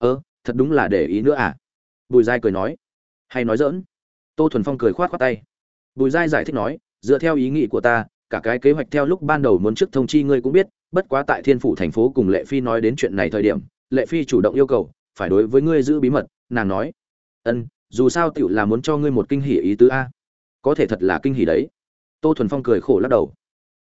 ơ thật đúng là để ý nữa à? Bùi giai cười nói. Hay nói dỡn tô thuần phong cười khoát khoát tay. Bùi giai giải thích nói dựa theo ý nghĩ của ta cả cái kế hoạch theo lúc ban đầu muốn trước thông chi ngươi cũng biết bất quá tại thiên phủ thành phố cùng lệ phi nói đến chuyện này thời điểm lệ phi chủ động yêu cầu phải đối với ngươi giữ bí mật nàng nói. Ân dù sao tựu là muốn cho ngươi một kinh hỉ ý tứ a. Có thể thật là kinh hỉ đấy. Tô thuần phong cười khổ lắc đầu.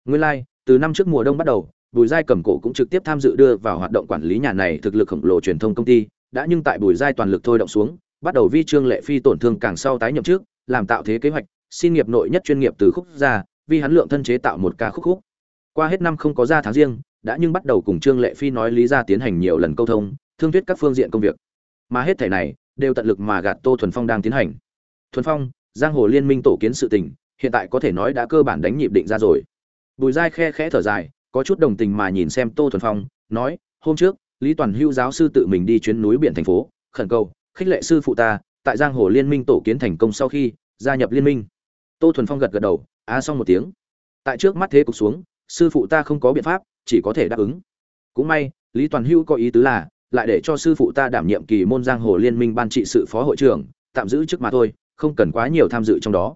Nguyên lai、like, từ năm trước mùa đông bắt đầu bùi giai cầm cổ cũng trực tiếp tham dự đưa vào hoạt động quản lý nhà này thực lực khổng lồ truyền thông công ty, đã nhưng tại bùi giai toàn lực thôi động xuống, bắt đầu vi trương lệ phi tổn thương càng sau tái nhậm trước làm tạo thế kế hoạch, xin nghiệp nội nhất chuyên nghiệp từ khúc ra, vì hắn lượng thân chế tạo một ca khúc khúc. Qua hết năm không có ra tháng riêng, đã nhưng bắt đầu cùng trương lệ phi nói lý ra tiến hành nhiều lần câu thông, thương thuyết các phương diện công việc. Mà hết thể này, đều tận lực mà gạt tô thuần phong đang tiến hành. Thuần phong, giang hồ liên minh tổ kiến sự tình, hiện tại có thể nói đã cơ bản đánh nhịp định ra rồi. Bùi giai khe khẽ thở dài có chút đồng tình mà nhìn xem tô thuần phong, nói, hôm trước, lý toàn hưu giáo sư tự mình đi chuyến núi biển thành phố, khẩn cầu, khích lệ sư phụ ta, tại giang hồ liên minh tổ kiến thành công sau khi gia nhập liên minh. Tô thuần phong gật gật đầu, á xong một tiếng. Tại trước mắt thế cục xuống, sư phụ ta không có biện pháp, chỉ có thể đáp ứng. Cũng may, lý toàn hưu có ý tứ là, lại để cho sư phụ ta đảm nhiệm kỳ môn giang hồ liên minh ban trị sự phó hội trưởng, tạm giữ chức mà thôi, không cần quá nhiều tham dự trong đó.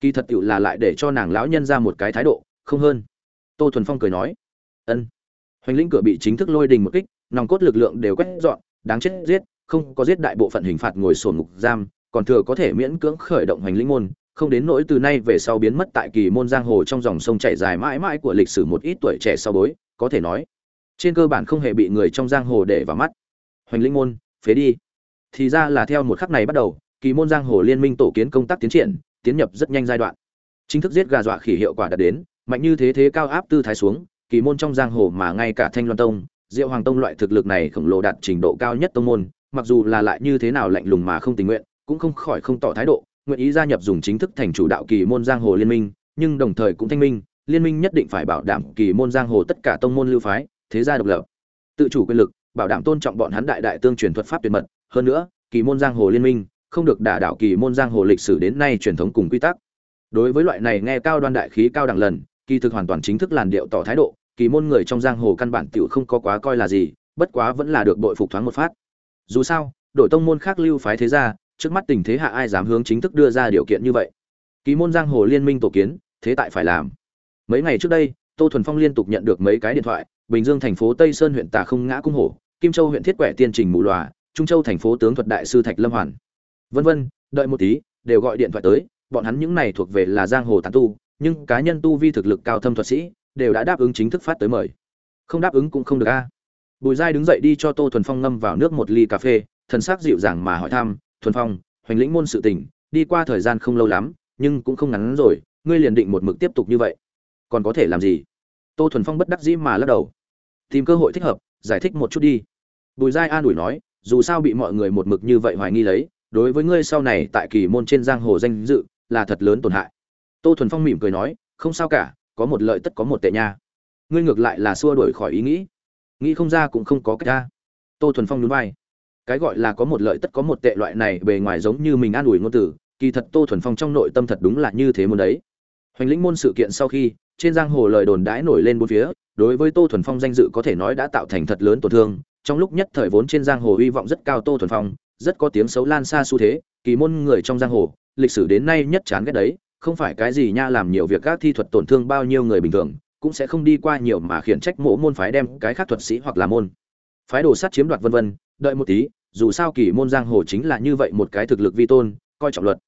Kỳ thật tựu là lại để cho nàng lão nhân ra một cái thái độ, không hơn tô thuần phong cười nói, ân. Hoành lĩnh cửa bị chính thức lôi đình một kích, nòng cốt lực lượng đều quét dọn, đáng chết giết, không có giết đại bộ phận hình phạt ngồi sổn ngục giam, còn thừa có thể miễn cưỡng khởi động hoành lĩnh môn, không đến nỗi từ nay về sau biến mất tại kỳ môn giang hồ trong dòng sông chảy dài mãi mãi của lịch sử một ít tuổi trẻ sau bối, có thể nói, trên cơ bản không hề bị người trong giang hồ để vào mắt. Hoành lĩnh môn, phế đi. Thì ra là theo một khắc này bắt đầu, kỳ môn giang hồ liên minh tổ kiến công tác tiến triển, tiến nhập rất nhanh giai đoạn. Chính thức giết gà dọa khỉ hiệu quả đạt đến mạnh như thế thế cao áp tư thái xuống, kỳ môn trong giang hồ mà ngay cả thanh loan tông, diệu hoàng tông loại thực lực này khổng lồ đạt trình độ cao nhất tông môn, mặc dù là lại như thế nào lạnh lùng mà không tình nguyện, cũng không khỏi không tỏ thái độ, nguyện ý gia nhập dùng chính thức thành chủ đạo kỳ môn giang hồ liên minh, nhưng đồng thời cũng thanh minh, liên minh nhất định phải bảo đảm kỳ môn giang hồ tất cả tông môn lưu phái, thế gia độc lập. Tự chủ quyền lực, bảo đảm tôn trọng bọn hắn đại đại tương truyền thuật pháp tuyệt mật, hơn nữa, kỳ môn giang hồ liên minh không được đả đảo kỳ môn giang hồ lịch sử đến nay truyền thống cùng quy tắc. Đối với loại này nghe cao đoan đại khí cao đẳng lần kỳ thực hoàn toàn chính thức làn điệu tỏ thái độ, kỳ môn người trong giang hồ căn bản tiểu không có quá coi là gì, bất quá vẫn là được đội phục thoáng một phát. Dù sao, đội tông môn khác lưu phái thế gia, trước mắt tình thế hạ ai dám hướng chính thức đưa ra điều kiện như vậy? Kỳ môn giang hồ liên minh tổ kiến, thế tại phải làm. Mấy ngày trước đây, tô thuần phong liên tục nhận được mấy cái điện thoại, bình dương thành phố tây sơn huyện tà không ngã cung hổ, kim châu huyện thiết quẻ tiên trình mù lòa, trung châu thành phố tướng thuật đại sư thạch lâm hoàn. Vân vân, đợi một tí, đều gọi điện thoại tới, bọn hắn những này thuộc về là giang hồ tán tu nhưng cá nhân tu vi thực lực cao thâm thuật sĩ đều đã đáp ứng chính thức phát tới mời. Không đáp ứng cũng không được a. Bùi giai đứng dậy đi cho tô thuần phong ngâm vào nước một ly cà phê, thần sắc dịu dàng mà hỏi thăm, thuần phong, hoành lĩnh môn sự tình, đi qua thời gian không lâu lắm, nhưng cũng không ngắn rồi, ngươi liền định một mực tiếp tục như vậy. Còn có thể làm gì? Tô thuần phong bất đắc dĩ mà lắc đầu. Tìm cơ hội thích hợp, giải thích một chút đi. Bùi giai an ủi nói, dù sao bị mọi người một mực như vậy hoài nghi lấy, đối với ngươi sau này tại kỳ môn trên giang hồ danh dự là thật lớn tổn hại tô thuần phong mỉm cười nói, không sao cả, có một lợi tất có một tệ nha. Ngươi ngược lại là xua đuổi khỏi ý nghĩ. Nghĩ không ra cũng không có cách ra. Tô thuần phong nhún vai. Cái gọi là có một lợi tất có một tệ loại này bề ngoài giống như mình an ủi ngôn từ, kỳ thật tô thuần phong trong nội tâm thật đúng là như thế muốn đấy. Hoành lĩnh môn sự kiện sau khi, trên giang hồ lời đồn đãi nổi lên bốn phía, đối với tô thuần phong danh dự có thể nói đã tạo thành thật lớn tổn thương. Trong lúc nhất thời vốn trên giang hồ hy vọng rất cao tô thuần phong, rất có tiếng xấu lan xa xu thế, kỳ môn người trong giang hồ, lịch sử đến nay nhất chán ghét đấy không phải cái gì nha, làm nhiều việc các thi thuật tổn thương bao nhiêu người bình thường, cũng sẽ không đi qua nhiều mà khiển trách mộ môn phái đem cái khác thuật sĩ hoặc là môn. Phái đồ sát chiếm đoạt vân vân, đợi một tí, dù sao kỳ môn giang hồ chính là như vậy một cái thực lực vi tôn, coi trọng luật.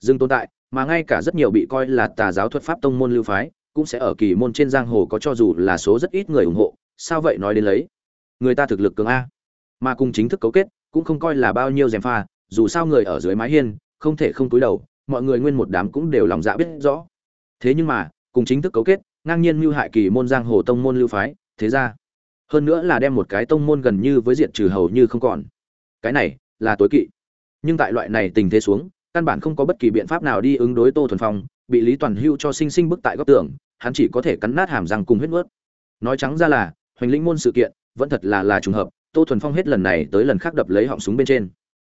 Dừng tồn tại, mà ngay cả rất nhiều bị coi là tà giáo thuật pháp tông môn lưu phái, cũng sẽ ở kỳ môn trên giang hồ có cho dù là số rất ít người ủng hộ, sao vậy nói đến lấy? Người ta thực lực cường a. Mà cùng chính thức cấu kết, cũng không coi là bao nhiêu gièm pha, dù sao người ở dưới mái hiên, không thể không túi đầu mọi người nguyên một đám cũng đều lòng dạ biết rõ. Thế nhưng mà, cùng chính thức cấu kết, ngang nhiên mưu hại kỳ môn giang hồ tông môn lưu phái, thế ra. Hơn nữa là đem một cái tông môn gần như với diện trừ hầu như không còn. Cái này, là tối kỵ. Nhưng tại loại này tình thế xuống, căn bản không có bất kỳ biện pháp nào đi ứng đối tô thuần phong, bị lý toàn hưu cho sinh sinh bức tại góc tường, hắn chỉ có thể cắn nát hàm răng cùng huyết mướt nói trắng ra là, hoành lĩnh môn sự kiện, vẫn thật là là trùng hợp, tô thuần phong hết lần này tới lần khác đập lấy họng súng bên trên.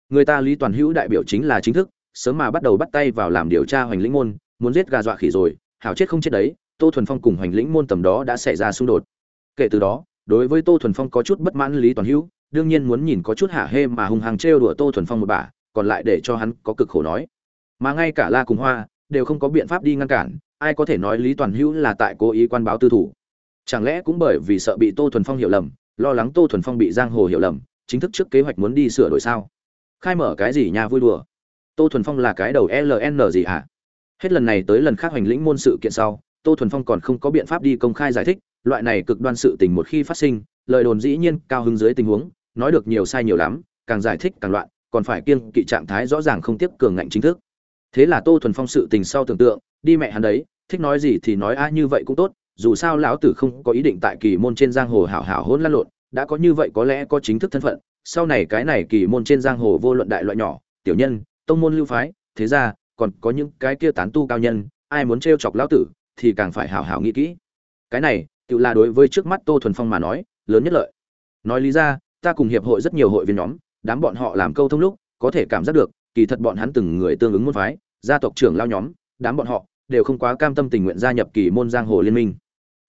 Người ta lý toàn hữu đại biểu chính là chính thức sớm mà bắt đầu bắt tay vào làm điều tra hoành lĩnh môn, muốn giết gà dọa khỉ rồi, hảo chết không chết đấy, tô thuần phong cùng hoành lĩnh môn tầm đó đã xảy ra xung đột. Kể từ đó, đối với tô thuần phong có chút bất mãn lý toàn hữu, đương nhiên muốn nhìn có chút hả hê mà hung hăng trêu đùa tô thuần phong một bà, còn lại để cho hắn có cực khổ nói. Mà ngay cả la cùng hoa, đều không có biện pháp đi ngăn cản, ai có thể nói lý toàn hữu là tại cố ý quan báo tư thủ. Chẳng lẽ cũng bởi vì sợ bị tô thuần phong hiểu lầm, lo lắng tô thuần phong bị giang hồ hiểu lầm, chính thức trước kế hoạch muốn đi sửa đổi sao? Khai mở cái gì nha vui đùa? Tô thuần phong là cái đầu ln gì hả hết lần này tới lần khác hoành lĩnh môn sự kiện sau, tô thuần phong còn không có biện pháp đi công khai giải thích, loại này cực đoan sự tình một khi phát sinh, lời đồn dĩ nhiên cao hứng dưới tình huống, nói được nhiều sai nhiều lắm, càng giải thích càng loạn, còn phải kiên kỵ trạng thái rõ ràng không tiếp cường ngạnh chính thức. Thế là tô thuần phong sự tình sau tưởng tượng, đi mẹ hắn đấy, thích nói gì thì nói a, như vậy cũng tốt, dù sao lão tử không có ý định tại kỳ môn trên giang hồ hảo hảo hỗn lăn lộn đã có như vậy có lẽ có chính thức thân phận, sau này cái này kỳ môn trên giang hồ vô luận đại loại nhỏ, tiểu nhân tông môn lưu phái, thế ra, còn có những cái kia tán tu cao nhân, ai muốn trêu chọc lão tử, thì càng phải hảo hảo nghĩ kỹ. Cái này, tự là đối với trước mắt tô thuần phong mà nói, lớn nhất lợi. Nói lý ra, ta cùng hiệp hội rất nhiều hội viên nhóm, đám bọn họ làm câu thông lúc, có thể cảm giác được, kỳ thật bọn hắn từng người tương ứng môn phái, gia tộc trưởng lao nhóm, đám bọn họ, đều không quá cam tâm tình nguyện gia nhập kỳ môn giang hồ liên minh.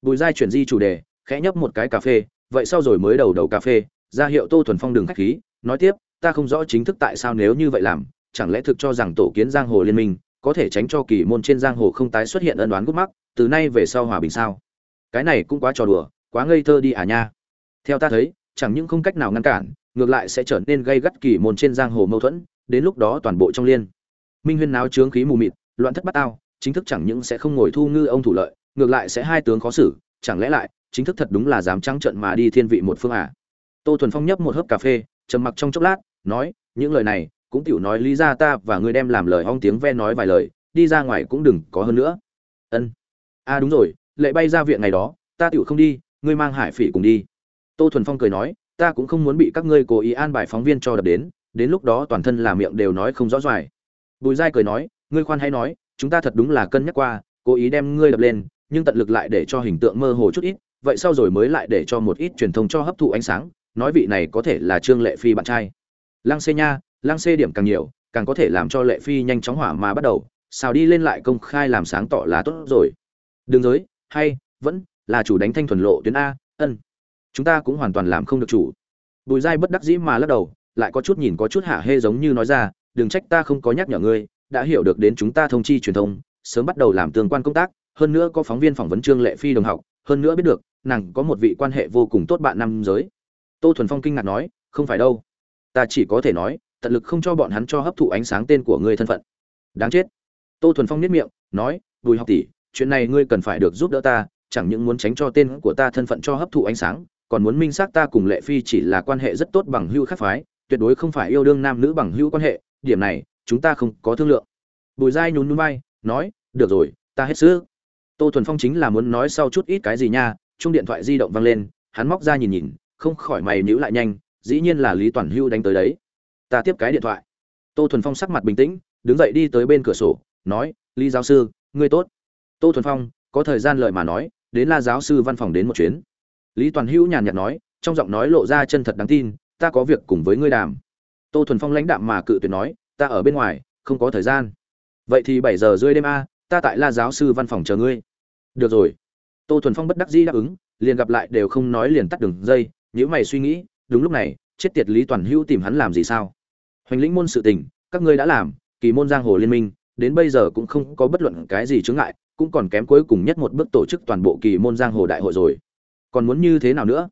Bùi giai chuyển di chủ đề, khẽ nhấp một cái cà phê, vậy sau rồi mới đầu đầu cà phê, ra hiệu tô thuần phong đường khách khí, nói tiếp, ta không rõ chính thức tại sao nếu như vậy làm chẳng lẽ thực cho rằng tổ kiến giang hồ liên minh có thể tránh cho kỳ môn trên giang hồ không tái xuất hiện ân đoán gút mắc, từ nay về sau hòa bình sao? Cái này cũng quá trò đùa, quá ngây thơ đi à nha. Theo ta thấy, chẳng những không cách nào ngăn cản, ngược lại sẽ trở nên gây gắt kỳ môn trên giang hồ mâu thuẫn, đến lúc đó toàn bộ trong liên. Minh huyên náo trướng khí mù mịt, loạn thất bát ao chính thức chẳng những sẽ không ngồi thu ngư ông thủ lợi, ngược lại sẽ hai tướng khó xử, chẳng lẽ lại, chính thức thật đúng là dám trắng trận mà đi thiên vị một phương à? Tô thuần phong nhấp một hớp cà phê, trầm mặc trong chốc lát, nói, những lời này cũng tiểu nói lý ra ta và ngươi đem làm lời hong tiếng ve nói vài lời, đi ra ngoài cũng đừng có hơn nữa. Ân. A à đúng rồi, lệ bay ra viện ngày đó, ta tiểu không đi, ngươi mang hải phỉ cùng đi. Tô thuần phong cười nói, ta cũng không muốn bị các ngươi cố ý an bài phóng viên cho đập đến đến lúc đó toàn thân là miệng đều nói không rõ doài bùi giai cười nói, ngươi khoan hay nói, chúng ta thật đúng là cân nhắc qua, cố ý đem ngươi đập lên, nhưng tận lực lại để cho hình tượng mơ hồ chút ít, vậy sau rồi mới lại để cho một ít truyền thông cho hấp thụ ánh sáng, nói vị này có thể là trương lệ phi bạn trai. Lăng xê nha Lang xê điểm càng nhiều, càng có thể làm cho lệ phi nhanh chóng hỏa mà bắt đầu, xào đi lên lại công khai làm sáng tỏ là tốt rồi. Đường giới, hay, vẫn là chủ đánh thanh thuần lộ tuyến a, ân. Chúng ta cũng hoàn toàn làm không được chủ. Bùi giai bất đắc dĩ mà lắc đầu, lại có chút nhìn có chút hạ hê giống như nói ra, đừng trách ta không có nhắc nhở ngươi, đã hiểu được đến chúng ta thông chi truyền thông, sớm bắt đầu làm tương quan công tác, hơn nữa có phóng viên phỏng vấn trương lệ phi đồng học, hơn nữa biết được, nàng có một vị quan hệ vô cùng tốt bạn nam giới. Tô thuần phong kinh ngạc nói, không phải đâu. Ta chỉ có thể nói tận lực không cho bọn hắn cho hấp thụ ánh sáng tên của ngươi thân phận. Đáng chết. Tô thuần phong nhất miệng, nói, bùi học tỷ, chuyện này ngươi cần phải được giúp đỡ ta, chẳng những muốn tránh cho tên của ta thân phận cho hấp thụ ánh sáng, còn muốn minh xác ta cùng lệ phi chỉ là quan hệ rất tốt bằng hữu khác phái, tuyệt đối không phải yêu đương nam nữ bằng hữu quan hệ, điểm này, chúng ta không có thương lượng. Bùi giai nhún nhún vai, nói, được rồi, ta hết sức. Tô thuần phong chính là muốn nói sau chút ít cái gì nha chung điện thoại di động vang lên, hắn móc ra nhìn nhìn, không khỏi mày nhíu lại nhanh, dĩ nhiên là lý toàn hưu đánh tới đấy ta tiếp cái điện thoại. Tô thuần phong sắc mặt bình tĩnh, đứng dậy đi tới bên cửa sổ, nói, lý giáo sư, ngươi tốt. Tô thuần phong, có thời gian lời mà nói, đến la giáo sư văn phòng đến một chuyến. Lý toàn hữu nhàn nhạt nói, trong giọng nói lộ ra chân thật đáng tin, ta có việc cùng với ngươi đàm. Tô thuần phong lãnh đạm mà cự tuyệt nói, ta ở bên ngoài, không có thời gian. Vậy thì bảy giờ rưỡi đêm a, ta tại la giáo sư văn phòng chờ ngươi. Được rồi. Tô thuần phong bất đắc dĩ đáp ứng, liền gặp lại đều không nói liền tắt đường dây nếu mày suy nghĩ, đúng lúc này, chết tiệt lý toàn hữu tìm hắn làm gì sao? Hoành lĩnh môn sự tình, các ngươi đã làm, kỳ môn giang hồ liên minh, đến bây giờ cũng không có bất luận cái gì chướng ngại, cũng còn kém cuối cùng nhất một bước tổ chức toàn bộ kỳ môn giang hồ đại hội rồi. Còn muốn như thế nào nữa?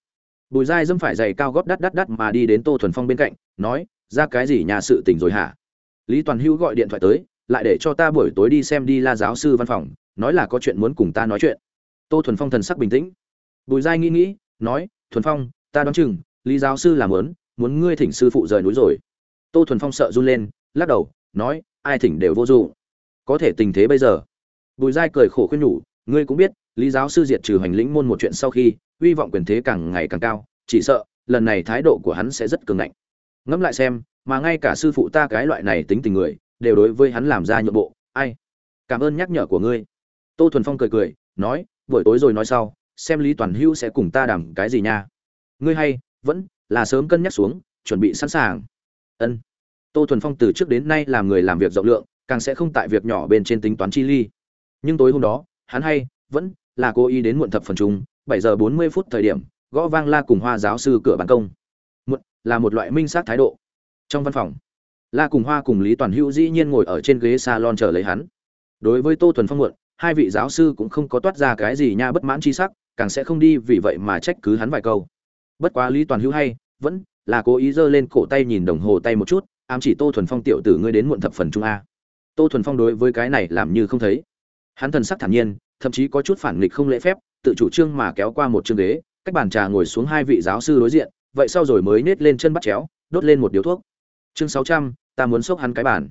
Bùi giai dâm phải giày cao góp đắt đắt đắt mà đi đến tô thuần phong bên cạnh, nói, ra cái gì nhà sự tình rồi hả? Lý toàn hữu gọi điện thoại tới, lại để cho ta buổi tối đi xem đi la giáo sư văn phòng, nói là có chuyện muốn cùng ta nói chuyện. Tô thuần phong thần sắc bình tĩnh. Bùi giai nghĩ nghĩ, nói, thuần phong, ta đoán chừng, lý giáo sư làm muốn muốn ngươi thỉnh sư phụ rời núi rồi tô thuần phong sợ run lên, lắc đầu, nói, ai thỉnh đều vô dụng. Có thể tình thế bây giờ. Bùi giai cười khổ khuyên nhủ, ngươi cũng biết, lý giáo sư diệt trừ hành lĩnh môn một chuyện sau khi, hy vọng quyền thế càng ngày càng cao, chỉ sợ, lần này thái độ của hắn sẽ rất cường ngạnh. Ngẫm lại xem, mà ngay cả sư phụ ta cái loại này tính tình người, đều đối với hắn làm ra nhượng bộ, ai? Cảm ơn nhắc nhở của ngươi. Tô thuần phong cười cười, nói, buổi tối rồi nói sau, xem lý toàn hữu sẽ cùng ta đàm cái gì nha. Ngươi hay, vẫn là sớm cân nhắc xuống, chuẩn bị sẵn sàng ân. Tô thuần phong từ trước đến nay làm người làm việc rộng lượng, càng sẽ không tại việc nhỏ bên trên tính toán chi ly. Nhưng tối hôm đó, hắn hay, vẫn là cố ý đến muộn thập phần chúng. bảy giờ bốn mươi phút thời điểm, gõ vang la cùng hoa giáo sư cửa ban công. Muộn, là một loại minh sát thái độ. Trong văn phòng, la cùng hoa cùng lý toàn hữu dĩ nhiên ngồi ở trên ghế salon chờ lấy hắn. Đối với tô thuần phong muộn, hai vị giáo sư cũng không có toát ra cái gì nha bất mãn chi sắc, càng sẽ không đi vì vậy mà trách cứ hắn vài câu. Bất quá lý toàn hữu hay, vẫn là cố ý giơ lên cổ tay nhìn đồng hồ tay một chút, ám chỉ tô thuần phong tiểu tử ngươi đến muộn thập phần trung a. Tô thuần phong đối với cái này làm như không thấy. Hắn thần sắc thản nhiên, thậm chí có chút phản nghịch không lễ phép, tự chủ trương mà kéo qua một chương ghế, cách bàn trà ngồi xuống hai vị giáo sư đối diện, vậy sau rồi mới nết lên chân bắt chéo, đốt lên một điếu thuốc. Chương sáu trăm, ta muốn xốc hắn cái bản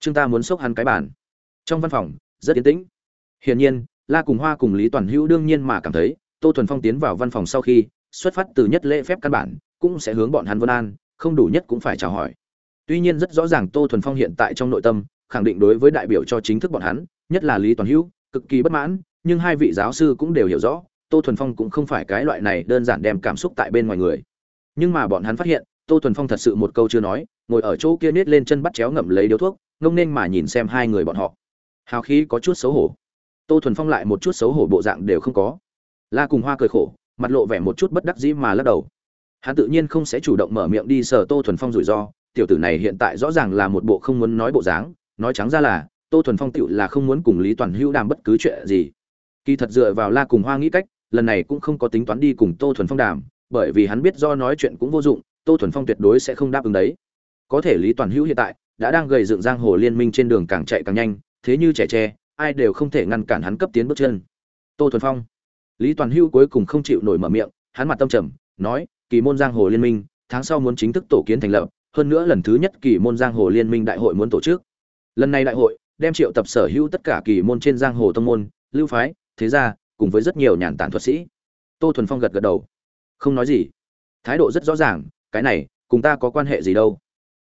chương ta muốn xốc hắn cái bản trong văn phòng, rất yên tĩnh. Hiển nhiên, la cùng hoa cùng lý toàn hữu đương nhiên mà cảm thấy, tô thuần phong tiến vào văn phòng sau khi, xuất phát từ nhất lễ phép căn bản cũng sẽ hướng bọn hắn vân an, không đủ nhất cũng phải chào hỏi. Tuy nhiên rất rõ ràng tô thuần phong hiện tại trong nội tâm, khẳng định đối với đại biểu cho chính thức bọn hắn, nhất là lý toàn hữu, cực kỳ bất mãn, nhưng hai vị giáo sư cũng đều hiểu rõ, tô thuần phong cũng không phải cái loại này đơn giản đem cảm xúc tại bên ngoài người. Nhưng mà bọn hắn phát hiện, tô thuần phong thật sự một câu chưa nói, ngồi ở chỗ kia nết lên chân bắt chéo ngậm lấy điếu thuốc, ngông nên mà nhìn xem hai người bọn họ. Hào khí có chút xấu hổ. Tô thuần phong lại một chút xấu hổ bộ dạng đều không có. La cùng hoa cười khổ, mặt lộ vẻ một chút bất đắc dĩ mà lắc đầu hắn tự nhiên không sẽ chủ động mở miệng đi sờ tô thuần phong rủi ro. Tiểu tử này hiện tại rõ ràng là một bộ không muốn nói bộ dáng, nói trắng ra là, tô thuần phong tựu là không muốn cùng lý toàn hữu đàm bất cứ chuyện gì. Kỳ thật dựa vào la cùng hoa nghĩ cách, lần này cũng không có tính toán đi cùng tô thuần phong đàm, bởi vì hắn biết do nói chuyện cũng vô dụng, tô thuần phong tuyệt đối sẽ không đáp ứng đấy. Có thể lý toàn hữu hiện tại đã đang gầy dựng giang hồ liên minh trên đường càng chạy càng nhanh, thế như trẻ tre, ai đều không thể ngăn cản hắn cấp tiến bước chân. Tô thuần phong. Lý toàn hữu cuối cùng không chịu nổi mở miệng, hắn mặt tâm trầm, nói kỳ môn giang hồ liên minh, tháng sau muốn chính thức tổ kiến thành lập, hơn nữa lần thứ nhất kỳ môn giang hồ liên minh đại hội muốn tổ chức. Lần này đại hội, đem triệu tập sở hữu tất cả kỳ môn trên giang hồ tông môn, lưu phái, thế gia, cùng với rất nhiều nhàn tản thuật sĩ. Tô thuần phong gật gật đầu. Không nói gì. Thái độ rất rõ ràng, cái này, cùng ta có quan hệ gì đâu.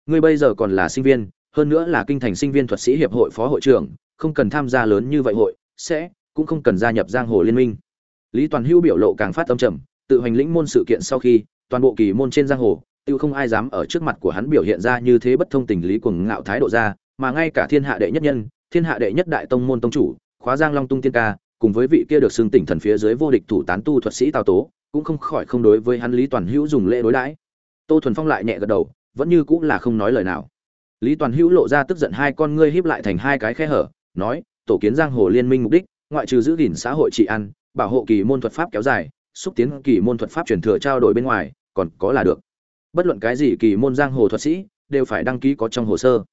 Ngươi bây giờ còn là sinh viên, hơn nữa là kinh thành sinh viên thuật sĩ hiệp hội phó hội trưởng, không cần tham gia lớn như vậy hội, sẽ, cũng không cần gia nhập giang hồ liên minh. Lý toàn hữu biểu lộ càng phát tâm trầm, tự hành lĩnh môn sự kiện sau khi toàn bộ kỳ môn trên giang hồ tiêu không ai dám ở trước mặt của hắn biểu hiện ra như thế bất thông tình lý cuồng ngạo thái độ ra, mà ngay cả thiên hạ đệ nhất nhân, thiên hạ đệ nhất đại tông môn tông chủ, khóa giang long tung tiên ca, cùng với vị kia được xưng tỉnh thần phía dưới vô địch thủ tán tu thuật sĩ tào tố, cũng không khỏi không đối với hắn lý toàn hữu dùng lễ đối đãi. Tô thuần phong lại nhẹ gật đầu, vẫn như cũng là không nói lời nào. Lý toàn hữu lộ ra tức giận hai con ngươi híp lại thành hai cái khe hở, nói, tổ kiến giang hồ liên minh mục đích, ngoại trừ giữ gìn xã hội trị an, bảo hộ kỳ môn thuật pháp kéo dài, xúc tiến kỳ môn thuật pháp truyền thừa trao đổi bên ngoài còn có là được. Bất luận cái gì kỳ môn giang hồ thuật sĩ, đều phải đăng ký có trong hồ sơ.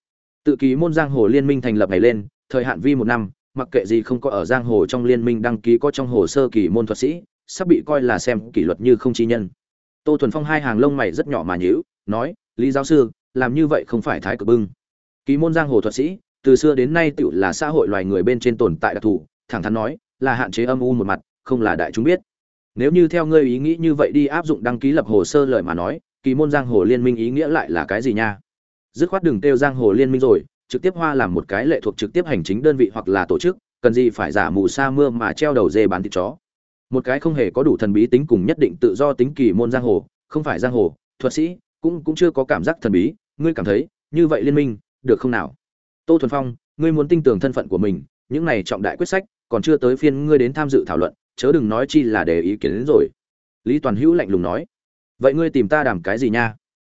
Tự kỳ môn giang hồ liên minh thành lập này lên, thời hạn vi một năm, mặc kệ gì không có ở giang hồ trong liên minh đăng ký có trong hồ sơ kỳ môn thuật sĩ, sắp bị coi là xem kỷ luật như không chi nhân. Tô thuần phong hai hàng lông mày rất nhỏ mà nhíu, nói, lý giáo sư, làm như vậy không phải thái cực bưng. Kỳ môn giang hồ thuật sĩ, từ xưa đến nay tựu là xã hội loài người bên trên tồn tại đặc thù, thẳng thắn nói, là hạn chế âm u một mặt, không là đại chúng biết nếu như theo ngươi ý nghĩ như vậy đi áp dụng đăng ký lập hồ sơ lời mà nói, kỳ môn giang hồ liên minh ý nghĩa lại là cái gì nha? Dứt khoát đừng kêu giang hồ liên minh rồi, trực tiếp hoa làm một cái lệ thuộc trực tiếp hành chính đơn vị hoặc là tổ chức, cần gì phải giả mù sa mưa mà treo đầu dê bán thịt chó. Một cái không hề có đủ thần bí tính cùng nhất định tự do tính kỳ môn giang hồ, không phải giang hồ, thuật sĩ, cũng cũng chưa có cảm giác thần bí, ngươi cảm thấy, như vậy liên minh, được không nào? Tô thuần phong, ngươi muốn tin tưởng thân phận của mình, những này trọng đại quyết sách, còn chưa tới phiên ngươi đến tham dự thảo luận chớ đừng nói chi là để ý kiến đến rồi. Lý toàn hữu lạnh lùng nói. Vậy ngươi tìm ta đàm cái gì nha?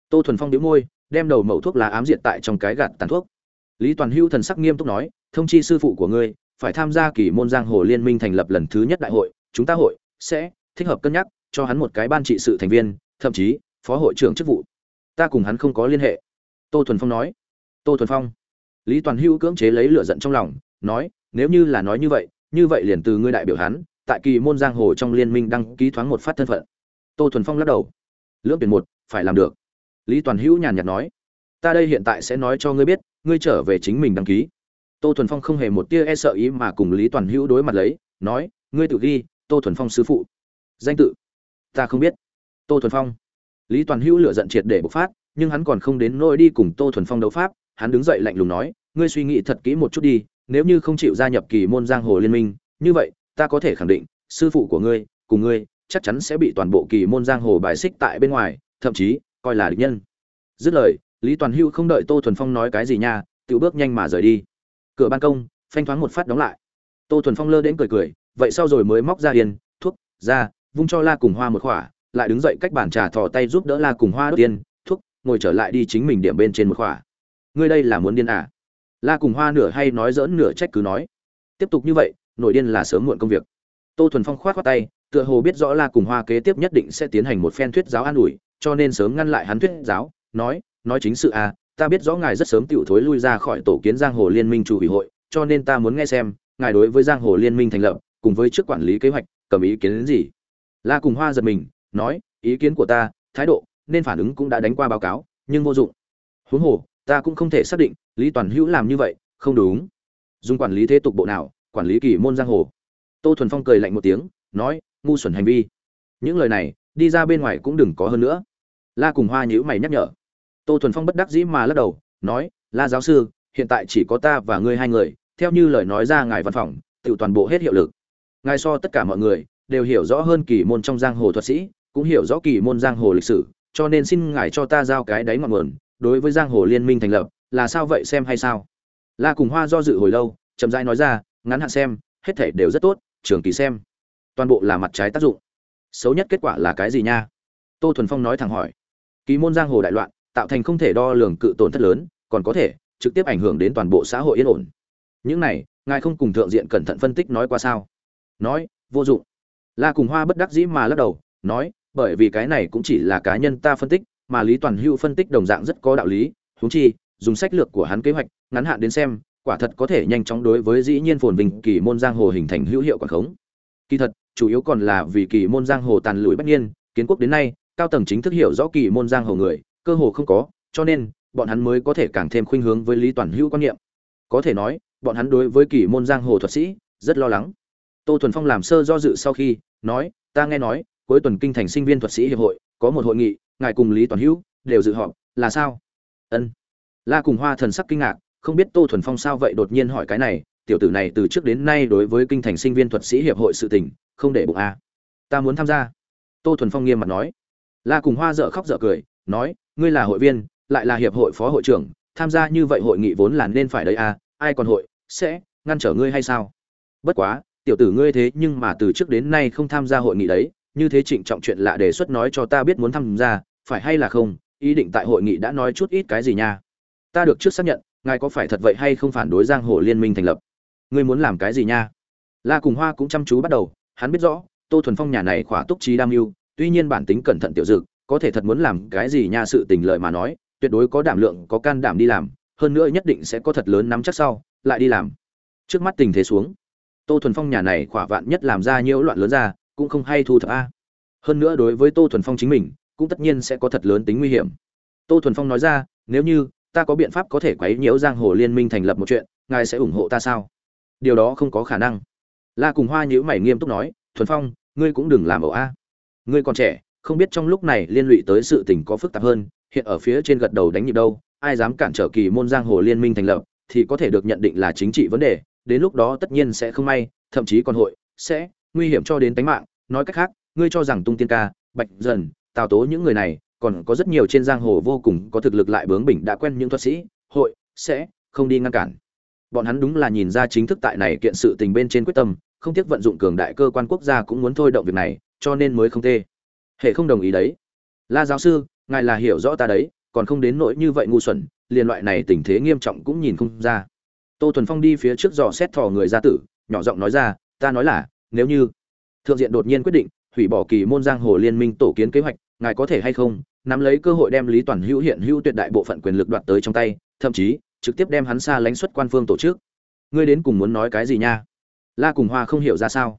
Tô thuần phong đĩu môi, đem đầu mẩu thuốc lá ám diện tại trong cái gạt tàn thuốc. Lý toàn hữu thần sắc nghiêm túc nói, thông chi sư phụ của ngươi, phải tham gia kỳ môn giang hồ liên minh thành lập lần thứ nhất đại hội, chúng ta hội sẽ thích hợp cân nhắc, cho hắn một cái ban trị sự thành viên, thậm chí phó hội trưởng chức vụ. Ta cùng hắn không có liên hệ. Tô thuần phong nói. Tô thuần phong. Lý toàn hữu cưỡng chế lấy lửa giận trong lòng, nói, nếu như là nói như vậy như vậy liền từ ngươi đại biểu hắn tại kỳ môn giang hồ trong liên minh đăng ký thoáng một phát thân phận. Tô thuần phong lắc đầu. Lưỡng tuyển một, phải làm được. Lý toàn hữu nhàn nhạt nói. Ta đây hiện tại sẽ nói cho ngươi biết, ngươi trở về chính mình đăng ký. Tô thuần phong không hề một tia e sợ ý mà cùng lý toàn hữu đối mặt lấy, nói, ngươi tự ghi, tô thuần phong sư phụ. Danh tự. Ta không biết. Tô thuần phong. Lý toàn hữu lựa giận triệt để bộc phát, nhưng hắn còn không đến nỗi đi cùng tô thuần phong đấu pháp, hắn đứng dậy lạnh lùng nói, ngươi suy nghĩ thật kỹ một chút đi, nếu như không chịu gia nhập kỳ môn giang hồ liên minh, như vậy ta có thể khẳng định sư phụ của ngươi cùng ngươi chắc chắn sẽ bị toàn bộ kỳ môn giang hồ bài xích tại bên ngoài thậm chí coi là địch nhân. Dứt lời lý toàn hưu không đợi tô thuần phong nói cái gì nha tự bước nhanh mà rời đi. Cửa ban công phanh thoáng một phát đóng lại. Tô thuần phong lơ đến cười cười vậy sau rồi mới móc ra điền, thuốc ra vung cho la cùng hoa một khỏa lại đứng dậy cách bàn trà thò tay giúp đỡ la cùng hoa đốt tiền, thuốc ngồi trở lại đi chính mình điểm bên trên một khỏa. Ngươi đây là muốn điên à? La cùng hoa nửa hay nói giỡn nửa trách cứ nói. Tiếp tục như vậy nội điên là sớm muộn công việc. Tô thuần phong khoát khoát tay, tựa hồ biết rõ la cùng hoa kế tiếp nhất định sẽ tiến hành một phen thuyết giáo an ủi, cho nên sớm ngăn lại hắn thuyết giáo, nói nói chính sự à ta biết rõ ngài rất sớm tiểu thối lui ra khỏi tổ kiến giang hồ liên minh chủ ủy hội, cho nên ta muốn nghe xem, ngài đối với giang hồ liên minh thành lập, cùng với trước quản lý kế hoạch, cầm ý kiến đến gì? La cùng hoa giật mình, nói, ý kiến của ta, thái độ, nên phản ứng cũng đã đánh qua báo cáo, nhưng vô dụng. Huống hồ, ta cũng không thể xác định, lý toàn hữu làm như vậy, không đúng. Dùng quản lý thế tục bộ nào quản lý kỳ môn giang hồ. Tô thuần phong cười lạnh một tiếng, nói, ngu xuẩn hành vi. Những lời này, đi ra bên ngoài cũng đừng có hơn nữa. La cùng hoa nhữ mày nhắc nhở. Tô thuần phong bất đắc dĩ mà lắc đầu, nói, la giáo sư, hiện tại chỉ có ta và ngươi hai người, theo như lời nói ra ngài văn phòng tự toàn bộ hết hiệu lực. Ngài so tất cả mọi người đều hiểu rõ hơn kỳ môn trong giang hồ thuật sĩ, cũng hiểu rõ kỳ môn giang hồ lịch sử, cho nên xin ngài cho ta giao cái đáy ngọn nguồn, đối với giang hồ liên minh thành lập, là sao vậy xem hay sao? La cùng hoa do dự hồi lâu, chậm rãi nói ra ngắn hạn xem, hết thể đều rất tốt, trường kỳ xem. Toàn bộ là mặt trái tác dụng. Xấu nhất kết quả là cái gì nha? Tô thuần phong nói thẳng hỏi. Kỳ môn giang hồ đại loạn, tạo thành không thể đo lường cự tổn thất lớn, còn có thể trực tiếp ảnh hưởng đến toàn bộ xã hội yên ổn. Những này, ngài không cùng thượng diện cẩn thận phân tích nói qua sao? Nói, vô dụng. La cùng hoa bất đắc dĩ mà lắc đầu, nói, bởi vì cái này cũng chỉ là cá nhân ta phân tích, mà lý toàn Hưu phân tích đồng dạng rất có đạo lý. Huống chi, dùng sách lược của hắn kế hoạch, ngắn hạn đến xem quả thật có thể nhanh chóng đối với dĩ nhiên phồn vinh kỳ môn giang hồ hình thành hữu hiệu quả khống. Kỳ thật, chủ yếu còn là vì kỳ môn giang hồ tàn lụi bất nhiên, kiến quốc đến nay, cao tầng chính thức hiểu rõ kỳ môn giang hồ người, cơ hồ không có, cho nên, bọn hắn mới có thể càng thêm khuynh hướng với lý toàn hữu quan niệm. Có thể nói, bọn hắn đối với kỳ môn giang hồ thuật sĩ, rất lo lắng. Tô thuần phong làm sơ do dự sau khi, nói, ta nghe nói, cuối tuần kinh thành sinh viên thuật sĩ hiệp hội, có một hội nghị, ngài cùng lý toàn hữu đều dự họp, là sao? Ân. La cùng hoa thần sắc kinh ngạc không biết tô thuần phong sao vậy đột nhiên hỏi cái này, tiểu tử này từ trước đến nay đối với kinh thành sinh viên thuật sĩ hiệp hội sự tình, không để bụng a à. ta muốn tham gia. Tô thuần phong nghiêm mặt nói. La cùng hoa dợ khóc dợ cười, nói, ngươi là hội viên, lại là hiệp hội phó hội trưởng, tham gia như vậy hội nghị vốn là nên phải đấy à ai còn hội, sẽ ngăn trở ngươi hay sao? Bất quá, tiểu tử ngươi thế nhưng mà từ trước đến nay không tham gia hội nghị đấy, như thế trịnh trọng chuyện lạ đề xuất nói cho ta biết muốn tham gia, phải hay là không, ý định tại hội nghị đã nói chút ít cái gì nha. Ta được trước xác nhận ngài có phải thật vậy hay không phản đối giang hồ liên minh thành lập? Ngươi muốn làm cái gì nha? La cùng hoa cũng chăm chú bắt đầu, hắn biết rõ, tô thuần phong nhà này khỏa túc trí đam mưu, tuy nhiên bản tính cẩn thận tiểu dực, có thể thật muốn làm cái gì nha sự tình lợi mà nói, tuyệt đối có đảm lượng, có can đảm đi làm, hơn nữa nhất định sẽ có thật lớn nắm chắc sau, lại đi làm. Trước mắt tình thế xuống, tô thuần phong nhà này khỏa vạn nhất làm ra nhiễu loạn lớn ra, cũng không hay thu thập a. Hơn nữa đối với tô thuần phong chính mình, cũng tất nhiên sẽ có thật lớn tính nguy hiểm. Tô thuần phong nói ra, nếu như ta có biện pháp có thể quấy nhiễu giang hồ liên minh thành lập một chuyện, ngài sẽ ủng hộ ta sao? Điều đó không có khả năng. La cùng hoa nhữ mày nghiêm túc nói, thuần phong, ngươi cũng đừng làm ẩu a. Ngươi còn trẻ, không biết trong lúc này liên lụy tới sự tình có phức tạp hơn, hiện ở phía trên gật đầu đánh nhịp đâu, ai dám cản trở kỳ môn giang hồ liên minh thành lập, thì có thể được nhận định là chính trị vấn đề, đến lúc đó tất nhiên sẽ không may, thậm chí còn hội, sẽ nguy hiểm cho đến tính mạng. Nói cách khác, ngươi cho rằng tung tiên ca, bạch dần, tào tố những người này còn có rất nhiều trên giang hồ vô cùng có thực lực lại bướng bỉnh đã quen những thuật sĩ, hội, sẽ, không đi ngăn cản. Bọn hắn đúng là nhìn ra chính thức tại này kiện sự tình bên trên quyết tâm, không tiếc vận dụng cường đại cơ quan quốc gia cũng muốn thôi động việc này, cho nên mới không tê hệ không đồng ý đấy. La giáo sư, ngài là hiểu rõ ta đấy, còn không đến nỗi như vậy ngu xuẩn, liền loại này tình thế nghiêm trọng cũng nhìn không ra. Tô thuần phong đi phía trước dò xét thò người ra tử, nhỏ giọng nói ra, ta nói là, nếu như thượng diện đột nhiên quyết định hủy bỏ kỳ môn giang hồ liên minh tổ kiến kế hoạch, ngài có thể hay không nắm lấy cơ hội đem lý toàn hữu hiện hữu tuyệt đại bộ phận quyền lực đoạt tới trong tay, thậm chí, trực tiếp đem hắn xa lánh xuất quan phương tổ chức. Ngươi đến cùng muốn nói cái gì nha? La cùng hoa không hiểu ra sao.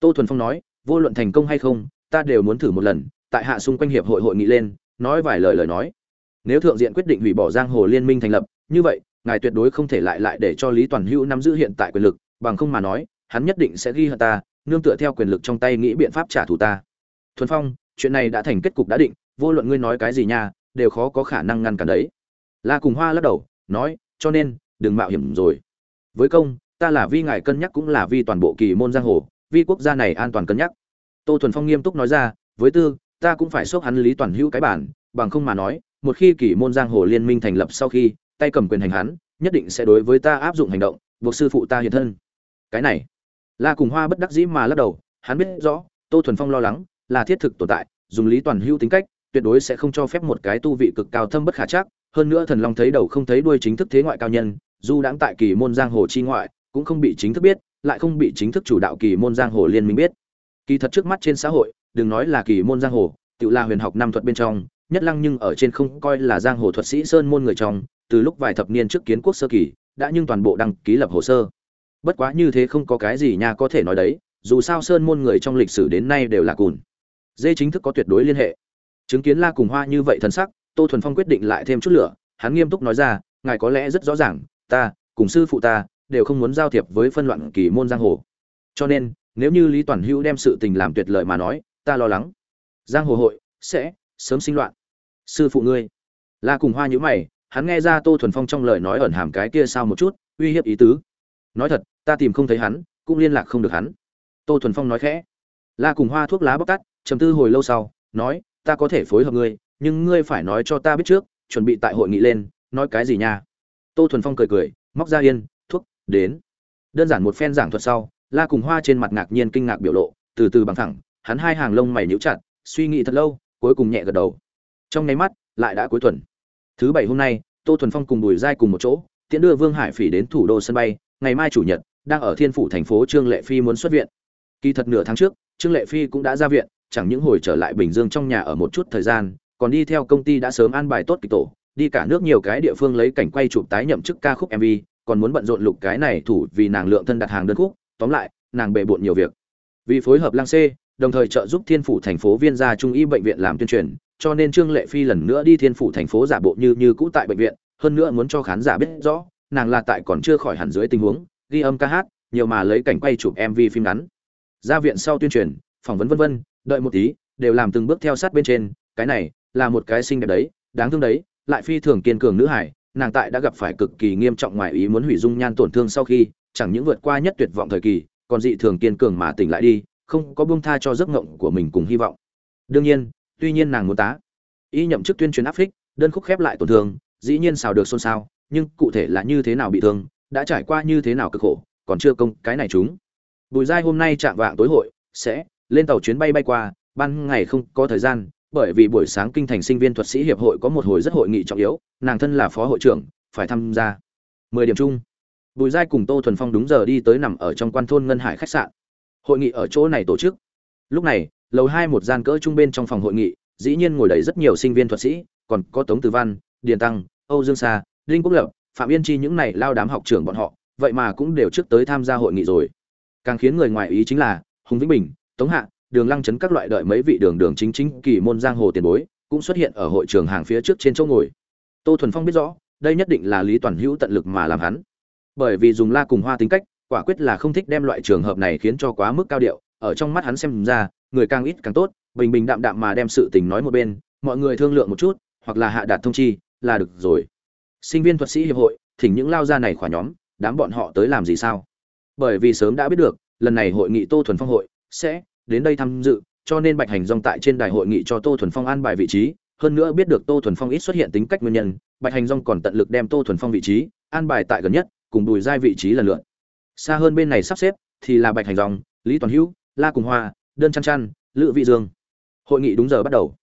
Tô thuần phong nói, vô luận thành công hay không, ta đều muốn thử một lần, tại hạ xung quanh hiệp hội hội nghị lên, nói vài lời lời nói. Nếu thượng diện quyết định hủy bỏ giang hồ liên minh thành lập, như vậy, ngài tuyệt đối không thể lại lại để cho lý toàn hữu nắm giữ hiện tại quyền lực, bằng không mà nói, hắn nhất định sẽ ghi hận ta, nương tựa theo quyền lực trong tay nghĩ biện pháp trả thù ta. Thuần phong chuyện này đã thành kết cục đã định, vô luận ngươi nói cái gì nha, đều khó có khả năng ngăn cản đấy. La cùng hoa lắc đầu, nói, cho nên, đừng mạo hiểm rồi. Với công, ta là vi ngài cân nhắc cũng là vi toàn bộ kỳ môn giang hồ, vi quốc gia này an toàn cân nhắc. Tô thuần phong nghiêm túc nói ra, với tư, ta cũng phải xốc hắn lý toàn hữu cái bản, bằng không mà nói, một khi kỳ môn giang hồ liên minh thành lập sau khi, tay cầm quyền hành hắn, nhất định sẽ đối với ta áp dụng hành động, buộc sư phụ ta hiện thân. Cái này, la cùng hoa bất đắc dĩ mà lắc đầu, hắn biết rõ, tô thuần phong lo lắng, là thiết thực tồn tại dùng lý toàn hữu tính cách, tuyệt đối sẽ không cho phép một cái tu vị cực cao thâm bất khả chắc. Hơn nữa thần long thấy đầu không thấy đuôi chính thức thế ngoại cao nhân, dù đãng tại kỳ môn giang hồ chi ngoại, cũng không bị chính thức biết, lại không bị chính thức chủ đạo kỳ môn giang hồ liên minh biết. Kỳ thật trước mắt trên xã hội, đừng nói là kỳ môn giang hồ, tự là huyền học năm thuật bên trong, nhất lăng nhưng ở trên không coi là giang hồ thuật sĩ sơn môn người trong, từ lúc vài thập niên trước kiến quốc sơ kỳ, đã nhưng toàn bộ đăng ký lập hồ sơ. Bất quá như thế không có cái gì nha có thể nói đấy, dù sao sơn môn người trong lịch sử đến nay đều là cùn dê chính thức có tuyệt đối liên hệ. Chứng kiến la cùng hoa như vậy thần sắc, tô thuần phong quyết định lại thêm chút lửa, hắn nghiêm túc nói ra, ngài có lẽ rất rõ ràng, ta, cùng sư phụ ta, đều không muốn giao thiệp với phân loạn kỳ môn giang hồ. Cho nên, nếu như lý toàn hữu đem sự tình làm tuyệt lợi mà nói, ta lo lắng. Giang hồ hội sẽ sớm sinh loạn. Sư phụ ngươi. La cùng hoa nhữ mày, hắn nghe ra tô thuần phong trong lời nói ẩn hàm cái kia sao một chút, uy hiếp ý tứ. Nói thật, ta tìm không thấy hắn, cũng liên lạc không được hắn. Tô thuần phong nói khẽ. La cùng hoa thuốc lá bóc tắt trầm tư hồi lâu sau, nói, ta có thể phối hợp ngươi, nhưng ngươi phải nói cho ta biết trước, chuẩn bị tại hội nghị lên, nói cái gì nha? Tô thuần phong cười cười, móc ra yên, thuốc, đến. Đơn giản một phen giảng thuật sau, la cùng hoa trên mặt ngạc nhiên kinh ngạc biểu lộ, từ từ bằng thẳng, hắn hai hàng lông mày nhíu chặt, suy nghĩ thật lâu, cuối cùng nhẹ gật đầu. Trong nháy mắt, lại đã cuối tuần. Thứ bảy hôm nay, tô thuần phong cùng bùi giai cùng một chỗ, tiễn đưa vương hải phỉ đến thủ đô sân bay, ngày mai chủ nhật, đang ở thiên phủ thành phố trương lệ phi muốn xuất viện. Kỳ thật nửa tháng trước, trương lệ phi cũng đã ra viện chẳng những hồi trở lại bình dương trong nhà ở một chút thời gian còn đi theo công ty đã sớm an bài tốt kịch tổ đi cả nước nhiều cái địa phương lấy cảnh quay chụp tái nhậm chức ca khúc mv còn muốn bận rộn lục cái này thủ vì nàng lượng thân đặt hàng đơn khúc tóm lại nàng bệ bội nhiều việc. Vì phối hợp lang C, đồng thời trợ giúp thiên phủ thành phố viên gia trung y bệnh viện làm tuyên truyền cho nên trương lệ phi lần nữa đi thiên phủ thành phố giả bộ như như cũ tại bệnh viện hơn nữa muốn cho khán giả biết rõ nàng là tại còn chưa khỏi hẳn dưới tình huống ghi âm ca hát nhiều mà lấy cảnh quay chụp mv phim ngắn. Ra viện sau tuyên truyền phỏng vấn vân vân đợi một tí, đều làm từng bước theo sát bên trên, cái này là một cái xinh đẹp đấy, đáng thương đấy, lại phi thường kiên cường nữ hải, nàng tại đã gặp phải cực kỳ nghiêm trọng ngoài ý muốn hủy dung nhan tổn thương sau khi, chẳng những vượt qua nhất tuyệt vọng thời kỳ, còn dị thường kiên cường mà tỉnh lại đi, không có buông tha cho giấc ngộng của mình cùng hy vọng. Đương nhiên, tuy nhiên nàng muốn tá. Y nhậm chức tuyên truyền áp phích, đơn khúc khép lại tổn thương, dĩ nhiên xào được xôn xao, nhưng cụ thể là như thế nào bị thương, đã trải qua như thế nào cực khổ, còn chưa công cái này chúng. Bùi giai hôm nay chạm vạng tối hội, sẽ lên tàu chuyến bay bay qua, ban ngày không có thời gian, bởi vì buổi sáng kinh thành sinh viên thuật sĩ hiệp hội có một hồi rất hội nghị trọng yếu, nàng thân là phó hội trưởng, phải tham gia. Mười điểm chung. Bùi giai cùng tô thuần phong đúng giờ đi tới nằm ở trong quan thôn ngân hải khách sạn. Hội nghị ở chỗ này tổ chức. Lúc này, lầu hai một gian cỡ trung bên trong phòng hội nghị, dĩ nhiên ngồi đầy rất nhiều sinh viên thuật sĩ, còn có tống tử văn, điền tăng, âu dương sa, đinh quốc lập, phạm yên chi những này lao đám học trưởng bọn họ, vậy mà cũng đều trước tới tham gia hội nghị rồi. Càng khiến người ngoài ý chính là, hùng vĩnh bình tống hạ, đường lăng chấn các loại đợi mấy vị đường đường chính chính kỳ môn giang hồ tiền bối, cũng xuất hiện ở hội trường hàng phía trước trên chỗ ngồi. Tô thuần phong biết rõ, đây nhất định là lý toàn hữu tận lực mà làm hắn. Bởi vì dùng la cùng hoa tính cách, quả quyết là không thích đem loại trường hợp này khiến cho quá mức cao điệu, ở trong mắt hắn xem ra, người càng ít càng tốt, bình bình đạm đạm mà đem sự tình nói một bên, mọi người thương lượng một chút, hoặc là hạ đạt thông chi, là được rồi. Sinh viên thuật sĩ hiệp hội, thỉnh những lao gia này khỏa nhóm, đám bọn họ tới làm gì sao? Bởi vì sớm đã biết được, lần này hội nghị tô thuần phong hội sẽ đến đây tham dự, cho nên bạch hành dong tại trên đài hội nghị cho tô thuần phong an bài vị trí. Hơn nữa biết được tô thuần phong ít xuất hiện tính cách nguyên nhân, bạch hành dong còn tận lực đem tô thuần phong vị trí an bài tại gần nhất, cùng đùi giai vị trí lần lượt. Xa hơn bên này sắp xếp thì là bạch hành dong lý toàn hữu, la cùng hoa, đơn chăn chăn, lữ vị dương. Hội nghị đúng giờ bắt đầu.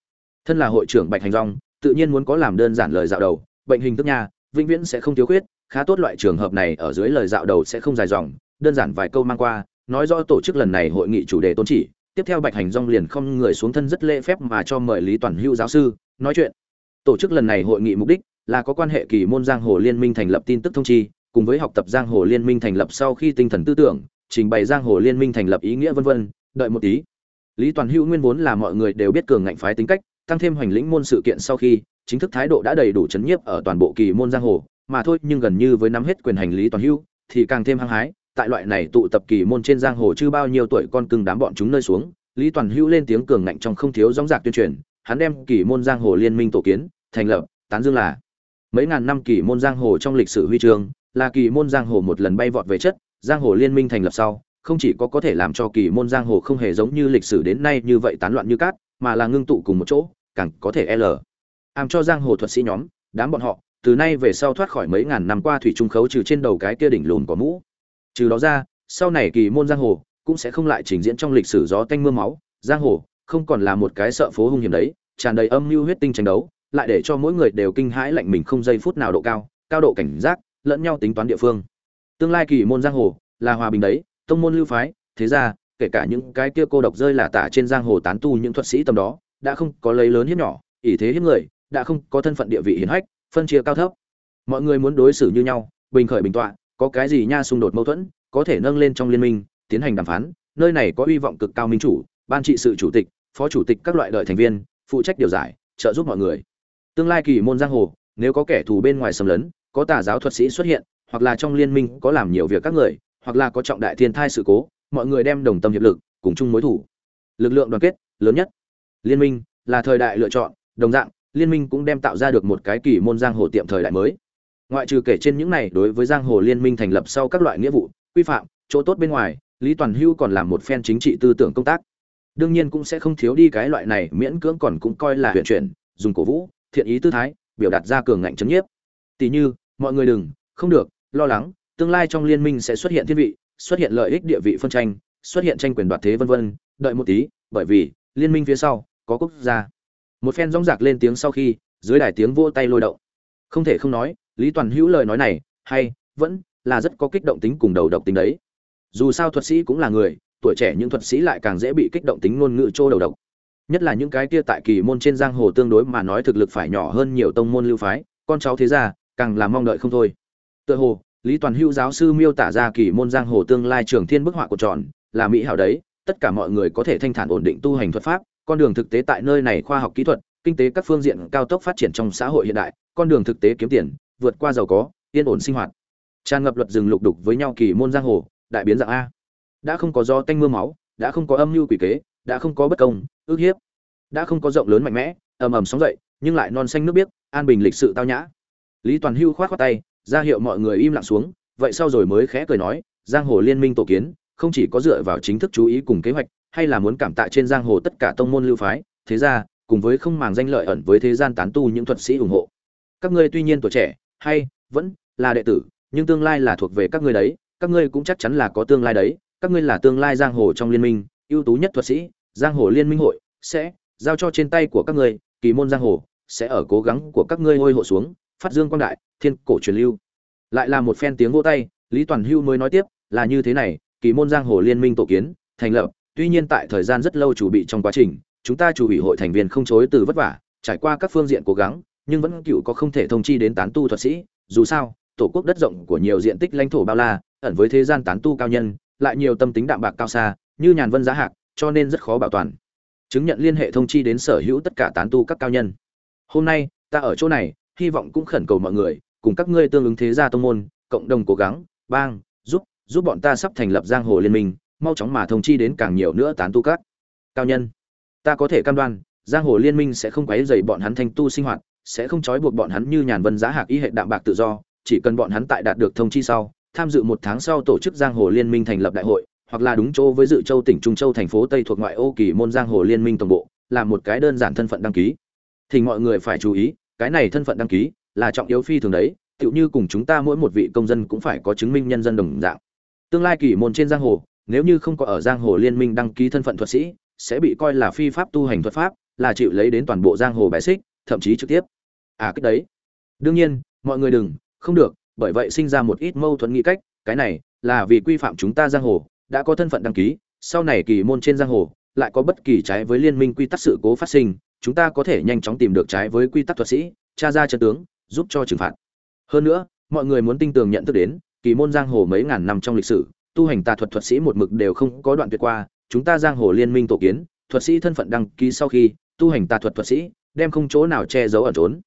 Thân là hội trưởng bạch hành dong tự nhiên muốn có làm đơn giản lời dạo đầu, bệnh hình thức nha, vĩnh viễn sẽ không thiếu khuyết, khá tốt loại trường hợp này ở dưới lời dạo đầu sẽ không dài dòng, đơn giản vài câu mang qua nói rõ tổ chức lần này hội nghị chủ đề tôn chỉ, tiếp theo bạch hành rong liền không người xuống thân rất lễ phép mà cho mời lý toàn hữu giáo sư, nói chuyện. Tổ chức lần này hội nghị mục đích là có quan hệ kỳ môn giang hồ liên minh thành lập tin tức thông chi, cùng với học tập giang hồ liên minh thành lập sau khi tinh thần tư tưởng, trình bày giang hồ liên minh thành lập ý nghĩa vân vân, đợi một tí. Lý toàn hữu nguyên vốn là mọi người đều biết cường ngạnh phái tính cách, tăng thêm hoành lĩnh môn sự kiện sau khi, chính thức thái độ đã đầy đủ chấn nhiếp ở toàn bộ kỳ môn giang hồ, mà thôi, nhưng gần như với nắm hết quyền hành lý toàn hữu, thì càng thêm hăng hái tại loại này tụ tập kỳ môn trên giang hồ chưa bao nhiêu tuổi con cưng đám bọn chúng nơi xuống, lý toàn hữu lên tiếng cường ngạnh trong không thiếu gióng giạc tuyên truyền, hắn đem kỳ môn giang hồ liên minh tổ kiến, thành lập, tán dương là mấy ngàn năm kỳ môn giang hồ trong lịch sử huy chương, là kỳ môn giang hồ một lần bay vọt về chất, giang hồ liên minh thành lập sau, không chỉ có có thể làm cho kỳ môn giang hồ không hề giống như lịch sử đến nay như vậy tán loạn như cát, mà là ngưng tụ cùng một chỗ, càng có thể l. Am cho giang hồ thuật sĩ nhóm, đám bọn họ, từ nay về sau thoát khỏi mấy ngàn năm qua thủy trung khấu trừ trên đầu cái kia đỉnh lùn có mũ trừ đó ra, sau này kỳ môn giang hồ cũng sẽ không lại trình diễn trong lịch sử gió tanh mưa máu. Giang hồ không còn là một cái sợ phố hung hiểm đấy, tràn đầy âm mưu huyết tinh tranh đấu, lại để cho mỗi người đều kinh hãi lạnh mình không giây phút nào độ cao cao độ cảnh giác, lẫn nhau tính toán địa phương. Tương lai kỳ môn giang hồ là hòa bình đấy, tông môn lưu phái, thế ra kể cả những cái kia cô độc rơi là tả trên giang hồ tán tu những thuật sĩ tầm đó, đã không có lấy lớn hiếp nhỏ, ỷ thế hiếp người, đã không có thân phận địa vị hiển hách, phân chia cao thấp. Mọi người muốn đối xử như nhau, bình khởi bình tọa có cái gì nha xung đột mâu thuẫn, có thể nâng lên trong liên minh, tiến hành đàm phán, nơi này có hy vọng cực cao minh chủ, ban trị sự chủ tịch, phó chủ tịch các loại đợi thành viên, phụ trách điều giải, trợ giúp mọi người. Tương lai kỳ môn giang hồ, nếu có kẻ thù bên ngoài xâm lấn, có tà giáo thuật sĩ xuất hiện, hoặc là trong liên minh có làm nhiều việc các người, hoặc là có trọng đại thiên thai sự cố, mọi người đem đồng tâm hiệp lực, cùng chung mối thủ. Lực lượng đoàn kết, lớn nhất. Liên minh là thời đại lựa chọn, đồng dạng, liên minh cũng đem tạo ra được một cái kỳ môn giang hồ tiệm thời đại mới ngoại trừ kể trên những này, đối với giang hồ liên minh thành lập sau các loại nghĩa vụ, quy phạm, chỗ tốt bên ngoài, lý toàn hưu còn làm một phen chính trị tư tưởng công tác. Đương nhiên cũng sẽ không thiếu đi cái loại này miễn cưỡng còn cũng coi là huyện chuyển, dùng cổ vũ, thiện ý tư thái, biểu đạt ra cường ngạnh chấn nhiếp. Tỷ như, mọi người đừng, không được, lo lắng, tương lai trong liên minh sẽ xuất hiện thiên vị, xuất hiện lợi ích địa vị phân tranh, xuất hiện tranh quyền đoạt thế vân vân, đợi một tí, bởi vì, liên minh phía sau, có quốc gia. Một phen rong rạc lên tiếng sau khi, dưới đài tiếng vỗ tay lôi động. Không thể không nói lý toàn hữu lời nói này, hay, vẫn là rất có kích động tính cùng đầu độc tính đấy. Dù sao thuật sĩ cũng là người, tuổi trẻ những thuật sĩ lại càng dễ bị kích động tính ngôn ngữ trô đầu độc. Nhất là những cái kia tại kỳ môn trên giang hồ tương đối mà nói thực lực phải nhỏ hơn nhiều tông môn lưu phái, con cháu thế gia, càng là mong đợi không thôi. Tựa hồ, lý toàn hữu giáo sư miêu tả ra kỳ môn giang hồ tương lai trường thiên bức họa của tròn, là mỹ hảo đấy, tất cả mọi người có thể thanh thản ổn định tu hành thuật pháp, con đường thực tế tại nơi này khoa học kỹ thuật, kinh tế các phương diện cao tốc phát triển trong xã hội hiện đại, con đường thực tế kiếm tiền vượt qua giàu có, yên ổn sinh hoạt. Tràn ngập luật rừng lục đục với nhau kỳ môn giang hồ, đại biến dạng a. Đã không có do tanh mưa máu, đã không có âm mưu quỷ kế, đã không có bất công, ước hiếp. Đã không có rộng lớn mạnh mẽ, ầm ầm sóng dậy, nhưng lại non xanh nước biếc, an bình lịch sự tao nhã. Lý toàn hưu khoát khoát tay, ra hiệu mọi người im lặng xuống, vậy sau rồi mới khẽ cười nói, giang hồ liên minh tổ kiến, không chỉ có dựa vào chính thức chú ý cùng kế hoạch, hay là muốn cảm tạ trên giang hồ tất cả tông môn lưu phái, thế ra, cùng với không màng danh lợi ẩn với thế gian tán tu những thuật sĩ ủng hộ. Các ngươi tuy nhiên tuổi trẻ hay, vẫn là đệ tử, nhưng tương lai là thuộc về các ngươi đấy, các ngươi cũng chắc chắn là có tương lai đấy, các ngươi là tương lai giang hồ trong liên minh, ưu tú nhất thuật sĩ, giang hồ liên minh hội sẽ giao cho trên tay của các ngươi, kỳ môn giang hồ sẽ ở cố gắng của các ngươi hôi hộ xuống, phát dương quang đại, thiên cổ truyền lưu. Lại là một phen tiếng vỗ tay, lý toàn hưu mới nói tiếp, là như thế này, kỳ môn giang hồ liên minh tổ kiến, thành lập, tuy nhiên tại thời gian rất lâu chuẩn bị trong quá trình, chúng ta chủ ủy hội thành viên không chối từ vất vả, trải qua các phương diện cố gắng nhưng vẫn cựu có không thể thông chi đến tán tu thuật sĩ, dù sao, tổ quốc đất rộng của nhiều diện tích lãnh thổ bao la, ẩn với thế gian tán tu cao nhân, lại nhiều tâm tính đạm bạc cao xa, như nhàn vân giá hạc, cho nên rất khó bảo toàn. Chứng nhận liên hệ thông chi đến sở hữu tất cả tán tu các cao nhân. Hôm nay, ta ở chỗ này, hy vọng cũng khẩn cầu mọi người, cùng các ngươi tương ứng thế gia tông môn, cộng đồng cố gắng, bang, giúp giúp bọn ta sắp thành lập giang hồ liên minh, mau chóng mà thông chi đến càng nhiều nữa tán tu các cao nhân. Ta có thể cam đoan, giang hồ liên minh sẽ không quấy dày bọn hắn thanh tu sinh hoạt sẽ không trói buộc bọn hắn như nhàn vân giá hạc y hệ đạm bạc tự do, chỉ cần bọn hắn tại đạt được thông chi sau, tham dự một tháng sau tổ chức giang hồ liên minh thành lập đại hội, hoặc là đúng chỗ với dự châu tỉnh trung châu thành phố tây thuộc ngoại ô kỳ môn giang hồ liên minh tổng bộ, là một cái đơn giản thân phận đăng ký. Thì mọi người phải chú ý, cái này thân phận đăng ký là trọng yếu phi thường đấy, tựu như cùng chúng ta mỗi một vị công dân cũng phải có chứng minh nhân dân đồng dạng. Tương lai kỳ môn trên giang hồ, nếu như không có ở giang hồ liên minh đăng ký thân phận thuật sĩ, sẽ bị coi là phi pháp tu hành thuật pháp, là chịu lấy đến toàn bộ giang hồ bài xích, thậm chí trực tiếp à cái đấy. Đương nhiên, mọi người đừng, không được, bởi vậy sinh ra một ít mâu thuẫn nghĩ cách. Cái này là vì quy phạm chúng ta giang hồ, đã có thân phận đăng ký, sau này kỳ môn trên giang hồ, lại có bất kỳ trái với liên minh quy tắc sự cố phát sinh, chúng ta có thể nhanh chóng tìm được trái với quy tắc thuật sĩ, tra ra chân tướng, giúp cho trừng phạt. Hơn nữa, mọi người muốn tin tưởng nhận thức đến, kỳ môn giang hồ mấy ngàn năm trong lịch sử, tu hành tà thuật thuật sĩ một mực đều không có đoạn tuyệt qua. Chúng ta giang hồ liên minh tổ kiến, thuật sĩ thân phận đăng ký sau khi tu hành tà thuật thuật sĩ, đem không chỗ nào che giấu ở trốn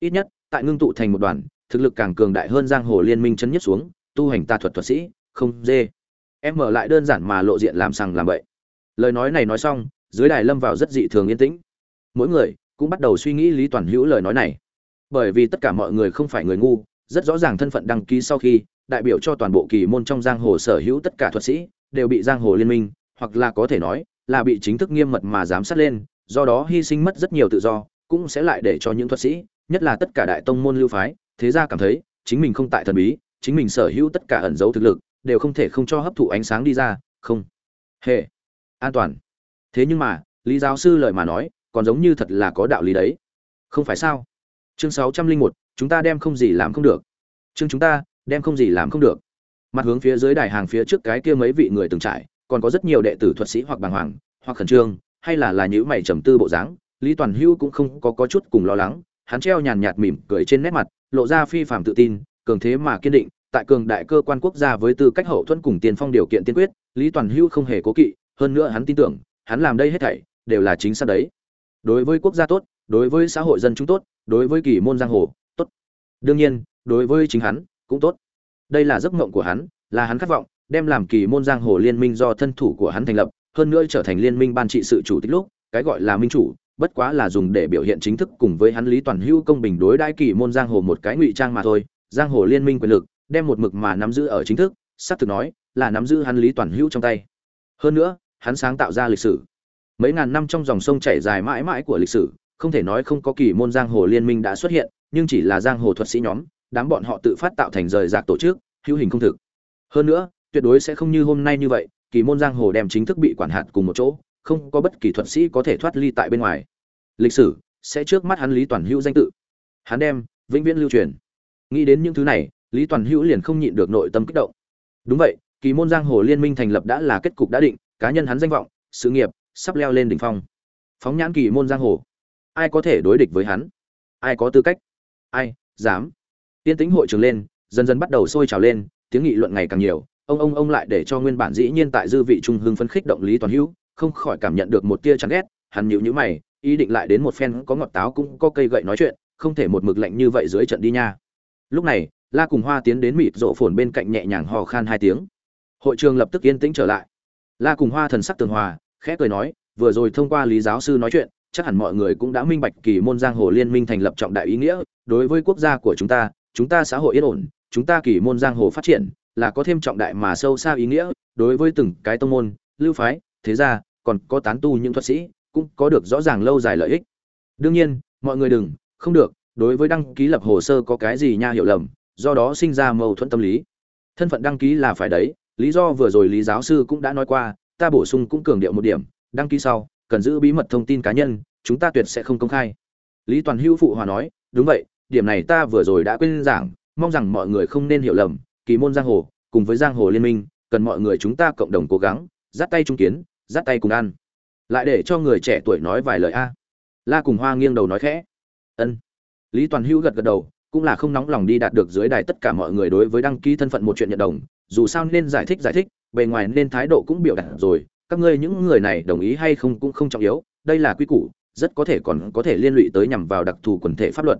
ít nhất, tại ngưng tụ thành một đoàn, thực lực càng cường đại hơn giang hồ liên minh chấn nhất xuống, tu hành tà thuật thuật sĩ, không dê. Em mở lại đơn giản mà lộ diện làm sằng làm bậy. Lời nói này nói xong, dưới đài lâm vào rất dị thường yên tĩnh. Mỗi người cũng bắt đầu suy nghĩ lý toàn hữu lời nói này. Bởi vì tất cả mọi người không phải người ngu, rất rõ ràng thân phận đăng ký sau khi đại biểu cho toàn bộ kỳ môn trong giang hồ sở hữu tất cả thuật sĩ đều bị giang hồ liên minh, hoặc là có thể nói là bị chính thức nghiêm mật mà giám sát lên, do đó hy sinh mất rất nhiều tự do, cũng sẽ lại để cho những thuật sĩ nhất là tất cả đại tông môn lưu phái thế ra cảm thấy chính mình không tại thần bí chính mình sở hữu tất cả ẩn dấu thực lực đều không thể không cho hấp thụ ánh sáng đi ra không. Hề. An toàn. Thế nhưng mà lý giáo sư lời mà nói còn giống như thật là có đạo lý đấy. Không phải sao? Chương sáu trăm linh một chúng ta đem không gì làm không được. Chương chúng ta đem không gì làm không được. Mặt hướng phía dưới đài hàng phía trước cái kia mấy vị người từng trải còn có rất nhiều đệ tử thuật sĩ hoặc bàng hoàng hoặc khẩn trương hay là là nhíu mày trầm tư bộ dáng lý toàn hưu cũng không có, có chút cùng lo lắng hắn treo nhàn nhạt mỉm cười trên nét mặt, lộ ra phi phàm tự tin, cường thế mà kiên định, tại cường đại cơ quan quốc gia với tư cách hậu thuẫn cùng tiền phong điều kiện tiên quyết, lý toàn hưu không hề cố kỵ, hơn nữa hắn tin tưởng, hắn làm đây hết thảy đều là chính xác đấy. Đối với quốc gia tốt, đối với xã hội dân chúng tốt, đối với kỳ môn giang hồ, tốt. Đương nhiên, đối với chính hắn cũng tốt. Đây là giấc mộng của hắn, là hắn khát vọng, đem làm kỳ môn giang hồ liên minh do thân thủ của hắn thành lập, hơn nữa trở thành liên minh ban trị sự chủ tịch lúc, cái gọi là minh chủ bất quá là dùng để biểu hiện chính thức cùng với hắn lý toàn hữu công bình đối đãi kỳ môn giang hồ một cái ngụy trang mà thôi, giang hồ liên minh quyền lực, đem một mực mà nắm giữ ở chính thức, xác thực nói, là nắm giữ hắn lý toàn hữu trong tay. Hơn nữa, hắn sáng tạo ra lịch sử. Mấy ngàn năm trong dòng sông chảy dài mãi mãi của lịch sử, không thể nói không có kỳ môn giang hồ liên minh đã xuất hiện, nhưng chỉ là giang hồ thuật sĩ nhóm, đám bọn họ tự phát tạo thành rời rạc tổ chức, hữu hình không thực. Hơn nữa, tuyệt đối sẽ không như hôm nay như vậy, kỳ môn giang hồ đem chính thức bị quản hạt cùng một chỗ không có bất kỳ thuật sĩ có thể thoát ly tại bên ngoài. Lịch sử sẽ trước mắt hắn lý toàn hữu danh tự. Hắn đem, vĩnh viễn lưu truyền. Nghĩ đến những thứ này, lý toàn hữu liền không nhịn được nội tâm kích động. Đúng vậy, kỳ môn giang hồ liên minh thành lập đã là kết cục đã định, cá nhân hắn danh vọng, sự nghiệp sắp leo lên đỉnh phong. Phóng nhãn kỳ môn giang hồ. Ai có thể đối địch với hắn? Ai có tư cách? Ai dám? Tiên tính hội trường lên, dần dần bắt đầu sôi trào lên, tiếng nghị luận ngày càng nhiều, ông ông ông lại để cho nguyên bản dĩ nhiên tại dư vị trung hưng phấn khích động lý toàn hữu không khỏi cảm nhận được một tia chán ghét, hắn nhíu nhíu mày, ý định lại đến một phen có ngọt táo cũng có cây gậy nói chuyện, không thể một mực lạnh như vậy dưới trận đi nha. Lúc này, la cùng hoa tiến đến mịt rộ phồn bên cạnh nhẹ nhàng hò khan hai tiếng. Hội trường lập tức yên tĩnh trở lại. La cùng hoa thần sắc tường hòa, khẽ cười nói, vừa rồi thông qua lý giáo sư nói chuyện, chắc hẳn mọi người cũng đã minh bạch kỳ môn giang hồ liên minh thành lập trọng đại ý nghĩa, đối với quốc gia của chúng ta chúng ta xã hội yên ổn, chúng ta kỳ môn giang hồ phát triển, là có thêm trọng đại mà sâu xa ý nghĩa, đối với từng cái tông môn, lưu phái, thế gia còn có tán tu những thuật sĩ, cũng có được rõ ràng lâu dài lợi ích. Đương nhiên, mọi người đừng, không được, đối với đăng ký lập hồ sơ có cái gì nha hiểu lầm, do đó sinh ra mâu thuẫn tâm lý. Thân phận đăng ký là phải đấy, lý do vừa rồi lý giáo sư cũng đã nói qua, ta bổ sung cũng cường điệu một điểm, đăng ký sau, cần giữ bí mật thông tin cá nhân, chúng ta tuyệt sẽ không công khai. Lý toàn hữu phụ hòa nói, đúng vậy, điểm này ta vừa rồi đã quên giảng, mong rằng mọi người không nên hiểu lầm, kỳ môn giang hồ, cùng với giang hồ liên minh, cần mọi người chúng ta cộng đồng cố gắng, dắt tay trung kiến dắt tay cùng ăn. Lại để cho người trẻ tuổi nói vài lời a. La cùng hoa nghiêng đầu nói khẽ. Ân. Lý toàn hữu gật gật đầu, cũng là không nóng lòng đi đạt được dưới đài tất cả mọi người đối với đăng ký thân phận một chuyện nhận đồng. Dù sao nên giải thích giải thích, bề ngoài nên thái độ cũng biểu đạt rồi. Các ngươi những người này đồng ý hay không cũng không trọng yếu, đây là quy củ, rất có thể còn có thể liên lụy tới nhằm vào đặc thù quần thể pháp luật.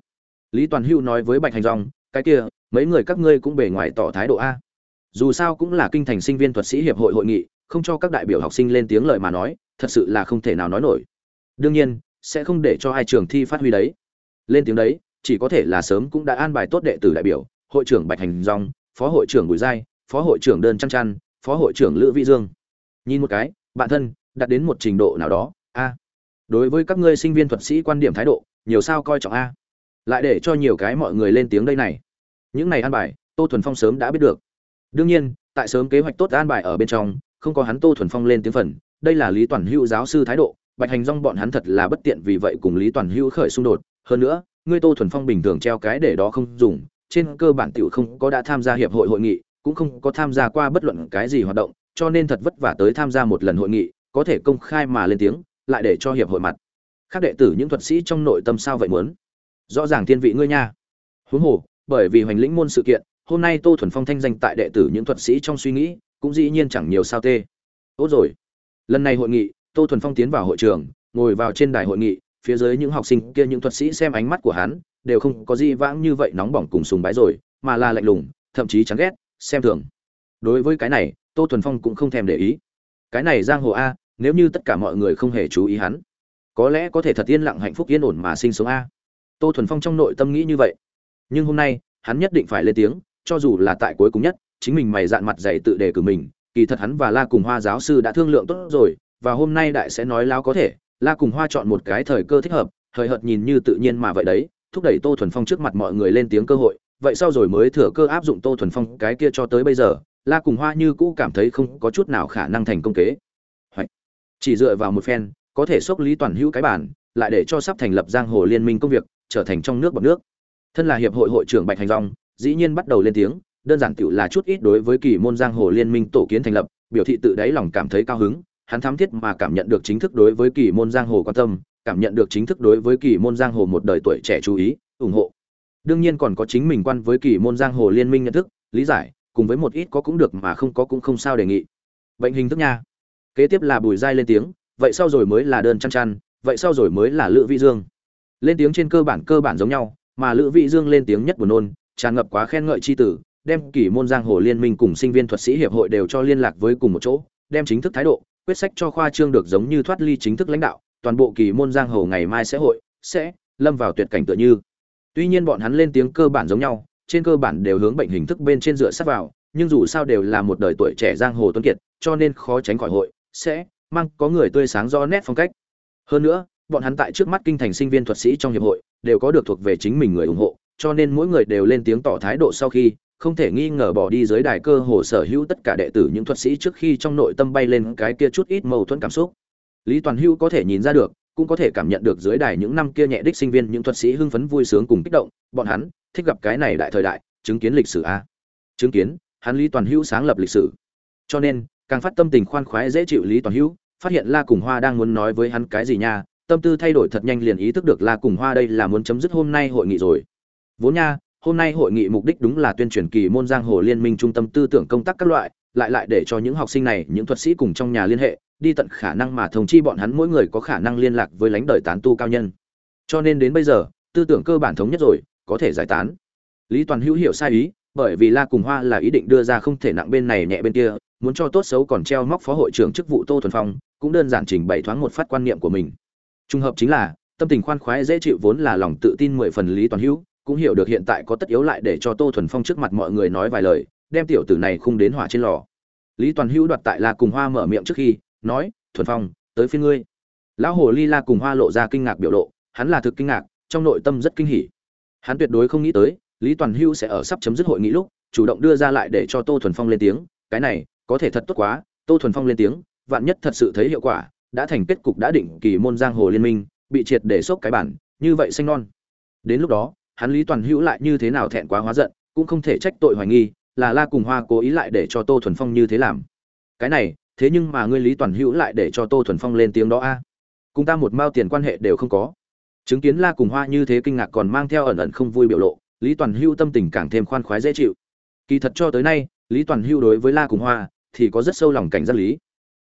Lý toàn hưu nói với bạch hành rong cái kia, mấy người các ngươi cũng bề ngoài tỏ thái độ a. Dù sao cũng là kinh thành sinh viên thuật sĩ hiệp hội hội nghị không cho các đại biểu học sinh lên tiếng lời mà nói, thật sự là không thể nào nói nổi. Đương nhiên, sẽ không để cho hai trường thi phát huy đấy. Lên tiếng đấy, chỉ có thể là sớm cũng đã an bài tốt đệ tử đại biểu, hội trưởng bạch hành rong phó hội trưởng bùi giai, phó hội trưởng đơn trăng trăn phó hội trưởng lữ vĩ dương. Nhìn một cái, bạn thân, đạt đến một trình độ nào đó, a. Đối với các ngươi sinh viên thuật sĩ quan điểm thái độ, nhiều sao coi trọng a. Lại để cho nhiều cái mọi người lên tiếng đây này. Những này an bài, tô thuần phong sớm đã biết được. Đương nhiên, tại sớm kế hoạch tốt an bài ở bên trong không có hắn tô thuần phong lên tiếng phần, đây là lý toàn hữu giáo sư thái độ, bạch hành rong bọn hắn thật là bất tiện vì vậy cùng lý toàn hữu khởi xung đột. Hơn nữa, ngươi tô thuần phong bình thường treo cái để đó không dùng, trên cơ bản tiểu không có đã tham gia hiệp hội hội nghị, cũng không có tham gia qua bất luận cái gì hoạt động, cho nên thật vất vả tới tham gia một lần hội nghị, có thể công khai mà lên tiếng, lại để cho hiệp hội mặt. Khác đệ tử những thuật sĩ trong nội tâm sao vậy muốn? Rõ ràng thiên vị ngươi nha. Huống hồ, bởi vì hoành lĩnh môn sự kiện, hôm nay tô thuần phong thanh danh tại đệ tử những thuật sĩ trong suy nghĩ cũng dĩ nhiên chẳng nhiều sao tê. Tốt rồi. Lần này hội nghị, tô thuần phong tiến vào hội trường, ngồi vào trên đài hội nghị, phía dưới những học sinh kia, những thuật sĩ xem ánh mắt của hắn, đều không có gì vãng như vậy nóng bỏng cùng sùng bái rồi, mà là lạnh lùng, thậm chí chán ghét, xem thường. Đối với cái này, tô thuần phong cũng không thèm để ý. Cái này giang hồ a, nếu như tất cả mọi người không hề chú ý hắn, có lẽ có thể thật yên lặng hạnh phúc yên ổn mà sinh sống a. Tô thuần phong trong nội tâm nghĩ như vậy. Nhưng hôm nay, hắn nhất định phải lên tiếng, cho dù là tại cuối cùng nhất chính mình mày dạn mặt dày tự đề cử mình, kỳ thật hắn và la cùng hoa giáo sư đã thương lượng tốt rồi, và hôm nay đại sẽ nói lao có thể, la cùng hoa chọn một cái thời cơ thích hợp thời hợt nhìn như tự nhiên mà vậy đấy, thúc đẩy tô thuần phong trước mặt mọi người lên tiếng cơ hội, vậy sau rồi mới thừa cơ áp dụng tô thuần phong cái kia cho tới bây giờ, la cùng hoa như cũ cảm thấy không có chút nào khả năng thành công kế Hoạch. chỉ dựa vào một phen, có thể xốc lý toàn hữu cái bản, lại để cho sắp thành lập giang hồ liên minh công việc, trở thành trong nước bọc nước thân là hiệp hội hội trưởng bạch hành rong dĩ nhiên bắt đầu lên tiếng đơn giản tiểu là chút ít đối với kỳ môn giang hồ liên minh tổ kiến thành lập, biểu thị tự đáy lòng cảm thấy cao hứng, hắn thám thiết mà cảm nhận được chính thức đối với kỳ môn giang hồ quan tâm, cảm nhận được chính thức đối với kỳ môn giang hồ một đời tuổi trẻ chú ý, ủng hộ. Đương nhiên còn có chính mình quan với kỳ môn giang hồ liên minh nhận thức, lý giải, cùng với một ít có cũng được mà không có cũng không sao đề nghị. Bệnh hình thức nha. Kế tiếp là bùi giai lên tiếng, vậy sau rồi mới là đơn chăn chăn, vậy sau rồi mới là lữ vị dương. Lên tiếng trên cơ bản cơ bản giống nhau, mà lữ vị dương lên tiếng nhất buồn nôn, tràn ngập quá khen ngợi chi tử đem kỳ môn giang hồ liên minh cùng sinh viên thuật sĩ hiệp hội đều cho liên lạc với cùng một chỗ, đem chính thức thái độ, quyết sách cho khoa trương được giống như thoát ly chính thức lãnh đạo, toàn bộ kỳ môn giang hồ ngày mai sẽ hội, sẽ lâm vào tuyệt cảnh tựa như. Tuy nhiên bọn hắn lên tiếng cơ bản giống nhau, trên cơ bản đều hướng bệnh hình thức bên trên dựa sát vào, nhưng dù sao đều là một đời tuổi trẻ giang hồ tuấn kiệt, cho nên khó tránh khỏi hội, sẽ mang có người tươi sáng do nét phong cách. Hơn nữa, bọn hắn tại trước mắt kinh thành sinh viên thuật sĩ trong hiệp hội, đều có được thuộc về chính mình người ủng hộ, cho nên mỗi người đều lên tiếng tỏ thái độ sau khi không thể nghi ngờ bỏ đi dưới đài cơ hồ sở hữu tất cả đệ tử những thuật sĩ trước khi trong nội tâm bay lên cái kia chút ít mâu thuẫn cảm xúc. Lý toàn hữu có thể nhìn ra được, cũng có thể cảm nhận được dưới đài những năm kia nhẹ đích sinh viên, những thuật sĩ hưng phấn vui sướng cùng kích động, bọn hắn thích gặp cái này đại thời đại, chứng kiến lịch sử a. Chứng kiến, hắn lý toàn hữu sáng lập lịch sử. Cho nên, càng phát tâm tình khoan khoái dễ chịu lý toàn hữu, phát hiện la cùng hoa đang muốn nói với hắn cái gì nha, tâm tư thay đổi thật nhanh liền ý thức được la cùng hoa đây là muốn chấm dứt hôm nay hội nghị rồi. Vốn nha hôm nay hội nghị mục đích đúng là tuyên truyền kỳ môn giang hồ liên minh trung tâm tư tưởng công tác các loại, lại lại để cho những học sinh này, những thuật sĩ cùng trong nhà liên hệ, đi tận khả năng mà thông chi bọn hắn mỗi người có khả năng liên lạc với lãnh đời tán tu cao nhân. Cho nên đến bây giờ, tư tưởng cơ bản thống nhất rồi, có thể giải tán. Lý toàn hữu hiểu sai ý, bởi vì la cùng hoa là ý định đưa ra không thể nặng bên này nhẹ bên kia, muốn cho tốt xấu còn treo móc phó hội trưởng chức vụ tô thuần phong, cũng đơn giản trình bày thoáng một phát quan niệm của mình. Trùng hợp chính là, tâm tình khoan khoái dễ chịu vốn là lòng tự tin mười phần lý toàn hữu cũng hiểu được hiện tại có tất yếu lại để cho tô thuần phong trước mặt mọi người nói vài lời, đem tiểu tử này khung đến hỏa trên lò. Lý toàn hữu đoạt tại la cùng hoa mở miệng trước khi, nói, thuần phong, tới phía ngươi. Lão hồ ly la cùng hoa lộ ra kinh ngạc biểu lộ, hắn là thực kinh ngạc, trong nội tâm rất kinh hỉ. Hắn tuyệt đối không nghĩ tới, lý toàn hữu sẽ ở sắp chấm dứt hội nghị lúc, chủ động đưa ra lại để cho tô thuần phong lên tiếng, cái này, có thể thật tốt quá. Tô thuần phong lên tiếng, vạn nhất thật sự thấy hiệu quả, đã thành kết cục đã định kỳ môn giang hồ liên minh, bị triệt để sốc cái bản, như vậy xanh non. Đến lúc đó hắn lý toàn hữu lại như thế nào thẹn quá hóa giận, cũng không thể trách tội hoài nghi, là la cùng hoa cố ý lại để cho tô thuần phong như thế làm. Cái này, thế nhưng mà ngươi lý toàn hữu lại để cho tô thuần phong lên tiếng đó a. Cùng ta một mao tiền quan hệ đều không có. Chứng kiến la cùng hoa như thế kinh ngạc còn mang theo ẩn ẩn không vui biểu lộ, lý toàn hữu tâm tình càng thêm khoan khoái dễ chịu. Kỳ thật cho tới nay, lý toàn hữu đối với la cùng hoa thì có rất sâu lòng cảnh giác lý.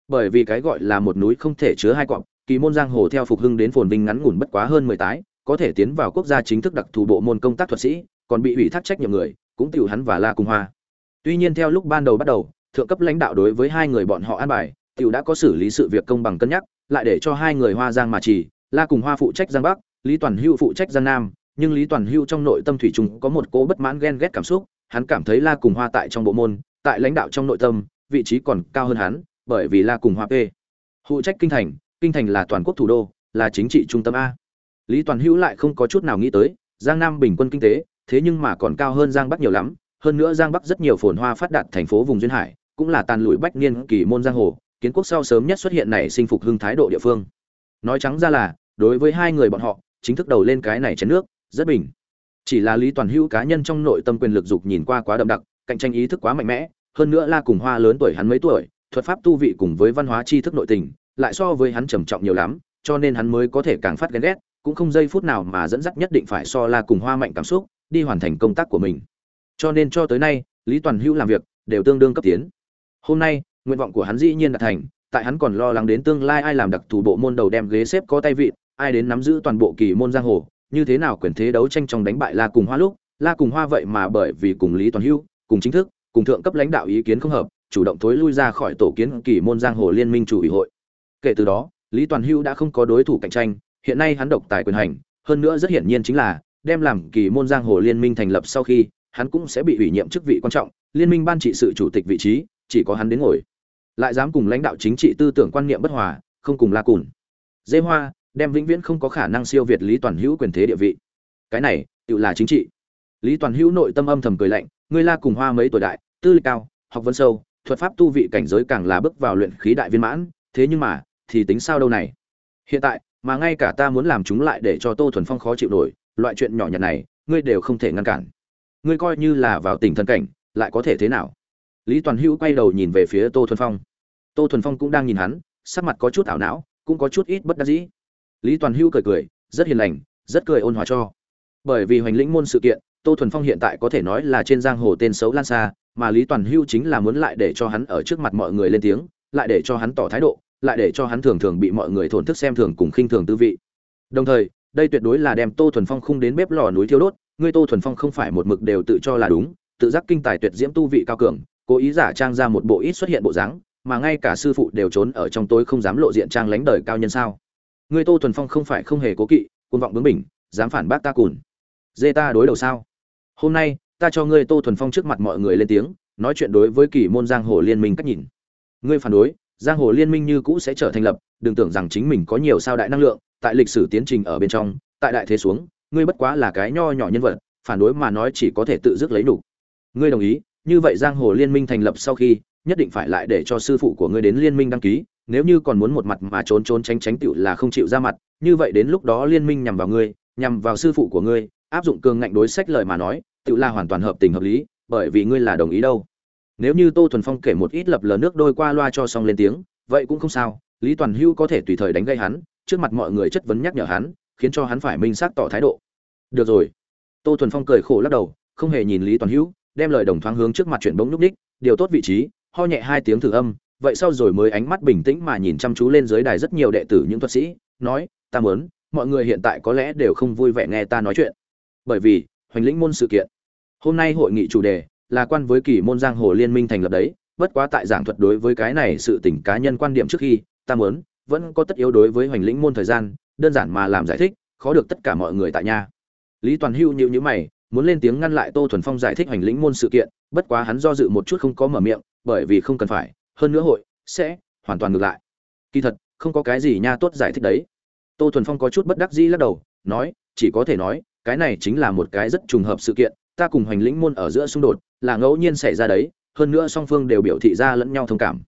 Bởi vì cái gọi là một núi không thể chứa hai cọp kỳ môn giang hồ theo phục hưng đến phồn vinh ngắn ngủn bất quá hơn mười tái có thể tiến vào quốc gia chính thức đặc thù bộ môn công tác thuật sĩ, còn bị ủy thác trách nhiệm người, cũng tiểu hắn và la cùng hoa. Tuy nhiên theo lúc ban đầu bắt đầu, thượng cấp lãnh đạo đối với hai người bọn họ an bài, tiểu đã có xử lý sự việc công bằng cân nhắc, lại để cho hai người hoa giang mà chỉ, la cùng hoa phụ trách giang bắc, lý toàn hưu phụ trách giang nam, nhưng lý toàn hưu trong nội tâm thủy chung có một cố bất mãn ghen ghét cảm xúc, hắn cảm thấy la cùng hoa tại trong bộ môn, tại lãnh đạo trong nội tâm, vị trí còn cao hơn hắn, bởi vì la cùng hoa p. Phụ trách kinh thành kinh thành là toàn quốc thủ đô, là chính trị trung tâm a lý toàn hữu lại không có chút nào nghĩ tới, giang nam bình quân kinh tế, thế nhưng mà còn cao hơn giang bắc nhiều lắm, hơn nữa giang bắc rất nhiều phồn hoa phát đạt thành phố vùng duyên hải, cũng là tàn lụi bách niên kỳ môn giang hồ, kiến quốc sau sớm nhất xuất hiện này sinh phục hưng thái độ địa phương. Nói trắng ra là, đối với hai người bọn họ, chính thức đầu lên cái này chén nước, rất bình. Chỉ là lý toàn hữu cá nhân trong nội tâm quyền lực dục nhìn qua quá đậm đặc, cạnh tranh ý thức quá mạnh mẽ, hơn nữa la cùng hoa lớn tuổi hắn mấy tuổi, thuật pháp tu vị cùng với văn hóa tri thức nội tình, lại so với hắn trầm trọng nhiều lắm, cho nên hắn mới có thể càng phát ghen ghét cũng không giây phút nào mà dẫn dắt nhất định phải so la cùng hoa mạnh cảm xúc, đi hoàn thành công tác của mình. Cho nên cho tới nay, lý toàn hữu làm việc đều tương đương cấp tiến. Hôm nay, nguyện vọng của hắn dĩ nhiên đã thành, tại hắn còn lo lắng đến tương lai ai làm đặc thù bộ môn đầu đem ghế xếp có tay vị ai đến nắm giữ toàn bộ kỳ môn giang hồ, như thế nào quyền thế đấu tranh trong đánh bại la cùng hoa lúc, la cùng hoa vậy mà bởi vì cùng lý toàn hữu, cùng chính thức, cùng thượng cấp lãnh đạo ý kiến không hợp, chủ động thối lui ra khỏi tổ kiến kỳ môn giang hồ liên minh chủ ủy hội. Kể từ đó, lý toàn hữu đã không có đối thủ cạnh tranh hiện nay hắn độc tài quyền hành, hơn nữa rất hiển nhiên chính là đem làm kỳ môn giang hồ liên minh thành lập sau khi, hắn cũng sẽ bị ủy nhiệm chức vị quan trọng, liên minh ban trị sự chủ tịch vị trí, chỉ có hắn đến ngồi. Lại dám cùng lãnh đạo chính trị tư tưởng quan niệm bất hòa, không cùng la cùn. Dễ Hoa, đem vĩnh viễn không có khả năng siêu việt Lý Toàn Hữu quyền thế địa vị. Cái này, tự là chính trị. Lý Toàn Hữu nội tâm âm thầm cười lạnh, ngươi la cùng Hoa mấy tuổi đại, tư lịch cao, học vấn sâu, thuật pháp tu vị cảnh giới càng là bước vào luyện khí đại viên mãn, thế nhưng mà, thì tính sao đâu này? Hiện tại, mà ngay cả ta muốn làm chúng lại để cho tô thuần phong khó chịu nổi, loại chuyện nhỏ nhặt này, ngươi đều không thể ngăn cản. Ngươi coi như là vào tình thân cảnh, lại có thể thế nào? Lý toàn hữu quay đầu nhìn về phía tô thuần phong. Tô thuần phong cũng đang nhìn hắn, sắc mặt có chút ảo não, cũng có chút ít bất đắc dĩ. Lý toàn hữu cười cười, rất hiền lành, rất cười ôn hòa cho. Bởi vì hoành lĩnh môn sự kiện, tô thuần phong hiện tại có thể nói là trên giang hồ tên xấu lan xa, mà lý toàn hữu chính là muốn lại để cho hắn ở trước mặt mọi người lên tiếng, lại để cho hắn tỏ thái độ lại để cho hắn thường thường bị mọi người thổn thức xem thường cùng khinh thường tư vị. Đồng thời, đây tuyệt đối là đem tô thuần phong khung đến bếp lò núi thiêu đốt, ngươi tô thuần phong không phải một mực đều tự cho là đúng, tự giác kinh tài tuyệt diễm tu vị cao cường, cố ý giả trang ra một bộ ít xuất hiện bộ dáng, mà ngay cả sư phụ đều trốn ở trong tối không dám lộ diện trang lánh đời cao nhân sao? Ngươi tô thuần phong không phải không hề cố kỵ côn vọng bướng bỉnh, dám phản bác ta cùn. Dê ta đối đầu sao? Hôm nay, ta cho ngươi tô thuần phong trước mặt mọi người lên tiếng, nói chuyện đối với kỳ môn giang hồ liên minh cách nhìn. Ngươi phản đối giang hồ liên minh như cũ sẽ trở thành lập, đừng tưởng rằng chính mình có nhiều sao đại năng lượng, tại lịch sử tiến trình ở bên trong, tại đại thế xuống, ngươi bất quá là cái nho nhỏ nhân vật, phản đối mà nói chỉ có thể tự dứt lấy đủ. ngươi đồng ý, như vậy giang hồ liên minh thành lập sau khi, nhất định phải lại để cho sư phụ của ngươi đến liên minh đăng ký, nếu như còn muốn một mặt mà trốn trốn tránh tránh tựu là không chịu ra mặt, như vậy đến lúc đó liên minh nhằm vào ngươi, nhằm vào sư phụ của ngươi, áp dụng cường ngạnh đối sách lời mà nói, tựu là hoàn toàn hợp tình hợp lý, bởi vì ngươi là đồng ý đâu nếu như tô thuần phong kể một ít lập lờ nước đôi qua loa cho xong lên tiếng, vậy cũng không sao, lý toàn hưu có thể tùy thời đánh gây hắn, trước mặt mọi người chất vấn nhắc nhở hắn, khiến cho hắn phải minh xác tỏ thái độ. Được rồi. Tô thuần phong cười khổ lắc đầu, không hề nhìn lý toàn hữu đem lời đồng thoáng hướng trước mặt chuyển bỗng núp ních điều tốt vị trí, ho nhẹ hai tiếng thử âm, vậy sau rồi mới ánh mắt bình tĩnh mà nhìn chăm chú lên dưới đài rất nhiều đệ tử những thuật sĩ, nói, ta muốn, mọi người hiện tại có lẽ đều không vui vẻ nghe ta nói chuyện. Bởi vì, hoành lĩnh môn sự kiện. Hôm nay hội nghị chủ đề là quan với kỳ môn giang hồ liên minh thành lập đấy, bất quá tại giảng thuật đối với cái này sự tình cá nhân quan điểm trước khi, ta muốn, vẫn có tất yếu đối với hoành lĩnh môn thời gian, đơn giản mà làm giải thích, khó được tất cả mọi người tại nhà. Lý toàn hưu nhịu nhữ mày, muốn lên tiếng ngăn lại tô thuần phong giải thích hoành lĩnh môn sự kiện, bất quá hắn do dự một chút không có mở miệng, bởi vì không cần phải, hơn nữa hội sẽ hoàn toàn ngược lại. Kỳ thật, không có cái gì nha tốt giải thích đấy. Tô thuần phong có chút bất đắc dĩ lắc đầu, nói, chỉ có thể nói, cái này chính là một cái rất trùng hợp sự kiện, ta cùng hoành lĩnh môn ở giữa xung đột là ngẫu nhiên xảy ra đấy, hơn nữa song phương đều biểu thị ra lẫn nhau thông cảm.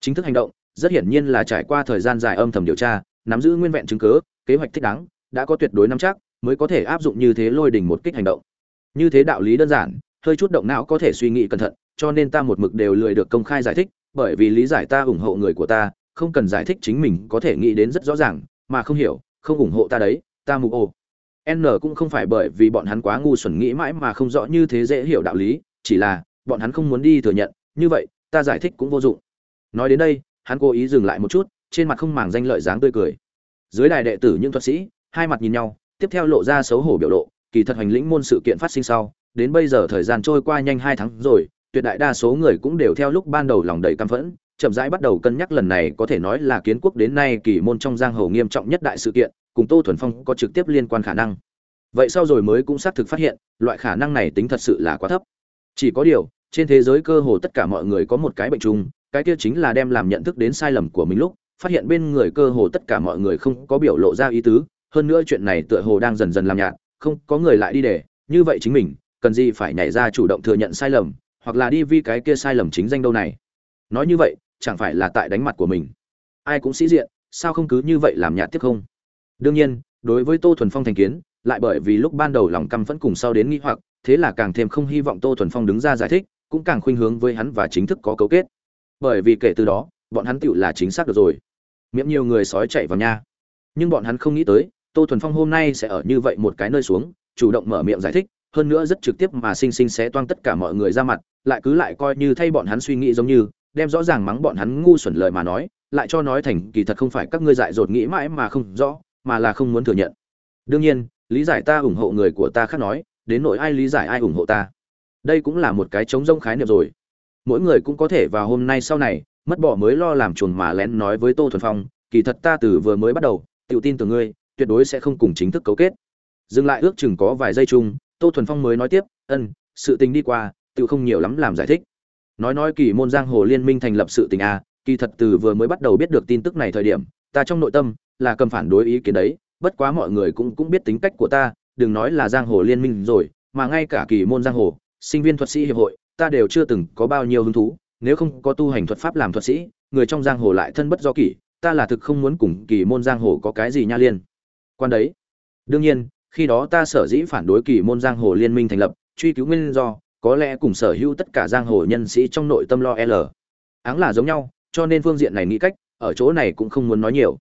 Chính thức hành động, rất hiển nhiên là trải qua thời gian dài âm thầm điều tra, nắm giữ nguyên vẹn chứng cứ, kế hoạch thích đáng, đã có tuyệt đối nắm chắc, mới có thể áp dụng như thế lôi đỉnh một kích hành động. Như thế đạo lý đơn giản, hơi chút động não có thể suy nghĩ cẩn thận, cho nên ta một mực đều lười được công khai giải thích, bởi vì lý giải ta ủng hộ người của ta, không cần giải thích chính mình có thể nghĩ đến rất rõ ràng, mà không hiểu, không ủng hộ ta đấy, ta mù ô. N cũng không phải bởi vì bọn hắn quá ngu xuẩn nghĩ mãi mà không rõ như thế dễ hiểu đạo lý chỉ là, bọn hắn không muốn đi thừa nhận, như vậy, ta giải thích cũng vô dụng. Nói đến đây, hắn cố ý dừng lại một chút, trên mặt không màng danh lợi dáng tươi cười. Dưới đài đệ tử những thuật sĩ, hai mặt nhìn nhau, tiếp theo lộ ra xấu hổ biểu lộ, kỳ thật hành lĩnh môn sự kiện phát sinh sau, đến bây giờ thời gian trôi qua nhanh hai tháng rồi, tuyệt đại đa số người cũng đều theo lúc ban đầu lòng đầy căm phẫn, chậm rãi bắt đầu cân nhắc lần này có thể nói là kiến quốc đến nay kỳ môn trong giang hồ nghiêm trọng nhất đại sự kiện, cùng tô thuần phong có trực tiếp liên quan khả năng. Vậy sau rồi mới cũng xác thực phát hiện, loại khả năng này tính thật sự là quá thấp chỉ có điều, trên thế giới cơ hồ tất cả mọi người có một cái bệnh chung, cái kia chính là đem làm nhận thức đến sai lầm của mình lúc, phát hiện bên người cơ hồ tất cả mọi người không có biểu lộ ra ý tứ, hơn nữa chuyện này tựa hồ đang dần dần làm nhạt, không có người lại đi để, như vậy chính mình, cần gì phải nhảy ra chủ động thừa nhận sai lầm, hoặc là đi vi cái kia sai lầm chính danh đâu này. Nói như vậy, chẳng phải là tại đánh mặt của mình. Ai cũng sĩ diện, sao không cứ như vậy làm nhạt tiếp không? Đương nhiên, đối với tô thuần phong thành kiến, lại bởi vì lúc ban đầu lòng căm phẫn cùng sau đến nghi hoặc thế là càng thêm không hy vọng tô thuần phong đứng ra giải thích, cũng càng khuynh hướng với hắn và chính thức có cấu kết. Bởi vì kể từ đó, bọn hắn tựu là chính xác được rồi. Miễn nhiều người sói chạy vào nhà. Nhưng bọn hắn không nghĩ tới, tô thuần phong hôm nay sẽ ở như vậy một cái nơi xuống, chủ động mở miệng giải thích, hơn nữa rất trực tiếp mà sinh sinh xé toang tất cả mọi người ra mặt, lại cứ lại coi như thay bọn hắn suy nghĩ giống như, đem rõ ràng mắng bọn hắn ngu xuẩn lời mà nói, lại cho nói thành kỳ thật không phải các ngươi dại dột nghĩ mãi mà không rõ, mà là không muốn thừa nhận. Đương nhiên, lý giải ta ủng hộ người của ta khác nói đến nỗi ai lý giải ai ủng hộ ta. Đây cũng là một cái chống rông khái niệm rồi. Mỗi người cũng có thể vào hôm nay sau này, mất bỏ mới lo làm chuồn mà lén nói với tô thuần phong, kỳ thật ta từ vừa mới bắt đầu, tự tin từ ngươi, tuyệt đối sẽ không cùng chính thức cấu kết. Dừng lại ước chừng có vài giây chung, tô thuần phong mới nói tiếp, ân, sự tình đi qua, tự không nhiều lắm làm giải thích. Nói nói kỳ môn giang hồ liên minh thành lập sự tình a, kỳ thật từ vừa mới bắt đầu biết được tin tức này thời điểm, ta trong nội tâm là cầm phản đối ý kiến đấy, bất quá mọi người cũng cũng biết tính cách của ta đừng nói là giang hồ liên minh rồi, mà ngay cả kỳ môn giang hồ, sinh viên thuật sĩ hiệp hội, ta đều chưa từng có bao nhiêu hứng thú. Nếu không có tu hành thuật pháp làm thuật sĩ, người trong giang hồ lại thân bất do kỷ, ta là thực không muốn cùng kỳ môn giang hồ có cái gì nha liên. Quan đấy. Đương nhiên, khi đó ta sở dĩ phản đối kỳ môn giang hồ liên minh thành lập, truy cứu nguyên do, có lẽ cùng sở hữu tất cả giang hồ nhân sĩ trong nội tâm lo e l áng là giống nhau, cho nên phương diện này nghĩ cách, ở chỗ này cũng không muốn nói nhiều.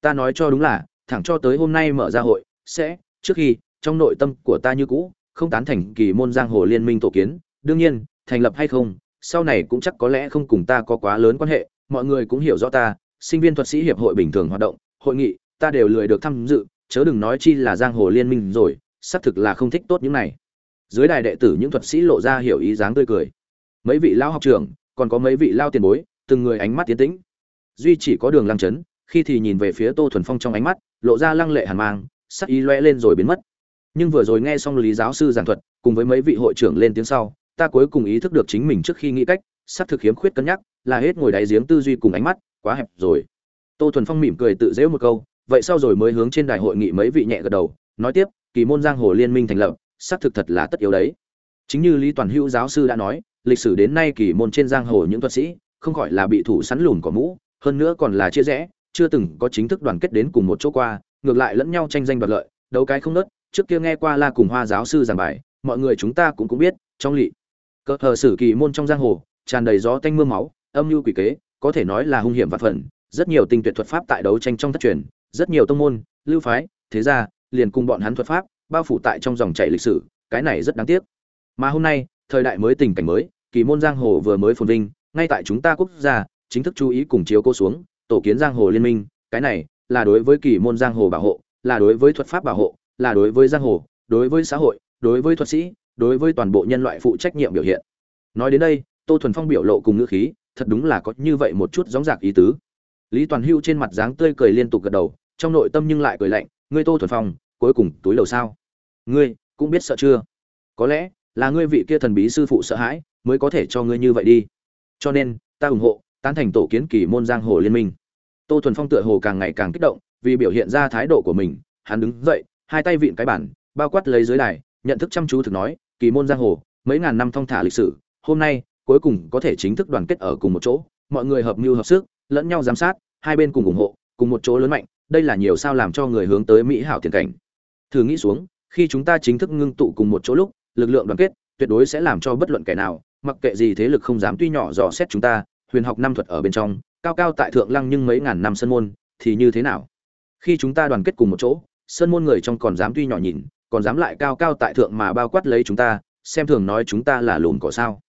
Ta nói cho đúng là, thẳng cho tới hôm nay mở ra hội, sẽ, trước khi trong nội tâm của ta như cũ, không tán thành kỳ môn giang hồ liên minh tổ kiến, đương nhiên, thành lập hay không, sau này cũng chắc có lẽ không cùng ta có quá lớn quan hệ, mọi người cũng hiểu rõ ta, sinh viên thuật sĩ hiệp hội bình thường hoạt động, hội nghị, ta đều lười được tham dự, chớ đừng nói chi là giang hồ liên minh rồi, xác thực là không thích tốt những này. Dưới đài đệ tử những thuật sĩ lộ ra hiểu ý dáng tươi cười. Mấy vị lao học trưởng, còn có mấy vị lao tiền bối, từng người ánh mắt tiến tĩnh. Duy chỉ có đường lăng chấn, khi thì nhìn về phía tô thuần phong trong ánh mắt, lộ ra lăng lệ hàn mang, sắc ý loe lên rồi biến mất nhưng vừa rồi nghe xong lý giáo sư giảng thuật, cùng với mấy vị hội trưởng lên tiếng sau, ta cuối cùng ý thức được chính mình trước khi nghĩ cách sắp thực hiếm khuyết cân nhắc, là hết ngồi đáy giếng tư duy cùng ánh mắt, quá hẹp rồi. Tô thuần phong mỉm cười tự dễu một câu, vậy sau rồi mới hướng trên đài hội nghị mấy vị nhẹ gật đầu, nói tiếp, kỳ môn giang hồ liên minh thành lập, xác thực thật là tất yếu đấy. Chính như lý toàn hữu giáo sư đã nói, lịch sử đến nay kỳ môn trên giang hồ những thuật sĩ, không khỏi là bị thủ sắn lùn cỏ mũ, hơn nữa còn là chia rẽ, chưa từng có chính thức đoàn kết đến cùng một chỗ qua, ngược lại lẫn nhau tranh danh đoạt lợi, đấu cái không nớt trước kia nghe qua la cùng hoa giáo sư giảng bài, mọi người chúng ta cũng cũng biết, trong lỵ cỡ hờ sử kỳ môn trong giang hồ, tràn đầy gió tanh mưa máu, âm mưu quỷ kế, có thể nói là hung hiểm vạn phần, rất nhiều tinh tuyệt thuật pháp tại đấu tranh trong thất truyền, rất nhiều tông môn, lưu phái, thế ra liền cùng bọn hắn thuật pháp bao phủ tại trong dòng chảy lịch sử, cái này rất đáng tiếc. Mà hôm nay, thời đại mới tình cảnh mới, kỳ môn giang hồ vừa mới phồn vinh, ngay tại chúng ta quốc gia, chính thức chú ý cùng chiếu cô xuống, tổ kiến giang hồ liên minh, cái này là đối với kỳ môn giang hồ bảo hộ, là đối với thuật pháp bảo hộ là đối với giang hồ, đối với xã hội, đối với thuật sĩ, đối với toàn bộ nhân loại phụ trách nhiệm biểu hiện. Nói đến đây, tô thuần phong biểu lộ cùng ngữ khí, thật đúng là có như vậy một chút gióng giạc ý tứ. Lý toàn hưu trên mặt dáng tươi cười liên tục gật đầu, trong nội tâm nhưng lại cười lạnh, ngươi tô thuần phong, cuối cùng túi đầu sao? Ngươi cũng biết sợ chưa? Có lẽ là ngươi vị kia thần bí sư phụ sợ hãi, mới có thể cho ngươi như vậy đi. Cho nên, ta ủng hộ, tán thành tổ kiến kỳ môn giang hồ liên minh. Tô thuần phong tựa hồ càng ngày càng kích động, vì biểu hiện ra thái độ của mình, hắn đứng dậy hai tay vịn cái bản, bao quát lấy dưới đài, nhận thức chăm chú thực nói, kỳ môn giang hồ, mấy ngàn năm thong thả lịch sử, hôm nay, cuối cùng có thể chính thức đoàn kết ở cùng một chỗ, mọi người hợp mưu hợp sức, lẫn nhau giám sát, hai bên cùng ủng hộ, cùng một chỗ lớn mạnh, đây là nhiều sao làm cho người hướng tới mỹ hảo tiền cảnh. Thử nghĩ xuống, khi chúng ta chính thức ngưng tụ cùng một chỗ lúc, lực lượng đoàn kết tuyệt đối sẽ làm cho bất luận kẻ nào, mặc kệ gì thế lực không dám tuy nhỏ dò xét chúng ta, huyền học năm thuật ở bên trong, cao cao tại thượng lăng nhưng mấy ngàn năm sân môn, thì như thế nào? Khi chúng ta đoàn kết cùng một chỗ Sơn môn người trong còn dám tuy nhỏ nhìn, còn dám lại cao cao tại thượng mà bao quát lấy chúng ta, xem thường nói chúng ta là lùn cỏ sao.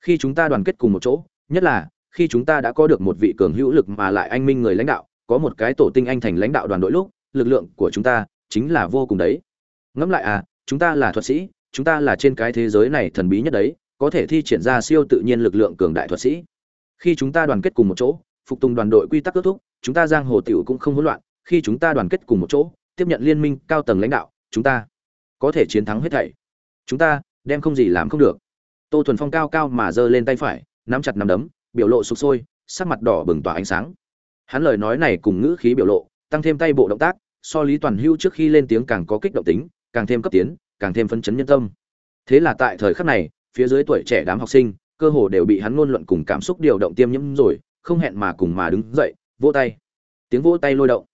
Khi chúng ta đoàn kết cùng một chỗ, nhất là, khi chúng ta đã có được một vị cường hữu lực mà lại anh minh người lãnh đạo, có một cái tổ tinh anh thành lãnh đạo đoàn đội lúc, lực lượng của chúng ta chính là vô cùng đấy. Ngẫm lại à chúng ta là thuật sĩ, chúng ta là trên cái thế giới này thần bí nhất đấy, có thể thi triển ra siêu tự nhiên lực lượng cường đại thuật sĩ. Khi chúng ta đoàn kết cùng một chỗ, phục tùng đoàn đội quy tắc kết thúc, chúng ta giang hồ tiểu cũng không hỗn loạn, khi chúng ta đoàn kết cùng một chỗ tiếp nhận liên minh cao tầng lãnh đạo, chúng ta có thể chiến thắng hết thảy. Chúng ta đem không gì làm không được. Tô thuần phong cao cao mà giơ lên tay phải, nắm chặt nắm đấm, biểu lộ sụp sôi, sắc mặt đỏ bừng tỏa ánh sáng. Hắn lời nói này cùng ngữ khí biểu lộ, tăng thêm tay bộ động tác, so lý toàn hưu trước khi lên tiếng càng có kích động tính, càng thêm cấp tiến, càng thêm phấn chấn nhân tâm. Thế là tại thời khắc này, phía dưới tuổi trẻ đám học sinh, cơ hồ đều bị hắn ngôn luận cùng cảm xúc điều động tiêm nhiễm rồi, không hẹn mà cùng mà đứng dậy, vỗ tay. Tiếng vỗ tay lôi động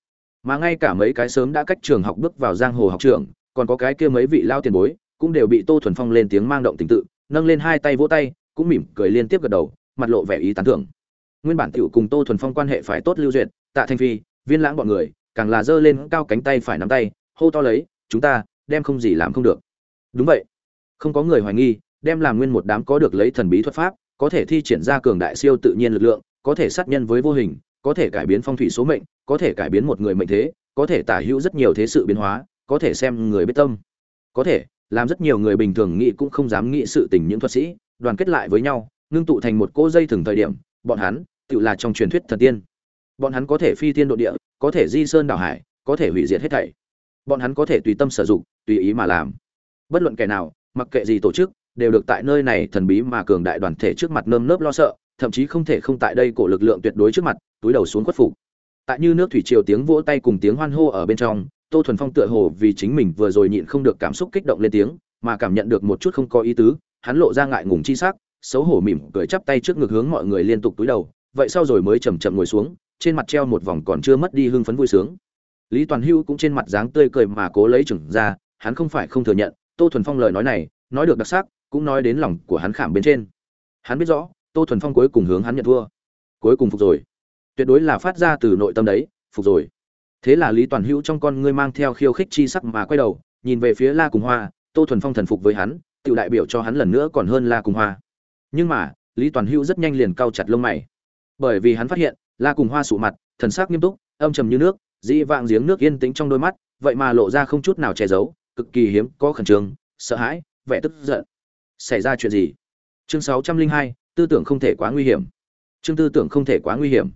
mà ngay cả mấy cái sớm đã cách trường học bước vào giang hồ học trường, còn có cái kia mấy vị lao tiền bối, cũng đều bị tô thuần phong lên tiếng mang động tình tự, nâng lên hai tay vỗ tay, cũng mỉm cười liên tiếp gật đầu, mặt lộ vẻ ý tán thưởng. Nguyên bản tiểu cùng tô thuần phong quan hệ phải tốt lưu duyệt, tạ thanh phi, viên lãng bọn người, càng là giơ lên cao cánh tay phải nắm tay, hô to lấy, chúng ta, đem không gì làm không được. Đúng vậy. Không có người hoài nghi, đem làm nguyên một đám có được lấy thần bí thuật pháp, có thể thi triển ra cường đại siêu tự nhiên lực lượng, có thể sát nhân với vô hình có thể cải biến phong thủy số mệnh, có thể cải biến một người mệnh thế, có thể tả hữu rất nhiều thế sự biến hóa, có thể xem người biết tâm. Có thể, làm rất nhiều người bình thường nghĩ cũng không dám nghĩ sự tình những thuật sĩ, đoàn kết lại với nhau, ngưng tụ thành một cỗ dây thường thời điểm, bọn hắn, tự là trong truyền thuyết thần tiên. Bọn hắn có thể phi thiên độ địa, có thể di sơn đảo hải, có thể hủy diệt hết thảy. Bọn hắn có thể tùy tâm sử dụng, tùy ý mà làm. Bất luận kẻ nào, mặc kệ gì tổ chức, đều được tại nơi này thần bí mà cường đại đoàn thể trước mặt nơm nớp lo sợ, thậm chí không thể không tại đây cổ lực lượng tuyệt đối trước mặt túi đầu xuống khuất phục. Tại như nước thủy triều tiếng vỗ tay cùng tiếng hoan hô ở bên trong, tô thuần phong tựa hồ vì chính mình vừa rồi nhịn không được cảm xúc kích động lên tiếng, mà cảm nhận được một chút không có ý tứ, hắn lộ ra ngại ngùng chi sắc, xấu hổ mỉm cười chắp tay trước ngực hướng mọi người liên tục túi đầu, vậy sau rồi mới chầm chậm ngồi xuống, trên mặt treo một vòng còn chưa mất đi hưng phấn vui sướng. Lý toàn hưu cũng trên mặt dáng tươi cười mà cố lấy chừng ra, hắn không phải không thừa nhận, tô thuần phong lời nói này, nói được đặc sắc, cũng nói đến lòng của hắn khảm bên trên. Hắn biết rõ, tô thuần phong cuối cùng hướng hắn nhận thua. Cuối cùng phục rồi tuyệt đối là phát ra từ nội tâm đấy, phục rồi. Thế là lý toàn hữu trong con ngươi mang theo khiêu khích chi sắc mà quay đầu, nhìn về phía la cùng hoa, tô thuần phong thần phục với hắn tự đại biểu cho hắn lần nữa còn hơn la cùng hoa. Nhưng mà, lý toàn hữu rất nhanh liền cau chặt lông mày. Bởi vì hắn phát hiện, la cùng hoa sụ mặt, thần sắc nghiêm túc, âm trầm như nước, dĩ vạng giếng nước yên tĩnh trong đôi mắt, vậy mà lộ ra không chút nào che giấu, cực kỳ hiếm, có khẩn trương, sợ hãi, vẻ tức giận. Xảy ra chuyện gì? Chương sáu trăm linh hai, tư tưởng không thể quá nguy hiểm. Chương tư tưởng không thể quá nguy hiểm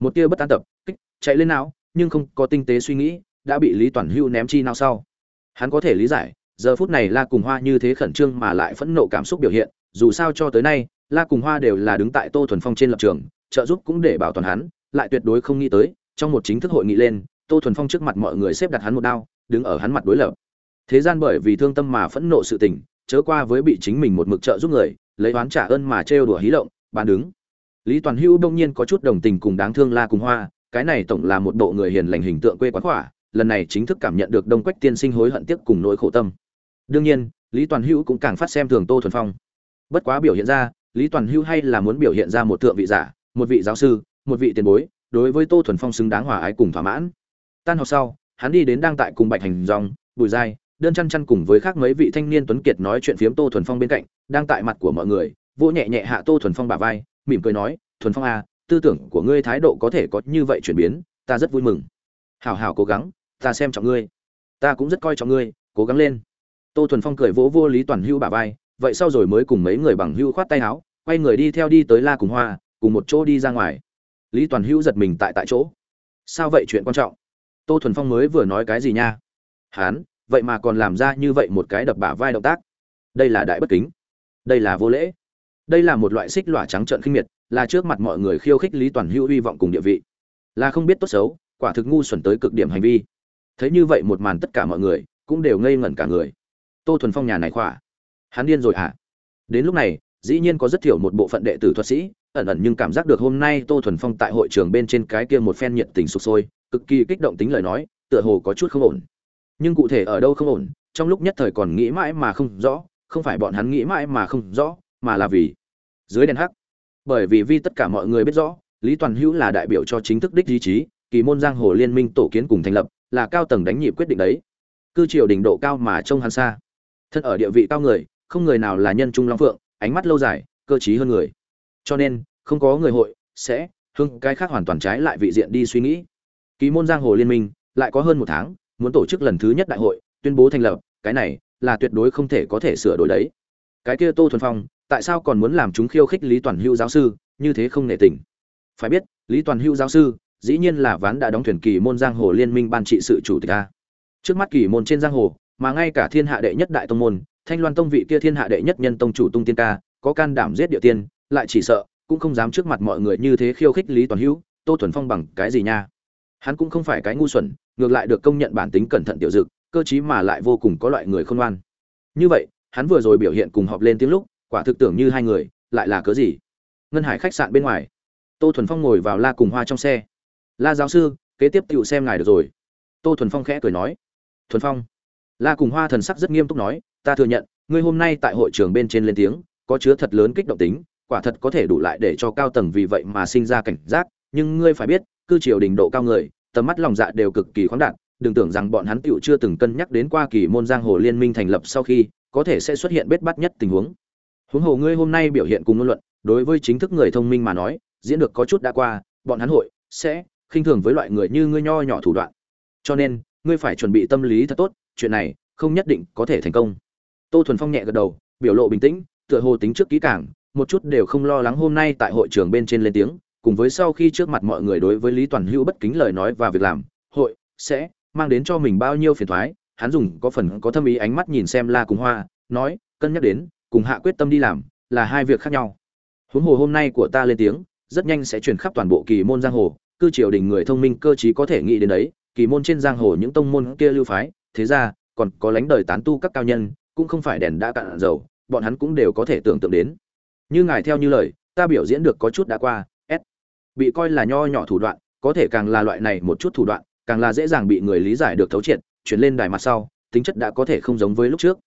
một tia bất an tập, kích, chạy lên não, nhưng không có tinh tế suy nghĩ, đã bị lý toàn hưu ném chi nào sau. Hắn có thể lý giải, giờ phút này la cùng hoa như thế khẩn trương mà lại phẫn nộ cảm xúc biểu hiện, dù sao cho tới nay, la cùng hoa đều là đứng tại tô thuần phong trên lập trường, trợ giúp cũng để bảo toàn hắn, lại tuyệt đối không nghĩ tới, trong một chính thức hội nghị lên, tô thuần phong trước mặt mọi người xếp đặt hắn một đao, đứng ở hắn mặt đối lập. Thế gian bởi vì thương tâm mà phẫn nộ sự tình, chớ qua với bị chính mình một mực trợ giúp người, lấy oán trả ơn mà trêu đùa hí lộng bàn đứng lý toàn hữu đông nhiên có chút đồng tình cùng đáng thương la cùng hoa, cái này tổng là một bộ người hiền lành hình tượng quê quán khỏa, lần này chính thức cảm nhận được đông quách tiên sinh hối hận tiếc cùng nỗi khổ tâm. Đương nhiên, lý toàn hữu cũng càng phát xem thường tô thuần phong. Bất quá biểu hiện ra, lý toàn hữu hay là muốn biểu hiện ra một thượng vị giả, một vị giáo sư, một vị tiền bối, đối với tô thuần phong xứng đáng hòa ái cùng thỏa mãn. Tan học sau, hắn đi đến đang tại cùng bạch hành dòng, bùi giai, đơn chăn chăn cùng với khác mấy vị thanh niên tuấn kiệt nói chuyện phiếm tô thuần phong bên cạnh, đang tại mặt của mọi người, vỗ nhẹ nhẹ hạ tô thuần phong bả vai mỉm cười nói, thuần phong à tư tưởng của ngươi thái độ có thể có như vậy chuyển biến, ta rất vui mừng. Hảo hảo cố gắng, ta xem trọng ngươi. Ta cũng rất coi trọng ngươi, cố gắng lên. Tô thuần phong cười vỗ vô lý toàn hưu bả vai, vậy sau rồi mới cùng mấy người bằng hưu khoát tay áo, quay người đi theo đi tới la cùng hoa, cùng một chỗ đi ra ngoài. Lý toàn hưu giật mình tại tại chỗ. Sao vậy chuyện quan trọng? Tô thuần phong mới vừa nói cái gì nha? Hán, vậy mà còn làm ra như vậy một cái đập bả vai động tác. Đây là đại bất kính. Đây là vô lễ đây là một loại xích lỏa trắng trợn khinh miệt, là trước mặt mọi người khiêu khích lý toàn hữu hy vọng cùng địa vị. Là không biết tốt xấu, quả thực ngu xuẩn tới cực điểm hành vi. Thấy như vậy một màn tất cả mọi người cũng đều ngây ngẩn cả người. Tô thuần phong nhà này khỏa. Hắn điên rồi hả? À? đến lúc này, dĩ nhiên có rất thiểu một bộ phận đệ tử thuật sĩ, ẩn ẩn nhưng cảm giác được hôm nay tô thuần phong tại hội trường bên trên cái kia một phen nhiệt tình sụp sôi, cực kỳ kích động tính lời nói, tựa hồ có chút không ổn. Nhưng cụ thể ở đâu không ổn, trong lúc nhất thời còn nghĩ mãi mà không rõ, không phải bọn hắn nghĩ mãi mà không rõ mà là vì dưới đèn hắc. Bởi vì vì tất cả mọi người biết rõ lý toàn hữu là đại biểu cho chính thức đích ý trí, kỳ môn giang hồ liên minh tổ kiến cùng thành lập là cao tầng đánh nhịp quyết định đấy. Cư triều đỉnh độ cao mà trông hắn xa. Thân ở địa vị cao người không người nào là nhân trung long phượng ánh mắt lâu dài cơ trí hơn người. Cho nên không có người hội sẽ hưng cái khác hoàn toàn trái lại vị diện đi suy nghĩ. Kỳ môn giang hồ liên minh lại có hơn một tháng muốn tổ chức lần thứ nhất đại hội tuyên bố thành lập cái này là tuyệt đối không thể có thể sửa đổi đấy. Cái kia tô thuần phong tại sao còn muốn làm chúng khiêu khích lý toàn hữu giáo sư? Như thế không nể tình. Phải biết, lý toàn hữu giáo sư, dĩ nhiên là ván đã đóng thuyền kỳ môn giang hồ liên minh ban trị sự chủ tịch a. Trước mắt kỳ môn trên giang hồ, mà ngay cả thiên hạ đệ nhất đại tông môn, thanh loan tông vị kia thiên hạ đệ nhất nhân tông chủ tung tiên ca, có can đảm giết địa tiên, lại chỉ sợ, cũng không dám trước mặt mọi người như thế khiêu khích lý toàn hữu, tô thuần phong bằng cái gì nha? Hắn cũng không phải cái ngu xuẩn, ngược lại được công nhận bản tính cẩn thận tiểu dực, cơ chí mà lại vô cùng có loại người khôn ngoan. Như vậy, hắn vừa rồi biểu hiện cùng họp lên tiếng lúc quả thực tưởng như hai người, lại là cớ gì? Ngân hải khách sạn bên ngoài. Tô thuần phong ngồi vào la cùng hoa trong xe. La giáo sư, kế tiếp tựu xem ngài được rồi. Tô thuần phong khẽ cười nói. Thuần phong. La cùng hoa thần sắc rất nghiêm túc nói, ta thừa nhận, ngươi hôm nay tại hội trường bên trên lên tiếng, có chứa thật lớn kích động tính, quả thật có thể đủ lại để cho cao tầng vì vậy mà sinh ra cảnh giác, nhưng ngươi phải biết cư triều đình độ cao người, tầm mắt lòng dạ đều cực kỳ khoáng đạt, đừng tưởng rằng bọn hắn tựu chưa từng cân nhắc đến qua kỳ môn giang hồ liên minh thành lập sau khi, có thể sẽ xuất hiện bết bắt nhất tình huống huống hồ ngươi hôm nay biểu hiện cùng ngôn luận, đối với chính thức người thông minh mà nói, diễn được có chút đã qua, bọn hắn hội sẽ khinh thường với loại người như ngươi nho nhỏ thủ đoạn. Cho nên, ngươi phải chuẩn bị tâm lý thật tốt, chuyện này không nhất định có thể thành công. Tô thuần phong nhẹ gật đầu, biểu lộ bình tĩnh, tựa hồ tính trước kỹ càng, một chút đều không lo lắng hôm nay tại hội trường bên trên lên tiếng, cùng với sau khi trước mặt mọi người đối với lý toàn hữu bất kính lời nói và việc làm, hội sẽ mang đến cho mình bao nhiêu phiền thoái, hắn dùng có phần có thâm ý ánh mắt nhìn xem la cùng hoa, nói, cân nhắc đến cùng hạ quyết tâm đi làm, là hai việc khác nhau. Huống hồ hôm nay của ta lên tiếng, rất nhanh sẽ truyền khắp toàn bộ kỳ môn giang hồ, cư triều đình người thông minh cơ trí có thể nghĩ đến đấy, kỳ môn trên giang hồ những tông môn kia lưu phái, thế ra, còn có lánh đời tán tu các cao nhân, cũng không phải đèn đã cạn dầu, bọn hắn cũng đều có thể tưởng tượng đến. Như ngài theo như lời, ta biểu diễn được có chút đã qua s bị coi là nho nhỏ thủ đoạn, có thể càng là loại này một chút thủ đoạn, càng là dễ dàng bị người lý giải được thấu triệt, chuyển lên đài mặt sau, tính chất đã có thể không giống với lúc trước.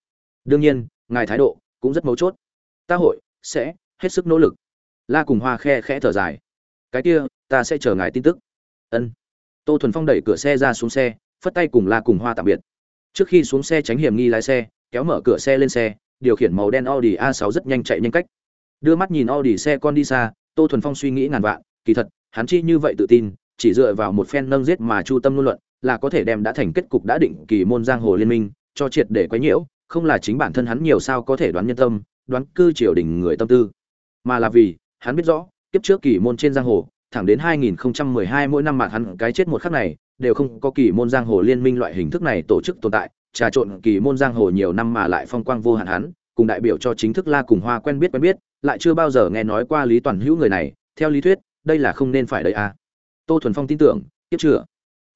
Đương nhiên, ngài thái độ cũng rất mấu chốt. Ta hội sẽ hết sức nỗ lực. La cùng hoa khe khẽ thở dài. Cái kia, ta sẽ chờ ngài tin tức. Ân. Tô thuần phong đẩy cửa xe ra xuống xe, phất tay cùng la cùng hoa tạm biệt. Trước khi xuống xe tránh hiểm nghi lái xe, kéo mở cửa xe lên xe, điều khiển màu đen audi a 6 rất nhanh chạy nhanh cách. Đưa mắt nhìn audi xe con đi xa, tô thuần phong suy nghĩ ngàn vạn, kỳ thật, hắn chi như vậy tự tin, chỉ dựa vào một phen nâng giết mà chu tâm luận luận, là có thể đem đã thành kết cục đã định kỳ môn giang hồ liên minh, cho triệt để quấy nhiễu không là chính bản thân hắn nhiều sao có thể đoán nhân tâm, đoán cư triều đình người tâm tư. Mà là vì, hắn biết rõ, kiếp trước kỳ môn trên giang hồ, thẳng đến 2012 mỗi năm mà hắn cái chết một khắc này, đều không có kỳ môn giang hồ liên minh loại hình thức này tổ chức tồn tại, trà trộn kỳ môn giang hồ nhiều năm mà lại phong quang vô hạn hắn, cùng đại biểu cho chính thức la cùng hoa quen biết quen biết, lại chưa bao giờ nghe nói qua lý toàn hữu người này, theo lý thuyết, đây là không nên phải đấy à. Tô thuần phong tin tưởng tiếp chưa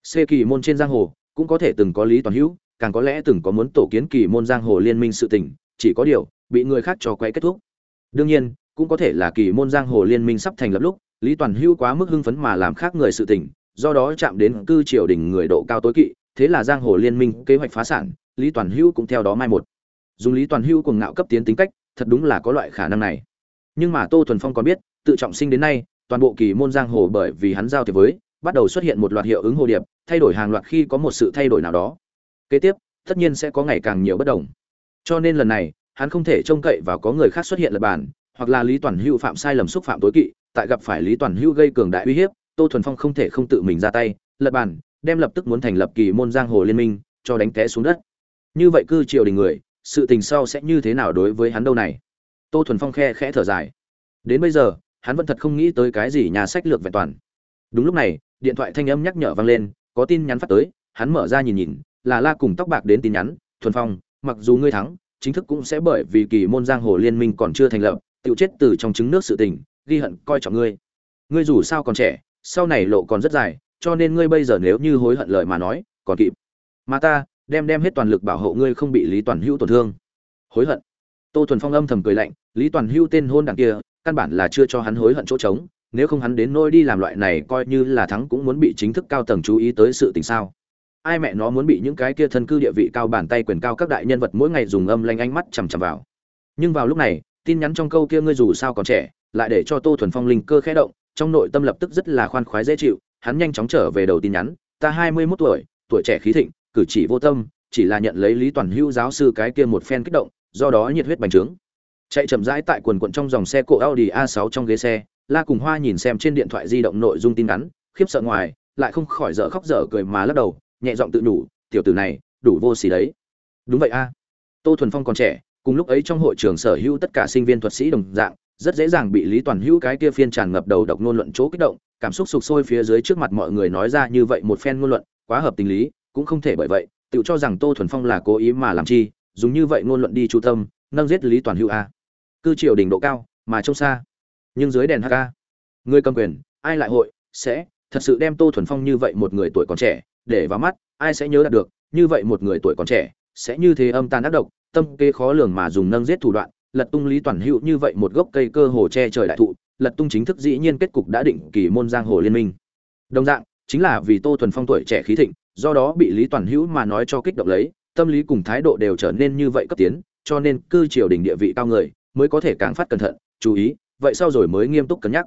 Xê kỳ môn trên giang hồ, cũng có thể từng có lý toàn hữu càng có lẽ từng có muốn tổ kiến kỳ môn giang hồ liên minh sự tình, chỉ có điều, bị người khác cho quay kết thúc. Đương nhiên, cũng có thể là kỳ môn giang hồ liên minh sắp thành lập lúc, lý toàn hưu quá mức hưng phấn mà làm khác người sự tình, do đó chạm đến cư triều đình người độ cao tối kỵ, thế là giang hồ liên minh kế hoạch phá sản, lý toàn hưu cũng theo đó mai một. Dùng lý toàn hưu cùng ngạo cấp tiến tính cách, thật đúng là có loại khả năng này. Nhưng mà tô thuần phong còn biết, tự trọng sinh đến nay, toàn bộ kỳ môn giang hồ bởi vì hắn giao thiệp với, bắt đầu xuất hiện một loạt hiệu ứng hồ điệp, thay đổi hàng loạt khi có một sự thay đổi nào đó kế tiếp, tất nhiên sẽ có ngày càng nhiều bất đồng. Cho nên lần này, hắn không thể trông cậy vào có người khác xuất hiện lập bản hoặc là lý toàn hữu phạm sai lầm xúc phạm tối kỵ, tại gặp phải lý toàn hữu gây cường đại uy hiếp, tô thuần phong không thể không tự mình ra tay, lập bản đem lập tức muốn thành lập kỳ môn giang hồ liên minh, cho đánh té xuống đất. Như vậy cư triều đình người, sự tình sau sẽ như thế nào đối với hắn đâu này? Tô thuần phong khe khẽ thở dài. Đến bây giờ, hắn vẫn thật không nghĩ tới cái gì nhà sách lược vẹn toàn. Đúng lúc này, điện thoại thanh âm nhắc nhở vang lên, có tin nhắn phát tới, hắn mở ra nhìn nhìn là la cùng tóc bạc đến tin nhắn, thuần phong, mặc dù ngươi thắng, chính thức cũng sẽ bởi vì kỳ môn giang hồ liên minh còn chưa thành lập tự chết từ trong trứng nước sự tình, ghi hận coi trọng ngươi. Ngươi dù sao còn trẻ, sau này lộ còn rất dài, cho nên ngươi bây giờ nếu như hối hận lời mà nói, còn kịp. Mà ta, đem đem hết toàn lực bảo hộ ngươi không bị lý toàn hữu tổn thương. Hối hận? Tô thuần phong âm thầm cười lạnh, lý toàn hữu tên hôn đảng kia, căn bản là chưa cho hắn hối hận chỗ trống, nếu không hắn đến nôi đi làm loại này coi như là thắng cũng muốn bị chính thức cao tầng chú ý tới sự tình sao? Ai mẹ nó muốn bị những cái kia thân cư địa vị cao bàn tay quyền cao các đại nhân vật mỗi ngày dùng âm lanh ánh mắt chằm chằm vào. Nhưng vào lúc này, tin nhắn trong câu kia ngươi dù sao còn trẻ, lại để cho tô thuần phong linh cơ khẽ động, trong nội tâm lập tức rất là khoan khoái dễ chịu, hắn nhanh chóng trở về đầu tin nhắn, ta hai mươi 21 tuổi tuổi trẻ khí thịnh, cử chỉ vô tâm, chỉ là nhận lấy lý toàn hữu giáo sư cái kia một phen kích động, do đó nhiệt huyết bành trướng. Chạy chậm rãi tại quần quận trong dòng xe cộ Audi A6 trong ghế xe, la cùng hoa nhìn xem trên điện thoại di động nội dung tin nhắn, khiếp sợ ngoài, lại không khỏi dở khóc dở cười mà lắc đầu nhẹ giọng tự đủ tiểu tử này, đủ vô xỉ đấy. Đúng vậy a. Tô thuần phong còn trẻ, cùng lúc ấy trong hội trường sở hữu tất cả sinh viên thuật sĩ đồng dạng, rất dễ dàng bị lý toàn hữu cái kia phiên tràn ngập đầu độc ngôn luận chỗ kích động, cảm xúc sục sôi phía dưới trước mặt mọi người nói ra như vậy một phen ngôn luận, quá hợp tình lý, cũng không thể bởi vậy, tự cho rằng tô thuần phong là cố ý mà làm chi, dùng như vậy ngôn luận đi chu tâm, nâng giết lý toàn hữu a. Cư triều đỉnh độ cao, mà trông xa, nhưng dưới đèn hk người cầm quyền, ai lại hội, sẽ, thật sự đem tô thuần phong như vậy một người tuổi còn trẻ để vào mắt, ai sẽ nhớ đạt được, như vậy một người tuổi còn trẻ sẽ như thế âm tàn ác độc, tâm kế khó lường mà dùng nâng giết thủ đoạn, lật tung lý toàn hữu như vậy một gốc cây cơ hồ che trời đại thụ, lật tung chính thức dĩ nhiên kết cục đã định kỳ môn giang hồ liên minh. Đồng dạng, chính là vì tô thuần phong tuổi trẻ khí thịnh, do đó bị lý toàn hữu mà nói cho kích động lấy, tâm lý cùng thái độ đều trở nên như vậy cấp tiến, cho nên cư triều đình địa vị cao người mới có thể càng phát cẩn thận, chú ý, vậy sau rồi mới nghiêm túc cân nhắc.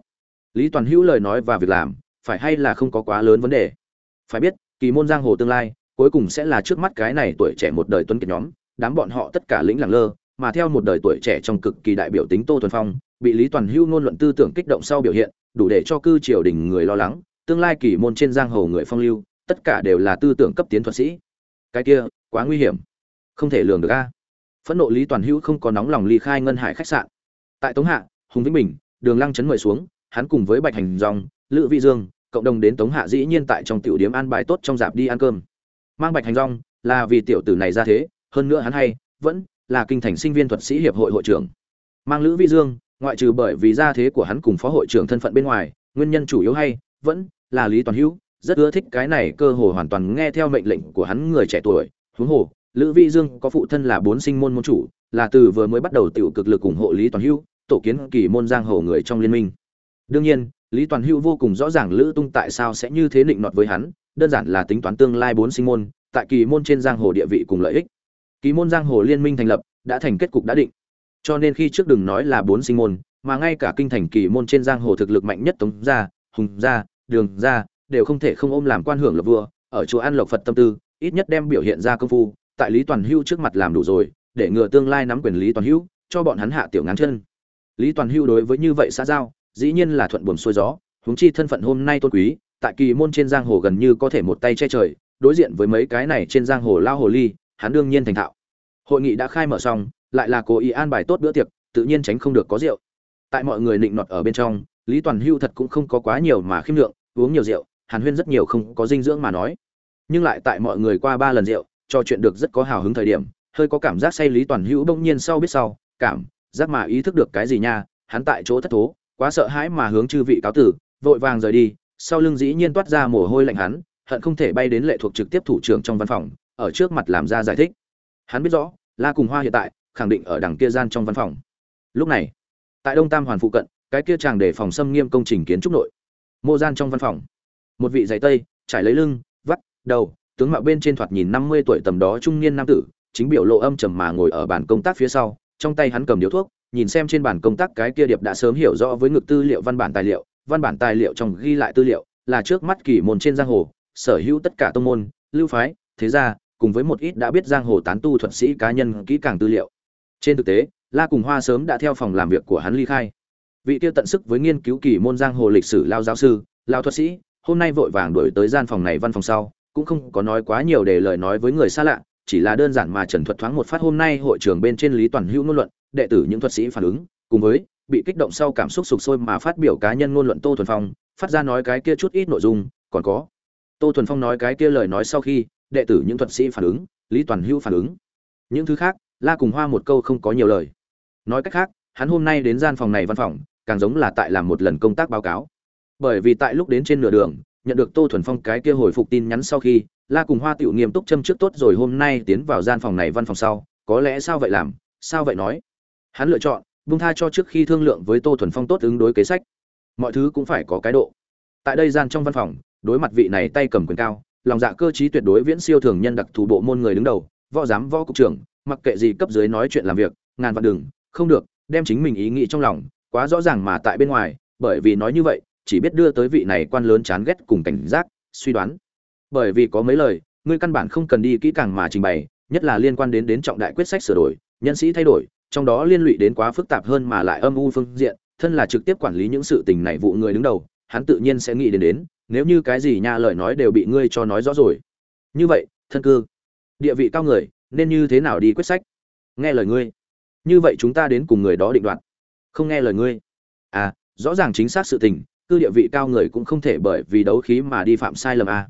Lý toàn hữu lời nói và việc làm, phải hay là không có quá lớn vấn đề? Phải biết kỳ môn giang hồ tương lai, cuối cùng sẽ là trước mắt cái này tuổi trẻ một đời tuấn kiệt nhóm, đám bọn họ tất cả lĩnh lẳng lơ, mà theo một đời tuổi trẻ trong cực kỳ đại biểu tính tô thuần phong, bị lý toàn Hưu ngôn luận tư tưởng kích động sau biểu hiện, đủ để cho cư triều đình người lo lắng, tương lai kỳ môn trên giang hồ người phong lưu, tất cả đều là tư tưởng cấp tiến thuật sĩ. Cái kia, quá nguy hiểm. Không thể lường được a. Phẫn nộ lý toàn hữu không có nóng lòng ly khai ngân hải khách sạn. Tại tống hạ, hùng vĩnh bình, đường lăng chấn mời xuống, hắn cùng với bạch hành dòng, lữ vị dương cộng đồng đến tống hạ dĩ nhiên tại trong tiểu điếm ăn bài tốt trong dạp đi ăn cơm. Mang bạch hành rong, là vì tiểu tử này ra thế, hơn nữa hắn hay, vẫn là kinh thành sinh viên thuật sĩ hiệp hội hội trưởng. Mang lữ vi dương, ngoại trừ bởi vì gia thế của hắn cùng phó hội trưởng thân phận bên ngoài, nguyên nhân chủ yếu hay, vẫn là lý toàn hữu, rất ưa thích cái này cơ hồ hoàn toàn nghe theo mệnh lệnh của hắn người trẻ tuổi. Huống hồ, lữ vi dương có phụ thân là bốn sinh môn môn chủ, là từ vừa mới bắt đầu tiểu cực lực ủng hộ lý toàn hữu, tổ kiến kỳ môn giang hồ người trong liên minh. Đương nhiên lý toàn hưu vô cùng rõ ràng lữ tung tại sao sẽ như thế định nọt với hắn, đơn giản là tính toán tương lai bốn sinh môn, tại kỳ môn trên giang hồ địa vị cùng lợi ích. Kỳ môn giang hồ liên minh thành lập, đã thành kết cục đã định. Cho nên khi trước đừng nói là bốn sinh môn, mà ngay cả kinh thành kỳ môn trên giang hồ thực lực mạnh nhất tống gia, hùng gia, đường gia, đều không thể không ôm làm quan hưởng lập vua, ở chùa an lộc phật tâm tư, ít nhất đem biểu hiện ra công phu, tại lý toàn hưu trước mặt làm đủ rồi, để ngừa tương lai nắm quyền lý toàn hưu cho bọn hắn hạ tiểu ngắn chân. Lý toàn hưu đối với như vậy xã giao dĩ nhiên là thuận buồm xuôi gió, huống chi thân phận hôm nay tôn quý, tại kỳ môn trên giang hồ gần như có thể một tay che trời, đối diện với mấy cái này trên giang hồ lao hồ ly, hắn đương nhiên thành thạo. Hội nghị đã khai mở xong, lại là cố ý an bài tốt bữa tiệc, tự nhiên tránh không được có rượu. Tại mọi người nịnh nọt ở bên trong, lý toàn hưu thật cũng không có quá nhiều mà khiêm lượng, uống nhiều rượu, hàn huyên rất nhiều không có dinh dưỡng mà nói. Nhưng lại tại mọi người qua ba lần rượu trò chuyện được rất có hào hứng thời điểm, hơi có cảm giác say lý toàn hữu bỗng nhiên sau biết sau, cảm, giác mà ý thức được cái gì nha, hắn tại chỗ thất thố quá sợ hãi mà hướng chư vị cáo tử, vội vàng rời đi, sau lưng dĩ nhiên toát ra mồ hôi lạnh hắn, hận không thể bay đến lệ thuộc trực tiếp thủ trưởng trong văn phòng, ở trước mặt làm ra giải thích. Hắn biết rõ, la cùng hoa hiện tại, khẳng định ở đằng kia gian trong văn phòng. Lúc này, tại đông tam hoàn phụ cận, cái kia chàng để phòng xâm nghiêm công trình kiến trúc nội. Mô gian trong văn phòng. Một vị giày tây, trải lấy lưng, vắt, đầu, tướng mạo bên trên thoạt nhìn năm mươi tuổi tầm đó trung niên nam tử, chính biểu lộ âm trầm mà ngồi ở bàn công tác phía sau, trong tay hắn cầm điếu thuốc nhìn xem trên bàn công tác cái kia điệp đã sớm hiểu rõ với ngực tư liệu văn bản tài liệu, văn bản tài liệu trong ghi lại tư liệu là trước mắt kỳ môn trên giang hồ, sở hữu tất cả tông môn, lưu phái, thế gia, cùng với một ít đã biết giang hồ tán tu thuật sĩ cá nhân kỹ càng tư liệu. Trên thực tế, la cùng hoa sớm đã theo phòng làm việc của hắn ly khai. Vị tiêu tận sức với nghiên cứu kỳ môn giang hồ lịch sử lao giáo sư, lao thuật sĩ, hôm nay vội vàng đuổi tới gian phòng này văn phòng sau, cũng không có nói quá nhiều để lời nói với người xa lạ, chỉ là đơn giản mà trần thuật thoáng một phát hôm nay hội trường bên trên lý toàn hữu ngôn luận đệ tử những thuật sĩ phản ứng, cùng với bị kích động sau cảm xúc sục sôi mà phát biểu cá nhân ngôn luận tô thuần phong, phát ra nói cái kia chút ít nội dung, còn có. Tô thuần phong nói cái kia lời nói sau khi, đệ tử những thuật sĩ phản ứng, lý toàn hữu phản ứng. Những thứ khác, la cùng hoa một câu không có nhiều lời. Nói cách khác, hắn hôm nay đến gian phòng này văn phòng, càng giống là tại làm một lần công tác báo cáo. Bởi vì tại lúc đến trên nửa đường, nhận được tô thuần phong cái kia hồi phục tin nhắn sau khi, la cùng hoa tiểu nghiêm túc châm trước tốt rồi hôm nay tiến vào gian phòng này văn phòng sau, có lẽ sao vậy làm, sao vậy nói? Hắn lựa chọn bung tha cho trước khi thương lượng với tô thuần phong tốt ứng đối kế sách. Mọi thứ cũng phải có cái độ. Tại đây gian trong văn phòng, đối mặt vị này tay cầm quyền cao, lòng dạ cơ trí tuyệt đối viễn siêu thường nhân đặc thù bộ môn người đứng đầu, võ giám, võ cục trưởng, mặc kệ gì cấp dưới nói chuyện làm việc, ngàn vạn đường không được, đem chính mình ý nghĩ trong lòng, quá rõ ràng mà tại bên ngoài, bởi vì nói như vậy, chỉ biết đưa tới vị này quan lớn chán ghét cùng cảnh giác, suy đoán. Bởi vì có mấy lời, ngươi căn bản không cần đi kỹ càng mà trình bày, nhất là liên quan đến đến trọng đại quyết sách sửa đổi, nhân sĩ thay đổi trong đó liên lụy đến quá phức tạp hơn mà lại âm u phương diện, thân là trực tiếp quản lý những sự tình này vụ người đứng đầu, hắn tự nhiên sẽ nghĩ đến đến, nếu như cái gì nha lời nói đều bị ngươi cho nói rõ rồi. Như vậy, thân cư, địa vị cao người, nên như thế nào đi quyết sách? Nghe lời ngươi. Như vậy chúng ta đến cùng người đó định đoạt. Không nghe lời ngươi. À rõ ràng chính xác sự tình, cư địa vị cao người cũng không thể bởi vì đấu khí mà đi phạm sai lầm à.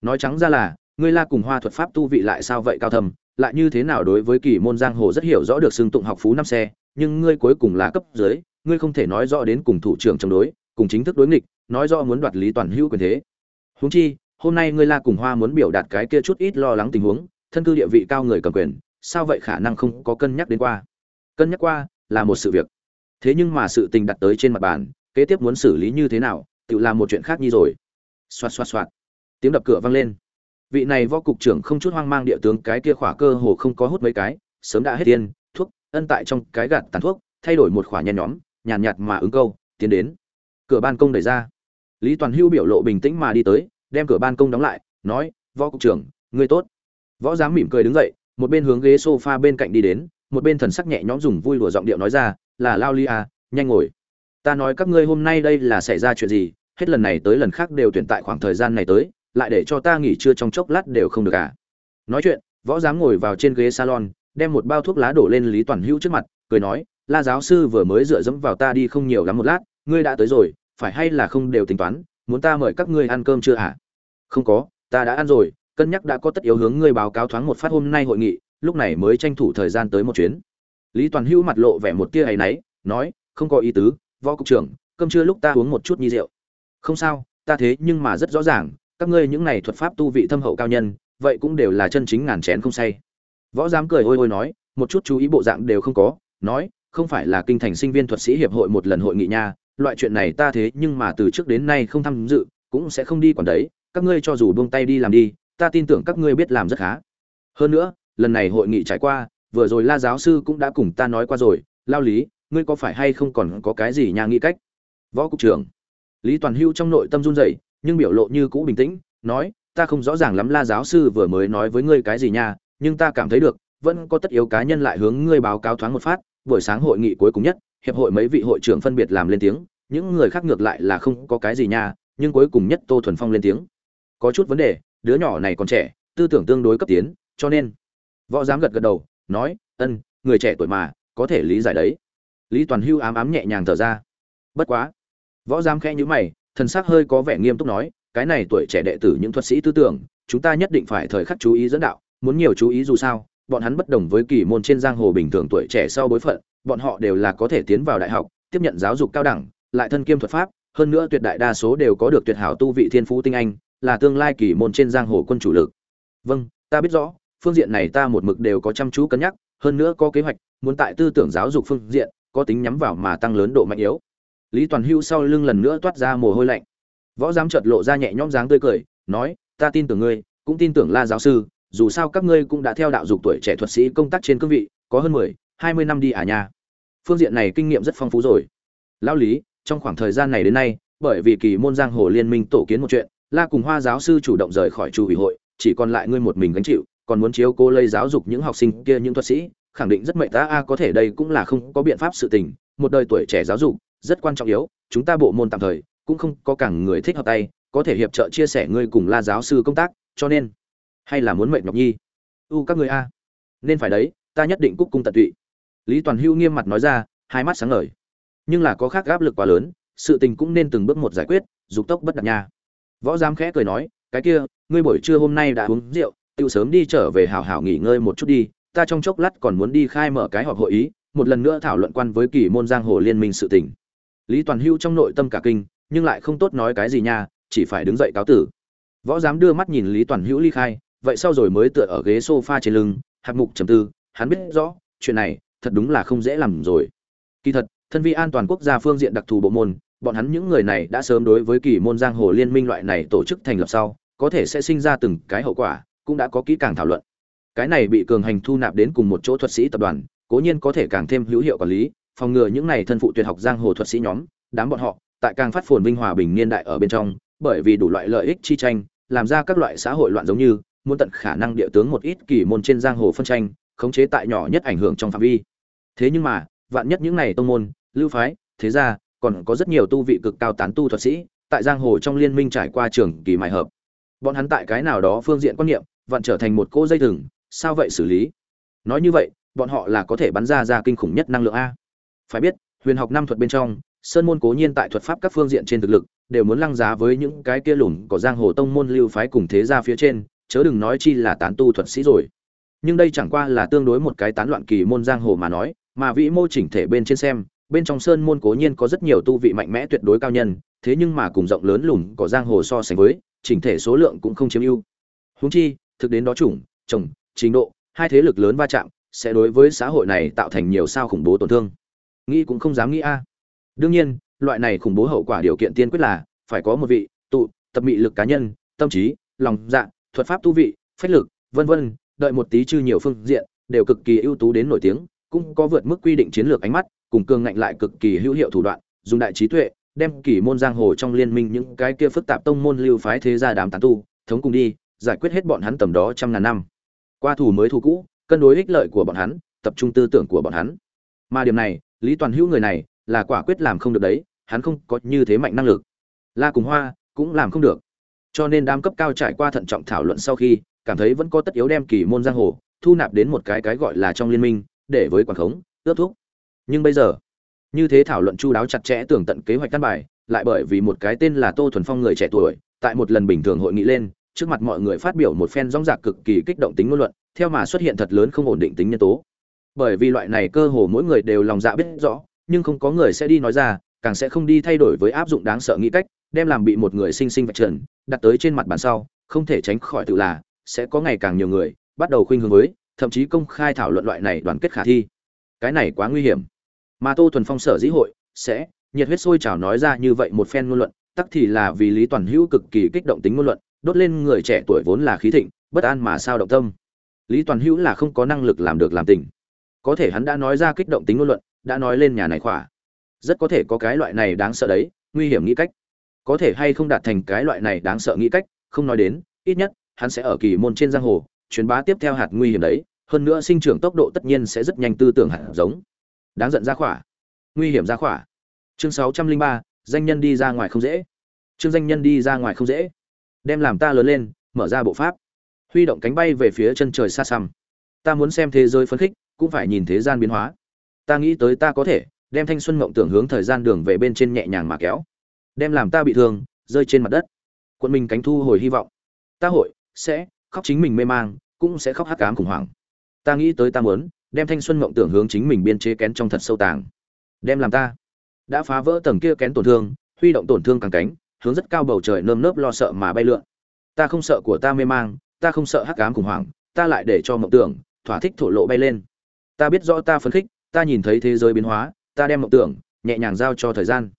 nói trắng ra là, ngươi la cùng hoa thuật pháp tu vị lại sao vậy cao thầm? Lại như thế nào đối với kỳ môn giang hồ rất hiểu rõ được xưng tụng học phú năm xe, nhưng ngươi cuối cùng là cấp dưới, ngươi không thể nói rõ đến cùng thủ trưởng chống đối, cùng chính thức đối nghịch, nói rõ muốn đoạt lý toàn hữu quyền thế. Huống chi, hôm nay ngươi la cùng hoa muốn biểu đạt cái kia chút ít lo lắng tình huống, thân cư địa vị cao người cầm quyền, sao vậy khả năng không có cân nhắc đến qua? Cân nhắc qua là một sự việc. Thế nhưng mà sự tình đặt tới trên mặt bàn, kế tiếp muốn xử lý như thế nào, tự làm một chuyện khác như rồi. Xoạt xoạt xoạt. Tiếng đập cửa vang lên vị này võ cục trưởng không chút hoang mang địa tướng cái kia khỏa cơ hồ không có hút mấy cái sớm đã hết tiền thuốc ân tại trong cái gạt tàn thuốc thay đổi một khỏa nhen nhóm nhàn nhạt, nhạt mà ứng câu tiến đến. Cửa ban công đẩy ra. Lý toàn hưu biểu lộ bình tĩnh mà đi tới đem cửa ban công đóng lại nói võ cục trưởng ngươi tốt. Võ giám mỉm cười đứng dậy một bên hướng ghế sofa bên cạnh đi đến một bên thần sắc nhẹ nhõm dùng vui đùa giọng điệu nói ra là lao lia à, nhanh ngồi. Ta nói các ngươi hôm nay đây là xảy ra chuyện gì hết lần này tới lần khác đều tuyển tại khoảng thời gian này tới lại để cho ta nghỉ trưa trong chốc lát đều không được à. Nói chuyện, võ giám ngồi vào trên ghế salon, đem một bao thuốc lá đổ lên lý toàn hữu trước mặt, cười nói, la giáo sư vừa mới dựa dẫm vào ta đi không nhiều lắm một lát, ngươi đã tới rồi, phải hay là không đều tính toán, muốn ta mời các ngươi ăn cơm chưa hả không có, ta đã ăn rồi, cân nhắc đã có tất yếu hướng ngươi báo cáo thoáng một phát hôm nay hội nghị, lúc này mới tranh thủ thời gian tới một chuyến. Lý toàn hữu mặt lộ vẻ một tia áy náy, nói, không có ý tứ, võ cục trưởng, cơm trưa lúc ta uống một chút nhi rượu. Không sao, ta thế nhưng mà rất rõ ràng các ngươi những này thuật pháp tu vị thâm hậu cao nhân, vậy cũng đều là chân chính ngàn chén không say. Võ dám cười ôi ôi nói, một chút chú ý bộ dạng đều không có, nói, không phải là kinh thành sinh viên thuật sĩ hiệp hội một lần hội nghị nha, loại chuyện này ta thế nhưng mà từ trước đến nay không tham dự, cũng sẽ không đi quản đấy, các ngươi cho dù buông tay đi làm đi, ta tin tưởng các ngươi biết làm rất khá. Hơn nữa, lần này hội nghị trải qua, vừa rồi la giáo sư cũng đã cùng ta nói qua rồi, lao lý, ngươi có phải hay không còn có cái gì nhà nghĩ cách? Võ cục trưởng. Lý toàn hưu trong nội tâm run rẩy nhưng biểu lộ như cũ bình tĩnh, nói, ta không rõ ràng lắm la giáo sư vừa mới nói với ngươi cái gì nha, nhưng ta cảm thấy được, vẫn có tất yếu cá nhân lại hướng ngươi báo cáo thoáng một phát, buổi sáng hội nghị cuối cùng nhất, hiệp hội mấy vị hội trưởng phân biệt làm lên tiếng, những người khác ngược lại là không có cái gì nha, nhưng cuối cùng nhất tô thuần phong lên tiếng. Có chút vấn đề, đứa nhỏ này còn trẻ, tư tưởng tương đối cấp tiến, cho nên võ giám gật gật đầu, nói, ân, người trẻ tuổi mà, có thể lý giải đấy. Lý toàn hưu ám ám nhẹ nhàng thở ra. Bất quá, võ giám khẽ nhữ mày thần sắc hơi có vẻ nghiêm túc nói, cái này tuổi trẻ đệ tử những thuật sĩ tư tưởng, chúng ta nhất định phải thời khắc chú ý dẫn đạo, muốn nhiều chú ý dù sao, bọn hắn bất đồng với kỳ môn trên giang hồ bình thường tuổi trẻ sau bối phận, bọn họ đều là có thể tiến vào đại học, tiếp nhận giáo dục cao đẳng, lại thân kiêm thuật pháp, hơn nữa tuyệt đại đa số đều có được tuyệt hảo tu vị thiên phú tinh anh, là tương lai kỳ môn trên giang hồ quân chủ lực. Vâng ta biết rõ, phương diện này ta một mực đều có chăm chú cân nhắc, hơn nữa có kế hoạch, muốn tại tư tưởng giáo dục phương diện, có tính nhắm vào mà tăng lớn độ mạnh yếu lý toàn hưu sau lưng lần nữa toát ra mồ hôi lạnh. Võ giám chợt lộ ra nhẹ nhõm dáng tươi cười, nói, ta tin tưởng ngươi, cũng tin tưởng la giáo sư, dù sao các ngươi cũng đã theo đạo dục tuổi trẻ thuật sĩ công tác trên cương vị, có hơn mười, hai mươi năm đi à nha. Phương diện này kinh nghiệm rất phong phú rồi. Lão lý, trong khoảng thời gian này đến nay, bởi vì kỳ môn giang hồ liên minh tổ kiến một chuyện, la cùng hoa giáo sư chủ động rời khỏi chủ ủy hội, chỉ còn lại ngươi một mình gánh chịu, còn muốn chiếu cô lây giáo dục những học sinh kia, những thuật sĩ, khẳng định rất mệnh ta a, có thể đây cũng là không có biện pháp sự tình, một đời tuổi trẻ giáo dục rất quan trọng yếu, chúng ta bộ môn tạm thời cũng không có cả người thích hợp tay, có thể hiệp trợ chia sẻ ngươi cùng la giáo sư công tác, cho nên, hay là muốn mệnh ngọc nhi? U các người a. Nên phải đấy, ta nhất định cúc cung tận tụy. Lý toàn hưu nghiêm mặt nói ra, hai mắt sáng ngời. Nhưng là có khác áp lực quá lớn, sự tình cũng nên từng bước một giải quyết, dục tốc bất đạt nha. Võ giám khẽ cười nói, cái kia, ngươi buổi trưa hôm nay đã uống rượu tự sớm đi trở về hào hào nghỉ ngơi một chút đi, ta trong chốc lát còn muốn đi khai mở cái họp hội ý, một lần nữa thảo luận quan với kỳ môn giang hồ liên minh sự tình lý toàn hưu trong nội tâm cả kinh, nhưng lại không tốt nói cái gì nha, chỉ phải đứng dậy cáo tử. Võ giám đưa mắt nhìn lý toàn hữu ly khai, vậy sau rồi mới tựa ở ghế sofa trên lưng hạt mục trầm tư, hắn biết rõ, chuyện này, thật đúng là không dễ làm rồi. Kỳ thật, thân vi an toàn quốc gia phương diện đặc thù bộ môn, bọn hắn những người này đã sớm đối với kỳ môn giang hồ liên minh loại này tổ chức thành lập sau, có thể sẽ sinh ra từng cái hậu quả, cũng đã có kỹ càng thảo luận. Cái này bị cường hành thu nạp đến cùng một chỗ thuật sĩ tập đoàn, cố nhiên có thể càng thêm hữu hiệu quản lý phòng ngừa những này thân phụ tuyệt học giang hồ thuật sĩ nhóm đám bọn họ tại càng phát phồn vinh hòa bình niên đại ở bên trong bởi vì đủ loại lợi ích chi tranh làm ra các loại xã hội loạn giống như muốn tận khả năng địa tướng một ít kỳ môn trên giang hồ phân tranh khống chế tại nhỏ nhất ảnh hưởng trong phạm vi. Thế nhưng mà vạn nhất những này tông môn lưu phái thế gia, còn có rất nhiều tu vị cực cao tán tu thuật sĩ tại giang hồ trong liên minh trải qua trường kỳ mài hợp. Bọn hắn tại cái nào đó phương diện quan niệm vạn trở thành một cỗ dây thừng sao vậy xử lý? Nói như vậy bọn họ là có thể bắn ra ra kinh khủng nhất năng lượng a phải biết, huyền học năm thuật bên trong, sơn môn cố nhiên tại thuật pháp các phương diện trên thực lực, đều muốn lăng giá với những cái kia lùn có giang hồ tông môn lưu phái cùng thế gia phía trên, chớ đừng nói chi là tán tu thuật sĩ rồi. Nhưng đây chẳng qua là tương đối một cái tán loạn kỳ môn giang hồ mà nói, mà vĩ mô chỉnh thể bên trên xem, bên trong sơn môn cố nhiên có rất nhiều tu vị mạnh mẽ tuyệt đối cao nhân, thế nhưng mà cùng rộng lớn lùn có giang hồ so sánh với, chỉnh thể số lượng cũng không chiếm ưu. Huống chi, thực đến đó chủng trồng trình độ, hai thế lực lớn va chạm, sẽ đối với xã hội này tạo thành nhiều sao khủng bố tổn thương nghĩ cũng không dám nghĩ a. Đương nhiên, loại này khủng bố hậu quả điều kiện tiên quyết là, phải có một vị, tụ, tập mị lực cá nhân, tâm trí, lòng dạ thuật pháp tu vị, phách lực, vân vân, đợi một tí chư nhiều phương diện, đều cực kỳ ưu tú đến nổi tiếng, cũng có vượt mức quy định chiến lược ánh mắt, cùng cường ngạnh lại cực kỳ hữu hiệu thủ đoạn, dùng đại trí tuệ, đem kỳ môn giang hồ trong liên minh những cái kia phức tạp tông môn lưu phái thế gia đám tán tu, thống cùng đi, giải quyết hết bọn hắn tầm đó trăm ngàn năm. Qua thủ mới thủ cũ, cân đối ích lợi của bọn hắn, tập trung tư tưởng của bọn hắn. Mà điểm này lý toàn hữu người này là quả quyết làm không được đấy, hắn không có như thế mạnh năng lực. La cùng hoa cũng làm không được. Cho nên đám cấp cao trải qua thận trọng thảo luận sau khi, cảm thấy vẫn có tất yếu đem kỳ môn giang hồ thu nạp đến một cái cái gọi là trong liên minh, để với quản khống, ước thúc. Nhưng bây giờ, như thế thảo luận chu đáo chặt chẽ tưởng tận kế hoạch căn bài, lại bởi vì một cái tên là tô thuần phong người trẻ tuổi, tại một lần bình thường hội nghị lên, trước mặt mọi người phát biểu một phen rong rạc cực kỳ kích động tính ngôn luận, theo mà xuất hiện thật lớn không ổn định tính nhân tố bởi vì loại này cơ hồ mỗi người đều lòng dạ biết rõ, nhưng không có người sẽ đi nói ra, càng sẽ không đi thay đổi với áp dụng đáng sợ nghĩ cách, đem làm bị một người sinh sinh vạch trần, đặt tới trên mặt bàn sau, không thể tránh khỏi tự là, sẽ có ngày càng nhiều người, bắt đầu khuynh hướng với, thậm chí công khai thảo luận loại này đoàn kết khả thi. Cái này quá nguy hiểm. Mà tô thuần phong sở dĩ hội, sẽ, nhiệt huyết sôi trào nói ra như vậy một phen ngôn luận, tắc thì là vì lý toàn hữu cực kỳ kích động tính ngôn luận, đốt lên người trẻ tuổi vốn là khí thịnh, bất an mà sao động tâm. Lý toàn hữu là không có năng lực làm được làm tình có thể hắn đã nói ra kích động tính ngôn luận, đã nói lên nhà này khỏa. Rất có thể có cái loại này đáng sợ đấy, nguy hiểm nghĩ cách. Có thể hay không đạt thành cái loại này đáng sợ nghĩ cách, không nói đến, ít nhất, hắn sẽ ở kỳ môn trên giang hồ, truyền bá tiếp theo hạt nguy hiểm đấy, hơn nữa sinh trưởng tốc độ tất nhiên sẽ rất nhanh tư tưởng hạt giống. Đáng giận ra khỏa. Nguy hiểm ra khỏa. Chương sáu trăm linh ba, danh nhân đi ra ngoài không dễ. Chương danh nhân đi ra ngoài không dễ. Đem làm ta lớn lên, mở ra bộ pháp. Huy động cánh bay về phía chân trời xa xăm. Ta muốn xem thế giới phấn khích cũng phải nhìn thế gian biến hóa. Ta nghĩ tới ta có thể đem thanh xuân mộng tưởng hướng thời gian đường về bên trên nhẹ nhàng mà kéo. Đem làm ta bị thương, rơi trên mặt đất. Quân mình cánh thu hồi hy vọng. Ta hội sẽ khóc chính mình mê mang, cũng sẽ khóc hắc cám khủng hoảng. Ta nghĩ tới ta muốn đem thanh xuân mộng tưởng hướng chính mình biên chế kén trong thật sâu tàng. Đem làm ta. Đã phá vỡ tầng kia kén tổn thương, huy động tổn thương càng cánh, hướng rất cao bầu trời nơm nớp lo sợ mà bay lượn. Ta không sợ của ta mê mang, ta không sợ hắc ám khủng hoảng, ta lại để cho mộng tưởng thỏa thích thổ lộ bay lên ta biết rõ ta phấn khích, ta nhìn thấy thế giới biến hóa, ta đem mộng tưởng, nhẹ nhàng giao cho thời gian.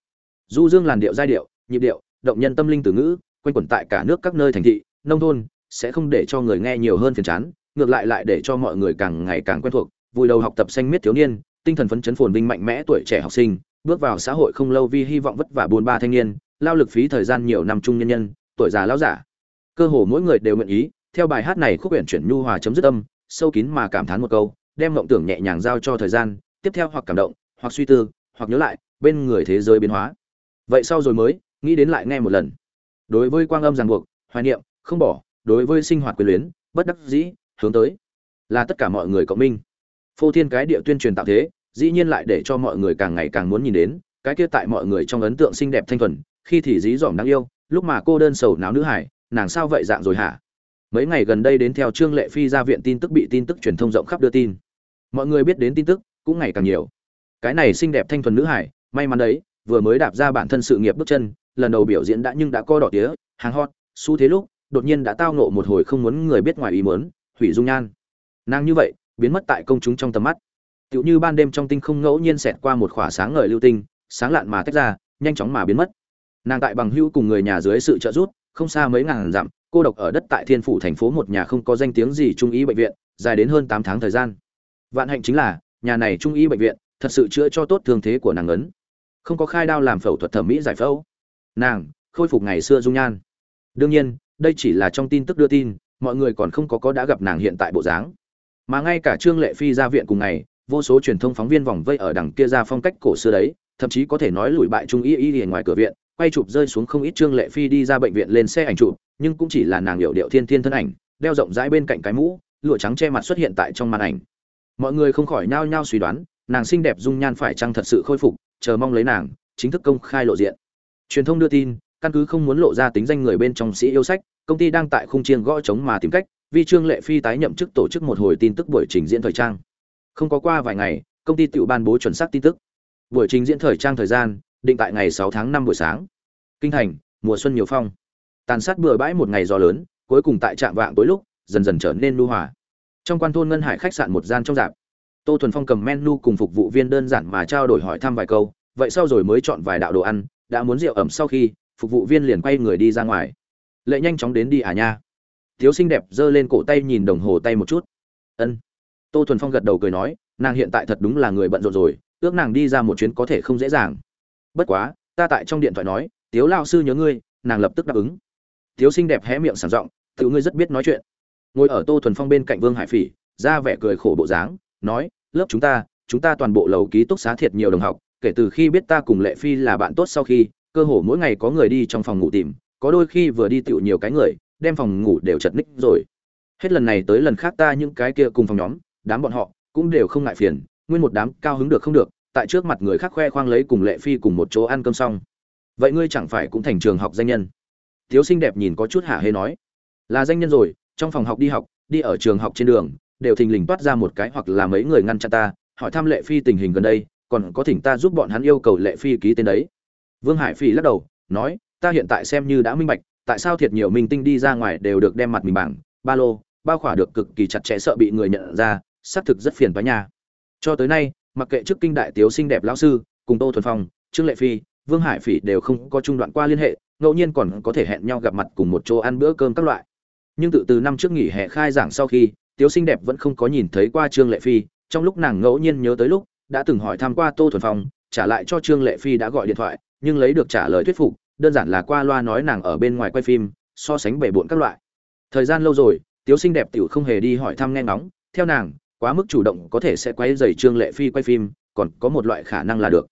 Du dương làn điệu giai điệu, nhịp điệu, động nhân tâm linh từ ngữ, quanh quẩn tại cả nước các nơi thành thị, nông thôn, sẽ không để cho người nghe nhiều hơn phiền chán, ngược lại lại để cho mọi người càng ngày càng quen thuộc, vui đầu học tập xanh miết thiếu niên, tinh thần phấn chấn phồn vinh mạnh mẽ tuổi trẻ học sinh, bước vào xã hội không lâu vì hy vọng vất vả buồn ba thanh niên, lao lực phí thời gian nhiều năm trung nhân nhân, tuổi già lão giả. Cơ hồ mỗi người đều nguyện ý, theo bài hát này khúc quyển chuyển nhu hòa chấm dứt âm, sâu kín mà cảm thán một câu đem mộng tưởng nhẹ nhàng giao cho thời gian, tiếp theo hoặc cảm động, hoặc suy tư, hoặc nhớ lại, bên người thế giới biến hóa. Vậy sau rồi mới, nghĩ đến lại nghe một lần. Đối với quang âm ràng buộc, hoài niệm, không bỏ, đối với sinh hoạt quyền luyến, bất đắc dĩ, hướng tới. Là tất cả mọi người cộng minh. Phô thiên cái địa tuyên truyền tạo thế, dĩ nhiên lại để cho mọi người càng ngày càng muốn nhìn đến, cái kia tại mọi người trong ấn tượng xinh đẹp thanh thuần, khi thì dí dỏm đáng yêu, lúc mà cô đơn sầu náo nữ hải, nàng sao vậy dạng rồi hả? Mấy ngày gần đây đến theo trương lệ phi ra viện tin tức bị tin tức truyền thông rộng khắp đưa tin mọi người biết đến tin tức, cũng ngày càng nhiều. Cái này xinh đẹp thanh thuần nữ hải, may mắn đấy, vừa mới đạp ra bản thân sự nghiệp bước chân, lần đầu biểu diễn đã nhưng đã co đỏ tía, hàng hot, xu thế lúc, đột nhiên đã tao nộ một hồi không muốn người biết ngoài ý muốn, hủy dung nhan. Nàng như vậy, biến mất tại công chúng trong tầm mắt. Tựu như ban đêm trong tinh không ngẫu nhiên xẹt qua một khỏa sáng ngời lưu tinh, sáng lạn mà tách ra, nhanh chóng mà biến mất. Nàng tại bằng hữu cùng người nhà dưới sự trợ giúp, không xa mấy ngàn dặm, cô độc ở đất tại thiên phủ thành phố một nhà không có danh tiếng gì trung ý bệnh viện, dài đến hơn tám tháng thời gian vạn hạnh chính là, nhà này trung y bệnh viện, thật sự chữa cho tốt thương thế của nàng ấn. Không có khai đao làm phẫu thuật thẩm mỹ giải phẫu. Nàng, khôi phục ngày xưa dung nhan. Đương nhiên, đây chỉ là trong tin tức đưa tin, mọi người còn không có có đã gặp nàng hiện tại bộ dáng. Mà ngay cả trương lệ phi ra viện cùng ngày, vô số truyền thông phóng viên vòng vây ở đằng kia ra phong cách cổ xưa đấy, thậm chí có thể nói lùi bại trung y y liền ngoài cửa viện, quay chụp rơi xuống không ít trương lệ phi đi ra bệnh viện lên xe ảnh chụp, nhưng cũng chỉ là nàng hiệu điệu thiên thiên thân ảnh, đeo rộng rãi bên cạnh cái mũ, lụa trắng che mặt xuất hiện tại trong màn ảnh mọi người không khỏi nhao nhao suy đoán, nàng xinh đẹp dung nhan phải chăng thật sự khôi phục, chờ mong lấy nàng, chính thức công khai lộ diện. Truyền thông đưa tin, căn cứ không muốn lộ ra tính danh người bên trong sĩ yêu sách, công ty đang tại khung chiêng gõ chống mà tìm cách vì trương lệ phi tái nhậm chức tổ chức một hồi tin tức buổi trình diễn thời trang. Không có qua vài ngày, công ty tự ban bố chuẩn xác tin tức. Buổi trình diễn thời trang thời gian, định tại ngày 6 tháng 5 buổi sáng. Kinh thành, mùa xuân nhiều phong. Tàn sát bừa bãi một ngày gió lớn, cuối cùng tại trạm vạng tối lúc, dần dần trở nên nu hòa trong quan thôn ngân hải khách sạn một gian trong dạp. Tô thuần phong cầm menu cùng phục vụ viên đơn giản mà trao đổi hỏi thăm vài câu, vậy sau rồi mới chọn vài đạo đồ ăn, đã muốn rượu ẩm sau khi, phục vụ viên liền quay người đi ra ngoài. Lệ nhanh chóng đến đi à nha. Thiếu xinh đẹp giơ lên cổ tay nhìn đồng hồ tay một chút. Ân. Tô thuần phong gật đầu cười nói, nàng hiện tại thật đúng là người bận rộn rồi, ước nàng đi ra một chuyến có thể không dễ dàng. Bất quá, ta tại trong điện thoại nói, tiếu lao sư nhớ ngươi, nàng lập tức đáp ứng. Thiếu xinh đẹp hé miệng sảng giọng tự ngươi rất biết nói chuyện ngồi ở tô thuần phong bên cạnh vương hải phỉ, ra vẻ cười khổ bộ dáng, nói, lớp chúng ta chúng ta toàn bộ lầu ký túc xá thiệt nhiều đồng học, kể từ khi biết ta cùng lệ phi là bạn tốt sau khi, cơ hồ mỗi ngày có người đi trong phòng ngủ tìm, có đôi khi vừa đi tựu nhiều cái người, đem phòng ngủ đều chật ních rồi. Hết lần này tới lần khác ta những cái kia cùng phòng nhóm, đám bọn họ cũng đều không ngại phiền, nguyên một đám cao hứng được không được, tại trước mặt người khác khoe khoang lấy cùng lệ phi cùng một chỗ ăn cơm xong. Vậy ngươi chẳng phải cũng thành trường học danh nhân? Thiếu xinh đẹp nhìn có chút hả hê nói. Là danh nhân rồi trong phòng học đi học, đi ở trường học trên đường, đều thình lình toát ra một cái hoặc là mấy người ngăn chặn ta, hỏi thăm lệ phi tình hình gần đây, còn có thỉnh ta giúp bọn hắn yêu cầu lệ phi ký tên đấy vương hải phi lắc đầu, nói, ta hiện tại xem như đã minh bạch, tại sao thiệt nhiều minh tinh đi ra ngoài đều được đem mặt mình bảng ba lô bao khỏa được cực kỳ chặt chẽ sợ bị người nhận ra, xác thực rất phiền toái nhà. cho tới nay, mặc kệ trước kinh đại tiếu xinh đẹp lão sư, cùng tô thuần phong, trương lệ phi, vương hải phỉ đều không có trung đoạn qua liên hệ, ngẫu nhiên còn có thể hẹn nhau gặp mặt cùng một chỗ ăn bữa cơm các loại nhưng tự từ năm trước nghỉ hè khai giảng sau khi, tiếu xinh đẹp vẫn không có nhìn thấy qua trương lệ phi. Trong lúc nàng ngẫu nhiên nhớ tới lúc, đã từng hỏi tham qua tô thuần phong, trả lại cho trương lệ phi đã gọi điện thoại, nhưng lấy được trả lời thuyết phục, đơn giản là qua loa nói nàng ở bên ngoài quay phim, so sánh bể bộn các loại. Thời gian lâu rồi, tiếu xinh đẹp tiểu không hề đi hỏi thăm nghe ngóng, theo nàng, quá mức chủ động có thể sẽ quay dày trương lệ phi quay phim, còn có một loại khả năng là được.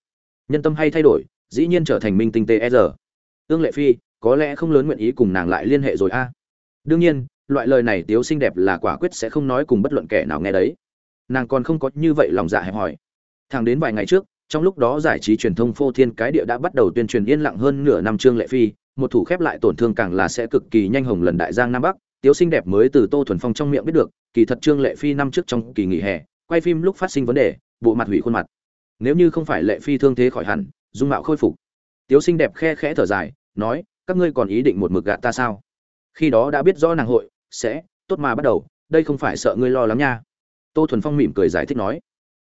Nhân tâm hay thay đổi, dĩ nhiên trở thành minh tinh tsr ương lệ phi, có lẽ không lớn nguyện ý cùng nàng lại liên hệ rồi a đương nhiên, loại lời này tiếu xinh đẹp là quả quyết sẽ không nói cùng bất luận kẻ nào nghe đấy. Nàng còn không có như vậy lòng dạ hẹp hòi. Thẳng đến vài ngày trước, trong lúc đó giải trí truyền thông phô thiên cái địa đã bắt đầu tuyên truyền yên lặng hơn nửa năm trương lệ phi, một thủ khép lại tổn thương càng là sẽ cực kỳ nhanh hồng lần đại giang nam bắc. Tiếu xinh đẹp mới từ tô thuần phong trong miệng biết được, kỳ thật trương lệ phi năm trước trong kỳ nghỉ hè, quay phim lúc phát sinh vấn đề, bộ mặt hủy khuôn mặt. Nếu như không phải lệ phi thương thế khỏi hẳn, dung mạo khôi phục. Tiếu xinh đẹp khe khẽ thở dài, nói, các ngươi còn ý định một mực gạt ta sao? Khi đó đã biết rõ nàng hội, sẽ, tốt mà bắt đầu, đây không phải sợ ngươi lo lắng nha. Tô thuần phong mỉm cười giải thích nói.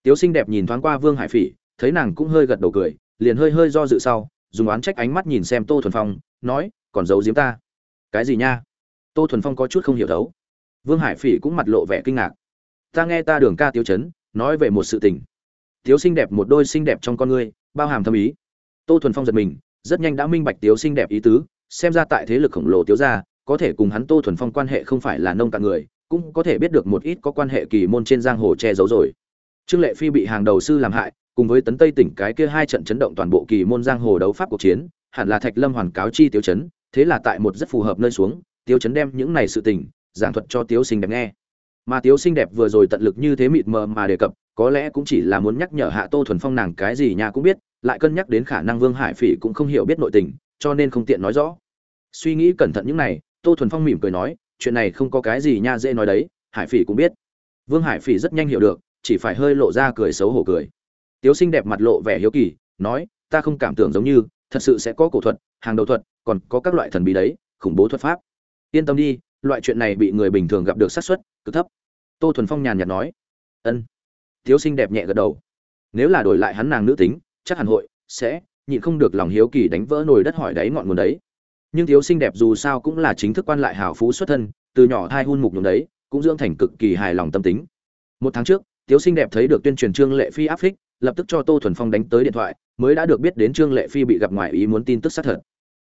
Tiếu xinh đẹp nhìn thoáng qua vương hải phỉ, thấy nàng cũng hơi gật đầu cười, liền hơi hơi do dự sau, dùng oán trách ánh mắt nhìn xem tô thuần phong, nói, còn giấu giếm ta? Cái gì nha? Tô thuần phong có chút không hiểu thấu. Vương hải phỉ cũng mặt lộ vẻ kinh ngạc. Ta nghe ta đường ca tiêu chấn, nói về một sự tình. Tiếu xinh đẹp một đôi xinh đẹp trong con ngươi, bao hàm thâm ý. Tô thuần phong giật mình, rất nhanh đã minh bạch tiếu xinh đẹp ý tứ, xem ra tại thế lực khổng lồ tiếu gia có thể cùng hắn tô thuần phong quan hệ không phải là nông cạn người, cũng có thể biết được một ít có quan hệ kỳ môn trên giang hồ che giấu rồi. Trương lệ phi bị hàng đầu sư làm hại, cùng với tấn tây tỉnh cái kia hai trận chấn động toàn bộ kỳ môn giang hồ đấu pháp cuộc chiến, hẳn là thạch lâm hoàn cáo chi tiêu chấn, thế là tại một rất phù hợp nơi xuống tiêu chấn đem những này sự tình, giảng thuật cho tiếu sinh đẹp nghe. Mà tiếu sinh đẹp vừa rồi tận lực như thế mịt mờ mà đề cập, có lẽ cũng chỉ là muốn nhắc nhở hạ tô thuần phong nàng cái gì nhà cũng biết, lại cân nhắc đến khả năng vương hải phỉ cũng không hiểu biết nội tình, cho nên không tiện nói rõ. Suy nghĩ cẩn thận những này tô thuần phong mỉm cười nói, chuyện này không có cái gì nha dễ nói đấy, hải phỉ cũng biết. Vương hải phỉ rất nhanh hiểu được, chỉ phải hơi lộ ra cười xấu hổ cười. Tiếu sinh đẹp mặt lộ vẻ hiếu kỳ, nói, ta không cảm tưởng giống như, thật sự sẽ có cổ thuật, hàng đầu thuật, còn có các loại thần bí đấy, khủng bố thuật pháp. Yên tâm đi, loại chuyện này bị người bình thường gặp được xác suất cực thấp. Tô thuần phong nhàn nhạt nói. Ân. Tiếu sinh đẹp nhẹ gật đầu. Nếu là đổi lại hắn nàng nữ tính, chắc hẳn hội sẽ nhịn không được lòng hiếu kỳ đánh vỡ nồi đất hỏi đáy ngọn nguồn đấy nhưng thiếu sinh đẹp dù sao cũng là chính thức quan lại hào phú xuất thân, từ nhỏ thai hôn mục nhuộm đấy, cũng dưỡng thành cực kỳ hài lòng tâm tính. Một tháng trước, thiếu sinh đẹp thấy được tuyên truyền trương lệ phi áp phích, lập tức cho tô thuần phong đánh tới điện thoại, mới đã được biết đến trương lệ phi bị gặp ngoài ý muốn tin tức xác thật.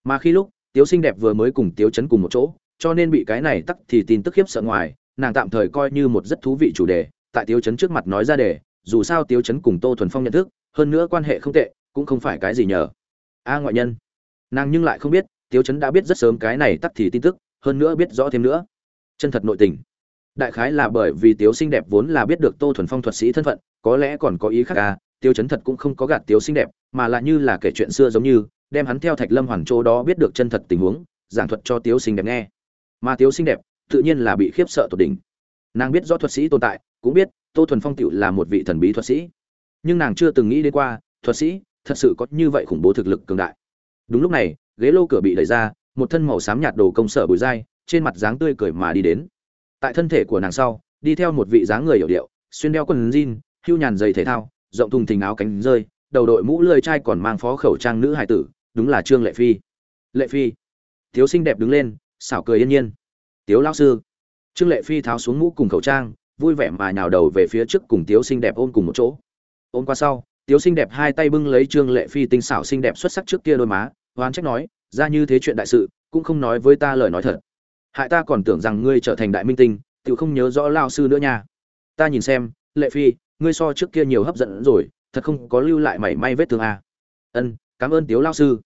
Mà khi lúc tiếu sinh đẹp vừa mới cùng tiếu chấn cùng một chỗ, cho nên bị cái này tắc thì tin tức khiếp sợ ngoài, nàng tạm thời coi như một rất thú vị chủ đề, tại tiếu chấn trước mặt nói ra đề, dù sao tiếu chấn cùng tô thuần phong nhận thức, hơn nữa quan hệ không tệ, cũng không phải cái gì nhờ. A ngoại nhân. Nàng nhưng lại không biết Tiêu chấn đã biết rất sớm cái này tắc thì tin tức, hơn nữa biết rõ thêm nữa. Chân thật nội tình. Đại khái là bởi vì tiếu Xinh đẹp vốn là biết được tô thuần phong thuật sĩ thân phận, có lẽ còn có ý khác à tiêu chấn thật cũng không có gạt tiếu Xinh đẹp, mà là như là kể chuyện xưa giống như, đem hắn theo thạch lâm hoàn chỗ đó biết được chân thật tình huống, giảng thuật cho tiếu Xinh đẹp nghe. Mà tiếu Xinh đẹp, tự nhiên là bị khiếp sợ tột đỉnh. Nàng biết rõ thuật sĩ tồn tại, cũng biết tô thuần phong tựu là một vị thần bí thuật sĩ. Nhưng nàng chưa từng nghĩ đến qua, thuật sĩ thật sự có như vậy khủng bố thực lực cường đại. Đúng lúc này ghế lô cửa bị đẩy ra, một thân màu xám nhạt đồ công sở bùi dai, trên mặt dáng tươi cười mà đi đến. Tại thân thể của nàng sau, đi theo một vị dáng người hiểu điệu, xuyên đeo quần jean, hưu nhàn giày thể thao, rộng thùng thình áo cánh rơi, đầu đội mũ lơi trai còn mang phó khẩu trang nữ hải tử, đúng là trương lệ phi. Lệ phi. Thiếu xinh đẹp đứng lên, xảo cười yên nhiên. Tiếu lao sư. Trương lệ phi tháo xuống mũ cùng khẩu trang, vui vẻ mà nhào đầu về phía trước cùng tiếu xinh đẹp ôm cùng một chỗ. Ôm qua sau, tiếu xinh đẹp hai tay bưng lấy trương lệ phi tinh xảo xinh đẹp xuất sắc trước kia đôi má oán trách nói, ra như thế chuyện đại sự, cũng không nói với ta lời nói thật. Hại ta còn tưởng rằng ngươi trở thành đại minh tinh tự không nhớ rõ lao sư nữa nha. Ta nhìn xem, lệ phi, ngươi so trước kia nhiều hấp dẫn rồi, thật không có lưu lại mảy may vết thương à. ân, cảm ơn tiếu lao sư.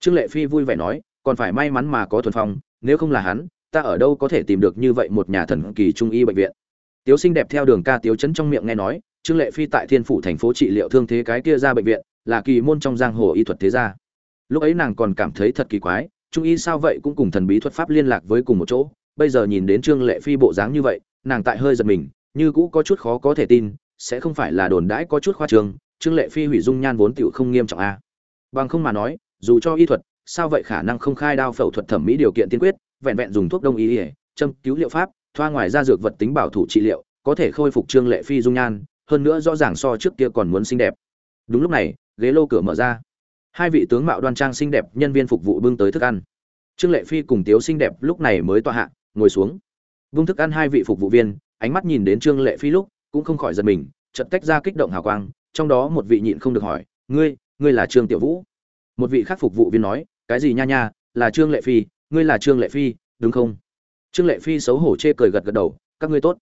Trương lệ phi vui vẻ nói, còn phải may mắn mà có thuần phong, nếu không là hắn, ta ở đâu có thể tìm được như vậy một nhà thần kỳ trung y bệnh viện. Tiếu sinh đẹp theo đường ca tiếu chấn trong miệng nghe nói, trương lệ phi tại thiên phủ thành phố trị liệu thương thế cái kia ra bệnh viện, là kỳ môn trong giang hồ y thuật thế gia lúc ấy nàng còn cảm thấy thật kỳ quái, trung y sao vậy cũng cùng thần bí thuật pháp liên lạc với cùng một chỗ, bây giờ nhìn đến trương lệ phi bộ dáng như vậy, nàng tại hơi giật mình, như cũ có chút khó có thể tin, sẽ không phải là đồn đãi có chút khoa trương trương lệ phi hủy dung nhan vốn tựu không nghiêm trọng a. Bằng không mà nói, dù cho y thuật, sao vậy khả năng không khai đao phẫu thuật thẩm mỹ điều kiện tiên quyết, vẹn vẹn dùng thuốc đông y ỉa châm cứu liệu pháp, thoa ngoài ra dược vật tính bảo thủ trị liệu, có thể khôi phục trương lệ phi dung nhan, hơn nữa rõ ràng so trước kia còn muốn xinh đẹp. Đúng lúc này, ghế lô cửa mở ra hai vị tướng mạo đoan trang xinh đẹp, nhân viên phục vụ bưng tới thức ăn. Trương lệ phi cùng tiếu xinh đẹp lúc này mới tọa hạ, ngồi xuống. Vung thức ăn hai vị phục vụ viên, ánh mắt nhìn đến trương lệ phi lúc, cũng không khỏi giật mình, chợt tách ra kích động hào quang, trong đó một vị nhịn không được hỏi, ngươi ngươi là trương tiểu vũ? Một vị khác phục vụ viên nói, cái gì nha nha, là trương lệ phi, ngươi là trương lệ phi, đúng không? Trương lệ phi xấu hổ chê cười gật gật đầu, các ngươi tốt.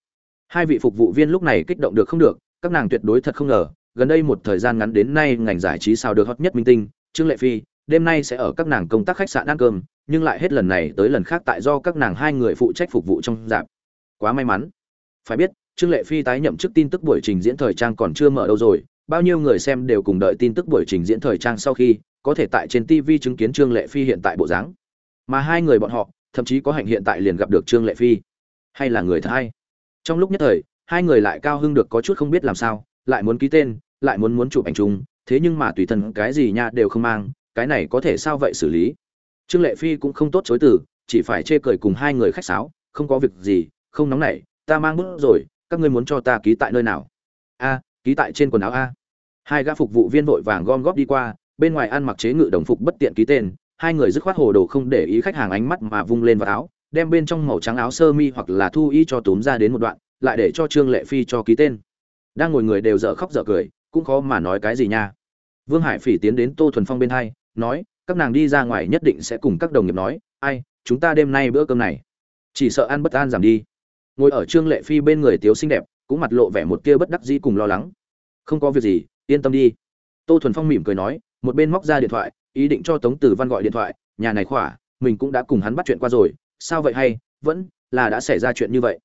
Hai vị phục vụ viên lúc này kích động được không được, các nàng tuyệt đối thật không ngờ, gần đây một thời gian ngắn đến nay ngành giải trí sao được hot nhất minh tinh trương lệ phi, đêm nay sẽ ở các nàng công tác khách sạn ăn cơm, nhưng lại hết lần này tới lần khác tại do các nàng hai người phụ trách phục vụ trong dạp. Quá may mắn. Phải biết, trương lệ phi tái nhậm chức tin tức buổi trình diễn thời trang còn chưa mở đâu rồi, bao nhiêu người xem đều cùng đợi tin tức buổi trình diễn thời trang sau khi, có thể tại trên tv chứng kiến trương lệ phi hiện tại bộ dáng. Mà hai người bọn họ, thậm chí có hạnh hiện tại liền gặp được trương lệ phi. Hay là người thứ hai trong lúc nhất thời, hai người lại cao hưng được có chút không biết làm sao, lại muốn ký tên, lại muốn muốn chụp ảnh chung thế nhưng mà tùy thân cái gì nha đều không mang, cái này có thể sao vậy xử lý? Trương lệ phi cũng không tốt chối từ, chỉ phải chê cười cùng hai người khách sáo, không có việc gì, không nóng nảy, ta mang bút rồi, các ngươi muốn cho ta ký tại nơi nào? A, ký tại trên quần áo a. Hai gã phục vụ viên vội vàng gom góp đi qua, bên ngoài ăn mặc chế ngự đồng phục bất tiện ký tên, hai người dứt khoát hồ đồ không để ý khách hàng ánh mắt mà vung lên vào áo, đem bên trong màu trắng áo sơ mi hoặc là thu y cho túm ra đến một đoạn, lại để cho trương lệ phi cho ký tên. Đang ngồi người đều dở khóc dở cười cũng khó mà nói cái gì nha. Vương hải phỉ tiến đến tô thuần phong bên hai, nói, các nàng đi ra ngoài nhất định sẽ cùng các đồng nghiệp nói, ai, chúng ta đêm nay bữa cơm này, chỉ sợ ăn bất an giảm đi. Ngồi ở trương lệ phi bên người tiếu xinh đẹp, cũng mặt lộ vẻ một kia bất đắc dĩ cùng lo lắng. Không có việc gì, yên tâm đi. Tô thuần phong mỉm cười nói, một bên móc ra điện thoại, ý định cho tống tử văn gọi điện thoại, nhà này khỏa, mình cũng đã cùng hắn bắt chuyện qua rồi, sao vậy hay, vẫn là đã xảy ra chuyện như vậy.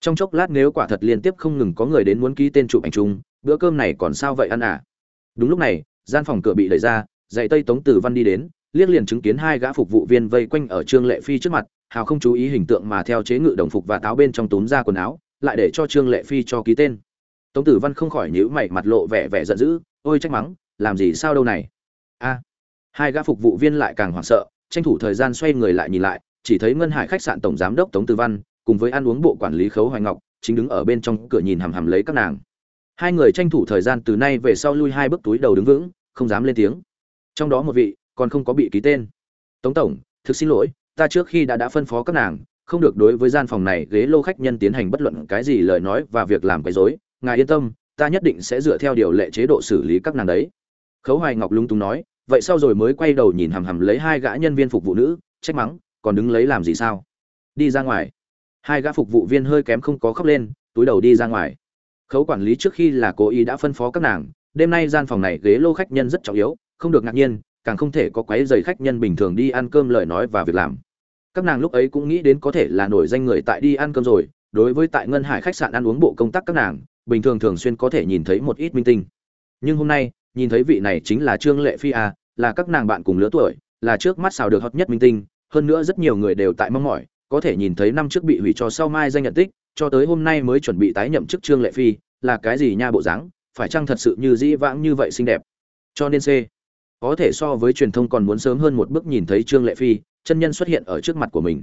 Trong chốc lát nếu quả thật liên tiếp không ngừng có người đến muốn ký tên chụp ảnh chung bữa cơm này còn sao vậy ăn à? Đúng lúc này, gian phòng cửa bị đẩy ra, dạy tây tống tử văn đi đến, liếc liền chứng kiến hai gã phục vụ viên vây quanh ở trương lệ phi trước mặt, hào không chú ý hình tượng mà theo chế ngự đồng phục và táo bên trong túm ra quần áo, lại để cho trương lệ phi cho ký tên. Tống tử văn không khỏi nhíu mày mặt lộ vẻ vẻ giận dữ, ôi trách mắng, làm gì sao đâu này? A. Hai gã phục vụ viên lại càng hoảng sợ, tranh thủ thời gian xoay người lại nhìn lại, chỉ thấy ngân hải khách sạn tổng giám đốc tống tử văn cùng với ăn uống bộ quản lý khấu hoài ngọc, chính đứng ở bên trong cửa nhìn hằm hằm lấy các nàng hai người tranh thủ thời gian từ nay về sau lui hai bước túi đầu đứng vững, không dám lên tiếng. Trong đó một vị còn không có bị ký tên. Tống tổng, thực xin lỗi, ta trước khi đã đã phân phó các nàng, không được đối với gian phòng này ghế lô khách nhân tiến hành bất luận cái gì lời nói và việc làm quấy rối. Ngài yên tâm, ta nhất định sẽ dựa theo điều lệ chế độ xử lý các nàng đấy. Khấu hoài ngọc lung tung nói, vậy sau rồi mới quay đầu nhìn hằm hằm lấy hai gã nhân viên phục vụ nữ, trách mắng, còn đứng lấy làm gì sao? Đi ra ngoài. Hai gã phục vụ viên hơi kém không có khóc lên, túi đầu đi ra ngoài khấu quản lý trước khi là cố ý đã phân phó các nàng, đêm nay gian phòng này ghế lô khách nhân rất trọng yếu, không được ngạc nhiên, càng không thể có quấy giày khách nhân bình thường đi ăn cơm lời nói và việc làm. Các nàng lúc ấy cũng nghĩ đến có thể là nổi danh người tại đi ăn cơm rồi, đối với tại ngân hải khách sạn ăn uống bộ công tác các nàng, bình thường thường xuyên có thể nhìn thấy một ít minh tinh. Nhưng hôm nay, nhìn thấy vị này chính là trương lệ phi à là các nàng bạn cùng lứa tuổi, là trước mắt xào được hot nhất minh tinh, hơn nữa rất nhiều người đều tại mong mỏi, có thể nhìn thấy năm trước bị hủy cho sau mai danh nhận tích cho tới hôm nay mới chuẩn bị tái nhậm chức trương lệ phi, là cái gì nha bộ dáng, phải chăng thật sự như dĩ vãng như vậy xinh đẹp? Cho nên c, có thể so với truyền thông còn muốn sớm hơn một bước nhìn thấy trương lệ phi, chân nhân xuất hiện ở trước mặt của mình.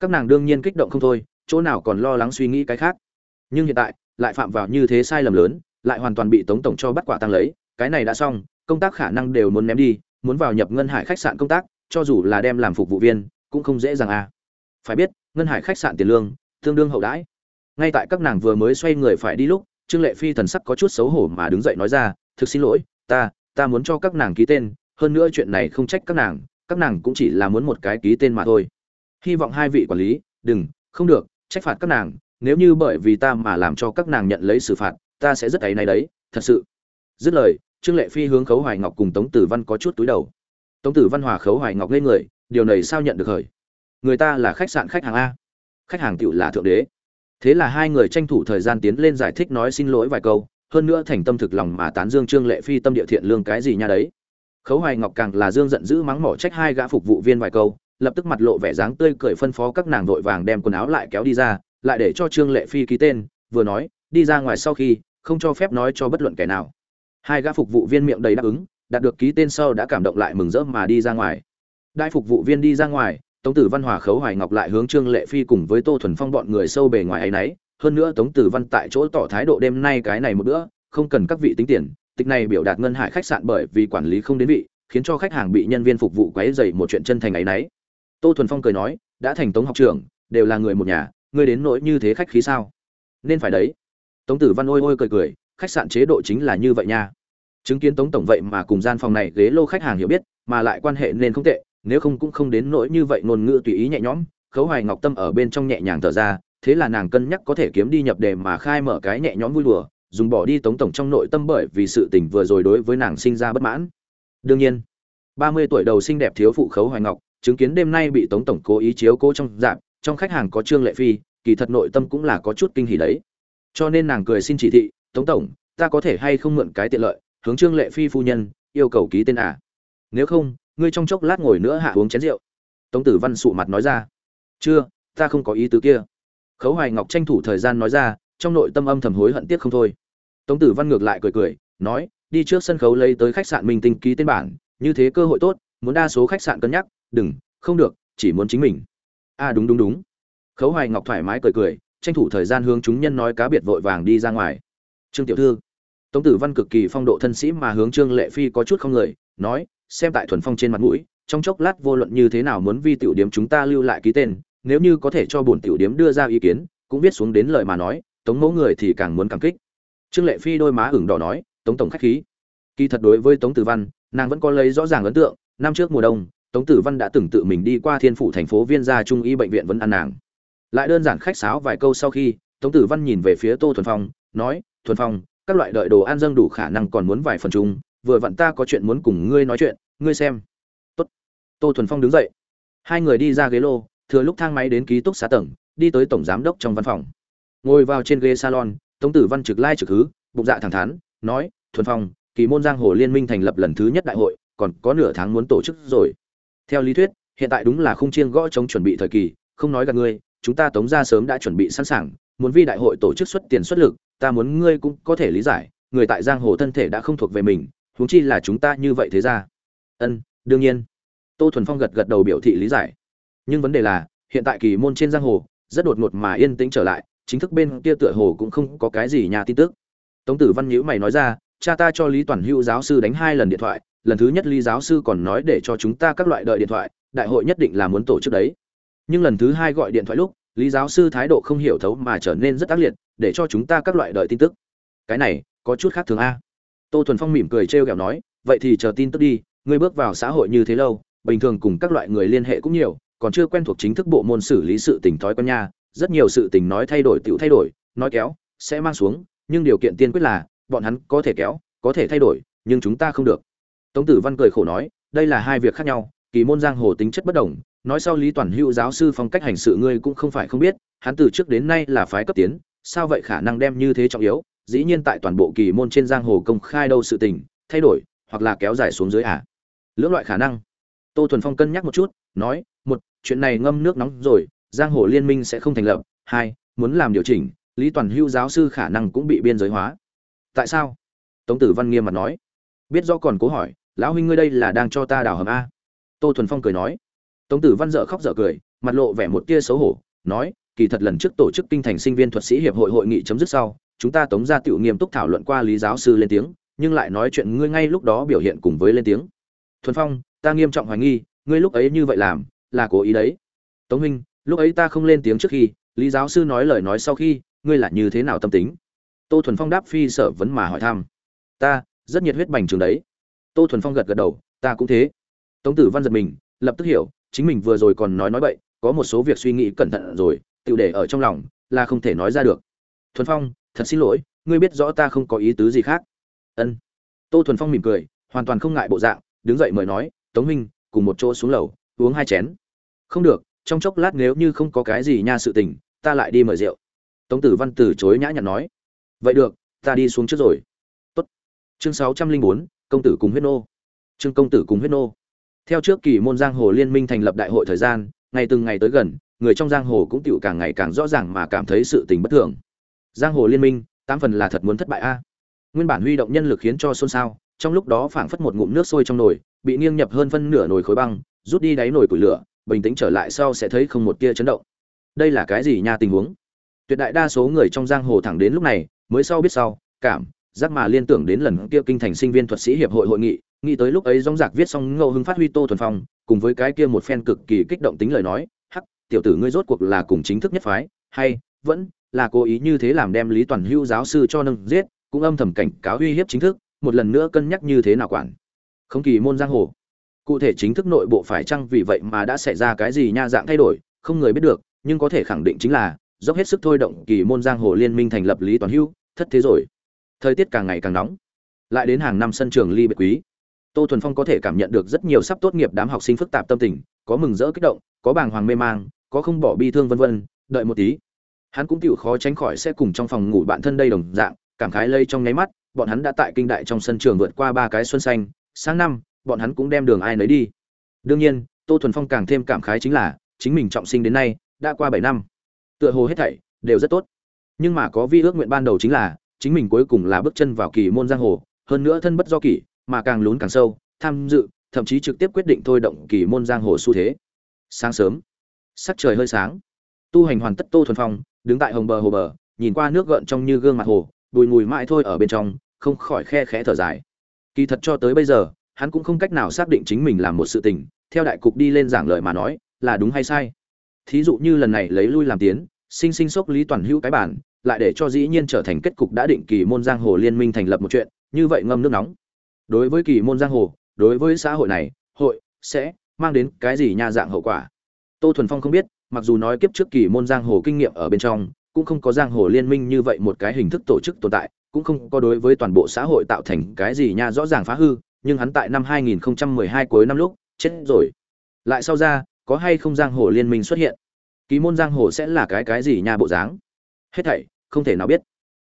Các nàng đương nhiên kích động không thôi, chỗ nào còn lo lắng suy nghĩ cái khác. Nhưng hiện tại, lại phạm vào như thế sai lầm lớn, lại hoàn toàn bị tống tổng cho bắt quả tăng lấy, cái này đã xong, công tác khả năng đều muốn ném đi, muốn vào nhập ngân hải khách sạn công tác, cho dù là đem làm phục vụ viên, cũng không dễ dàng à. Phải biết, ngân hải khách sạn tiền lương, tương đương hậu đãi ngay tại các nàng vừa mới xoay người phải đi lúc, trương lệ phi thần sắc có chút xấu hổ mà đứng dậy nói ra, thực xin lỗi, ta ta muốn cho các nàng ký tên, hơn nữa chuyện này không trách các nàng các nàng cũng chỉ là muốn một cái ký tên mà thôi. Hy vọng hai vị quản lý, đừng, không được, trách phạt các nàng, nếu như bởi vì ta mà làm cho các nàng nhận lấy xử phạt, ta sẽ rất ấy này đấy, thật sự. Dứt lời, trương lệ phi hướng khấu hoài ngọc cùng tống tử văn có chút túi đầu. Tống tử văn hòa khấu hoài ngọc lên người, điều này sao nhận được khởi người ta là khách sạn khách hàng a. Khách hàng tựu là thượng đế thế là hai người tranh thủ thời gian tiến lên giải thích nói xin lỗi vài câu, hơn nữa thành tâm thực lòng mà tán dương trương lệ phi tâm địa thiện lương cái gì nha đấy. Khấu hoài ngọc càng là dương giận dữ mắng mỏ trách hai gã phục vụ viên vài câu, lập tức mặt lộ vẻ dáng tươi cười phân phó các nàng vội vàng đem quần áo lại kéo đi ra, lại để cho trương lệ phi ký tên, vừa nói, đi ra ngoài sau khi, không cho phép nói cho bất luận kẻ nào. Hai gã phục vụ viên miệng đầy đáp ứng, đạt được ký tên sau đã cảm động lại mừng rỡ mà đi ra ngoài. Đại phục vụ viên đi ra ngoài tống tử văn hòa khấu hoài ngọc lại hướng trương lệ phi cùng với tô thuần phong bọn người sâu bề ngoài ấy nấy. Hơn nữa tống tử văn tại chỗ tỏ thái độ đêm nay cái này một bữa, không cần các vị tính tiền. Tịch này biểu đạt ngân hải khách sạn bởi vì quản lý không đến vị, khiến cho khách hàng bị nhân viên phục vụ quấy dày một chuyện chân thành ấy nấy. Tô thuần phong cười nói, đã thành tống học trưởng, đều là người một nhà, ngươi đến nỗi như thế khách khí sao? Nên phải đấy. Tống tử văn ôi ôi cười cười, khách sạn chế độ chính là như vậy nha. Chứng kiến tống tổng vậy mà cùng gian phòng này ghế lô khách hàng hiểu biết, mà lại quan hệ nên không tệ nếu không cũng không đến nỗi như vậy ngôn ngữ tùy ý nhẹ nhõm, khấu hoài ngọc tâm ở bên trong nhẹ nhàng thở ra, thế là nàng cân nhắc có thể kiếm đi nhập đề mà khai mở cái nhẹ nhõm vui đùa, dùng bỏ đi tống tổng trong nội tâm bởi vì sự tình vừa rồi đối với nàng sinh ra bất mãn. Đương nhiên, ba mươi tuổi đầu xinh đẹp thiếu phụ khấu hoài ngọc, chứng kiến đêm nay bị tống tổng cố ý chiếu cố trong dạp trong khách hàng có trương lệ phi, kỳ thật nội tâm cũng là có chút kinh hỉ đấy. Cho nên nàng cười xin chỉ thị, tống tổng, ta có thể hay không mượn cái tiện lợi, hướng trương lệ phi phu nhân, yêu cầu ký tên à? Nếu không ngươi trong chốc lát ngồi nữa hạ uống chén rượu. Tống tử văn sụ mặt nói ra. Chưa, ta không có ý tứ kia. Khấu hoài ngọc tranh thủ thời gian nói ra, trong nội tâm âm thầm hối hận tiếc không thôi. Tống tử văn ngược lại cười cười, nói, đi trước sân khấu lấy tới khách sạn mình tinh ký tên bản, như thế cơ hội tốt, muốn đa số khách sạn cân nhắc, đừng, không được, chỉ muốn chính mình. À đúng đúng đúng. Khấu hoài ngọc thoải mái cười cười, tranh thủ thời gian hướng chúng nhân nói cá biệt vội vàng đi ra ngoài. Trương tiểu thư. Tống tử văn cực kỳ phong độ thân sĩ mà hướng trương lệ phi có chút không lời, nói xem tại thuần phong trên mặt mũi, trong chốc lát vô luận như thế nào muốn vi tiểu điếm chúng ta lưu lại ký tên, nếu như có thể cho bổn tiểu điếm đưa ra ý kiến, cũng viết xuống đến lời mà nói, tống mẫu người thì càng muốn cảm kích. Trương lệ phi đôi má ửng đỏ nói, tống tổng khách khí. Kỳ thật đối với tống tử văn, nàng vẫn có lấy rõ ràng ấn tượng, năm trước mùa đông, tống tử văn đã từng tự mình đi qua thiên phủ thành phố viên gia trung y bệnh viện vẫn ăn nàng. Lại đơn giản khách sáo vài câu sau khi, tống tử văn nhìn về phía tô thuần phong, nói, thuần phong, các loại đợi đồ ăn dâng đủ khả năng còn muốn vài phần chung vừa vặn ta có chuyện muốn cùng ngươi nói chuyện, ngươi xem. Tốt. tô thuần phong đứng dậy. Hai người đi ra ghế lô, thừa lúc thang máy đến ký túc xá tầng, đi tới tổng giám đốc trong văn phòng. Ngồi vào trên ghế salon, tống tử văn trực lai trực hứ, bụng dạ thẳng thắn, nói, thuần phong, kỳ môn giang hồ liên minh thành lập lần thứ nhất đại hội, còn có nửa tháng muốn tổ chức rồi. Theo lý thuyết, hiện tại đúng là khung chiêng gõ chống chuẩn bị thời kỳ, không nói gặp ngươi, chúng ta tống ra sớm đã chuẩn bị sẵn sàng, muốn vi đại hội tổ chức xuất tiền xuất lực, ta muốn ngươi cũng có thể lý giải, người tại giang hồ thân thể đã không thuộc về mình huống chi là chúng ta như vậy thế ra. Ân, đương nhiên. Tô thuần phong gật gật đầu biểu thị lý giải. Nhưng vấn đề là, hiện tại kỳ môn trên giang hồ, rất đột ngột mà yên tĩnh trở lại, chính thức bên kia tựa hồ cũng không có cái gì nhà tin tức. Tống tử văn nhữ mày nói ra, cha ta cho lý toàn hữu giáo sư đánh hai lần điện thoại, lần thứ nhất lý giáo sư còn nói để cho chúng ta các loại đợi điện thoại, đại hội nhất định là muốn tổ chức đấy. Nhưng lần thứ hai gọi điện thoại lúc, lý giáo sư thái độ không hiểu thấu mà trở nên rất ác liệt, để cho chúng ta các loại đợi tin tức. Cái này, có chút khác thường a tô thuần phong mỉm cười trêu ghẹo nói, vậy thì chờ tin tức đi, ngươi bước vào xã hội như thế lâu, bình thường cùng các loại người liên hệ cũng nhiều, còn chưa quen thuộc chính thức bộ môn xử lý sự tình thói quen nha, rất nhiều sự tình nói thay đổi tiểu thay đổi, nói kéo, sẽ mang xuống, nhưng điều kiện tiên quyết là, bọn hắn có thể kéo, có thể thay đổi, nhưng chúng ta không được. Tống tử văn cười khổ nói, đây là hai việc khác nhau, kỳ môn giang hồ tính chất bất đồng, nói sau lý toàn hữu giáo sư phong cách hành sự ngươi cũng không phải không biết, hắn từ trước đến nay là phái cấp tiến, sao vậy khả năng đem như thế trọng yếu? Dĩ nhiên tại toàn bộ kỳ môn trên giang hồ công khai đâu sự tình, thay đổi, hoặc là kéo dài xuống dưới à? Lưỡng loại khả năng. Tô thuần phong cân nhắc một chút, nói, một, chuyện này ngâm nước nóng rồi, giang hồ liên minh sẽ không thành lập. Hai, muốn làm điều chỉnh, lý toàn Hưu giáo sư khả năng cũng bị biên giới hóa. Tại sao? Tống tử văn nghiêm mặt nói. Biết do còn cố hỏi, lão huynh ngươi đây là đang cho ta đào hầm a. Tô thuần phong cười nói. Tống tử văn dợ khóc dợ cười, mặt lộ vẻ một tia xấu hổ, nói, kỳ thật lần trước tổ chức kinh thành sinh viên thuật sĩ hiệp hội hội nghị chấm dứt sau chúng ta tống ra tiểu nghiêm túc thảo luận qua lý giáo sư lên tiếng, nhưng lại nói chuyện ngươi ngay lúc đó biểu hiện cùng với lên tiếng. Thuần phong, ta nghiêm trọng hoài nghi, ngươi lúc ấy như vậy làm, là cố ý đấy. Tống huynh lúc ấy ta không lên tiếng trước khi, lý giáo sư nói lời nói sau khi, ngươi là như thế nào tâm tính? Tô thuần phong đáp phi sở vấn mà hỏi thăm. Ta, rất nhiệt huyết bành trường đấy. Tô thuần phong gật gật đầu, ta cũng thế. Tống tử văn giật mình, lập tức hiểu, chính mình vừa rồi còn nói nói bậy, có một số việc suy nghĩ cẩn thận rồi tự để ở trong lòng, là không thể nói ra được. Thuần phong thật xin lỗi ngươi biết rõ ta không có ý tứ gì khác. Ân. Tô thuần phong mỉm cười hoàn toàn không ngại bộ dạng đứng dậy mời nói tống minh, cùng một chỗ xuống lầu uống hai chén. Không được trong chốc lát nếu như không có cái gì nha sự tình ta lại đi mời rượu. Tống tử văn từ chối nhã nhặn nói. Vậy được ta đi xuống trước rồi. Tốt. chương sáu trăm linh bốn công tử cùng huyết nô. Trương công tử cùng huyết nô. Theo trước kỳ môn giang hồ liên minh thành lập đại hội thời gian ngày từng ngày tới gần người trong giang hồ cũng tựu càng ngày càng rõ ràng mà cảm thấy sự tình bất thường giang hồ liên minh, tám phần là thật muốn thất bại a. Nguyên bản huy động nhân lực khiến cho xôn xao, trong lúc đó phảng phất một ngụm nước sôi trong nồi, bị nghiêng nhập hơn phân nửa nồi khối băng, rút đi đáy nồi củi lửa, bình tĩnh trở lại sau sẽ thấy không một tia chấn động. Đây là cái gì nha tình huống? Tuyệt đại đa số người trong giang hồ thẳng đến lúc này, mới sau biết sau, cảm, giác mà liên tưởng đến lần kia kinh thành sinh viên thuật sĩ hiệp hội hội nghị, nghĩ tới lúc ấy dóng dạc viết xong ngẫu hưng phát huy tô thuần phong, cùng với cái kia một phen cực kỳ kích động tính lời nói, hắc, tiểu tử ngươi rốt cuộc là cùng chính thức nhất phái, hay, vẫn là cố ý như thế làm đem lý toàn hưu giáo sư cho nâng giết, cũng âm thầm cảnh cáo uy hiếp chính thức, một lần nữa cân nhắc như thế nào quản. Không kỳ môn giang hồ. Cụ thể chính thức nội bộ phải chăng vì vậy mà đã xảy ra cái gì nha dạng thay đổi, không người biết được, nhưng có thể khẳng định chính là, dốc hết sức thôi động kỳ môn giang hồ liên minh thành lập lý toàn hưu thất thế rồi. Thời tiết càng ngày càng nóng. Lại đến hàng năm sân trường ly biệt quý. Tô thuần phong có thể cảm nhận được rất nhiều sắp tốt nghiệp đám học sinh phức tạp tâm tình, có mừng rỡ kích động, có bàng hoàng mê mang, có không bỏ bi thương vân vân, đợi một tí hắn cũng chịu khó tránh khỏi sẽ cùng trong phòng ngủ bạn thân đây đồng dạng, cảm khái lây trong nháy mắt, bọn hắn đã tại kinh đại trong sân trường vượt qua ba cái xuân xanh, sáng năm, bọn hắn cũng đem đường ai nấy đi. Đương nhiên, tô thuần phong càng thêm cảm khái chính là, chính mình trọng sinh đến nay, đã qua bảy năm. Tựa hồ hết thảy đều rất tốt. Nhưng mà có vi ước nguyện ban đầu chính là, chính mình cuối cùng là bước chân vào kỳ môn giang hồ, hơn nữa thân bất do kỷ, mà càng lún càng sâu, tham dự, thậm chí trực tiếp quyết định thôi động kỳ môn giang hồ xu thế. Sáng sớm, sắc trời hơi sáng. Tu hành hoàn tất tô thuần phong đứng tại hồng bờ hồ bờ, nhìn qua nước gợn trong như gương mặt hồ, bùi mùi mãi thôi ở bên trong, không khỏi khe khẽ thở dài. Kỳ thật cho tới bây giờ, hắn cũng không cách nào xác định chính mình làm một sự tình, theo đại cục đi lên giảng lời mà nói, là đúng hay sai. Thí dụ như lần này lấy lui làm tiến, sinh sinh sốc lý toàn hữu cái bản, lại để cho dĩ nhiên trở thành kết cục đã định kỳ môn giang hồ liên minh thành lập một chuyện, như vậy ngâm nước nóng. Đối với kỳ môn giang hồ, đối với xã hội này, hội sẽ mang đến cái gì nha dạng hậu quả? Tô thuần phong không biết mặc dù nói kiếp trước kỳ môn giang hồ kinh nghiệm ở bên trong, cũng không có giang hồ liên minh như vậy một cái hình thức tổ chức tồn tại, cũng không có đối với toàn bộ xã hội tạo thành cái gì nha rõ ràng phá hư, nhưng hắn tại năm 2012 cuối năm lúc, chết rồi. Lại sau ra, có hay không giang hồ liên minh xuất hiện? Kỳ môn giang hồ sẽ là cái cái gì nha bộ dáng? Hết thảy, không thể nào biết.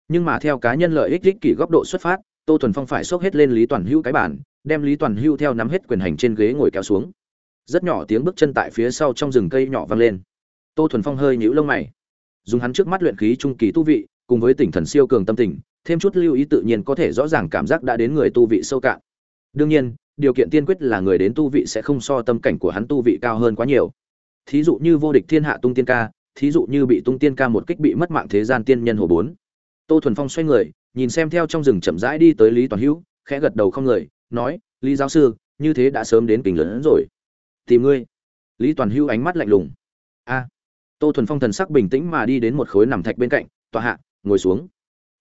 Nhưng mà theo cá nhân lợi ích ích kỷ góc độ xuất phát, tô thuần phong phải xốc hết lên lý toàn hữu cái bản đem lý toàn hữu theo nắm hết quyền hành trên ghế ngồi kéo xuống. Rất nhỏ tiếng bước chân tại phía sau trong rừng cây nhỏ vang lên tô thuần phong hơi nhíu lông mày. Dùng hắn trước mắt luyện khí trung kỳ tu vị, cùng với tỉnh thần siêu cường tâm tình, thêm chút lưu ý tự nhiên có thể rõ ràng cảm giác đã đến người tu vị sâu cạn. Đương nhiên, điều kiện tiên quyết là người đến tu vị sẽ không so tâm cảnh của hắn tu vị cao hơn quá nhiều. Thí dụ như vô địch thiên hạ tung tiên ca, thí dụ như bị tung tiên ca một kích bị mất mạng thế gian tiên nhân hồ bốn. Tô thuần phong xoay người, nhìn xem theo trong rừng chậm rãi đi tới lý toàn hữu, khẽ gật đầu không người nói, lý giáo sư, như thế đã sớm đến kình lớn rồi. Tìm ngươi. Lý toàn hữu ánh mắt lạnh lùng. A tô thuần phong thần sắc bình tĩnh mà đi đến một khối nằm thạch bên cạnh, tòa hạ, ngồi xuống.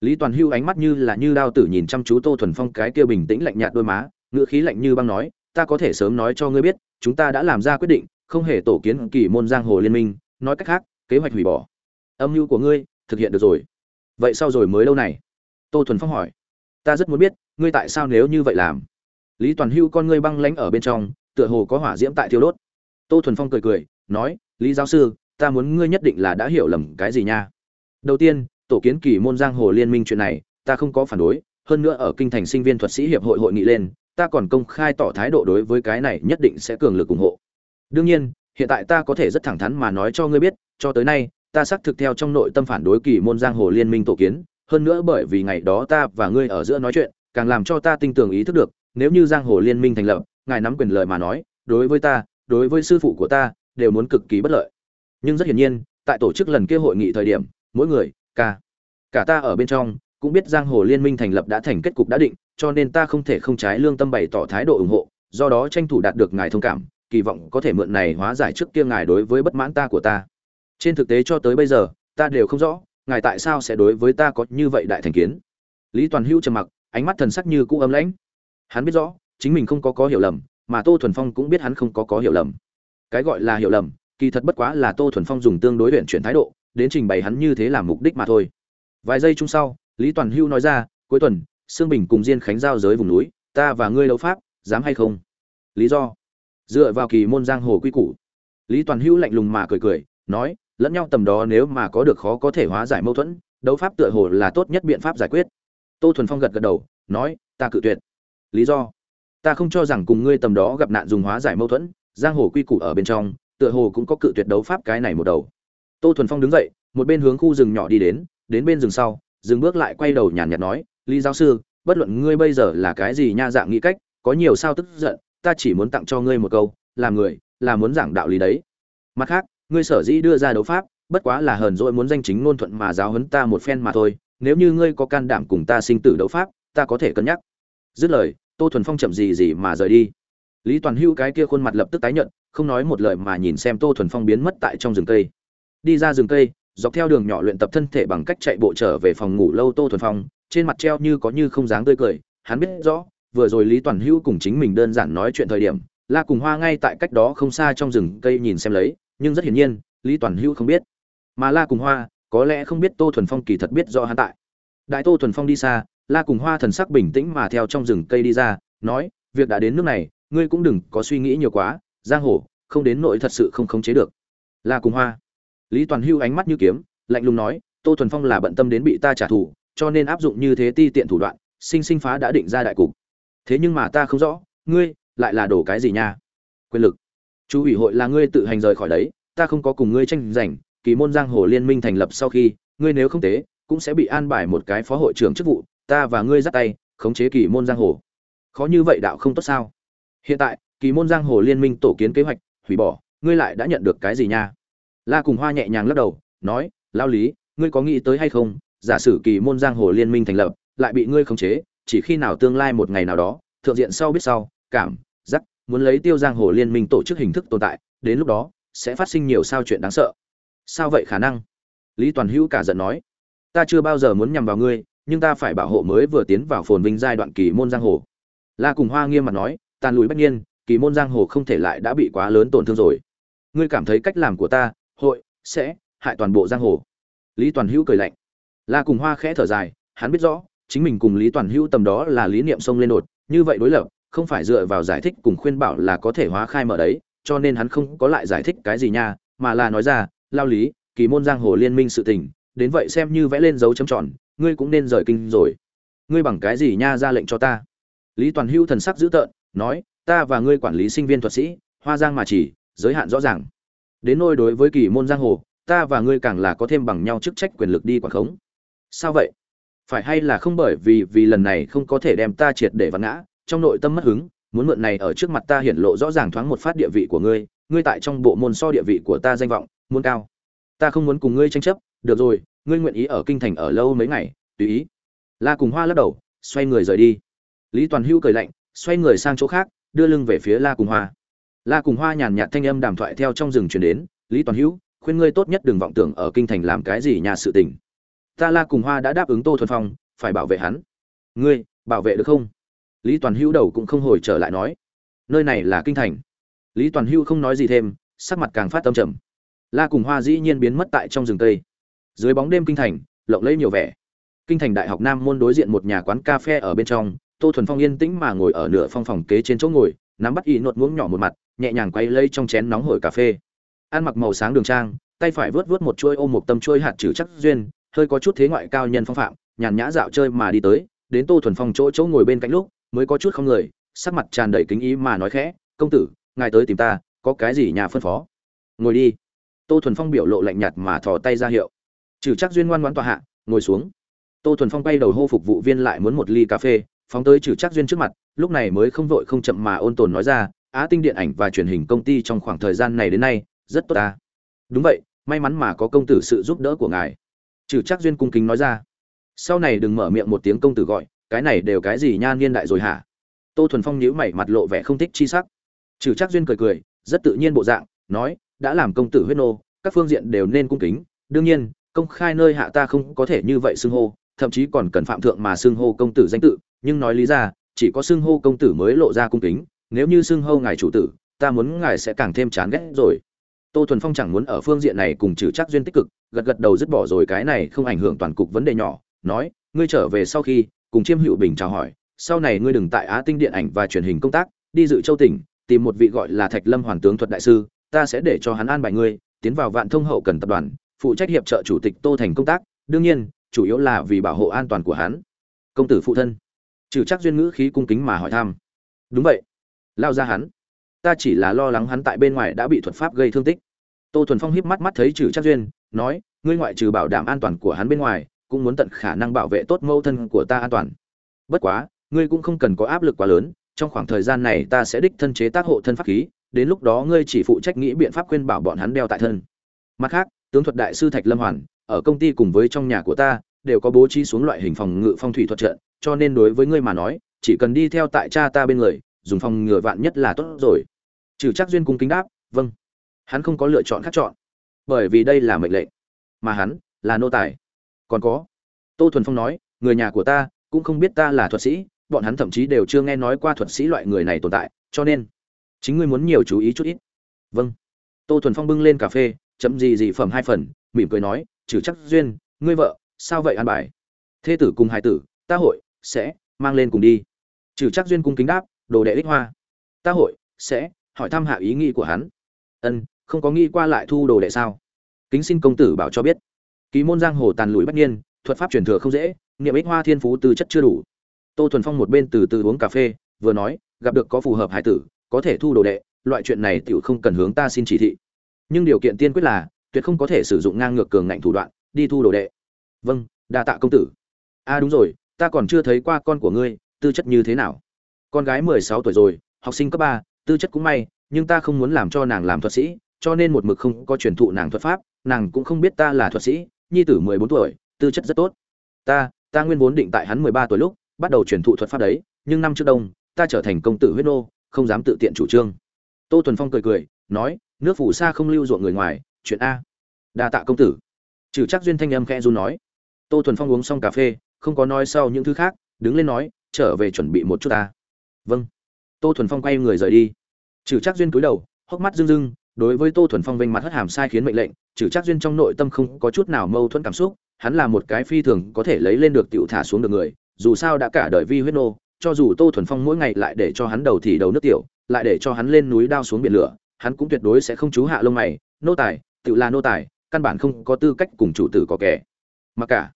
Lý toàn Hưu ánh mắt như là như đao tử nhìn chăm chú tô thuần phong cái kia bình tĩnh lạnh nhạt đôi má ngựa khí lạnh như băng nói, ta có thể sớm nói cho ngươi biết, chúng ta đã làm ra quyết định, không hề tổ kiến kỳ môn giang hồ liên minh, nói cách khác, kế hoạch hủy bỏ. Âm mưu của ngươi, thực hiện được rồi. Vậy sau rồi mới lâu này? Tô thuần phong hỏi. Ta rất muốn biết, ngươi tại sao nếu như vậy làm? Lý toàn hưu con ngươi băng lánh ở bên trong, tựa hồ có hỏa diễm tại thiêu đốt. Tô thuần phong cười cười, nói, lý giáo sư ta muốn ngươi nhất định là đã hiểu lầm cái gì nha. Đầu tiên, tổ kiến kỳ môn giang hồ liên minh chuyện này, ta không có phản đối, hơn nữa ở kinh thành sinh viên thuật sĩ hiệp hội hội nghị lên, ta còn công khai tỏ thái độ đối với cái này nhất định sẽ cường lực ủng hộ. Đương nhiên, hiện tại ta có thể rất thẳng thắn mà nói cho ngươi biết, cho tới nay, ta xác thực theo trong nội tâm phản đối kỳ môn giang hồ liên minh tổ kiến, hơn nữa bởi vì ngày đó ta và ngươi ở giữa nói chuyện, càng làm cho ta tin tưởng ý thức được, nếu như giang hồ liên minh thành lập, ngài nắm quyền lợi mà nói, đối với ta, đối với sư phụ của ta, đều muốn cực kỳ bất lợi nhưng rất hiển nhiên, tại tổ chức lần kia hội nghị thời điểm, mỗi người ca cả ta ở bên trong, cũng biết giang hồ liên minh thành lập đã thành kết cục đã định, cho nên ta không thể không trái lương tâm bày tỏ thái độ ủng hộ, do đó tranh thủ đạt được ngài thông cảm, kỳ vọng có thể mượn này hóa giải trước kia ngài đối với bất mãn ta của ta. Trên thực tế cho tới bây giờ, ta đều không rõ, ngài tại sao sẽ đối với ta có như vậy đại thành kiến. Lý toàn hữu trầm mặc, ánh mắt thần sắc như cũ ấm lãnh. Hắn biết rõ, chính mình không có có hiểu lầm, mà tô thuần phong cũng biết hắn không có có hiểu lầm. Cái gọi là hiểu lầm kỳ thật bất quá là tô thuần phong dùng tương đối luyện chuyển thái độ, đến trình bày hắn như thế làm mục đích mà thôi. Vài giây chung sau, lý toàn hưu nói ra, cuối tuần, sương bình cùng diên khánh giao giới vùng núi, ta và ngươi đấu pháp, dám hay không? Lý do? Dựa vào kỳ môn giang hồ quy củ. Lý toàn hưu lạnh lùng mà cười cười, nói, lẫn nhau tầm đó nếu mà có được khó có thể hóa giải mâu thuẫn, đấu pháp tựa hồ là tốt nhất biện pháp giải quyết. Tô thuần phong gật gật đầu, nói, ta cự tuyệt. Lý do? Ta không cho rằng cùng ngươi tầm đó gặp nạn dùng hóa giải mâu thuẫn, giang hồ quy củ ở bên trong tựa hồ cũng có cự tuyệt đấu pháp cái này một đầu. Tô thuần phong đứng dậy, một bên hướng khu rừng nhỏ đi đến đến bên rừng sau, dừng bước lại quay đầu nhàn nhạt nói, lý giáo sư, bất luận ngươi bây giờ là cái gì nha dạng nghĩ cách, có nhiều sao tức giận, ta chỉ muốn tặng cho ngươi một câu làm người, là muốn giảng đạo lý đấy. Mặt khác, ngươi sở dĩ đưa ra đấu pháp, bất quá là hờn dỗi muốn danh chính ngôn thuận mà giáo huấn ta một phen mà thôi, nếu như ngươi có can đảm cùng ta sinh tử đấu pháp, ta có thể cân nhắc. Dứt lời, tô thuần phong chậm gì gì mà rời đi. Lý toàn hưu cái kia khuôn mặt lập tức tái nhận không nói một lời mà nhìn xem tô thuần phong biến mất tại trong rừng cây. Đi ra rừng cây, dọc theo đường nhỏ luyện tập thân thể bằng cách chạy bộ trở về phòng ngủ lâu tô thuần phong, trên mặt treo như có như không dáng tươi cười, hắn biết rõ, vừa rồi lý toàn hưu cùng chính mình đơn giản nói chuyện thời điểm, la cùng hoa ngay tại cách đó không xa trong rừng cây nhìn xem lấy, nhưng rất hiển nhiên, lý toàn hưu không biết. Mà la cùng hoa, có lẽ không biết tô thuần phong kỳ thật biết rõ hắn tại. Đại tô thuần phong đi xa, la cùng hoa thần sắc bình tĩnh mà theo trong rừng cây đi ra, nói, việc đã đến nước này, ngươi cũng đừng có suy nghĩ nhiều quá giang hồ, không đến nội thật sự không khống chế được. La cùng hoa. Lý toàn hưu ánh mắt như kiếm, lạnh lùng nói, tô thuần phong là bận tâm đến bị ta trả thù, cho nên áp dụng như thế ti tiện thủ đoạn, sinh sinh phá đã định ra đại cục. Thế nhưng mà ta không rõ, ngươi lại là đổ cái gì nha? Quyền lực. Chú ủy hội là ngươi tự hành rời khỏi đấy, ta không có cùng ngươi tranh giành, kỳ môn giang hồ liên minh thành lập sau khi, ngươi nếu không tế, cũng sẽ bị an bài một cái phó hội trưởng chức vụ, ta và ngươi dắt tay, khống chế kỳ môn giang hồ. Khó như vậy đạo không tốt sao? Hiện tại kỳ môn giang hồ liên minh tổ kiến kế hoạch, hủy bỏ, ngươi lại đã nhận được cái gì nha? La cùng hoa nhẹ nhàng lắc đầu, nói, lao lý, ngươi có nghĩ tới hay không? Giả sử kỳ môn giang hồ liên minh thành lập, lại bị ngươi khống chế, chỉ khi nào tương lai một ngày nào đó, thượng diện sau biết sau, cảm, giác, muốn lấy tiêu giang hồ liên minh tổ chức hình thức tồn tại, đến lúc đó, sẽ phát sinh nhiều sao chuyện đáng sợ. Sao vậy khả năng? Lý toàn hữu cả giận nói. Ta chưa bao giờ muốn nhằm vào ngươi, nhưng ta phải bảo hộ mới vừa tiến vào phồn vinh giai đoạn kỳ môn giang hồ. La cùng hoa nghiêm mặt nói, tàn lùi bất nhiên kỳ môn giang hồ không thể lại đã bị quá lớn tổn thương rồi. Ngươi cảm thấy cách làm của ta, hội, sẽ hại toàn bộ giang hồ. Lý toàn hữu cười lạnh. La cùng hoa khẽ thở dài, hắn biết rõ, chính mình cùng lý toàn hữu tầm đó là lý niệm sông lên đột, như vậy đối lập, không phải dựa vào giải thích cùng khuyên bảo là có thể hóa khai mở đấy, cho nên hắn không có lại giải thích cái gì nha, mà là nói ra, lao lý, kỳ môn giang hồ liên minh sự tình, đến vậy xem như vẽ lên dấu chấm tròn, ngươi cũng nên rời kinh rồi. Ngươi bằng cái gì nha ra lệnh cho ta? Lý toàn hữu thần sắc dữ tợn, nói ta và ngươi quản lý sinh viên thuật sĩ, hoa giang mà chỉ, giới hạn rõ ràng. Đến nôi đối với kỳ môn giang hồ, ta và ngươi càng là có thêm bằng nhau chức trách quyền lực đi quản khống. Sao vậy? Phải hay là không bởi vì vì lần này không có thể đem ta triệt để vặn ngã, trong nội tâm mất hứng, muốn mượn này ở trước mặt ta hiển lộ rõ ràng thoáng một phát địa vị của ngươi ngươi tại trong bộ môn so địa vị của ta danh vọng, muốn cao. Ta không muốn cùng ngươi tranh chấp, được rồi, ngươi nguyện ý ở kinh thành ở lâu mấy ngày, tùy ý. La cùng hoa lắc đầu, xoay người rời đi. Lý toàn hữu cười lạnh, xoay người sang chỗ khác đưa lưng về phía la cùng hoa. La cùng hoa nhàn nhạt thanh âm đàm thoại theo trong rừng truyền đến, lý toàn hữu, khuyên ngươi tốt nhất đừng vọng tưởng ở kinh thành làm cái gì nhà sự tình. Ta la cùng hoa đã đáp ứng tô thuần phong, phải bảo vệ hắn. Ngươi, bảo vệ được không? Lý toàn hữu đầu cũng không hồi trở lại nói. Nơi này là kinh thành. Lý toàn hữu không nói gì thêm, sắc mặt càng phát tâm trầm. La cùng hoa dĩ nhiên biến mất tại trong rừng tây. Dưới bóng đêm kinh thành, lộng lẫy nhiều vẻ. Kinh thành đại học nam môn đối diện một nhà quán cà phê ở bên trong tô thuần phong yên tĩnh mà ngồi ở nửa phong phòng kế trên chỗ ngồi, nắm bắt y nột muỗng nhỏ một mặt, nhẹ nhàng quay lây trong chén nóng hổi cà phê. Ăn mặc màu sáng đường trang, tay phải vớt vớt một chuôi ôm một tâm chuôi hạt trừ chắc duyên, hơi có chút thế ngoại cao nhân phong phạm, nhàn nhã dạo chơi mà đi tới, đến tô thuần phong chỗ chỗ ngồi bên cạnh lúc, mới có chút không người, sắc mặt tràn đầy kính ý mà nói khẽ, công tử, ngài tới tìm ta, có cái gì nhà phân phó? Ngồi đi. Tô thuần phong biểu lộ lạnh nhạt mà thò tay ra hiệu. Trừ chắc duyên ngoan ngoãn tòa hạ, ngồi xuống. Tô thuần phong bay đầu hô phục vụ viên lại muốn một ly cà phê phóng tới trừ chắc duyên trước mặt, lúc này mới không vội không chậm mà ôn tồn nói ra, á tinh điện ảnh và truyền hình công ty trong khoảng thời gian này đến nay, rất tốt ta. Đúng vậy, may mắn mà có công tử sự giúp đỡ của ngài. Trừ chắc duyên cung kính nói ra. Sau này đừng mở miệng một tiếng công tử gọi, cái này đều cái gì nha niên đại rồi hả? Tô thuần phong nhíu mày mặt lộ vẻ không thích chi sắc. Trừ chắc duyên cười cười, rất tự nhiên bộ dạng, nói, đã làm công tử huyết nô, các phương diện đều nên cung kính. Đương nhiên, công khai nơi hạ ta không có thể như vậy xưng hô, thậm chí còn cần phạm thượng mà xưng hô công tử danh tự nhưng nói lý ra, chỉ có xưng hô công tử mới lộ ra cung kính, nếu như xưng hô ngài chủ tử, ta muốn ngài sẽ càng thêm chán ghét rồi. Tô thuần phong chẳng muốn ở phương diện này cùng trừ chắc duyên tích cực, gật gật đầu dứt bỏ rồi cái này không ảnh hưởng toàn cục vấn đề nhỏ, nói, ngươi trở về sau khi, cùng chiêm hữu bình chào hỏi, sau này ngươi đừng tại á tinh điện ảnh và truyền hình công tác, đi dự châu tỉnh, tìm một vị gọi là thạch lâm hoàn tướng thuật đại sư, ta sẽ để cho hắn an bài ngươi, tiến vào vạn thông hậu cần tập đoàn, phụ trách hiệp trợ chủ tịch tô thành công tác, đương nhiên, chủ yếu là vì bảo hộ an toàn của hắn. Công tử phụ thân trừ chắc duyên ngữ khí cung kính mà hỏi thăm. Đúng vậy. Lao ra hắn. Ta chỉ là lo lắng hắn tại bên ngoài đã bị thuật pháp gây thương tích. Tô thuần phong híp mắt mắt thấy trừ chắc duyên, nói, ngươi ngoại trừ bảo đảm an toàn của hắn bên ngoài, cũng muốn tận khả năng bảo vệ tốt mâu thân của ta an toàn. Bất quá, ngươi cũng không cần có áp lực quá lớn, trong khoảng thời gian này ta sẽ đích thân chế tác hộ thân pháp khí, đến lúc đó ngươi chỉ phụ trách nghĩ biện pháp khuyên bảo bọn hắn đeo tại thân. Mặt khác, tướng thuật đại sư thạch lâm hoàn, ở công ty cùng với trong nhà của ta, đều có bố trí xuống loại hình phòng ngự phong thủy thuật trận cho nên đối với ngươi mà nói, chỉ cần đi theo tại cha ta bên người, dùng phòng ngừa vạn nhất là tốt rồi. Trừ chắc duyên cung kính đáp vâng. Hắn không có lựa chọn khác chọn, bởi vì đây là mệnh lệnh. Mà hắn là nô tài. Còn có, tô thuần phong nói, người nhà của ta cũng không biết ta là thuật sĩ, bọn hắn thậm chí đều chưa nghe nói qua thuật sĩ loại người này tồn tại, cho nên chính ngươi muốn nhiều chú ý chút ít. Vâng. Tô thuần phong bưng lên cà phê, chấm gì gì phẩm hai phần, mỉm cười nói, trừ chắc duyên, ngươi vợ, sao vậy an bài? Thê tử cùng hai tử, ta hội sẽ mang lên cùng đi. Trừ chắc duyên cung kính đáp, đồ đệ đích hoa. Ta hội sẽ hỏi thăm hạ ý nghĩ của hắn. Ân, không có nghĩ qua lại thu đồ đệ sao? Kính xin công tử bảo cho biết. Ký môn giang hồ tàn lùi bất nhiên thuật pháp truyền thừa không dễ, niệm ích hoa thiên phú tư chất chưa đủ. Tô thuần phong một bên từ từ uống cà phê, vừa nói, gặp được có phù hợp hải tử, có thể thu đồ đệ, loại chuyện này tiểu không cần hướng ta xin chỉ thị. Nhưng điều kiện tiên quyết là, tuyệt không có thể sử dụng ngang ngược cường ngạnh thủ đoạn, đi thu đồ đệ. Vâng đa tạ công tử. A à đúng rồi ta còn chưa thấy qua con của ngươi, tư chất như thế nào? Con gái mười sáu tuổi rồi, học sinh cấp ba, tư chất cũng may, nhưng ta không muốn làm cho nàng làm thuật sĩ, cho nên một mực không có truyền thụ nàng thuật pháp, nàng cũng không biết ta là thuật sĩ, nhi tử mười bốn tuổi, tư chất rất tốt. Ta ta nguyên vốn định tại hắn mười ba tuổi lúc, bắt đầu truyền thụ thuật pháp đấy, nhưng năm trước đông, ta trở thành công tử huyết nô, không dám tự tiện chủ trương. Tô thuần phong cười cười, nói, nước phủ xa không lưu ruộng người ngoài, chuyện a. Đa tạ công tử. Trừ chắc duyên thanh âm khẽ du nói. Tô thuần phong uống xong cà phê không có nói sau những thứ khác, đứng lên nói, trở về chuẩn bị một chút ta. Vâng. Tô thuần phong quay người rời đi. Trừ chắc duyên cúi đầu, hốc mắt rưng rưng, đối với tô thuần phong vênh mặt hất hàm sai khiến mệnh lệnh, trừ chắc duyên trong nội tâm không có chút nào mâu thuẫn cảm xúc, hắn là một cái phi thường có thể lấy lên được tiểu thả xuống được người, dù sao đã cả đời vi huyết nô, cho dù tô thuần phong mỗi ngày lại để cho hắn đầu thì đầu nước tiểu, lại để cho hắn lên núi đao xuống biển lửa, hắn cũng tuyệt đối sẽ không chú hạ lông mày, nô tài, tự là nô tài, căn bản không có tư cách cùng chủ tử có kẻ. Mà cả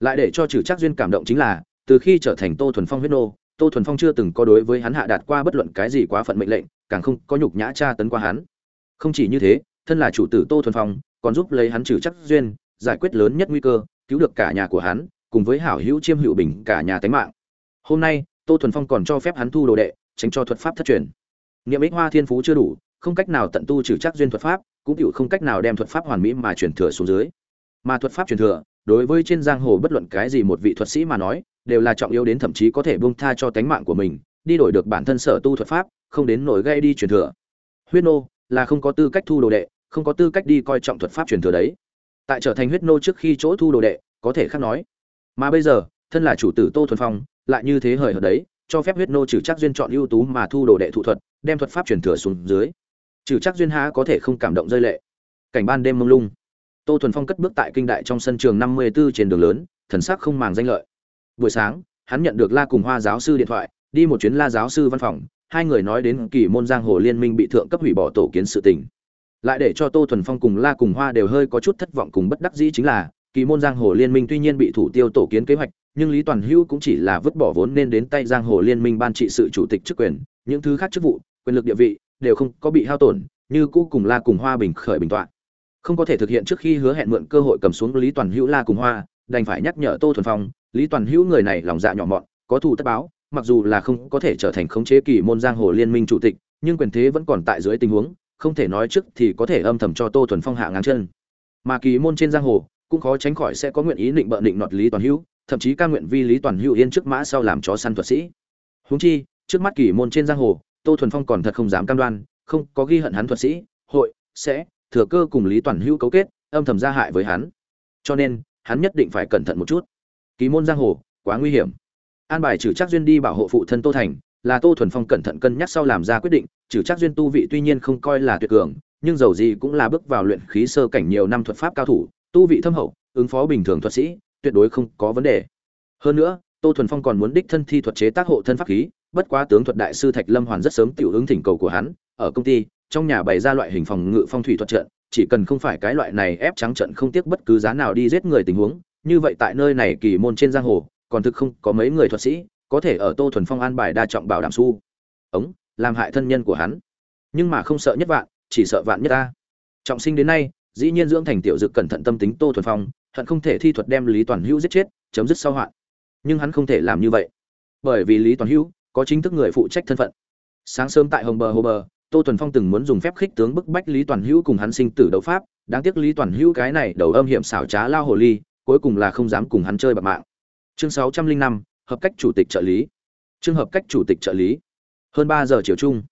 lại để cho trừ chắc duyên cảm động chính là, từ khi trở thành tô thuần phong huyết nô, tô thuần phong chưa từng có đối với hắn hạ đạt qua bất luận cái gì quá phận mệnh lệnh, càng không có nhục nhã tra tấn qua hắn. Không chỉ như thế, thân là chủ tử tô thuần phong, còn giúp lấy hắn trừ chắc duyên, giải quyết lớn nhất nguy cơ, cứu được cả nhà của hắn, cùng với hảo hữu chiêm hữu bình cả nhà tánh mạng. Hôm nay, tô thuần phong còn cho phép hắn thu đồ đệ, tránh cho thuật pháp thất truyền. Niệm ích hoa thiên phú chưa đủ, không cách nào tận tu trừ chắc duyên thuật pháp, cũng hiểu không cách nào đem thuật pháp hoàn mỹ mà truyền thừa xuống dưới. Mà thuật pháp truyền thừa đối với trên giang hồ bất luận cái gì một vị thuật sĩ mà nói, đều là trọng yếu đến thậm chí có thể buông tha cho tánh mạng của mình, đi đổi được bản thân sở tu thuật pháp, không đến nổi gây đi truyền thừa. Huyết nô là không có tư cách thu đồ đệ, không có tư cách đi coi trọng thuật pháp truyền thừa đấy. Tại trở thành huyết nô trước khi chỗ thu đồ đệ, có thể khác nói. Mà bây giờ, thân là chủ tử tô thuần phong, lại như thế hời hợt đấy, cho phép huyết nô trừ chắc duyên chọn ưu tú mà thu đồ đệ thụ thuật, đem thuật pháp truyền thừa xuống dưới. Trừ chắc duyên há có thể không cảm động rơi lệ. Cảnh ban đêm mông lung tô thuần phong cất bước tại kinh đại trong sân trường năm mươi 54 trên đường lớn, thần sắc không màng danh lợi. Buổi sáng, hắn nhận được la cùng hoa giáo sư điện thoại, đi một chuyến la giáo sư văn phòng, hai người nói đến kỳ môn giang hồ liên minh bị thượng cấp hủy bỏ tổ kiến sự tình. Lại để cho tô thuần phong cùng la cùng hoa đều hơi có chút thất vọng cùng bất đắc dĩ chính là, kỳ môn giang hồ liên minh tuy nhiên bị thủ tiêu tổ kiến kế hoạch, nhưng lý toàn hữu cũng chỉ là vứt bỏ vốn nên đến tay giang hồ liên minh ban trị sự chủ tịch chức quyền, những thứ khác chức vụ, quyền lực địa vị, đều không có bị hao tổn, như cũ cùng la cùng hoa bình khởi bình tọa không có thể thực hiện trước khi hứa hẹn mượn cơ hội cầm xuống lý toàn hữu la cùng hoa, đành phải nhắc nhở tô thuần phong, lý toàn hữu người này lòng dạ nhỏ mọn, có thù tất báo, mặc dù là không có thể trở thành khống chế kỳ môn giang hồ liên minh chủ tịch, nhưng quyền thế vẫn còn tại dưới tình huống, không thể nói trước thì có thể âm thầm cho tô thuần phong hạ ngang chân. Mà kỳ môn trên giang hồ, cũng khó tránh khỏi sẽ có nguyện ý định bợ định nọt lý toàn hữu, thậm chí ca nguyện vi lý toàn hữu yên trước mã sau làm chó săn thuật sĩ. Huống chi, trước mắt kỳ môn trên giang hồ, tô thuần phong còn thật không dám cam đoan, không có ghi hận hắn thuật sĩ, hội, sẽ thừa cơ cùng lý toàn hữu cấu kết, âm thầm ra hại với hắn. Cho nên, hắn nhất định phải cẩn thận một chút. Ký môn giang hồ, quá nguy hiểm. An bài trừ chắc duyên đi bảo hộ phụ thân tô thành, là tô thuần phong cẩn thận cân nhắc sau làm ra quyết định, trừ chắc duyên tu vị tuy nhiên không coi là tuyệt cường, nhưng dầu gì cũng là bước vào luyện khí sơ cảnh nhiều năm thuật pháp cao thủ, tu vị thâm hậu, ứng phó bình thường thuật sĩ, tuyệt đối không có vấn đề. Hơn nữa, tô thuần phong còn muốn đích thân thi thuật chế tác hộ thân pháp khí, bất quá tướng thuật đại sư thạch lâm hoàn rất sớm tiểu ứng thỉnh cầu của hắn, ở công ty trong nhà bày ra loại hình phòng ngự phong thủy thuật trận, chỉ cần không phải cái loại này ép trắng trận không tiếc bất cứ giá nào đi giết người tình huống, như vậy tại nơi này kỳ môn trên giang hồ, còn thực không có mấy người thuật sĩ có thể ở tô thuần phong an bài đa trọng bảo đảm su. Ống, làm hại thân nhân của hắn. Nhưng mà không sợ nhất vạn, chỉ sợ vạn nhất ta. Trọng sinh đến nay, dĩ nhiên dưỡng thành tiểu dự cẩn thận tâm tính tô thuần phong, hận không thể thi thuật đem lý toàn hữu giết chết, chấm dứt sau hoạn. Nhưng hắn không thể làm như vậy. Bởi vì lý toàn hữu có chính thức người phụ trách thân phận. Sáng sớm tại hồng bờ hồ bờ tô thuần phong từng muốn dùng phép khích tướng bức bách lý toàn hữu cùng hắn sinh tử đấu pháp, đáng tiếc lý toàn hữu cái này đầu âm hiểm xảo trá lao hồ ly, cuối cùng là không dám cùng hắn chơi bạc mạng. Chương sáu trăm linh năm, hợp cách chủ tịch trợ lý. Chương hợp cách chủ tịch trợ lý. Hơn ba giờ chiều chung,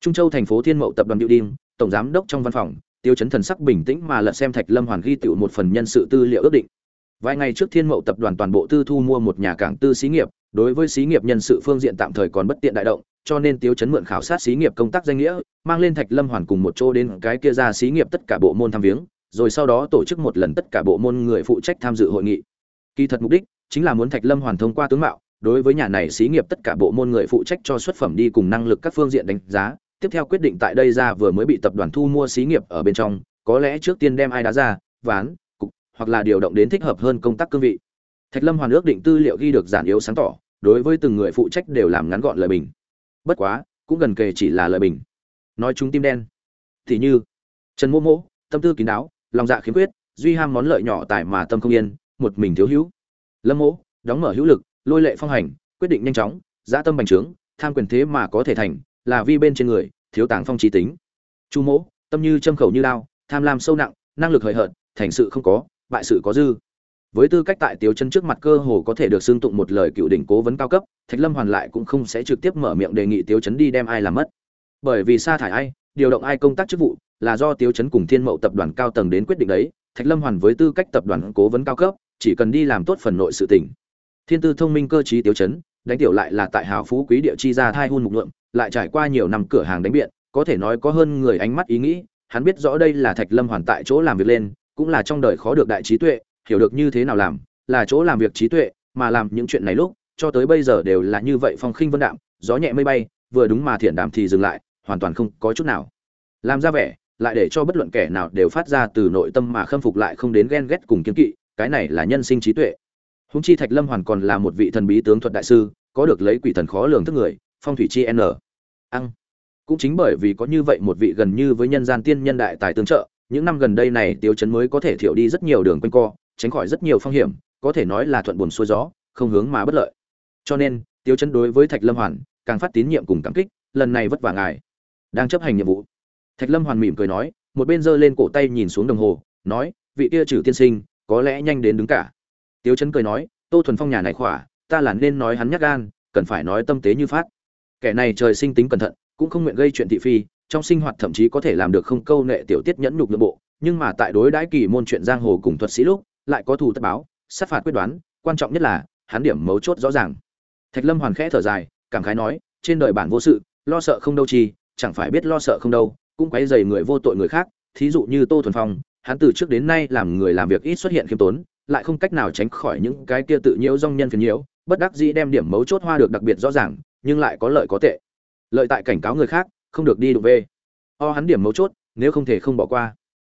trung châu thành phố thiên mậu tập đoàn điệu đinh tổng giám đốc trong văn phòng, tiêu chấn thần sắc bình tĩnh mà lật xem thạch lâm hoàn ghi tiểu một phần nhân sự tư liệu ước định. Vài ngày trước thiên mậu tập đoàn toàn bộ tư thu mua một nhà cảng tư xí nghiệp, đối với xí nghiệp nhân sự phương diện tạm thời còn bất tiện đại động cho nên tiêu chấn mượn khảo sát xí nghiệp công tác danh nghĩa, mang lên thạch lâm hoàn cùng một chỗ đến cái kia ra xí nghiệp tất cả bộ môn tham viếng, rồi sau đó tổ chức một lần tất cả bộ môn người phụ trách tham dự hội nghị. Kỳ thật mục đích chính là muốn thạch lâm hoàn thông qua tướng mạo, đối với nhà này xí nghiệp tất cả bộ môn người phụ trách cho xuất phẩm đi cùng năng lực các phương diện đánh giá, tiếp theo quyết định tại đây ra vừa mới bị tập đoàn thu mua xí nghiệp ở bên trong, có lẽ trước tiên đem ai đá ra, ván, cục, hoặc là điều động đến thích hợp hơn công tác cương vị. Thạch lâm hoàn ước định tư liệu ghi được giản yếu sáng tỏ, đối với từng người phụ trách đều làm ngắn gọn lời bình bất quá, cũng gần kề chỉ là lời bình. Nói chúng tim đen. Thì như, trần mô mỗ, tâm tư kín đáo, lòng dạ khiếm khuyết, duy ham món lợi nhỏ tại mà tâm không yên, một mình thiếu hữu. Lâm mỗ, đóng mở hữu lực, lôi lệ phong hành, quyết định nhanh chóng, dã tâm bành trướng, tham quyền thế mà có thể thành, là vi bên trên người, thiếu tàng phong trí tính. Chu mỗ, tâm như châm khẩu như lao tham lam sâu nặng, năng lực hời hợt, thành sự không có, bại sự có dư với tư cách tại tiếu chân trước mặt cơ hồ có thể được xưng tụng một lời cựu đỉnh cố vấn cao cấp, thạch lâm hoàn lại cũng không sẽ trực tiếp mở miệng đề nghị tiếu chấn đi đem ai làm mất. Bởi vì sa thải ai, điều động ai công tác chức vụ, là do tiếu chấn cùng thiên mậu tập đoàn cao tầng đến quyết định đấy. Thạch lâm hoàn với tư cách tập đoàn cố vấn cao cấp, chỉ cần đi làm tốt phần nội sự tỉnh. Thiên tư thông minh cơ trí tiếu chấn đánh tiểu lại là tại hào phú quý địa chi ra thai hôn mục lượng lại trải qua nhiều năm cửa hàng đánh biện, có thể nói có hơn người ánh mắt ý nghĩ, hắn biết rõ đây là thạch lâm hoàn tại chỗ làm việc lên, cũng là trong đời khó được đại trí tuệ hiểu được như thế nào làm, là chỗ làm việc trí tuệ, mà làm những chuyện này lúc, cho tới bây giờ đều là như vậy phong khinh vân đạm, gió nhẹ mây bay, vừa đúng mà thiện đàm thì dừng lại, hoàn toàn không có chút nào. Làm ra vẻ, lại để cho bất luận kẻ nào đều phát ra từ nội tâm mà khâm phục lại không đến ghen ghét cùng kiến kỵ, cái này là nhân sinh trí tuệ. Hùng chi thạch lâm hoàn còn là một vị thần bí tướng thuật đại sư, có được lấy quỷ thần khó lường thức người, phong thủy chi n. Ăn cũng chính bởi vì có như vậy một vị gần như với nhân gian tiên nhân đại tài tương trợ, những năm gần đây này tiêu chấn mới có thể thiểu đi rất nhiều đường quanh co tránh khỏi rất nhiều phong hiểm, có thể nói là thuận buồm xuôi gió, không hướng mà bất lợi. Cho nên tiêu chấn đối với thạch lâm hoàn càng phát tín nhiệm cùng cảm kích, lần này vất vả ngài đang chấp hành nhiệm vụ. Thạch lâm hoàn mỉm cười nói, một bên giơ lên cổ tay nhìn xuống đồng hồ, nói, vị kia trừ tiên sinh, có lẽ nhanh đến đứng cả. Tiêu chấn cười nói, tô thuần phong nhà này khỏa, ta là nên nói hắn nhắc gan, cần phải nói tâm tế như phát. Kẻ này trời sinh tính cẩn thận, cũng không nguyện gây chuyện thị phi, trong sinh hoạt thậm chí có thể làm được không câu nệ tiểu tiết nhẫn nhục nội bộ, nhưng mà tại đối đãi kỳ môn chuyện giang hồ cùng thuật sĩ lúc lại có thù tất báo, sát phạt quyết đoán, quan trọng nhất là, hắn điểm mấu chốt rõ ràng. Thạch lâm hoàn khẽ thở dài, cảm khái nói, trên đời bản vô sự, lo sợ không đâu chi, chẳng phải biết lo sợ không đâu, cũng quấy dày người vô tội người khác, thí dụ như tô thuần phong, hắn từ trước đến nay làm người làm việc ít xuất hiện khiêm tốn, lại không cách nào tránh khỏi những cái kia tự nhiễu dong nhân phiền nhiễu, bất đắc dĩ đem điểm mấu chốt hoa được đặc biệt rõ ràng, nhưng lại có lợi có tệ. Lợi tại cảnh cáo người khác, không được đi đụng về. O hắn điểm mấu chốt, nếu không thể không bỏ qua.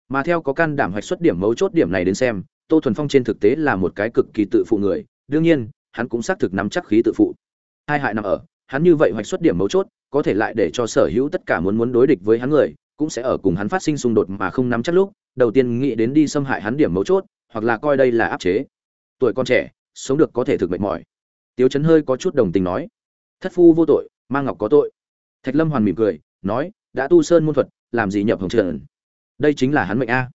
Mà theo có can đảm hoạch xuất điểm mấu chốt điểm này đến xem tô thuần phong trên thực tế là một cái cực kỳ tự phụ người, đương nhiên, hắn cũng xác thực nắm chắc khí tự phụ. Hai hại nằm ở, hắn như vậy hoạch xuất điểm mấu chốt, có thể lại để cho sở hữu tất cả muốn muốn đối địch với hắn người, cũng sẽ ở cùng hắn phát sinh xung đột mà không nắm chắc lúc, đầu tiên nghĩ đến đi xâm hại hắn điểm mấu chốt, hoặc là coi đây là áp chế. Tuổi con trẻ, sống được có thể thực mệt mỏi. Tiếu chấn hơi có chút đồng tình nói, thất phu vô tội mang ngọc có tội. Thạch lâm hoàn mỉm cười, nói, đã tu sơn môn thuật, làm gì nhập hồng trần? Đây chính là hắn mệnh a.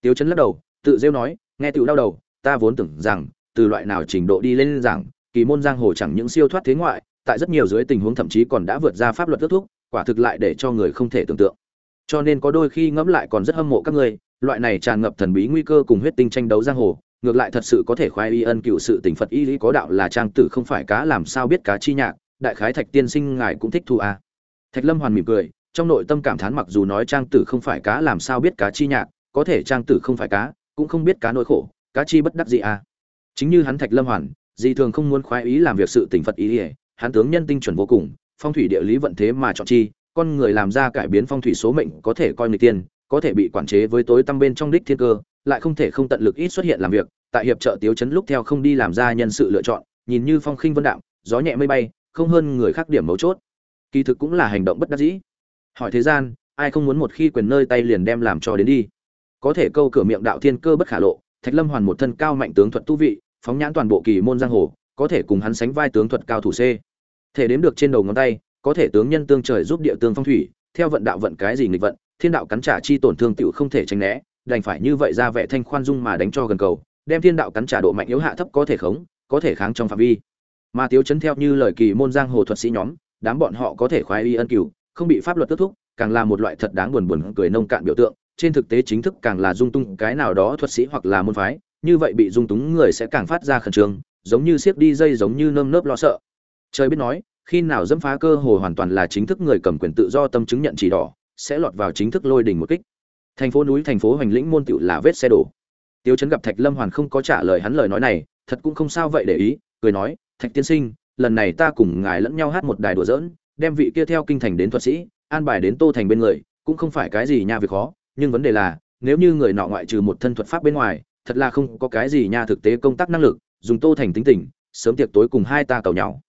Tiếu chấn lắc đầu, tự rêu nói nghe tựu đau đầu, ta vốn tưởng rằng, từ loại nào trình độ đi lên rằng, kỳ môn giang hồ chẳng những siêu thoát thế ngoại, tại rất nhiều dưới tình huống thậm chí còn đã vượt ra pháp luật ước thúc, quả thực lại để cho người không thể tưởng tượng cho nên có đôi khi ngẫm lại còn rất hâm mộ các ngươi, loại này tràn ngập thần bí nguy cơ cùng huyết tinh tranh đấu giang hồ, ngược lại thật sự có thể khoái y ân cựu sự tình phật y lý có đạo là trang tử không phải cá làm sao biết cá chi nhạc, đại khái thạch tiên sinh ngài cũng thích thu à. thạch lâm hoàn mỉm cười, trong nội tâm cảm thán mặc dù nói trang tử không phải cá làm sao biết cá chi nhạc, có thể trang tử không phải cá cũng không biết cá nỗi khổ, cá chi bất đắc gì à. Chính như hắn thạch lâm hoàn, dị thường không muốn khoái ý làm việc sự tình phật ý ỉa hắn tướng nhân tinh chuẩn vô cùng, phong thủy địa lý vận thế mà chọn chi, con người làm ra cải biến phong thủy số mệnh có thể coi người tiên, có thể bị quản chế với tối tăm bên trong đích thiên cơ, lại không thể không tận lực ít xuất hiện làm việc, tại hiệp trợ tiếu chấn lúc theo không đi làm ra nhân sự lựa chọn, nhìn như phong khinh vân đạm gió nhẹ mây bay, không hơn người khác điểm mấu chốt. Kỳ thực cũng là hành động bất đắc dĩ. Hỏi thế gian, ai không muốn một khi quyền nơi tay liền đem làm cho đến đi? Có thể câu cửa miệng đạo thiên cơ bất khả lộ, thạch lâm hoàn một thân cao mạnh tướng thuật tu vị, phóng nhãn toàn bộ kỳ môn giang hồ, có thể cùng hắn sánh vai tướng thuật cao thủ c. Thể đếm được trên đầu ngón tay, có thể tướng nhân tương trời giúp địa tương phong thủy, theo vận đạo vận cái gì nghịch vận, thiên đạo cắn trả chi tổn thương tựu không thể tránh né, đành phải như vậy ra vẻ thanh khoan dung mà đánh cho gần cầu, đem thiên đạo cắn trả độ mạnh yếu hạ thấp có thể khống, có thể kháng trong phạm vi. Mà tiếu chấn theo như lời kỳ môn giang hồ thuật sĩ nhóm, đám bọn họ có thể khoái y ân cửu, không bị pháp luật kết thúc, càng là một loại thật đáng buồn buồn cười nông cạn biểu tượng trên thực tế chính thức càng là dung tung cái nào đó thuật sĩ hoặc là môn phái, như vậy bị dung túng người sẽ càng phát ra khẩn trương, giống như siết đi dây giống như nơm nớp lo sợ. Trời biết nói, khi nào dẫm phá cơ hồ hoàn toàn là chính thức người cầm quyền tự do tâm chứng nhận chỉ đỏ, sẽ lọt vào chính thức lôi đình một kích. Thành phố núi, thành phố hoành lĩnh môn tựu là vết xe đổ. Tiêu chấn gặp thạch lâm hoàn không có trả lời hắn lời nói này, thật cũng không sao vậy để ý, cười nói, thạch tiên sinh, lần này ta cùng ngài lẫn nhau hát một đài đùa giỡn, đem vị kia theo kinh thành đến thuật sĩ, an bài đến tô thành bên người, cũng không phải cái gì nha việc khó nhưng vấn đề là, nếu như người nọ ngoại trừ một thân thuật pháp bên ngoài, thật là không có cái gì nha thực tế công tác năng lực, dùng tô thành tính tình, sớm tiệc tối cùng hai ta cầu nhau.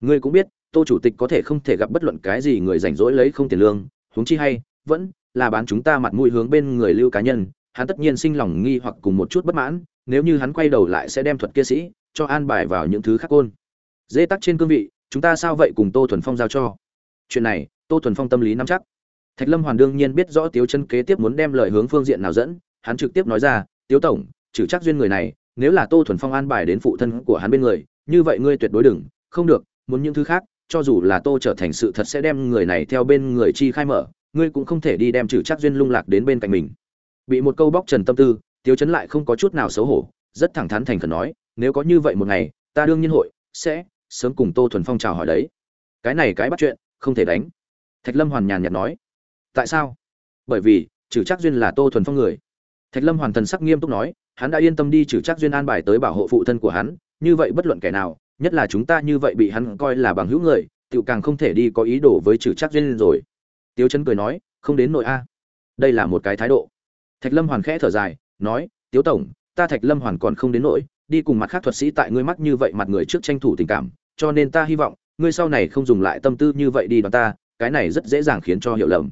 Ngươi cũng biết, tô chủ tịch có thể không thể gặp bất luận cái gì người rảnh rỗi lấy không tiền lương, huống chi hay, vẫn là bán chúng ta mặt mũi hướng bên người lưu cá nhân, hắn tất nhiên sinh lòng nghi hoặc cùng một chút bất mãn, nếu như hắn quay đầu lại sẽ đem thuật kia sĩ, cho an bài vào những thứ khác côn dễ tắc trên cương vị, chúng ta sao vậy cùng tô thuần phong giao cho? Chuyện này, tô thuần phong tâm lý nắm chắc thạch lâm hoàn đương nhiên biết rõ tiếu chân kế tiếp muốn đem lời hướng phương diện nào dẫn, hắn trực tiếp nói ra, tiếu tổng, trừ chắc duyên người này, nếu là tô thuần phong an bài đến phụ thân của hắn bên người, như vậy ngươi tuyệt đối đừng, không được, muốn những thứ khác, cho dù là tô trở thành sự thật sẽ đem người này theo bên người chi khai mở, ngươi cũng không thể đi đem trừ chắc duyên lung lạc đến bên cạnh mình. Bị một câu bóc trần tâm tư, tiếu Chân lại không có chút nào xấu hổ, rất thẳng thắn thành khẩn nói, nếu có như vậy một ngày, ta đương nhiên hội, sẽ sớm cùng tô thuần phong chào hỏi đấy. Cái này cái bắt chuyện, không thể đánh. Thạch lâm hoàn nhàn nhạt nói tại sao? Bởi vì, trừ chắc duyên là tô thuần phong người. Thạch lâm hoàn thần sắc nghiêm túc nói, hắn đã yên tâm đi trừ chắc duyên an bài tới bảo hộ phụ thân của hắn, như vậy bất luận kẻ nào, nhất là chúng ta như vậy bị hắn coi là bằng hữu người tự càng không thể đi có ý đồ với trừ chắc duyên rồi. Tiếu chấn cười nói, không đến nội a. Đây là một cái thái độ. Thạch lâm hoàn khẽ thở dài, nói, tiếu tổng, ta thạch lâm hoàn còn không đến nỗi, đi cùng mặt khác thuật sĩ tại ngươi mắt như vậy mặt người trước tranh thủ tình cảm, cho nên ta hy vọng, ngươi sau này không dùng lại tâm tư như vậy đi đoán ta, cái này rất dễ dàng khiến cho hiểu lầm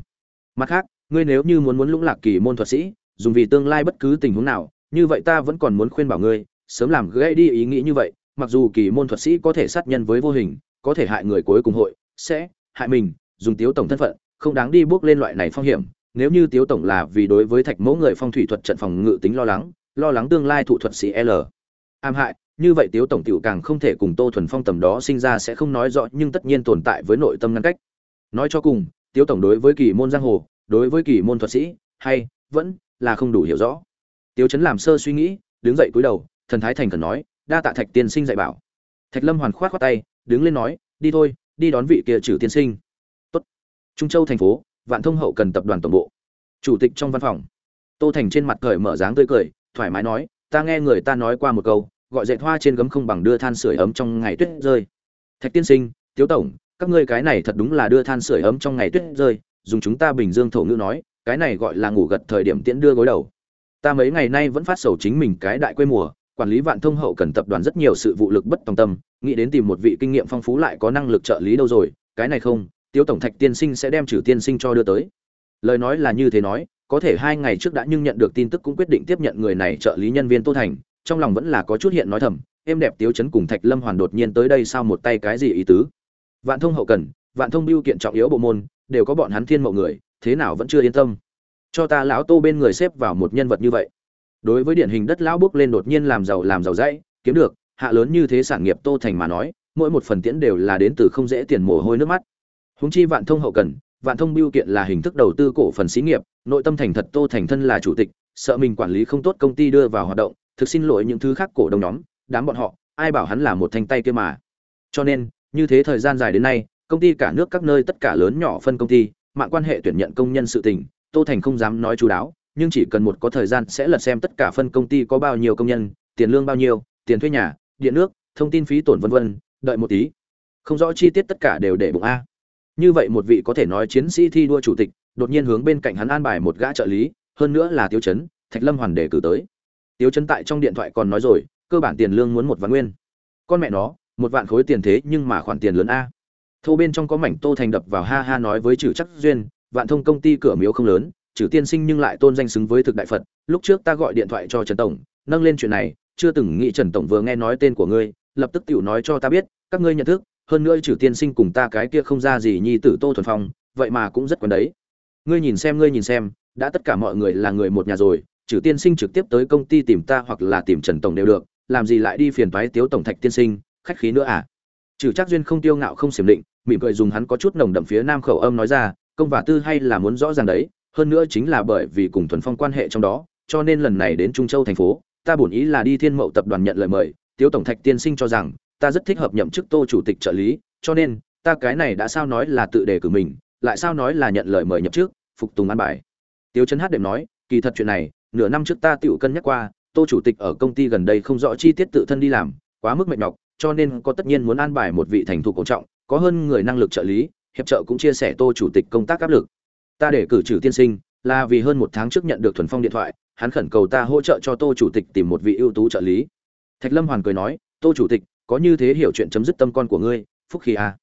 mặt khác, ngươi nếu như muốn muốn lũng lạc kỳ môn thuật sĩ, dùng vì tương lai bất cứ tình huống nào, như vậy ta vẫn còn muốn khuyên bảo ngươi, sớm làm gãy đi ý nghĩ như vậy, mặc dù kỳ môn thuật sĩ có thể sát nhân với vô hình, có thể hại người cuối cùng hội, sẽ hại mình, dùng tiếu tổng thân phận, không đáng đi bước lên loại này phong hiểm, nếu như tiếu tổng là vì đối với thạch mẫu người phong thủy thuật trận phòng ngự tính lo lắng lo lắng tương lai thụ thuật sĩ l. Am hại, như vậy tiếu tổng tiểu càng không thể cùng tô thuần phong tầm đó sinh ra sẽ không nói rõ, nhưng tất nhiên tồn tại với nội tâm ngăn cách. Nói cho cùng tiếu tổng đối với kỳ môn giang hồ, đối với kỳ môn thuật sĩ, hay, vẫn là không đủ hiểu rõ. Tiếu chấn làm sơ suy nghĩ, đứng dậy cúi đầu, thần thái thành cần nói, đa tạ thạch tiên sinh dạy bảo. Thạch lâm hoàn khoát khoát tay, đứng lên nói, đi thôi, đi đón vị kia trừ tiên sinh. Tốt. Trung châu thành phố, vạn thông hậu cần tập đoàn tổng bộ. Chủ tịch trong văn phòng. Tô thành trên mặt cởi mở dáng tươi cười, thoải mái nói, ta nghe người ta nói qua một câu, gọi dệt hoa trên gấm không bằng đưa than sưởi ấm trong ngày tuyết rơi. Thạch tiên sinh, tiếu tổng các ngươi cái này thật đúng là đưa than sưởi ấm trong ngày tuyết rơi, dùng chúng ta bình dương thổ ngữ nói, cái này gọi là ngủ gật thời điểm tiễn đưa gối đầu. Ta mấy ngày nay vẫn phát sầu chính mình cái đại quê mùa, quản lý vạn thông hậu cần tập đoàn rất nhiều sự vụ lực bất tòng tâm, nghĩ đến tìm một vị kinh nghiệm phong phú lại có năng lực trợ lý đâu rồi, cái này không tiêu tổng thạch tiên sinh sẽ đem trừ tiên sinh cho đưa tới. Lời nói là như thế nói, có thể hai ngày trước đã nhưng nhận được tin tức cũng quyết định tiếp nhận người này trợ lý nhân viên tô thành, trong lòng vẫn là có chút hiện nói thầm, em đẹp tiếu chấn cùng thạch lâm hoàn đột nhiên tới đây sao một tay cái gì ý tứ? Vạn thông hậu cần, vạn thông biêu kiện trọng yếu bộ môn, đều có bọn hắn thiên mộ người, thế nào vẫn chưa yên tâm. Cho ta lão tô bên người xếp vào một nhân vật như vậy. Đối với điển hình đất lão bước lên đột nhiên làm giàu làm giàu dãy, kiếm được, hạ lớn như thế sản nghiệp tô thành mà nói, mỗi một phần tiễn đều là đến từ không dễ tiền mồ hôi nước mắt. Húng chi vạn thông hậu cần, vạn thông biêu kiện là hình thức đầu tư cổ phần xí nghiệp, nội tâm thành thật tô thành thân là chủ tịch, sợ mình quản lý không tốt công ty đưa vào hoạt động, thực xin lỗi những thứ khác cổ đông nhóm, đám bọn họ, ai bảo hắn là một thanh tay kia mà. Cho nên như thế thời gian dài đến nay, công ty cả nước các nơi tất cả lớn nhỏ phân công ty, mạng quan hệ tuyển nhận công nhân sự tình, tô thành không dám nói chú đáo, nhưng chỉ cần một có thời gian sẽ lật xem tất cả phân công ty có bao nhiêu công nhân, tiền lương bao nhiêu, tiền thuê nhà, điện nước, thông tin phí tổn vân vân, đợi một tí. Không rõ chi tiết tất cả đều để bụng a. Như vậy một vị có thể nói chiến sĩ thi đua chủ tịch, đột nhiên hướng bên cạnh hắn an bài một gã trợ lý, hơn nữa là tiêu chấn thạch lâm hoàn đề cử tới. Tiêu chấn tại trong điện thoại còn nói rồi, cơ bản tiền lương muốn một vạn nguyên. Con mẹ nó một vạn khối tiền thế nhưng mà khoản tiền lớn a. Thô bên trong có mảnh tô thành đập vào ha ha nói với trừ chắc duyên, vạn thông công ty cửa miếu không lớn, trừ tiên sinh nhưng lại tôn danh xứng với thực đại phật. Lúc trước ta gọi điện thoại cho trần tổng, nâng lên chuyện này, chưa từng nghĩ trần tổng vừa nghe nói tên của ngươi, lập tức tiểu nói cho ta biết, các ngươi nhận thức, hơn nữa trừ tiên sinh cùng ta cái kia không ra gì nhi tử tô thuần phong, vậy mà cũng rất quen đấy. Ngươi nhìn xem, ngươi nhìn xem, đã tất cả mọi người là người một nhà rồi, trừ tiên sinh trực tiếp tới công ty tìm ta hoặc là tìm trần tổng đều được, làm gì lại đi phiền toái tiếu tổng thạch tiên sinh khách khí nữa à? Trừ chắc duyên không tiêu ngạo không xiểm định mỉm cười dùng hắn có chút nồng đậm phía nam khẩu âm nói ra công và tư hay là muốn rõ ràng đấy hơn nữa chính là bởi vì cùng thuần phong quan hệ trong đó cho nên lần này đến trung châu thành phố ta bổn ý là đi thiên mậu tập đoàn nhận lời mời tiếu tổng thạch tiên sinh cho rằng ta rất thích hợp nhậm chức tô chủ tịch trợ lý cho nên ta cái này đã sao nói là tự đề cử mình lại sao nói là nhận lời mời nhậm chức, phục tùng an bài. Tiếu chấn hát đệm nói kỳ thật chuyện này nửa năm trước ta tựu cân nhắc qua tô chủ tịch ở công ty gần đây không rõ chi tiết tự thân đi làm quá mức mệt nhọc cho nên có tất nhiên muốn an bài một vị thành thục cổ trọng, có hơn người năng lực trợ lý, hiệp trợ cũng chia sẻ tô chủ tịch công tác áp lực. Ta để cử trừ tiên sinh, là vì hơn một tháng trước nhận được thuần phong điện thoại, hắn khẩn cầu ta hỗ trợ cho tô chủ tịch tìm một vị ưu tú trợ lý. Thạch lâm hoàn cười nói, tô chủ tịch, có như thế hiểu chuyện chấm dứt tâm con của ngươi, phúc khí à.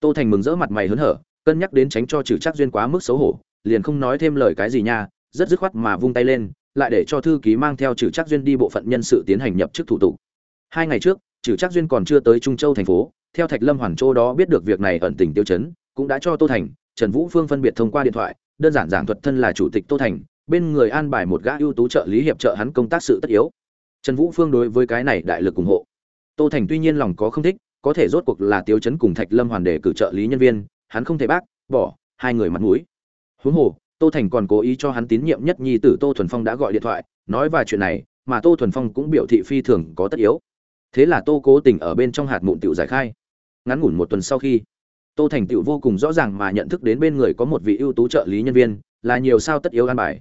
tô thành mừng rỡ mặt mày hớn hở, cân nhắc đến tránh cho trừ chắc duyên quá mức xấu hổ, liền không nói thêm lời cái gì nha, rất dứt khoát mà vung tay lên, lại để cho thư ký mang theo trừ chắc duyên đi bộ phận nhân sự tiến hành nhập chức thủ tục. Hai ngày trước trừ chắc duyên còn chưa tới trung châu thành phố, theo thạch lâm hoàn châu đó biết được việc này ẩn tình tiêu chấn, cũng đã cho tô thành, trần vũ phương phân biệt thông qua điện thoại, đơn giản giảng thuật thân là chủ tịch tô thành, bên người an bài một gã ưu tú trợ lý hiệp trợ hắn công tác sự tất yếu. Trần vũ phương đối với cái này đại lực ủng hộ. Tô thành tuy nhiên lòng có không thích, có thể rốt cuộc là tiêu chấn cùng thạch lâm hoàn để cử trợ lý nhân viên, hắn không thể bác, bỏ, hai người mặt mũi. Huống hồ, tô thành còn cố ý cho hắn tín nhiệm nhất nhi tử tô thuần phong đã gọi điện thoại, nói và chuyện này, mà tô thuần phong cũng biểu thị phi thường có tất yếu thế là tô cố tình ở bên trong hạt mụn tiểu giải khai. Ngắn ngủn một tuần sau khi, tô thành tựu vô cùng rõ ràng mà nhận thức đến bên người có một vị ưu tú trợ lý nhân viên, là nhiều sao tất yếu an bài.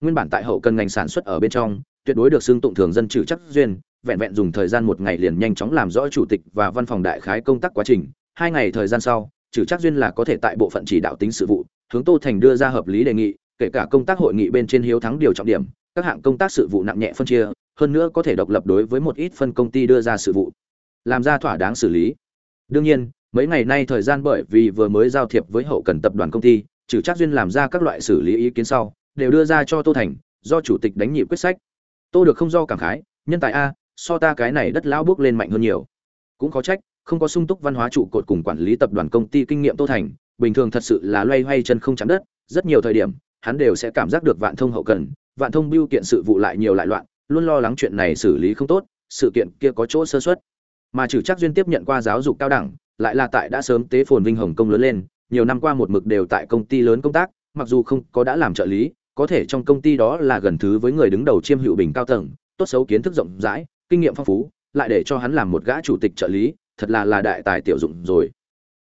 Nguyên bản tại hậu cần ngành sản xuất ở bên trong, tuyệt đối được xưng tụng thường dân trừ chắc duyên, vẹn vẹn dùng thời gian một ngày liền nhanh chóng làm rõ chủ tịch và văn phòng đại khái công tác quá trình. Hai ngày thời gian sau, trừ chắc duyên là có thể tại bộ phận chỉ đạo tính sự vụ, hướng tô thành đưa ra hợp lý đề nghị, kể cả công tác hội nghị bên trên hiếu thắng điều trọng điểm, các hạng công tác sự vụ nặng nhẹ phân chia hơn nữa có thể độc lập đối với một ít phân công ty đưa ra sự vụ, làm ra thỏa đáng xử lý. Đương nhiên, mấy ngày nay thời gian bởi vì vừa mới giao thiệp với hậu cần tập đoàn công ty, trừ trác duyên làm ra các loại xử lý ý kiến sau, đều đưa ra cho tô thành, do chủ tịch đánh nhị quyết sách. Tô được không do cảm khái, nhân tài a, so ta cái này đất lão bước lên mạnh hơn nhiều. Cũng có trách, không có sung túc văn hóa trụ cột cùng quản lý tập đoàn công ty kinh nghiệm tô thành, bình thường thật sự là loay hoay chân không chạm đất, rất nhiều thời điểm, hắn đều sẽ cảm giác được vạn thông hậu cần, vạn thông biêu kiện sự vụ lại nhiều lại loạn luôn lo lắng chuyện này xử lý không tốt, sự kiện kia có chỗ sơ xuất mà trừ chắc duyên tiếp nhận qua giáo dục cao đẳng, lại là tại đã sớm tế phồn vinh hồng công lớn lên, nhiều năm qua một mực đều tại công ty lớn công tác, mặc dù không có đã làm trợ lý, có thể trong công ty đó là gần thứ với người đứng đầu chiêm hữu bình cao tầng, tốt xấu kiến thức rộng rãi, kinh nghiệm phong phú, lại để cho hắn làm một gã chủ tịch trợ lý, thật là là đại tài tiểu dụng rồi.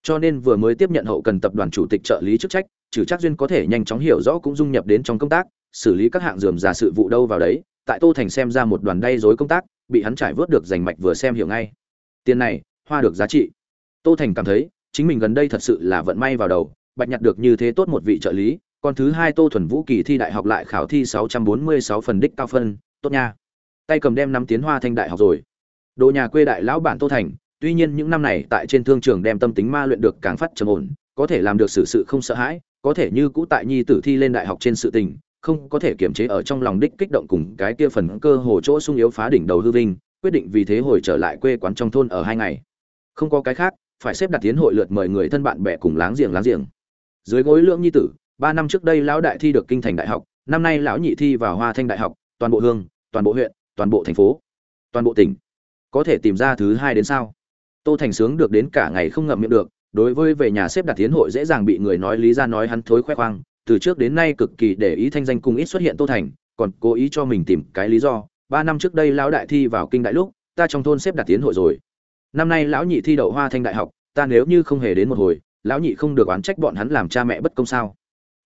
Cho nên vừa mới tiếp nhận hậu cần tập đoàn chủ tịch trợ lý chức trách trừ chắc duyên có thể nhanh chóng hiểu rõ cũng dung nhập đến trong công tác, xử lý các hạng dườm giả sự vụ đâu vào đấy tại tô thành xem ra một đoàn đay dối công tác, bị hắn trải vớt được giành mạch vừa xem hiểu ngay. Tiền này, hoa được giá trị. Tô thành cảm thấy, chính mình gần đây thật sự là vận may vào đầu, bạch nhặt được như thế tốt một vị trợ lý còn thứ hai tô thuần vũ kỳ thi đại học lại khảo thi 646 phần đích cao phân, tốt nha. Tay cầm đem năm tiến hoa thanh đại học rồi. Đồ nhà quê đại lão bản tô thành, tuy nhiên những năm này tại trên thương trường đem tâm tính ma luyện được càng phát trầm ổn, có thể làm được sự sự không sợ hãi, có thể như cũ tại nhi tử thi lên đại học trên sự tình không có thể kiềm chế ở trong lòng đích kích động cùng cái kia phần cơ hồ chỗ sung yếu phá đỉnh đầu hư vinh, quyết định vì thế hồi trở lại quê quán trong thôn ở hai ngày. Không có cái khác, phải xếp đặt tiến hội lượt mời người thân bạn bè cùng láng giềng láng giềng. Dưới gối lưỡng nhi tử, ba năm trước đây lão đại thi được kinh thành đại học, năm nay lão nhị thi vào hoa thanh đại học, toàn bộ hương, toàn bộ huyện, toàn bộ thành phố, toàn bộ tỉnh. Có thể tìm ra thứ hai đến sao tô thành sướng được đến cả ngày không ngậm miệng được, đối với về nhà xếp đặt tiến hội dễ dàng bị người nói lý ra nói hắn thối khoe khoang từ trước đến nay cực kỳ để ý thanh danh cùng ít xuất hiện tô thành, còn cố ý cho mình tìm cái lý do. Ba năm trước đây lão đại thi vào kinh đại lúc, ta trong thôn xếp đặt tiến hội rồi. Năm nay lão nhị thi đậu hoa thanh đại học, ta nếu như không hề đến một hồi, lão nhị không được oán trách bọn hắn làm cha mẹ bất công sao?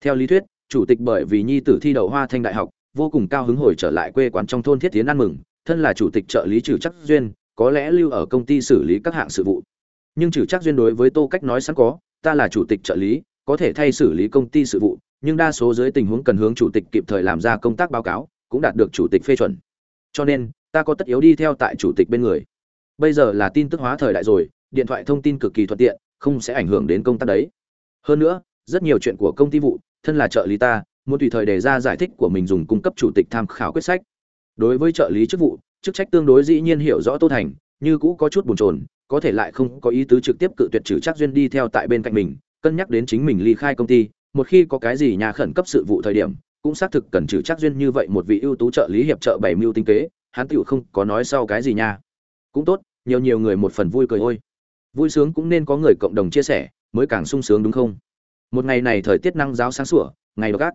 Theo lý thuyết, chủ tịch bởi vì nhi tử thi đậu hoa thanh đại học, vô cùng cao hứng hồi trở lại quê quán trong thôn thiết tiến ăn mừng, thân là chủ tịch trợ lý trừ chắc duyên, có lẽ lưu ở công ty xử lý các hạng sự vụ. Nhưng trừ chắc duyên đối với tô cách nói sẵn có, ta là chủ tịch trợ lý, có thể thay xử lý công ty sự vụ nhưng đa số dưới tình huống cần hướng chủ tịch kịp thời làm ra công tác báo cáo, cũng đạt được chủ tịch phê chuẩn. Cho nên, ta có tất yếu đi theo tại chủ tịch bên người. Bây giờ là tin tức hóa thời đại rồi, điện thoại thông tin cực kỳ thuận tiện, không sẽ ảnh hưởng đến công tác đấy. Hơn nữa, rất nhiều chuyện của công ty vụ, thân là trợ lý ta, muốn tùy thời đề ra giải thích của mình dùng cung cấp chủ tịch tham khảo quyết sách. Đối với trợ lý chức vụ, chức trách tương đối dĩ nhiên hiểu rõ tô thành, như cũ có chút buồn chồn, có thể lại không có ý tứ trực tiếp cự tuyệt trừ chắc duyên đi theo tại bên cạnh mình, cân nhắc đến chính mình ly khai công ty một khi có cái gì nhà khẩn cấp sự vụ thời điểm, cũng xác thực cần trừ chắc duyên như vậy một vị ưu tú trợ lý hiệp trợ bảy mưu tinh kế, hắn tựu không có nói sau cái gì nha. Cũng tốt, nhiều nhiều người một phần vui cười ôi. Vui sướng cũng nên có người cộng đồng chia sẻ, mới càng sung sướng đúng không? Một ngày này thời tiết năng giáo sáng sủa, ngày đọc gác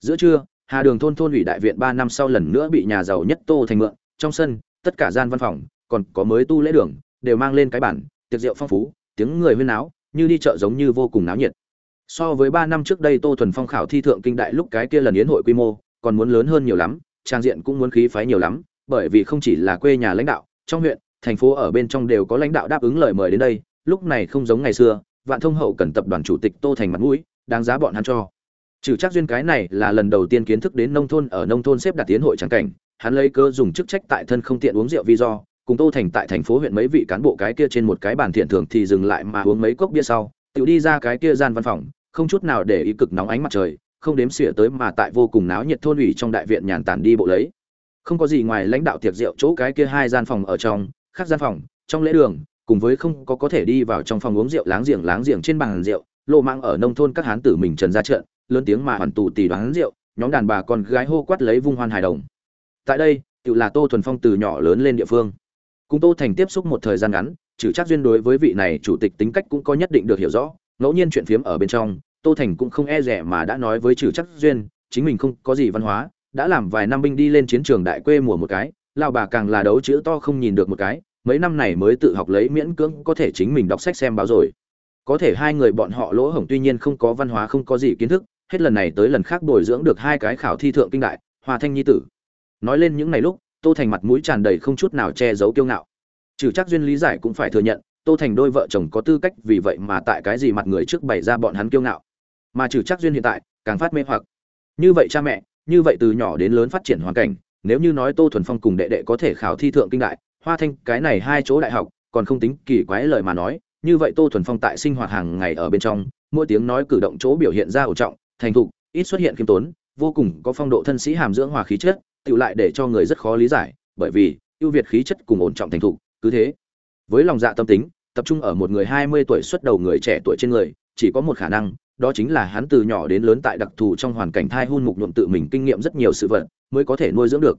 giữa trưa, hà đường thôn thôn ủy đại viện ba năm sau lần nữa bị nhà giàu nhất tô thành mượn, trong sân, tất cả gian văn phòng, còn có mới tu lễ đường, đều mang lên cái bản, tiệc rượu phong phú, tiếng người huyên náo, như đi chợ giống như vô cùng náo nhiệt so với ba năm trước đây tô thuần phong khảo thi thượng kinh đại lúc cái kia lần yến hội quy mô, còn muốn lớn hơn nhiều lắm, trang diện cũng muốn khí phái nhiều lắm, bởi vì không chỉ là quê nhà lãnh đạo, trong huyện, thành phố ở bên trong đều có lãnh đạo đáp ứng lời mời đến đây, lúc này không giống ngày xưa, vạn thông hậu cần tập đoàn chủ tịch tô thành mặt mũi, đáng giá bọn hắn cho. Trừ chắc duyên cái này là lần đầu tiên kiến thức đến nông thôn ở nông thôn xếp đặt tiến hội trắng cảnh, hắn lấy cơ dùng chức trách tại thân không tiện uống rượu vì do, cùng tô thành tại thành phố huyện mấy vị cán bộ cái kia trên một cái bàn thiện thường thì dừng lại mà uống mấy cốc bia sau, tự đi ra cái kia gian văn phòng không chút nào để ý cực nóng ánh mặt trời, không đếm xỉa tới mà tại vô cùng náo nhiệt thôn ủy trong đại viện nhàn tản đi bộ lấy. Không có gì ngoài lãnh đạo tiệc rượu chỗ cái kia hai gian phòng ở trong, khác gian phòng, trong lễ đường, cùng với không có có thể đi vào trong phòng uống rượu láng giềng láng giềng trên bàn rượu lộ mạng ở nông thôn các hán tử mình trần ra trận, lớn tiếng mà hoàn tù tì đoán rượu, nhóm đàn bà con gái hô quát lấy vung hoan hài đồng. Tại đây, tự là tô thuần phong từ nhỏ lớn lên địa phương. Cùng tô thành tiếp xúc một thời gian ngắn, trừ chắc duyên đối với vị này chủ tịch tính cách cũng có nhất định được hiểu rõ ngẫu nhiên chuyện phiếm ở bên trong, tô thành cũng không e rẻ mà đã nói với trừ chắc duyên, chính mình không có gì văn hóa, đã làm vài năm binh đi lên chiến trường đại quê mùa một cái lao bà càng là đấu chữ to không nhìn được một cái, mấy năm này mới tự học lấy miễn cưỡng có thể chính mình đọc sách xem báo rồi. Có thể hai người bọn họ lỗ hổng tuy nhiên không có văn hóa không có gì kiến thức, hết lần này tới lần khác bồi dưỡng được hai cái khảo thi thượng kinh đại hòa thanh nhi tử. Nói lên những ngày lúc, tô thành mặt mũi tràn đầy không chút nào che giấu kiêu ngạo. Trừ chắc duyên lý giải cũng phải thừa nhận tô thành đôi vợ chồng có tư cách vì vậy mà tại cái gì mặt người trước bày ra bọn hắn kiêu ngạo. Mà trừ chắc duyên hiện tại, càng phát mê hoặc. Như vậy cha mẹ, như vậy từ nhỏ đến lớn phát triển hoàn cảnh, nếu như nói tô thuần phong cùng đệ đệ có thể khảo thi thượng kinh đại, hoa thanh, cái này hai chỗ đại học, còn không tính kỳ quái lời mà nói, như vậy tô thuần phong tại sinh hoạt hàng ngày ở bên trong, mỗi tiếng nói cử động chỗ biểu hiện ra ổn trọng, thành thục, ít xuất hiện khiêm tốn, vô cùng có phong độ thân sĩ hàm dưỡng hòa khí chất tự lại để cho người rất khó lý giải, bởi vì ưu việt khí chất cùng ổn trọng thành thục, cứ thế với lòng dạ tâm tính, tập trung ở một người hai mươi tuổi xuất đầu người trẻ tuổi trên người, chỉ có một khả năng, đó chính là hắn từ nhỏ đến lớn tại đặc thù trong hoàn cảnh thai hôn mục nhuộm tự mình kinh nghiệm rất nhiều sự vật, mới có thể nuôi dưỡng được.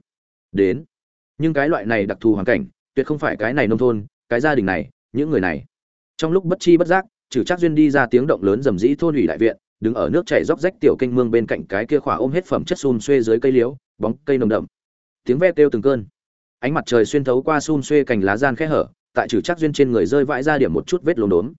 Đến. Nhưng cái loại này đặc thù hoàn cảnh, tuyệt không phải cái này nông thôn, cái gia đình này, những người này. Trong lúc bất chi bất giác, trừ chắc duyên đi ra tiếng động lớn rầm rĩ thôn ủy đại viện, đứng ở nước chảy róc rách tiểu kênh mương bên cạnh cái kia khỏa ôm hết phẩm chất xun xuê dưới cây liễu, bóng cây nồng đậm. Tiếng ve kêu từng cơn. Ánh mặt trời xuyên thấu qua xun xuê cành lá gian khẽ hở tại trừ chắc duyên trên người rơi vãi ra điểm một chút vết lốm đốm.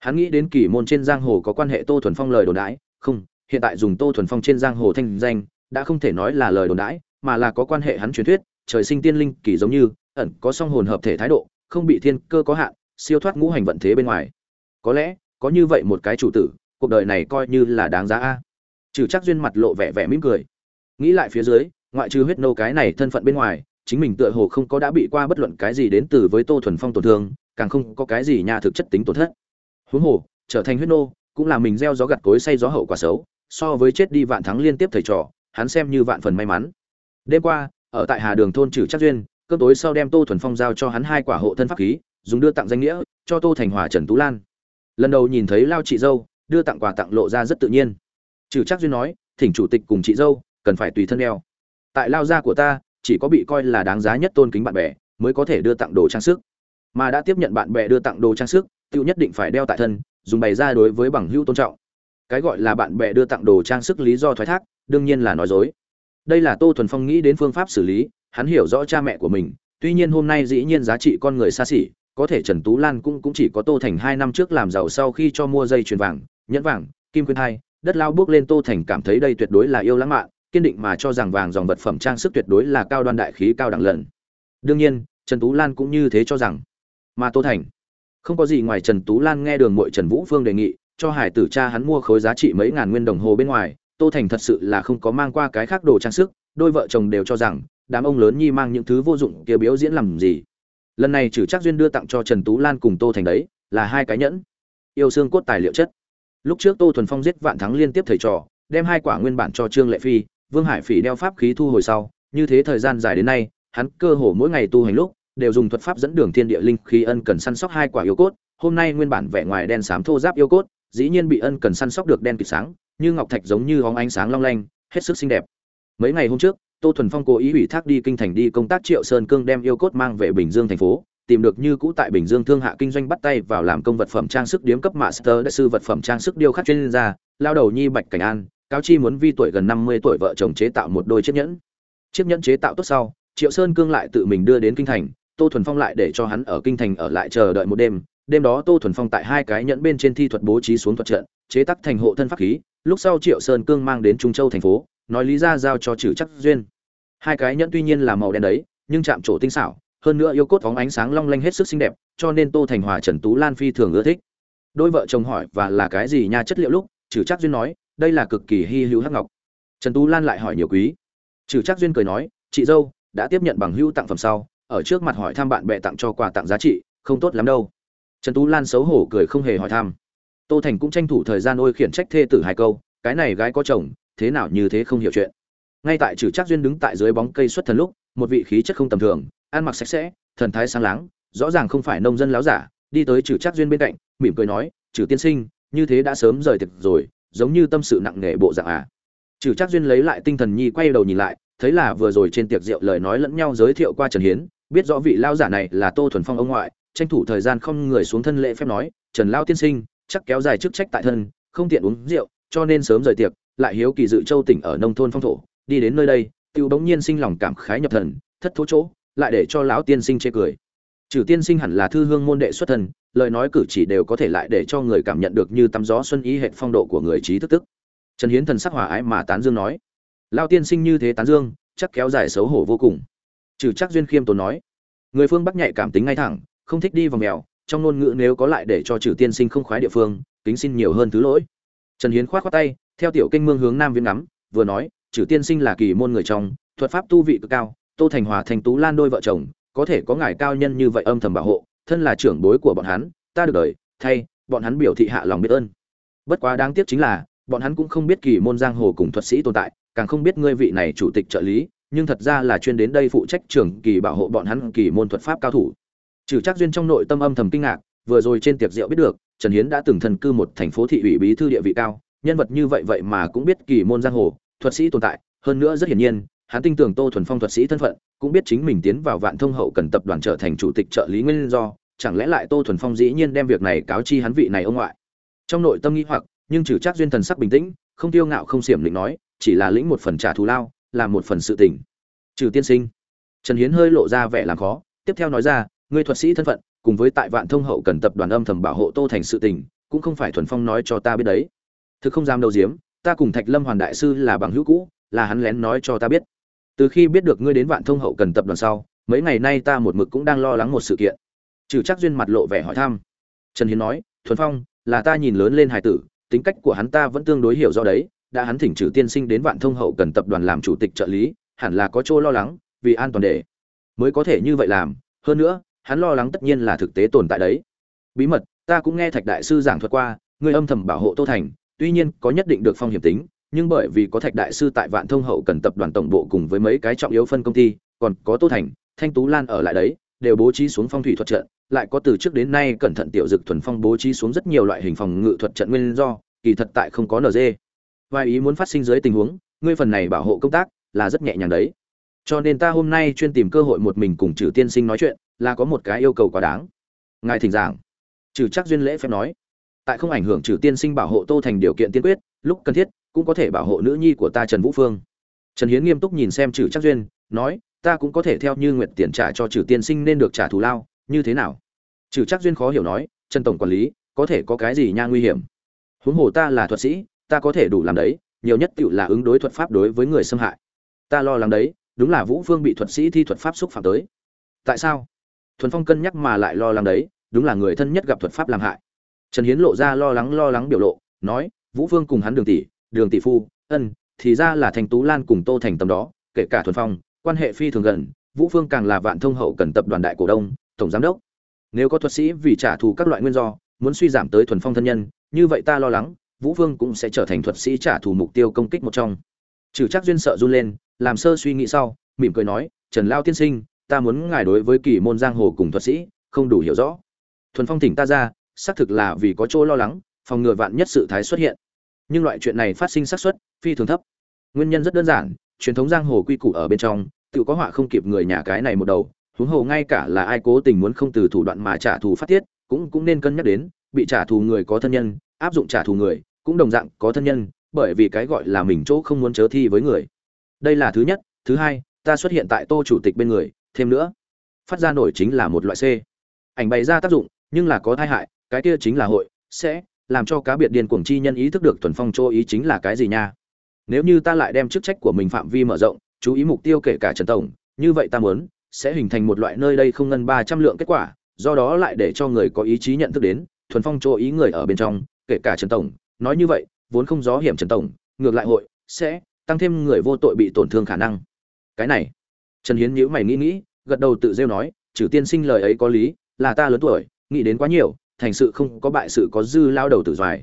Hắn nghĩ đến kỳ môn trên giang hồ có quan hệ tô thuần phong lời đồn đãi, không, hiện tại dùng tô thuần phong trên giang hồ thanh danh, đã không thể nói là lời đồn đãi, mà là có quan hệ hắn truyền thuyết, trời sinh tiên linh kỳ giống như, ẩn có song hồn hợp thể thái độ, không bị thiên cơ có hạn, siêu thoát ngũ hành vận thế bên ngoài. Có lẽ, có như vậy một cái chủ tử, cuộc đời này coi như là đáng giá a. Trừ chắc duyên mặt lộ vẻ vẻ mỉm cười. Nghĩ lại phía dưới, ngoại trừ huyết nô cái này thân phận bên ngoài chính mình tựa hồ không có đã bị qua bất luận cái gì đến từ với tô thuần phong tổn thương, càng không có cái gì nhà thực chất tính tổn thất. Huống hồ, trở thành huyết nô, cũng là mình gieo gió gặt cối say gió hậu quả xấu, so với chết đi vạn thắng liên tiếp thầy trò, hắn xem như vạn phần may mắn. Đêm qua, ở tại hà đường thôn trừ chắc duyên cơ tối sau đem tô thuần phong giao cho hắn hai quả hộ thân pháp khí, dùng đưa tặng danh nghĩa, cho tô thành hòa trần tú lan. Lần đầu nhìn thấy lao chị dâu, đưa tặng quà tặng lộ ra rất tự nhiên. Trừ chắc duyên nói, thỉnh chủ tịch cùng chị dâu, cần phải tùy thân đeo. Tại lao gia của ta chỉ có bị coi là đáng giá nhất tôn kính bạn bè mới có thể đưa tặng đồ trang sức. Mà đã tiếp nhận bạn bè đưa tặng đồ trang sức tự nhất định phải đeo tại thân, dùng bày ra đối với bằng hữu tôn trọng. Cái gọi là bạn bè đưa tặng đồ trang sức lý do thoái thác, đương nhiên là nói dối. Đây là tô thuần phong nghĩ đến phương pháp xử lý, hắn hiểu rõ cha mẹ của mình, tuy nhiên hôm nay dĩ nhiên giá trị con người xa xỉ, có thể trần tú lan cũng cũng chỉ có tô thành hai năm trước làm giàu sau khi cho mua dây chuyền vàng, nhẫn vàng, kim quyên hai, đất lao bước lên tô thành cảm thấy đây tuyệt đối là yêu lãng mạn kiên định mà cho rằng vàng dòng vật phẩm trang sức tuyệt đối là cao đoan đại khí cao đẳng lần. Đương nhiên, trần tú lan cũng như thế cho rằng. Mà tô thành, không có gì ngoài trần tú lan nghe đường mội trần vũ phương đề nghị, cho hải tử cha hắn mua khối giá trị mấy ngàn nguyên đồng hồ bên ngoài, tô thành thật sự là không có mang qua cái khác đồ trang sức, đôi vợ chồng đều cho rằng, đám ông lớn nhi mang những thứ vô dụng kia biểu diễn làm gì. Lần này trừ chắc duyên đưa tặng cho trần tú lan cùng tô thành đấy, là hai cái nhẫn. Yêu xương cốt tài liệu chất. Lúc trước tô thuần phong giết vạn thắng liên tiếp thầy trò, đem hai quả nguyên bản cho trương lệ phi vương hải phỉ đeo pháp khí thu hồi sau như thế thời gian dài đến nay hắn cơ hồ mỗi ngày tu hành lúc đều dùng thuật pháp dẫn đường thiên địa linh khí ân cần săn sóc hai quả yêu cốt hôm nay nguyên bản vẻ ngoài đen xám thô giáp yêu cốt dĩ nhiên bị ân cần săn sóc được đen kịt sáng như ngọc thạch giống như óng ánh sáng long lanh hết sức xinh đẹp. Mấy ngày hôm trước tô thuần phong cố ý ủy thác đi kinh thành đi công tác triệu sơn cương đem yêu cốt mang về bình dương thành phố tìm được như cũ tại Bình Dương thương hạ kinh doanh bắt tay vào làm công vật phẩm trang sức điếm cấp master đại sư vật phẩm trang sức điêu khắc chuyên gia, lao đầu Nhi Bạch Cảnh An, cáo chi muốn vi tuổi gần 50 tuổi vợ chồng chế tạo một đôi chiếc nhẫn. Chiếc nhẫn chế tạo tốt sau, Triệu Sơn Cương lại tự mình đưa đến kinh thành, Tô Thuần Phong lại để cho hắn ở kinh thành ở lại chờ đợi một đêm. Đêm đó Tô Thuần Phong tại hai cái nhẫn bên trên thi thuật bố trí xuống thuật trận, chế tác thành hộ thân pháp khí, lúc sau Triệu Sơn Cương mang đến Trung Châu thành phố, nói lý ra giao cho trừ chắc duyên. Hai cái nhẫn tuy nhiên là màu đen đấy, nhưng chạm trổ tinh xảo, hơn nữa yêu cốt phóng ánh sáng long lanh hết sức xinh đẹp, cho nên Tô Thành Hòa Trần Tú Lan phi thường ưa thích. Đôi vợ chồng hỏi và là cái gì nha chất liệu lúc, trừ chắc duyên nói, đây là cực kỳ hy hữu hắc ngọc. Trần Tú Lan lại hỏi nhiều quý. Trừ chắc duyên cười nói, chị dâu đã tiếp nhận bằng hữu tặng phẩm sau, ở trước mặt hỏi thăm bạn bè tặng cho quà tặng giá trị, không tốt lắm đâu. Trần Tú Lan xấu hổ cười không hề hỏi thăm. Tô Thành cũng tranh thủ thời gian ôi khiển trách thê tử hai câu, cái này gái có chồng, thế nào như thế không hiểu chuyện. Ngay tại trừ chắc duyên đứng tại dưới bóng cây xuất thần lúc, một vị khí chất không tầm thường, ăn mặc sạch sẽ, thần thái sáng láng, rõ ràng không phải nông dân láo giả, đi tới trừ chắc duyên bên cạnh, mỉm cười nói, "Trừ tiên sinh, như thế đã sớm rời thực rồi, giống như tâm sự nặng nề bộ dạng à?" Trừ chắc duyên lấy lại tinh thần nhi quay đầu nhìn lại, thấy là vừa rồi trên tiệc rượu lời nói lẫn nhau giới thiệu qua Trần Hiến, biết rõ vị lao giả này là Tô Thuần Phong ông ngoại, tranh thủ thời gian không người xuống thân lễ phép nói, "Trần lao tiên sinh, chắc kéo dài chức trách tại thân, không tiện uống rượu, cho nên sớm rời tiệc, lại hiếu kỳ dự châu tỉnh ở nông thôn phong thổ, đi đến nơi đây, tiêu bỗng nhiên sinh lòng cảm khái nhập thần, thất thố chỗ, lại để cho lão tiên sinh chê cười. Trừ tiên sinh hẳn là thư hương môn đệ xuất thần, lời nói cử chỉ đều có thể lại để cho người cảm nhận được như tắm gió xuân ý hệ phong độ của người trí thức tức. Trần Hiến thần sắc hòa ái mà tán dương nói, lão tiên sinh như thế tán dương, chắc kéo dài xấu hổ vô cùng. Trừ chắc duyên khiêm tốn nói, người phương bắc nhạy cảm tính ngay thẳng, không thích đi vào mèo, trong ngôn ngữ nếu có lại để cho trừ tiên sinh không khoái địa phương, kính xin nhiều hơn thứ lỗi. Trần Hiến khoát khoát tay, theo tiểu kinh mương hướng nam viên ngắm, vừa nói, trừ tiên sinh là kỳ môn người trong, thuật pháp tu vị cực cao, Tô Thành Hòa thành Tú Lan đôi vợ chồng, có thể có ngài cao nhân như vậy âm thầm bảo hộ, thân là trưởng bối của bọn hắn, ta được đời, thay, bọn hắn biểu thị hạ lòng biết ơn. Bất quá đáng tiếc chính là, bọn hắn cũng không biết kỳ môn giang hồ cùng thuật sĩ tồn tại, càng không biết ngươi vị này chủ tịch trợ lý, nhưng thật ra là chuyên đến đây phụ trách trưởng kỳ bảo hộ bọn hắn kỳ môn thuật pháp cao thủ. Trừ chắc duyên trong nội tâm âm thầm kinh ngạc, vừa rồi trên tiệc rượu biết được, Trần Hiến đã từng thần cư một thành phố thị ủy bí thư địa vị cao, nhân vật như vậy vậy mà cũng biết kỳ môn giang hồ, thuật sĩ tồn tại, hơn nữa rất hiển nhiên, hắn tin tưởng Tô Thuần Phong thuật sĩ thân phận, cũng biết chính mình tiến vào Vạn Thông hậu cần tập đoàn trở thành chủ tịch trợ lý nguyên do, chẳng lẽ lại Tô Thuần Phong dĩ nhiên đem việc này cáo chi hắn vị này ông ngoại. Trong nội tâm nghi hoặc, nhưng trừ chắc duyên thần sắc bình tĩnh, không tiêu ngạo không xiểm định nói, chỉ là lĩnh một phần trả thù lao, làm một phần sự tình. Trừ tiên sinh. Trần Hiến hơi lộ ra vẻ làm khó, tiếp theo nói ra, ngươi thuật sĩ thân phận, cùng với tại Vạn Thông hậu cần tập đoàn âm thầm bảo hộ Tô Thành sự tình, cũng không phải thuần phong nói cho ta biết đấy. Thực không dám đầu diếm, ta cùng Thạch Lâm Hoàn đại sư là bằng hữu cũ, là hắn lén nói cho ta biết. Từ khi biết được ngươi đến Vạn Thông hậu cần tập đoàn sau, mấy ngày nay ta một mực cũng đang lo lắng một sự kiện. Trừ chắc duyên mặt lộ vẻ hỏi thăm. Trần Hiến nói, thuần phong, là ta nhìn lớn lên hải tử, tính cách của hắn ta vẫn tương đối hiểu rõ đấy, đã hắn thỉnh trừ tiên sinh đến Vạn Thông hậu cần tập đoàn làm chủ tịch trợ lý, hẳn là có chỗ lo lắng, vì an toàn để mới có thể như vậy làm, hơn nữa, hắn lo lắng tất nhiên là thực tế tồn tại đấy. Bí mật, ta cũng nghe Thạch đại sư giảng thuật qua, ngươi âm thầm bảo hộ Tô Thành, tuy nhiên có nhất định được phong hiểm tính, nhưng bởi vì có Thạch đại sư tại Vạn Thông hậu cần tập đoàn tổng bộ cùng với mấy cái trọng yếu phân công ty, còn có Tô Thành, Thanh Tú Lan ở lại đấy, đều bố trí xuống phong thủy thuật trận, lại có từ trước đến nay cẩn thận tiểu dực thuần phong bố trí xuống rất nhiều loại hình phòng ngự thuật trận nguyên do, kỳ thật tại không có nd Vài ý muốn phát sinh dưới tình huống, ngươi phần này bảo hộ công tác là rất nhẹ nhàng đấy. Cho nên ta hôm nay chuyên tìm cơ hội một mình cùng Trừ Tiên Sinh nói chuyện, là có một cái yêu cầu quá đáng. Ngài thỉnh giảng. Trừ chắc duyên lễ phép nói, tại không ảnh hưởng Trừ Tiên Sinh bảo hộ Tô Thành điều kiện tiên quyết, lúc cần thiết cũng có thể bảo hộ nữ nhi của ta Trần Vũ Phương. Trần Hiến nghiêm túc nhìn xem Trừ chắc duyên, nói, ta cũng có thể theo như nguyện tiền trả cho Trừ Tiên Sinh nên được trả thù lao, như thế nào? Trừ chắc duyên khó hiểu nói, Trần tổng quản lý, có thể có cái gì nha nguy hiểm? Huống hồ ta là thuật sĩ, ta có thể đủ làm đấy, nhiều nhất tựu là ứng đối thuật pháp đối với người xâm hại. Ta lo lắng đấy, đúng là Vũ Phương bị thuật sĩ thi thuật pháp xúc phạm tới. Tại sao? Thuần Phong cân nhắc mà lại lo lắng đấy, đúng là người thân nhất gặp thuật pháp làm hại. Trần Hiến lộ ra lo lắng lo lắng biểu lộ, nói, Vũ Phương cùng hắn Đường tỷ, Đường tỷ phu, ân, thì ra là Thành Tú Lan cùng Tô Thành tầm đó, kể cả Thuần Phong, quan hệ phi thường gần, Vũ Phương càng là Vạn Thông hậu cần tập đoàn đại cổ đông, tổng giám đốc. Nếu có thuật sĩ vì trả thù các loại nguyên do, muốn suy giảm tới Thuần Phong thân nhân, như vậy ta lo lắng, Vũ Phương cũng sẽ trở thành thuật sĩ trả thù mục tiêu công kích một trong. Trừ chắc duyên sợ run lên, làm sơ suy nghĩ sau mỉm cười nói trần lao tiên sinh ta muốn ngài đối với kỳ môn giang hồ cùng thuật sĩ không đủ hiểu rõ thuần phong thỉnh ta ra xác thực là vì có chỗ lo lắng phòng ngừa vạn nhất sự thái xuất hiện nhưng loại chuyện này phát sinh xác suất phi thường thấp. Nguyên nhân rất đơn giản, truyền thống giang hồ quy củ ở bên trong, tự có họa không kịp người nhà cái này một đầu, huống hồ ngay cả là ai cố tình muốn không từ thủ đoạn mà trả thù phát tiết, cũng cũng nên cân nhắc đến, bị trả thù người có thân nhân, áp dụng trả thù người, cũng đồng dạng có thân nhân, bởi vì cái gọi là mình chỗ không muốn chớ thi với người. Đây là thứ nhất, thứ hai, ta xuất hiện tại tô chủ tịch bên người, thêm nữa, phát ra nổi chính là một loại c. Ảnh bày ra tác dụng, nhưng là có tai hại, cái kia chính là hội, sẽ làm cho cá biệt điên cuồng chi nhân ý thức được thuần phong chỗ ý chính là cái gì nha? Nếu như ta lại đem chức trách của mình phạm vi mở rộng, chú ý mục tiêu kể cả trần tổng, như vậy ta muốn sẽ hình thành một loại nơi đây không ngân ba trăm lượng kết quả, do đó lại để cho người có ý chí nhận thức đến thuần phong chỗ ý người ở bên trong, kể cả trần tổng. Nói như vậy, vốn không gió hiểm trần tổng, ngược lại hội sẽ tăng thêm người vô tội bị tổn thương khả năng. Cái này, trần hiến nhữ mày nghĩ nghĩ, gật đầu tự rêu nói, trừ tiên sinh lời ấy có lý, là ta lớn tuổi, nghĩ đến quá nhiều thành sự không có bại sự có dư lao đầu tử doài.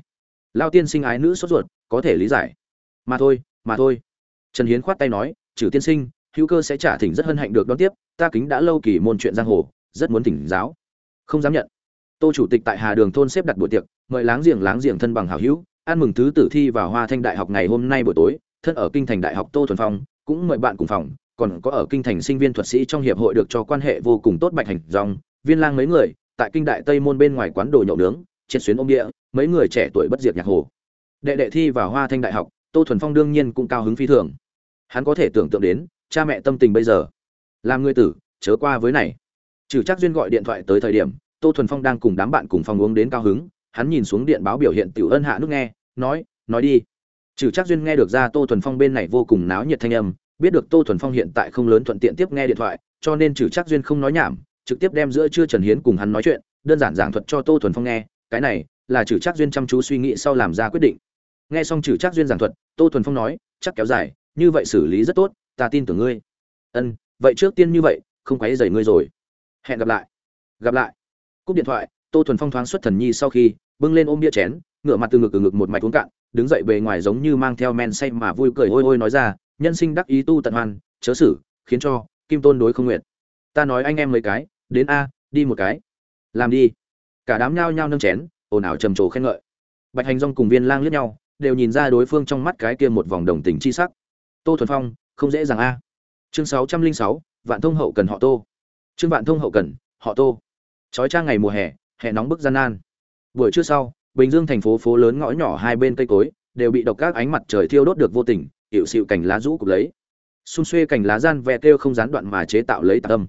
Lao tiên sinh ái nữ sốt ruột, có thể lý giải. Mà thôi mà thôi. Trần hiến khoát tay nói, trừ tiên sinh, hữu cơ sẽ trả thỉnh rất hân hạnh được đón tiếp, ta kính đã lâu kỳ môn chuyện giang hồ, rất muốn thỉnh giáo. Không dám nhận. Tô chủ tịch tại hà đường thôn xếp đặt buổi tiệc, mời láng giềng láng giềng thân bằng hảo hữu, ăn mừng thứ tử thi vào hoa thanh đại học ngày hôm nay buổi tối, thân ở kinh thành đại học tô thuần phong, cũng mời bạn cùng phòng, còn có ở kinh thành sinh viên thuật sĩ trong hiệp hội được cho quan hệ vô cùng tốt bạch hành dòng, viên lang mấy người tại kinh đại tây môn bên ngoài quán đồ nhậu nướng trên xuyến ôm địa, mấy người trẻ tuổi bất diệt nhạc hồ. Đệ đệ thi vào hoa thanh đại học, tô thuần phong đương nhiên cũng cao hứng phi thường. Hắn có thể tưởng tượng đến, cha mẹ tâm tình bây giờ. Làm người tử, chớ qua với này. Trừ chắc duyên gọi điện thoại tới thời điểm, tô thuần phong đang cùng đám bạn cùng phòng uống đến cao hứng, hắn nhìn xuống điện báo biểu hiện tiểu ân hạ nước nghe, nói nói đi. Trừ chắc duyên nghe được ra tô thuần phong bên này vô cùng náo nhiệt thanh âm, biết được tô thuần phong hiện tại không lớn thuận tiện tiếp nghe điện thoại, cho nên trừ chắc duyên không nói nhảm trực tiếp đem giữa trưa trần hiến cùng hắn nói chuyện, đơn giản giảng thuật cho tô thuần phong nghe, cái này là trừ Trác duyên chăm chú suy nghĩ sau làm ra quyết định. Nghe xong trừ Trác duyên giảng thuật, tô thuần phong nói, chắc kéo dài, như vậy xử lý rất tốt, ta tin tưởng ngươi. Ân, vậy trước tiên như vậy, không quấy rầy ngươi rồi. Hẹn gặp lại. Gặp lại. Cúp điện thoại, tô thuần phong thoáng xuất thần nhi sau khi, bưng lên ôm bia chén, ngửa mặt từ ngực từ ngực một mạch uống cạn, đứng dậy bề ngoài giống như mang theo men say mà vui cười ôi ôi nói ra, nhân sinh đắc ý tu tận hoan chớ xử, khiến cho kim tôn đối không nguyện. Ta nói anh em mấy cái đến a, đi một cái. Làm đi. Cả đám nhao nhao nâng chén, ồn ào trầm trồ khen ngợi. Bạch hành rong cùng viên lang liếc nhau, đều nhìn ra đối phương trong mắt cái kia một vòng đồng tình chi sắc. Tô thuần phong, không dễ dàng a. Chương sáu trăm linh sáu, vạn thông hậu cần họ tô. Chương vạn thông hậu cần họ tô. Trói trang ngày mùa hè hè nóng bức gian nan. Buổi trưa sau, bình dương thành phố phố lớn ngõ nhỏ hai bên cây cối đều bị độc các ánh mặt trời thiêu đốt được vô tình, hiệu xịu cành lá rũ cục lấy. Xung xuê cành lá gian ve kêu không gián đoạn mà chế tạo lấy tạ tâm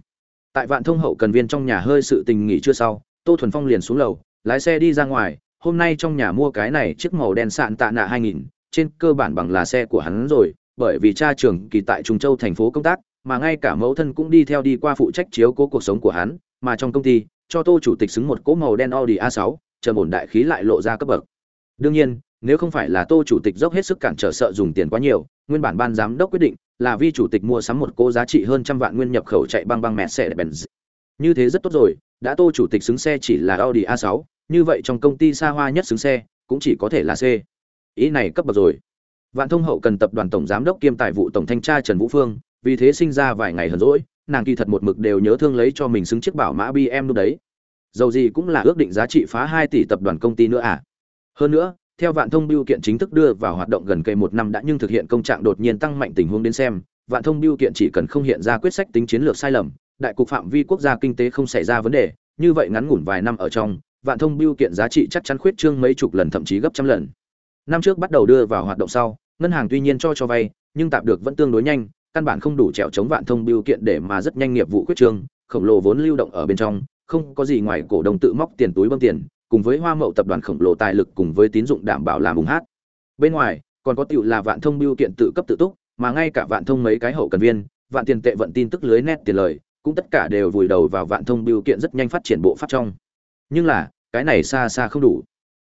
tại vạn thông hậu cần viên trong nhà hơi sự tình nghỉ chưa sau tô thuần phong liền xuống lầu lái xe đi ra ngoài hôm nay trong nhà mua cái này chiếc màu đen sạn tạ nạ hai nghìn trên cơ bản bằng là xe của hắn rồi bởi vì cha trưởng kỳ tại Trung Châu thành phố công tác, mà ngay cả mẫu thân cũng đi theo đi qua phụ trách chiếu cố cuộc sống của hắn, mà trong công ty, cho Tô chủ tịch xứng một cỗ màu đen Audi A6, chờ ổn đại khí lại lộ ra cấp bậc. Đương nhiên, nếu không phải là Tô chủ tịch dốc hết sức cản trở sợ dùng tiền quá nhiều, nguyên bản ban giám đốc quyết định là vi chủ tịch mua sắm một cô giá trị hơn trăm vạn nguyên nhập khẩu chạy băng băng mẹ xe Benz. Như thế rất tốt rồi, đã Tô chủ tịch xứng xe chỉ là Audi A6, như vậy trong công ty xa hoa nhất xứng xe cũng chỉ có thể là C. Ý này cấp bậc rồi. Vạn Thông hậu cần tập đoàn tổng giám đốc kiêm tài vụ tổng thanh tra Trần Vũ Phương, vì thế sinh ra vài ngày hờn dỗi, nàng kỳ thật một mực đều nhớ thương lấy cho mình xứng chiếc bảo mã BMW đấy. Dầu gì cũng là ước định giá trị phá 2 tỷ tập đoàn công ty nữa à. Hơn nữa, theo Vạn Thông Biêu kiện chính thức đưa vào hoạt động gần cây một năm đã nhưng thực hiện công trạng đột nhiên tăng mạnh tình huống đến xem, Vạn Thông Biêu kiện chỉ cần không hiện ra quyết sách tính chiến lược sai lầm, đại cục phạm vi quốc gia kinh tế không xảy ra vấn đề, như vậy ngắn ngủn vài năm ở trong, Vạn Thông Biêu kiện giá trị chắc chắn khuyết trương mấy chục lần thậm chí gấp trăm lần. Năm trước bắt đầu đưa vào hoạt động sau, ngân hàng tuy nhiên cho cho vay nhưng tạm được vẫn tương đối nhanh căn bản không đủ trèo chống vạn thông biêu kiện để mà rất nhanh nghiệp vụ quyết trương khổng lồ vốn lưu động ở bên trong không có gì ngoài cổ đông tự móc tiền túi bơm tiền cùng với hoa mậu tập đoàn khổng lồ tài lực cùng với tín dụng đảm bảo làm bùng hát. Bên ngoài, còn có tiểu là vạn thông biêu kiện tự cấp tự túc, mà ngay cả vạn thông mấy cái hậu cần viên, vạn tiền tệ vận tin tức lưới nét tiền lời, cũng tất cả đều vùi đầu vào vạn thông biêu kiện rất nhanh phát triển bộ pháp trong. Nhưng là, cái này xa xa không đủ.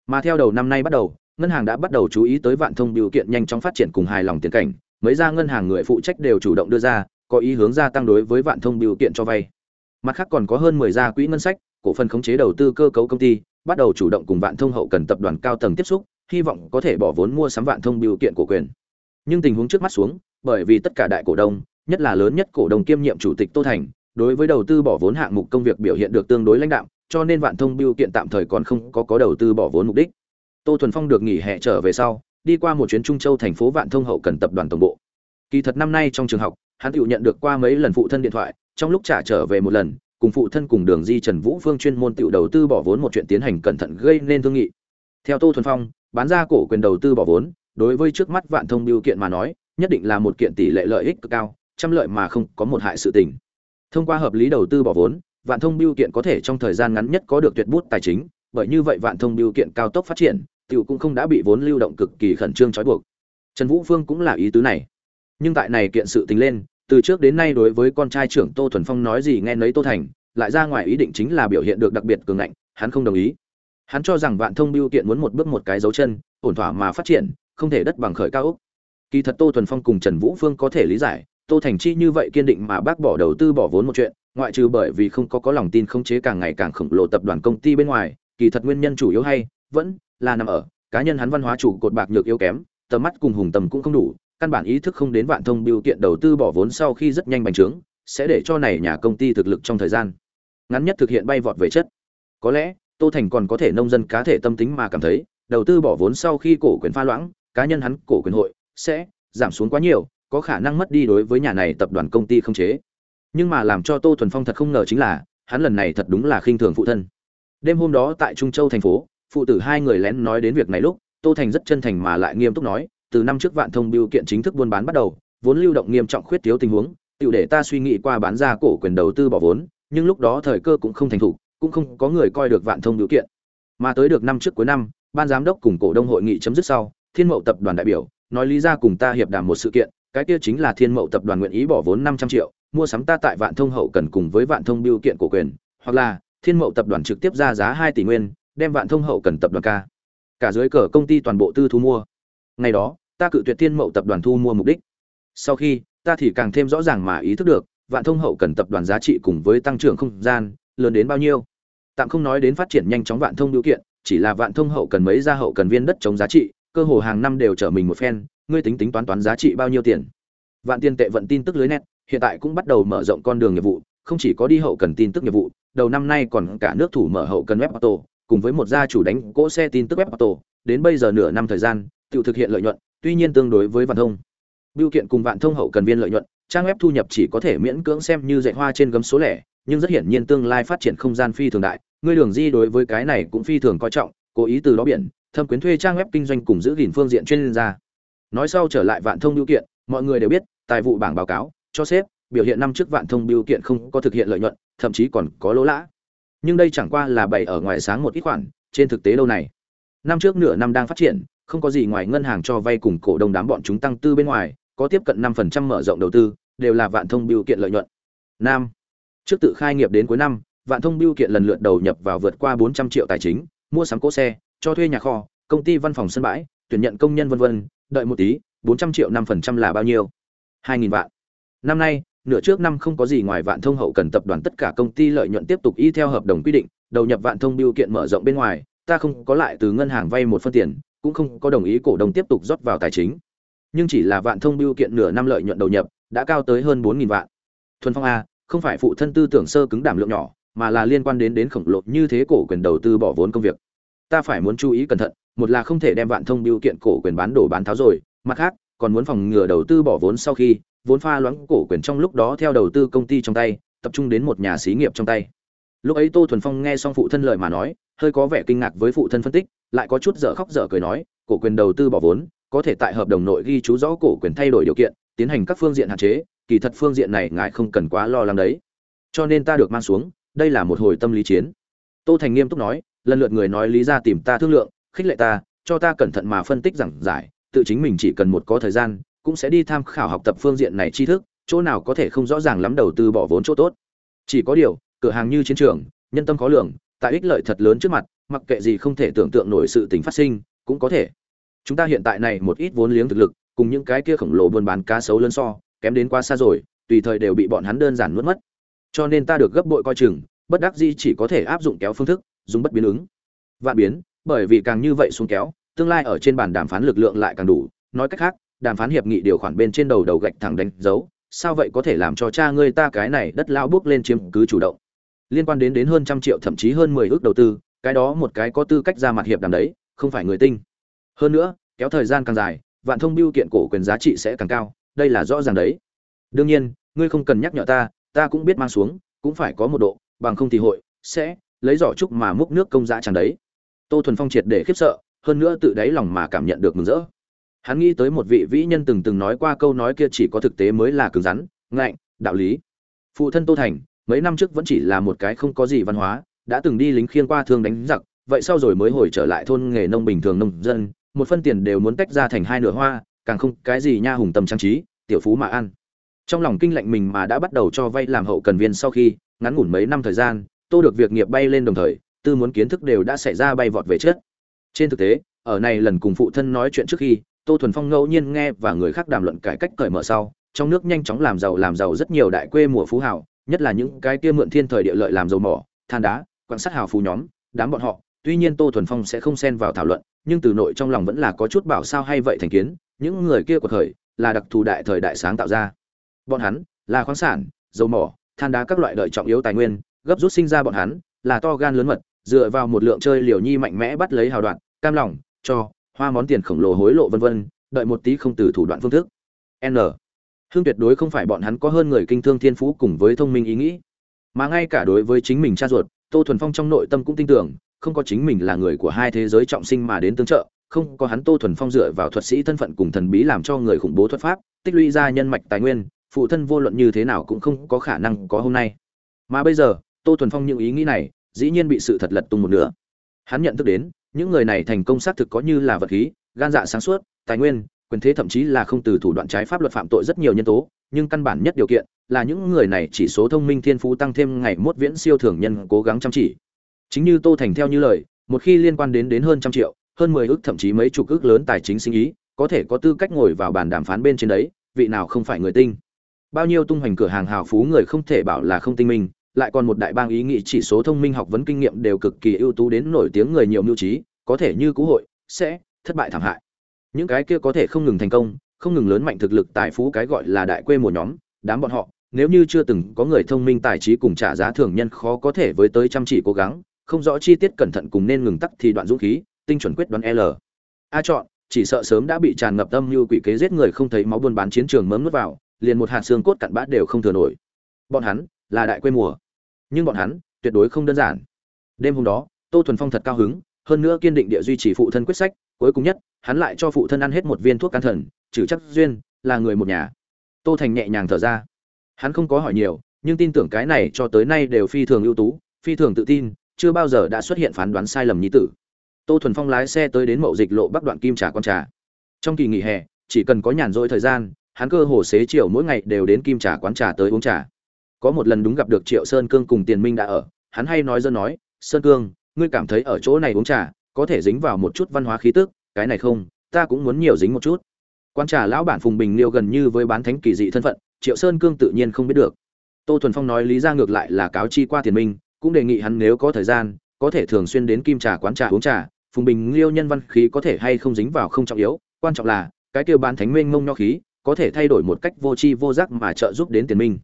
Mà theo đầu năm nay bắt đầu, ngân hàng đã bắt đầu chú ý tới vạn thông biểu kiện nhanh chóng phát triển cùng hài lòng tiền cảnh, mấy gia ngân hàng người phụ trách đều chủ động đưa ra, có ý hướng gia tăng đối với vạn thông biểu kiện cho vay. Mặt khác còn có hơn mười gia quỹ ngân sách, cổ phần khống chế đầu tư cơ cấu công ty bắt đầu chủ động cùng vạn thông hậu cần tập đoàn cao tầng tiếp xúc, hy vọng có thể bỏ vốn mua sắm vạn thông biểu kiện của quyền. Nhưng tình huống trước mắt xuống, bởi vì tất cả đại cổ đông, nhất là lớn nhất cổ đông kiêm nhiệm chủ tịch tô thành, đối với đầu tư bỏ vốn hạng mục công việc biểu hiện được tương đối lãnh đạm, cho nên vạn thông biểu kiện tạm thời còn không có có đầu tư bỏ vốn mục đích. Tô thuần phong được nghỉ hè trở về sau, đi qua một chuyến trung châu thành phố vạn thông hậu cần tập đoàn tổng bộ. Kỳ thật năm nay trong trường học, hắn tự nhận được qua mấy lần phụ thân điện thoại, trong lúc trả trở về một lần cùng phụ thân cùng đường di trần vũ phương chuyên môn tự đầu tư bỏ vốn một chuyện tiến hành cẩn thận gây nên thương nghị. Theo tô thuần phong, bán ra cổ quyền đầu tư bỏ vốn, đối với trước mắt vạn thông biêu kiện mà nói, nhất định là một kiện tỷ lệ lợi ích cực cao, trăm lợi mà không có một hại sự tình. Thông qua hợp lý đầu tư bỏ vốn, vạn thông biêu kiện có thể trong thời gian ngắn nhất có được tuyệt bút tài chính, bởi như vậy vạn thông biêu kiện cao tốc phát triển tiểu cũng không đã bị vốn lưu động cực kỳ khẩn trương trói buộc. Trần vũ phương cũng là ý tứ này. Nhưng tại này kiện sự tình lên từ trước đến nay đối với con trai trưởng tô thuần phong nói gì nghe nấy tô thành, lại ra ngoài ý định chính là biểu hiện được đặc biệt cường ngạnh, hắn không đồng ý. Hắn cho rằng vạn thông biêu kiện muốn một bước một cái dấu chân, ổn thỏa mà phát triển, không thể đất bằng khởi cao úc kỳ thật tô thuần phong cùng trần vũ phương có thể lý giải, tô thành chi như vậy kiên định mà bác bỏ đầu tư bỏ vốn một chuyện, ngoại trừ bởi vì không có có lòng tin không chế càng ngày càng khổng lồ tập đoàn công ty bên ngoài, kỳ thật nguyên nhân chủ yếu hay vẫn là nằm ở, cá nhân hắn văn hóa chủ cột bạc nhược yếu kém, tầm mắt cùng hùng tầm cũng không đủ căn bản ý thức không đến vạn thông biểu kiện đầu tư bỏ vốn sau khi rất nhanh bành trướng, sẽ để cho này nhà công ty thực lực trong thời gian ngắn nhất thực hiện bay vọt về chất. Có lẽ, tô thành còn có thể nông dân cá thể tâm tính mà cảm thấy, đầu tư bỏ vốn sau khi cổ quyền pha loãng, cá nhân hắn, cổ quyền hội, sẽ giảm xuống quá nhiều, có khả năng mất đi đối với nhà này tập đoàn công ty không chế. Nhưng mà làm cho tô thuần phong thật không ngờ chính là, hắn lần này thật đúng là khinh thường phụ thân. Đêm hôm đó tại trung châu thành phố, phụ tử hai người lén nói đến việc này lúc, tô thành rất chân thành mà lại nghiêm túc nói từ năm trước vạn thông biêu kiện chính thức buôn bán bắt đầu vốn lưu động nghiêm trọng khuyết thiếu tình huống tự để ta suy nghĩ qua bán ra cổ quyền đầu tư bỏ vốn nhưng lúc đó thời cơ cũng không thành thủ, cũng không có người coi được vạn thông biêu kiện. Mà tới được năm trước cuối năm ban giám đốc cùng cổ đông hội nghị chấm dứt sau thiên mậu tập đoàn đại biểu nói lý ra cùng ta hiệp đàm một sự kiện cái kia chính là thiên mậu tập đoàn nguyện ý bỏ vốn năm trăm triệu mua sắm ta tại vạn thông hậu cần cùng với vạn thông biêu kiện cổ quyền hoặc là thiên mậu tập đoàn trực tiếp ra giá hai tỷ nguyên đem vạn thông hậu cần tập đoàn ca cả dưới cờ công ty toàn bộ tư thu mua. Ngày đó ta cự tuyệt thiên mậu tập đoàn thu mua mục đích. Sau khi, ta thì càng thêm rõ ràng mà ý thức được, vạn thông hậu cần tập đoàn giá trị cùng với tăng trưởng không gian, lớn đến bao nhiêu. Tạm không nói đến phát triển nhanh chóng vạn thông điều kiện, chỉ là vạn thông hậu cần mấy gia hậu cần viên đất chống giá trị, cơ hồ hàng năm đều trở mình một phen, ngươi tính tính toán toán giá trị bao nhiêu tiền. Vạn tiền tệ vận tin tức lưới net hiện tại cũng bắt đầu mở rộng con đường nghiệp vụ, không chỉ có đi hậu cần tin tức nghiệp vụ, đầu năm nay còn cả nước thủ mở hậu cần web auto cùng với một gia chủ đánh cỗ xe tin tức web auto đến bây giờ nửa năm thời gian tự thực hiện lợi nhuận tuy nhiên tương đối với vạn thông Biêu kiện cùng vạn thông hậu cần viên lợi nhuận, trang web thu nhập chỉ có thể miễn cưỡng xem như dạy hoa trên gấm số lẻ, nhưng rất hiển nhiên tương lai phát triển không gian phi thường đại, ngươi đường di đối với cái này cũng phi thường coi trọng, cố ý từ đó biển, thâm quyến thuê trang web kinh doanh cùng giữ gìn phương diện chuyên gia. Nói sau trở lại vạn thông biêu kiện, mọi người đều biết, tài vụ bảng báo cáo cho sếp, biểu hiện năm trước vạn thông biêu kiện không có thực hiện lợi nhuận, thậm chí còn có lỗ lã. Nhưng đây chẳng qua là bày ở ngoài sáng một ít khoản, trên thực tế lâu này. Năm trước nửa năm đang phát triển, không có gì ngoài ngân hàng cho vay cùng cổ đông đám bọn chúng tăng tư bên ngoài, có tiếp cận 5% mở rộng đầu tư, đều là vạn thông biêu kiện lợi nhuận. Nam. Trước tự khai nghiệp đến cuối năm, vạn thông biêu kiện lần lượt đầu nhập vào vượt qua 400 triệu tài chính, mua sắm cỗ xe, cho thuê nhà kho, công ty văn phòng sân bãi, tuyển nhận công nhân vân vân, đợi một tí, 400 triệu 5% là bao nhiêu? 2000 vạn. Năm nay, nửa trước năm không có gì ngoài vạn thông hậu cần tập đoàn tất cả công ty lợi nhuận tiếp tục y theo hợp đồng quy định, đầu nhập vạn thông biêu kiện mở rộng bên ngoài, ta không có lại từ ngân hàng vay một phân tiền, cũng không có đồng ý cổ đông tiếp tục rót vào tài chính. Nhưng chỉ là vạn thông biêu kiện nửa năm lợi nhuận đầu nhập, đã cao tới hơn bốn nghìn vạn. Thuần phong a, không phải phụ thân tư tưởng sơ cứng đảm lượng nhỏ, mà là liên quan đến đến khổng lồ như thế cổ quyền đầu tư bỏ vốn công việc. Ta phải muốn chú ý cẩn thận, một là không thể đem vạn thông biêu kiện cổ quyền bán đổ bán tháo rồi, mặt khác, còn muốn phòng ngừa đầu tư bỏ vốn sau khi, vốn pha loãng cổ quyền trong lúc đó theo đầu tư công ty trong tay, tập trung đến một nhà xí nghiệp trong tay. Lúc ấy tô thuần phong nghe xong phụ thân lời mà nói, hơi có vẻ kinh ngạc với phụ thân phân tích lại có chút dở khóc dở cười nói, cổ quyền đầu tư bỏ vốn, có thể tại hợp đồng nội ghi chú rõ cổ quyền thay đổi điều kiện, tiến hành các phương diện hạn chế, kỳ thật phương diện này ngài không cần quá lo lắng đấy. Cho nên ta được mang xuống, đây là một hồi tâm lý chiến. Tô thành nghiêm túc nói, lần lượt người nói lý ra tìm ta thương lượng, khích lệ ta, cho ta cẩn thận mà phân tích giảng giải, tự chính mình chỉ cần một có thời gian, cũng sẽ đi tham khảo học tập phương diện này tri thức, chỗ nào có thể không rõ ràng lắm đầu tư bỏ vốn chỗ tốt. Chỉ có điều, cửa hàng như chiến trường, nhân tâm khó lường, tại ích lợi thật lớn trước mặt mặc kệ gì không thể tưởng tượng nổi sự tình phát sinh, cũng có thể. Chúng ta hiện tại này một ít vốn liếng thực lực, cùng những cái kia khổng lồ buôn bán cá sấu lớn so, kém đến quá xa rồi, tùy thời đều bị bọn hắn đơn giản nuốt mất. Cho nên ta được gấp bội coi chừng, bất đắc dĩ chỉ có thể áp dụng kéo phương thức, dùng bất biến ứng. Vạn biến, bởi vì càng như vậy xuống kéo, tương lai ở trên bàn đàm phán lực lượng lại càng đủ. Nói cách khác, đàm phán hiệp nghị điều khoản bên trên đầu đầu gạch thẳng đánh dấu, sao vậy có thể làm cho cha ngươi ta cái này đất lao bước lên chiếm cứ chủ động? Liên quan đến đến hơn trăm triệu, thậm chí hơn mười ước đầu tư cái đó một cái có tư cách ra mặt hiệp đàm đấy, không phải người tinh. Hơn nữa, kéo thời gian càng dài, vạn thông biêu kiện cổ quyền giá trị sẽ càng cao, đây là rõ ràng đấy. Đương nhiên, ngươi không cần nhắc nhở ta ta cũng biết mang xuống, cũng phải có một độ, bằng không thì hội sẽ lấy giỏ trúc mà múc nước công giá chẳng đấy. Tô thuần phong triệt để khiếp sợ, hơn nữa tự đáy lòng mà cảm nhận được mừng rỡ. Hắn nghĩ tới một vị vĩ nhân từng từng nói qua câu nói kia chỉ có thực tế mới là cứng rắn, ngạnh, đạo lý. Phụ thân tô thành, mấy năm trước vẫn chỉ là một cái không có gì văn hóa đã từng đi lính khiêng qua thương đánh giặc, vậy sau rồi mới hồi trở lại thôn nghề nông bình thường nông dân, một phân tiền đều muốn tách ra thành hai nửa hoa, càng không cái gì nha hùng tâm trang trí, tiểu phú mà ăn. Trong lòng kinh lạnh mình mà đã bắt đầu cho vay làm hậu cần viên sau khi, ngắn ngủn mấy năm thời gian, tô được việc nghiệp bay lên đồng thời, tư muốn kiến thức đều đã xảy ra bay vọt về trước. Trên thực tế, ở này lần cùng phụ thân nói chuyện trước khi, tô thuần phong ngẫu nhiên nghe và người khác đàm luận cải cách cởi mở sau, trong nước nhanh chóng làm giàu làm giàu rất nhiều đại quê mùa phú hảo nhất là những cái kia mượn thiên thời địa lợi làm dầu mỏ, than đá quan sát hào phú nhóm, đám bọn họ, tuy nhiên tô thuần phong sẽ không xen vào thảo luận, nhưng từ nội trong lòng vẫn là có chút bảo sao hay vậy thành kiến, những người kia của thời, là đặc thù đại thời đại sáng tạo ra. Bọn hắn, là khoáng sản, dầu mỏ, than đá các loại đợi trọng yếu tài nguyên, gấp rút sinh ra bọn hắn, là to gan lớn mật, dựa vào một lượng chơi liều nhi mạnh mẽ bắt lấy hào đoạn, cam lòng, cho, hoa món tiền khổng lồ hối lộ vân vân, đợi một tí không từ thủ đoạn phương thức. N. Hương tuyệt đối không phải bọn hắn có hơn người kinh thương thiên phú cùng với thông minh ý nghĩ, mà ngay cả đối với chính mình cha ruột tô thuần phong trong nội tâm cũng tin tưởng, không có chính mình là người của hai thế giới trọng sinh mà đến tương trợ, không có hắn tô thuần phong dựa vào thuật sĩ thân phận cùng thần bí làm cho người khủng bố thuật pháp, tích lũy ra nhân mạch tài nguyên, phụ thân vô luận như thế nào cũng không có khả năng có hôm nay. Mà bây giờ, tô thuần phong những ý nghĩ này, dĩ nhiên bị sự thật lật tung một nửa. Hắn nhận thức đến, những người này thành công xác thực có như là vật khí, gan dạ sáng suốt, tài nguyên, quyền thế thậm chí là không từ thủ đoạn trái pháp luật phạm tội rất nhiều nhân tố nhưng căn bản nhất điều kiện là những người này chỉ số thông minh thiên phú tăng thêm ngày mốt viễn siêu thường nhân cố gắng chăm chỉ. Chính như tô thành theo như lời, một khi liên quan đến đến hơn trăm triệu, hơn mười ước thậm chí mấy chục ước lớn tài chính sinh ý, có thể có tư cách ngồi vào bàn đàm phán bên trên đấy, vị nào không phải người tinh. Bao nhiêu tung hoành cửa hàng hào phú người không thể bảo là không tinh minh, lại còn một đại bang ý nghĩ chỉ số thông minh học vấn kinh nghiệm đều cực kỳ ưu tú đến nổi tiếng người nhiều mưu trí, có thể như cũ hội, sẽ thất bại thảm hại. Những cái kia có thể không ngừng thành công không ngừng lớn mạnh thực lực tài phú cái gọi là đại quê mùa nhóm, đám bọn họ, nếu như chưa từng có người thông minh tài trí cùng trả giá thường nhân khó có thể với tới chăm chỉ cố gắng, không rõ chi tiết cẩn thận cùng nên ngừng tắc thì đoạn dũng khí, tinh chuẩn quyết đoán l. A chọn, chỉ sợ sớm đã bị tràn ngập tâm như quỷ kế giết người không thấy máu buôn bán chiến trường mớm nuốt vào, liền một hạt xương cốt cặn bát đều không thừa nổi. Bọn hắn, là đại quê mùa. Nhưng bọn hắn, tuyệt đối không đơn giản. Đêm hôm đó, tô thuần phong thật cao hứng, hơn nữa kiên định địa duy trì phụ thân quyết sách, cuối cùng nhất, hắn lại cho phụ thân ăn hết một viên thuốc can thần trừ chắc duyên, là người một nhà. Tô thành nhẹ nhàng thở ra. Hắn không có hỏi nhiều, nhưng tin tưởng cái này cho tới nay đều phi thường ưu tú, phi thường tự tin, chưa bao giờ đã xuất hiện phán đoán sai lầm nhí tử. Tô thuần phong lái xe tới đến mậu dịch lộ bắc đoạn kim trà con trà. Trong kỳ nghỉ hè, chỉ cần có nhàn rỗi thời gian, hắn cơ hồ xế chiều mỗi ngày đều đến kim trà quán trà tới uống trà. Có một lần đúng gặp được triệu sơn cương cùng tiền minh đã ở, hắn hay nói dân nói, sơn cương, ngươi cảm thấy ở chỗ này uống trà, có thể dính vào một chút văn hóa khí tức, cái này không, ta cũng muốn nhiều dính một chút quan trà lão bản phùng bình liêu gần như với bán thánh kỳ dị thân phận, triệu sơn cương tự nhiên không biết được. Tô thuần phong nói lý ra ngược lại là cáo chi qua tiền minh, cũng đề nghị hắn nếu có thời gian, có thể thường xuyên đến kim trà quán trà uống trà. Phùng bình liêu nhân văn khí có thể hay không dính vào không trọng yếu, quan trọng là, cái kêu bán thánh nguyên mông nho khí, có thể thay đổi một cách vô tri vô giác mà trợ giúp đến tiền minh.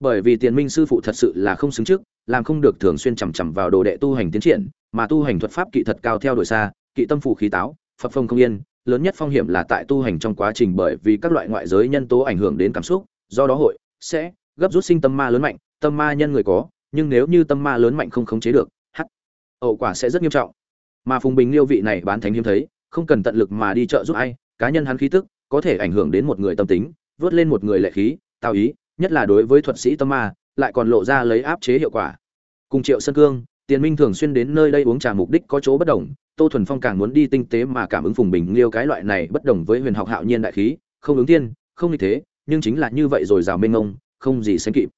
Bởi vì tiền minh sư phụ thật sự là không xứng trước, làm không được thường xuyên chằm chằm vào đồ đệ tu hành tiến triển, mà tu hành thuật pháp kỵ thật cao theo đuổi xa kỵ tâm phụ khí táo, phật phong không yên lớn nhất phong hiểm là tại tu hành trong quá trình bởi vì các loại ngoại giới nhân tố ảnh hưởng đến cảm xúc, do đó hội, sẽ, gấp rút sinh tâm ma lớn mạnh, tâm ma nhân người có, nhưng nếu như tâm ma lớn mạnh không khống chế được, hắc, hậu quả sẽ rất nghiêm trọng. Mà phùng bình liêu vị này bán thánh hiếm thấy, không cần tận lực mà đi trợ giúp ai, cá nhân hắn khí tức, có thể ảnh hưởng đến một người tâm tính, vớt lên một người lệ khí tao ý, nhất là đối với thuật sĩ tâm ma, lại còn lộ ra lấy áp chế hiệu quả. Cùng triệu sơn cương, tiền minh thường xuyên đến nơi đây uống trà mục đích có chỗ bất đồng tô thuần phong càng muốn đi tinh tế mà cảm ứng phùng bình liêu cái loại này bất đồng với huyền học hạo nhiên đại khí, không ứng tiên, không như thế, nhưng chính là như vậy rồi rào mênh ngông không gì sánh kịp.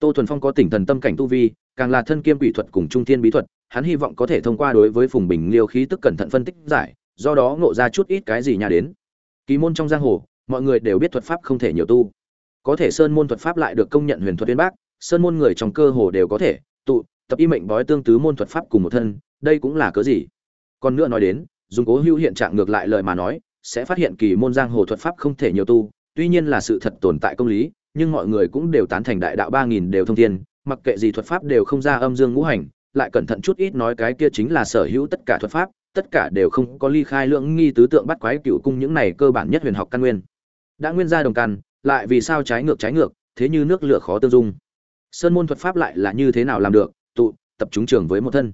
Tô thuần phong có tỉnh thần tâm cảnh tu vi, càng là thân kiêm quỷ thuật cùng trung thiên bí thuật, hắn hy vọng có thể thông qua đối với phùng bình liêu khí tức cẩn thận phân tích giải, do đó ngộ ra chút ít cái gì nhà đến. Kỳ môn trong giang hồ, mọi người đều biết thuật pháp không thể nhiều tu. Có thể sơn môn thuật pháp lại được công nhận huyền thuật viên bác, sơn môn người trong cơ hồ đều có thể, tụ, tập y mệnh bói tương tứ môn thuật pháp cùng một thân, đây cũng là cớ gì? Còn nữa nói đến, dùng cố hữu hiện trạng ngược lại lời mà nói, sẽ phát hiện kỳ môn giang hồ thuật pháp không thể nhiều tu, tuy nhiên là sự thật tồn tại công lý, nhưng mọi người cũng đều tán thành đại đạo ba nghìn đều thông thiên, mặc kệ gì thuật pháp đều không ra âm dương ngũ hành, lại cẩn thận chút ít nói cái kia chính là sở hữu tất cả thuật pháp, tất cả đều không có ly khai lượng nghi tứ tượng bắt quái cựu cung những này cơ bản nhất huyền học căn nguyên. Đã nguyên ra đồng căn, lại vì sao trái ngược trái ngược, thế như nước lửa khó tương dung. Sơn môn thuật pháp lại là như thế nào làm được, tụ, tập trung trường với một thân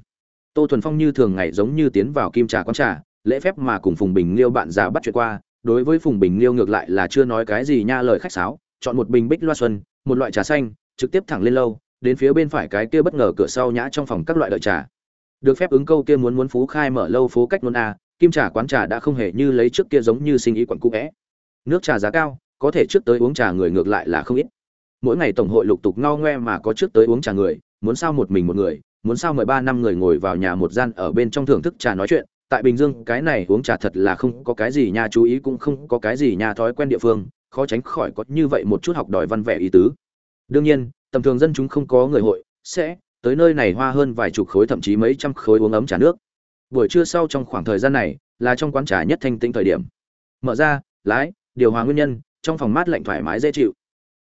tô thuần phong như thường ngày giống như tiến vào kim trà quán trà, lễ phép mà cùng phùng bình liêu bạn già bắt chuyện qua, đối với phùng bình liêu ngược lại là chưa nói cái gì nha lời khách sáo, chọn một bình bích loa xuân, một loại trà xanh, trực tiếp thẳng lên lâu, đến phía bên phải cái kia bất ngờ cửa sau nhã trong phòng các loại đợi trà. Được phép ứng câu kia muốn muốn phú khai mở lâu phố cách luôn a kim trà quán trà đã không hề như lấy trước kia giống như sinh ý quận cũ vẽ. Nước trà giá cao, có thể trước tới uống trà người ngược lại là không ít. Mỗi ngày tổng hội lục tục ngao ngoe mà có trước tới uống trà người, muốn sao một mình một người muốn sao mười ba năm người ngồi vào nhà một gian ở bên trong thưởng thức trà nói chuyện. Tại bình dương, cái này uống trà thật là không có cái gì nha chú ý cũng không có cái gì nha thói quen địa phương, khó tránh khỏi có như vậy một chút học đòi văn vẻ ý tứ. Đương nhiên, tầm thường dân chúng không có người hội, sẽ tới nơi này hoa hơn vài chục khối thậm chí mấy trăm khối uống ấm trà nước. Buổi trưa sau trong khoảng thời gian này là trong quán trà nhất thanh tĩnh thời điểm. Mở ra, lái, điều hòa nguyên nhân, trong phòng mát lạnh thoải mái dễ chịu.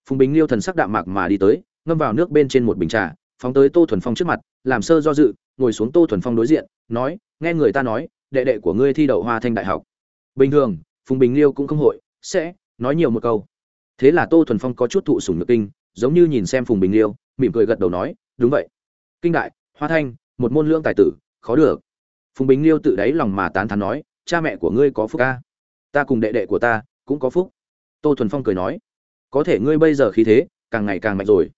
Phùng bình liêu thần sắc đạm mạc mà đi tới, ngâm vào nước bên trên một bình trà, phóng tới tô thuần phong trước mặt làm sơ do dự, ngồi xuống tô thuần phong đối diện, nói, nghe người ta nói, đệ đệ của ngươi thi đậu hoa thanh đại học. Bình thường, phùng bình liêu cũng không hội, sẽ nói nhiều một câu. Thế là tô thuần phong có chút thụ sủng nhược kinh, giống như nhìn xem phùng bình liêu, mỉm cười gật đầu nói, đúng vậy. Kinh đại, hoa thanh, một môn lương tài tử, khó được. Phùng bình liêu tự đáy lòng mà tán thán nói, cha mẹ của ngươi có phúc ca ta cùng đệ đệ của ta cũng có phúc. Tô thuần phong cười nói, có thể ngươi bây giờ khí thế càng ngày càng mạnh rồi.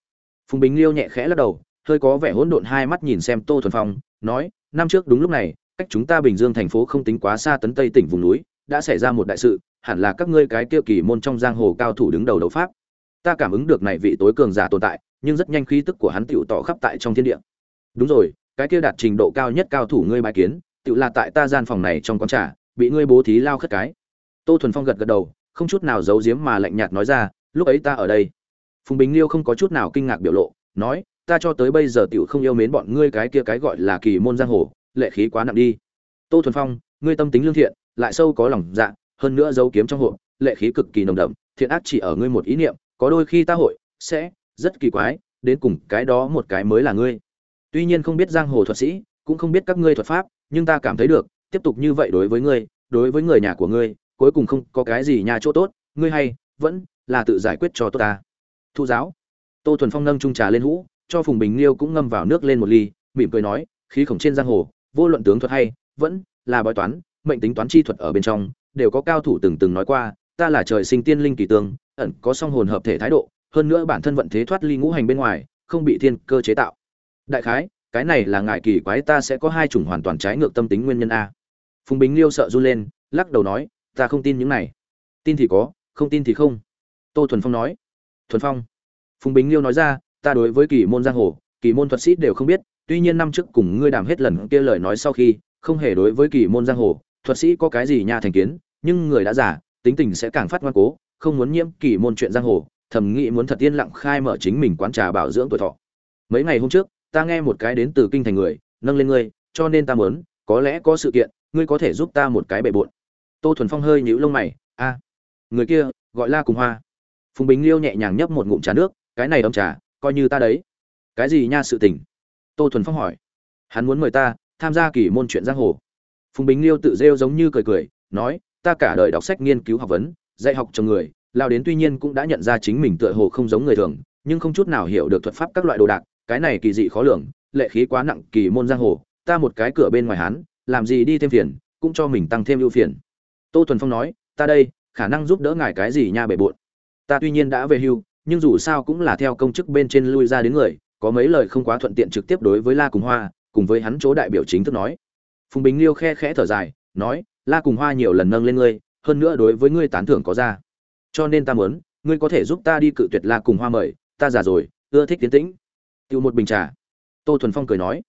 Phùng bình liêu nhẹ khẽ lắc đầu hơi có vẻ hỗn độn hai mắt nhìn xem tô thuần phong, nói, năm trước đúng lúc này, cách chúng ta bình dương thành phố không tính quá xa tấn tây tỉnh vùng núi, đã xảy ra một đại sự, hẳn là các ngươi cái tiêu kỳ môn trong giang hồ cao thủ đứng đầu đấu pháp. Ta cảm ứng được này vị tối cường giả tồn tại, nhưng rất nhanh khí tức của hắn tựu tỏ khắp tại trong thiên địa. Đúng rồi, cái kia đạt trình độ cao nhất cao thủ ngươi bài kiến, tựu là tại ta gian phòng này trong quán trà, bị ngươi bố thí lao khất cái. Tô thuần phong gật gật đầu, không chút nào giấu giếm mà lạnh nhạt nói ra, lúc ấy ta ở đây. Phùng bình liêu không có chút nào kinh ngạc biểu lộ, nói ta cho tới bây giờ tiểu không yêu mến bọn ngươi cái kia cái gọi là kỳ môn giang hồ lệ khí quá nặng đi. Tô thuần phong ngươi tâm tính lương thiện lại sâu có lòng dạ hơn nữa dấu kiếm trong hộ, lệ khí cực kỳ nồng đậm thiện ác chỉ ở ngươi một ý niệm có đôi khi ta hội sẽ rất kỳ quái đến cùng cái đó một cái mới là ngươi. Tuy nhiên không biết giang hồ thuật sĩ cũng không biết các ngươi thuật pháp nhưng ta cảm thấy được tiếp tục như vậy đối với ngươi đối với người nhà của ngươi cuối cùng không có cái gì nhà chỗ tốt ngươi hay vẫn là tự giải quyết cho tốt ta. Thu giáo. Tô thuần phong nâng trung trà lên hũ cho phùng bình liêu cũng ngâm vào nước lên một ly, mỉm cười nói, khí khổng trên giang hồ, vô luận tướng thuật hay, vẫn là bói toán, mệnh tính toán chi thuật ở bên trong, đều có cao thủ từng từng nói qua, ta là trời sinh tiên linh kỳ tương ẩn có song hồn hợp thể thái độ, hơn nữa bản thân vận thế thoát ly ngũ hành bên ngoài, không bị thiên cơ chế tạo. Đại khái, cái này là ngại kỳ quái ta sẽ có hai chủng hoàn toàn trái ngược tâm tính nguyên nhân a. Phùng bình liêu sợ run lên, lắc đầu nói, ta không tin những này. Tin thì có, không tin thì không. Tô thuần phong nói. Thuần phong. Phùng bình liêu nói ra ta đối với kỳ môn giang hồ, kỳ môn thuật sĩ đều không biết, tuy nhiên năm trước cùng ngươi đàm hết lần kia lời nói sau khi, không hề đối với kỳ môn giang hồ, thuật sĩ có cái gì nha thành kiến, nhưng người đã giả tính tình sẽ càng phát ngoan cố, không muốn nhiễm kỳ môn chuyện giang hồ, thầm nghĩ muốn thật yên lặng khai mở chính mình quán trà bảo dưỡng tuổi thọ. Mấy ngày hôm trước, ta nghe một cái đến từ kinh thành người, nâng lên ngươi, cho nên ta muốn, có lẽ có sự kiện, ngươi có thể giúp ta một cái bệ bộn. Tô thuần phong hơi nhíu lông mày, a, người kia, gọi la cùng hoa. Phùng bình liêu nhẹ nhàng nhấp một ngụm trà nước, cái này ấm trà coi như ta đấy. Cái gì nha sự tình? Tô thuần phong hỏi. Hắn muốn mời ta tham gia kỳ môn chuyện giang hồ. Phùng bình liêu tự rêu giống như cười cười, nói, ta cả đời đọc sách nghiên cứu học vấn, dạy học cho người, lao đến tuy nhiên cũng đã nhận ra chính mình tựa hồ không giống người thường, nhưng không chút nào hiểu được thuật pháp các loại đồ đạc, cái này kỳ dị khó lường, lệ khí quá nặng kỳ môn giang hồ, ta một cái cửa bên ngoài hắn, làm gì đi thêm phiền, cũng cho mình tăng thêm ưu phiền. Tô thuần phong nói, ta đây, khả năng giúp đỡ ngài cái gì nha bể bộn. Ta tuy nhiên đã về hưu nhưng dù sao cũng là theo công chức bên trên lui ra đến người, có mấy lời không quá thuận tiện trực tiếp đối với la cùng hoa, cùng với hắn chỗ đại biểu chính thức nói. Phùng bình liêu khe khẽ thở dài, nói, la cùng hoa nhiều lần nâng lên ngươi, hơn nữa đối với ngươi tán thưởng có ra. Cho nên ta muốn, ngươi có thể giúp ta đi cự tuyệt la cùng hoa mời, ta già rồi, ưa thích tiến tĩnh. Tiêu một bình trà. Tô thuần phong cười nói.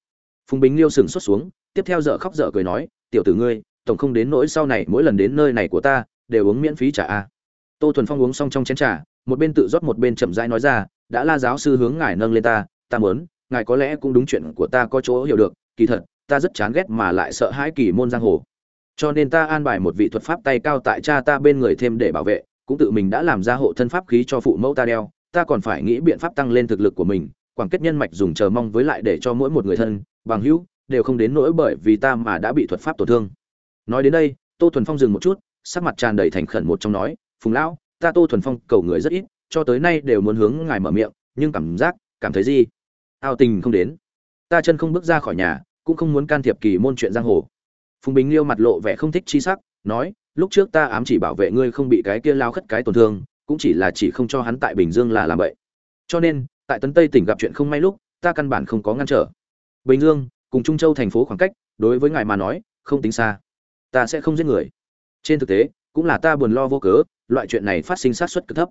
Phùng bình liêu sừng xuất xuống, tiếp theo dở khóc dở cười nói, tiểu tử ngươi, tổng không đến nỗi sau này mỗi lần đến nơi này của ta, đều uống miễn phí trà a. Tô thuần phong uống xong trong chén trà một bên tự rót một bên chậm rãi nói ra, đã la giáo sư hướng ngài nâng lên ta ta muốn, ngài có lẽ cũng đúng chuyện của ta có chỗ hiểu được, kỳ thật, ta rất chán ghét mà lại sợ hãi kỳ môn giang hồ. Cho nên ta an bài một vị thuật pháp tay cao tại cha ta bên người thêm để bảo vệ, cũng tự mình đã làm ra hộ thân pháp khí cho phụ mẫu ta đeo, ta còn phải nghĩ biện pháp tăng lên thực lực của mình, quảng kết nhân mạch dùng chờ mong với lại để cho mỗi một người thân, bằng hữu, đều không đến nỗi bởi vì ta mà đã bị thuật pháp tổn thương. Nói đến đây, tô thuần phong dừng một chút, sắc mặt tràn đầy thành khẩn một trong nói, phùng lão ta tô thuần phong cầu người rất ít, cho tới nay đều muốn hướng ngài mở miệng, nhưng cảm giác, cảm thấy gì? Ao tình không đến. Ta chân không bước ra khỏi nhà, cũng không muốn can thiệp kỳ môn chuyện giang hồ. Phùng bình liêu mặt lộ vẻ không thích chi sắc, nói, lúc trước ta ám chỉ bảo vệ ngươi không bị cái kia lao khất cái tổn thương, cũng chỉ là chỉ không cho hắn tại bình dương là làm vậy cho nên, tại tấn tây tỉnh gặp chuyện không may lúc, ta căn bản không có ngăn trở. Bình dương, cùng trung châu thành phố khoảng cách, đối với ngài mà nói, không tính xa. Ta sẽ không giết người. Trên thực tế cũng là ta buồn lo vô cớ, loại chuyện này phát sinh sát suất cực thấp.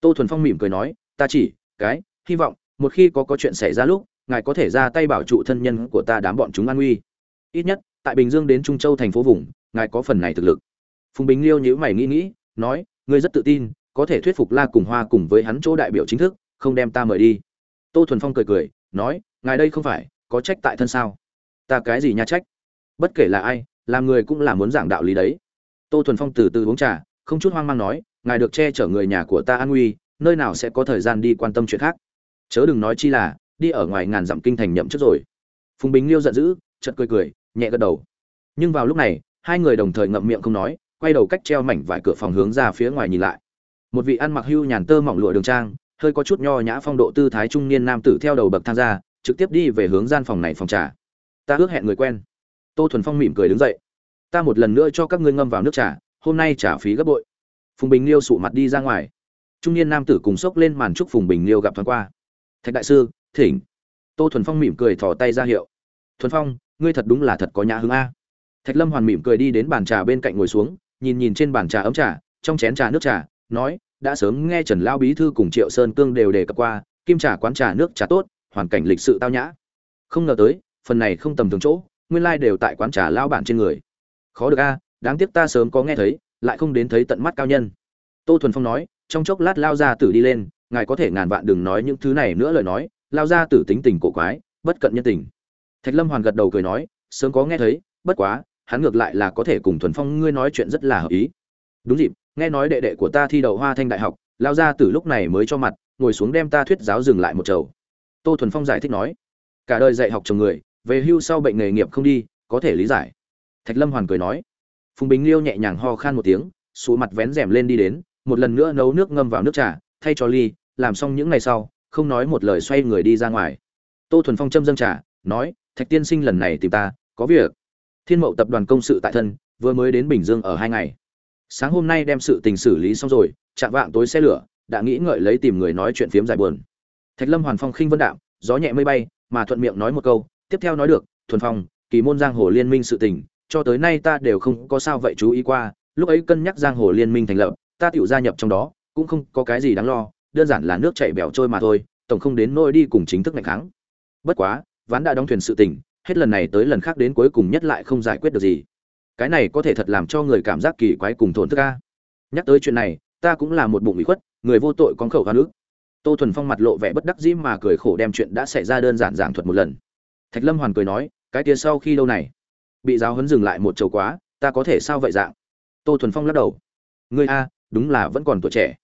Tô thuần phong mỉm cười nói, ta chỉ, cái, hy vọng, một khi có có chuyện xảy ra lúc, ngài có thể ra tay bảo trụ thân nhân của ta đám bọn chúng an nguy. Ít nhất, tại bình dương đến trung châu thành phố vùng, ngài có phần này thực lực. Phùng bình liêu nhữ mày nghĩ nghĩ, nói, ngươi rất tự tin, có thể thuyết phục la cùng hoa cùng với hắn chỗ đại biểu chính thức, không đem ta mời đi. Tô thuần phong cười cười, nói, ngài đây không phải, có trách tại thân sao? Ta cái gì nha trách? Bất kể là ai, làm người cũng là muốn giảng đạo lý đấy tô thuần phong từ từ uống trà, không chút hoang mang nói, ngài được che chở người nhà của ta an nguy, nơi nào sẽ có thời gian đi quan tâm chuyện khác? Chớ đừng nói chi là, đi ở ngoài ngàn dặm kinh thành nhậm chức rồi. Phùng bính liêu giận dữ, chợt cười cười, nhẹ gật đầu. Nhưng vào lúc này, hai người đồng thời ngậm miệng không nói, quay đầu cách treo mảnh vải cửa phòng hướng ra phía ngoài nhìn lại. Một vị ăn mặc hưu nhàn tơ mỏng lụa đường trang, hơi có chút nho nhã phong độ tư thái trung niên nam tử theo đầu bậc thang ra, trực tiếp đi về hướng gian phòng này phòng trà. Ta ước hẹn người quen. Tô thuần phong mỉm cười đứng dậy ta một lần nữa cho các ngươi ngâm vào nước trà, hôm nay trả phí gấp bội. Phùng bình liêu sụ mặt đi ra ngoài. Trung niên nam tử cùng sốc lên màn trúc phùng bình liêu gặp thoáng qua. Thạch đại sư, thỉnh. Tô thuần phong mỉm cười thò tay ra hiệu. Thuần phong, ngươi thật đúng là thật có nhã hứng a. Thạch lâm hoàn mỉm cười đi đến bàn trà bên cạnh ngồi xuống, nhìn nhìn trên bàn trà ấm trà, trong chén trà nước trà, nói, đã sớm nghe trần lao bí thư cùng triệu sơn cương đều đề cập qua, kim trà quán trà nước trà tốt, hoàn cảnh lịch sự tao nhã. Không ngờ tới, phần này không tầm thường chỗ, nguyên lai đều tại quán trà lao bản trên người khó được a, đáng tiếc ta sớm có nghe thấy, lại không đến thấy tận mắt cao nhân. Tô thuần phong nói, trong chốc lát lao ra tử đi lên, ngài có thể ngàn vạn đừng nói những thứ này nữa lời nói, lao ra tử tính tình cổ quái, bất cận nhân tình. Thạch lâm hoàn gật đầu cười nói, sớm có nghe thấy, bất quá, hắn ngược lại là có thể cùng thuần phong ngươi nói chuyện rất là hợp ý. Đúng dịp, nghe nói đệ đệ của ta thi đậu hoa thanh đại học, lao ra từ lúc này mới cho mặt, ngồi xuống đem ta thuyết giáo dừng lại một chầu. Tô thuần phong giải thích nói, cả đời dạy học chồng người, về hưu sau bệnh nghề nghiệp không đi, có thể lý giải thạch lâm hoàn cười nói. Phùng bình liêu nhẹ nhàng ho khan một tiếng sụ mặt vén rèm lên đi đến, một lần nữa nấu nước ngâm vào nước trà, thay cho ly, làm xong những ngày sau, không nói một lời xoay người đi ra ngoài. Tô thuần phong châm dâng trà, nói, thạch tiên sinh lần này tìm ta, có việc. Thiên mậu tập đoàn công sự tại thân, vừa mới đến bình dương ở hai ngày. Sáng hôm nay đem sự tình xử lý xong rồi, chạm vạng tối xe lửa, đã nghĩ ngợi lấy tìm người nói chuyện phiếm dài buồn. Thạch lâm hoàn phong khinh vân đạm, gió nhẹ mây bay, mà thuận miệng nói một câu, tiếp theo nói được, thuần phong, kỳ môn giang hồ liên minh sự tình cho tới nay ta đều không có sao vậy chú ý qua, lúc ấy cân nhắc giang hồ liên minh thành lập, ta tự gia nhập trong đó, cũng không có cái gì đáng lo, đơn giản là nước chảy bèo trôi mà thôi, tổng không đến nôi đi cùng chính thức ngày kháng. Bất quá, ván đã đóng thuyền sự tình hết lần này tới lần khác đến cuối cùng nhất lại không giải quyết được gì. Cái này có thể thật làm cho người cảm giác kỳ quái cùng thổn thức ca nhắc tới chuyện này, ta cũng là một bụng bị khuất, người vô tội con khẩu hoa nước tô thuần phong mặt lộ vẻ bất đắc dĩ mà cười khổ đem chuyện đã xảy ra đơn giản giảng thuật một lần. Thạch lâm hoàn cười nói, cái kia sau khi lâu này bị giáo huấn dừng lại một chầu quá, ta có thể sao vậy dạng? Tô thuần phong lắc đầu. Ngươi a, đúng là vẫn còn tuổi trẻ.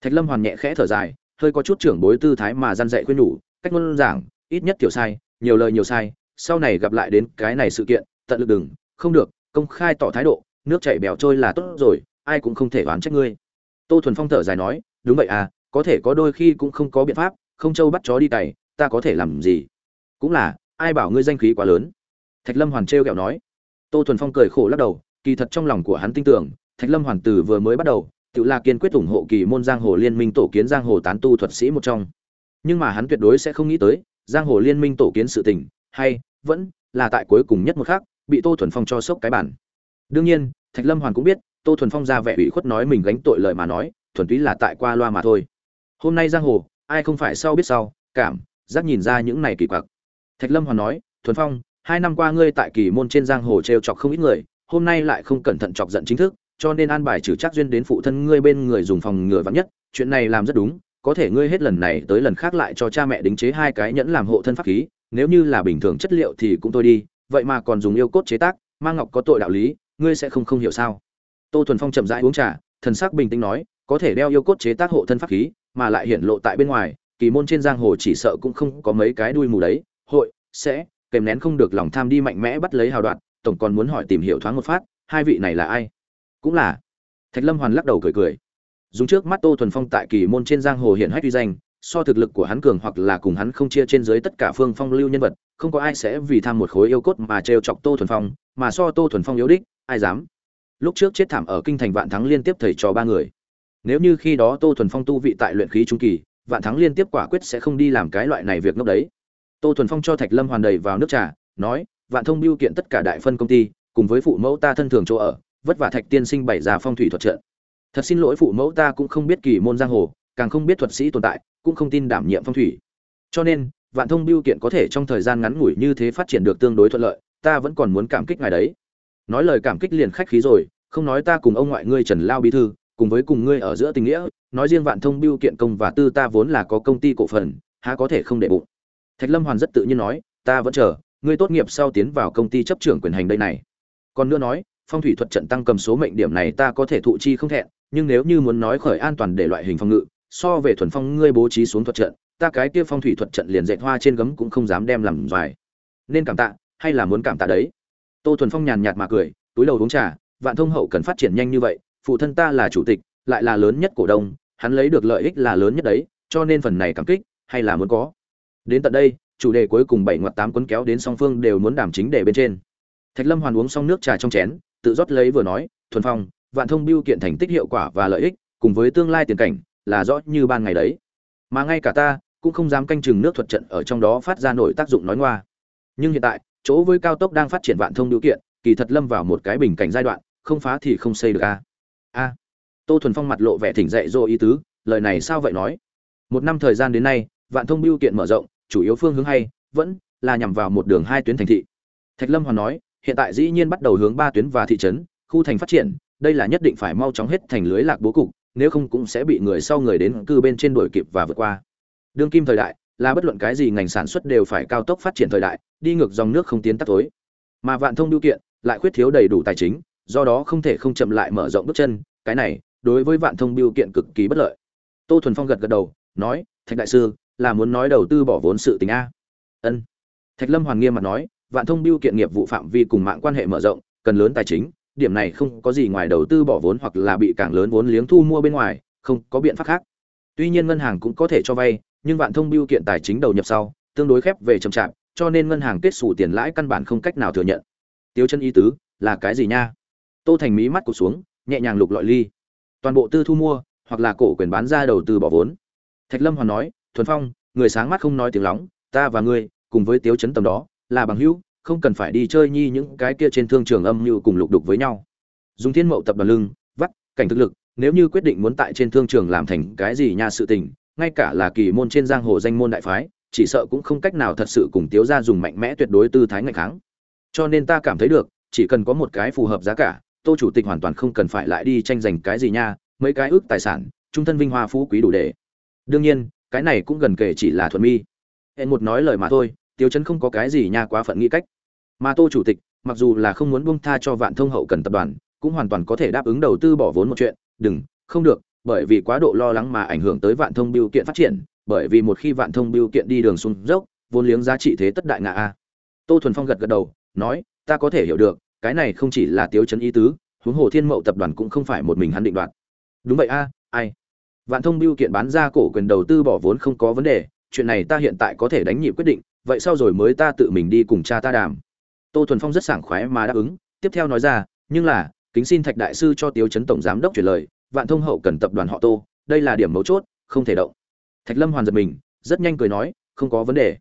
Thạch lâm hoàn nhẹ khẽ thở dài, hơi có chút trưởng bối tư thái mà răn dạy khuyên nhủ, cách ngôn giảng, ít nhất tiểu sai, nhiều lời nhiều sai, sau này gặp lại đến cái này sự kiện, tận lực đừng, không được, công khai tỏ thái độ, nước chảy bèo trôi là tốt rồi, ai cũng không thể oán trách ngươi. Tô thuần phong thở dài nói, đúng vậy à có thể có đôi khi cũng không có biện pháp, không châu bắt chó đi cày, ta có thể làm gì? Cũng là, ai bảo ngươi danh khí quá lớn? Thạch lâm hoàn trêu ghẹo nói. Tô thuần phong cười khổ lắc đầu, kỳ thật trong lòng của hắn tin tưởng, thạch lâm hoàn từ vừa mới bắt đầu, tự là kiên quyết ủng hộ kỳ môn giang hồ liên minh tổ kiến giang hồ tán tu thuật sĩ một trong. Nhưng mà hắn tuyệt đối sẽ không nghĩ tới, giang hồ liên minh tổ kiến sự tình, hay, vẫn, là tại cuối cùng nhất một khác bị tô thuần phong cho sốc cái bản. Đương nhiên, thạch lâm hoàn cũng biết, tô thuần phong ra vẻ ủy khuất nói mình gánh tội lời mà nói, thuần túy là tại qua loa mà thôi. Hôm nay giang hồ, ai không phải sau biết sau, cảm, giác nhìn ra những này kỳ quặc. Thạch lâm hoàn nói, thuần phong hai năm qua ngươi tại kỳ môn trên giang hồ t r e o chọc không ít người, hôm nay lại không cẩn thận chọc giận chính thức, cho nên an bài trừ chắc duyên đến phụ thân ngươi bên người dùng phòng ngừa vắng nhất, chuyện này làm rất đúng, có thể ngươi hết lần này tới lần khác lại cho cha mẹ đính chế hai cái nhẫn làm hộ thân pháp khí, nếu như là bình thường chất liệu thì cũng thôi đi, vậy mà còn dùng yêu cốt chế tác mang ngọc có tội đạo lý, ngươi sẽ không không hiểu sao? Tô thuần phong chậm rãi uống trà, thần sắc bình tĩnh nói, có thể đeo yêu cốt chế tác hộ thân pháp khí, mà lại hiện lộ tại bên ngoài, kỳ môn trên giang hồ chỉ sợ cũng không có mấy cái đuôi mù đấy, hội, sẽ kèm nén không được lòng tham đi mạnh mẽ bắt lấy hào đoạn, tổng còn muốn hỏi tìm hiểu thoáng một phát, hai vị này là ai? Cũng là. Thạch lâm hoàn lắc đầu cười cười. Dùng trước mắt tô thuần phong tại kỳ môn trên giang hồ hiện hách uy danh, so thực lực của hắn cường hoặc là cùng hắn không chia trên dưới tất cả phương phong lưu nhân vật, không có ai sẽ vì tham một khối yêu cốt mà trêu chọc tô thuần phong, mà so tô thuần phong yếu đích, ai dám? Lúc trước chết thảm ở kinh thành vạn thắng liên tiếp thầy trò ba người. Nếu như khi đó tô thuần phong tu vị tại luyện khí trung kỳ, vạn thắng liên tiếp quả quyết sẽ không đi làm cái loại này việc ngốc đấy tô thuần phong cho thạch lâm hoàn đầy vào nước trà, nói, vạn thông biêu kiện tất cả đại phân công ty, cùng với phụ mẫu ta thân thường chỗ ở, vất vả thạch tiên sinh bày ra phong thủy thuật trận. Thật xin lỗi phụ mẫu ta cũng không biết kỳ môn giang hồ, càng không biết thuật sĩ tồn tại, cũng không tin đảm nhiệm phong thủy. Cho nên, vạn thông biêu kiện có thể trong thời gian ngắn ngủi như thế phát triển được tương đối thuận lợi, ta vẫn còn muốn cảm kích ngài đấy. Nói lời cảm kích liền khách khí rồi, không nói ta cùng ông ngoại ngươi trần lao bí thư, cùng với cùng ngươi ở giữa tình nghĩa, nói riêng vạn thông biêu kiện công và tư ta vốn là có công ty cổ phần, há có thể không để bụng thạch lâm hoàn rất tự nhiên nói, ta vẫn chờ, ngươi tốt nghiệp sau tiến vào công ty chấp trưởng quyền hành đây này. Còn nữa nói, phong thủy thuật trận tăng cầm số mệnh điểm này ta có thể thụ chi không thẹn, nhưng nếu như muốn nói khởi an toàn để loại hình phòng ngự, so về thuần phong ngươi bố trí xuống thuật trận, ta cái kia phong thủy thuật trận liền dệt hoa trên gấm cũng không dám đem làm dài. Nên cảm tạ, hay là muốn cảm tạ đấy? Tô thuần phong nhàn nhạt mà cười, túi đầu uống trà, vạn thông hậu cần phát triển nhanh như vậy, phụ thân ta là chủ tịch, lại là lớn nhất cổ đông, hắn lấy được lợi ích là lớn nhất đấy, cho nên phần này cảm kích, hay là muốn có? Đến tận đây, chủ đề cuối cùng bảy ngoặt tám cuốn kéo đến song phương đều muốn đảm chính đề bên trên. Thạch lâm hoàn uống xong nước trà trong chén, tự rót lấy vừa nói, thuần phong, vạn thông biêu kiện thành tích hiệu quả và lợi ích, cùng với tương lai tiền cảnh, là rõ như ban ngày đấy. Mà ngay cả ta, cũng không dám canh chừng nước thuật trận ở trong đó phát ra nổi tác dụng nói ngoa. Nhưng hiện tại, chỗ với cao tốc đang phát triển vạn thông điều kiện, kỳ thật lâm vào một cái bình cảnh giai đoạn, không phá thì không xây được a a. Tô thuần phong mặt lộ vẻ thỉnh dậy dỗ ý tứ, lời này sao vậy nói? Một năm thời gian đến nay, vạn thông biêu kiện mở rộng chủ yếu phương hướng hay, vẫn là nhằm vào một đường hai tuyến thành thị. Thạch lâm hoàn nói, hiện tại dĩ nhiên bắt đầu hướng ba tuyến và thị trấn, khu thành phát triển, đây là nhất định phải mau chóng hết thành lưới lạc bố cục, nếu không cũng sẽ bị người sau người đến cư bên trên đuổi kịp và vượt qua. Đương kim thời đại, là bất luận cái gì ngành sản xuất đều phải cao tốc phát triển thời đại, đi ngược dòng nước không tiến tắt tối. Mà vạn thông điều kiện lại khuyết thiếu đầy đủ tài chính, do đó không thể không chậm lại mở rộng bước chân, cái này đối với vạn thông biểu kiện cực kỳ bất lợi. Tô thuần phong gật gật đầu, nói, thạch đại sư là muốn nói đầu tư bỏ vốn sự tình a. Ân. Thạch lâm hoàn nghiêm mặt nói, vạn thông biêu kiện nghiệp vụ phạm vi cùng mạng quan hệ mở rộng, cần lớn tài chính, điểm này không có gì ngoài đầu tư bỏ vốn hoặc là bị càng lớn vốn liếng thu mua bên ngoài, không có biện pháp khác. Tuy nhiên ngân hàng cũng có thể cho vay, nhưng vạn thông biêu kiện tài chính đầu nhập sau, tương đối khép về chậm chạp, cho nên ngân hàng kết xù tiền lãi căn bản không cách nào thừa nhận. Tiêu chân ý tứ, là cái gì nha? Tô thành mỹ mắt cụt xuống, nhẹ nhàng lục lọi ly. Toàn bộ tư thu mua, hoặc là cổ quyền bán ra đầu tư bỏ vốn. Thạch lâm hoàn nói thuần phong, người sáng mắt không nói tiếng lóng, ta và ngươi, cùng với tiếu chấn tầm đó, là bằng hữu, không cần phải đi chơi nhi những cái kia trên thương trường âm như cùng lục đục với nhau. Dùng thiên mậu tập đoàn lưng, vắt, cảnh thực lực, nếu như quyết định muốn tại trên thương trường làm thành cái gì nha sự tình, ngay cả là kỳ môn trên giang hồ danh môn đại phái, chỉ sợ cũng không cách nào thật sự cùng tiếu ra dùng mạnh mẽ tuyệt đối tư thái ngạch kháng. Cho nên ta cảm thấy được, chỉ cần có một cái phù hợp giá cả, tô chủ tịch hoàn toàn không cần phải lại đi tranh giành cái gì nha, mấy cái ước tài sản, trung thân vinh hoa phú quý đủ để. Đương nhiên cái này cũng gần kể chỉ là thuận mi. Hẹn một nói lời mà thôi tiêu chấn không có cái gì nha quá phận nghĩ cách. Mà tô chủ tịch, mặc dù là không muốn buông tha cho vạn thông hậu cần tập đoàn, cũng hoàn toàn có thể đáp ứng đầu tư bỏ vốn một chuyện. Đừng, không được, bởi vì quá độ lo lắng mà ảnh hưởng tới vạn thông biêu kiện phát triển, bởi vì một khi vạn thông biêu kiện đi đường xuống dốc, vốn liếng giá trị thế tất đại ngã a. Tô thuần phong gật gật đầu, nói, ta có thể hiểu được, cái này không chỉ là tiêu chấn ý tứ, huống hồ thiên mậu tập đoàn cũng không phải một mình hắn định đoạt. Đúng vậy a, ai? Vạn thông Bưu kiện bán ra cổ quyền đầu tư bỏ vốn không có vấn đề, chuyện này ta hiện tại có thể đánh nhị quyết định, vậy sau rồi mới ta tự mình đi cùng cha ta đàm. Tô thuần phong rất sảng khoái mà đáp ứng, tiếp theo nói ra, nhưng là, kính xin thạch đại sư cho Tiếu chấn tổng giám đốc chuyển lời, vạn thông hậu cần tập đoàn họ tô, đây là điểm mấu chốt, không thể động. Thạch lâm hoàn giật mình, rất nhanh cười nói, không có vấn đề.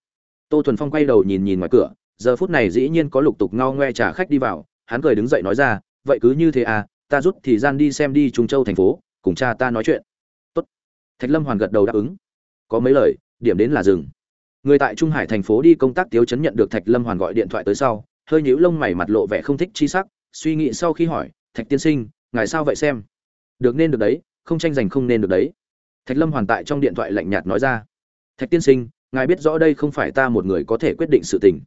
Tô thuần phong quay đầu nhìn nhìn ngoài cửa, giờ phút này dĩ nhiên có lục tục ngao ngoe trả khách đi vào, hắn cười đứng dậy nói ra, vậy cứ như thế à ta rút thì gian đi xem đi trung châu thành phố, cùng cha ta nói chuyện thạch lâm hoàn gật đầu đáp ứng. Có mấy lời, điểm đến là dừng. Người tại trung hải thành phố đi công tác tiếu chấn nhận được thạch lâm hoàn gọi điện thoại tới sau, hơi nhíu lông mày mặt lộ vẻ không thích chi sắc, suy nghĩ sau khi hỏi, thạch tiên sinh, ngài sao vậy xem? Được nên được đấy, không tranh giành không nên được đấy. Thạch lâm hoàn tại trong điện thoại lạnh nhạt nói ra. Thạch tiên sinh, ngài biết rõ đây không phải ta một người có thể quyết định sự tình.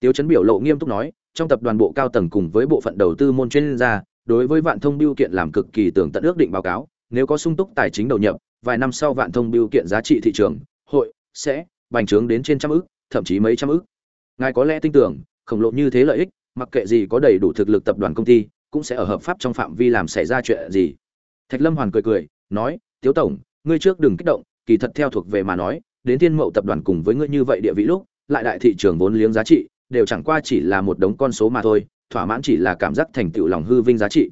Tiếu chấn biểu lộ nghiêm túc nói, trong tập đoàn bộ cao tầng cùng với bộ phận đầu tư môn chuyên gia, đối với vạn thông biêu kiện làm cực kỳ tưởng tận ước định báo cáo, nếu có sung túc tài chính đầu nhập vài năm sau vạn thông biêu kiện giá trị thị trường, hội, sẽ, bành trướng đến trên trăm ước thậm chí mấy trăm ước ngài có lẽ tin tưởng, khổng lồ như thế lợi ích, mặc kệ gì có đầy đủ thực lực tập đoàn công ty, cũng sẽ ở hợp pháp trong phạm vi làm xảy ra chuyện gì. Thạch lâm hoàn cười cười, nói, tiếu tổng, ngươi trước đừng kích động, kỳ thật theo thuộc về mà nói, đến thiên mậu tập đoàn cùng với ngươi như vậy địa vị lúc, lại đại thị trường vốn liếng giá trị, đều chẳng qua chỉ là một đống con số mà thôi, thỏa mãn chỉ là cảm giác thành tựu lòng hư vinh giá trị.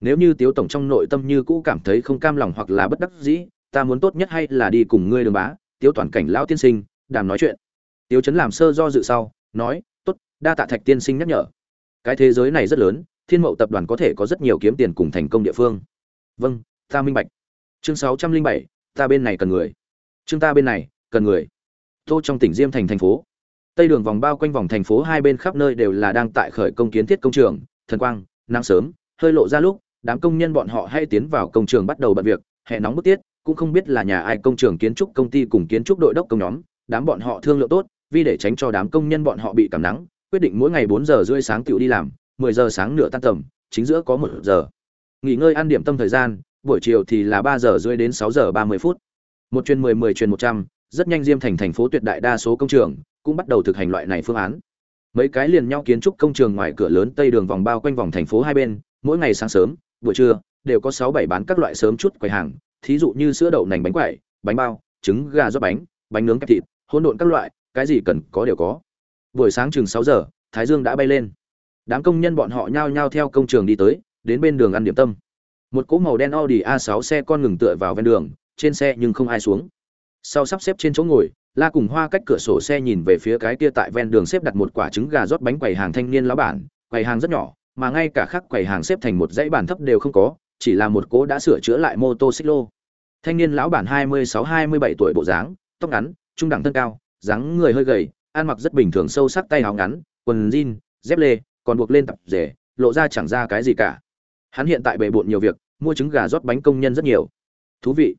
Nếu như tiếu tổng trong nội tâm như cũ cảm thấy không cam lòng hoặc là bất đắc dĩ ta muốn tốt nhất hay là đi cùng ngươi đường bá, tiếu toàn cảnh lão tiên sinh, đàm nói chuyện. Tiếu chấn làm sơ do dự sau, nói, tốt, đa tạ thạch tiên sinh nhắc nhở. Cái thế giới này rất lớn, thiên mậu tập đoàn có thể có rất nhiều kiếm tiền cùng thành công địa phương. Vâng ta minh bạch. Chương sáu trăm linh bảy, ta bên này cần người. Chương ta bên này, cần người. Tô trong tỉnh diêm thành thành phố. Tây đường vòng bao quanh vòng thành phố hai bên khắp nơi đều là đang tại khởi công kiến thiết công trường, thần quang, nắng sớm, hơi lộ ra lúc, đám công nhân bọn họ hay tiến vào công trường bắt đầu bận việc, hè nóng bức tiết cũng không biết là nhà ai công trường kiến trúc công ty cùng kiến trúc đội đốc công nhóm, đám bọn họ thương lượng tốt, vì để tránh cho đám công nhân bọn họ bị cảm nắng, quyết định mỗi ngày bốn giờ rưỡi sáng tiểu đi làm, mười giờ sáng nửa tan tầm, chính giữa có một giờ. Nghỉ ngơi ăn điểm tâm thời gian, buổi chiều thì là ba giờ rưỡi đến sáu giờ ba mươi phút. Một chuyên mười mười chuyên một trăm, rất nhanh diêm thành thành phố tuyệt đại đa số công trường cũng bắt đầu thực hành loại này phương án. Mấy cái liền nhau kiến trúc công trường ngoài cửa lớn tây đường vòng bao quanh vòng thành phố hai bên, mỗi ngày sáng sớm, buổi trưa, đều có sáu, bảy bán các loại sớm chút quầy hàng thí dụ như sữa đậu nành bánh quẩy, bánh bao, trứng, gà rót bánh bánh nướng kẹp thịt, hỗn độn các loại, cái gì cần có đều có. Buổi sáng chừng sáu giờ, thái dương đã bay lên. Đám công nhân bọn họ nhao nhao theo công trường đi tới, đến bên đường ăn điểm tâm. Một cỗ màu đen audi a 6 xe con ngừng tựa vào ven đường, trên xe nhưng không ai xuống. Sau sắp xếp trên chỗ ngồi, la cùng hoa cách cửa sổ xe nhìn về phía cái kia tại ven đường xếp đặt một quả trứng gà rót bánh quầy hàng thanh niên lão bản, quầy hàng rất nhỏ, mà ngay cả khác quầy hàng xếp thành một dãy bàn thấp đều không có chỉ là một cố đã sửa chữa lại mô tô xích lô thanh niên lão bản hai mươi sáu, hai mươi bảy tuổi bộ dáng, tóc ngắn, trung đẳng thân cao, dáng người hơi gầy, ăn mặc rất bình thường sâu sắc tay áo ngắn, quần jean, dép lê, còn buộc lên tập rể, lộ ra chẳng ra cái gì cả. Hắn hiện tại bề bộn nhiều việc, mua trứng gà rót bánh công nhân rất nhiều. Thú vị.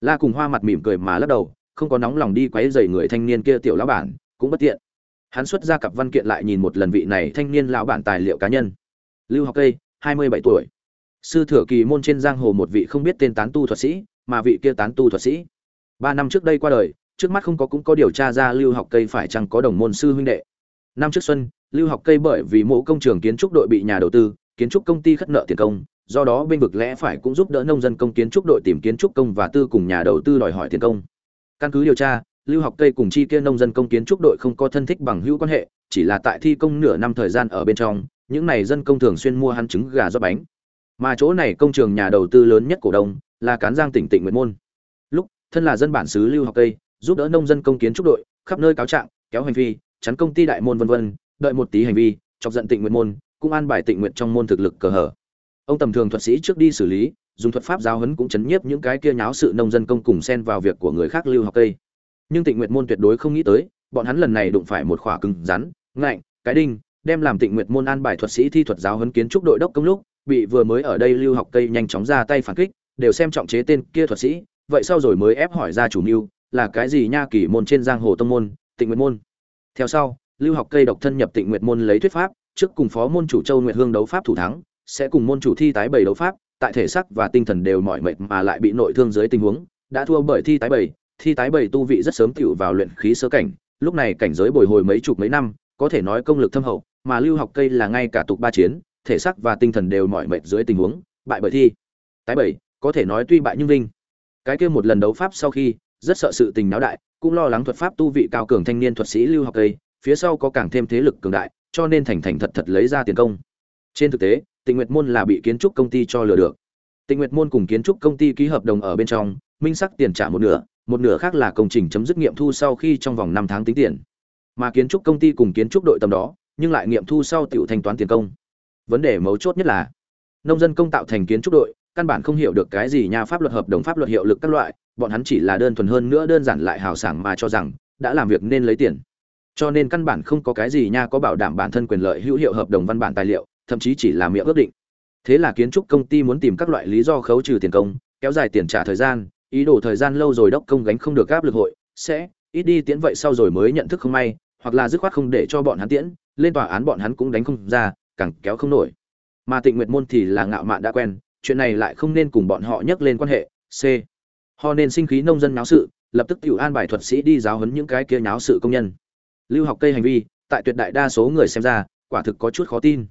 La cùng hoa mặt mỉm cười mà lắc đầu, không có nóng lòng đi quấy rầy người thanh niên kia tiểu lão bản, cũng bất tiện. Hắn xuất ra cặp văn kiện lại nhìn một lần vị này thanh niên lão bản tài liệu cá nhân. Lưu học cây hai mươi bảy tuổi sư thừa kỳ môn trên giang hồ một vị không biết tên tán tu thuật sĩ, mà vị kia tán tu thuật sĩ. Ba năm trước đây qua đời, trước mắt không có cũng có điều tra ra lưu học cây phải chăng có đồng môn sư huynh đệ. Năm trước xuân, lưu học cây bởi vì mộ công trường kiến trúc đội bị nhà đầu tư, kiến trúc công ty khất nợ tiền công, do đó bên vực lẽ phải cũng giúp đỡ nông dân công kiến trúc đội tìm kiến trúc công và tư cùng nhà đầu tư đòi hỏi tiền công. Căn cứ điều tra, lưu học cây cùng chi kia nông dân công kiến trúc đội không có thân thích bằng hữu quan hệ, chỉ là tại thi công nửa năm thời gian ở bên trong, những này dân công thường xuyên mua hắn trứng gà do bánh mà chỗ này công trường nhà đầu tư lớn nhất cổ đông là cán giang tỉnh tỉnh nguyện môn. Lúc, thân là dân bản xứ lưu học cây giúp đỡ nông dân công kiến trúc đội, khắp nơi cáo trạng, kéo hành vi, chắn công ty đại môn vân vân, đợi một tí hành vi, chọc giận tịnh nguyện môn, cũng an bài tịnh nguyện trong môn thực lực cờ hở. Ông tầm thường thuật sĩ trước đi xử lý, dùng thuật pháp giáo huấn cũng chấn nhiếp những cái kia nháo sự nông dân công cùng xen vào việc của người khác lưu học cây nhưng tịnh nguyện môn tuyệt đối không nghĩ tới, bọn hắn lần này đụng phải một khỏa cứng rắn, ngạnh, cái đinh, đem làm tịnh nguyện môn an bài thuật sĩ thi thuật giáo huấn kiến trúc đội đốc công lúc bị vừa mới ở đây lưu học cây nhanh chóng ra tay phản kích, đều xem trọng chế tên kia thuật sĩ, vậy sau rồi mới ép hỏi ra chủ mưu, là cái gì nha kỳ môn trên giang hồ tông môn, tịnh nguyện môn. Theo sau, lưu học cây độc thân nhập tịnh nguyện môn lấy thuyết pháp, trước cùng phó môn chủ châu nguyệt hương đấu pháp thủ thắng, sẽ cùng môn chủ thi tái bảy đấu pháp, tại thể xác và tinh thần đều mỏi mệt mà lại bị nội thương dưới tình huống, đã thua bởi thi tái bảy thi tái bảy tu vị rất sớm tiểu vào luyện khí sơ cảnh, lúc này cảnh giới bồi hồi mấy chục mấy năm, có thể nói công lực thâm hậu, mà lưu học cây là ngay cả tục ba chiến thể xác và tinh thần đều mỏi mệt dưới tình huống, bại bởi thi. Tái bảy có thể nói tuy bại nhưng vinh. Cái kia một lần đấu pháp sau khi, rất sợ sự tình náo đại, cũng lo lắng thuật pháp tu vị cao cường thanh niên thuật sĩ lưu học tây, phía sau có càng thêm thế lực cường đại, cho nên thành thành thật thật lấy ra tiền công. Trên thực tế tình nguyệt môn là bị kiến trúc công ty cho lừa được. Tình nguyệt môn cùng kiến trúc công ty ký hợp đồng ở bên trong, minh sắc tiền trả một nửa một nửa khác là công trình chấm dứt nghiệm thu sau khi trong vòng năm tháng tính tiền. Mà kiến trúc công ty cùng kiến trúc đội tầm đó, nhưng lại nghiệm thu sau tiểu thanh toán tiền công vấn đề mấu chốt nhất là, nông dân công tạo thành kiến trúc đội, căn bản không hiểu được cái gì nhà pháp luật hợp đồng pháp luật hiệu lực các loại, bọn hắn chỉ là đơn thuần hơn nữa đơn giản lại hào sảng mà cho rằng, đã làm việc nên lấy tiền. Cho nên căn bản không có cái gì nha có bảo đảm bản thân quyền lợi hữu hiệu hợp đồng văn bản tài liệu, thậm chí chỉ là miệng ước định. Thế là kiến trúc công ty muốn tìm các loại lý do khấu trừ tiền công, kéo dài tiền trả thời gian, ý đồ thời gian lâu rồi đốc công gánh không được áp lực hội, sẽ ít đi tiễn vậy sau rồi mới nhận thức không may, hoặc là dứt khoát không để cho bọn hắn tiễn, lên tòa án bọn hắn cũng đánh không ra càng kéo không nổi. Mà tịnh nguyệt môn thì là ngạo mạn đã quen, chuyện này lại không nên cùng bọn họ nhắc lên quan hệ. C. Họ nên sinh khí nông dân náo sự, lập tức tiểu an bài thuật sĩ đi giáo huấn những cái kia nháo sự công nhân. Lưu học cây hành vi, tại tuyệt đại đa số người xem ra, quả thực có chút khó tin.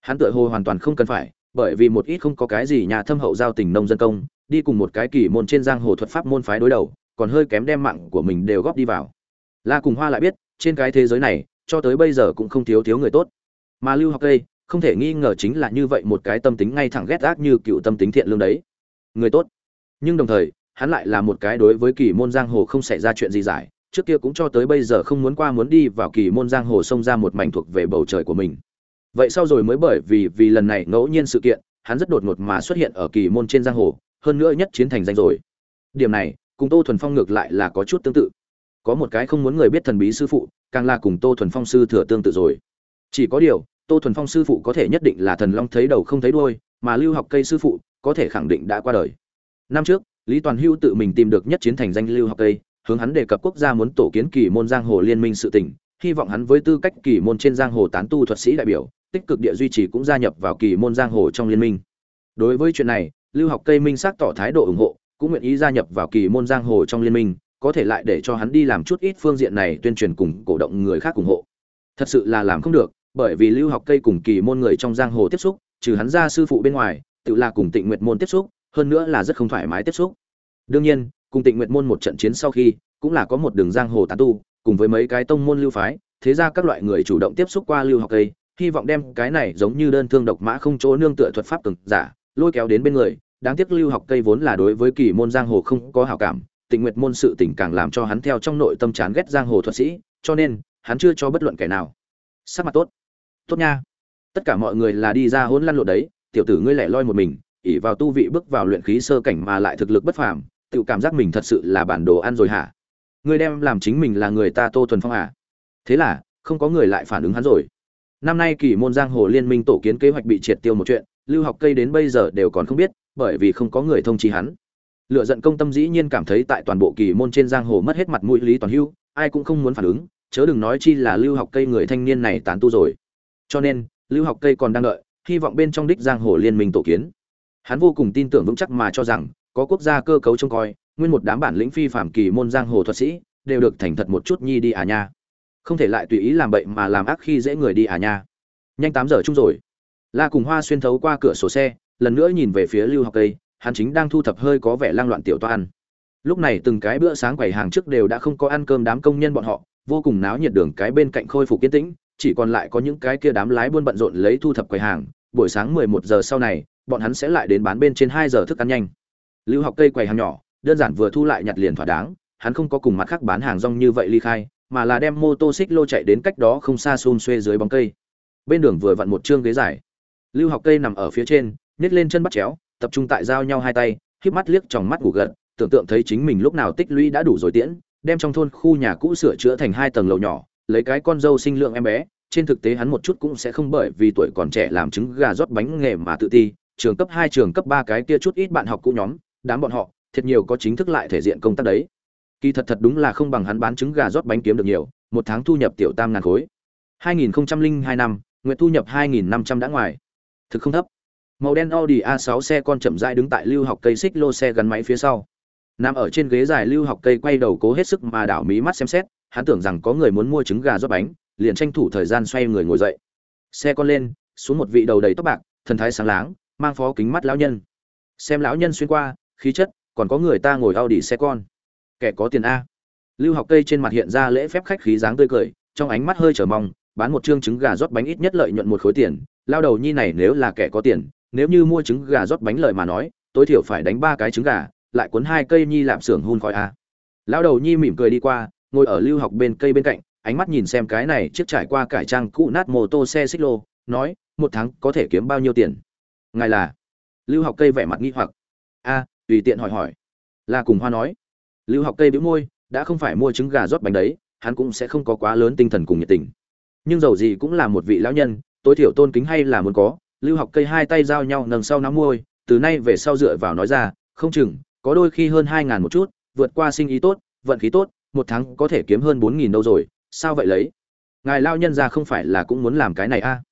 Hắn tự hồ hoàn toàn không cần phải, bởi vì một ít không có cái gì nhà thâm hậu giao tình nông dân công, đi cùng một cái kỳ môn trên giang hồ thuật pháp môn phái đối đầu, còn hơi kém đem mạng của mình đều góp đi vào. La cùng hoa lại biết, trên cái thế giới này, cho tới bây giờ cũng không thiếu thiếu người tốt mà lưu học cây không thể nghi ngờ chính là như vậy một cái tâm tính ngay thẳng ghét ác như cựu tâm tính thiện lương đấy. Người tốt. Nhưng đồng thời, hắn lại là một cái đối với kỳ môn giang hồ không xảy ra chuyện gì giải, trước kia cũng cho tới bây giờ không muốn qua muốn đi vào kỳ môn giang hồ xông ra một mảnh thuộc về bầu trời của mình. Vậy sau rồi mới bởi vì vì lần này ngẫu nhiên sự kiện, hắn rất đột ngột mà xuất hiện ở kỳ môn trên giang hồ, hơn nữa nhất chiến thành danh rồi. Điểm này, cùng tô thuần phong ngược lại là có chút tương tự. Có một cái không muốn người biết thần bí sư phụ, càng là cùng tô thuần phong sư thừa tương tự rồi chỉ có điều, tô thuần phong sư phụ có thể nhất định là thần long thấy đầu không thấy đuôi, mà lưu học cây sư phụ có thể khẳng định đã qua đời. Năm trước, lý toàn hưu tự mình tìm được nhất chiến thành danh lưu học cây, hướng hắn đề cập quốc gia muốn tổ kiến kỳ môn giang hồ liên minh sự tỉnh hy vọng hắn với tư cách kỳ môn trên giang hồ tán tu thuật sĩ đại biểu, tích cực địa duy trì cũng gia nhập vào kỳ môn giang hồ trong liên minh. Đối với chuyện này, lưu học cây minh xác tỏ thái độ ủng hộ, cũng nguyện ý gia nhập vào kỳ môn giang hồ trong liên minh, có thể lại để cho hắn đi làm chút ít phương diện này tuyên truyền cùng cổ động người khác ủng hộ. Thật sự là làm không được bởi vì lưu học cây cùng kỳ môn người trong giang hồ tiếp xúc, trừ hắn ra sư phụ bên ngoài, tự là cùng tịnh nguyệt môn tiếp xúc, hơn nữa là rất không thoải mái tiếp xúc. Đương nhiên, cùng tịnh nguyệt môn một trận chiến sau khi, cũng là có một đường giang hồ tán tu, cùng với mấy cái tông môn lưu phái, thế ra các loại người chủ động tiếp xúc qua lưu học cây, hy vọng đem cái này giống như đơn thương độc mã không chỗ nương tựa thuật pháp từng giả, lôi kéo đến bên người. Đáng tiếc lưu học cây vốn là đối với kỳ môn giang hồ không có hảo cảm, tịnh nguyệt môn sự tình càng làm cho hắn theo trong nội tâm chán ghét giang hồ thuật sĩ, cho nên, hắn chưa cho bất luận kẻ nào. Sắc mặt tốt tốt nha. Tất cả mọi người là đi ra hỗn lăn lộn đấy, tiểu tử ngươi lẻ loi một mình, ỉ vào tu vị bước vào luyện khí sơ cảnh mà lại thực lực bất phàm tự cảm giác mình thật sự là bản đồ ăn rồi hả? Ngươi đem làm chính mình là người ta tô thuần phong à? Thế là, không có người lại phản ứng hắn rồi. Năm nay kỳ môn giang hồ liên minh tổ kiến kế hoạch bị triệt tiêu một chuyện, lưu học cây đến bây giờ đều còn không biết, bởi vì không có người thông chi hắn. Lựa giận công tâm dĩ nhiên cảm thấy tại toàn bộ kỳ môn trên giang hồ mất hết mặt mũi lý toàn hưu, ai cũng không muốn phản ứng, chớ đừng nói chi là lưu học cây người thanh niên này tán tu rồi cho nên, lưu học cây còn đang đợi, hy vọng bên trong đích giang hồ liên minh tổ kiến. Hắn vô cùng tin tưởng vững chắc mà cho rằng, có quốc gia cơ cấu trông coi, nguyên một đám bản lĩnh phi phạm kỳ môn giang hồ thuật sĩ, đều được thành thật một chút nhi đi à nha. Không thể lại tùy ý làm bậy mà làm ác khi dễ người đi à nha. Nhanh tám giờ chung rồi. La cùng hoa xuyên thấu qua cửa sổ xe, lần nữa nhìn về phía lưu học cây, hắn chính đang thu thập hơi có vẻ lang loạn tiểu toan lúc này từng cái bữa sáng quầy hàng trước đều đã không có ăn cơm đám công nhân bọn họ, vô cùng náo nhiệt đường cái bên cạnh khôi phục yên tĩnh chỉ còn lại có những cái kia đám lái buôn bận rộn lấy thu thập quầy hàng, buổi sáng 11 giờ sau này, bọn hắn sẽ lại đến bán bên trên 2 giờ thức ăn nhanh. Lưu học cây quầy hàng nhỏ, đơn giản vừa thu lại nhặt liền thỏa đáng, hắn không có cùng mặt khác bán hàng rong như vậy ly khai, mà là đem mô tô xích lô chạy đến cách đó không xa xôn xuê dưới bóng cây. Bên đường vừa vặn một chương ghế dài. Lưu học cây nằm ở phía trên nhấc lên chân bắt chéo, tập trung tại giao nhau hai tay, híp mắt liếc trong mắt ngủ gật, tưởng tượng thấy chính mình lúc nào tích lũy đã đủ rồi tiễn, đem trong thôn khu nhà cũ sửa chữa thành hai tầng lầu nhỏ lấy cái con dâu sinh lượng em bé, trên thực tế hắn một chút cũng sẽ không bởi vì tuổi còn trẻ làm trứng gà rót bánh nghề mà tự ti. Trường cấp hai, trường cấp ba cái kia chút ít bạn học cũ nhóm, đám bọn họ, thiệt nhiều có chính thức lại thể diện công tác đấy. Kỳ thật thật đúng là không bằng hắn bán trứng gà rót bánh kiếm được nhiều, một tháng thu nhập tiểu tam ngàn khối. 2002 năm nguyện thu nhập 2.500 đã ngoài. Thực không thấp. Màu đen audi a 6 xe con chậm rãi đứng tại lưu học cây xích lô xe gắn máy phía sau nằm ở trên ghế dài lưu học cây quay đầu cố hết sức mà đảo mí mắt xem xét, hắn tưởng rằng có người muốn mua trứng gà rót bánh, liền tranh thủ thời gian xoay người ngồi dậy. Xe con lên, xuống một vị đầu đầy tóc bạc, thần thái sáng láng, mang phó kính mắt lão nhân. Xem lão nhân xuyên qua, khí chất, còn có người ta ngồi Audi xe con. Kẻ có tiền a. Lưu học cây trên mặt hiện ra lễ phép khách khí dáng tươi cười, trong ánh mắt hơi trở mong, bán một chương trứng gà rót bánh ít nhất lợi nhuận một khối tiền, lao đầu nhi này nếu là kẻ có tiền, nếu như mua trứng gà rót bánh lợi mà nói, tối thiểu phải đánh ba cái trứng gà lại cuốn hai cây nhi lạp xưởng hun khói a. Lão đầu nhi mỉm cười đi qua, ngồi ở lưu học bên cây bên cạnh, ánh mắt nhìn xem cái này chiếc trải qua cải trang cũ nát mô tô xe xích lô, nói, một tháng có thể kiếm bao nhiêu tiền? Ngài là? Lưu học cây vẻ mặt nghi hoặc. A, tùy tiện hỏi hỏi. Là cùng hoa nói. Lưu học cây bĩu môi, đã không phải mua trứng gà rót bánh đấy, hắn cũng sẽ không có quá lớn tinh thần cùng nhiệt tình. Nhưng dầu gì cũng là một vị lão nhân, tối thiểu tôn kính hay là muốn có. Lưu học cây hai tay giao nhau nâng sau nắm môi, từ nay về sau dựa vào nói ra, không chừng có đôi khi hơn hai ngàn một chút vượt qua sinh ý tốt vận khí tốt một tháng có thể kiếm hơn bốn nghìn đâu rồi sao vậy lấy? Ngài lao nhân ra không phải là cũng muốn làm cái này a à?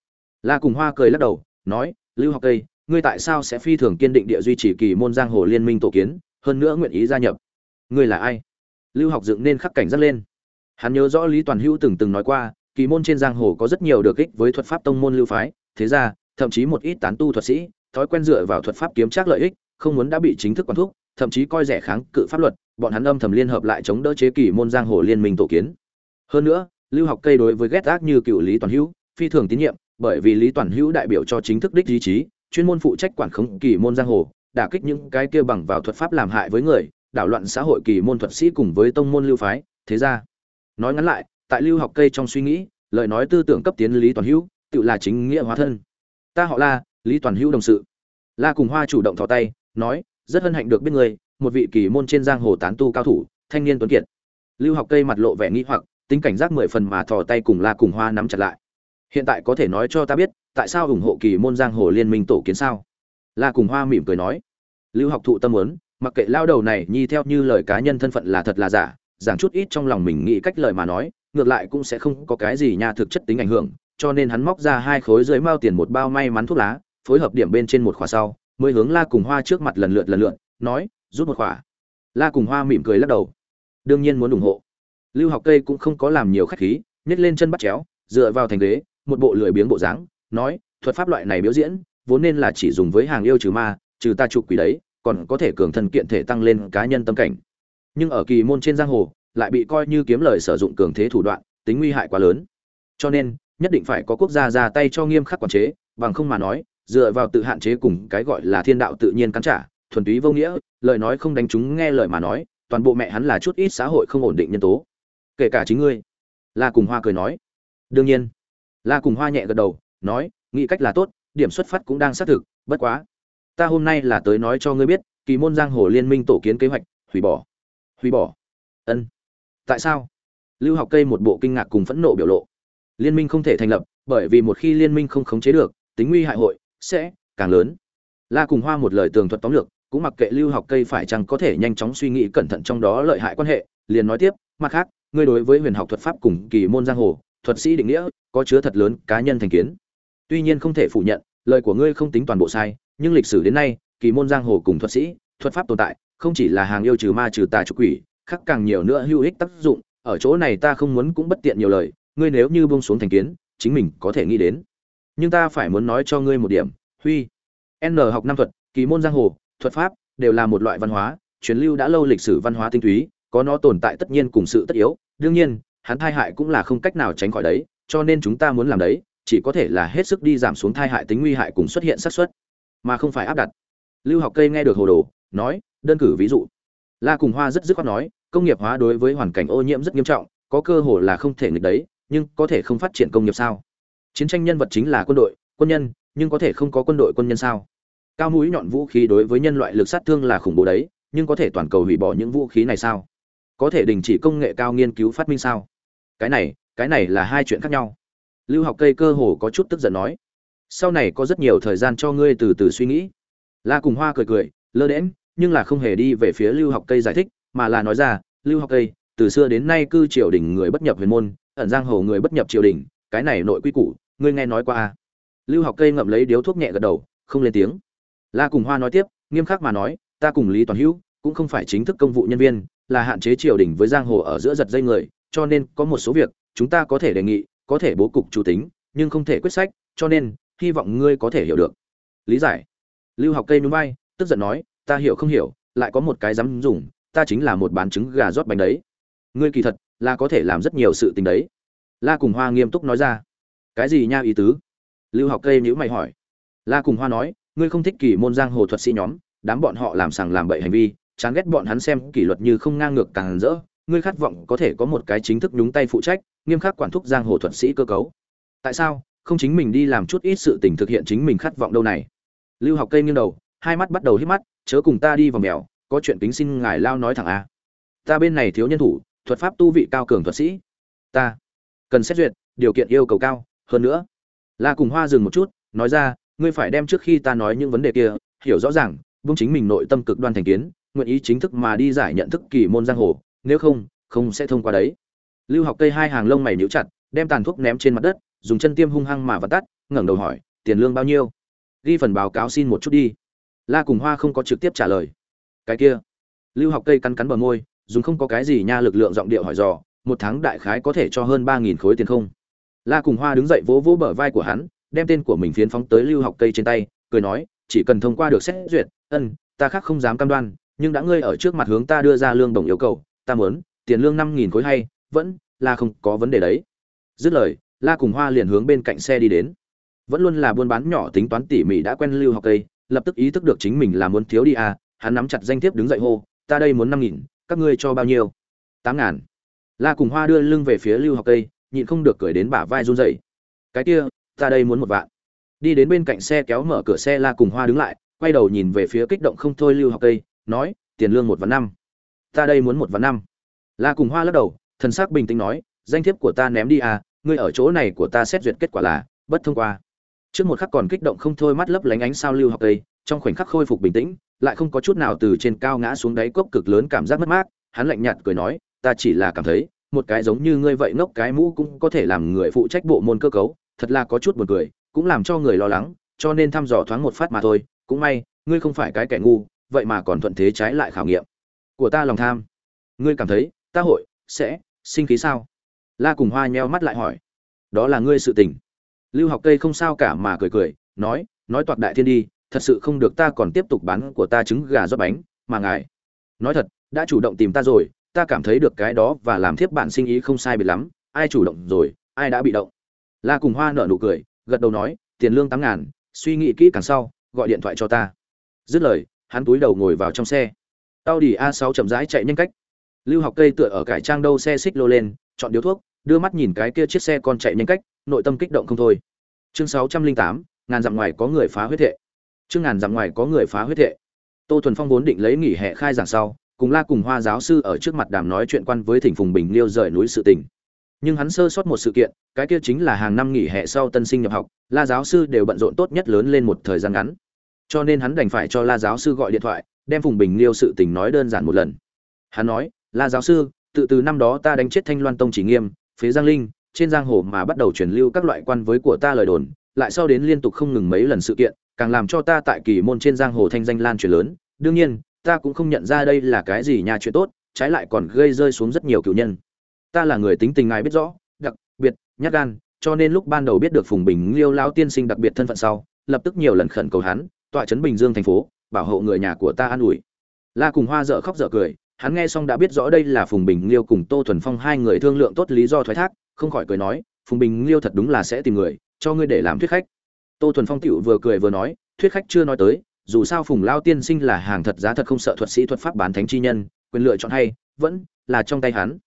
la cùng hoa cười lắc đầu nói lưu học Tây, ngươi tại sao sẽ phi thường kiên định địa duy trì kỳ môn giang hồ liên minh tổ kiến hơn nữa nguyện ý gia nhập? Ngươi là ai? Lưu học dựng nên khắc cảnh rất lên. Hắn nhớ rõ lý toàn hữu từng từng nói qua kỳ môn trên giang hồ có rất nhiều được ích với thuật pháp tông môn lưu phái thế ra thậm chí một ít tán tu thuật sĩ thói quen dựa vào thuật pháp kiếm trác lợi ích không muốn đã bị chính thức quản thúc thậm chí coi rẻ kháng cự pháp luật, bọn hắn âm thầm liên hợp lại chống đỡ chế kỷ môn giang hồ liên minh tổ kiến. Hơn nữa, lưu học cây đối với ghét ác như cựu lý toàn hữu, phi thường tín nhiệm, bởi vì lý toàn hữu đại biểu cho chính thức đích ý chí, chuyên môn phụ trách quản khống kỳ môn giang hồ, đả kích những cái kia bằng vào thuật pháp làm hại với người, đảo loạn xã hội kỳ môn thuật sĩ cùng với tông môn lưu phái, thế ra. Nói ngắn lại, tại lưu học cây trong suy nghĩ, lời nói tư tưởng cấp tiến lý toàn hữu, tự là chính nghĩa hóa thân. Ta họ la, lý toàn hữu đồng sự. La cùng hoa chủ động thò tay, nói rất hân hạnh được biết người một vị kỳ môn trên giang hồ tán tu cao thủ, thanh niên tuấn kiệt. Lưu học cây mặt lộ vẻ nghi hoặc, tính cảnh giác mười phần mà thò tay cùng la cùng hoa nắm chặt lại. Hiện tại có thể nói cho ta biết, tại sao ủng hộ kỳ môn giang hồ liên minh tổ kiến sao? La cùng hoa mỉm cười nói. Lưu học thụ tâm muốn, mặc kệ lao đầu này nhi theo như lời cá nhân thân phận là thật là giả, giảng chút ít trong lòng mình nghĩ cách lời mà nói, ngược lại cũng sẽ không có cái gì nha thực chất tính ảnh hưởng, cho nên hắn móc ra hai khối dưới mao tiền một bao may mắn thuốc lá, phối hợp điểm bên trên một khóa sau mới hướng la cùng hoa trước mặt lần lượt lần lượt, nói, rút một khỏa. La cùng hoa mỉm cười lắc đầu. Đương nhiên muốn ủng hộ. Lưu học cây cũng không có làm nhiều khách khí, nhét lên chân bắt chéo, dựa vào thành ghế, một bộ lười biếng bộ dáng, nói, thuật pháp loại này biểu diễn, vốn nên là chỉ dùng với hàng yêu trừ ma, trừ ta trục quỷ đấy, còn có thể cường thân kiện thể tăng lên cá nhân tâm cảnh. Nhưng ở kỳ môn trên giang hồ, lại bị coi như kiếm lời sử dụng cường thế thủ đoạn, tính nguy hại quá lớn. Cho nên, nhất định phải có quốc gia ra tay cho nghiêm khắc quản chế, bằng không mà nói dựa vào tự hạn chế cùng cái gọi là thiên đạo tự nhiên cắn trả, thuần túy vô nghĩa, lời nói không đánh chúng nghe lời mà nói, toàn bộ mẹ hắn là chút ít xã hội không ổn định nhân tố. Kể cả chính ngươi. La cùng hoa cười nói. Đương nhiên. La cùng hoa nhẹ gật đầu, nói, nghĩ cách là tốt, điểm xuất phát cũng đang xác thực, bất quá, ta hôm nay là tới nói cho ngươi biết, kỳ môn giang hồ liên minh tổ kiến kế hoạch, hủy bỏ. Hủy bỏ? Ân. Tại sao? Lưu học cây một bộ kinh ngạc cùng phẫn nộ biểu lộ. Liên minh không thể thành lập, bởi vì một khi liên minh không khống chế được, tính nguy hại hội sẽ, càng lớn. La cùng hoa một lời tường thuật tóm lược, cũng mặc kệ lưu học cây phải chăng có thể nhanh chóng suy nghĩ cẩn thận trong đó lợi hại quan hệ, liền nói tiếp, mặt khác, ngươi đối với huyền học thuật pháp cùng kỳ môn giang hồ, thuật sĩ định nghĩa, có chứa thật lớn cá nhân thành kiến. Tuy nhiên không thể phủ nhận, lời của ngươi không tính toàn bộ sai, nhưng lịch sử đến nay, kỳ môn giang hồ cùng thuật sĩ, thuật pháp tồn tại, không chỉ là hàng yêu trừ ma trừ tà trừ quỷ, khác càng nhiều nữa hữu ích tác dụng, ở chỗ này ta không muốn cũng bất tiện nhiều lời, ngươi nếu như buông xuống thành kiến, chính mình có thể nghĩ đến nhưng ta phải muốn nói cho ngươi một điểm, huy. N học năm thuật, kỳ môn giang hồ, thuật pháp, đều là một loại văn hóa, truyền lưu đã lâu lịch sử văn hóa tinh túy, có nó tồn tại tất nhiên cùng sự tất yếu. Đương nhiên, hắn thai hại cũng là không cách nào tránh khỏi đấy, cho nên chúng ta muốn làm đấy, chỉ có thể là hết sức đi giảm xuống thai hại tính nguy hại cùng xuất hiện xác suất, mà không phải áp đặt. Lưu học cây nghe được hồ đồ, nói, đơn cử ví dụ. La cùng hoa rất dứt khoát nói, công nghiệp hóa đối với hoàn cảnh ô nhiễm rất nghiêm trọng, có cơ hội là không thể nghịch đấy, nhưng có thể không phát triển công nghiệp sao? Chiến tranh nhân vật chính là quân đội, quân nhân, nhưng có thể không có quân đội quân nhân sao? Cao mũi nhọn vũ khí đối với nhân loại lực sát thương là khủng bố đấy, nhưng có thể toàn cầu hủy bỏ những vũ khí này sao? Có thể đình chỉ công nghệ cao nghiên cứu phát minh sao? Cái này cái này là hai chuyện khác nhau. Lưu học cây cơ hồ có chút tức giận nói. Sau này có rất nhiều thời gian cho ngươi từ từ suy nghĩ. La cùng hoa cười cười, lơ đễm nhưng là không hề đi về phía lưu học cây giải thích, mà là nói ra, lưu học cây, từ xưa đến nay cư triều đình người bất nhập huyền môn, ẩn giang hồ người bất nhập triều đình, cái này nội quy củ ngươi nghe nói qua à? lưu học cây ngậm lấy điếu thuốc nhẹ gật đầu, không lên tiếng. La cùng hoa nói tiếp, nghiêm khắc mà nói, ta cùng lý toàn hữu cũng không phải chính thức công vụ nhân viên, là hạn chế triều đình với giang hồ ở giữa giật dây người, cho nên có một số việc chúng ta có thể đề nghị, có thể bố cục chủ tính, nhưng không thể quyết sách, cho nên hy vọng ngươi có thể hiểu được. Lý giải. Lưu học cây núi bay, tức giận nói, ta hiểu không hiểu, lại có một cái dám dùng, ta chính là một bán trứng gà rót bánh đấy. Ngươi kỳ thật là có thể làm rất nhiều sự tình đấy. La cùng hoa nghiêm túc nói ra cái gì nha ý tứ? Lưu học cây nhữ mày hỏi. La cùng hoa nói, ngươi không thích kỳ môn giang hồ thuật sĩ nhóm, đám bọn họ làm sàng làm bậy hành vi, chán ghét bọn hắn xem kỷ luật như không ngang ngược càng rỡ, ngươi khát vọng có thể có một cái chính thức nhúng tay phụ trách, nghiêm khắc quản thúc giang hồ thuật sĩ cơ cấu. Tại sao? Không chính mình đi làm chút ít sự tình thực hiện chính mình khát vọng đâu này. Lưu học cây nghiêng đầu, hai mắt bắt đầu hít mắt, chớ cùng ta đi vào mèo, có chuyện tính xin ngài lao nói thẳng a. Ta bên này thiếu nhân thủ, thuật pháp tu vị cao cường thuật sĩ. Ta cần xét duyệt, điều kiện yêu cầu cao hơn nữa, la cùng hoa dừng một chút, nói ra, ngươi phải đem trước khi ta nói những vấn đề kia, hiểu rõ ràng, vung chính mình nội tâm cực đoan thành kiến, nguyện ý chính thức mà đi giải nhận thức kỳ môn giang hồ, nếu không không sẽ thông qua đấy. Lưu học cây hai hàng lông mày nhíu chặt, đem tàn thuốc ném trên mặt đất, dùng chân tiêm hung hăng mà vặt tắt, ngẩng đầu hỏi, tiền lương bao nhiêu? Ghi phần báo cáo xin một chút đi. La cùng hoa không có trực tiếp trả lời. Cái kia. Lưu học cây cắn cắn bờ môi, dùng không có cái gì nha lực lượng giọng điệu hỏi dò, một tháng đại khái có thể cho hơn ba nghìn khối tiền không? La cùng hoa đứng dậy vỗ vỗ bờ vai của hắn, đem tên của mình phiến phóng tới lưu học cây trên tay, cười nói, chỉ cần thông qua được xét duyệt, ân, ta khác không dám cam đoan, nhưng đã ngươi ở trước mặt hướng ta đưa ra lương đồng yêu cầu, ta muốn, tiền lương năm nghìn khối hay, vẫn là không có vấn đề đấy. Dứt lời, la cùng hoa liền hướng bên cạnh xe đi đến. Vẫn luôn là buôn bán nhỏ tính toán tỉ mỉ đã quen lưu học cây, lập tức ý thức được chính mình là muốn thiếu đi à hắn nắm chặt danh thiếp đứng dậy hô, ta đây muốn năm nghìn, các ngươi cho bao nhiêu? Tám ngàn. La cùng hoa đưa lưng về phía lưu học cây nhịn không được cười đến bả vai run rẩy. Cái kia ta đây muốn một vạn. Đi đến bên cạnh xe kéo mở cửa xe la cùng hoa đứng lại quay đầu nhìn về phía kích động không thôi lưu học tây, nói tiền lương một vạn năm. Ta đây muốn một vạn năm. La cùng hoa lắc đầu thần sắc bình tĩnh nói danh thiếp của ta ném đi à ngươi ở chỗ này của ta xét duyệt kết quả là bất thông qua. Trước một khắc còn kích động không thôi mắt lấp lánh ánh sao lưu học tây, trong khoảnh khắc khôi phục bình tĩnh lại không có chút nào từ trên cao ngã xuống đáy cốc cực lớn cảm giác mất mát hắn lạnh nhạt cười nói ta chỉ là cảm thấy một cái giống như ngươi vậy ngốc cái mũ cũng có thể làm người phụ trách bộ môn cơ cấu, thật là có chút buồn cười, cũng làm cho người lo lắng, cho nên thăm dò thoáng một phát mà thôi, cũng may, ngươi không phải cái kẻ ngu, vậy mà còn thuận thế trái lại khảo nghiệm. Của ta lòng tham. Ngươi cảm thấy, ta hội, sẽ, sinh khí sao? La cùng hoa nheo mắt lại hỏi. Đó là ngươi sự tình. Lưu học cây không sao cả mà cười cười, nói nói toạc đại thiên đi, thật sự không được ta còn tiếp tục bán của ta trứng gà rót bánh, mà ngài, nói thật, đã chủ động tìm ta rồi ta cảm thấy được cái đó và làm thiếp bạn sinh ý không sai biệt lắm ai chủ động rồi ai đã bị động. La cùng hoa nở nụ cười gật đầu nói tiền lương tám ngàn suy nghĩ kỹ càng sau gọi điện thoại cho ta. Dứt lời hắn túi đầu ngồi vào trong xe. Audi A6 chậm rãi chạy nhanh cách. Lưu Học Cây tựa ở cải trang đâu xe xích lô lên, chọn điếu thuốc, đưa mắt nhìn cái kia chiếc xe con chạy nhanh cách, nội tâm kích động không thôi. Chương 608, ngàn dặm ngoài có người phá huyết hệ. Chương ngàn dặm ngoài có người phá huyết hệ. Tô Thuần Phong vốn định lấy nghỉ hè khai giảng sau, cùng La cùng Hoa giáo sư ở trước mặt đàm nói chuyện quan với Thỉnh Phùng Bình Liêu rời núi sự tình. Nhưng hắn sơ sót một sự kiện, cái kia chính là hàng năm nghỉ hè sau tân sinh nhập học, La giáo sư đều bận rộn tốt nhất lớn lên một thời gian ngắn. Cho nên hắn đành phải cho La giáo sư gọi điện thoại, đem Phùng Bình Liêu sự tình nói đơn giản một lần. Hắn nói, "La giáo sư, tự từ năm đó ta đánh chết Thanh Loan Tông chỉ nghiêm, phế Giang Linh, trên giang hồ mà bắt đầu truyền lưu các loại quan với của ta lời đồn, lại sau đến liên tục không ngừng mấy lần sự kiện, càng làm cho ta tại kỳ môn trên giang hồ thanh danh lan truyền lớn, đương nhiên, ta cũng không nhận ra đây là cái gì nhà chuyện tốt, trái lại còn gây rơi xuống rất nhiều cựu nhân. Ta là người tính tình ngài biết rõ, đặc biệt, nhát gan, cho nên lúc ban đầu biết được Phùng Bình Liêu lão tiên sinh đặc biệt thân phận sau, lập tức nhiều lần khẩn cầu hắn, tọa trấn Bình Dương thành phố, bảo hộ người nhà của ta an ủi la cùng hoa dở khóc dở cười hắn nghe xong đã biết rõ đây là phùng bình liêu cùng tô thuần phong hai người thương lượng tốt lý do thoái thác không khỏi cười nói phùng bình liêu thật đúng là sẽ tìm người cho ngươi để làm thuyết khách tô thuần phong tựu vừa cười vừa nói thuyết khách chưa nói tới dù sao phùng lao tiên sinh là hàng thật giá thật không sợ thuật sĩ thuật pháp bán thánh chi nhân, quyền lựa chọn hay, vẫn là trong tay hắn.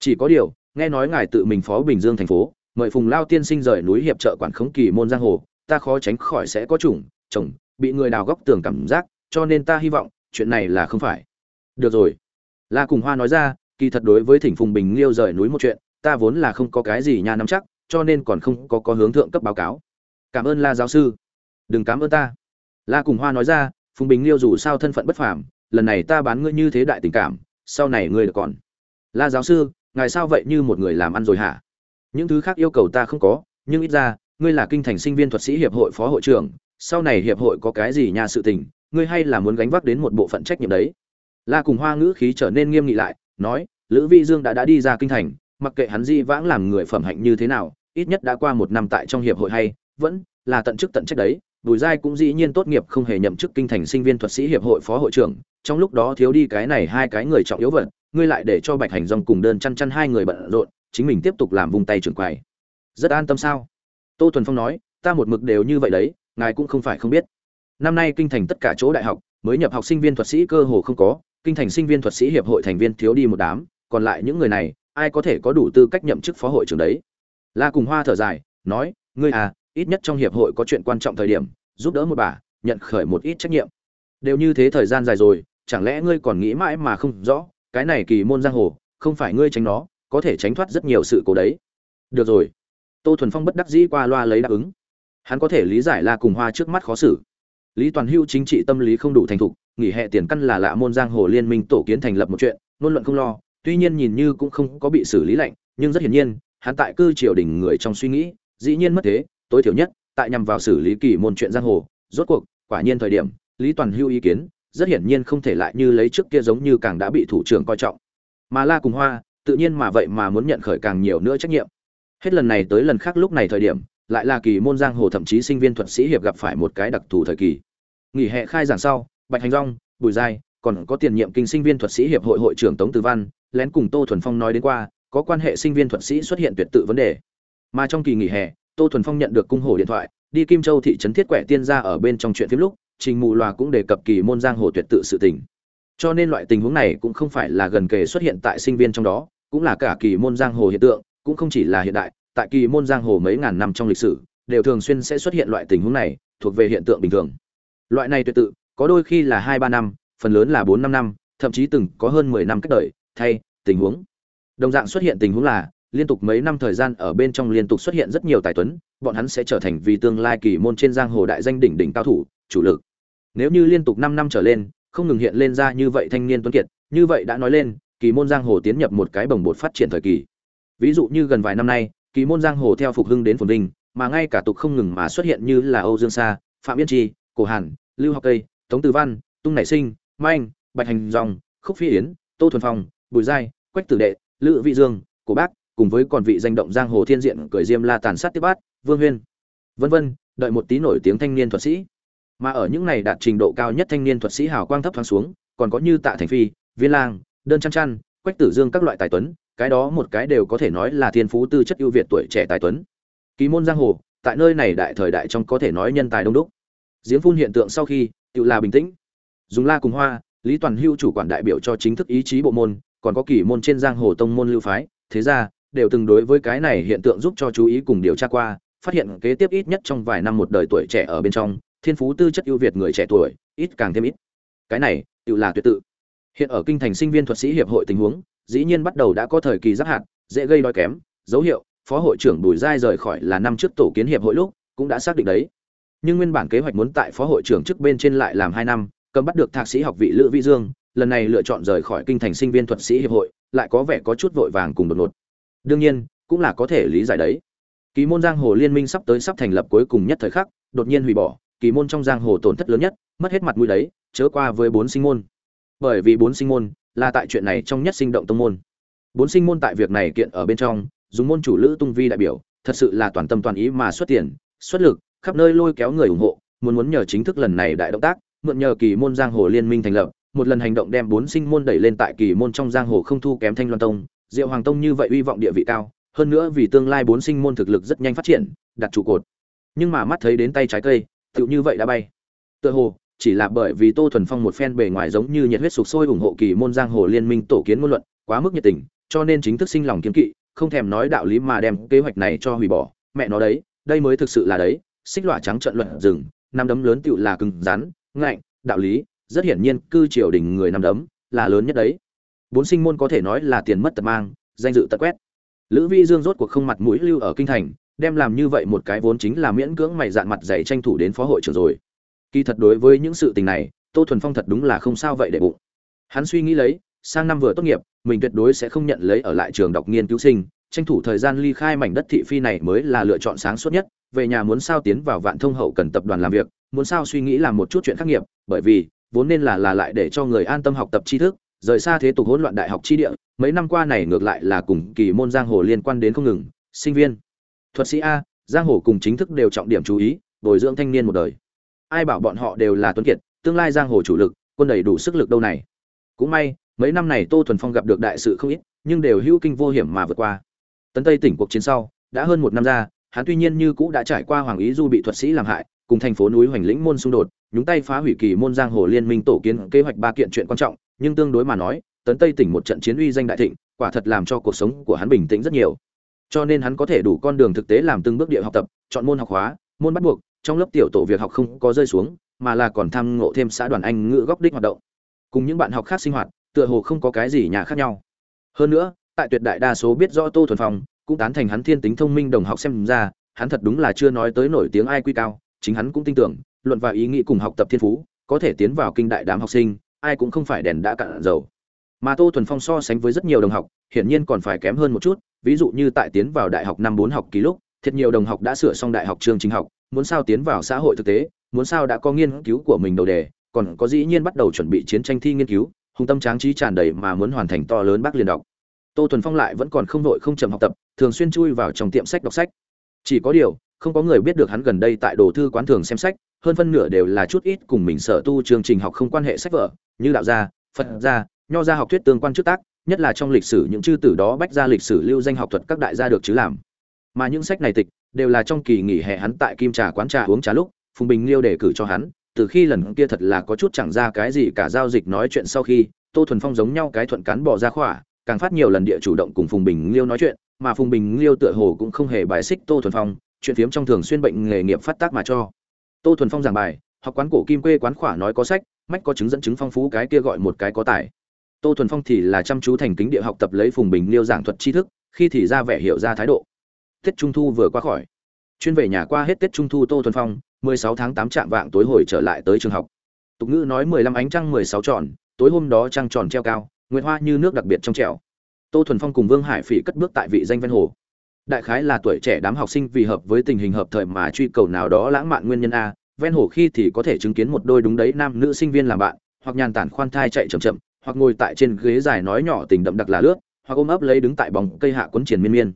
Chỉ có điều, nghe nói ngài tự mình phó bình dương thành phố, mời phùng lao tiên sinh rời núi hiệp trợ quản khống kỳ môn giang hồ, ta khó tránh khỏi sẽ có chủng, chồng, bị người đào góc tường cảm giác, cho nên ta hy vọng, chuyện này là không phải. Được rồi. La cùng hoa nói ra, kỳ thật đối với thỉnh phùng bình liêu rời núi một chuyện, ta vốn là không có cái gì nha nắm chắc, cho nên còn không có có hướng thượng cấp báo cáo. Cảm ơn la giáo sư. Đừng cảm ơn ta la cùng hoa nói ra, phùng bình liêu dù sao thân phận bất phàm, lần này ta bán ngươi như thế đại tình cảm, sau này ngươi được còn. La giáo sư, ngài sao vậy như một người làm ăn rồi hả? Những thứ khác yêu cầu ta không có, nhưng ít ra, ngươi là kinh thành sinh viên thuật sĩ hiệp hội phó hội trưởng, sau này hiệp hội có cái gì nha sự tình, ngươi hay là muốn gánh vác đến một bộ phận trách nhiệm đấy. La cùng hoa ngữ khí trở nên nghiêm nghị lại, nói, lữ vi dương đã đã đi ra kinh thành, mặc kệ hắn di vãng làm người phẩm hạnh như thế nào, ít nhất đã qua một năm tại trong hiệp hội hay, vẫn là tận chức tận trách đấy bùi giai cũng dĩ nhiên tốt nghiệp không hề nhậm chức kinh thành sinh viên thuật sĩ hiệp hội phó hội trưởng, trong lúc đó thiếu đi cái này hai cái người trọng yếu vật, ngươi lại để cho bạch hành Dung cùng đơn chăn chăn hai người bận rộn, chính mình tiếp tục làm vùng tay trưởng quầy. Rất an tâm sao? Tô thuần phong nói, ta một mực đều như vậy đấy, ngài cũng không phải không biết. Năm nay kinh thành tất cả chỗ đại học, mới nhập học sinh viên thuật sĩ cơ hồ không có, kinh thành sinh viên thuật sĩ hiệp hội thành viên thiếu đi một đám, còn lại những người này, ai có thể có đủ tư cách nhậm chức phó hội trưởng đấy? La cùng hoa thở dài, nói, ngươi à ít nhất trong hiệp hội có chuyện quan trọng thời điểm, giúp đỡ một bà, nhận khởi một ít trách nhiệm. Đều như thế thời gian dài rồi, chẳng lẽ ngươi còn nghĩ mãi mà không rõ, cái này kỳ môn giang hồ, không phải ngươi tránh nó, có thể tránh thoát rất nhiều sự cố đấy. Được rồi. Tô thuần phong bất đắc dĩ qua loa lấy đáp ứng. Hắn có thể lý giải la cùng hoa trước mắt khó xử. Lý toàn hưu chính trị tâm lý không đủ thành thục, nghỉ hè tiền căn là lạ môn giang hồ liên minh tổ kiến thành lập một chuyện, ngôn luận không lo, tuy nhiên nhìn như cũng không có bị xử lý lạnh, nhưng rất hiển nhiên, hắn tại cư triều đình người trong suy nghĩ, dĩ nhiên mất thế tối thiểu nhất, tại nhằm vào xử lý kỳ môn chuyện giang hồ, rốt cuộc, quả nhiên thời điểm, lý toàn hưu ý kiến, rất hiển nhiên không thể lại như lấy trước kia giống như càng đã bị thủ trưởng coi trọng. Mà la cùng hoa, tự nhiên mà vậy mà muốn nhận khởi càng nhiều nữa trách nhiệm. Hết lần này tới lần khác lúc này thời điểm, lại là kỳ môn giang hồ thậm chí sinh viên thuật sĩ hiệp gặp phải một cái đặc thù thời kỳ. Nghỉ hè khai giảng sau, bạch hành rong bùi giai, còn có tiền nhiệm kinh sinh viên thuật sĩ hiệp hội hội trưởng tống từ văn, lén cùng tô thuần phong nói đến qua, có quan hệ sinh viên thuật sĩ xuất hiện tuyệt tự vấn đề. Mà trong kỳ nghỉ hè tô thuần phong nhận được cung hồ điện thoại, đi kim châu thị trấn thiết quẻ tiên ra ở bên trong chuyện phim lúc, trình mù loà cũng đề cập kỳ môn giang hồ tuyệt tự sự tình. Cho nên loại tình huống này cũng không phải là gần kề xuất hiện tại sinh viên trong đó, cũng là cả kỳ môn giang hồ hiện tượng, cũng không chỉ là hiện đại, tại kỳ môn giang hồ mấy ngàn năm trong lịch sử, đều thường xuyên sẽ xuất hiện loại tình huống này, thuộc về hiện tượng bình thường. Loại này tuyệt tự, có đôi khi là hai ba năm, phần lớn là bốn năm năm, thậm chí từng có hơn mười năm cách đời, thay, tình huống. Đồng dạng xuất hiện tình huống là liên tục mấy năm thời gian ở bên trong liên tục xuất hiện rất nhiều tài tuấn bọn hắn sẽ trở thành vì tương lai kỳ môn trên giang hồ đại danh đỉnh đỉnh cao thủ chủ lực. Nếu như liên tục năm năm trở lên không ngừng hiện lên ra như vậy thanh niên tuấn kiệt như vậy đã nói lên kỳ môn giang hồ tiến nhập một cái bồng bột phát triển thời kỳ. Ví dụ như gần vài năm nay kỳ môn giang hồ theo phục hưng đến phồn vinh mà ngay cả tục không ngừng mà xuất hiện như là âu dương sa phạm yên trì cổ hàn lưu học Tây, tống từ văn tung nảy sinh Mạnh, bạch hành dòng khúc phi yến tô thuần phong bùi giai quách tử đệ lữ vị dương cổ bác cùng với còn vị danh động giang hồ thiên diện cười diêm la tàn sát tiếp bát, vương huyên. Vân vân, đợi một tí nổi tiếng thanh niên thuật sĩ. Mà ở những này đạt trình độ cao nhất thanh niên thuật sĩ hào quang thấp thoáng xuống, còn có như tạ thành phi, viên lang, đơn chăn chăn, quách tử dương các loại tài tuấn, cái đó một cái đều có thể nói là thiên phú tư chất ưu việt tuổi trẻ tài tuấn. Kỳ môn giang hồ, tại nơi này đại thời đại trong có thể nói nhân tài đông đúc. Giếng phun hiện tượng sau khi, tự là bình tĩnh. Dùng la cùng hoa, lý toàn hưu chủ quản đại biểu cho chính thức ý chí bộ môn, còn có kỳ môn trên giang hồ tông môn lưu phái. Thế ra đều từng đối với cái này hiện tượng giúp cho chú ý cùng điều tra qua, phát hiện kế tiếp ít nhất trong vài năm một đời tuổi trẻ ở bên trong, thiên phú tư chất ưu việt người trẻ tuổi, ít càng thêm ít. Cái này, tự là tuyệt tự. Hiện ở kinh thành sinh viên thuật sĩ hiệp hội tình huống, dĩ nhiên bắt đầu đã có thời kỳ giáp hạt, dễ gây đói kém, dấu hiệu, phó hội trưởng bùi giai rời khỏi là năm trước tổ kiến hiệp hội lúc, cũng đã xác định đấy. Nhưng nguyên bản kế hoạch muốn tại phó hội trưởng trước bên trên lại làm hai năm, cầm bắt được thạc sĩ học vị lữ vĩ dương, lần này lựa chọn rời khỏi kinh thành sinh viên thuật sĩ hiệp hội, lại có vẻ có chút vội vàng cùng đột ngột đương nhiên, cũng là có thể lý giải đấy. Kỳ môn giang hồ liên minh sắp tới sắp thành lập cuối cùng nhất thời khắc, đột nhiên hủy bỏ, kỳ môn trong giang hồ tổn thất lớn nhất, mất hết mặt mũi đấy, chớ qua với bốn sinh môn. Bởi vì bốn sinh môn là tại chuyện này trong nhất sinh động tông môn. Bốn sinh môn tại việc này kiện ở bên trong, dùng môn chủ lữ tung vi đại biểu, thật sự là toàn tâm toàn ý mà xuất tiền, xuất lực, khắp nơi lôi kéo người ủng hộ, muốn muốn nhờ chính thức lần này đại động tác, mượn nhờ kỳ môn giang hồ liên minh thành lập, một lần hành động đem bốn sinh môn đẩy lên tại kỳ môn trong giang hồ không thu kém thanh loan tông diệu hoàng tông như vậy uy vọng địa vị cao, hơn nữa vì tương lai bốn sinh môn thực lực rất nhanh phát triển, đặt trụ cột. Nhưng mà mắt thấy đến tay trái cây, tựu như vậy đã bay. Tựa hồ, chỉ là bởi vì tô thuần phong một phen bề ngoài giống như nhiệt huyết sục sôi ủng hộ kỳ môn giang hồ liên minh tổ kiến ngôn luận, quá mức nhiệt tình, cho nên chính thức sinh lòng kiêng kỵ, không thèm nói đạo lý mà đem kế hoạch này cho hủy bỏ. Mẹ nó đấy, đây mới thực sự là đấy, xích lỏa trắng trận luận rừng, năm đấm lớn tựu là cứng rắn, ngạnh, đạo lý, rất hiển nhiên cư triều đình người năm đấm là lớn nhất đấy bốn sinh môn có thể nói là tiền mất tật mang, danh dự tật quét. Lữ vi dương rốt cuộc không mặt mũi lưu ở kinh thành, đem làm như vậy một cái vốn chính là miễn cưỡng mày dạn mặt dày tranh thủ đến phó hội trưởng rồi. Kỳ thật đối với những sự tình này, tô thuần phong thật đúng là không sao vậy để bụng. Hắn suy nghĩ lấy, sang năm vừa tốt nghiệp, mình tuyệt đối sẽ không nhận lấy ở lại trường đọc nghiên cứu sinh, tranh thủ thời gian ly khai mảnh đất thị phi này mới là lựa chọn sáng suốt nhất, về nhà muốn sao tiến vào vạn thông hậu cần tập đoàn làm việc, muốn sao suy nghĩ làm một chút chuyện khắc nghiệp bởi vì, vốn nên là là lại để cho người an tâm học tập tri thức rời xa thế tục hỗn loạn đại học chi địa, mấy năm qua này ngược lại là cùng kỳ môn giang hồ liên quan đến không ngừng, sinh viên. Thuật sĩ a, giang hồ cùng chính thức đều trọng điểm chú ý, bồi dưỡng thanh niên một đời. Ai bảo bọn họ đều là tuấn kiệt, tương lai giang hồ chủ lực, quân đầy đủ sức lực đâu này. Cũng may, mấy năm này tô thuần phong gặp được đại sự không ít, nhưng đều hữu kinh vô hiểm mà vượt qua. Tấn tây tỉnh cuộc chiến sau, đã hơn một năm ra, hắn tuy nhiên như cũ đã trải qua hoàng ý du bị thuật sĩ làm hại, cùng thành phố núi hoành lĩnh môn xung đột, nhúng tay phá hủy kỳ môn giang hồ liên minh tổ kiến kế hoạch ba kiện chuyện quan trọng nhưng tương đối mà nói, tấn tây tỉnh một trận chiến uy danh đại thịnh, quả thật làm cho cuộc sống của hắn bình tĩnh rất nhiều. Cho nên hắn có thể đủ con đường thực tế làm từng bước địa học tập, chọn môn học hóa, môn bắt buộc, trong lớp tiểu tổ việc học không có rơi xuống, mà là còn tham ngộ thêm xã đoàn anh ngữ góc đích hoạt động. Cùng những bạn học khác sinh hoạt, tựa hồ không có cái gì nhà khác nhau. Hơn nữa, tại tuyệt đại đa số biết rõ tô thuần phong, cũng tán thành hắn thiên tính thông minh đồng học xem ra, hắn thật đúng là chưa nói tới nổi tiếng ai quy cao, chính hắn cũng tin tưởng, luận vào ý nghĩ cùng học tập thiên phú, có thể tiến vào kinh đại đám học sinh ai cũng không phải đèn đã cạn dầu. Mà tô thuần phong so sánh với rất nhiều đồng học, hiển nhiên còn phải kém hơn một chút, ví dụ như tại tiến vào đại học năm bốn học ký lúc thật nhiều đồng học đã sửa xong đại học chương trình học, muốn sao tiến vào xã hội thực tế, muốn sao đã có nghiên cứu của mình đầu đề, còn có dĩ nhiên bắt đầu chuẩn bị chiến tranh thi nghiên cứu, hùng tâm tráng trí tràn đầy mà muốn hoàn thành to lớn bác liền đọc. Tô thuần phong lại vẫn còn không vội không chậm học tập, thường xuyên chui vào trong tiệm sách đọc sách. Chỉ có điều, không có người biết được hắn gần đây tại đồ thư quán thường xem sách, hơn phân nửa đều là chút ít cùng mình sở tu chương trình học không quan hệ sách vở như đạo gia, phật gia, nho gia học thuyết tương quan trước tác, nhất là trong lịch sử những chư tử đó bách ra lịch sử lưu danh học thuật các đại gia được chứ làm. Mà những sách này tịch đều là trong kỳ nghỉ hè hắn tại kim trà quán trà uống trà lúc, phùng bình liêu đề cử cho hắn, từ khi lần kia thật là có chút chẳng ra cái gì cả giao dịch nói chuyện sau khi, tô thuần phong giống nhau cái thuận cán bỏ ra khỏa, càng phát nhiều lần địa chủ động cùng phùng bình liêu nói chuyện, mà phùng bình liêu tựa hồ cũng không hề bài xích tô thuần phong, chuyện phiếm trong thường xuyên bệnh nghề nghiệp phát tác mà cho. Tô thuần phong giảng bài, học quán cổ kim quê quán khỏa nói có sách mách có chứng dẫn chứng phong phú cái kia gọi một cái có tài. Tô thuần phong thì là chăm chú thành kính địa học tập lấy phùng bình liêu giảng thuật tri thức, khi thì ra vẻ hiểu ra thái độ. Tết trung thu vừa qua khỏi. Chuyên về nhà qua hết tết trung thu tô thuần phong 16 tháng 8 trạm vạng tối hồi trở lại tới trường học. Tục ngữ nói 15 ánh trăng 16 tròn, tối hôm đó trăng tròn treo cao, nguyệt hoa như nước đặc biệt trong trẻo. Tô thuần phong cùng vương hải phỉ cất bước tại vị danh ven hồ. Đại khái là tuổi trẻ đám học sinh vì hợp với tình hình hợp thời mà truy cầu nào đó lãng mạn nguyên nhân a ven hồ khi thì có thể chứng kiến một đôi đúng đấy nam nữ sinh viên làm bạn, hoặc nhàn tản khoan thai chạy chậm chậm, hoặc ngồi tại trên ghế dài nói nhỏ tình đậm đặc là lướt, hoặc ôm ấp lấy đứng tại bóng cây hạ quấn triển miên miên.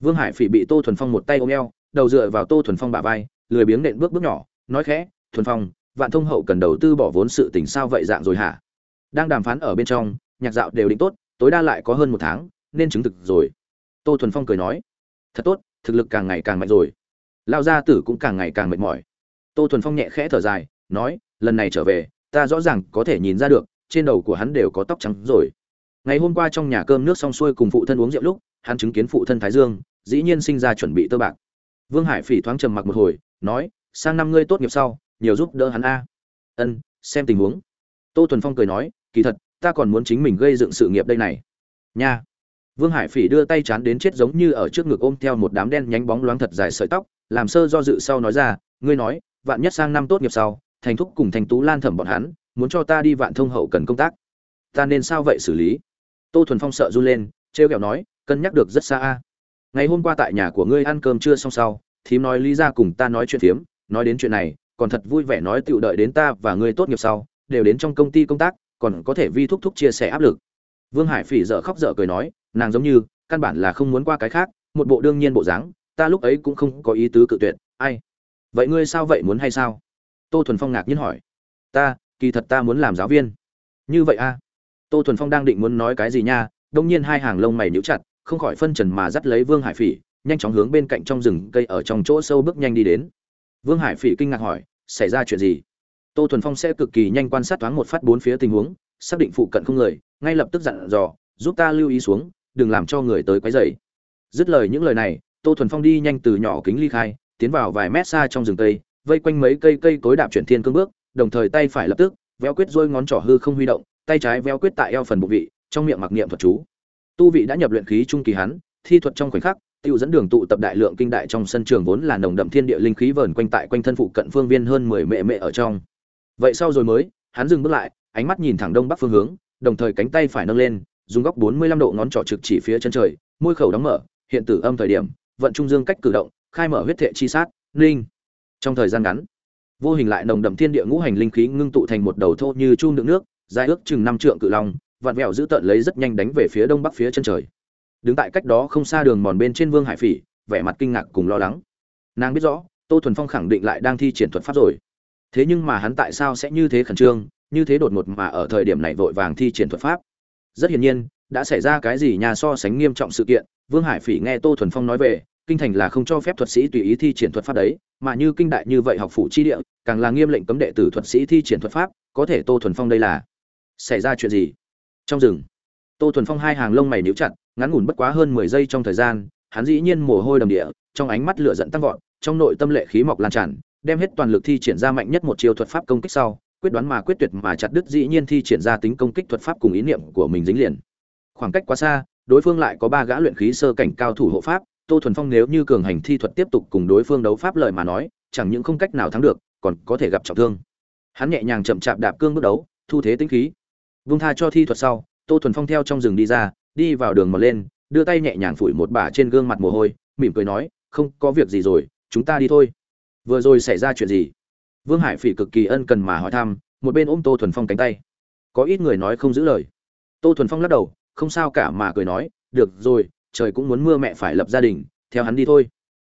Vương hải phỉ bị tô thuần phong một tay ôm eo, đầu dựa vào tô thuần phong bả vai, lười biếng nện bước bước nhỏ, nói khẽ, thuần phong, vạn thông hậu cần đầu tư bỏ vốn sự tình sao vậy dạng rồi hả? Đang đàm phán ở bên trong, nhạc dạo đều định tốt, tối đa lại có hơn một tháng, nên chứng thực rồi. Tô thuần phong cười nói, thật tốt, thực lực càng ngày càng mạnh rồi. Lao gia tử cũng càng ngày càng mệt mỏi tô thuần phong nhẹ khẽ thở dài, nói, lần này trở về, ta rõ ràng có thể nhìn ra được, trên đầu của hắn đều có tóc trắng rồi. Ngày hôm qua trong nhà cơm nước xong xuôi cùng phụ thân uống rượu lúc, hắn chứng kiến phụ thân thái dương, dĩ nhiên sinh ra chuẩn bị tơ bạc. Vương hải phỉ thoáng trầm mặc một hồi, nói, sang năm ngươi tốt nghiệp sau, nhiều giúp đỡ hắn a. Ân, xem tình huống. Tô thuần phong cười nói, kỳ thật, ta còn muốn chính mình gây dựng sự nghiệp đây này. Nha. Vương hải phỉ đưa tay chán đến chết giống như ở trước ngực ôm theo một đám đen nhánh bóng loáng thật dài sợi tóc, làm sơ do dự sau nói ra, ngươi nói vạn nhất sang năm tốt nghiệp sau, thành thúc cùng thành tú lan thẩm bọn hắn, muốn cho ta đi vạn thông hậu cần công tác. Ta nên sao vậy xử lý? Tô thuần phong sợ run lên, trêu ghẹo nói, cân nhắc được rất xa a. Ngày hôm qua tại nhà của ngươi ăn cơm trưa xong sau, thím nói lý ra cùng ta nói chuyện phiếm nói đến chuyện này, còn thật vui vẻ nói tựu đợi đến ta và ngươi tốt nghiệp sau, đều đến trong công ty công tác, còn có thể vi thúc thúc chia sẻ áp lực. Vương hải phỉ dở khóc dở cười nói, nàng giống như, căn bản là không muốn qua cái khác, một bộ đương nhiên bộ dáng, ta lúc ấy cũng không có ý tứ cự tuyệt, ai? Vậy ngươi sao vậy muốn hay sao? Tô thuần phong ngạc nhiên hỏi. Ta, kỳ thật ta muốn làm giáo viên. Như vậy a tô thuần phong đang định muốn nói cái gì nha, đông nhiên hai hàng lông mày níu chặt, không khỏi phân trần mà dắt lấy vương hải phỉ, nhanh chóng hướng bên cạnh trong rừng cây ở trong chỗ sâu bước nhanh đi đến. Vương hải phỉ kinh ngạc hỏi, xảy ra chuyện gì? Tô thuần phong sẽ cực kỳ nhanh quan sát thoáng một phát bốn phía tình huống, xác định phụ cận không người, ngay lập tức dặn dò, giúp ta lưu ý xuống, đừng làm cho người tới quấy rầy. Dứt lời những lời này, tô thuần phong đi nhanh từ nhỏ kính ly khai tiến vào vài mét xa trong rừng cây, vây quanh mấy cây cây tối đạp chuyển thiên cương bước, đồng thời tay phải lập tức, véo quyết rôi ngón trỏ hư không huy động, tay trái véo quyết tại eo phần bụng vị, trong miệng mặc niệm thuật chú. Tu vị đã nhập luyện khí trung kỳ hắn, thi thuật trong khoảnh khắc, tiêu dẫn đường tụ tập đại lượng kinh đại trong sân trường vốn là nồng đậm thiên địa linh khí vờn quanh tại quanh thân phụ cận phương viên hơn mười mệ mệ ở trong. Vậy sau rồi mới, hắn dừng bước lại, ánh mắt nhìn thẳng đông bắc phương hướng, đồng thời cánh tay phải nâng lên, dùng góc bốn mươi lăm độ ngón trỏ trực chỉ phía chân trời, môi khẩu đóng mở, hiện tử âm thời điểm, vận trung dương cách cử động khai mở huyết thệ chi sát linh trong thời gian ngắn, vô hình lại nồng đậm thiên địa ngũ hành linh khí ngưng tụ thành một đầu thô như chu đựng nước, dài ước chừng năm trượng cự long, vặn vẹo giữ tợn lấy rất nhanh đánh về phía đông bắc phía chân trời. Đứng tại cách đó không xa đường mòn bên trên vương hải phỉ, vẻ mặt kinh ngạc cùng lo lắng. Nàng biết rõ, tô thuần phong khẳng định lại đang thi triển thuật pháp rồi. Thế nhưng mà hắn tại sao sẽ như thế khẩn trương, như thế đột ngột mà ở thời điểm này vội vàng thi triển thuật pháp? Rất hiển nhiên, đã xảy ra cái gì nhà so sánh nghiêm trọng sự kiện, vương hải phỉ nghe tô thuần phong nói về kinh thành là không cho phép thuật sĩ tùy ý thi triển thuật pháp đấy, mà như kinh đại như vậy học phủ chi địa, càng là nghiêm lệnh cấm đệ tử thuật sĩ thi triển thuật pháp, có thể tô thuần phong đây là xảy ra chuyện gì? Trong rừng, tô thuần phong hai hàng lông mày níu chặt, ngắn ngủn bất quá hơn mười giây trong thời gian, hắn dĩ nhiên mồ hôi đầm địa, trong ánh mắt lửa giận tăng vọt, trong nội tâm lệ khí mọc lan tràn, đem hết toàn lực thi triển ra mạnh nhất một chiêu thuật pháp công kích sau, quyết đoán mà quyết tuyệt mà chặt đứt dĩ nhiên thi triển ra tính công kích thuật pháp cùng ý niệm của mình dính liền. Khoảng cách quá xa, đối phương lại có ba gã luyện khí sơ cảnh cao thủ hộ pháp tô thuần phong nếu như cường hành thi thuật tiếp tục cùng đối phương đấu pháp lời mà nói, chẳng những không cách nào thắng được, còn có thể gặp trọng thương. Hắn nhẹ nhàng chậm chạp đạp cương bước đấu, thu thế tĩnh khí. Vung tha cho thi thuật sau, tô thuần phong theo trong rừng đi ra, đi vào đường mòn lên, đưa tay nhẹ nhàng phủi một bả trên gương mặt mồ hôi, mỉm cười nói, không có việc gì rồi, chúng ta đi thôi. Vừa rồi xảy ra chuyện gì? Vương hải phỉ cực kỳ ân cần mà hỏi thăm, một bên ôm tô thuần phong cánh tay. Có ít người nói không giữ lời. Tô thuần phong lắc đầu, không sao cả mà cười nói, được rồi trời cũng muốn mưa mẹ phải lập gia đình, theo hắn đi thôi.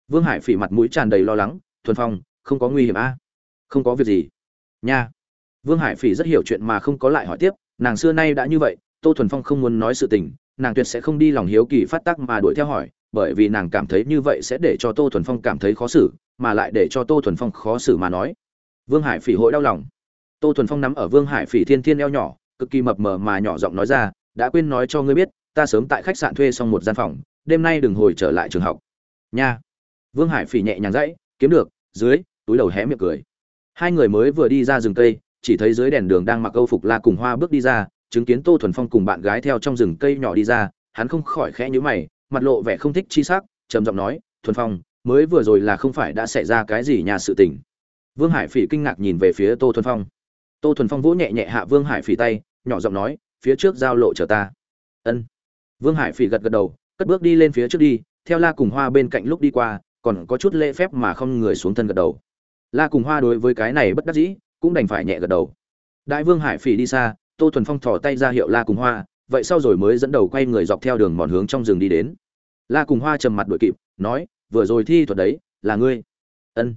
Vương hải phỉ mặt mũi tràn đầy lo lắng, thuần phong, không có nguy hiểm a? À? không có việc gì. Nha. Vương hải phỉ rất hiểu chuyện mà không có lại hỏi tiếp, nàng xưa nay đã như vậy, tô thuần phong không muốn nói sự tình, nàng tuyệt sẽ không đi lòng hiếu kỳ phát tác mà đuổi theo hỏi, bởi vì nàng cảm thấy như vậy sẽ để cho tô thuần phong cảm thấy khó xử, mà lại để cho tô thuần phong khó xử mà nói. Vương hải phỉ hội đau lòng. Tô thuần phong nắm ở vương hải phỉ thiên thiên eo nhỏ, cực kỳ mập mờ mà nhỏ giọng nói ra, đã quên nói cho ngươi biết ta sớm tại khách sạn thuê xong một gian phòng, đêm nay đừng hồi trở lại trường học. Nha. Vương hải phỉ nhẹ nhàng dãy, kiếm được, dưới, túi đầu hé miệng cười. Hai người mới vừa đi ra rừng cây, chỉ thấy dưới đèn đường đang mặc âu phục la cùng hoa bước đi ra, chứng kiến tô thuần phong cùng bạn gái theo trong rừng cây nhỏ đi ra, hắn không khỏi khẽ nhíu mày, mặt lộ vẻ không thích chi sắc, trầm giọng nói, thuần phong, mới vừa rồi là không phải đã xảy ra cái gì nhà sự tình? Vương hải phỉ kinh ngạc nhìn về phía tô thuần phong. Tô thuần phong vỗ nhẹ nhẹ hạ vương hải phỉ tay, nhỏ giọng nói, phía trước giao lộ chờ ta. Ân vương hải phỉ gật gật đầu, cất bước đi lên phía trước đi, theo la cùng hoa bên cạnh lúc đi qua, còn có chút lễ phép mà không người xuống thân gật đầu. La cùng hoa đối với cái này bất đắc dĩ, cũng đành phải nhẹ gật đầu. Đại vương hải phỉ đi xa, tô thuần phong thò tay ra hiệu la cùng hoa, vậy sau rồi mới dẫn đầu quay người dọc theo đường mòn hướng trong rừng đi đến. La cùng hoa trầm mặt đuổi kịp, nói, vừa rồi thi thuật đấy, là ngươi. Ân.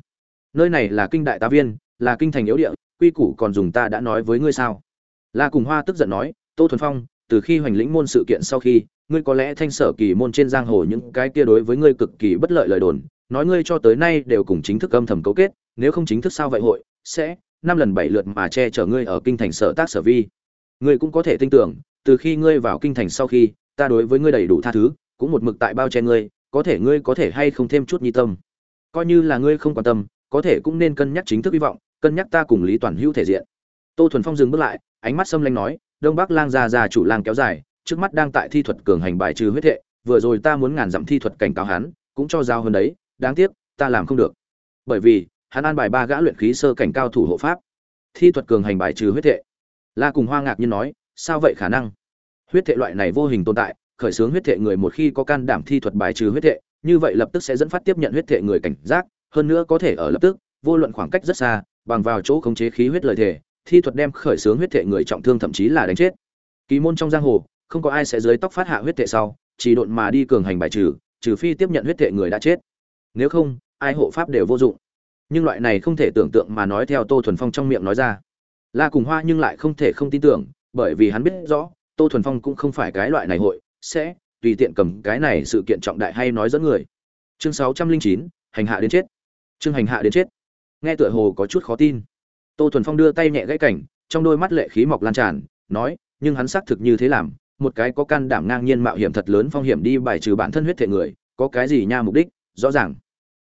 Nơi này là kinh đại tá viên, là kinh thành yếu địa, quy củ còn dùng ta đã nói với ngươi sao? La cùng hoa tức giận nói, tô thuần phong từ khi hoành lĩnh môn sự kiện sau khi, ngươi có lẽ thanh sở kỳ môn trên giang hồ những cái kia đối với ngươi cực kỳ bất lợi lời đồn, nói ngươi cho tới nay đều cùng chính thức âm thầm cấu kết, nếu không chính thức sao vậy hội, sẽ, năm lần bảy lượt mà che chở ngươi ở kinh thành sở tác sở vi. Ngươi cũng có thể tin tưởng, từ khi ngươi vào kinh thành sau khi, ta đối với ngươi đầy đủ tha thứ, cũng một mực tại bao che ngươi, có thể ngươi có thể hay không thêm chút nhi tâm. Coi như là ngươi không quan tâm, có thể cũng nên cân nhắc chính thức hy vọng, cân nhắc ta cùng lý toàn hữu thể diện. Tô thuần phong dừng bước lại, ánh mắt xâm lanh nói đông bắc lang gia già chủ lang kéo dài, trước mắt đang tại thi thuật cường hành bài trừ huyết thệ, vừa rồi ta muốn ngàn dặm thi thuật cảnh cáo hắn, cũng cho giao hơn đấy, đáng tiếc, ta làm không được. Bởi vì, hắn an bài ba gã luyện khí sơ cảnh cao thủ hộ pháp. Thi thuật cường hành bài trừ huyết thệ. La cùng hoa ngạc nhiên nói, sao vậy khả năng? Huyết thệ loại này vô hình tồn tại, khởi xướng huyết thệ người một khi có can đảm thi thuật bài trừ huyết thệ, như vậy lập tức sẽ dẫn phát tiếp nhận huyết thệ người cảnh giác, hơn nữa có thể ở lập tức, vô luận khoảng cách rất xa, bằng vào chỗ khống chế khí huyết lời thể thi thuật đem khởi xướng huyết thệ người trọng thương thậm chí là đánh chết. Kỳ môn trong giang hồ, không có ai sẽ dưới tóc phát hạ huyết thệ sau, chỉ độn mà đi cường hành bài trừ trừ phi tiếp nhận huyết thệ người đã chết. Nếu không, ai hộ pháp đều vô dụng. Nhưng loại này không thể tưởng tượng mà nói theo tô thuần phong trong miệng nói ra. La cùng hoa nhưng lại không thể không tin tưởng, bởi vì hắn biết rõ, tô thuần phong cũng không phải cái loại này hội, sẽ tùy tiện cầm cái này sự kiện trọng đại hay nói dẫn người. Chương sáu trăm linh chín, hành hạ đến chết. Chương hành hạ đến chết. Nghe tựa hồ có chút khó tin tô thuần phong đưa tay nhẹ gãy cảnh, trong đôi mắt lệ khí mọc lan tràn, nói, nhưng hắn xác thực như thế làm, một cái có can đảm ngang nhiên mạo hiểm thật lớn phong hiểm đi bài trừ bản thân huyết thể người, có cái gì nha mục đích, rõ ràng.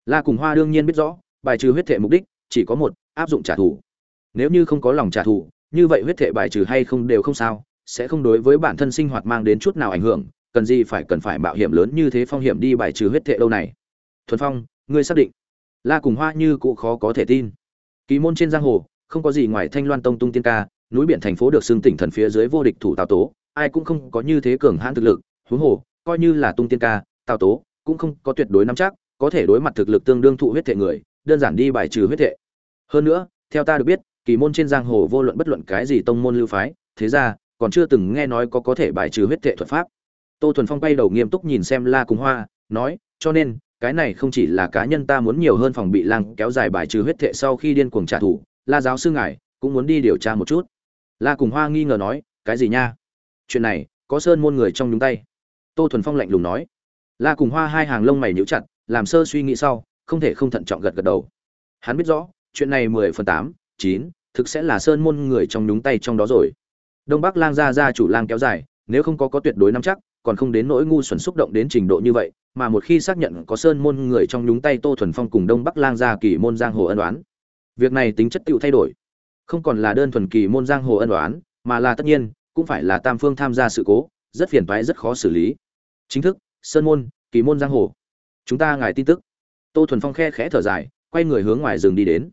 La cùng hoa đương nhiên biết rõ, bài trừ huyết thể mục đích, chỉ có một, áp dụng trả thù. Nếu như không có lòng trả thù, như vậy huyết thể bài trừ hay không đều không sao, sẽ không đối với bản thân sinh hoạt mang đến chút nào ảnh hưởng, cần gì phải cần phải mạo hiểm lớn như thế phong hiểm đi bài trừ huyết thể lâu này. Thuần phong, ngươi xác định? La cùng hoa như cụ khó có thể tin. Kỳ môn trên giang hồ không có gì ngoài thanh loan tông tung tiên ca, núi biển thành phố được xưng tỉnh thần phía dưới vô địch thủ tào tố, ai cũng không có như thế cường hãn thực lực, huống hồ, coi như là tung tiên ca, tào tố cũng không có tuyệt đối nắm chắc, có thể đối mặt thực lực tương đương thụ huyết thể người, đơn giản đi bài trừ huyết thể hơn nữa, theo ta được biết, kỳ môn trên giang hồ vô luận bất luận cái gì tông môn lưu phái, thế ra, còn chưa từng nghe nói có có thể bài trừ huyết thể thuật pháp. Tô thuần phong bay đầu nghiêm túc nhìn xem la cùng hoa, nói, cho nên, cái này không chỉ là cá nhân ta muốn nhiều hơn phòng bị lang kéo dài bài trừ huyết thệ sau khi điên cuồng trả thù la giáo sư ngài cũng muốn đi điều tra một chút. La cùng hoa nghi ngờ nói, cái gì nha? Chuyện này, có sơn môn người trong nhúng tay. Tô thuần phong lạnh lùng nói. La cùng hoa hai hàng lông mày nhíu chặt, làm sơ suy nghĩ sau, không thể không thận trọng gật gật đầu. Hắn biết rõ, chuyện này mười phần tám, chín, thực sẽ là sơn môn người trong nhúng tay trong đó rồi. Đông bắc lang gia gia chủ lang kéo dài, nếu không có có tuyệt đối nắm chắc, còn không đến nỗi ngu xuẩn xúc động đến trình độ như vậy, mà một khi xác nhận có sơn môn người trong nhúng tay tô thuần phong cùng đông bắc lang gia kỳ môn giang hồ ân đoán việc này tính chất tựu thay đổi. Không còn là đơn thuần kỳ môn giang hồ ân đoán mà là tất nhiên, cũng phải là tam phương tham gia sự cố, rất phiền toái, rất khó xử lý. Chính thức, sơn môn, kỳ môn giang hồ. Chúng ta ngài tin tức. Tô thuần phong khe khẽ thở dài, quay người hướng ngoài rừng đi đến.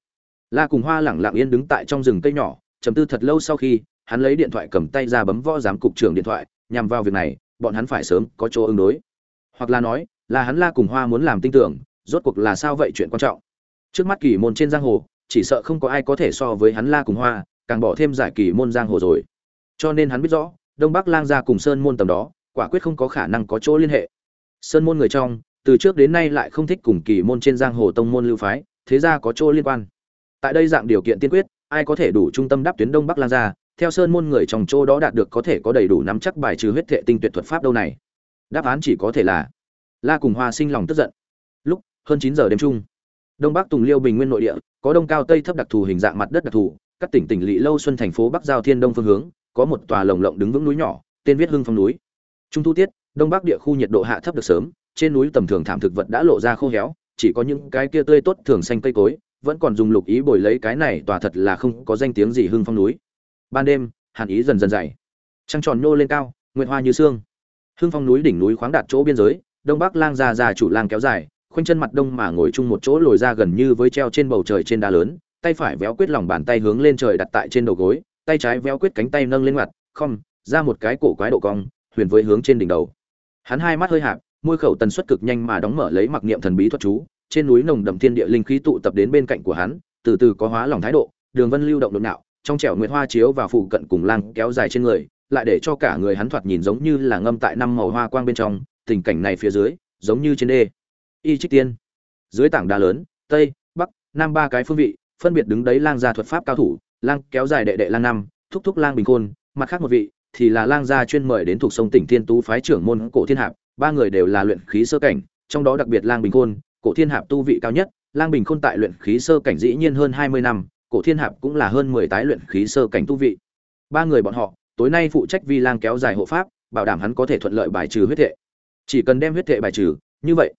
La cùng hoa lẳng lặng yên đứng tại trong rừng cây nhỏ chầm tư thật lâu sau khi, hắn lấy điện thoại cầm tay ra bấm võ giám cục trưởng điện thoại, nhằm vào việc này, bọn hắn phải sớm có chỗ ứng đối. Hoặc là nói, là hắn la cùng hoa muốn làm tin tưởng, rốt cuộc là sao vậy chuyện quan trọng. Trước mắt kỳ môn trên giang hồ chỉ sợ không có ai có thể so với hắn la cùng hoa, càng bỏ thêm giải kỳ môn giang hồ rồi. Cho nên hắn biết rõ, đông bắc lang gia cùng sơn môn tầm đó, quả quyết không có khả năng có chỗ liên hệ. Sơn môn người trong, từ trước đến nay lại không thích cùng kỳ môn trên giang hồ tông môn lưu phái, thế ra có chỗ liên quan. Tại đây dạng điều kiện tiên quyết, ai có thể đủ trung tâm đáp tuyến đông bắc lang gia, theo sơn môn người trong chỗ đó đạt được có thể có đầy đủ nắm chắc bài trừ huyết thệ tinh tuyệt thuật pháp đâu này. Đáp án chỉ có thể là la cùng hoa sinh lòng tức giận. Lúc, hơn chín giờ đêm trung đông bắc tùng liêu bình nguyên nội địa, có đông cao tây thấp đặc thù hình dạng mặt đất đặc thù, các tỉnh tỉnh lỵ lâu xuân thành phố bắc giao thiên đông phương hướng, có một tòa lồng lộng đứng vững núi nhỏ, tên viết hưng phong núi. Trung thu tiết, đông bắc địa khu nhiệt độ hạ thấp được sớm, trên núi tầm thường thảm thực vật đã lộ ra khô héo, chỉ có những cái kia tươi tốt thường xanh cây cối, vẫn còn dùng lục ý bồi lấy cái này tòa thật là không có danh tiếng gì hưng phong núi. Ban đêm, hàn ý dần dần dày. Trăng tròn nô lên cao, nguyệt hoa như xương hưng phong núi đỉnh núi khoáng đạt chỗ biên giới, đông bắc lang ra già chủ lang kéo dài khoanh chân mặt đông mà ngồi chung một chỗ lồi ra gần như với treo trên bầu trời trên đá lớn, tay phải véo quyết lòng bàn tay hướng lên trời đặt tại trên đầu gối, tay trái véo quyết cánh tay nâng lên mặt không ra một cái cổ quái độ cong, huyền với hướng trên đỉnh đầu. Hắn hai mắt hơi hạp, môi khẩu tần suất cực nhanh mà đóng mở lấy mặc niệm thần bí thuật chú, trên núi nồng đậm thiên địa linh khí tụ tập đến bên cạnh của hắn, từ từ có hóa lòng thái độ, đường vân lưu động đột nạo, trong trẻo nguyệt hoa chiếu và phụ cận cùng lang kéo dài trên người, lại để cho cả người hắn thoạt nhìn giống như là ngâm tại năm màu hoa quang bên trong, tình cảnh này phía dưới, giống như trên đê y trích tiên. Dưới tảng đá lớn, tây, bắc, nam ba cái phương vị, phân biệt đứng đấy lang gia thuật pháp cao thủ, lang kéo dài đệ đệ lang năm, thúc thúc lang bình khôn, mặt khác một vị thì là lang gia chuyên mời đến thuộc sông tỉnh thiên tú phái trưởng môn cổ thiên hạp, ba người đều là luyện khí sơ cảnh, trong đó đặc biệt lang bình khôn, cổ thiên hạp tu vị cao nhất, lang bình khôn tại luyện khí sơ cảnh dĩ nhiên hơn hai mươi năm, cổ thiên hạp cũng là hơn mười tái luyện khí sơ cảnh tu vị. Ba người bọn họ, tối nay phụ trách vi lang kéo dài hộ pháp, bảo đảm hắn có thể thuận lợi bài trừ huyết thệ. Chỉ cần đem huyết thệ bài trừ, như vậy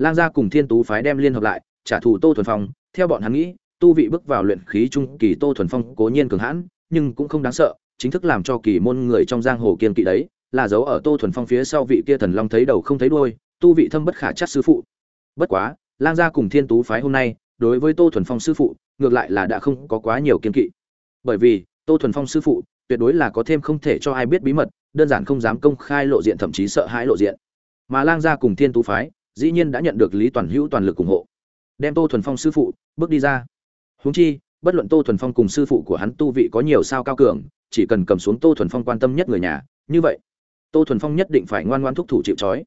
lang gia cùng thiên tú phái đem liên hợp lại, trả thù tô thuần phong. Theo bọn hắn nghĩ, tu vị bước vào luyện khí trung kỳ tô thuần phong cố nhiên cường hãn, nhưng cũng không đáng sợ, chính thức làm cho kỳ môn người trong giang hồ kiên kỵ đấy, là dấu ở tô thuần phong phía sau vị kia thần long thấy đầu không thấy đuôi, tu vị thâm bất khả chắc sư phụ. Bất quá, lang gia cùng thiên tú phái hôm nay, đối với tô thuần phong sư phụ, ngược lại là đã không có quá nhiều kiên kỵ. Bởi vì, tô thuần phong sư phụ, tuyệt đối là có thêm không thể cho ai biết bí mật, đơn giản không dám công khai lộ diện, thậm chí sợ hãi lộ diện. Mà lang gia cùng thiên tú phái dĩ nhiên đã nhận được lý toàn hữu toàn lực ủng hộ. Đem tô thuần phong sư phụ bước đi ra. Huống chi, bất luận tô thuần phong cùng sư phụ của hắn tu vị có nhiều sao cao cường, chỉ cần cầm xuống tô thuần phong quan tâm nhất người nhà, như vậy, tô thuần phong nhất định phải ngoan ngoan thúc thủ chịu trói.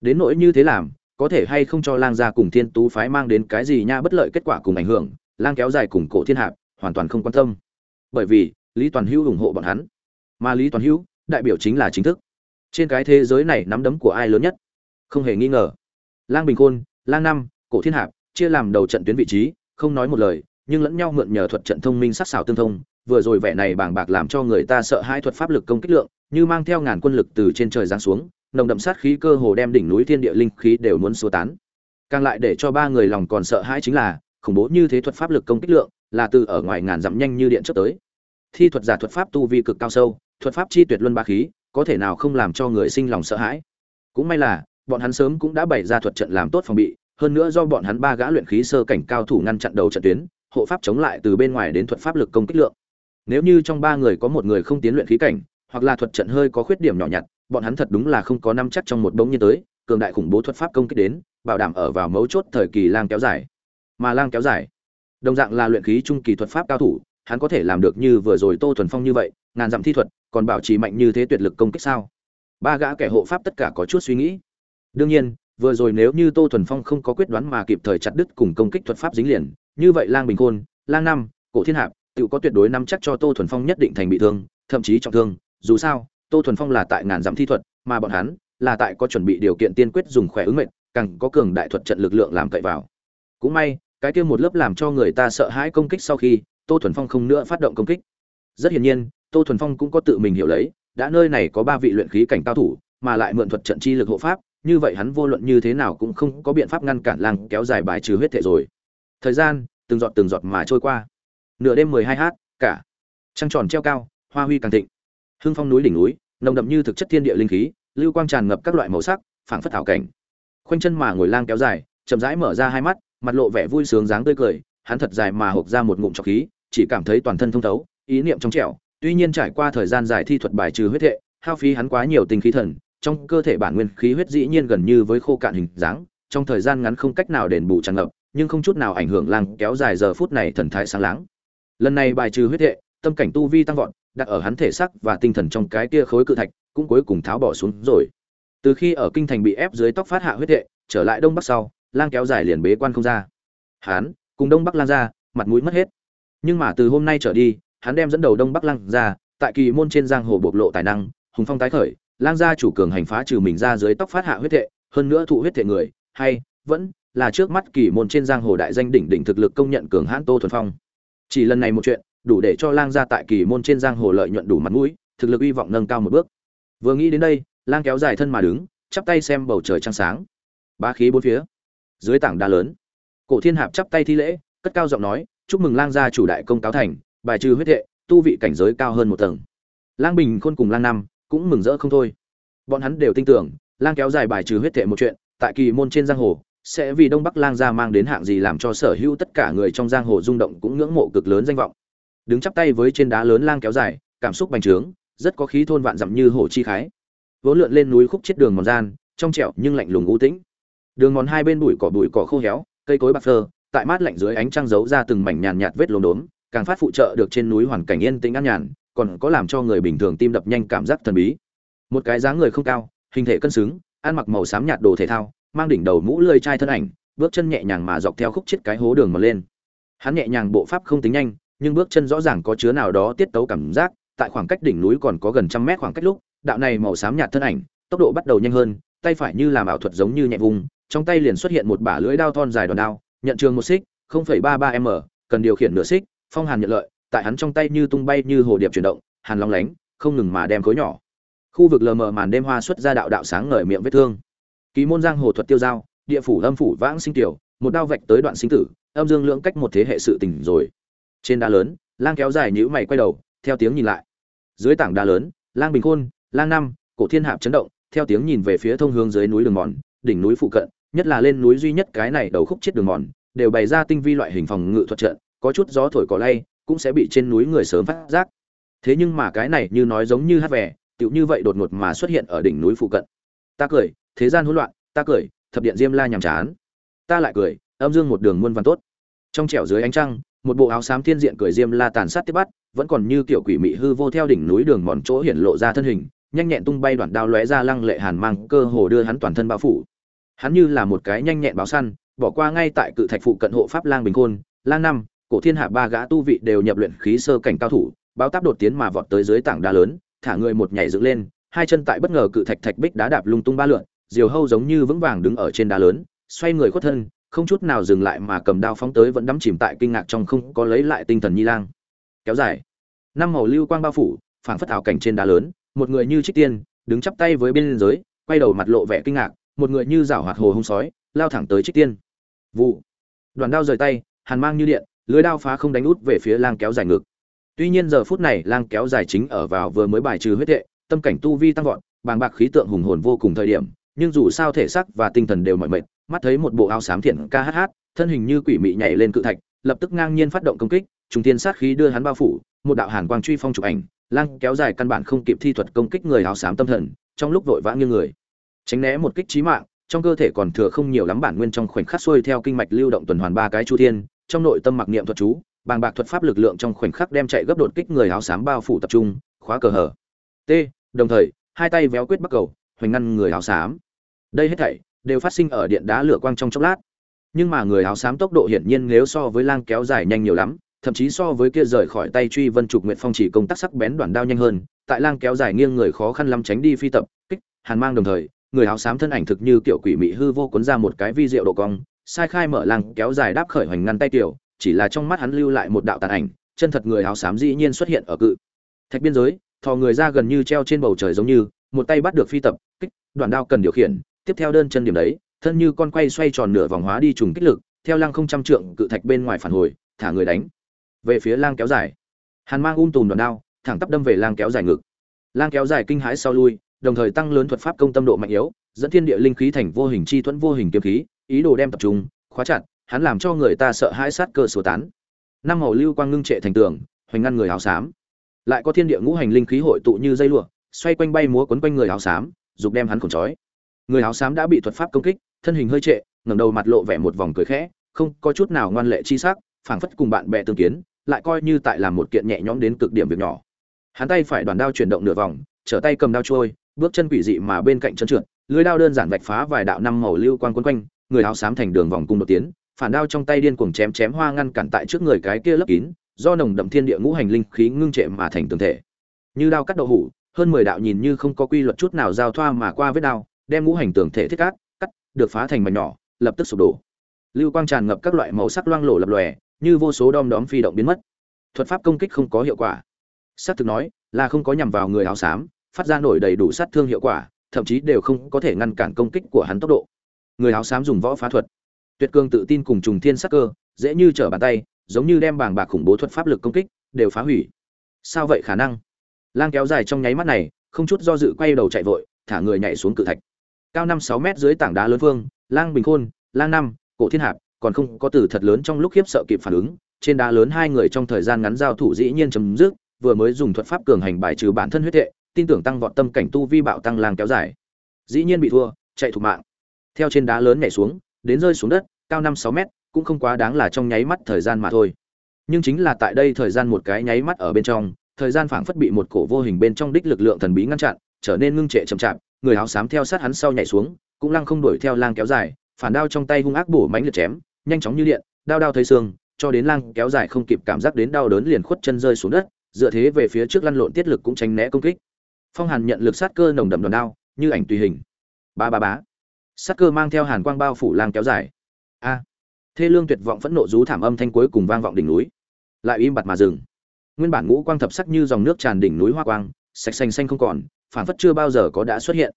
Đến nỗi như thế làm, có thể hay không cho lang gia cùng thiên tú phái mang đến cái gì nha bất lợi kết quả cùng ảnh hưởng, lang kéo dài cùng cổ thiên hạp hoàn toàn không quan tâm. Bởi vì, lý toàn hữu ủng hộ bọn hắn. Mà lý toàn hữu, đại biểu chính là chính thức. Trên cái thế giới này nắm đấm của ai lớn nhất? Không hề nghi ngờ lang bình khôn, lang năm cổ thiên hạp chia làm đầu trận tuyến vị trí, không nói một lời, nhưng lẫn nhau mượn nhờ thuật trận thông minh sắc xảo tương thông, vừa rồi vẻ này bàng bạc làm cho người ta sợ hai thuật pháp lực công kích lượng, như mang theo ngàn quân lực từ trên trời giáng xuống, nồng đậm sát khí cơ hồ đem đỉnh núi thiên địa linh khí đều muốn xua tán. Càng lại để cho ba người lòng còn sợ hãi chính là, khủng bố như thế thuật pháp lực công kích lượng là từ ở ngoài ngàn dặm nhanh như điện chớp tới. Thi thuật giả thuật pháp tu vi cực cao sâu, thuật pháp chi tuyệt luân ba khí, có thể nào không làm cho người sinh lòng sợ hãi? Cũng may là bọn hắn sớm cũng đã bày ra thuật trận làm tốt phòng bị, hơn nữa do bọn hắn ba gã luyện khí sơ cảnh cao thủ ngăn chặn đầu trận tuyến, hộ pháp chống lại từ bên ngoài đến thuật pháp lực công kích lượng. Nếu như trong ba người có một người không tiến luyện khí cảnh, hoặc là thuật trận hơi có khuyết điểm nhỏ nhặt, bọn hắn thật đúng là không có năm chắc trong một bỗng như tới, cường đại khủng bố thuật pháp công kích đến, bảo đảm ở vào mấu chốt thời kỳ lang kéo dài. Mà lang kéo dài, đồng dạng là luyện khí trung kỳ thuật pháp cao thủ, hắn có thể làm được như vừa rồi tô thuần phong như vậy, ngàn dặm thi thuật, còn bảo trì mạnh như thế tuyệt lực công kích sao? Ba gã kẻ hộ pháp tất cả có chút suy nghĩ đương nhiên, vừa rồi nếu như tô thuần phong không có quyết đoán mà kịp thời chặt đứt cùng công kích thuật pháp dính liền, như vậy lang bình khôn, lang năm cổ thiên hạp, tự có tuyệt đối nắm chắc cho tô thuần phong nhất định thành bị thương, thậm chí trọng thương. Dù sao, tô thuần phong là tại ngàn dặm thi thuật, mà bọn hắn là tại có chuẩn bị điều kiện tiên quyết dùng khỏe ứng mệnh, càng có cường đại thuật trận lực lượng làm cậy vào. Cũng may, cái kia một lớp làm cho người ta sợ hãi công kích sau khi, tô thuần phong không nữa phát động công kích. Rất hiển nhiên, tô thuần phong cũng có tự mình hiểu lấy, đã nơi này có ba vị luyện khí cảnh cao thủ, mà lại mượn thuật trận chi lực hộ pháp như vậy hắn vô luận như thế nào cũng không có biện pháp ngăn cản lang kéo dài bài trừ huyết thể rồi. Thời gian, từng giọt từng giọt mà trôi qua. Nửa đêm mười hai h cả. Trăng tròn treo cao, hoa huy càng thịnh. Hương phong núi đỉnh núi, nồng đậm như thực chất thiên địa linh khí, lưu quang tràn ngập các loại màu sắc, phảng phất thảo cảnh. Khoanh chân mà ngồi lang kéo dài, chậm rãi mở ra hai mắt, mặt lộ vẻ vui sướng dáng tươi cười, hắn thật dài mà hộp ra một ngụm trọc khí, chỉ cảm thấy toàn thân thông thấu, ý niệm trong trẻo. Tuy nhiên trải qua thời gian dài thi thuật bài trừ huyết hệ, hao phí hắn quá nhiều tinh khí thần trong cơ thể bản nguyên khí huyết dĩ nhiên gần như với khô cạn hình dáng, trong thời gian ngắn không cách nào đền bù tràn ngập, nhưng không chút nào ảnh hưởng lang kéo dài giờ phút này thần thái sáng láng. Lần này bài trừ huyết hệ, tâm cảnh tu vi tăng vọt, đặt ở hắn thể xác và tinh thần trong cái kia khối cự thạch, cũng cuối cùng tháo bỏ xuống rồi. Từ khi ở kinh thành bị ép dưới tóc phát hạ huyết hệ, trở lại đông bắc sau lang kéo dài liền bế quan không ra. Hắn cùng đông bắc lang ra, mặt mũi mất hết. Nhưng mà từ hôm nay trở đi, hắn đem dẫn đầu đông bắc lang ra, tại kỳ môn trên giang hồ bộc lộ tài năng, hùng phong tái khởi lang gia chủ cường hành phá trừ mình ra dưới tóc phát hạ huyết thệ, hơn nữa thụ huyết thệ người, hay, vẫn là trước mắt kỳ môn trên giang hồ đại danh đỉnh đỉnh thực lực công nhận cường hãn tô thuần phong. Chỉ lần này một chuyện, đủ để cho lang gia tại kỳ môn trên giang hồ lợi nhuận đủ mặt mũi, thực lực hy vọng nâng cao một bước. Vừa nghĩ đến đây, lang kéo dài thân mà đứng, chắp tay xem bầu trời trăng sáng. Ba khí bốn phía, dưới tảng đá lớn, cổ thiên hạp chắp tay thi lễ, cất cao giọng nói, chúc mừng lang gia chủ đại công cáo thành, bài trừ huyết hệ tu vị cảnh giới cao hơn một tầng. Lang bình khôn cùng lang năm cũng mừng rỡ không thôi. Bọn hắn đều tin tưởng, lang kéo dài bài trừ huyết thể một chuyện, tại kỳ môn trên giang hồ, sẽ vì đông bắc lang gia mang đến hạng gì làm cho sở hữu tất cả người trong giang hồ rung động cũng ngưỡng mộ cực lớn danh vọng. Đứng chắp tay với trên đá lớn lang kéo dài, cảm xúc bành trướng, rất có khí thôn vạn dặm như hồ chi khái. Vốn lượn lên núi khúc chết đường mòn gian, trong trẻo nhưng lạnh lùng u tĩnh. Đường mòn hai bên bụi cỏ bụi cỏ khô héo, cây cối bạc phơ, tại mát lạnh dưới ánh trăng giấu ra từng mảnh nhàn nhạt vết lốm đốm, càng phát phụ trợ được trên núi hoàn cảnh yên tĩnh an nhàn còn có làm cho người bình thường tim đập nhanh cảm giác thần bí. Một cái dáng người không cao hình thể cân xứng ăn mặc màu xám nhạt đồ thể thao mang đỉnh đầu mũ lươi chai thân ảnh bước chân nhẹ nhàng mà dọc theo khúc chết cái hố đường mà lên. Hắn nhẹ nhàng bộ pháp không tính nhanh nhưng bước chân rõ ràng có chứa nào đó tiết tấu cảm giác tại khoảng cách đỉnh núi còn có gần trăm mét khoảng cách lúc đạo này màu xám nhạt thân ảnh tốc độ bắt đầu nhanh hơn tay phải như làm ảo thuật giống như nhẹ vùng trong tay liền xuất hiện một bả lưỡi đao thon dài đòn đao nhận trường một xích 0,33 m cần điều khiển nửa xích phong hàn nhận lợi tại hắn trong tay như tung bay như hồ điệp chuyển động, hàn long lánh, không ngừng mà đem khối nhỏ. Khu vực lờ mờ màn đêm hoa xuất ra đạo đạo sáng ngời miệng vết thương. Ký môn giang hồ thuật tiêu dao địa phủ âm phủ vãng sinh tiểu, một đao vạch tới đoạn sinh tử, âm dương lưỡng cách một thế hệ sự tình rồi. Trên đá lớn, lang kéo dài nhữ mày quay đầu, theo tiếng nhìn lại. Dưới tảng đá lớn, lang bình khôn, lang năm, cổ thiên hạp chấn động, theo tiếng nhìn về phía thông hướng dưới núi đường mòn, đỉnh núi phụ cận, nhất là lên núi duy nhất cái này đầu khúc chết đường mòn, đều bày ra tinh vi loại hình phòng ngự thuật trận, có chút gió thổi cỏ lay cũng sẽ bị trên núi người sớm phát giác. Thế nhưng mà cái này như nói giống như hát vẻ, tựu như vậy đột ngột mà xuất hiện ở đỉnh núi phụ cận. Ta cười, thế gian hỗn loạn, ta cười, thập điện diêm la nhàm chán. Ta lại cười, âm dương một đường muôn văn tốt. Trong trẻo dưới ánh trăng, một bộ áo xám thiên diện cười diêm la tàn sát tiếp bắt, vẫn còn như kiểu quỷ mị hư vô theo đỉnh núi đường mòn chỗ hiển lộ ra thân hình, nhanh nhẹn tung bay đoạn đao lóe ra lăng lệ hàn mang, cơ hồ đưa hắn toàn thân bao phủ. Hắn như là một cái nhanh nhẹn báo săn, bỏ qua ngay tại cự thạch phụ cận hộ pháp lang bình khôn, lang năm cổ thiên hạ ba gã tu vị đều nhập luyện khí sơ cảnh cao thủ báo táp đột tiến mà vọt tới dưới tảng đá lớn, thả người một nhảy dựng lên, hai chân tại bất ngờ cự thạch thạch bích đá đạp lung tung ba lượn, diều hâu giống như vững vàng đứng ở trên đá lớn, xoay người khuất thân, không chút nào dừng lại mà cầm đao phóng tới vẫn đắm chìm tại kinh ngạc trong không có lấy lại tinh thần nhi lang. Kéo dài, năm màu lưu quang bao phủ, phảng phất ảo cảnh trên đá lớn, một người như trích tiên, đứng chắp tay với bên giới, quay đầu mặt lộ vẻ kinh ngạc, một người như rảo hoạt hồ hung sói, lao thẳng tới trích tiên. Vụ, đoàn đao rời tay, hàn mang như điện lưới đao phá không đánh út về phía lang kéo dài ngực. Tuy nhiên giờ phút này, lang kéo dài chính ở vào vừa mới bài trừ huyết hệ, tâm cảnh tu vi tăng vọt, bàng bạc khí tượng hùng hồn vô cùng thời điểm, nhưng dù sao thể xác và tinh thần đều mỏi mệt, mắt thấy một bộ áo xám thiện ca hát hát, thân hình như quỷ mị nhảy lên cự thạch, lập tức ngang nhiên phát động công kích, trùng tiên sát khí đưa hắn bao phủ, một đạo hàn quang truy phong chụp ảnh, lang kéo dài căn bản không kịp thi thuật công kích người áo xám tâm thần, trong lúc vội vã như người. Tránh né một kích chí mạng, trong cơ thể còn thừa không nhiều lắm bản nguyên trong khoảnh khắc xuôi theo kinh mạch lưu động tuần hoàn ba cái chu thiên trong nội tâm mặc niệm thuật chú, bàng bạc thuật pháp lực lượng trong khoảnh khắc đem chạy gấp đột kích người áo xám bao phủ tập trung, khóa cờ hở. T, đồng thời, hai tay véo quyết bắt cầu, hoành ngăn người áo xám. Đây hết thảy đều phát sinh ở điện đá lửa quang trong chốc lát. Nhưng mà người áo xám tốc độ hiển nhiên nếu so với lang kéo dài nhanh nhiều lắm, thậm chí so với kia rời khỏi tay truy vân trục nguyện phong chỉ công tác sắc bén đoạn đao nhanh hơn, tại lang kéo dài nghiêng người khó khăn lắm tránh đi phi tập, kích, hàn mang đồng thời, người áo xám thân ảnh thực như kiểu quỷ mị hư vô cuốn ra một cái vi diệu độ cong sai khai mở lang kéo dài đáp khởi hoành ngăn tay tiểu, chỉ là trong mắt hắn lưu lại một đạo tàn ảnh, chân thật người áo xám dĩ nhiên xuất hiện ở cự. Thạch biên giới, thò người ra gần như treo trên bầu trời giống như, một tay bắt được phi tập, kích, đoạn đao cần điều khiển, tiếp theo đơn chân điểm đấy, thân như con quay xoay tròn nửa vòng hóa đi trùng kích lực, theo lăng không trăm trượng cự thạch bên ngoài phản hồi, thả người đánh. Về phía lang kéo dài, hàn mang ung tùm đoạn đao, thẳng tắp đâm về lang kéo dài ngực. Lang kéo dài kinh hãi sau lui, đồng thời tăng lớn thuật pháp công tâm độ mạnh yếu, dẫn thiên địa linh khí thành vô hình chi thuẫn vô hình kiếm khí ý đồ đem tập trung, khóa chặt, hắn làm cho người ta sợ hãi sát cơ sổ tán. Năm màu lưu quang ngưng trệ thành tường, hoành ngăn người áo xám. Lại có thiên địa ngũ hành linh khí hội tụ như dây lụa, xoay quanh bay múa quấn quanh người áo xám giục đem hắn khổng trói. Người áo xám đã bị thuật pháp công kích, thân hình hơi trệ, ngẩng đầu mặt lộ vẻ một vòng cười khẽ, không có chút nào ngoan lệ chi sắc, phảng phất cùng bạn bè tương kiến, lại coi như tại làm một kiện nhẹ nhõm đến cực điểm việc nhỏ. Hắn tay phải đoàn đao chuyển động nửa vòng, trở tay cầm đao trôi, bước chân quỷ dị mà bên cạnh chân trượt, lưới đao đơn giản vạch phá vài đạo năm màu lưu quang quấn quanh người áo xám thành đường vòng cung đột tiến phản đao trong tay điên cuồng chém chém hoa ngăn cản tại trước người cái kia lấp kín do nồng đậm thiên địa ngũ hành linh khí ngưng trệ mà thành tường thể. Như đao cắt đậu hủ hơn mười đạo nhìn như không có quy luật chút nào giao thoa mà qua vết đao đem ngũ hành tường thể thiết cắt, cắt được phá thành mảnh nhỏ lập tức sụp đổ. Lưu quang tràn ngập các loại màu sắc loang lổ lập lòe như vô số đom đóm phi động biến mất. Thuật pháp công kích không có hiệu quả. Sát thực nói là không có nhằm vào người áo xám phát ra nổi đầy đủ sát thương hiệu quả thậm chí đều không có thể ngăn cản công kích của hắn tốc độ người áo xám dùng võ phá thuật. Tuyệt cương tự tin cùng trùng thiên sắc cơ, dễ như trở bàn tay, giống như đem bảng bạc khủng bố thuật pháp lực công kích, đều phá hủy. Sao vậy khả năng? Lang kéo dài trong nháy mắt này, không chút do dự quay đầu chạy vội, thả người nhảy xuống cự thạch. Cao năm sáu mét dưới tảng đá lớn phương lang bình khôn, lang năm cổ thiên hạp, còn không có từ thật lớn trong lúc khiếp sợ kịp phản ứng, trên đá lớn hai người trong thời gian ngắn giao thủ dĩ nhiên chấm dứt, vừa mới dùng thuật pháp cường hành bài trừ bản thân huyết hệ, tin tưởng tăng vọt tâm cảnh tu vi bạo tăng lang kéo dài. Dĩ nhiên bị thua, chạy thủ mạng theo trên đá lớn nhảy xuống, đến rơi xuống đất, cao năm sáu mét, cũng không quá đáng là trong nháy mắt thời gian mà thôi. Nhưng chính là tại đây thời gian một cái nháy mắt ở bên trong, thời gian phảng phất bị một cổ vô hình bên trong đích lực lượng thần bí ngăn chặn, trở nên ngưng trệ chậm chạp, người áo xám theo sát hắn sau nhảy xuống, cũng lăng không đuổi theo lang kéo dài, phản đao trong tay hung ác bổ mãnh liệt chém, nhanh chóng như điện, đao đao thấy xương, cho đến lang kéo dài không kịp cảm giác đến đau đớn liền khuất chân rơi xuống đất, dựa thế về phía trước lăn lộn tiết lực cũng tránh né công kích. Phong hàn nhận lực sát cơ nồng đậm đòn đao, như ảnh tùy hình. Ba ba bá Sắc cơ mang theo hàn quang bao phủ lang kéo dài. A. Thê lương tuyệt vọng phẫn nộ rú thảm âm thanh cuối cùng vang vọng đỉnh núi. Lại im bặt mà dừng. Nguyên bản ngũ quang thập sắc như dòng nước tràn đỉnh núi hoa quang, sạch xanh xanh không còn phản phất chưa bao giờ có đã xuất hiện.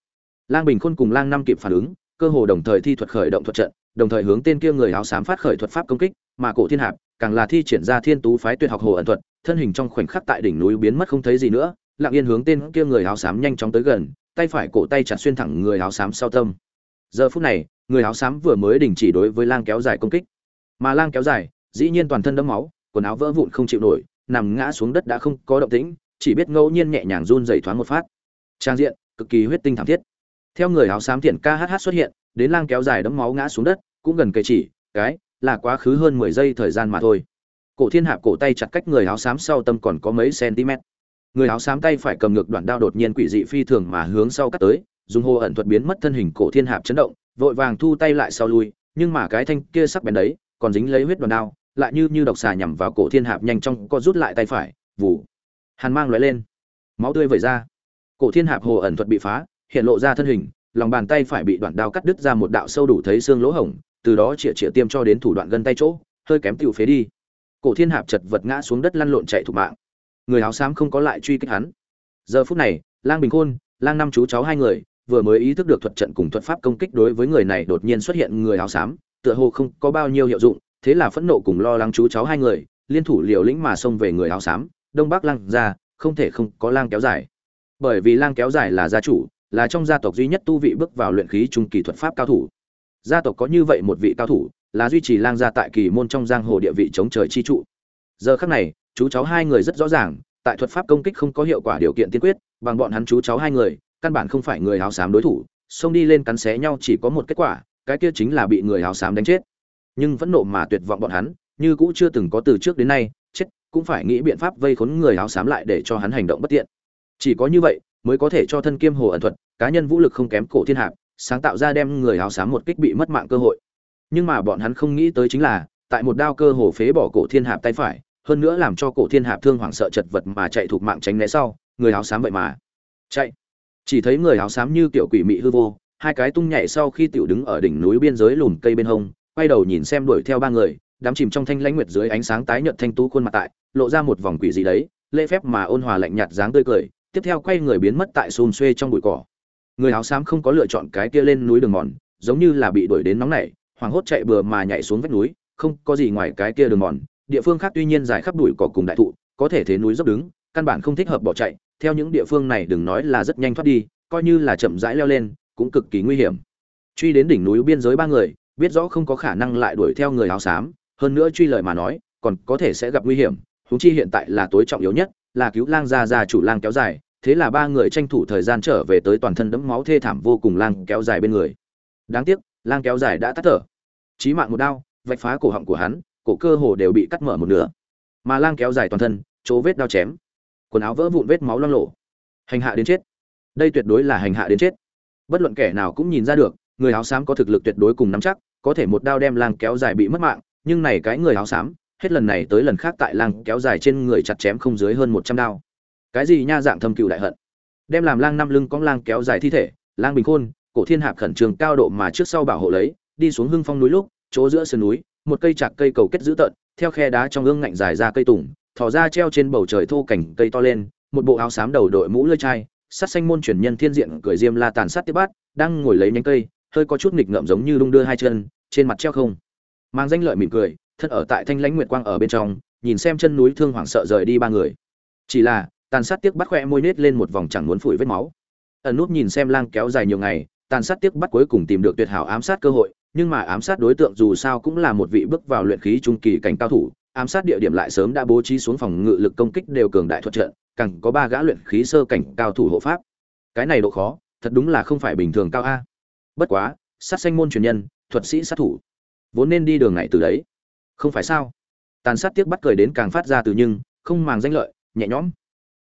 Lang bình khôn cùng lang năm kịp phản ứng, cơ hồ đồng thời thi thuật khởi động thuật trận, đồng thời hướng tên kia người áo xám phát khởi thuật pháp công kích, mà cổ thiên hạp càng là thi triển ra thiên tú phái tuyệt học hồ ẩn thuật, thân hình trong khoảnh khắc tại đỉnh núi biến mất không thấy gì nữa, lặng yên hướng tên kia người áo xám nhanh chóng tới gần, tay phải cổ tay chặt xuyên thẳng người áo xám sau tâm giờ phút này, người áo xám vừa mới đình chỉ đối với lang kéo dài công kích. Mà lang kéo dài, dĩ nhiên toàn thân đẫm máu, quần áo vỡ vụn không chịu nổi, nằm ngã xuống đất đã không có động tĩnh, chỉ biết ngẫu nhiên nhẹ nhàng run dày thoáng một phát. Trang diện, cực kỳ huyết tinh thảm thiết. Theo người áo xám thiện kh xuất hiện, đến lang kéo dài đẫm máu ngã xuống đất, cũng gần cây chỉ, cái, là quá khứ hơn mười giây thời gian mà thôi. Cổ thiên hạp cổ tay chặt cách người áo xám sau tâm còn có mấy cm người áo xám tay phải cầm ngược đoạn đao đột nhiên quỷ dị phi thường mà hướng sau cắt tới dùng hô ẩn thuật biến mất thân hình cổ thiên hạp chấn động, vội vàng thu tay lại sau lui, nhưng mà cái thanh kia sắc bén đấy, còn dính lấy huyết đoạn đao, lại như như độc xà nhằm vào cổ thiên hạp nhanh chóng co rút lại tay phải vụ hàn mang lóe lên. Máu tươi vẩy ra. Cổ thiên hạp hồ ẩn thuật bị phá, hiện lộ ra thân hình, lòng bàn tay phải bị đoạn đao cắt đứt ra một đạo sâu đủ thấy xương lỗ hổng, từ đó chĩa chĩa tiêm cho đến thủ đoạn gân tay chỗ, hơi kém tiểu phế đi. Cổ thiên hạp chật vật ngã xuống đất lăn lộn chạy thủ mạng. Người áo xám không có lại truy kích hắn. Giờ phút này, lang bình khôn, lang năm chú cháu hai người vừa mới ý thức được thuật trận cùng thuật pháp công kích đối với người này đột nhiên xuất hiện người áo xám, tựa hồ không có bao nhiêu hiệu dụng, thế là phẫn nộ cùng lo lắng chú cháu hai người, liên thủ liều lĩnh mà xông về người áo xám, đông bắc lang ra, không thể không có lang kéo dài. Bởi vì lang kéo dài là gia chủ, là trong gia tộc duy nhất tu vị bước vào luyện khí trung kỳ thuật pháp cao thủ. Gia tộc có như vậy một vị cao thủ, là duy trì lang gia tại kỳ môn trong giang hồ địa vị chống trời chi trụ. Giờ khắc này, chú cháu hai người rất rõ ràng, tại thuật pháp công kích không có hiệu quả điều kiện tiên quyết, bằng bọn hắn chú cháu hai người căn bản không phải người áo xám đối thủ, xông đi lên cắn xé nhau chỉ có một kết quả, cái kia chính là bị người áo xám đánh chết. Nhưng vẫn nộ mà tuyệt vọng bọn hắn, như cũ chưa từng có từ trước đến nay, chết, cũng phải nghĩ biện pháp vây khốn người áo xám lại để cho hắn hành động bất tiện. Chỉ có như vậy, mới có thể cho thân kiêm hồ ẩn thuật, cá nhân vũ lực không kém cổ thiên hạp sáng tạo ra đem người áo xám một kích bị mất mạng cơ hội. Nhưng mà bọn hắn không nghĩ tới chính là, tại một đao cơ hồ phế bỏ cổ thiên hạp tay phải, hơn nữa làm cho cổ thiên hạp thương hoảng sợ chật vật mà chạy thuộc mạng tránh né sau, người áo xám vậy mà chạy chỉ thấy người áo xám như kiểu quỷ mị hư vô, hai cái tung nhảy sau khi tiểu đứng ở đỉnh núi biên giới lùm cây bên hông, quay đầu nhìn xem đuổi theo ba người, đám chìm trong thanh lãnh nguyệt dưới ánh sáng tái nhợt thanh tú khuôn mặt tại, lộ ra một vòng quỷ gì đấy, lễ phép mà ôn hòa lạnh nhạt dáng tươi cười, tiếp theo quay người biến mất tại xôn xuê trong bụi cỏ. Người áo xám không có lựa chọn cái kia lên núi đường mòn, giống như là bị đuổi đến nóng nảy, hoảng hốt chạy bừa mà nhảy xuống vách núi, không có gì ngoài cái kia đường mòn. Địa phương khác tuy nhiên dài khắp bụi cỏ cùng đại thụ, có thể thế núi dốc đứng, căn bản không thích hợp bỏ chạy theo những địa phương này đừng nói là rất nhanh thoát đi, coi như là chậm rãi leo lên, cũng cực kỳ nguy hiểm. Truy đến đỉnh núi biên giới ba người, biết rõ không có khả năng lại đuổi theo người áo xám, hơn nữa truy lời mà nói, còn có thể sẽ gặp nguy hiểm. Huống chi hiện tại là tối trọng yếu nhất, là cứu lang gia gia chủ lang kéo dài, thế là ba người tranh thủ thời gian trở về tới toàn thân đẫm máu thê thảm vô cùng lang kéo dài bên người. Đáng tiếc, lang kéo dài đã tắt thở. Chí mạng một đao, vạch phá cổ họng của hắn, cổ cơ hồ đều bị cắt mở một nửa. Mà lang kéo dài toàn thân, chỗ vết đao chém quần áo vỡ vụn vết máu loang lổ, hành hạ đến chết. Đây tuyệt đối là hành hạ đến chết. Bất luận kẻ nào cũng nhìn ra được người áo xám có thực lực tuyệt đối cùng nắm chắc có thể một đao đem lang kéo dài bị mất mạng nhưng này cái người áo xám hết lần này tới lần khác tại lang kéo dài trên người chặt chém không dưới hơn một trăm đao. Cái gì nha dạng thâm cựu đại hận? Đem làm lang năm lưng cong lang kéo dài thi thể lang bình khôn cổ thiên hạp khẩn trường cao độ mà trước sau bảo hộ lấy đi xuống hưng phong núi lúc chỗ giữa sườn núi một cây chạc cây cầu kết dữ tợn theo khe đá trong ương ngạnh dài ra cây tùng thò ra treo trên bầu trời thô cảnh cây to lên, một bộ áo xám đầu đội mũ lưỡi chai, sát xanh môn truyền nhân thiên diện cười diêm la tàn sát tiếp bát, đang ngồi lấy nhánh cây, hơi có chút nghịch ngợm giống như đung đưa hai chân, trên mặt treo không. Mang danh lợi mỉm cười, thân ở tại thanh lãnh nguyệt quang ở bên trong, nhìn xem chân núi thương hoảng sợ rời đi ba người. Chỉ là, tàn sát tiếc bắt khoe môi nết lên một vòng chẳng muốn phủi vết máu. Ẩn nút nhìn xem lang kéo dài nhiều ngày, tàn sát tiếc bắt cuối cùng tìm được tuyệt hảo ám sát cơ hội, nhưng mà ám sát đối tượng dù sao cũng là một vị bước vào luyện khí trung kỳ cảnh cao thủ ám sát địa điểm lại sớm đã bố trí xuống phòng ngự lực công kích đều cường đại thuật trận, càng có ba gã luyện khí sơ cảnh cao thủ hộ pháp. Cái này độ khó, thật đúng là không phải bình thường cao a. Bất quá, sát sanh môn truyền nhân, thuật sĩ sát thủ, vốn nên đi đường này từ đấy. Không phải sao? Tàn sát tiếc bắt cười đến càng phát ra từ nhưng, không màng danh lợi, nhẹ nhõm.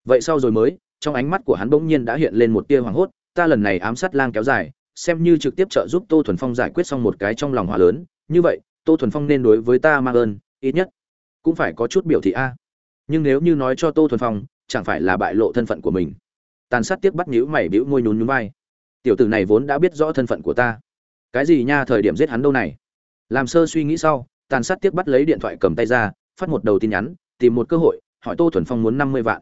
Vậy sau rồi mới, trong ánh mắt của hắn bỗng nhiên đã hiện lên một tia hoảng hốt, ta lần này ám sát lang kéo dài, xem như trực tiếp trợ giúp tô thuần phong giải quyết xong một cái trong lòng hỏa lớn. Như vậy, tô thuần phong nên đối với ta mang ơn, ít nhất cũng phải có chút biểu thị a. Nhưng nếu như nói cho tô thuần phong, chẳng phải là bại lộ thân phận của mình. Tàn sát tiếc bắt nhíu mày bĩu môi nhún nhún vai. Tiểu tử này vốn đã biết rõ thân phận của ta. Cái gì nha, thời điểm giết hắn đâu này? Làm sơ suy nghĩ sau, tàn sát tiếc bắt lấy điện thoại cầm tay ra, phát một đầu tin nhắn, tìm một cơ hội, hỏi tô thuần phong muốn năm mươi vạn.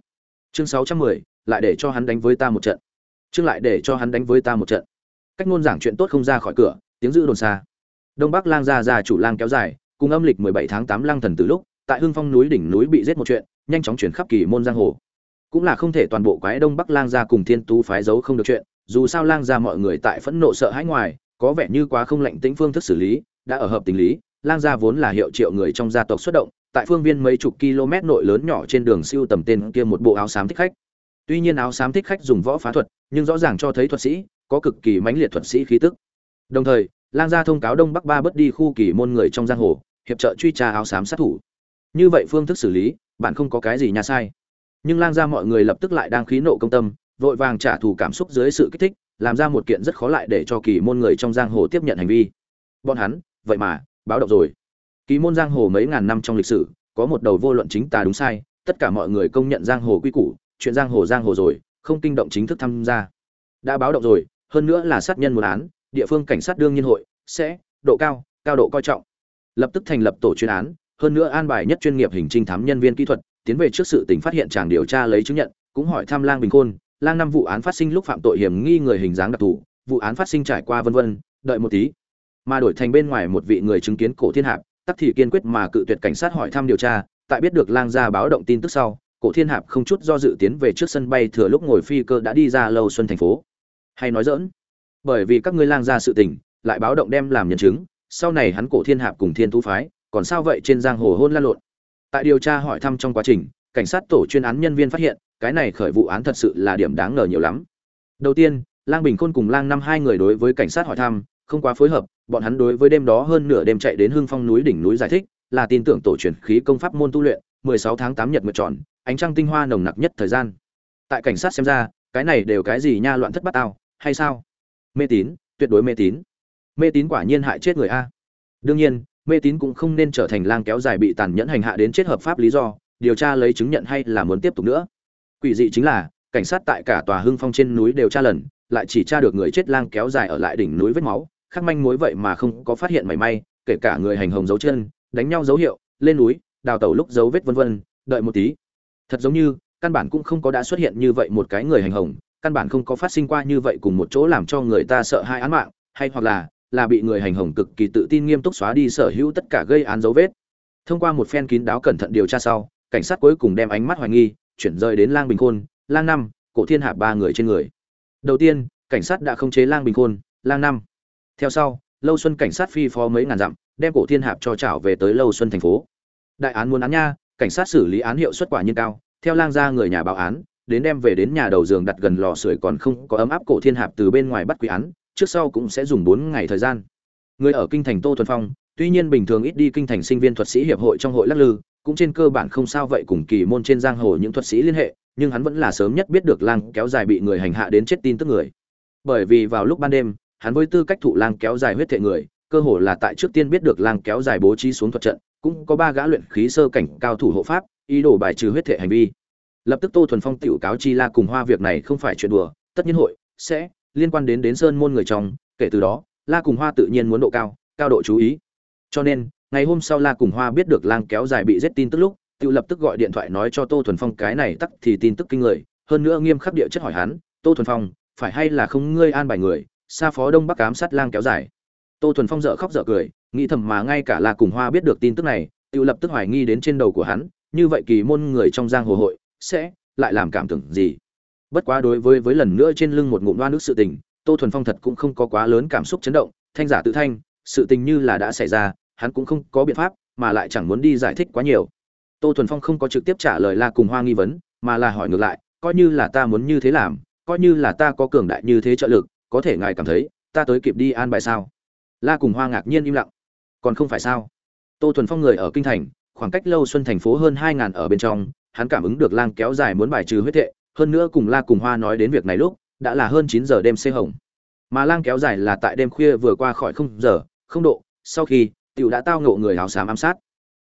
Chương sáu trăm mười, lại để cho hắn đánh với ta một trận. Chương lại để cho hắn đánh với ta một trận. Cách ngôn giảng chuyện tốt không ra khỏi cửa, tiếng giữ đồn xa. Đông bắc lang gia già chủ lang kéo dài, cùng âm lịch mười bảy tháng tám lang thần từ lúc tại hưng phong núi đỉnh núi bị giết một chuyện, nhanh chóng chuyển khắp kỳ môn giang hồ. Cũng là không thể toàn bộ quái đông bắc lang gia cùng thiên tú phái giấu không được chuyện, dù sao lang gia mọi người tại phẫn nộ sợ hãi ngoài, có vẻ như quá không lạnh tĩnh phương thức xử lý, đã ở hợp tình lý, lang gia vốn là hiệu triệu người trong gia tộc xuất động, tại phương viên mấy chục km nội lớn nhỏ trên đường siêu tầm tên kia một bộ áo xám thích khách. Tuy nhiên áo xám thích khách dùng võ phá thuật, nhưng rõ ràng cho thấy thuật sĩ, có cực kỳ mãnh liệt thuật sĩ khí tức. Đồng thời, lang gia thông cáo đông bắc ba bất đi khu kỳ môn người trong giang hồ, hiệp trợ truy tra áo xám sát thủ như vậy phương thức xử lý, bạn không có cái gì nhà sai. Nhưng lang gia mọi người lập tức lại đang khí nộ công tâm, vội vàng trả thù cảm xúc dưới sự kích thích, làm ra một kiện rất khó lại để cho kỳ môn người trong giang hồ tiếp nhận hành vi. Bọn hắn, vậy mà, báo động rồi. Kỳ môn giang hồ mấy ngàn năm trong lịch sử, có một đầu vô luận chính tà đúng sai, tất cả mọi người công nhận giang hồ quy củ, chuyện giang hồ giang hồ rồi, không kinh động chính thức tham gia. Đã báo động rồi, hơn nữa là sát nhân một án, địa phương cảnh sát đương nhiên hội, sẽ, độ cao cao độ coi trọng. Lập tức thành lập tổ chuyên án hơn nữa an bài nhất chuyên nghiệp hình trinh thám nhân viên kỹ thuật, tiến về trước sự tình phát hiện chàng điều tra lấy chứng nhận, cũng hỏi thăm lang bình khôn, lang năm vụ án phát sinh lúc phạm tội hiểm nghi người hình dáng đặc thù, vụ án phát sinh trải qua vân vân, đợi một tí. Mà đổi thành bên ngoài một vị người chứng kiến cổ thiên hạp, tắc thì kiên quyết mà cự tuyệt cảnh sát hỏi thăm điều tra, tại biết được lang gia báo động tin tức sau, cổ thiên hạp không chút do dự tiến về trước sân bay thừa lúc ngồi phi cơ đã đi ra lâu xuân thành phố. Hay nói dỡn bởi vì các ngươi lang gia sự tình, lại báo động đem làm nhân chứng, sau này hắn cổ thiên hạp cùng thiên thu phái còn sao vậy trên giang hồ hôn lan lộn? Tại điều tra hỏi thăm trong quá trình, cảnh sát tổ chuyên án nhân viên phát hiện, cái này khởi vụ án thật sự là điểm đáng ngờ nhiều lắm. Đầu tiên, lang bình khôn cùng lang năm hai người đối với cảnh sát hỏi thăm, không quá phối hợp, bọn hắn đối với đêm đó hơn nửa đêm chạy đến hương phong núi đỉnh núi giải thích, là tin tưởng tổ truyền khí công pháp môn tu luyện 16 tháng 8 nhật mượt tròn, ánh trăng tinh hoa nồng nặc nhất thời gian. Tại cảnh sát xem ra, cái này đều cái gì nha loạn thất bát ao hay sao? Mê tín, tuyệt đối mê tín. Mê tín quả nhiên hại chết người a. Đương nhiên mê tín cũng không nên trở thành lang kéo dài bị tàn nhẫn hành hạ đến chết hợp pháp lý do, điều tra lấy chứng nhận hay là muốn tiếp tục nữa. Quỷ dị chính là, cảnh sát tại cả tòa hưng phong trên núi đều tra lần, lại chỉ tra được người chết lang kéo dài ở lại đỉnh núi vết máu, khắc manh mối vậy mà không có phát hiện mảy may, kể cả người hành hồng dấu chân, đánh nhau dấu hiệu, lên núi, đào tẩu lúc dấu vết vân vân, đợi một tí. Thật giống như, căn bản cũng không có đã xuất hiện như vậy một cái người hành hồng, căn bản không có phát sinh qua như vậy cùng một chỗ làm cho người ta sợ hai án mạng, hay hoặc là là bị người hành hồng cực kỳ tự tin nghiêm túc xóa đi sở hữu tất cả gây án dấu vết. Thông qua một phen kín đáo cẩn thận điều tra sau, cảnh sát cuối cùng đem ánh mắt hoài nghi, chuyển rời đến lang bình khôn, lang năm, cổ thiên hạ ba người trên người. Đầu tiên, cảnh sát đã không chế lang bình khôn, lang năm. Theo sau, lâu xuân cảnh sát phi phó mấy ngàn dặm, đem cổ thiên hạp cho trảo về tới lâu xuân thành phố. Đại án muốn án nha, cảnh sát xử lý án hiệu suất quả nhiên cao, theo lang gia người nhà báo án, đến đem về đến nhà đầu giường đặt gần lò sưởi còn không có ấm áp cổ thiên hạp từ bên ngoài bắt quý án trước sau cũng sẽ dùng bốn ngày thời gian. Người ở kinh thành tô thuần phong, tuy nhiên bình thường ít đi kinh thành sinh viên thuật sĩ hiệp hội trong hội lắc lư, cũng trên cơ bản không sao vậy cùng kỳ môn trên giang hồ những thuật sĩ liên hệ, nhưng hắn vẫn là sớm nhất biết được lang kéo dài bị người hành hạ đến chết tin tức người. Bởi vì vào lúc ban đêm, hắn với tư cách thụ lang kéo dài huyết thệ người, cơ hồ là tại trước tiên biết được lang kéo dài bố trí xuống thuật trận, cũng có ba gã luyện khí sơ cảnh cao thủ hộ pháp, ý đồ bài trừ huyết thể hành vi. Lập tức tô thuần phong tiểu cáo chi la cùng hoa việc này không phải chuyện đùa, tất nhiên hội sẽ liên quan đến đến sơn môn người trong, kể từ đó, la cùng hoa tự nhiên muốn độ cao cao độ chú ý. Cho nên, ngày hôm sau la cùng hoa biết được lang kéo dài bị giết tin tức lúc tự lập tức gọi điện thoại nói cho tô thuần phong cái này tắc thì tin tức kinh người, hơn nữa nghiêm khắc địa chất hỏi hắn, tô thuần phong, phải hay là không ngươi an bài người, xa phó đông bắc cám sát lang kéo dài? Tô thuần phong dở khóc dở cười, nghĩ thầm mà ngay cả la cùng hoa biết được tin tức này tự lập tức hoài nghi đến trên đầu của hắn, như vậy kỳ môn người trong giang hồ hội sẽ lại làm cảm tưởng gì? Bất quá đối với với lần nữa trên lưng một ngụm đoan nước sự tình, tô thuần phong thật cũng không có quá lớn cảm xúc chấn động, thanh giả tự thanh, sự tình như là đã xảy ra, hắn cũng không có biện pháp, mà lại chẳng muốn đi giải thích quá nhiều. Tô thuần phong không có trực tiếp trả lời la cùng hoa nghi vấn, mà là hỏi ngược lại, coi như là ta muốn như thế làm, coi như là ta có cường đại như thế trợ lực, có thể ngài cảm thấy, ta tới kịp đi an bài sao? La cùng hoa ngạc nhiên im lặng. Còn không phải sao? Tô thuần phong người ở kinh thành, khoảng cách lâu xuân thành phố hơn hai ngàn ở bên trong, hắn cảm ứng được lang kéo dài muốn bài trừ huyết thệ hơn nữa cùng la cùng hoa nói đến việc này lúc, đã là hơn chín giờ đêm xê hồng. Mà lang kéo dài là tại đêm khuya vừa qua khỏi không giờ, không độ, sau khi, tiểu đã tao ngộ người áo xám ám sát.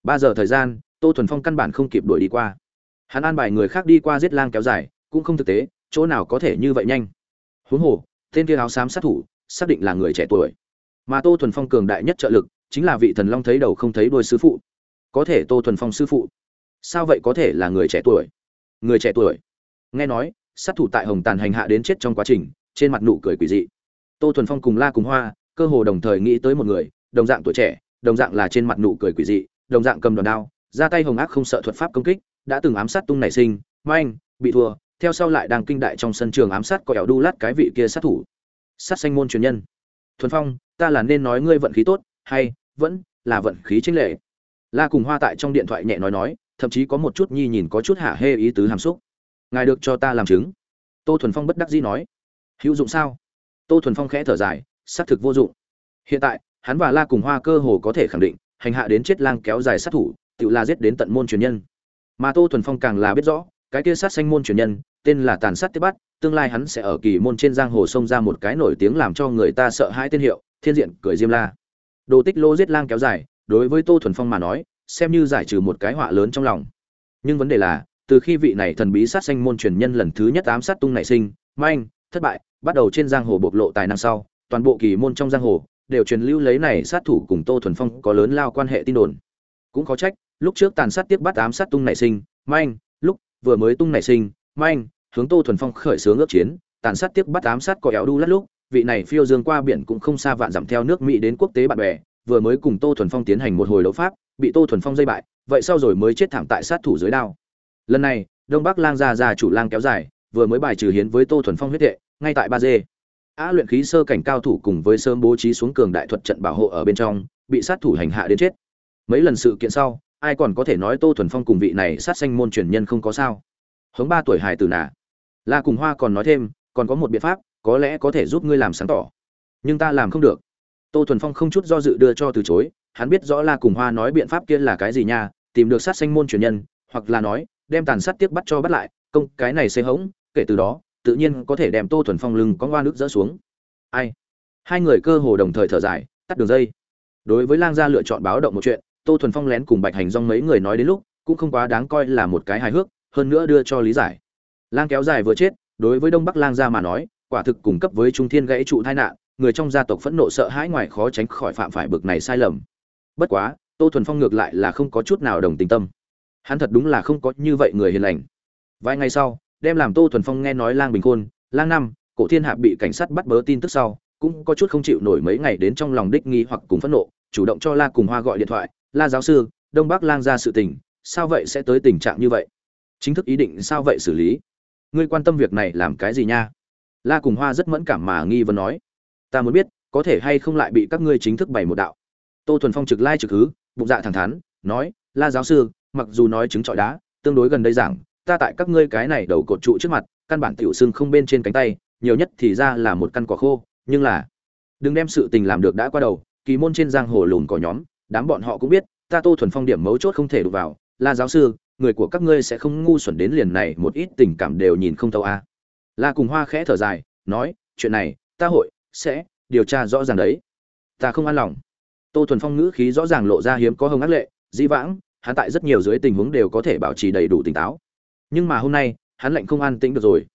Ba giờ thời gian, tô thuần phong căn bản không kịp đuổi đi qua. Hắn an bài người khác đi qua giết lang kéo dài, cũng không thực tế, chỗ nào có thể như vậy nhanh. Huống hồ, tên kia áo xám sát thủ, xác định là người trẻ tuổi. Mà tô thuần phong cường đại nhất trợ lực, chính là vị thần long thấy đầu không thấy đuôi sư phụ. Có thể tô thuần phong sư phụ. Sao vậy có thể là người trẻ tuổi? Người trẻ tuổi? Nghe nói, sát thủ tại hồng tàn hành hạ đến chết trong quá trình, trên mặt nụ cười quỷ dị. Tô thuần phong cùng la cùng hoa, cơ hồ đồng thời nghĩ tới một người, đồng dạng tuổi trẻ, đồng dạng là trên mặt nụ cười quỷ dị, đồng dạng cầm đòn đao, ra tay hồng ác không sợ thuật pháp công kích, đã từng ám sát tung nảy sinh manh bị thua, theo sau lại đang kinh đại trong sân trường ám sát có ẻo đu lát cái vị kia sát thủ. Sát sanh môn truyền nhân. Thuần phong, ta là nên nói ngươi vận khí tốt, hay, vẫn là vận khí chính lệ la cùng hoa tại trong điện thoại nhẹ nói nói, thậm chí có một chút nhi nhìn có chút hả hê ý tứ hàm xúc ngài được cho ta làm chứng. Tô thuần phong bất đắc dĩ nói. Hữu dụng sao? Tô thuần phong khẽ thở dài, xác thực vô dụng. Hiện tại, hắn và la cùng hoa cơ hồ có thể khẳng định, hành hạ đến chết lang kéo dài sát thủ, tự la giết đến tận môn truyền nhân. Mà tô thuần phong càng là biết rõ, cái kia sát sanh môn truyền nhân, tên là tàn sát tiếp bắt tương lai hắn sẽ ở kỳ môn trên giang hồ sông ra một cái nổi tiếng làm cho người ta sợ hãi tên hiệu, thiên diện cười diêm la. Đồ tích lô giết lang kéo dài, đối với tô thuần phong mà nói, xem như giải trừ một cái họa lớn trong lòng. Nhưng vấn đề là từ khi vị này thần bí sát sanh môn truyền nhân lần thứ nhất ám sát tung nảy sinh, manh, thất bại, bắt đầu trên giang hồ bộc lộ tài năng sau, toàn bộ kỳ môn trong giang hồ đều truyền lưu lấy này sát thủ cùng tô thuần phong có lớn lao quan hệ tin đồn. Cũng có trách, lúc trước tàn sát tiếp bắt ám sát tung nảy sinh, manh, lúc vừa mới tung nảy sinh, manh, hướng tô thuần phong khởi xướng ước chiến, tàn sát tiếp bắt ám sát có éo đu lát lúc, vị này phiêu dương qua biển cũng không xa vạn dặm theo nước mỹ đến quốc tế bạn bè, vừa mới cùng tô thuần phong tiến hành một hồi đấu pháp, bị tô thuần phong dây bại, vậy sau rồi mới chết thảm tại sát thủ dưới đao lần này, đông bắc lang gia già chủ lang kéo dài, vừa mới bài trừ hiến với tô thuần phong huyết tệ ngay tại ba dê. Á luyện khí sơ cảnh cao thủ cùng với sớm bố trí xuống cường đại thuật trận bảo hộ ở bên trong, bị sát thủ hành hạ đến chết. Mấy lần sự kiện sau, ai còn có thể nói tô thuần phong cùng vị này sát sanh môn truyền nhân không có sao? Hướng ba tuổi hài tử nà. La cùng hoa còn nói thêm, còn có một biện pháp, có lẽ có thể giúp ngươi làm sáng tỏ. Nhưng ta làm không được. Tô thuần phong không chút do dự đưa cho từ chối, hắn biết rõ la cùng hoa nói biện pháp kia là cái gì nha, tìm được sát sanh môn truyền nhân, hoặc là nói đem tàn sát tiếc bắt cho bắt lại, công cái này xây hống, kể từ đó, tự nhiên có thể đem tô thuần phong lưng có ngoan nước dỡ xuống. Ai? Hai người cơ hồ đồng thời thở dài, tắt đường dây. Đối với lang gia lựa chọn báo động một chuyện, tô thuần phong lén cùng bạch hành dong mấy người nói đến lúc, cũng không quá đáng coi là một cái hài hước, hơn nữa đưa cho lý giải. Lang kéo dài vừa chết, đối với đông bắc lang gia mà nói, quả thực cung cấp với trung thiên gãy trụ tai nạn, người trong gia tộc phẫn nộ sợ hãi ngoài khó tránh khỏi phạm phải bực này sai lầm. Bất quá, tô thuần phong ngược lại là không có chút nào đồng tình tâm hắn thật đúng là không có như vậy người hiền lành. Vài ngày sau, đem làm tô thuần phong nghe nói lang bình khôn, lang năm cổ thiên hạ bị cảnh sát bắt bớ tin tức sau, cũng có chút không chịu nổi mấy ngày đến trong lòng đích nghi hoặc cùng phẫn nộ, chủ động cho la cùng hoa gọi điện thoại, la giáo sư, đông bắc lang ra sự tình, sao vậy sẽ tới tình trạng như vậy? Chính thức ý định sao vậy xử lý? Ngươi quan tâm việc này làm cái gì nha? La cùng hoa rất mẫn cảm mà nghi vấn nói, ta muốn biết, có thể hay không lại bị các ngươi chính thức bày một đạo? Tô thuần phong trực lai trực hứ, bụng dạ thẳng thắn, nói, la giáo sư mặc dù nói chứng trọi đá, tương đối gần đây giảng, ta tại các ngươi cái này đầu cột trụ trước mặt, căn bản tiểu xương không bên trên cánh tay, nhiều nhất thì ra là một căn cỏ khô, nhưng là, đừng đem sự tình làm được đã qua đầu, kỳ môn trên giang hồ lùn cỏ nhóm, đám bọn họ cũng biết, ta tô thuần phong điểm mấu chốt không thể đụng vào, la giáo sư, người của các ngươi sẽ không ngu xuẩn đến liền này, một ít tình cảm đều nhìn không thấu a à. la cùng hoa khẽ thở dài, nói, chuyện này, ta hội, sẽ, điều tra rõ ràng đấy ta không an lòng tô thuần phong ngữ khí rõ ràng lộ ra hiếm có hồng ác lệ, dĩ vãng hắn tại rất nhiều dưới tình huống đều có thể bảo trì đầy đủ tỉnh táo. Nhưng mà hôm nay, hắn lạnh không an tĩnh được rồi.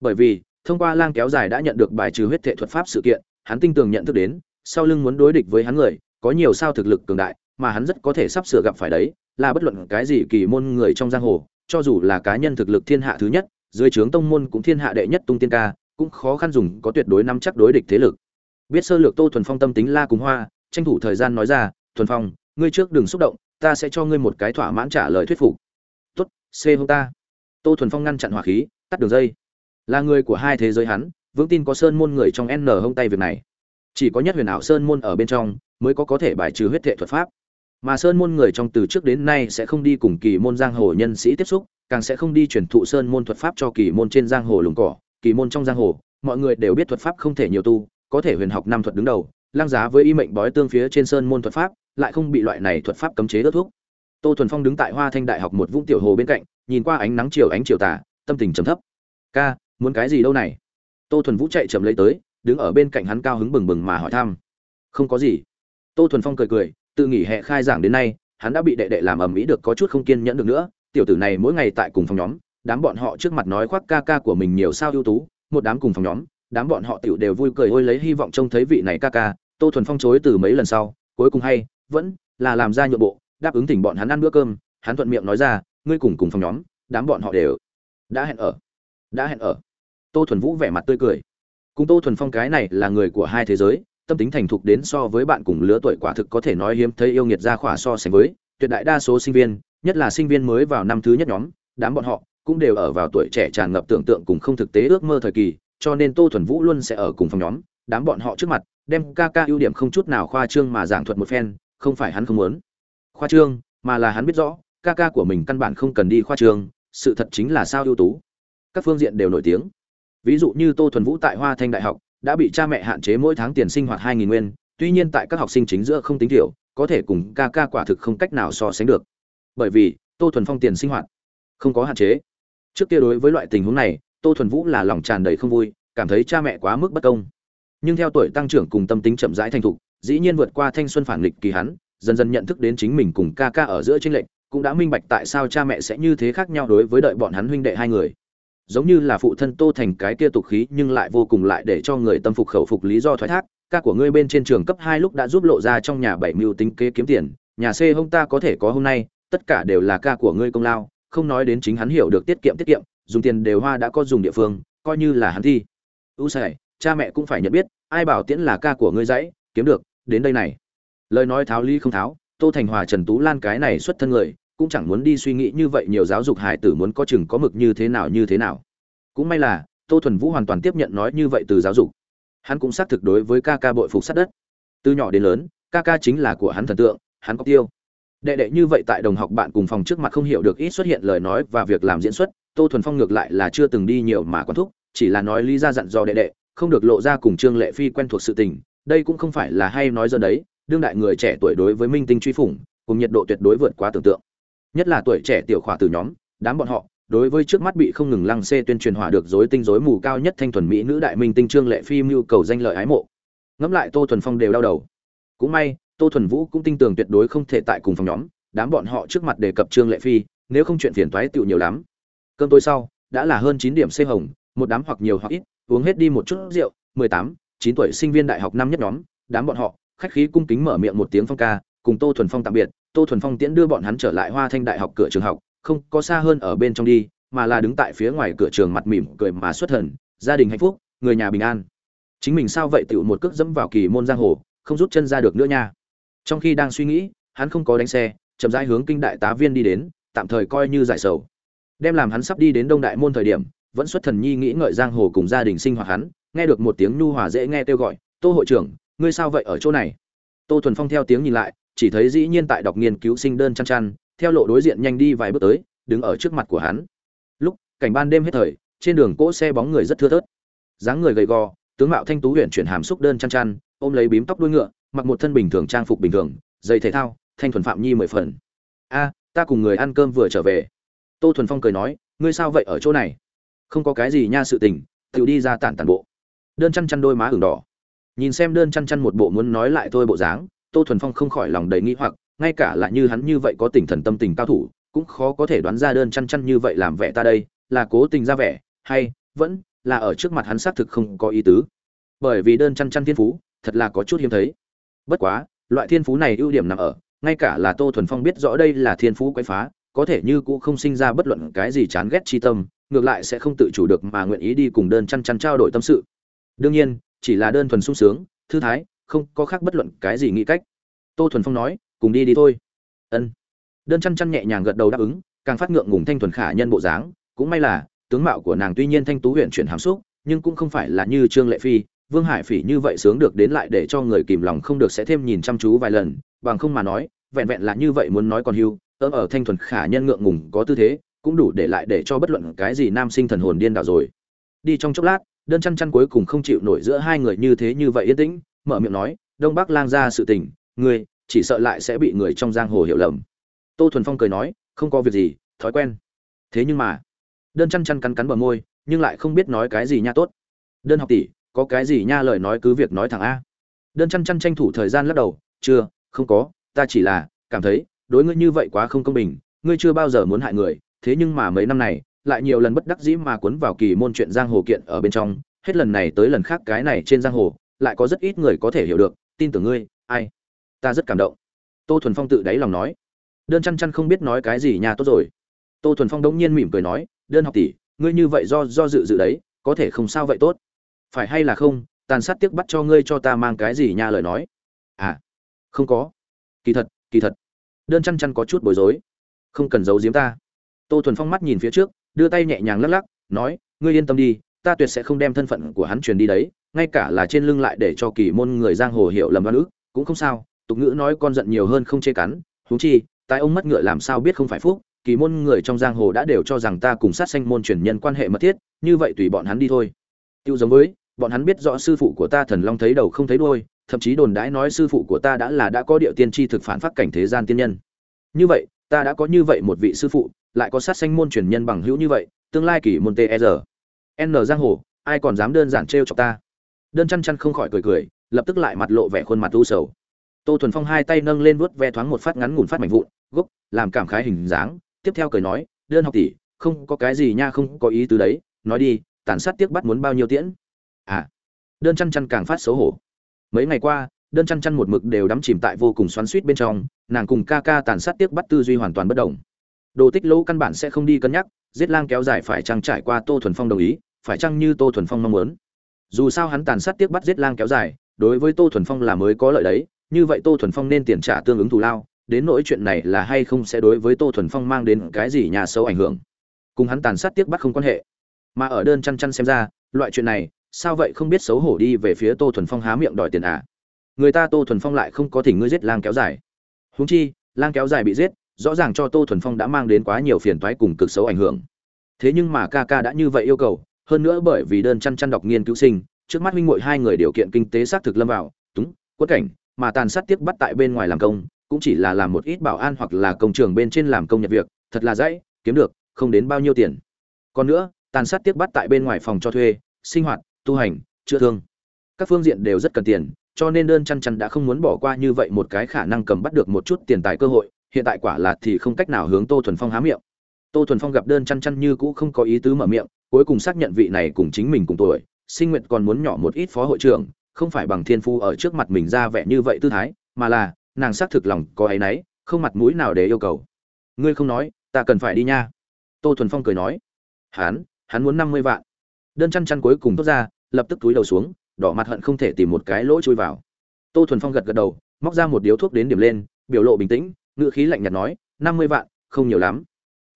Bởi vì, thông qua lang kéo dài đã nhận được bài trừ huyết thể thuật pháp sự kiện, hắn tinh tường nhận thức đến, sau lưng muốn đối địch với hắn người, có nhiều sao thực lực cường đại, mà hắn rất có thể sắp sửa gặp phải đấy, là bất luận cái gì kỳ môn người trong giang hồ, cho dù là cá nhân thực lực thiên hạ thứ nhất, dưới trướng tông môn cũng thiên hạ đệ nhất tung tiên ca, cũng khó khăn dùng, có tuyệt đối nắm chắc đối địch thế lực. Biết sơ lược tô thuần phong tâm tính la cùng hoa, tranh thủ thời gian nói ra, thuần phong, ngươi trước đừng xúc động ta sẽ cho ngươi một cái thỏa mãn trả lời thuyết phục. Tốt, c hôm ta. Tô thuần phong ngăn chặn hỏa khí, tắt đường dây. Là người của hai thế giới hắn, vững tin có sơn môn người trong n hông tay việc này. Chỉ có nhất huyền ảo sơn môn ở bên trong mới có có thể bài trừ huyết thệ thuật pháp. Mà sơn môn người trong từ trước đến nay sẽ không đi cùng kỳ môn giang hồ nhân sĩ tiếp xúc, càng sẽ không đi truyền thụ sơn môn thuật pháp cho kỳ môn trên giang hồ lùng cỏ, kỳ môn trong giang hồ, mọi người đều biết thuật pháp không thể nhiều tu, có thể huyền học năm thuật đứng đầu lang giá với y mệnh bói tương phía trên sơn môn thuật pháp lại không bị loại này thuật pháp cấm chế đốt thuốc. Tô thuần phong đứng tại hoa thanh đại học một vũng tiểu hồ bên cạnh, nhìn qua ánh nắng chiều ánh chiều tà, tâm tình trầm thấp. Ca, muốn cái gì đâu này? Tô thuần vũ chạy chậm lấy tới, đứng ở bên cạnh hắn cao hứng bừng bừng mà hỏi thăm. Không có gì. Tô thuần phong cười cười, tự nghỉ hè khai giảng đến nay, hắn đã bị đệ đệ làm ầm ĩ được có chút không kiên nhẫn được nữa. Tiểu tử này mỗi ngày tại cùng phòng nhóm, đám bọn họ trước mặt nói khoác ca ca của mình nhiều sao ưu tú, một đám cùng phòng nhóm, đám bọn họ tiểu đều vui cười ôi lấy hy vọng trông thấy vị này ca ca. Tô thuần phong chối từ mấy lần sau, cuối cùng hay vẫn là làm ra nhượng bộ, đáp ứng thỉnh bọn hắn ăn bữa cơm, hắn thuận miệng nói ra, ngươi cùng cùng phòng nhóm, đám bọn họ đều đã hẹn ở, đã hẹn ở. Tô thuần vũ vẻ mặt tươi cười. Cùng tô thuần phong cái này là người của hai thế giới, tâm tính thành thục đến so với bạn cùng lứa tuổi quả thực có thể nói hiếm thấy yêu nghiệt ra khỏa so sánh với tuyệt đại đa số sinh viên, nhất là sinh viên mới vào năm thứ nhất nhóm, đám bọn họ cũng đều ở vào tuổi trẻ tràn ngập tưởng tượng cùng không thực tế ước mơ thời kỳ, cho nên tô thuần vũ luôn sẽ ở cùng phòng nhóm, đám bọn họ trước mặt, đem ca ca ưu điểm không chút nào khoa trương mà giảng thuật một phen không phải hắn không muốn. Khoa trương, mà là hắn biết rõ, ca ca của mình căn bản không cần đi khoa trương, sự thật chính là sao ưu tú. Các phương diện đều nổi tiếng. Ví dụ như tô thuần vũ tại hoa thanh đại học, đã bị cha mẹ hạn chế mỗi tháng tiền sinh hoạt hai nghìn nguyên, tuy nhiên tại các học sinh chính giữa không tính thiểu có thể cùng ca ca quả thực không cách nào so sánh được. Bởi vì, tô thuần phong tiền sinh hoạt không có hạn chế. Trước kia đối với loại tình huống này, tô thuần vũ là lòng tràn đầy không vui, cảm thấy cha mẹ quá mức bất công nhưng theo tuổi tăng trưởng cùng tâm tính chậm rãi thành thục, dĩ nhiên vượt qua thanh xuân phản nghịch kỳ hắn, dần dần nhận thức đến chính mình cùng ca ca ở giữa tranh lệch, cũng đã minh bạch tại sao cha mẹ sẽ như thế khác nhau đối với đợi bọn hắn huynh đệ hai người. Giống như là phụ thân tô thành cái kia tục khí nhưng lại vô cùng lại để cho người tâm phục khẩu phục lý do thoái thác, ca của ngươi bên trên trường cấp hai lúc đã giúp lộ ra trong nhà bảy mưu tính kế kiếm tiền, nhà c hông ta có thể có hôm nay, tất cả đều là ca của ngươi công lao, không nói đến chính hắn hiểu được tiết kiệm tiết kiệm, dùng tiền đều hoa đã có dùng địa phương, coi như là hắn thi. U sài cha mẹ cũng phải nhận biết ai bảo tiễn là ca của ngươi dãy, kiếm được, đến đây này. Lời nói tháo ly không tháo, tô thành hòa, trần tú lan cái này xuất thân người, cũng chẳng muốn đi suy nghĩ như vậy nhiều giáo dục hải tử muốn có chừng có mực như thế nào như thế nào. Cũng may là, tô thuần vũ hoàn toàn tiếp nhận nói như vậy từ giáo dục. Hắn cũng xác thực đối với ca ca bội phục sát đất. Từ nhỏ đến lớn, ca ca chính là của hắn thần tượng, hắn có tiêu. Đệ đệ như vậy tại đồng học bạn cùng phòng trước mặt không hiểu được ít xuất hiện lời nói và việc làm diễn xuất, tô thuần phong ngược lại là chưa từng đi nhiều mà quán thúc, chỉ là nói lý ra dặn dò đệ đệ không được lộ ra cùng trương lệ phi quen thuộc sự tình, đây cũng không phải là hay nói dân đấy, đương đại người trẻ tuổi đối với minh tinh truy phủng, cùng nhiệt độ tuyệt đối vượt quá tưởng tượng. Nhất là tuổi trẻ tiểu khỏa từ nhóm, đám bọn họ, đối với trước mắt bị không ngừng lăng xê tuyên truyền hỏa được dối tinh dối mù cao nhất thanh thuần mỹ nữ đại minh tinh trương lệ phi mưu cầu danh lợi ái mộ. Ngẫm lại tô thuần phong đều đau đầu. Cũng may, tô thuần vũ cũng tin tưởng tuyệt đối không thể tại cùng phòng nhóm, đám bọn họ trước mặt đề cập trương lệ phi, nếu không chuyện phiền toái tựu nhiều lắm. Cơm tối sau, đã là hơn chín điểm c hồng, một đám hoặc nhiều hoặc ít uống hết đi một chút rượu, mười tám, chín tuổi sinh viên đại học năm nhất nhóm, đám bọn họ, khách khí cung kính mở miệng một tiếng phong ca, cùng tô thuần phong tạm biệt. Tô thuần phong tiễn đưa bọn hắn trở lại hoa thanh đại học cửa trường học, không có xa hơn ở bên trong đi, mà là đứng tại phía ngoài cửa trường mặt mỉm cười mà xuất thần. Gia đình hạnh phúc, người nhà bình an. Chính mình sao vậy tiểu một cước dẫm vào kỳ môn giang hồ, không rút chân ra được nữa nha. Trong khi đang suy nghĩ, hắn không có đánh xe, chậm rãi hướng kinh đại tá viên đi đến, tạm thời coi như giải sầu. Đem làm hắn sắp đi đến đông đại môn thời điểm vẫn xuất thần nhi nghĩ ngợi giang hồ cùng gia đình sinh hoạt hắn, nghe được một tiếng nhu hòa dễ nghe kêu gọi, tô hội trưởng, ngươi sao vậy ở chỗ này? Tô thuần phong theo tiếng nhìn lại, chỉ thấy dĩ nhiên tại đọc nghiên cứu sinh đơn chăn chăn, theo lộ đối diện nhanh đi vài bước tới, đứng ở trước mặt của hắn. Lúc, cảnh ban đêm hết thời, trên đường cỗ xe bóng người rất thưa thớt. Dáng người gầy gò, tướng mạo thanh tú huyện chuyển hàm xúc đơn chăn chăn, ôm lấy bím tóc đuôi ngựa, mặc một thân bình thường trang phục bình thường, giày thể thao, thanh thuần phạm nhi mười phần. A, ta cùng người ăn cơm vừa trở về. Tô thuần phong cười nói, ngươi sao vậy ở chỗ này? Không có cái gì nha sự tình tự đi ra tản tản bộ. Đơn chăn chăn đôi má ửng đỏ. Nhìn xem đơn chăn chăn một bộ muốn nói lại thôi bộ dáng, tô thuần phong không khỏi lòng đầy nghĩ hoặc, ngay cả là như hắn như vậy có tỉnh thần tâm tình cao thủ, cũng khó có thể đoán ra đơn chăn chăn như vậy làm vẻ ta đây, là cố tình ra vẻ, hay vẫn là ở trước mặt hắn xác thực không có ý tứ. Bởi vì đơn chăn chăn thiên phú, thật là có chút hiếm thấy. Bất quá, loại thiên phú này ưu điểm nằm ở, ngay cả là tô thuần phong biết rõ đây là thiên phú quấy phá, có thể như cũng không sinh ra bất luận cái gì chán ghét chi tâm ngược lại sẽ không tự chủ được mà nguyện ý đi cùng đơn chăn chăn trao đổi tâm sự. Đương nhiên, chỉ là đơn thuần sung sướng, thư thái, không có khác bất luận cái gì nghĩ cách. Tô thuần phong nói, cùng đi đi thôi. Ân. Đơn chăn chăn nhẹ nhàng gật đầu đáp ứng, càng phát ngượng ngùng thanh thuần khả nhân bộ dáng. Cũng may là, tướng mạo của nàng tuy nhiên thanh tú huyện chuyển hàm xúc, nhưng cũng không phải là như trương lệ phi. Vương hải phỉ như vậy sướng được đến lại để cho người kìm lòng không được sẽ thêm nhìn chăm chú vài lần, bằng không mà nói, vẹn vẹn là như vậy muốn nói còn hưu ở thanh thuần khả nhân ngượng ngùng có tư thế cũng đủ để lại để cho bất luận cái gì nam sinh thần hồn điên đảo rồi. Đi trong chốc lát, đơn chăn chăn cuối cùng không chịu nổi giữa hai người như thế như vậy yên tĩnh, mở miệng nói, đông bắc lang ra sự tình, ngươi chỉ sợ lại sẽ bị người trong giang hồ hiểu lầm. Tô thuần phong cười nói, không có việc gì, thói quen. Thế nhưng mà, đơn chăn chăn cắn cắn bờ môi, nhưng lại không biết nói cái gì nha tốt. Đơn học tỷ, có cái gì nha lời nói cứ việc nói thẳng a. Đơn chăn chăn tranh thủ thời gian lắc đầu, chưa, không có, ta chỉ là cảm thấy, đối ngươi như vậy quá không công bình, ngươi chưa bao giờ muốn hại người thế nhưng mà mấy năm này, lại nhiều lần bất đắc dĩ mà cuốn vào kỳ môn chuyện giang hồ kiện ở bên trong, hết lần này tới lần khác cái này trên giang hồ, lại có rất ít người có thể hiểu được, tin tưởng ngươi, ai? Ta rất cảm động. Tô thuần phong tự đáy lòng nói. Đơn chăn chăn không biết nói cái gì nha tốt rồi. Tô thuần phong đống nhiên mỉm cười nói, đơn học tỷ, ngươi như vậy do do dự dự đấy, có thể không sao vậy tốt. Phải hay là không, tàn sát tiếc bắt cho ngươi cho ta mang cái gì nha lời nói. À không có. Kỳ thật kỳ thật. Đơn chăn chăn có chút bối rối. Không cần giấu giếm ta tô thuần phong mắt nhìn phía trước, đưa tay nhẹ nhàng lắc lắc, nói, ngươi yên tâm đi, ta tuyệt sẽ không đem thân phận của hắn truyền đi đấy, ngay cả là trên lưng lại để cho kỳ môn người giang hồ hiểu lầm đoan ức, cũng không sao, tục ngữ nói con giận nhiều hơn không chê cắn, huống chi tại ông mất ngựa làm sao biết không phải phúc, kỳ môn người trong giang hồ đã đều cho rằng ta cùng sát sanh môn truyền nhân quan hệ mật thiết, như vậy tùy bọn hắn đi thôi. Tiêu giống với, bọn hắn biết rõ sư phụ của ta thần long thấy đầu không thấy đuôi, thậm chí đồn đãi nói sư phụ của ta đã là đã có địa tiên tri thực phản phát cảnh thế gian tiên nhân. Như vậy, ta đã có như vậy một vị sư phụ lại có sát sanh môn truyền nhân bằng hữu như vậy, tương lai kỳ môn tr n giang hồ, ai còn dám đơn giản trêu chọc ta? Đơn chăn chăn không khỏi cười cười, lập tức lại mặt lộ vẻ khuôn mặt u sầu. Tô thuần phong hai tay nâng lên vuốt ve thoáng một phát ngắn ngủn phát mảnh vụn, gốc, làm cảm khái hình dáng, tiếp theo cười nói, đơn học tỷ, không có cái gì nha, không có ý tứ đấy, nói đi, tàn sát tiếc bắt muốn bao nhiêu tiễn? À đơn chăn chăn càng phát xấu hổ. Mấy ngày qua, đơn chăn chăn một mực đều đắm chìm tại vô cùng xoắn xuýt bên trong, nàng cùng ca ca tàn sát tiếc bắt tư duy hoàn toàn bất động đồ tích lỗ căn bản sẽ không đi cân nhắc, giết lang kéo dài phải chăng trải qua tô thuần phong đồng ý, phải chăng như tô thuần phong mong muốn. Dù sao hắn tàn sát tiếc bắt giết lang kéo dài, đối với tô thuần phong là mới có lợi đấy, như vậy tô thuần phong nên tiền trả tương ứng thù lao, đến nỗi chuyện này là hay không sẽ đối với tô thuần phong mang đến cái gì nhà sâu ảnh hưởng. Cùng hắn tàn sát tiếc bắt không quan hệ. Mà ở đơn chăn chăn xem ra, loại chuyện này, sao vậy không biết xấu hổ đi về phía tô thuần phong há miệng đòi tiền à? Người ta tô thuần phong lại không có thỉnh ngươi giết lang kéo dài. Húng chi, lang kéo dài bị giết rõ ràng cho tô thuần phong đã mang đến quá nhiều phiền toái cùng cực xấu ảnh hưởng. Thế nhưng mà ca ca đã như vậy yêu cầu, hơn nữa bởi vì đơn chăn chăn đọc nghiên cứu sinh, trước mắt huynh muội hai người điều kiện kinh tế xác thực lâm vào túng quất cảnh, mà tàn sát tiếp bắt tại bên ngoài làm công, cũng chỉ là làm một ít bảo an hoặc là công trường bên trên làm công nhật việc, thật là dãy kiếm được, không đến bao nhiêu tiền. Còn nữa, tàn sát tiếp bắt tại bên ngoài phòng cho thuê, sinh hoạt, tu hành, chữa thương. Các phương diện đều rất cần tiền, cho nên đơn chăn chăn đã không muốn bỏ qua như vậy một cái khả năng cầm bắt được một chút tiền tài cơ hội hiện tại quả là thì không cách nào hướng tô thuần phong há miệng. Tô thuần phong gặp đơn chăn chăn như cũ không có ý tứ mở miệng, cuối cùng xác nhận vị này cùng chính mình cùng tuổi, sinh nguyện còn muốn nhỏ một ít phó hội trưởng, không phải bằng thiên phu ở trước mặt mình ra vẻ như vậy tư thái, mà là, nàng xác thực lòng có áy náy, không mặt mũi nào để yêu cầu. Ngươi không nói, ta cần phải đi nha. Tô thuần phong cười nói. Hắn hắn muốn năm mươi vạn. Đơn chăn chăn cuối cùng tốt ra, lập tức túi đầu xuống, đỏ mặt hận không thể tìm một cái lỗ chui vào. Tô thuần phong gật gật đầu, móc ra một điếu thuốc đến điểm lên, biểu lộ bình tĩnh ngựa khí lạnh nhạt nói, năm mươi vạn, không nhiều lắm.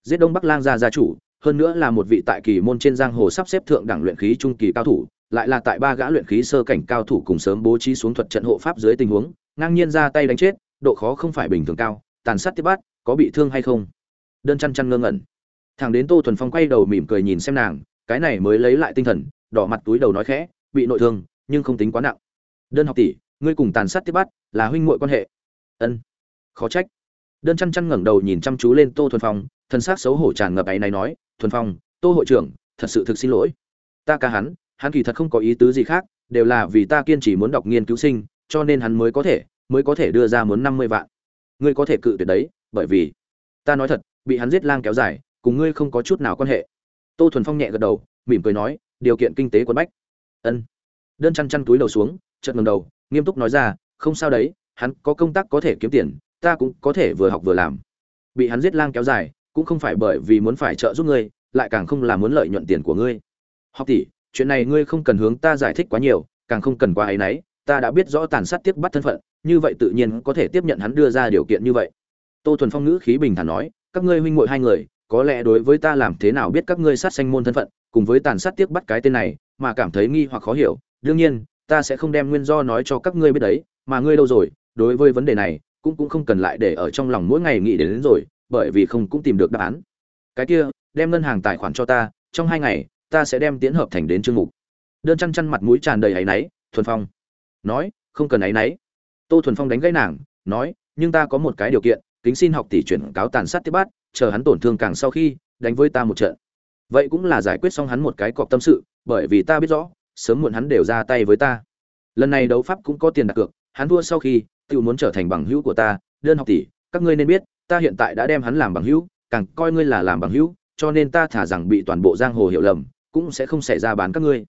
Giết đông bắc lang gia gia chủ, hơn nữa là một vị tại kỳ môn trên giang hồ sắp xếp thượng đẳng luyện khí trung kỳ cao thủ, lại là tại ba gã luyện khí sơ cảnh cao thủ cùng sớm bố trí xuống thuật trận hộ pháp dưới tình huống, ngang nhiên ra tay đánh chết, độ khó không phải bình thường cao, tàn sát tiếp bát có bị thương hay không? Đơn chăn chăn ngơ ngẩn. Thằng đến tô thuần phong quay đầu mỉm cười nhìn xem nàng, cái này mới lấy lại tinh thần, đỏ mặt túi đầu nói khẽ, bị nội thương, nhưng không tính quá nặng. Đơn học tỷ, ngươi cùng tàn sát tiếp bắt là huynh muội quan hệ. Ân. Khó trách đơn chăn chăn ngẩng đầu nhìn chăm chú lên tô thuần phong, thân xác xấu hổ tràn ngập ấy này nói, thuần phong, tô hội trưởng, thật sự thực xin lỗi. Ta ca hắn hắn kỳ thật không có ý tứ gì khác, đều là vì ta kiên trì muốn đọc nghiên cứu sinh, cho nên hắn mới có thể, mới có thể đưa ra muốn năm mươi vạn. Ngươi có thể cự tuyệt đấy, bởi vì, ta nói thật, bị hắn giết lang kéo dài, cùng ngươi không có chút nào quan hệ. Tô thuần phong nhẹ gật đầu, mỉm cười nói, điều kiện kinh tế quân bách. Ân. Đơn chăn chăn túi đầu xuống, chợt ngầm đầu, nghiêm túc nói ra, không sao đấy, hắn có công tác có thể kiếm tiền ta cũng có thể vừa học vừa làm. Bị hắn giết lang kéo dài, cũng không phải bởi vì muốn phải trợ giúp ngươi, lại càng không là muốn lợi nhuận tiền của ngươi. Học tỷ, chuyện này ngươi không cần hướng ta giải thích quá nhiều, càng không cần quá ấy nấy ta đã biết rõ tàn sát tiếp bắt thân phận, như vậy tự nhiên có thể tiếp nhận hắn đưa ra điều kiện như vậy. Tô thuần phong ngữ khí bình thản nói, các ngươi huynh muội hai người, có lẽ đối với ta làm thế nào biết các ngươi sát sanh môn thân phận, cùng với tàn sát tiếc bắt cái tên này, mà cảm thấy nghi hoặc khó hiểu, đương nhiên, ta sẽ không đem nguyên do nói cho các ngươi biết đấy, mà ngươi đâu rồi, đối với vấn đề này cũng cũng không cần lại để ở trong lòng mỗi ngày nghĩ đến, đến rồi bởi vì không cũng tìm được đáp án. Cái kia đem ngân hàng tài khoản cho ta trong hai ngày ta sẽ đem tiến hợp thành đến chương mục. Đơn chăn chăn mặt mũi tràn đầy áy náy thuần phong. Nói không cần áy náy. Tô thuần phong đánh gãy nàng nói nhưng ta có một cái điều kiện kính xin học tỷ chuyển cáo tàn sát tiếp bát chờ hắn tổn thương càng sau khi đánh với ta một trận. Vậy cũng là giải quyết xong hắn một cái cọc tâm sự bởi vì ta biết rõ sớm muộn hắn đều ra tay với ta. Lần này đấu pháp cũng có tiền đặt cược hắn thua sau khi tự muốn trở thành bằng hữu của ta, đơn học tỷ, các ngươi nên biết, ta hiện tại đã đem hắn làm bằng hữu, càng coi ngươi là làm bằng hữu, cho nên ta thả rằng bị toàn bộ giang hồ hiểu lầm, cũng sẽ không xảy ra bán các ngươi.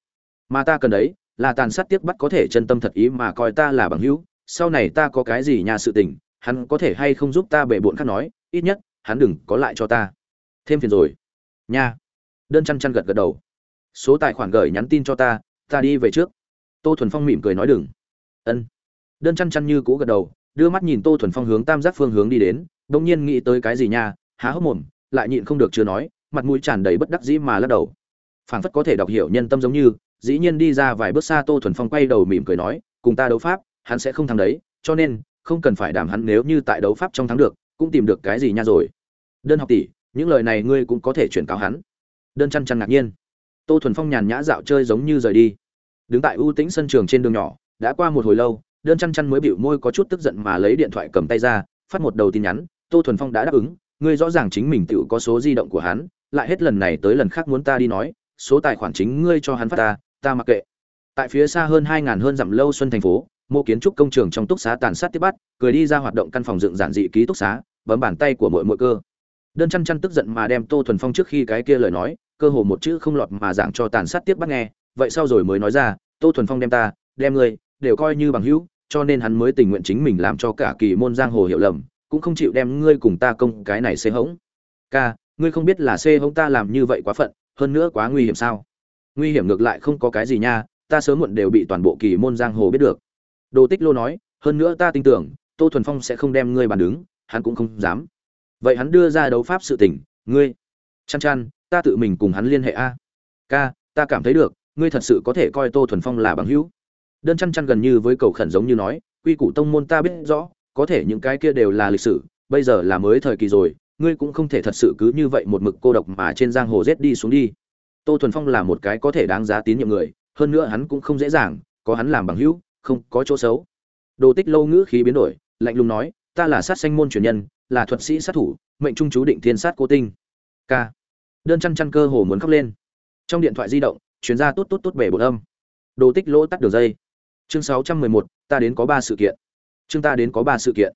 Mà ta cần đấy, là tàn sát tiếc bắt có thể chân tâm thật ý mà coi ta là bằng hữu, sau này ta có cái gì nhà sự tình, hắn có thể hay không giúp ta bể bộn khác nói, ít nhất, hắn đừng có lại cho ta. Thêm phiền rồi. Nha. Đơn chăn chăn gật gật đầu. Số tài khoản gửi nhắn tin cho ta ta đi về trước. Tô thuần phong mỉm cười nói đừng. Ân đơn chăn chăn như cũ gật đầu, đưa mắt nhìn tô thuần phong hướng tam giác phương hướng đi đến đông nhiên nghĩ tới cái gì nha, há hốc mồm, lại nhịn không được chưa nói, mặt mũi tràn đầy bất đắc dĩ mà lắc đầu. Phảng phất có thể đọc hiểu nhân tâm giống như, dĩ nhiên đi ra vài bước xa tô thuần phong quay đầu mỉm cười nói, cùng ta đấu pháp, hắn sẽ không thắng đấy, cho nên, không cần phải đảm hắn nếu như tại đấu pháp trong thắng được, cũng tìm được cái gì nha rồi. Đơn học tỷ, những lời này ngươi cũng có thể chuyển cáo hắn. Đơn chăn chăn ngạc nhiên. Tô thuần phong nhàn nhã dạo chơi giống như rời đi. Đứng tại ưu tĩnh sân trường trên đường nhỏ, đã qua một hồi lâu đơn chăn chăn mới bịu môi có chút tức giận mà lấy điện thoại cầm tay ra, phát một đầu tin nhắn, tô thuần phong đã đáp ứng, ngươi rõ ràng chính mình tự có số di động của hắn, lại hết lần này tới lần khác muốn ta đi nói, số tài khoản chính ngươi cho hắn phát ta ta mặc kệ. Tại phía xa hơn hai ngàn hơn dặm lâu xuân thành phố mô kiến trúc công trường trong túc xá tàn sát tiếp bắt, cười đi ra hoạt động căn phòng dựng giản dị ký túc xá, bấm bàn tay của mỗi mỗi cơ. Đơn chăn chăn tức giận mà đem tô thuần phong trước khi cái kia lời nói, cơ hồ một chữ không lọt mà giảng cho tàn sát tiếp bắt nghe, vậy sau rồi mới nói ra, tô thuần phong đem ta, đem ngươi đều coi như bằng hữu, cho nên hắn mới tình nguyện chính mình làm cho cả kỳ môn giang hồ hiểu lầm, cũng không chịu đem ngươi cùng ta công cái này xê hống. Ca, ngươi không biết là xê hống ta làm như vậy quá phận, hơn nữa quá nguy hiểm sao? Nguy hiểm ngược lại không có cái gì nha, ta sớm muộn đều bị toàn bộ kỳ môn giang hồ biết được. Đồ tích lô nói, hơn nữa ta tin tưởng, tô thuần phong sẽ không đem ngươi bàn đứng, hắn cũng không dám. Vậy hắn đưa ra đấu pháp sự tình, ngươi chăn chăn ta tự mình cùng hắn liên hệ a. Ca, ta cảm thấy được, ngươi thật sự có thể coi tô thuần phong là bằng hữu đơn chăn chăn gần như với cầu khẩn giống như nói quy củ tông môn ta biết rõ có thể những cái kia đều là lịch sử bây giờ là mới thời kỳ rồi ngươi cũng không thể thật sự cứ như vậy một mực cô độc mà trên giang hồ rết đi xuống đi. Tô thuần phong là một cái có thể đáng giá tín nhiệm người hơn nữa hắn cũng không dễ dàng có hắn làm bằng hữu không có chỗ xấu. Đồ tích lâu ngữ khí biến đổi lạnh lùng nói ta là sát sanh môn truyền nhân là thuật sĩ sát thủ mệnh trung chú định thiên sát cố tinh. K đơn chăn chăn cơ hồ muốn khóc lên. Trong điện thoại di động chuyến ra tốt tốt tốt bể bột âm. Đồ tích lỗ tắt đường dây chương sáu trăm mười một, ta đến có ba sự kiện. Chương ta đến có ba sự kiện.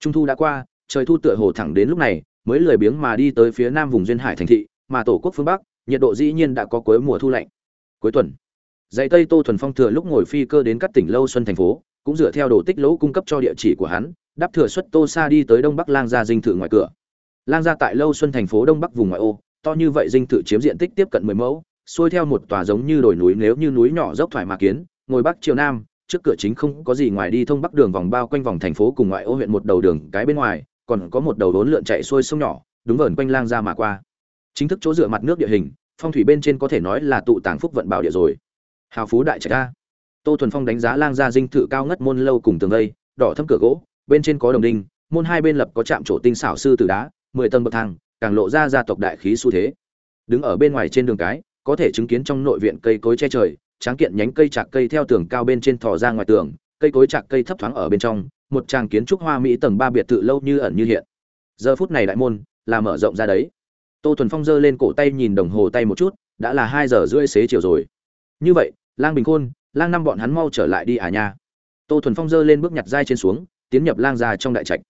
Trung thu đã qua, trời thu tựa hồ thẳng đến lúc này, mới lười biếng mà đi tới phía nam vùng duyên hải thành thị, mà tổ quốc phương bắc, nhiệt độ dĩ nhiên đã có cuối mùa thu lạnh. Cuối tuần, dãy tây tô thuần phong thừa lúc ngồi phi cơ đến các tỉnh lâu xuân thành phố, cũng dựa theo đồ tích lỗ cung cấp cho địa chỉ của hắn, đáp thừa xuất tô xa đi tới đông bắc lang gia dinh thự ngoài cửa. Lang gia tại lâu xuân thành phố đông bắc vùng ngoại ô, to như vậy dinh thự chiếm diện tích tiếp cận mười mẫu, xuôi theo một tòa giống như đồi núi nếu như núi nhỏ dốc thoải mà kiến ngồi bắc chiều nam, trước cửa chính không có gì ngoài đi thông bắc đường vòng bao quanh vòng thành phố cùng ngoại ô huyện một đầu đường, cái bên ngoài, còn có một đầu đốn lượn chạy xuôi sông nhỏ, đúng vờn quanh lang gia mà qua. Chính thức chỗ dựa mặt nước địa hình, phong thủy bên trên có thể nói là tụ tàng phúc vận bảo địa rồi. Hào phú đại trạch a. Tô thuần phong đánh giá lang gia dinh thự cao ngất môn lâu cùng tường lây đỏ thâm cửa gỗ, bên trên có đồng đinh, môn hai bên lập có trạm trổ tinh xảo sư từ đá, mười tầng bậc thang, càng lộ ra gia tộc đại khí xu thế. Đứng ở bên ngoài trên đường cái, có thể chứng kiến trong nội viện cây cối che trời tráng kiện nhánh cây chạc cây theo tường cao bên trên thò ra ngoài tường, cây cối chạc cây thấp thoáng ở bên trong, một tràng kiến trúc hoa mỹ tầng ba biệt thự lâu như ẩn như hiện. Giờ phút này đại môn là mở rộng ra đấy. Tô thuần phong giơ lên cổ tay nhìn đồng hồ tay một chút, đã là hai giờ rưỡi xế chiều rồi. Như vậy, lang bình khôn, lang năm bọn hắn mau trở lại đi à nha. Tô thuần phong giơ lên bước nhặt dai trên xuống, tiến nhập lang gia trong đại trạch.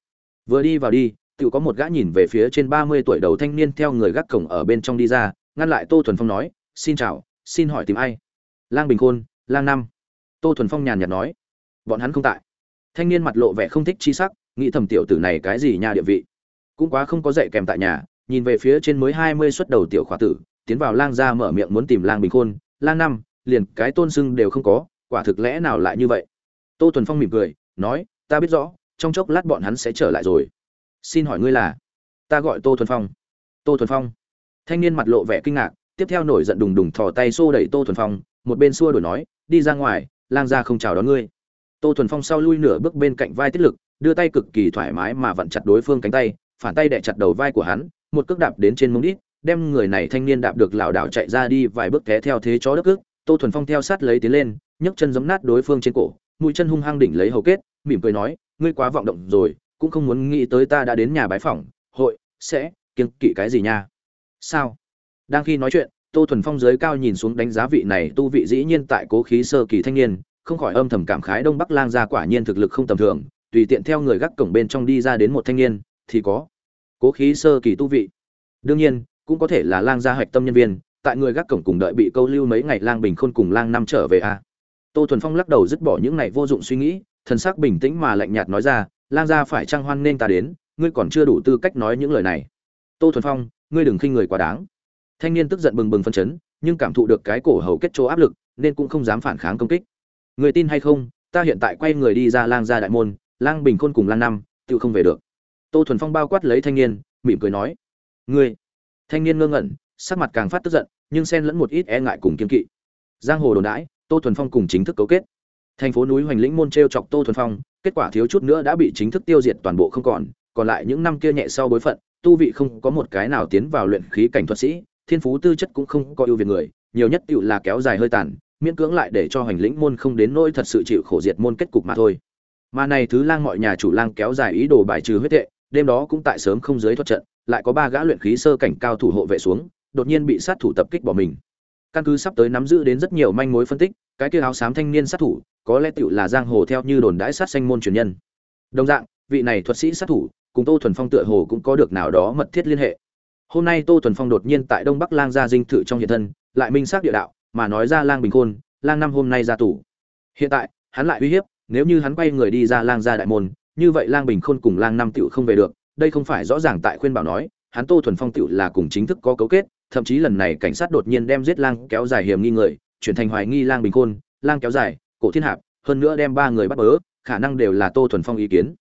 Vừa đi vào đi tự có một gã nhìn về phía trên ba mươi tuổi đầu thanh niên theo người gác cổng ở bên trong đi ra, ngăn lại tô thuần phong nói, xin chào, xin hỏi tìm ai? Lang bình khôn, lang năm tô thuần phong nhàn nhạt nói, bọn hắn không tại. Thanh niên mặt lộ vẻ không thích chi sắc, nghĩ thầm tiểu tử này cái gì nhà địa vị. Cũng quá không có dạy kèm tại nhà, nhìn về phía trên mới hai mươi suất đầu tiểu khóa tử, tiến vào lang gia mở miệng muốn tìm lang bình khôn, lang năm liền cái tôn sưng đều không có, quả thực lẽ nào lại như vậy? Tô thuần phong mỉm cười, nói, ta biết rõ, trong chốc lát bọn hắn sẽ trở lại rồi. Xin hỏi ngươi là? Ta gọi tô thuần phong. Tô thuần phong. Thanh niên mặt lộ vẻ kinh ngạc, tiếp theo nổi giận đùng đùng thò tay xô đẩy tô thuần phong một bên xua đổi nói, đi ra ngoài, lang gia không chào đón ngươi. Tô thuần phong sau lui nửa bước bên cạnh vai tiết lực, đưa tay cực kỳ thoải mái mà vặn chặt đối phương cánh tay, phản tay đè chặt đầu vai của hắn, một cước đạp đến trên mông đít, đem người này thanh niên đạp được lảo đảo chạy ra đi vài bước té theo thế chó đất ức tô thuần phong theo sát lấy tiến lên, nhấc chân giấm nát đối phương trên cổ, mũi chân hung hăng đỉnh lấy hầu kết, mỉm cười nói, ngươi quá vọng động rồi, cũng không muốn nghĩ tới ta đã đến nhà bái phỏng, hội, sẽ, kiêng kỵ cái gì nha? Sao? Đang khi nói chuyện tô thuần phong dưới cao nhìn xuống đánh giá vị này tu vị dĩ nhiên tại cố khí sơ kỳ thanh niên, không khỏi âm thầm cảm khái đông bắc lang gia quả nhiên thực lực không tầm thường, tùy tiện theo người gác cổng bên trong đi ra đến một thanh niên, thì có cố khí sơ kỳ tu vị. Đương nhiên, cũng có thể là lang gia hạch tâm nhân viên, tại người gác cổng cùng đợi bị câu lưu mấy ngày lang bình khôn cùng lang năm trở về a. À. tô thuần phong lắc đầu dứt bỏ những ngày vô dụng suy nghĩ, thần sắc bình tĩnh mà lạnh nhạt nói ra, lang gia phải trang hoan nên ta đến? Ngươi còn chưa đủ tư cách nói những lời này. Tô thuần phong, ngươi đừng khinh người quá đáng thanh niên tức giận bừng bừng phân chấn, nhưng cảm thụ được cái cổ hầu kết chỗ áp lực, nên cũng không dám phản kháng công kích. Người tin hay không, ta hiện tại quay người đi ra lang gia đại môn, lang bình khôn cùng lang năm tự không về được. Tô thuần phong bao quát lấy thanh niên, mỉm cười nói, ngươi. Thanh niên ngơ ngẩn, sắc mặt càng phát tức giận, nhưng xen lẫn một ít e ngại cùng kiên kỵ. Giang hồ đồn đãi, tô thuần phong cùng chính thức cấu kết. Thành phố núi hoành lĩnh môn t r e o chọc tô thuần phong, kết quả thiếu chút nữa đã bị chính thức tiêu diệt toàn bộ không còn còn lại những năm kia nhẹ sau bối phận, tu vị không có một cái nào tiến vào luyện khí cảnh thuật sĩ thiên phú tư chất cũng không có ưu việt người, nhiều nhất tựu là kéo dài hơi tàn, miễn cưỡng lại để cho hành lĩnh môn không đến nỗi thật sự chịu khổ diệt môn kết cục mà thôi. Mà này thứ lang mọi nhà chủ lang kéo dài ý đồ bài trừ huyết tệ, đêm đó cũng tại sớm không giới thoát trận, lại có ba gã luyện khí sơ cảnh cao thủ hộ vệ xuống, đột nhiên bị sát thủ tập kích bỏ mình. Căn cứ sắp tới nắm giữ đến rất nhiều manh mối phân tích, cái kia áo xám thanh niên sát thủ, có lẽ tựu là giang hồ theo như đồn đãi sát sanh môn truyền nhân. Đồng dạng, vị này thuật sĩ sát thủ, cùng tô thuần phong tựa hồ cũng có được nào đó mật thiết liên hệ hôm nay tô thuần phong đột nhiên tại đông bắc lang gia dinh thự trong hiện thân, lại minh xác địa đạo, mà nói ra lang bình khôn, lang năm hôm nay ra tù. Hiện tại, hắn lại uy hiếp, nếu như hắn quay người đi ra lang gia đại môn, như vậy lang bình khôn cùng lang năm tựu không về được, đây không phải rõ ràng tại khuyên bảo nói, hắn tô thuần phong tựu là cùng chính thức có cấu kết, thậm chí lần này cảnh sát đột nhiên đem giết lang kéo dài hiểm nghi người, chuyển thành hoài nghi lang bình khôn, lang kéo dài, cổ thiên hạp, hơn nữa đem ba người bắt bớ, khả năng đều là tô thuần phong ý kiến.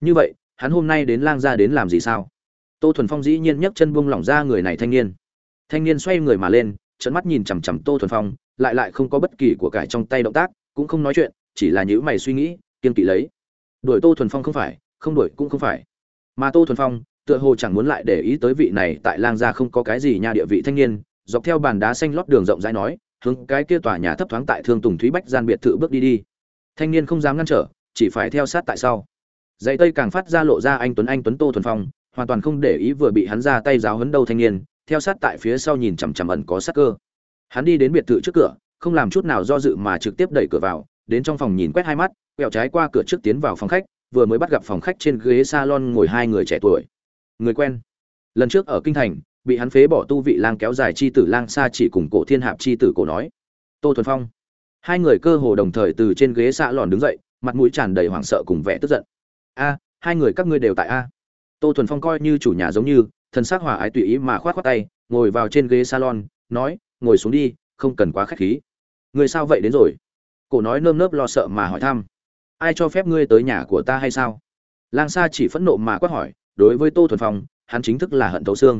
Như vậy, hắn hôm nay đến lang ra đến làm gì sao? Tô thuần phong dĩ nhiên nhấc chân buông lỏng ra người này thanh niên. Thanh niên xoay người mà lên trận mắt nhìn chằm chằm tô thuần phong, lại lại không có bất kỳ của cải trong tay động tác, cũng không nói chuyện, chỉ là nhữ mày suy nghĩ kiên kỵ lấy. Đuổi tô thuần phong không phải, không đuổi cũng không phải. Mà tô thuần phong, tựa hồ chẳng muốn lại để ý tới vị này tại lang gia không có cái gì nha địa vị thanh niên, dọc theo bàn đá xanh lót đường rộng rãi nói, hướng cái kia tòa nhà thấp thoáng tại thương tùng thúy bách gian biệt thự bước đi đi. Thanh niên không dám ngăn trở, chỉ phải theo sát tại sau. Dãy tây càng phát ra lộ ra anh tuấn anh tuấn tô thuần phong hoàn toàn không để ý vừa bị hắn ra tay giáo hấn đâu thanh niên, theo sát tại phía sau nhìn chằm chằm ẩn có sắc cơ. Hắn đi đến biệt thự trước cửa, không làm chút nào do dự mà trực tiếp đẩy cửa vào, đến trong phòng nhìn quét hai mắt, quẹo trái qua cửa trước tiến vào phòng khách, vừa mới bắt gặp phòng khách trên ghế salon ngồi hai người trẻ tuổi. Người quen. Lần trước ở kinh thành, bị hắn phế bỏ tu vị lang kéo dài chi tử lang xa chỉ cùng cổ thiên hạp chi tử cổ nói. Tô thuần phong. Hai người cơ hồ đồng thời từ trên ghế xạ lòn đứng dậy, mặt mũi tràn đầy hoảng sợ cùng vẻ tức giận. A, hai người các ngươi đều tại a tô thuần phong coi như chủ nhà giống như, thần s ắ c hòa ái tùy ý mà k h o á t k h o á tay, ngồi vào trên ghế salon, nói, ngồi xuống đi, không cần quá k h á c h khí. Người sao vậy đến rồi? Cổ nói nơm nớp lo sợ mà hỏi thăm. Ai cho phép ngươi tới nhà của ta hay sao? Lang sa chỉ phẫn nộ mà quát hỏi, đối với tô thuần phong, hắn chính thức là hận thấu xương.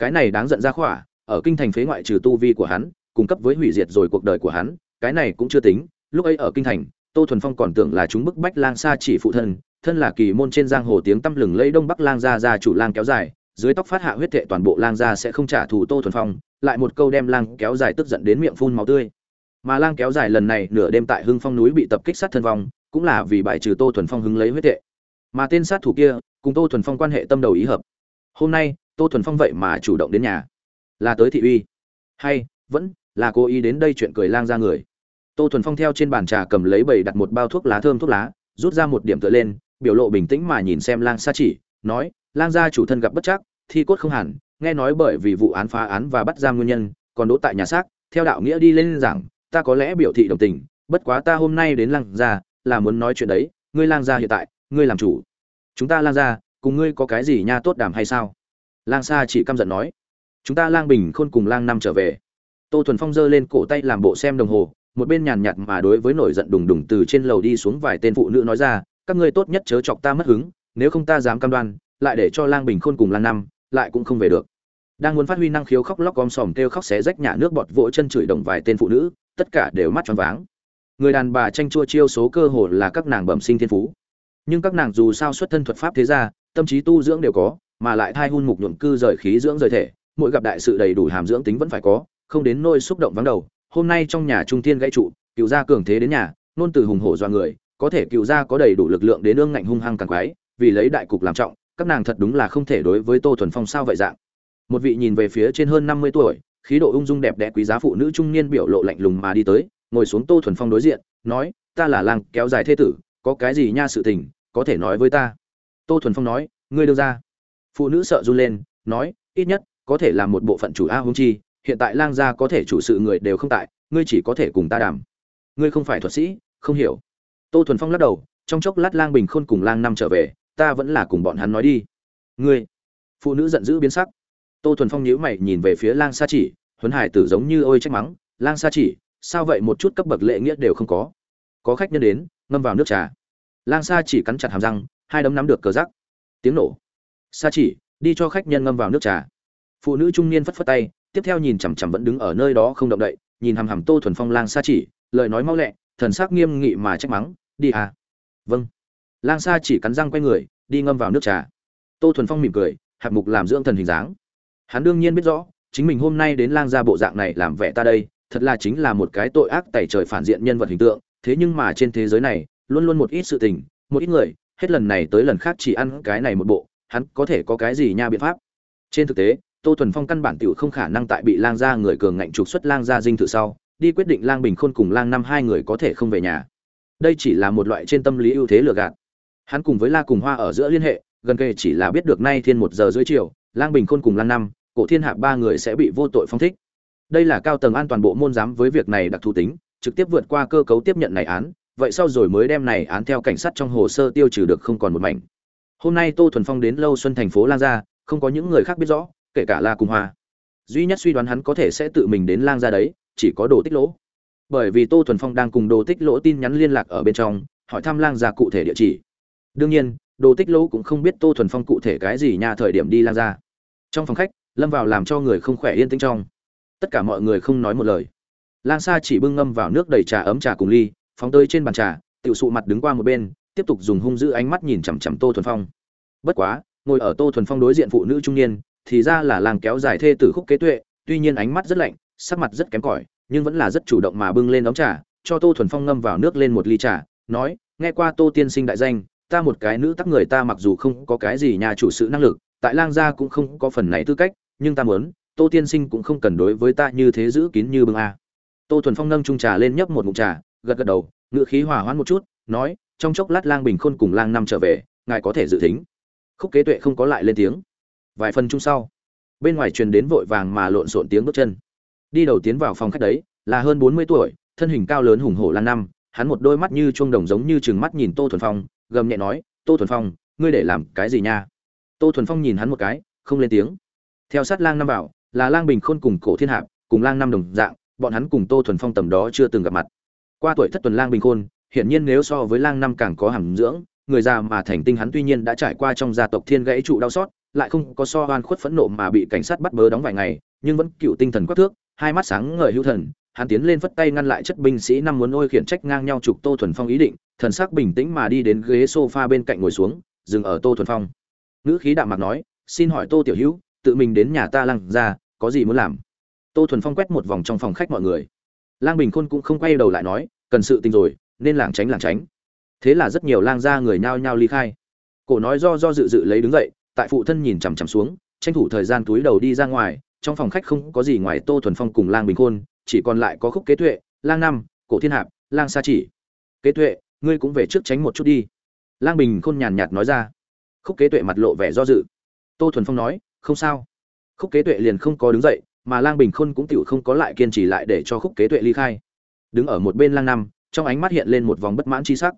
Cái này đáng giận ra khỏa, ở kinh thành phế ngoại trừ tu vi của hắn, cung cấp với hủy diệt rồi cuộc đời của hắn, cái này cũng chưa tính. Lúc ấy ở kinh thành, tô thuần phong còn tưởng là chúng bức bách lang sa chỉ phụ thân thân là kỳ môn trên giang hồ tiếng tăm lừng lấy đông bắc lang gia gia chủ lang kéo dài, dưới tóc phát hạ huyết thệ toàn bộ lang gia sẽ không trả thù tô thuần phong, lại một câu đem lang kéo dài tức giận đến miệng phun máu tươi. Mà lang kéo dài lần này nửa đêm tại hưng phong núi bị tập kích sát thân vong, cũng là vì bài trừ tô thuần phong hứng lấy huyết thệ. Mà tên sát thủ kia, cùng tô thuần phong quan hệ tâm đầu ý hợp. Hôm nay, tô thuần phong vậy mà chủ động đến nhà. Là tới thị uy. Hay, vẫn là cố ý đến đây chuyện cười lang ra người. Tô thuần phong theo trên bàn trà cầm lấy bầy đặt một bao thuốc lá, thơm thuốc lá, rút ra một điểm tựa lên biểu lộ bình tĩnh mà nhìn xem lang sa chỉ nói lang gia chủ thân gặp bất chắc thi cốt không hẳn nghe nói bởi vì vụ án phá án và bắt giam nguyên nhân còn đỗ tại nhà xác theo đạo nghĩa đi lên rằng, ta có lẽ biểu thị đồng tình bất quá ta hôm nay đến lang gia là muốn nói chuyện đấy ngươi lang gia hiện tại ngươi làm chủ. Chúng ta lang gia cùng ngươi có cái gì nha tốt đàm hay sao? Lang sa chỉ căm giận nói chúng ta lang bình khôn cùng lang năm trở về. Tô thuần phong giơ lên cổ tay làm bộ xem đồng hồ một bên nhàn nhạt mà đối với nổi giận đùng đùng từ trên lầu đi xuống vài tên phụ nữ nói ra các ngươi tốt nhất chớ chọc ta mất hứng, nếu không ta dám cam đoan, lại để cho lang bình khôn cùng lang năm lại cũng không về được. Đang muốn phát huy năng khiếu khóc lóc gom sòm kêu khóc xé rách nhà nước bọt vỗ chân chửi đồng vài tên phụ nữ, tất cả đều mắt tròn váng. Người đàn bà tranh chua chiêu số cơ hồ là các nàng bẩm sinh thiên phú. Nhưng các nàng dù sao xuất thân thuật pháp thế gia, tâm trí tu dưỡng đều có, mà lại thai hun mục nhuộm cư rời khí dưỡng rời thể, mỗi gặp đại sự đầy đủ hàm dưỡng tính vẫn phải có, không đến nôi xúc động vắng đầu. Hôm nay trong nhà trung tiên gãy trụ, cựu gia cường thế đến nhà, nôn từ hùng hổ do người có thể cựu gia có đầy đủ lực lượng đến ương ngạnh hung hăng càng quái, vì lấy đại cục làm trọng, các nàng thật đúng là không thể đối với tô thuần phong sao vậy dạng. Một vị nhìn về phía trên hơn năm mươi tuổi, khí độ ung dung đẹp đẽ quý giá phụ nữ trung niên biểu lộ lạnh lùng mà đi tới, ngồi xuống tô thuần phong đối diện, nói, ta là làng kéo dài thế tử, có cái gì nha sự tình, có thể nói với ta? Tô thuần phong nói, ngươi đưa ra. Phụ nữ sợ run lên, nói, ít nhất, có thể là một bộ phận chủ a hung chi, hiện tại lang gia có thể chủ sự người đều không tại, ngươi chỉ có thể cùng ta đàm. Ngươi không phải thuật sĩ, không hiểu tô thuần phong lắc đầu, trong chốc lát lang bình khôn cùng lang năm trở về, ta vẫn là cùng bọn hắn nói đi. Ngươi, phụ nữ giận dữ biến sắc. Tô thuần phong nhíu mày nhìn về phía lang sa chỉ, huấn hải tử giống như ôi trách mắng, lang sa chỉ, sao vậy một chút cấp bậc lệ nghĩa đều không có? Có khách nhân đến, ngâm vào nước trà. Lang sa chỉ cắn chặt hàm răng, hai đấm nắm được cờ rắc. Tiếng nổ. Sa chỉ, đi cho khách nhân ngâm vào nước trà. Phụ nữ trung niên phất phất tay, tiếp theo nhìn chằm chằm vẫn đứng ở nơi đó không động đậy, nhìn hằm hằm tô thuần phong lang sa chỉ, lời nói mau lẹ thần sắc nghiêm nghị mà trách mắng, đi à. Vâng. Lang sa chỉ cắn răng quay người, đi ngâm vào nước trà. Tô thuần phong mỉm cười hạt mục làm dưỡng thần hình dáng. Hắn đương nhiên biết rõ, chính mình hôm nay đến lang gia bộ dạng này làm vẻ ta đây, thật là chính là một cái tội ác tẩy trời phản diện nhân vật hình tượng, thế nhưng mà trên thế giới này, luôn luôn một ít sự tình, một ít người, hết lần này tới lần khác chỉ ăn cái này một bộ, hắn có thể có cái gì nha biện pháp? Trên thực tế, tô thuần phong căn bản tiểu không khả năng tại bị lang gia người cường ngạnh trục xuất lang gia dinh thự sau đi quyết định lang bình khôn cùng lang năm hai người có thể không về nhà. Đây chỉ là một loại trên tâm lý ưu thế lừa gạt. Hắn cùng với la cùng hoa ở giữa liên hệ, gần kề chỉ là biết được nay thiên một giờ dưới chiều, lang bình khôn cùng lang năm cổ thiên hạ ba người sẽ bị vô tội phong thích. Đây là cao tầng an toàn bộ môn giám với việc này đặc thù tính, trực tiếp vượt qua cơ cấu tiếp nhận này án, vậy sau rồi mới đem này án theo cảnh sát trong hồ sơ tiêu trừ được không còn một mảnh. Hôm nay tô thuần phong đến lâu xuân thành phố lang gia, không có những người khác biết rõ, kể cả la cùng hoa duy nhất suy đoán hắn có thể sẽ tự mình đến lang gia đấy, chỉ có đồ tích lỗ. Bởi vì tô thuần phong đang cùng đồ tích lỗ tin nhắn liên lạc ở bên trong, hỏi thăm lang gia cụ thể địa chỉ. Đương nhiên, đồ tích lỗ cũng không biết tô thuần phong cụ thể cái gì nhà thời điểm đi lang gia. Trong phòng khách, lâm vào làm cho người không khỏe yên tĩnh trong. Tất cả mọi người không nói một lời. Lang sa chỉ bưng ngâm vào nước đầy trà ấm trà cùng ly, phóng tới trên bàn trà tự sụ mặt đứng qua một bên, tiếp tục dùng hung dữ ánh mắt nhìn chằm chằm tô thuần phong. Bất quá, ngồi ở tô thuần phong đối diện phụ nữ trung niên thì ra là làng kéo dài thê tử khúc kế tuệ, tuy nhiên ánh mắt rất lạnh, sắc mặt rất kém cỏi, nhưng vẫn là rất chủ động mà bưng lên đóng trà, cho tô thuần phong ngâm vào nước lên một ly trà, nói, nghe qua tô tiên sinh đại danh, ta một cái nữ tắc người ta mặc dù không có cái gì nhà chủ sự năng lực, tại lang gia cũng không có phần này tư cách, nhưng ta muốn, tô tiên sinh cũng không cần đối với ta như thế giữ kín như bưng a. Tô thuần phong nâng trung trà lên nhấp một ngụm trà, gật gật đầu ngự khí hòa hoãn một chút, nói, trong chốc lát lang bình khôn cùng lang năm trở về, ngài có thể dự tính. Khúc kế tuệ không có lại lên tiếng vài phần chung sau. Bên ngoài truyền đến vội vàng mà lộn xộn tiếng bước chân. Đi đầu tiến vào phòng khách đấy, là hơn bốn mươi tuổi, thân hình cao lớn hùng hổ lang năm, hắn một đôi mắt như chuông đồng giống như chừng mắt nhìn tô thuần phong, gầm nhẹ nói, tô thuần phong, ngươi để làm cái gì nha? Tô thuần phong nhìn hắn một cái, không lên tiếng. Theo sát lang năm bảo là lang bình khôn cùng cổ thiên hạp, cùng lang năm đồng dạng, bọn hắn cùng tô thuần phong tầm đó chưa từng gặp mặt. Qua tuổi thất tuần lang bình khôn, hiển nhiên nếu so với lang năm càng có hàm dưỡng, người già mà thành tinh hắn tuy nhiên đã trải qua trong gia tộc thiên gãy trụ đau xót lại không có so oan khuất phẫn nộ mà bị cảnh sát bắt bớ đóng vài ngày, nhưng vẫn cựu tinh thần quắc thước, hai mắt sáng ngời hữu thần, hắn tiến lên phất tay ngăn lại chất binh sĩ năm muốn ôi khiển trách ngang nhau chụp tô thuần phong ý định, thần sắc bình tĩnh mà đi đến ghế sofa bên cạnh ngồi xuống, dừng ở tô thuần phong. Ngữ khí đạm mạc nói, xin hỏi tô tiểu hữu, tự mình đến nhà ta lăng ra, có gì muốn làm? Tô thuần phong quét một vòng trong phòng khách mọi người. Lang bình khôn cũng không quay đầu lại nói, cần sự tình rồi, nên lảng tránh lảng tránh. Thế là rất nhiều lang gia người nhao nhao ly khai. Cổ nói do do dự dự lấy đứng dậy tại phụ thân nhìn chằm chằm xuống, tranh thủ thời gian túi đầu đi ra ngoài, trong phòng khách không có gì ngoài tô thuần phong cùng lang bình khôn, chỉ còn lại có khúc kế tuệ, lang năm cổ thiên hạp, lang sa chỉ. Kế tuệ, ngươi cũng về trước tránh một chút đi. Lang bình khôn nhàn nhạt nói ra. Khúc kế tuệ mặt lộ vẻ do dự. Tô thuần phong nói, không sao. Khúc kế tuệ liền không có đứng dậy, mà lang bình khôn cũng tựu không có lại kiên trì lại để cho khúc kế tuệ ly khai. Đứng ở một bên lang năm trong ánh mắt hiện lên một vòng bất mãn chi sắc.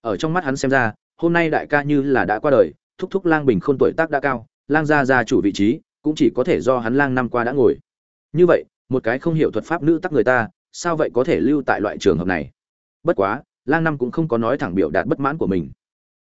Ở trong mắt hắn xem ra, hôm nay đại ca như là đã qua đời thúc thúc lang bình khôn tuổi tác đã cao, lang gia gia chủ vị trí cũng chỉ có thể do hắn lang năm qua đã ngồi. Như vậy, một cái không hiểu thuật pháp nữ tắc người ta, sao vậy có thể lưu tại loại trường hợp này? Bất quá, lang năm cũng không có nói thẳng biểu đạt bất mãn của mình.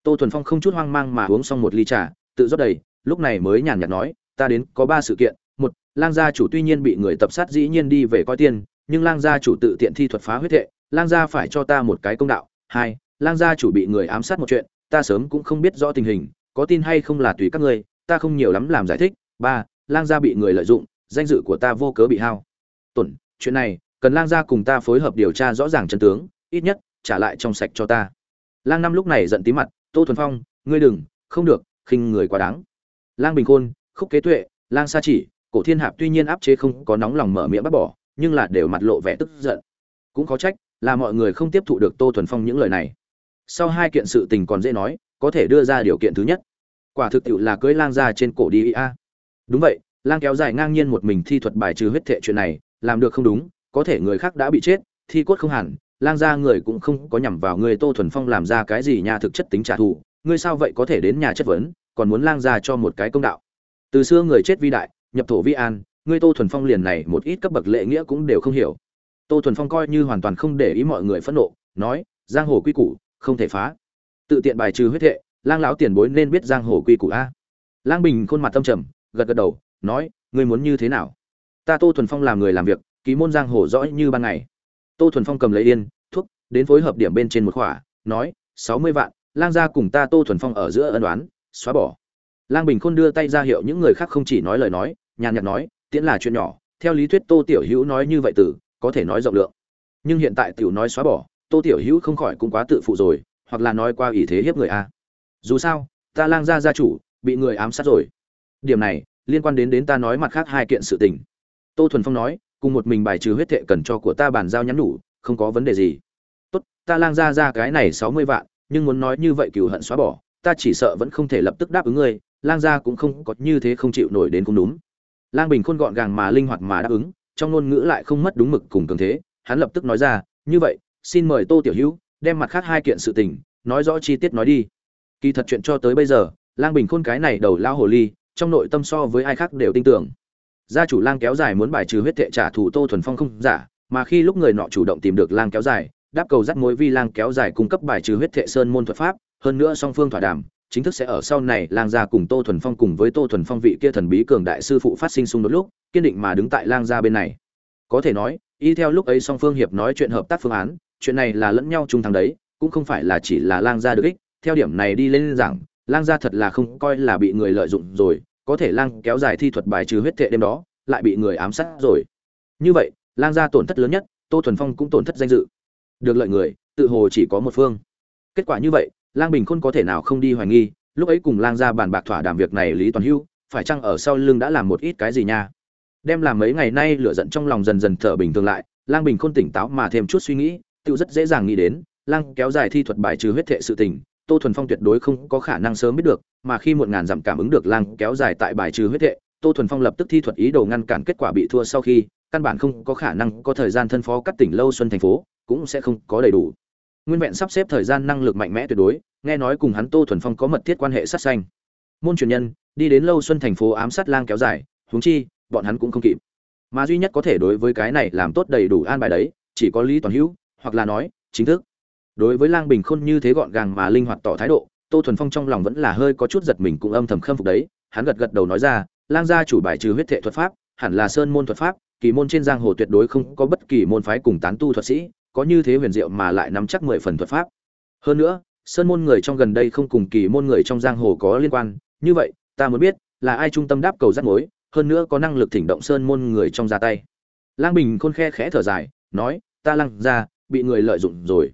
Tô thuần phong không chút hoang mang mà uống xong một ly trà, tự rót đầy, lúc này mới nhàn nhạt nói, ta đến có ba sự kiện, một, lang gia chủ tuy nhiên bị người tập sát dĩ nhiên đi về coi tiên, nhưng lang gia chủ tự tiện thi thuật phá huyết thệ lang gia phải cho ta một cái công đạo, hai, lang gia chủ bị người ám sát một chuyện, ta sớm cũng không biết rõ tình hình có tin hay không là tùy các ngươi, ta không nhiều lắm làm giải thích. Ba, lang gia bị người lợi dụng, danh dự của ta vô cớ bị hao. Tuần, chuyện này, cần lang gia cùng ta phối hợp điều tra rõ ràng chân tướng, ít nhất, trả lại trong sạch cho ta. Lang năm lúc này giận tí mặt, tô thuần phong, ngươi đừng, không được, khinh người quá đáng. Lang bình khôn, khúc kế tuệ, lang sa chỉ, cổ thiên hạp tuy nhiên áp chế không có nóng lòng mở miệng bắt bỏ, nhưng là đều mặt lộ vẻ tức giận. Cũng khó trách, là mọi người không tiếp thụ được tô thuần phong những lời này. Sau hai kiện sự tình còn dễ nói, có thể đưa ra điều kiện thứ nhất quả thực tiệu là cưới lang ra trên cổ đi a. Đúng vậy, lang kéo dài ngang nhiên một mình thi thuật bài trừ huyết thệ chuyện này, làm được không đúng, có thể người khác đã bị chết, thi cốt không hẳn, lang ra người cũng không có nhằm vào người tô thuần phong làm ra cái gì nhà thực chất tính trả thù ngươi sao vậy có thể đến nhà chất vấn, còn muốn lang ra cho một cái công đạo. Từ xưa người chết vi đại, nhập thổ vi an ngươi tô thuần phong liền này một ít cấp bậc lệ nghĩa cũng đều không hiểu. Tô thuần phong coi như hoàn toàn không để ý mọi người phẫn nộ, nói, giang hồ quy củ, không thể phá. Tự tiện bài trừ huyết thệ lang lão tiền bối nên biết giang hồ quy củ a. Lang bình khuôn mặt tâm trầm, gật gật đầu, nói, ngươi muốn như thế nào? Ta tô thuần phong làm người làm việc, ký môn giang hồ rõ như ban ngày. Tô thuần phong cầm lấy yên, thuốc, đến phối hợp điểm bên trên một khỏa, nói, sáu mươi vạn, lang gia cùng ta tô thuần phong ở giữa ân đoán xóa bỏ. Lang bình khôn đưa tay ra hiệu những người khác không chỉ nói lời nói, nhàn nhạt nói, tiễn là chuyện nhỏ, theo lý thuyết tô tiểu hữu nói như vậy từ có thể nói rộng lượng. Nhưng hiện tại tiểu nói xóa bỏ, tô tiểu hữu không khỏi cũng quá tự phụ rồi, hoặc là nói qua ý thế hiếp người a dù sao ta lang gia gia chủ bị người ám sát rồi. Điểm này liên quan đến đến ta nói mặt khác hai kiện sự tình. Tô thuần phong nói cùng một mình bài trừ huyết thệ cần cho của ta bàn giao nhắn đủ, không có vấn đề gì. Tốt ta lang gia ra cái này sáu mươi vạn nhưng muốn nói như vậy cừu hận xóa bỏ ta chỉ sợ vẫn không thể lập tức đáp ứng ngươi lang gia cũng không có như thế không chịu nổi đến cũng đúng. Lang bình khôn gọn gàng mà linh hoạt mà đáp ứng trong ngôn ngữ lại không mất đúng mực cùng cường thế hắn lập tức nói ra như vậy xin mời tô tiểu hữu đem mặt khác hai kiện sự tình nói rõ chi tiết nói đi kỳ thật chuyện cho tới bây giờ, lang bình khôn cái này đầu lao hồ ly, trong nội tâm so với ai khác đều tin tưởng. Gia chủ lang kéo dài muốn bài trừ huyết thệ trả thù tô thuần phong không giả, mà khi lúc người nọ chủ động tìm được lang kéo dài, đáp cầu dắt mối vi lang kéo dài cung cấp bài trừ huyết thệ sơn môn thuật pháp, hơn nữa song phương thỏa đàm, chính thức sẽ ở sau này lang gia cùng tô thuần phong cùng với tô thuần phong vị kia thần bí cường đại sư phụ phát sinh xung đột lúc, kiên định mà đứng tại lang gia bên này. Có thể nói, y theo lúc ấy song phương hiệp nói chuyện hợp tác phương án, chuyện này là lẫn nhau chung thắng đấy, cũng không phải là chỉ là lang gia được ích theo điểm này đi lên rằng lang gia thật là không coi là bị người lợi dụng rồi, có thể lang kéo dài thi thuật bài trừ huyết thệ đêm đó, lại bị người ám sát rồi. Như vậy, lang gia tổn thất lớn nhất, tô thuần phong cũng tổn thất danh dự. Được lợi người, tự hồ chỉ có một phương. Kết quả như vậy, lang bình khôn có thể nào không đi hoài nghi, lúc ấy cùng lang gia bàn bạc thỏa đàm việc này lý toàn hưu, phải chăng ở sau lưng đã làm một ít cái gì nha? Đem làm mấy ngày nay lửa giận trong lòng dần dần thở bình thường lại, lang bình khôn tỉnh táo mà thêm chút suy nghĩ, tự rất dễ dàng nghĩ đến, lang kéo dài thi thuật bài trừ huyết thệ sự tình tô thuần phong tuyệt đối không có khả năng sớm biết được, mà khi một ngàn dặm cảm ứng được lang kéo dài tại bài trừ huyết thệ tô thuần phong lập tức thi thuật ý đồ ngăn cản kết quả bị thua sau khi, căn bản không có khả năng có thời gian thân phó các tỉnh lâu xuân thành phố, cũng sẽ không có đầy đủ. Nguyên vẹn sắp xếp thời gian năng lực mạnh mẽ tuyệt đối, nghe nói cùng hắn tô thuần phong có mật thiết quan hệ sát xanh môn truyền nhân, đi đến lâu xuân thành phố ám sát lang kéo dài, huống chi, bọn hắn cũng không kịp. Mà duy nhất có thể đối với cái này làm tốt đầy đủ an bài đấy, chỉ có lý toàn hữu, hoặc là nói, chính thức đối với lang bình khôn như thế gọn gàng mà linh hoạt tỏ thái độ, tô thuần phong trong lòng vẫn là hơi có chút giật mình cũng âm thầm khâm phục đấy, hắn gật gật đầu nói ra, lang gia chủ bài trừ huyết thệ thuật pháp, hẳn là sơn môn thuật pháp, kỳ môn trên giang hồ tuyệt đối không có bất kỳ môn phái cùng tán tu thuật sĩ, có như thế huyền diệu mà lại nắm chắc mười phần thuật pháp. Hơn nữa, sơn môn người trong gần đây không cùng kỳ môn người trong giang hồ có liên quan, như vậy, ta muốn biết, là ai trung tâm đáp cầu rắc mối, hơn nữa có năng lực thỉnh động sơn môn người trong ra tay. Lang bình khôn khe khẽ thở dài, nói, ta lăng ra bị người lợi dụng rồi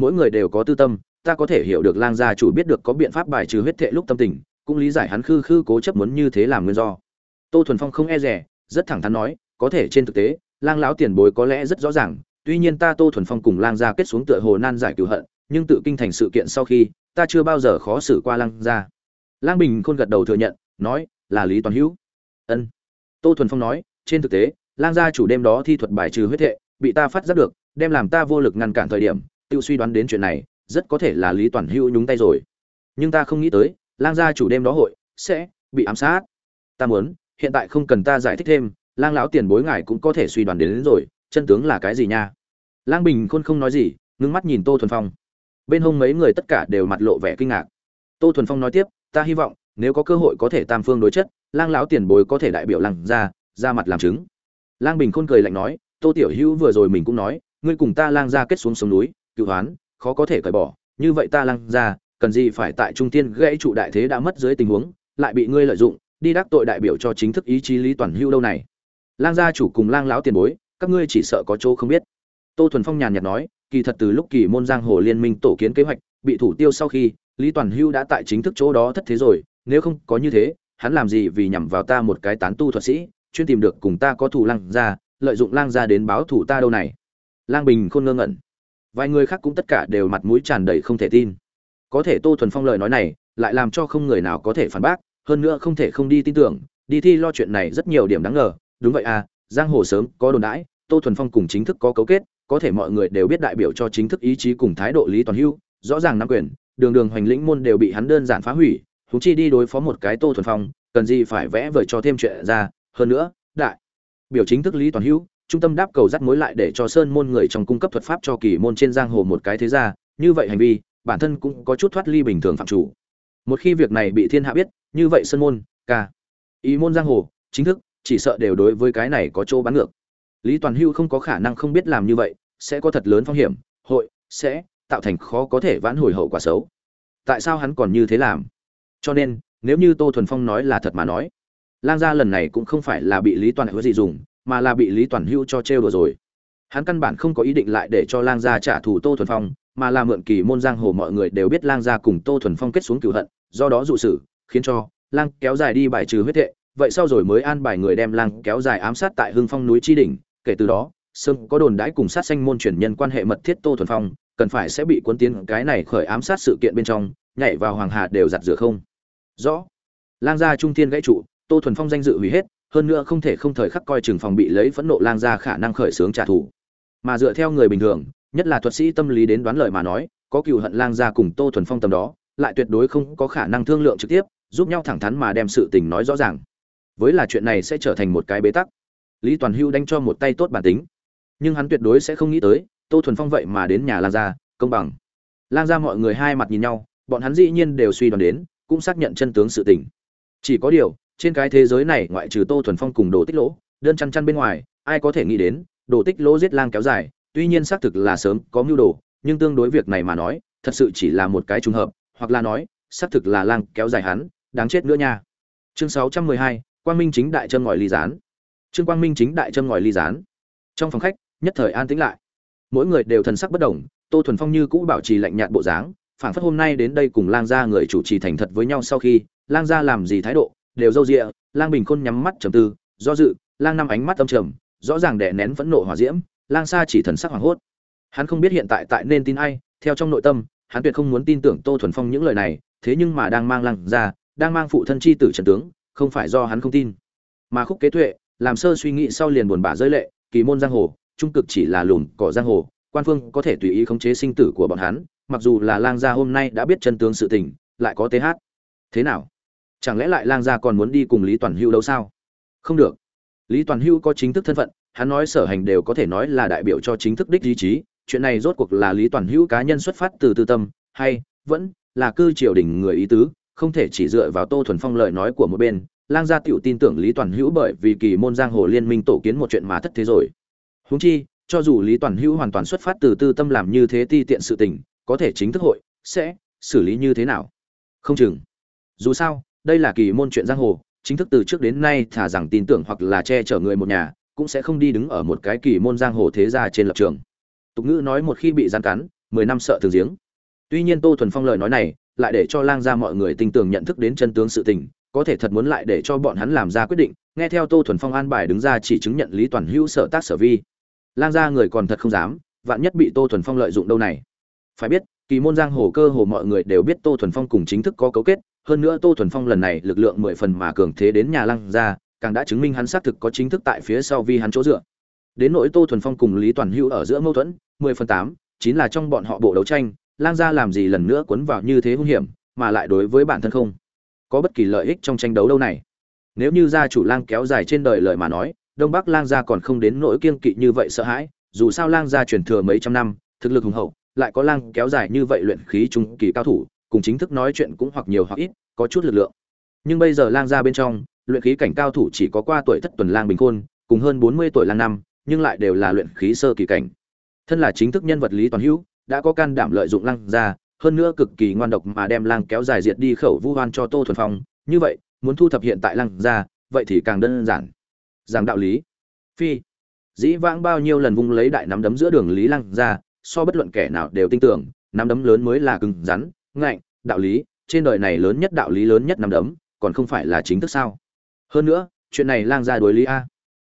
mỗi người đều có tư tâm, ta có thể hiểu được lang gia chủ biết được có biện pháp bài trừ huyết thệ lúc tâm tình, cũng lý giải hắn khư khư cố chấp muốn như thế làm nguyên do. Tô thuần phong không e rẻ rất thẳng thắn nói, có thể trên thực tế, lang lão tiền bối có lẽ rất rõ ràng, tuy nhiên ta tô thuần phong cùng lang gia kết xuống tựa hồ nan giải cửu hận, nhưng tự kinh thành sự kiện sau khi, ta chưa bao giờ khó xử qua lang gia. Lang bình khôn gật đầu thừa nhận, nói, là lý toàn hữu. Ân. Tô thuần phong nói, trên thực tế, lang gia chủ đêm đó thi thuật bài trừ huyết thệ, bị ta phát giác được, đem làm ta vô lực ngăn cản thời điểm tự suy đoán đến chuyện này rất có thể là lý toàn hữu nhúng tay rồi. Nhưng ta không nghĩ tới lang gia chủ đêm đó hội sẽ bị ám sát. Ta muốn hiện tại không cần ta giải thích thêm lang lão tiền bối ngài cũng có thể suy đoán đến, đến rồi chân tướng là cái gì nha? Lang bình khôn không nói gì ngưng mắt nhìn tô thuần phong. Bên hông mấy người tất cả đều mặt lộ vẻ kinh ngạc. Tô thuần phong nói tiếp ta hy vọng nếu có cơ hội có thể tam phương đối chất lang lão tiền bối có thể đại biểu lăng ra ra mặt làm chứng. Lang bình khôn cười lạnh nói tô tiểu hữu vừa rồi mình cũng nói ngươi cùng ta lang ra kết xuống sông núi cựu hoán, khó có thể cởi bỏ. Như vậy ta lang ra, cần gì phải tại trung tiên gãy trụ đại thế đã mất dưới tình huống, lại bị ngươi lợi dụng, đi đắc tội đại biểu cho chính thức ý chí lý toàn Hưu đâu này. Lang gia chủ cùng lang lão tiền bối, các ngươi chỉ sợ có chỗ không biết. Tô thuần phong nhàn nhạt nói, kỳ thật từ lúc kỳ môn giang hồ liên minh tổ kiến kế hoạch, bị thủ tiêu sau khi, lý toàn hưu đã tại chính thức chỗ đó thất thế rồi, nếu không có như thế, hắn làm gì vì nhằm vào ta một cái tán tu thuật sĩ, chuyên tìm được cùng ta có thủ lang gia, lợi dụng lang gia đến báo thủ ta đâu này. Lang bình khôn ngơ ngẩn vài người khác cũng tất cả đều mặt mũi tràn đầy không thể tin. Có thể tô thuần phong lời nói này lại làm cho không người nào có thể phản bác, hơn nữa không thể không đi tin tưởng, đi thi lo chuyện này rất nhiều điểm đáng ngờ. Đúng vậy à giang hồ sớm có đồn đãi, tô thuần phong cùng chính thức có cấu kết, có thể mọi người đều biết đại biểu cho chính thức ý chí cùng thái độ lý toàn hưu, rõ ràng nắm quyền, đường đường hoành lĩnh môn đều bị hắn đơn giản phá hủy húng chi đi đối phó một cái tô thuần phong, cần gì phải vẽ vời cho thêm chuyện ra, hơn nữa, đại biểu chính thức lý toàn hữu trung tâm đáp cầu dắt mối lại để cho sơn môn người trong cung cấp thuật pháp cho kỳ môn trên giang hồ một cái thế gia. Như vậy hành vi, bản thân cũng có chút thoát ly bình thường phạm chủ. Một khi việc này bị thiên hạ biết, như vậy sơn môn, ca, ý môn giang hồ, chính thức, chỉ sợ đều đối với cái này có chỗ bán ngược. Lý toàn hưu không có khả năng không biết làm như vậy, sẽ có thật lớn phong hiểm, hội, sẽ tạo thành khó có thể vãn hồi hậu quả xấu. Tại sao hắn còn như thế làm? Cho nên, nếu như tô thuần phong nói là thật mà nói, lang gia lần này cũng không phải là bị lý toàn hứa gì dùng mà là bị lý toàn hữu cho trêu đùa rồi. Hắn căn bản không có ý định lại để cho lang gia trả thù tô thuần phong, mà là mượn kỳ môn giang hồ mọi người đều biết lang gia cùng tô thuần phong kết xuống cửu hận, do đó dụ sử khiến cho lang kéo dài đi bài trừ huyết thệ. Vậy sau rồi mới an bài người đem lang kéo dài ám sát tại hưng phong núi chi đỉnh. Kể từ đó, sơn có đồn đãi cùng sát sanh môn truyền nhân quan hệ mật thiết tô thuần phong, cần phải sẽ bị quân tiến cái này khởi ám sát sự kiện bên trong, nhảy vào hoàng hà đều giặt rửa không? Rõ. Lang gia trung thiên gãy trụ, tô thuần phong danh dự hủy hết hơn nữa không thể không thời khắc coi chừng phòng bị lấy phẫn nộ lang gia khả năng khởi xướng trả thù. Mà dựa theo người bình thường, nhất là thuật sĩ tâm lý đến đoán lời mà nói, có cựu hận lang gia cùng tô thuần phong tầm đó, lại tuyệt đối không có khả năng thương lượng trực tiếp, giúp nhau thẳng thắn mà đem sự tình nói rõ ràng. Với là chuyện này sẽ trở thành một cái bế tắc. Lý toàn hưu đánh cho một tay tốt bản tính. Nhưng hắn tuyệt đối sẽ không nghĩ tới, tô thuần phong vậy mà đến nhà lang gia, công bằng. Lang gia mọi người hai mặt nhìn nhau, bọn hắn dĩ nhiên đều suy đoán đến, cũng xác nhận chân tướng sự tình. Chỉ có điều trên cái thế giới này ngoại trừ tô thuần phong cùng đồ tích lỗ, đơn chăn chăn bên ngoài, ai có thể nghĩ đến, đồ tích lỗ giết lang kéo dài, tuy nhiên xác thực là sớm có mưu đồ, nhưng tương đối việc này mà nói, thật sự chỉ là một cái trùng hợp, hoặc là nói, xác thực là lang kéo dài hắn, đáng chết nữa nha. Chương sáu trăm mười hai, quang minh chính đại châm ngòi ly gián. Trương quang minh chính đại châm ngòi ly gián. Trong phòng khách, nhất thời an tĩnh lại. Mỗi người đều thần sắc bất đồng, tô thuần phong như cũ bảo trì lạnh nhạt bộ dáng, phảng phất hôm nay đến đây cùng lang gia người chủ trì thành thật với nhau sau khi, lang gia làm gì thái độ đều râu rịa lang bình khôn nhắm mắt trầm tư do dự lang năm ánh mắt âm trầm rõ ràng đè nén phẫn nộ hỏa diễm lang sa chỉ thần sắc hoảng hốt. Hắn không biết hiện tại tại nên tin ai theo trong nội tâm hắn tuyệt không muốn tin tưởng tô thuần phong những lời này thế nhưng mà đang mang lang ra, đang mang phụ thân chi tử trần tướng không phải do hắn không tin. Mà khúc kế tuệ làm sơ suy nghĩ sau liền buồn bã rơi lệ kỳ môn giang hồ trung cực chỉ là lùn cỏ giang hồ quan phương có thể tùy ý khống chế sinh tử của bọn hắn mặc dù là lang gia hôm nay đã biết chân tướng sự tình lại có th thế nào? Chẳng lẽ lại lang gia còn muốn đi cùng lý toàn hưu đâu sao? Không được. Lý toàn hưu có chính thức thân phận, hắn nói sở hành đều có thể nói là đại biểu cho chính thức đích ý chí. Chuyện này rốt cuộc là lý toàn hữu cá nhân xuất phát từ tư tâm, hay vẫn là cư triều đình người ý tứ, không thể chỉ dựa vào tô thuần phong lời nói của một bên. Lang gia tựu tin tưởng lý toàn hữu bởi vì kỳ môn giang hồ liên minh tổ kiến một chuyện mà thất thế rồi. Huống chi, cho dù lý toàn hữu hoàn toàn xuất phát từ tư tâm làm như thế ti tiện sự tình, có thể chính thức hội, sẽ xử lý như thế nào? Không chừng. Dù sao đây là kỳ môn chuyện giang hồ, chính thức từ trước đến nay thả rằng tin tưởng hoặc là che chở người một nhà, cũng sẽ không đi đứng ở một cái kỳ môn giang hồ thế gia trên lập trường. Tục ngữ nói một khi bị gian cắn, mười năm sợ thường giếng. Tuy nhiên tô thuần phong lời nói này lại để cho lang gia mọi người tin tưởng nhận thức đến chân tướng sự tình, có thể thật muốn lại để cho bọn hắn làm ra quyết định. Nghe theo tô thuần phong an bài đứng ra chỉ chứng nhận lý toàn hữu sở tác sở vi. Lang gia người còn thật không dám, vạn nhất bị tô thuần phong lợi dụng đâu này. Phải biết, kỳ môn giang hồ cơ hồ mọi người đều biết tô thuần phong cùng chính thức có cấu kết hơn nữa tô thuần phong lần này lực lượng mười phần mà cường thế đến nhà lăng ra càng đã chứng minh hắn xác thực có chính thức tại phía sau vi hắn chỗ dựa. Đến nỗi tô thuần phong cùng lý toàn hữu ở giữa mâu thuẫn, mười phần tám, chính là trong bọn họ bộ đấu tranh lang gia làm gì lần nữa cuốn vào như thế hung hiểm, mà lại đối với bản thân không có bất kỳ lợi ích trong tranh đấu đâu này. Nếu như gia chủ lang kéo dài trên đời lời mà nói, đông bắc lang gia còn không đến nỗi kiêng kỵ như vậy sợ hãi, dù sao lang gia truyền thừa mấy trăm năm, thực lực hùng hậu, lại có lang kéo dài như vậy luyện khí trung kỳ cao thủ cùng chính thức nói chuyện cũng hoặc nhiều hoặc ít, có chút lực lượng. Nhưng bây giờ lang gia bên trong, luyện khí cảnh cao thủ chỉ có qua tuổi thất tuần lang bình khôn, cùng hơn bốn mươi tuổi lang năm, nhưng lại đều là luyện khí sơ kỳ cảnh. Thân là chính thức nhân vật lý toàn hữu, đã có can đảm lợi dụng lang gia, hơn nữa cực kỳ ngoan độc mà đem lang kéo dài diệt đi khẩu vu hoan cho tô thuần phong. Như vậy, muốn thu thập hiện tại lang gia, vậy thì càng đơn giản. Giảng đạo lý. Phi. Dĩ vãng bao nhiêu lần vung lấy đại nắm đấm giữa đường lý lăng ra so bất luận kẻ nào đều tin tưởng, nắm đấm lớn mới là cứng rắn ngạnh, đạo lý, trên đời này lớn nhất đạo lý lớn nhất nằm đấm, còn không phải là chính thức sao? Hơn nữa, chuyện này lang ra đối lý a.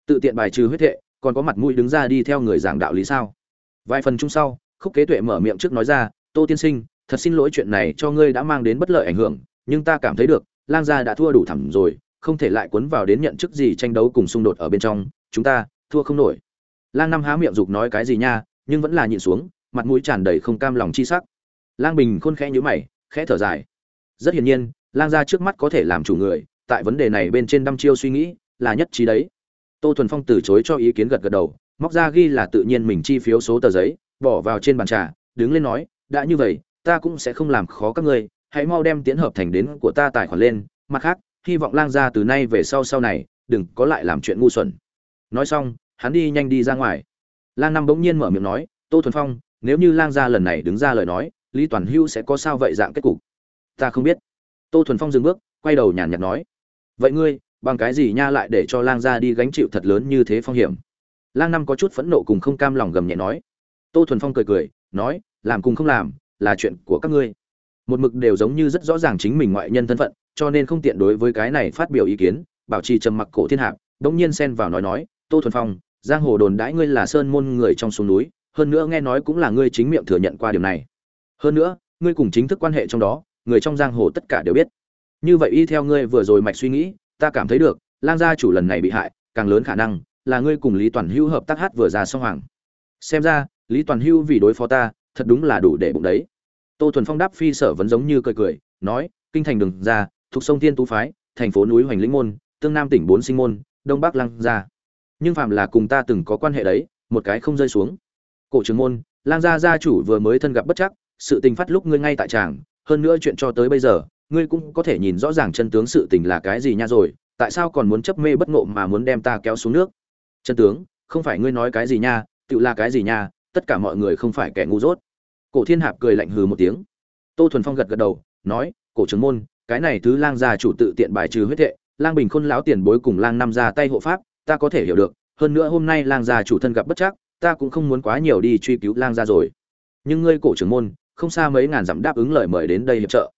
Tự tiện bài trừ huyết thệ, còn có mặt mũi đứng ra đi theo người giảng đạo lý sao? Vài phần chung sau, khúc kế tuệ mở miệng trước nói ra, tô tiên sinh, thật xin lỗi chuyện này cho ngươi đã mang đến bất lợi ảnh hưởng, nhưng ta cảm thấy được, lang gia đã thua đủ thẳm rồi, không thể lại cuốn vào đến nhận chức gì tranh đấu cùng xung đột ở bên trong, chúng ta thua không nổi. Lang năm há miệng dục nói cái gì nha, nhưng vẫn là nhịn xuống, mặt mũi tràn đầy không cam lòng chi sắc lang bình khôn khẽ nhíu mày, khẽ thở dài. Rất hiển nhiên, lang gia trước mắt có thể làm chủ người, tại vấn đề này bên trên đăm chiêu suy nghĩ là nhất trí đấy. Tô thuần phong từ chối cho ý kiến gật gật đầu, móc ra ghi là tự nhiên mình chi phiếu số tờ giấy, bỏ vào trên bàn trà, đứng lên nói, đã như vậy, ta cũng sẽ không làm khó các ngươi, hãy mau đem tiến hợp thành đến của ta tài khoản lên. Mặt khác, hy vọng lang gia từ nay về sau sau này, đừng có lại làm chuyện ngu xuẩn. Nói xong, hắn đi nhanh đi ra ngoài. Lang năm bỗng nhiên mở miệng nói, tô thuần phong, nếu như lang gia lần này đứng ra lời nói lý toàn hưu sẽ có sao vậy dạng kết cục? Ta không biết. Tô thuần phong dừng bước, quay đầu nhàn nhạt nói. Vậy ngươi, bằng cái gì nha lại để cho lang gia đi gánh chịu thật lớn như thế phong hiểm? Lang năm có chút phẫn nộ cùng không cam lòng gầm nhẹ nói. Tô thuần phong cười cười, nói, làm cùng không làm, là chuyện của các ngươi. Một mực đều giống như rất rõ ràng chính mình ngoại nhân thân phận, cho nên không tiện đối với cái này phát biểu ý kiến, bảo trì trầm mặc cổ thiên hạc đống nhiên xen vào nói nói, tô thuần phong, giang hồ đồn đãi ngươi là sơn môn người trong xuống núi, hơn nữa nghe nói cũng là ngươi chính miệng thừa nhận qua điều này hơn nữa, ngươi cùng chính thức quan hệ trong đó, người trong giang hồ tất cả đều biết. Như vậy y theo ngươi vừa rồi mạch suy nghĩ, ta cảm thấy được, lang gia chủ lần này bị hại, càng lớn khả năng là ngươi cùng lý toàn Hưu hợp tác hát vừa ra xong hoàng. Xem ra, lý toàn Hưu vì đối phó ta, thật đúng là đủ để bụng đấy. Tô thuần phong đáp phi sở vẫn giống như cười cười, nói, kinh thành đường ra, thuộc sông thiên tú phái, thành phố núi hoành lĩnh môn, tương nam tỉnh bốn sinh môn, đông bắc Lang gia. Nhưng phạm là cùng ta từng có quan hệ đấy, một cái không rơi xuống. Cổ trường môn, lang gia gia chủ vừa mới thân gặp bất chắc sự tình phát lúc ngươi ngay tại tràng, hơn nữa chuyện cho tới bây giờ, ngươi cũng có thể nhìn rõ ràng chân tướng sự tình là cái gì nha rồi, tại sao còn muốn chấp mê bất ngộ mà muốn đem ta kéo xuống nước? Chân tướng, không phải ngươi nói cái gì nha, tự là cái gì nha, tất cả mọi người không phải kẻ ngu dốt. Cổ thiên hạp cười lạnh hừ một tiếng. Tô thuần phong gật gật đầu, nói, cổ trưởng môn, cái này thứ lang gia chủ tự tiện bài trừ huyết hệ lang bình khôn lão tiền bối cùng lang năm ra tay hộ pháp, ta có thể hiểu được, hơn nữa hôm nay lang gia chủ thân gặp bất chắc, ta cũng không muốn quá nhiều đi truy cứu lang gia rồi. Nhưng ngươi, cổ trưởng môn không xa mấy ngàn dặm đáp ứng lời mời đến đây hiệp trợ.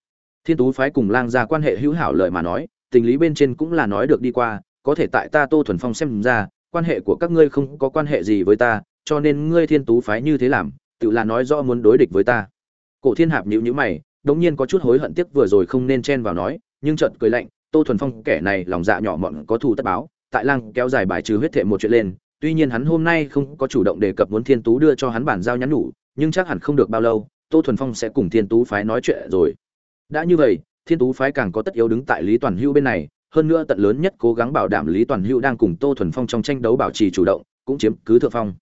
Thiên tú phái cùng lang gia quan hệ hữu hảo lời mà nói, tình lý bên trên cũng là nói được đi qua, có thể tại ta tô thuần phong xem ra, quan hệ của các ngươi không có quan hệ gì với ta, cho nên ngươi thiên tú phái như thế làm, tự là nói rõ muốn đối địch với ta. Cổ thiên hạp nhíu nhíu mày, đống nhiên có chút hối hận tiếc vừa rồi không nên chen vào nói, nhưng chợt cười lạnh, tô thuần phong kẻ này lòng dạ nhỏ mọn có thù tất báo, tại lang kéo dài bài trừ huyết thệ một chuyện lên, tuy nhiên hắn hôm nay không có chủ động đề cập muốn thiên tú đưa cho hắn bản giao nhắn nhủ, nhưng chắc hẳn không được bao lâu tô thuần phong sẽ cùng thiên tú phái nói chuyện rồi. Đã như vậy, thiên tú phái càng có tất yếu đứng tại lý toàn hưu bên này, hơn nữa tận lớn nhất cố gắng bảo đảm lý toàn hưu đang cùng tô thuần phong trong tranh đấu bảo trì chủ động, cũng chiếm cứ thượng phong.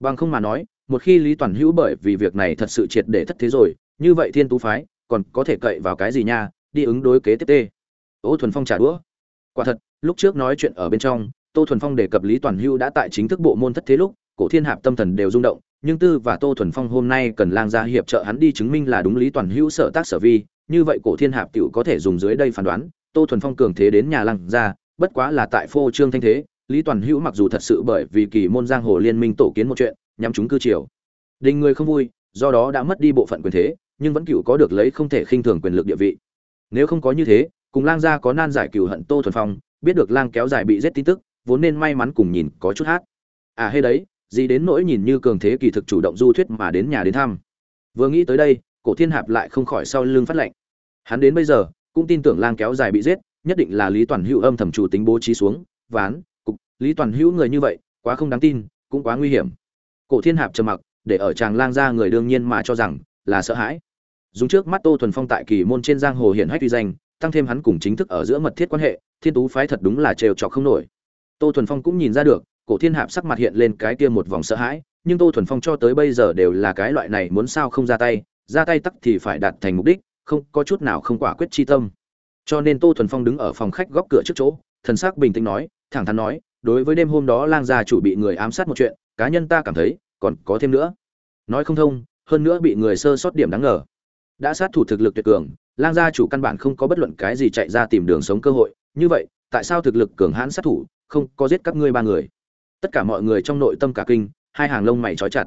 Bằng không mà nói, một khi lý toàn hữu bởi vì việc này thật sự triệt để thất thế rồi, như vậy thiên tú phái còn có thể cậy vào cái gì nha? Đi ứng đối kế tiếp tê. Ô thuần phong trả đũa. Quả thật, lúc trước nói chuyện ở bên trong, tô thuần phong đề cập lý toàn Hưu đã tại chính thức bộ môn thất thế lúc, cổ thiên hạp tâm thần đều rung động nhưng tư và tô thuần phong hôm nay cần lang gia hiệp trợ hắn đi chứng minh là đúng lý toàn hữu sở tác sở vi, như vậy cổ thiên hạp tựu có thể dùng dưới đây phán đoán, tô thuần phong cường thế đến nhà lang gia, bất quá là tại phô trương thanh thế, lý toàn hữu mặc dù thật sự bởi vì kỳ môn giang hồ liên minh tổ kiến một chuyện nhằm chúng cư triều. Đình người không vui, do đó đã mất đi bộ phận quyền thế, nhưng vẫn cựu có được lấy không thể khinh thường quyền lực địa vị. Nếu không có như thế, cùng lang gia có nan giải cựu hận tô thuần phong, biết được lang kéo dài bị giết tin tức, vốn nên may mắn cùng nhìn có chút hát. À hay đấy gì đến nỗi nhìn như cường thế kỳ thực chủ động du thuyết mà đến nhà đến thăm. Vừa nghĩ tới đây, cổ thiên hạp lại không khỏi sau lưng phát lệnh. Hắn đến bây giờ, cũng tin tưởng lang kéo dài bị giết, nhất định là lý toàn hữu âm thầm chủ tính bố trí xuống, ván, cục. Lý toàn hữu người như vậy, quá không đáng tin, cũng quá nguy hiểm. Cổ thiên hạp trầm mặc, để ở chàng lang ra người đương nhiên mà cho rằng là sợ hãi. Dùng trước mắt tô thuần phong tại kỳ môn trên giang hồ hiển hách uy danh, tăng thêm hắn cùng chính thức ở giữa mật thiết quan hệ, thiên tú phái thật đúng là trêu trọc không nổi. Tô thuần phong cũng nhìn ra được cổ thiên hạp sắc mặt hiện lên cái kia một vòng sợ hãi, nhưng tô thuần phong cho tới bây giờ đều là cái loại này muốn sao không ra tay ra tay tắc thì phải đạt thành mục đích, không, có chút nào không quả quyết chi tâm. Cho nên tô thuần phong đứng ở phòng khách góc cửa trước chỗ, thần sắc bình tĩnh nói, thẳng thắn nói, đối với đêm hôm đó lang gia chủ bị người ám sát một chuyện, cá nhân ta cảm thấy, còn có thêm nữa. Nói không thông, hơn nữa bị người sơ sót điểm đáng ngờ. Đã sát thủ thực lực tuyệt cường, lang gia chủ căn bản không có bất luận cái gì chạy ra tìm đường sống cơ hội, như vậy, tại sao thực lực cường hãn sát thủ, không có giết các ngươi ba người? Tất cả mọi người trong nội tâm cả kinh, hai hàng lông mày trói chặt.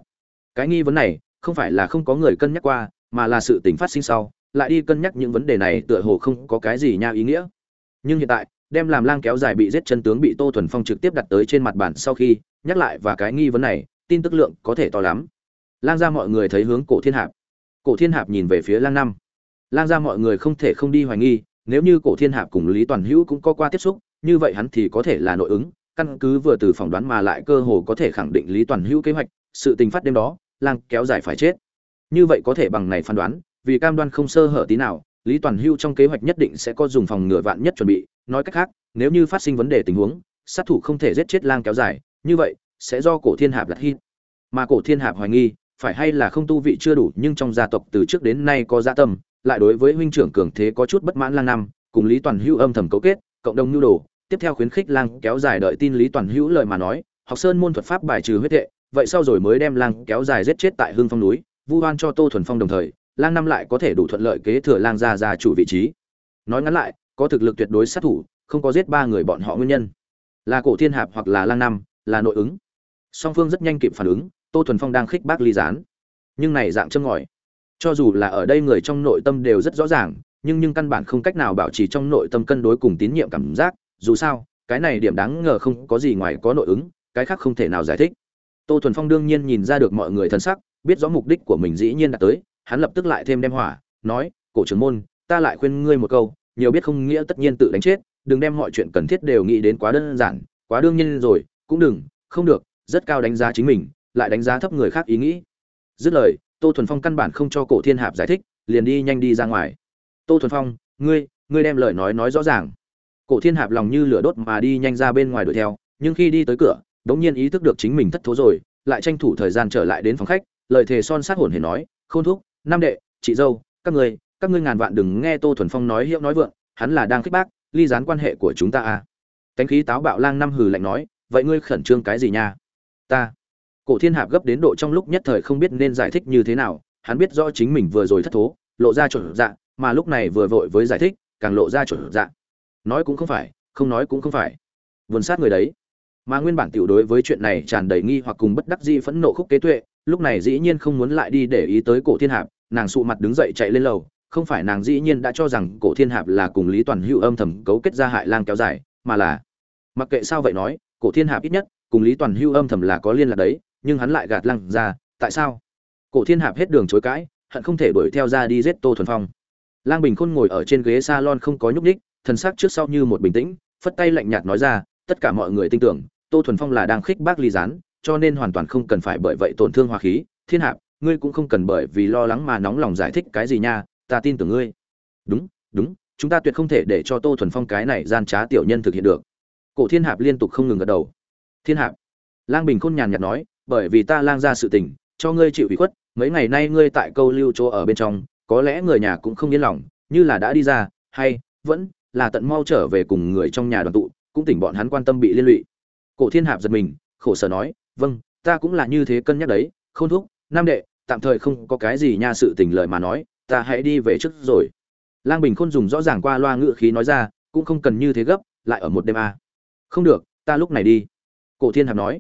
Cái nghi vấn này, không phải là không có người cân nhắc qua, mà là sự tình phát sinh sau, lại đi cân nhắc những vấn đề này tựa hồ không có cái gì nha ý nghĩa. Nhưng hiện tại, đem làm lang kéo dài bị giết chân tướng bị tô thuần phong trực tiếp đặt tới trên mặt bản sau khi, nhắc lại và cái nghi vấn này, tin tức lượng có thể to lắm. Lang ra mọi người thấy hướng cổ thiên hạp. Cổ thiên hạp nhìn về phía lang năm. Lang ra mọi người không thể không đi hoài nghi, nếu như cổ thiên hạp cùng lý toàn hữu cũng có qua tiếp xúc, như vậy hắn thì có thể là nội ứng căn cứ vừa từ phỏng đoán mà lại cơ hồ có thể khẳng định lý toàn hữu kế hoạch, sự tình phát đêm đó, lang kéo dài phải chết. Như vậy có thể bằng này phán đoán, vì cam đoan không sơ hở tí nào, lý toàn hưu trong kế hoạch nhất định sẽ có dùng phòng ngừa vạn nhất chuẩn bị. Nói cách khác, nếu như phát sinh vấn đề tình huống, sát thủ không thể giết chết lang kéo dài, như vậy sẽ do cổ thiên hạp đặt hít. Mà cổ thiên hạp hoài nghi, phải hay là không tu vị chưa đủ, nhưng trong gia tộc từ trước đến nay có gia tâm, lại đối với huynh trưởng cường thế có chút bất mãn lang năm, cùng lý toàn hưu âm thầm cấu kết, cộng đồng nhu đồ tiếp theo khuyến khích lang kéo dài đợi tin lý toàn hữu lời mà nói, học sơn môn thuật pháp bài trừ huyết hệ, vậy sau rồi mới đem lang kéo dài giết chết tại hương phong núi, vu oan cho tô thuần phong đồng thời, lang năm lại có thể đủ thuận lợi kế thừa lang gia gia chủ vị trí. Nói ngắn lại, có thực lực tuyệt đối sát thủ, không có giết ba người bọn họ nguyên nhân. Là cổ thiên hạp hoặc là lang năm, là nội ứng. Song phương rất nhanh kịp phản ứng, tô thuần phong đang khích bác ly gián. Nhưng này dạng châm ngòi. Cho dù là ở đây người trong nội tâm đều rất rõ ràng, nhưng nhưng căn bản không cách nào bảo trì trong nội tâm cân đối cùng tín nhiệm cảm giác dù sao, cái này điểm đáng ngờ không có gì ngoài có nội ứng, cái khác không thể nào giải thích. Tô thuần phong đương nhiên nhìn ra được mọi người thân sắc, biết rõ mục đích của mình dĩ nhiên đã tới, hắn lập tức lại thêm đem hỏa, nói, cổ trưởng môn, ta lại khuyên ngươi một câu, nhiều biết không nghĩa tất nhiên tự đánh chết, đừng đem mọi chuyện cần thiết đều nghĩ đến quá đơn giản, quá đương nhiên rồi, cũng đừng, không được, rất cao đánh giá chính mình, lại đánh giá thấp người khác ý nghĩ. Dứt lời, tô thuần phong căn bản không cho cổ thiên hạp giải thích, liền đi nhanh đi ra ngoài. Tô thuần phong, ngươi ngươi đem lời nói nói rõ ràng cổ thiên hạp lòng như lửa đốt mà đi nhanh ra bên ngoài đuổi theo nhưng khi đi tới cửa đống nhiên ý thức được chính mình thất thố rồi lại tranh thủ thời gian trở lại đến phòng khách lời thề son sát hồn hề nói khôn thúc nam đệ chị dâu các người, các ngươi ngàn vạn đừng nghe tô thuần phong nói hiệu nói vượng hắn là đang khích bác ly gián quan hệ của chúng ta à. Cánh khí táo bạo lang năm hừ lạnh nói vậy ngươi khẩn trương cái gì nha? Ta. Cổ thiên hạp gấp đến độ trong lúc nhất thời không biết nên giải thích như thế nào hắn biết rõ chính mình vừa rồi thất thố lộ ra chuẩn dạ mà lúc này vừa vội với giải thích càng lộ ra chuẩn dạ nói cũng không phải, không nói cũng không phải. Vườn sát người đấy. Mà nguyên bản tiểu đối với chuyện này tràn đầy nghi hoặc cùng bất đắc dĩ phẫn nộ khúc kế tuệ, lúc này dĩ nhiên không muốn lại đi để ý tới cổ thiên hạp, nàng sụ mặt đứng dậy chạy lên lầu, không phải nàng dĩ nhiên đã cho rằng cổ thiên hạp là cùng lý toàn hữu âm thầm cấu kết ra hại lang kéo dài, mà là, mặc kệ sao vậy nói, cổ thiên hạp ít nhất, cùng lý toàn hữu âm thầm là có liên lạc đấy, nhưng hắn lại gạt lăng ra, tại sao? Cổ thiên hạp hết đường chối cãi, hận không thể đuổi theo ra đi giết tô thuần phong. Lang bình khôn ngồi ở trên ghế salon không có nhúc ních thần sắc trước sau như một bình tĩnh, phất tay lạnh nhạt nói ra, tất cả mọi người tin tưởng, tô thuần phong là đang khích bác ly gián, cho nên hoàn toàn không cần phải bởi vậy tổn thương hòa khí. Thiên hạp, ngươi cũng không cần bởi vì lo lắng mà nóng lòng giải thích cái gì nha, ta tin tưởng ngươi. Đúng đúng, chúng ta tuyệt không thể để cho tô thuần phong cái này gian trá tiểu nhân thực hiện được. Cổ thiên hạp liên tục không ngừng gật đầu. Thiên hạp. Lang bình khôn nhàn nhạt nói, bởi vì ta lang ra sự tình, cho ngươi chịu ủy khuất, mấy ngày nay ngươi tại câu lưu chỗ ở bên trong, có lẽ người nhà cũng không yên lòng, như là đã đi ra, hay vẫn là tận mau trở về cùng người trong nhà đoàn tụ, cũng tỉnh bọn hắn quan tâm bị liên lụy. Cổ thiên hạp giật mình, khổ sở nói vâng ta cũng là như thế cân nhắc đấy không thúc, nam đệ, tạm thời không có cái gì nha sự tình lời mà nói, ta hãy đi về trước rồi. Lang bình khôn dùng rõ ràng qua loa ngự khí nói ra, cũng không cần như thế gấp, lại ở một đêm à. không được, ta lúc này đi. Cổ thiên hạp nói.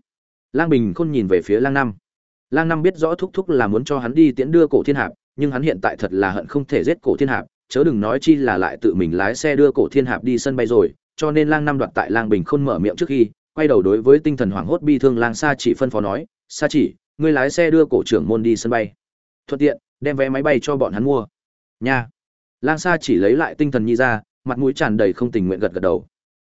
Lang bình khôn nhìn về phía lang năm lang năm biết rõ thúc thúc là muốn cho hắn đi tiễn đưa cổ thiên hạp, nhưng hắn hiện tại thật là hận không thể giết cổ thiên hạp chớ đừng nói chi là lại tự mình lái xe đưa cổ thiên hạp đi sân bay rồi, cho nên lang năm đoạt tại lang bình khôn mở miệng trước khi, quay đầu đối với tinh thần hoảng hốt bi thương lang sa chỉ phân phó nói, sa chỉ, ngươi lái xe đưa cổ trưởng môn đi sân bay. Thuận tiện, đem vé máy bay cho bọn hắn mua. Nha. Lang sa chỉ lấy lại tinh thần nhi ra, mặt mũi tràn đầy không tình nguyện gật gật đầu.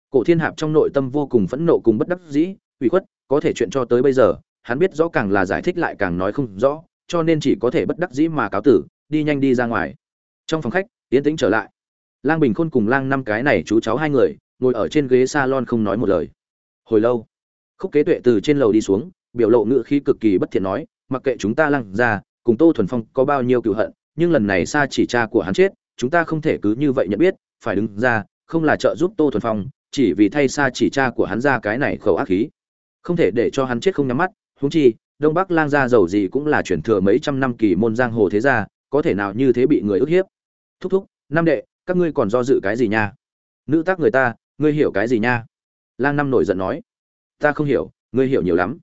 Cổ thiên hạp trong nội tâm vô cùng phẫn nộ cùng bất đắc dĩ ủy khuất, có thể chuyện cho tới bây giờ, hắn biết rõ càng là giải thích lại càng nói không rõ, cho nên chỉ có thể bất đắc dĩ mà cáo tử, đi nhanh đi ra ngoài. Trong phòng khách tiến tĩnh trở lại. Lang bình khôn cùng lang năm cái này chú cháu hai người, ngồi ở trên ghế salon không nói một lời. Hồi lâu, khúc kế tuệ từ trên lầu đi xuống, biểu lộ ngữ khí cực kỳ bất thiện nói, mặc kệ chúng ta lăng ra, cùng tô thuần phong có bao nhiêu cựu hận, nhưng lần này xa chỉ cha của hắn chết, chúng ta không thể cứ như vậy nhận biết, phải đứng ra, không là trợ giúp tô thuần phong, chỉ vì thay xa chỉ cha của hắn ra cái này khẩu ác khí. Không thể để cho hắn chết không nhắm mắt, huống chi, đông bắc lang gia giàu gì cũng là chuyển thừa mấy trăm năm kỳ môn giang hồ thế gia, có thể nào như thế bị người ức hiếp? Thúc thúc năm đệ, các ngươi còn do dự cái gì nha? Nữ tác người ta, ngươi hiểu cái gì nha? Lang năm nổi giận nói. Ta không hiểu, ngươi hiểu nhiều lắm.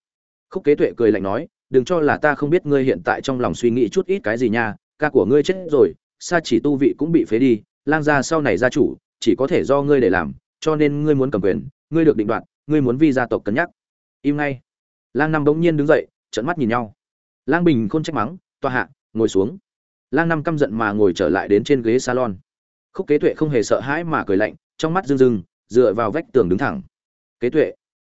Khúc kế tuệ cười lạnh nói, đừng cho là ta không biết ngươi hiện tại trong lòng suy nghĩ chút ít cái gì nha, ca của ngươi chết rồi sa chỉ tu vị cũng bị phế đi, lang gia sau này gia chủ, chỉ có thể do ngươi để làm, cho nên ngươi muốn cầm quyền, ngươi được định đoạt, ngươi muốn vi gia tộc cân nhắc. Im ngay. Lang năm bỗng nhiên đứng dậy trận mắt nhìn nhau. Lang bình khôn trách mắng tòa hạ, ngồi xuống lang năm căm giận mà ngồi trở lại đến trên ghế salon. Khúc kế tuệ không hề sợ hãi mà cười lạnh, trong mắt rưng rưng, dựa vào vách tường đứng thẳng. Kế tuệ.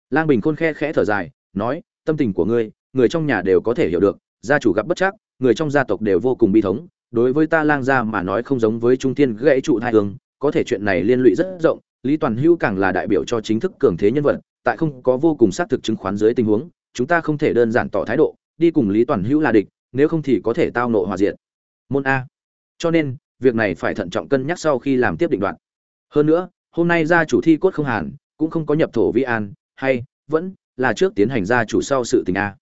Lang bình khôn khe khẽ thở dài, nói, tâm tình của ngươi, người trong nhà đều có thể hiểu được, gia chủ gặp bất chắc, người trong gia tộc đều vô cùng bi thống, đối với ta lang gia mà nói không giống với trung tiên gãy trụ thai hương, có thể chuyện này liên lụy rất rộng, lý toàn hữu càng là đại biểu cho chính thức cường thế nhân vật, tại không có vô cùng xác thực chứng khoán dưới tình huống, chúng ta không thể đơn giản tỏ thái độ, đi cùng lý toàn hữu là địch, nếu không thì có thể tao nộ hòa diện môn a. Cho nên, việc này phải thận trọng cân nhắc sau khi làm tiếp định đoạn. Hơn nữa, hôm nay gia chủ thi cốt không hàn, cũng không có nhập thổ vi an, hay, vẫn là trước tiến hành gia chủ sau sự tình a.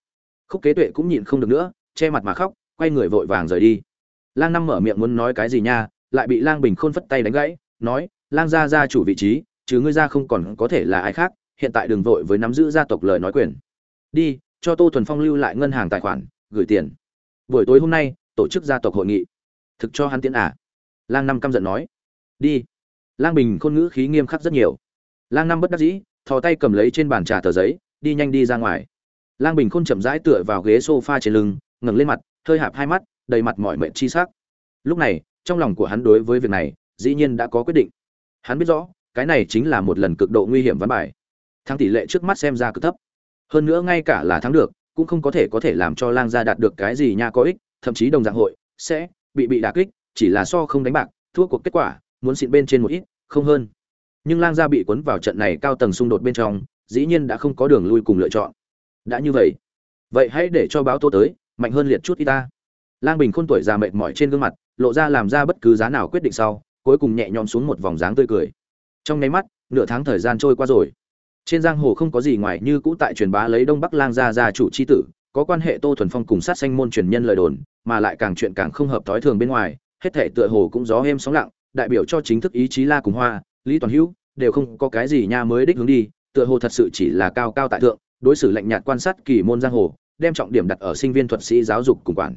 Khúc kế tuệ cũng nhịn không được nữa, che mặt mà khóc, quay người vội vàng rời đi. Lang năm mở miệng muốn nói cái gì nha, lại bị lang bình khôn phất tay đánh gãy, nói, lang gia gia chủ vị trí, chứ ngươi ra không còn có thể là ai khác, hiện tại đừng vội với nắm giữ gia tộc lời nói quyền. Đi, cho tô thuần phong lưu lại ngân hàng tài khoản, gửi tiền. Buổi tối hôm nay tổ chức gia tộc hội nghị. Thực cho hắn tiễn à? Lang năm căm giận nói. Đi. Lang bình khôn ngữ khí nghiêm khắc rất nhiều. Lang năm bất đắc dĩ, thò tay cầm lấy trên bàn trà tờ giấy, đi nhanh đi ra ngoài. Lang bình khôn chậm rãi tựa vào ghế sofa trên lưng, ngẩng lên mặt, hơi hạp hai mắt, đầy mặt mỏi mệt chi sắc. Lúc này, trong lòng của hắn đối với việc này, dĩ nhiên đã có quyết định. Hắn biết rõ, cái này chính là một lần cực độ nguy hiểm văn bài. Thắng tỷ lệ trước mắt xem ra cực thấp. Hơn nữa ngay cả là thắng được, cũng không có thể có thể làm cho lang gia đạt được cái gì nha có ích thậm chí đồng dạng hội, sẽ bị bị đả kích, chỉ là so không đánh bạc, thua cuộc kết quả, muốn xịn bên trên một ít, không hơn. Nhưng lang gia bị cuốn vào trận này cao tầng xung đột bên trong, dĩ nhiên đã không có đường lui cùng lựa chọn. Đã như vậy vậy hãy để cho báo tố tới, mạnh hơn liệt chút ít ta. Lang bình khôn tuổi già mệt mỏi trên gương mặt, lộ ra làm ra bất cứ giá nào quyết định sau, cuối cùng nhẹ nhõm xuống một vòng dáng tươi cười. Trong nháy mắt, nửa tháng thời gian trôi qua rồi. Trên giang hồ không có gì ngoài như cũ tại truyền bá lấy đông bắc lang gia gia chủ chi tử có quan hệ tô thuần phong cùng sát sanh môn truyền nhân lời đồn, mà lại càng chuyện càng không hợp thói thường bên ngoài, hết thể tựa hồ cũng gió êm sóng lặng, đại biểu cho chính thức ý chí la cùng hoa, lý toàn hữu, đều không có cái gì nha mới đích hướng đi, tựa hồ thật sự chỉ là cao cao tại thượng, đối xử lạnh nhạt quan sát kỳ môn giang hồ, đem trọng điểm đặt ở sinh viên thuật sĩ giáo dục cùng quản.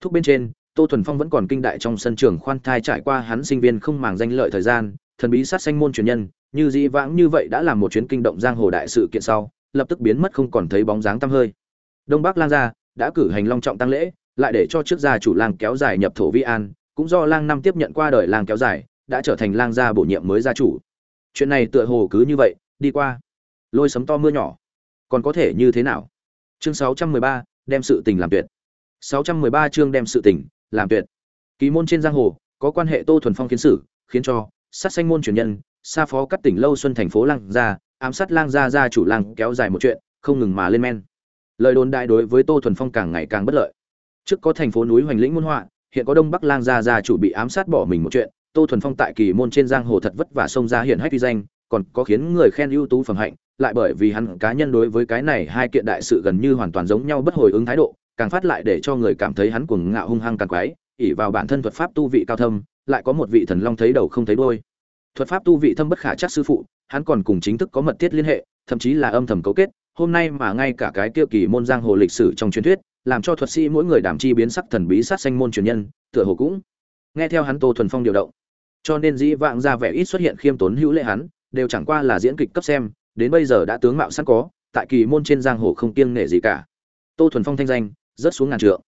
Thúc bên trên, tô thuần phong vẫn còn kinh đại trong sân trường khoan thai trải qua hắn sinh viên không màng danh lợi thời gian, thần bí sát sanh môn truyền nhân, như dĩ vãng như vậy đã làm một chuyến kinh động giang hồ đại sự kiện sau, lập tức biến mất không còn thấy bóng dáng tăm hơi đông bắc lang gia đã cử hành long trọng tăng lễ lại để cho trước gia chủ lang kéo dài nhập thổ vi an cũng do lang năm tiếp nhận qua đời lang kéo dài đã trở thành lang gia bổ nhiệm mới gia chủ. Chuyện này tựa hồ cứ như vậy đi qua. Lôi sấm to mưa nhỏ. Còn có thể như thế nào? Chương 613, đem sự tình làm tuyệt. 613 chương đem sự tình làm tuyệt. Kỳ môn trên giang hồ có quan hệ tô thuần phong kiến sử khiến cho sát sanh môn truyền nhân xa phó cắt tỉnh lâu xuân thành phố lang gia ám sát lang gia gia chủ lang kéo dài một chuyện không ngừng mà lên men lời đồn đại đối với tô thuần phong càng ngày càng bất lợi. Trước có thành phố núi hoành lĩnh muôn họa, hiện có đông bắc lang gia gia chủ bị ám sát bỏ mình một chuyện, tô thuần phong tại kỳ môn trên giang hồ thật vất vả xông ra hiện hách uy danh, còn có khiến người khen ưu tú phẩm hạnh, lại bởi vì hắn cá nhân đối với cái này hai kiện đại sự gần như hoàn toàn giống nhau bất hồi ứng thái độ, càng phát lại để cho người cảm thấy hắn cuồng ngạo hung hăng càng quái ỉ vào bản thân thuật pháp tu vị cao thâm, lại có một vị thần long thấy đầu không thấy đôi thuật pháp tu vị thâm bất khả chắc sư phụ, hắn còn cùng chính thức có mật thiết liên hệ, thậm chí là âm thầm cấu kết hôm nay mà ngay cả cái tiêu kỳ môn giang hồ lịch sử trong truyền thuyết, làm cho thuật sĩ mỗi người đảm chi biến sắc thần bí sát sanh môn truyền nhân, tựa hồ cũng nghe theo hắn tô thuần phong điều động. Cho nên dĩ vãng ra vẻ ít xuất hiện khiêm tốn hữu lệ hắn, đều chẳng qua là diễn kịch cấp xem, đến bây giờ đã tướng mạo sẵn có, tại kỳ môn trên giang hồ không kiêng nể gì cả. Tô thuần phong thanh danh rất xuống ngàn trượng.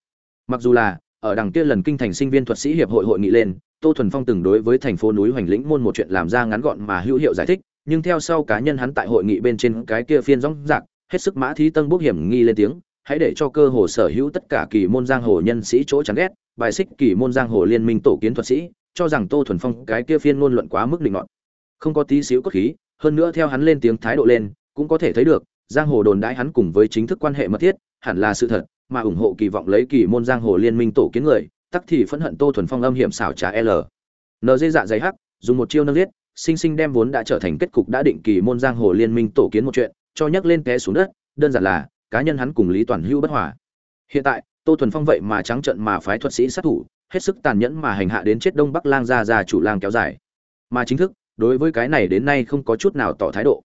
Mặc dù là ở đằng kia lần kinh thành sinh viên thuật sĩ hiệp hội hội nghị lên, tô thuần phong từng đối với thành phố núi hoành lĩnh môn một chuyện làm ra ngắn gọn mà hữu hiệu giải thích, nhưng theo sau cá nhân hắn tại hội nghị bên trên cái kia phiên rong rạc hết sức mã thí tân bốc hiểm nghi lên tiếng, hãy để cho cơ hồ sở hữu tất cả kỳ môn giang hồ nhân sĩ chỗ chán ghét, bài xích kỳ môn giang hồ liên minh tổ kiến thuật sĩ, cho rằng tô thuần phong cái kia phiên ngôn luận quá mức định ngọn không có tí xíu cốt khí, hơn nữa theo hắn lên tiếng thái độ lên, cũng có thể thấy được, giang hồ đồn đãi hắn cùng với chính thức quan hệ mật thiết, hẳn là sự thật, mà ủng hộ kỳ vọng lấy kỳ môn giang hồ liên minh tổ kiến người, tắc thì phẫn hận tô thuần phong âm hiểm xảo trá l. Nd dạ dày hắc, dùng một chiêu nâng giết, sinh sinh đem vốn đã trở thành kết cục đã định kỳ môn giang hồ liên minh tổ kiến một chuyện cho nhắc lên té xuống đất, đơn giản là, cá nhân hắn cùng lý toàn Hưu bất hòa. Hiện tại, tô thuần phong vậy mà trắng trận mà phái thuật sĩ sát thủ, hết sức tàn nhẫn mà hành hạ đến chết đông bắc lang gia gia chủ lang kéo dài. Mà chính thức, đối với cái này đến nay không có chút nào tỏ thái độ.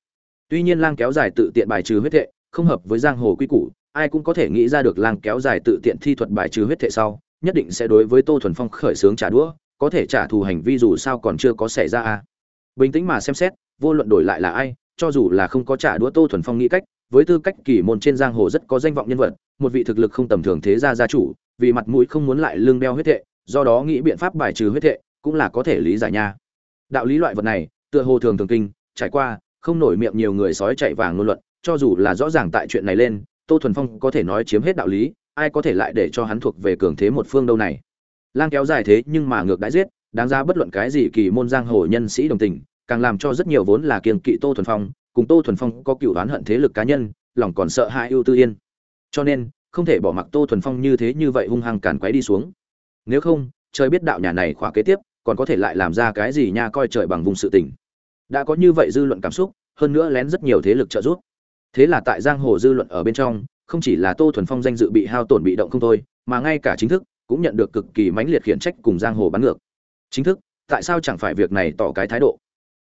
Tuy nhiên lang kéo dài tự tiện bài trừ huyết thệ, không hợp với giang hồ quy củ, ai cũng có thể nghĩ ra được lang kéo dài tự tiện thi thuật bài trừ huyết thệ sau, nhất định sẽ đối với tô thuần phong khởi xướng trả đũa, có thể trả thù hành vi dù sao còn chưa có xảy ra a bình tĩnh mà xem xét, vô luận đổi lại là ai cho dù là không có trả đũa tô thuần phong nghĩ cách, với tư cách kỳ môn trên giang hồ rất có danh vọng nhân vật, một vị thực lực không tầm thường thế gia gia chủ, vì mặt mũi không muốn lại lương đeo huyết thệ, do đó nghĩ biện pháp bài trừ huyết thệ, cũng là có thể lý giải nha. Đạo lý loại vật này, tựa hồ thường thường kinh, trải qua, không nổi miệng nhiều người sói chạy vàng ngôn luận, cho dù là rõ ràng tại chuyện này lên, tô thuần phong có thể nói chiếm hết đạo lý, ai có thể lại để cho hắn thuộc về cường thế một phương đâu này. Lang kéo dài thế nhưng mà ngược đãi giết, đáng ra bất luận cái gì kỳ môn giang hồ nhân sĩ đồng tình càng làm cho rất nhiều vốn là kiêng kỵ tô thuần phong, cùng tô thuần phong có cựu đoán hận thế lực cá nhân, lòng còn sợ hãi ưu tư yên. Cho nên, không thể bỏ mặc tô thuần phong như thế như vậy hung hăng càn quấy đi xuống. Nếu không, trời biết đạo nhà này khóa kế tiếp, còn có thể lại làm ra cái gì nha coi trời bằng vùng sự tình. Đã có như vậy dư luận cảm xúc, hơn nữa lén rất nhiều thế lực trợ giúp. Thế là tại giang hồ dư luận ở bên trong, không chỉ là tô thuần phong danh dự bị hao tổn bị động không thôi, mà ngay cả chính thức cũng nhận được cực kỳ mãnh liệt khiển trách cùng giang hồ bắn ngược. Chính thức, tại sao chẳng phải việc này tỏ cái thái độ?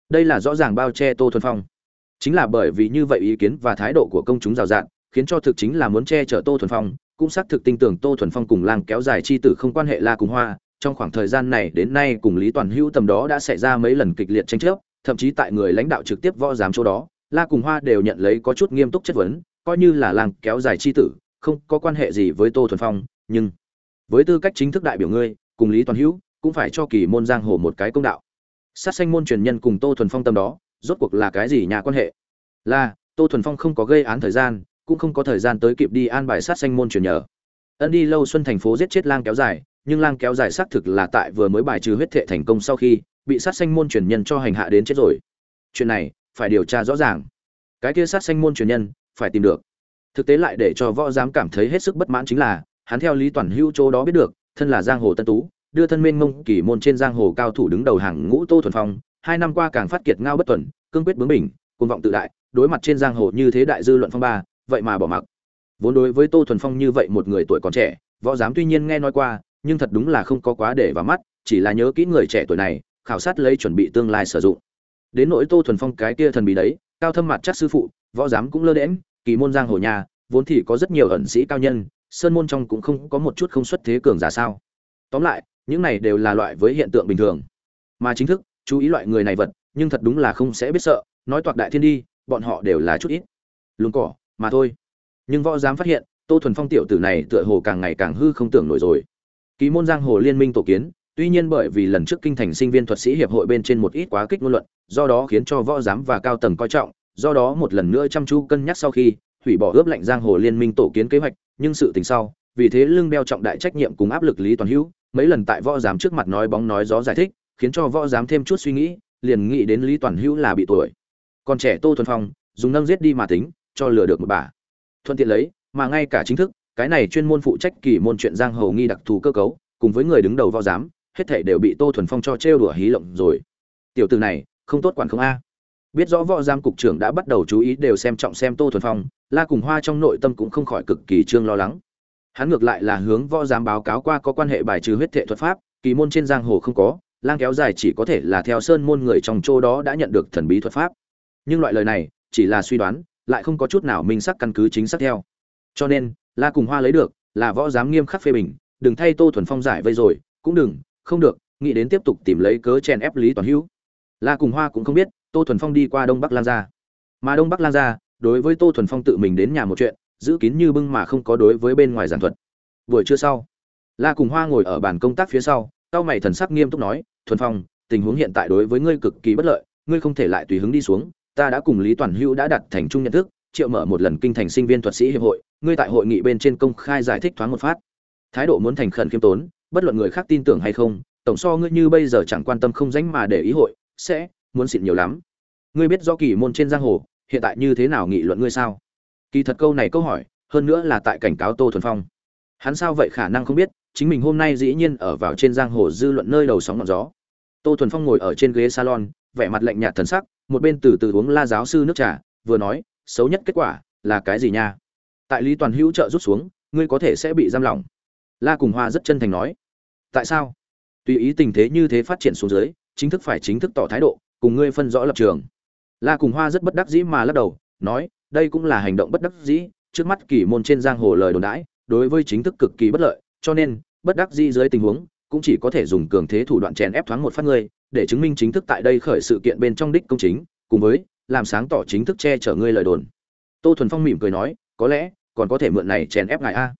Đây là rõ ràng bao che tô thuần phong. Chính là bởi vì như vậy ý kiến và thái độ của công chúng rào rạt, khiến cho thực chính là muốn che chở tô thuần phong, cũng xác thực tin tưởng tô thuần phong cùng lang kéo dài chi tử không quan hệ la cùng hoa. Trong khoảng thời gian này đến nay cùng lý toàn hữu tầm đó đã xảy ra mấy lần kịch liệt tranh chấp, thậm chí tại người lãnh đạo trực tiếp võ giám chỗ đó, la cùng hoa đều nhận lấy có chút nghiêm túc chất vấn, coi như là lang kéo dài chi tử, không có quan hệ gì với tô thuần phong, nhưng với tư cách chính thức đại biểu ngươi, cùng lý toàn hữu, cũng phải cho kỳ môn giang hồ một cái công đạo sát sanh môn truyền nhân cùng tô thuần phong tâm đó, rốt cuộc là cái gì nhà quan hệ? Là, tô thuần phong không có gây án thời gian, cũng không có thời gian tới kịp đi an bài sát sanh môn truyền nhờ. Ân đi lâu xuân thành phố giết chết lang kéo dài, nhưng lang kéo dài xác thực là tại vừa mới bài trừ huyết thệ thành công sau khi, bị sát sanh môn truyền nhân cho hành hạ đến chết rồi. Chuyện này, phải điều tra rõ ràng. Cái kia sát sanh môn truyền nhân, phải tìm được. Thực tế lại để cho võ giám cảm thấy hết sức bất mãn chính là, hắn theo lý toàn hữu chỗ đó biết được, thân là giang hồ tân tú đưa thân mênh mông kỳ môn trên giang hồ cao thủ đứng đầu hàng ngũ tô thuần phong, hai năm qua càng phát kiệt ngao bất tuần, cương quyết bướng bình côn vọng tự đại, đối mặt trên giang hồ như thế đại dư luận phong ba, vậy mà bỏ mặc. Vốn đối với tô thuần phong như vậy một người tuổi còn trẻ, võ giám tuy nhiên nghe nói qua, nhưng thật đúng là không có quá để vào mắt, chỉ là nhớ kỹ người trẻ tuổi này, khảo sát lấy chuẩn bị tương lai sử dụng. Đến nỗi tô thuần phong cái kia thần bí đấy, cao thâm mặt chắc sư phụ, võ giám cũng lơ đễm kỳ môn giang hồ nhà, vốn thì có rất nhiều ẩn sĩ cao nhân, sơn môn trong cũng không có một chút không xuất thế cường giả sao. Tóm lại những này đều là loại với hiện tượng bình thường. Mà chính thức, chú ý loại người này vật, nhưng thật đúng là không sẽ biết sợ, nói toạc đại thiên đi, bọn họ đều là chút ít. Lùng cỏ, mà thôi. Nhưng võ dám phát hiện, tô thuần phong tiểu tử này tựa hồ càng ngày càng hư không tưởng nổi rồi. Ký môn giang hồ liên minh tổ kiến, tuy nhiên bởi vì lần trước kinh thành sinh viên thuật sĩ hiệp hội bên trên một ít quá kích ngôn luận, do đó khiến cho võ giám và cao tầng coi trọng, do đó một lần nữa chăm chú cân nhắc sau khi hủy bỏ ướp lạnh giang hồ liên minh tổ kiến kế hoạch, nhưng sự tình sau, vì thế lưng đeo trọng đại trách nhiệm cùng áp lực lý toàn hữu mấy lần tại võ giám trước mặt nói bóng nói gió giải thích, khiến cho võ giám thêm chút suy nghĩ, liền nghĩ đến lý toàn hữu là bị tuổi. Còn trẻ tô thuần phong, dùng nâng giết đi mà tính, cho lừa được một bà. Thuận tiện lấy, mà ngay cả chính thức, cái này chuyên môn phụ trách kỳ môn chuyện giang hồ nghi đặc thù cơ cấu, cùng với người đứng đầu võ giám, hết thể đều bị tô thuần phong cho trêu đùa hí lộng rồi. Tiểu từ này, không tốt quản không a. Biết rõ võ giám cục trưởng đã bắt đầu chú ý đều xem trọng xem tô thuần phong, la cùng hoa trong nội tâm cũng không khỏi cực kỳ trương lo lắng hắn ngược lại là hướng võ giám báo cáo qua có quan hệ bài trừ huyết thệ thuật pháp, kỳ môn trên giang hồ không có, lang kéo dài chỉ có thể là theo sơn môn người trong chỗ đó đã nhận được thần bí thuật pháp. Nhưng loại lời này, chỉ là suy đoán, lại không có chút nào minh xác căn cứ chính xác theo. Cho nên, la cùng hoa lấy được, là võ giám nghiêm khắc phê bình, đừng thay tô thuần phong giải vây rồi, cũng đừng, không được, nghĩ đến tiếp tục tìm lấy cớ chen ép lý toàn hữu. La cùng hoa cũng không biết, tô thuần phong đi qua đông bắc lan gia. Mà đông bắc lan gia, đối với tô thuần phong tự mình đến nhà một chuyện giữ kín như bưng mà không có đối với bên ngoài giảng thuật. Buổi trưa sau, la cùng hoa ngồi ở bàn công tác phía sau, cao mày thần sắc nghiêm túc nói, thuần phong, tình huống hiện tại đối với ngươi cực kỳ bất lợi, ngươi không thể lại tùy hứng đi xuống. Ta đã cùng lý toàn hữu đã đặt thành chung nhận thức, triệu mở một lần kinh thành sinh viên thuật sĩ hiệp hội, ngươi tại hội nghị bên trên công khai giải thích thoáng một phát. Thái độ muốn thành khẩn khiêm tốn, bất luận người khác tin tưởng hay không, tổng so ngươi như bây giờ chẳng quan tâm không dánh mà để ý hội, sẽ muốn xịn nhiều lắm. Ngươi biết do kỳ môn trên giang hồ, hiện tại như thế nào nghị luận ngươi sao? Kỳ thật câu này câu hỏi, hơn nữa là tại cảnh cáo tô thuần phong. Hắn sao vậy khả năng không biết, chính mình hôm nay dĩ nhiên ở vào trên giang hồ dư luận nơi đầu sóng ngọn gió. Tô thuần phong ngồi ở trên ghế salon, vẻ mặt lạnh nhạt thần sắc, một bên từ từ uống la giáo sư nước trà, vừa nói, xấu nhất kết quả là cái gì nha? Tại lý toàn hữu trợ rút xuống, ngươi có thể sẽ bị giam lỏng. La cùng hoa rất chân thành nói. Tại sao? Tùy ý tình thế như thế phát triển xuống dưới, chính thức phải chính thức tỏ thái độ, cùng ngươi phân rõ lập trường. La cùng hoa rất bất đắc dĩ mà lắc đầu, nói đây cũng là hành động bất đắc dĩ, trước mắt kỳ môn trên giang hồ lời đồn đãi, đối với chính thức cực kỳ bất lợi, cho nên, bất đắc dĩ dưới tình huống, cũng chỉ có thể dùng cường thế thủ đoạn chèn ép thoáng một phát ngươi, để chứng minh chính thức tại đây khởi sự kiện bên trong đích công chính, cùng với, làm sáng tỏ chính thức che chở ngươi lời đồn. Tô thuần phong mỉm cười nói, có lẽ, còn có thể mượn này chèn ép ngài a.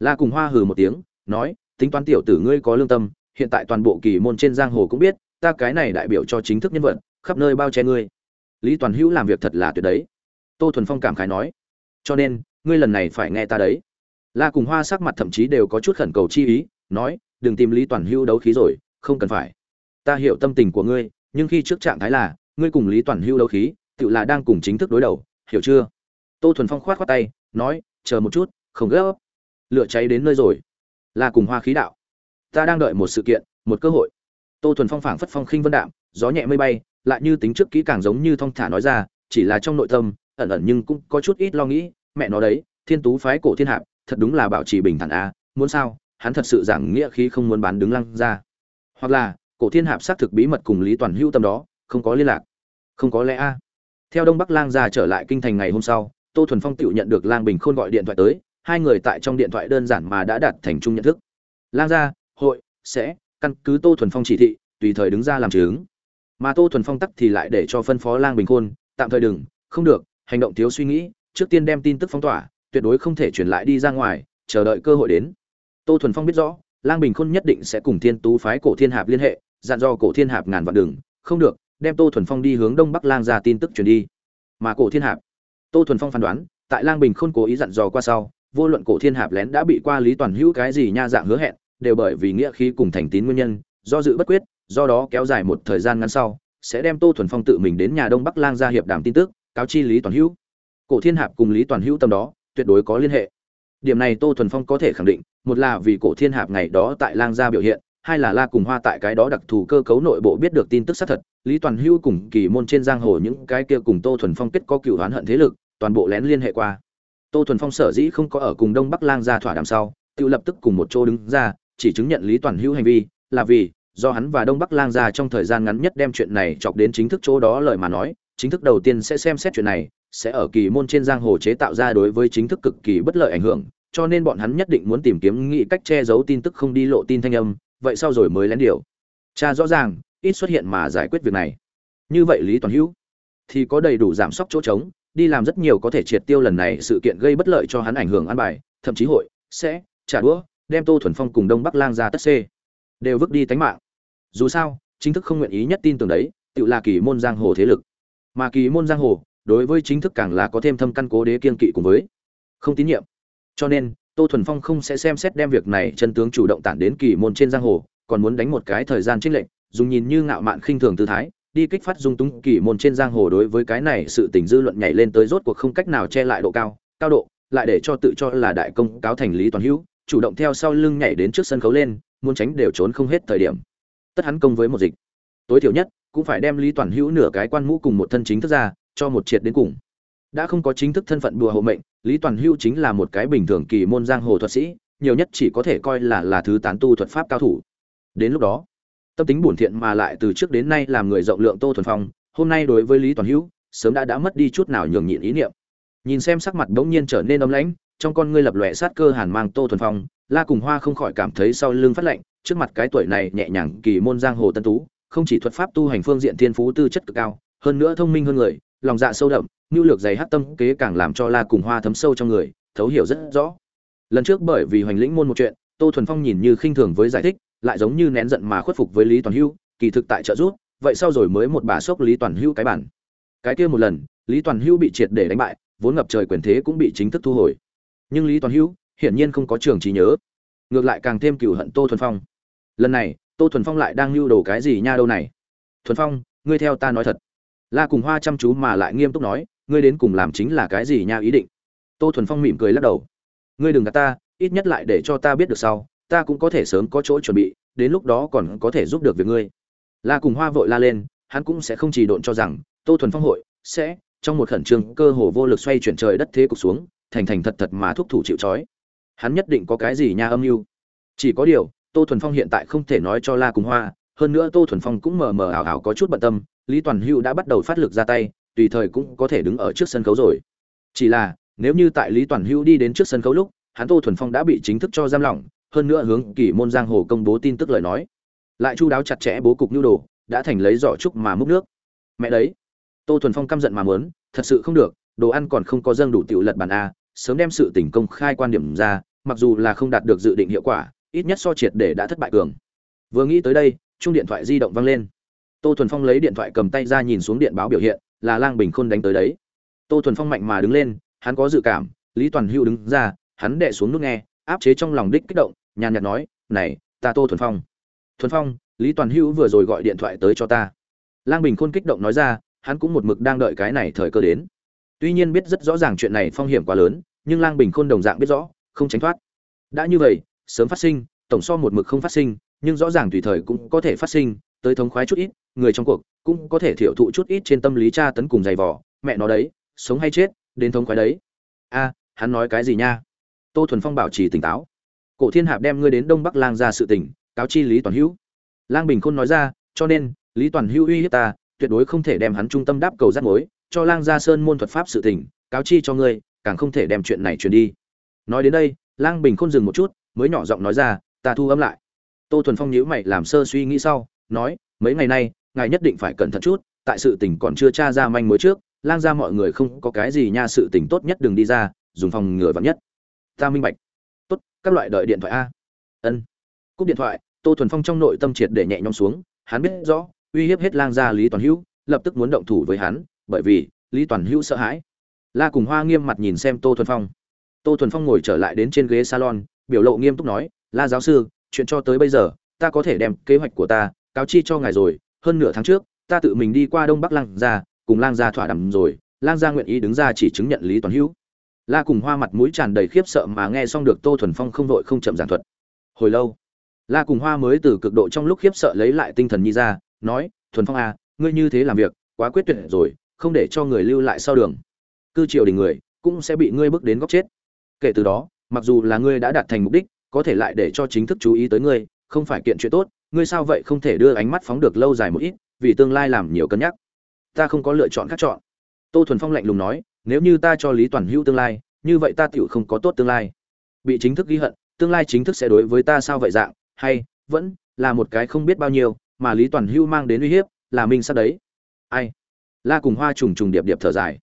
La cùng hoa hừ một tiếng, nói, tính toán tiểu tử ngươi có lương tâm, hiện tại toàn bộ kỳ môn trên giang hồ cũng biết, ta cái này đại biểu cho chính thức nhân vật, khắp nơi bao che ngươi. Lý toàn hữu làm việc thật là tuyệt đấy tô thuần phong cảm khái nói, cho nên, ngươi lần này phải nghe ta đấy. La cùng hoa sắc mặt thậm chí đều có chút khẩn cầu chi ý, nói, đừng tìm lý toàn Hưu đấu khí rồi, không cần phải. Ta hiểu tâm tình của ngươi, nhưng khi trước trạng thái là, ngươi cùng lý toàn Hưu đấu khí, tự là đang cùng chính thức đối đầu, hiểu chưa? Tô thuần phong khoát khoát tay, nói, chờ một chút, không gấp. Lửa cháy đến nơi rồi. Là cùng hoa khí đạo, ta đang đợi một sự kiện, một cơ hội. Tô thuần phong phảng phất phong khinh vân đạm, gió nhẹ mây bay, lại như tính trước kỹ càng giống như thong thả nói ra, chỉ là trong nội tâm ẩn ẩn nhưng cũng có chút ít lo nghĩ, mẹ nó đấy, thiên tú phái cổ thiên hạp, thật đúng là bảo trì bình thản a muốn sao, hắn thật sự giảng nghĩa khí không muốn bán đứng lăng ra. Hoặc là, cổ thiên hạp xác thực bí mật cùng lý toàn hữu tâm đó, không có liên lạc. Không có lẽ a. Theo đông bắc lang gia trở lại kinh thành ngày hôm sau, tô thuần phong tự nhận được lang bình khôn gọi điện thoại tới, hai người tại trong điện thoại đơn giản mà đã đạt thành chung nhận thức. Lang gia, hội, sẽ, căn cứ tô thuần phong chỉ thị, tùy thời đứng ra làm chứng. Mà tô thuần phong tắc thì lại để cho phân phó lang bình khôn, tạm thời đừng, không được hành động thiếu suy nghĩ, trước tiên đem tin tức phong tỏa, tuyệt đối không thể truyền lại đi ra ngoài, chờ đợi cơ hội đến. Tô thuần phong biết rõ, lang bình khôn nhất định sẽ cùng thiên tú phái cổ thiên hạp liên hệ, dặn do cổ thiên hạp ngàn vạn đường. Không được, đem tô thuần phong đi hướng đông bắc lang ra tin tức truyền đi. Mà cổ thiên hạp, tô thuần phong phán đoán, tại lang bình khôn cố ý dặn dò qua sau, vô luận cổ thiên hạp lén đã bị qua lý toàn hữu cái gì nha dạng hứa hẹn, đều bởi vì nghĩa khí cùng thành tín nguyên nhân, do dự bất quyết, do đó kéo dài một thời gian ngắn sau, sẽ đem tô thuần phong tự mình đến nhà đông bắc lang ra hiệp đàm tin tức cáo chi lý toàn hữu. Cổ thiên hạp cùng lý toàn hữu tâm đó, tuyệt đối có liên hệ. Điểm này tô thuần phong có thể khẳng định, một là vì cổ thiên hạp ngày đó tại lang gia biểu hiện, hai là la cùng hoa tại cái đó đặc thù cơ cấu nội bộ biết được tin tức xác thật, lý toàn hữu cùng kỳ môn trên giang hồ những cái kia cùng tô thuần phong kết có cựu oán hận thế lực, toàn bộ lén liên hệ qua. Tô thuần phong sở dĩ không có ở cùng đông bắc lang gia thỏa đàm sau, tự lập tức cùng một chỗ đứng ra, chỉ chứng nhận lý toàn hữu hành vi, là vì, do hắn và đông bắc lang gia trong thời gian ngắn nhất đem chuyện này chọc đến chính thức chỗ đó lời mà nói chính thức đầu tiên sẽ xem xét chuyện này, sẽ ở kỳ môn trên giang hồ chế tạo ra đối với chính thức cực kỳ bất lợi ảnh hưởng, cho nên bọn hắn nhất định muốn tìm kiếm nghị cách che giấu tin tức không đi lộ tin thanh âm, vậy sau rồi mới lén điều. Cha rõ ràng, ít xuất hiện mà giải quyết việc này. Như vậy lý toàn hữu thì có đầy đủ giảm sốc chỗ trống, đi làm rất nhiều có thể triệt tiêu lần này sự kiện gây bất lợi cho hắn ảnh hưởng an bài, thậm chí hội, sẽ, trả đũa, đem tô thuần phong cùng đông bắc lang ra tất xê, đều vứt đi tánh mạng. Dù sao, chính thức không nguyện ý nhất tin tưởng đấy, tự là kỳ môn giang hồ thế lực mà kỳ môn giang hồ, đối với chính thức càng là có thêm thâm căn cố đế kiên kỵ cùng với không tín nhiệm. Cho nên, tô thuần phong không sẽ xem xét đem việc này chân tướng chủ động tản đến kỳ môn trên giang hồ, còn muốn đánh một cái thời gian trích lệnh dùng nhìn như ngạo mạn khinh thường tư thái, đi kích phát dung túng kỳ môn trên giang hồ đối với cái này sự tình dư luận nhảy lên tới rốt cuộc không cách nào che lại độ cao cao độ, lại để cho tự cho là đại công cáo thành lý toàn hữu, chủ động theo sau lưng nhảy đến trước sân khấu lên, muốn tránh đều trốn không hết thời điểm. Tất hắn công với một dịch. Tối thiểu nhất cũng phải đem lý toàn hữu nửa cái quan mũ cùng một thân chính thức ra, cho một triệt đến cùng. Đã không có chính thức thân phận đùa hộ mệnh, lý toàn hữu chính là một cái bình thường kỳ môn giang hồ thuật sĩ, nhiều nhất chỉ có thể coi là là thứ tán tu thuật pháp cao thủ. Đến lúc đó, tâm tính bổn thiện mà lại từ trước đến nay làm người rộng lượng tô thuần phong, hôm nay đối với lý toàn hữu, sớm đã đã mất đi chút nào nhường nhịn ý niệm. Nhìn xem sắc mặt bỗng nhiên trở nên ấm lãnh, trong con ngươi lập lòe sát cơ hàn mang tô thuần phong, la cùng hoa không khỏi cảm thấy sau lưng phát lạnh, trước mặt cái tuổi này nhẹ nhàng kỳ môn giang hồ tân tú không chỉ thuật pháp tu hành phương diện thiên phú tư chất cực cao, hơn nữa thông minh hơn người, lòng dạ sâu đậm, nhu lược dày hắc tâm kế càng làm cho la cùng hoa thấm sâu trong người, thấu hiểu rất rõ. Lần trước bởi vì hoành lĩnh môn một chuyện, tô thuần phong nhìn như khinh thường với giải thích, lại giống như nén giận mà khuất phục với lý toàn hưu, kỳ thực tại trợ giúp, vậy sau rồi mới một bà sốc lý toàn hưu cái bản. Cái kia một lần, lý toàn hưu bị triệt để đánh bại, vốn ngập trời quyền thế cũng bị chính thức thu hồi. Nhưng lý toàn hưu, hiển nhiên không có trường trí nhớ. Ngược lại càng thêm cừu hận tô thuần phong. Lần này tô thuần phong lại đang lưu đồ cái gì nha đâu này? Thuần phong, ngươi theo ta nói thật. La cùng hoa chăm chú mà lại nghiêm túc nói, ngươi đến cùng làm chính là cái gì nha ý định? Tô thuần phong mỉm cười lắc đầu. Ngươi đừng gạt ta, ít nhất lại để cho ta biết được sau, ta cũng có thể sớm có chỗ chuẩn bị, đến lúc đó còn có thể giúp được việc ngươi. La cùng hoa vội la lên, hắn cũng sẽ không chỉ độn cho rằng, tô thuần phong hội sẽ, trong một khẩn trương, cơ hồ vô lực xoay chuyển trời đất thế cục xuống, thành thành thật thật mà thúc thủ chịu trói. Hắn nhất định có cái gì nha âm mưu? Chỉ có điều tô thuần phong hiện tại không thể nói cho la cùng hoa, hơn nữa tô thuần phong cũng mờ mờ ảo ảo có chút bận tâm, lý toàn hưu đã bắt đầu phát lực ra tay, tùy thời cũng có thể đứng ở trước sân khấu rồi. Chỉ là, nếu như tại lý toàn hưu đi đến trước sân khấu lúc, hắn tô thuần phong đã bị chính thức cho giam lỏng, hơn nữa hướng kỷ môn giang hồ công bố tin tức lời nói. Lại chu đáo chặt chẽ bố cục nhu đồ, đã thành lấy giỏ trúc mà múc nước. Mẹ đấy, tô thuần phong căm giận mà muốn, thật sự không được, đồ ăn còn không có dâng đủ tiểu lật bàn a, sớm đem sự tình công khai quan điểm ra, mặc dù là không đạt được dự định hiệu quả ít nhất so triệt để đã thất bại cường. Vừa nghĩ tới đây, chung điện thoại di động vang lên. Tô thuần phong lấy điện thoại cầm tay ra nhìn xuống điện báo biểu hiện, là lang bình khôn đánh tới đấy. Tô thuần phong mạnh mà đứng lên, hắn có dự cảm, lý toàn hưu đứng ra, hắn đệ xuống nút nghe, áp chế trong lòng đích kích động, nhàn nhạt nói, này, ta tô thuần phong. Thuần phong, lý toàn hưu vừa rồi gọi điện thoại tới cho ta. Lang bình khôn kích động nói ra, hắn cũng một mực đang đợi cái này thời cơ đến. Tuy nhiên biết rất rõ ràng chuyện này phong hiểm quá lớn, nhưng lang bình khôn đồng dạng biết rõ, không tránh thoát. Đã như vậy sớm phát sinh, tổng so một mực không phát sinh, nhưng rõ ràng tùy thời cũng có thể phát sinh, tới thống khoái chút ít, người trong cuộc cũng có thể thiểu thụ chút ít trên tâm lý cha tấn cùng dày vò, mẹ nó đấy, sống hay chết, đến thống khoái đấy. A, hắn nói cái gì nha? Tô thuần phong bảo trì tỉnh táo. Cổ thiên hạp đem ngươi đến đông bắc lang ra sự tỉnh cáo chi lý toàn hữu. Lang bình khôn nói ra, cho nên, lý toàn hữu uy hiếp ta, tuyệt đối không thể đem hắn trung tâm đáp cầu rắt mối, cho lang gia sơn môn thuật pháp sự tỉnh cáo chi cho ngươi, càng không thể đem chuyện này truyền đi. Nói đến đây, lang bình khôn dừng một chút mới nhỏ giọng nói ra, ta thu âm lại. Tô thuần phong nhíu mày làm sơ suy nghĩ sau, nói, mấy ngày nay, ngài nhất định phải cẩn thận chút, tại sự tình còn chưa tra ra manh mối trước, lang ra mọi người không có cái gì nha sự tình tốt nhất đừng đi ra, dùng phòng ngừa vắn nhất. Ta minh bạch. Tốt, các loại đợi điện thoại a. Ân. Cúp điện thoại, tô thuần phong trong nội tâm triệt để nhẹ nhõm xuống, hắn biết rõ, uy hiếp hết lang gia lý toàn hữu, lập tức muốn động thủ với hắn, bởi vì lý toàn hữu sợ hãi. La cùng hoa nghiêm mặt nhìn xem tô thuần phong. Tô thuần phong ngồi trở lại đến trên ghế salon biểu lộ nghiêm túc nói, la giáo sư, chuyện cho tới bây giờ, ta có thể đem kế hoạch của ta cáo chi cho ngài rồi. Hơn nửa tháng trước, ta tự mình đi qua đông bắc lang gia, cùng lang gia thỏa đàm rồi. Lang gia nguyện ý đứng ra chỉ chứng nhận lý toàn hữu. La cùng hoa mặt mũi tràn đầy khiếp sợ mà nghe xong được tô thuần phong không vội không chậm giảng thuật. Hồi lâu, la cùng hoa mới từ cực độ trong lúc khiếp sợ lấy lại tinh thần nhi ra, nói, thuần phong à ngươi như thế làm việc, quá quyết tuyệt rồi, không để cho người lưu lại sau đường. Cư triều đình người cũng sẽ bị ngươi bước đến góc chết. Kể từ đó mặc dù là ngươi đã đạt thành mục đích, có thể lại để cho chính thức chú ý tới ngươi, không phải kiện chuyện tốt, ngươi sao vậy không thể đưa ánh mắt phóng được lâu dài một ít, vì tương lai làm nhiều cân nhắc. Ta không có lựa chọn khác chọn. Tô thuần phong lạnh lùng nói, nếu như ta cho lý toàn hữu tương lai, như vậy ta tựu không có tốt tương lai. Bị chính thức ghi hận, tương lai chính thức sẽ đối với ta sao vậy dạng, hay, vẫn, là một cái không biết bao nhiêu, mà lý toàn hữu mang đến uy hiếp, là minh sát đấy. Ai? La cùng hoa trùng trùng điệp điệp thở dài.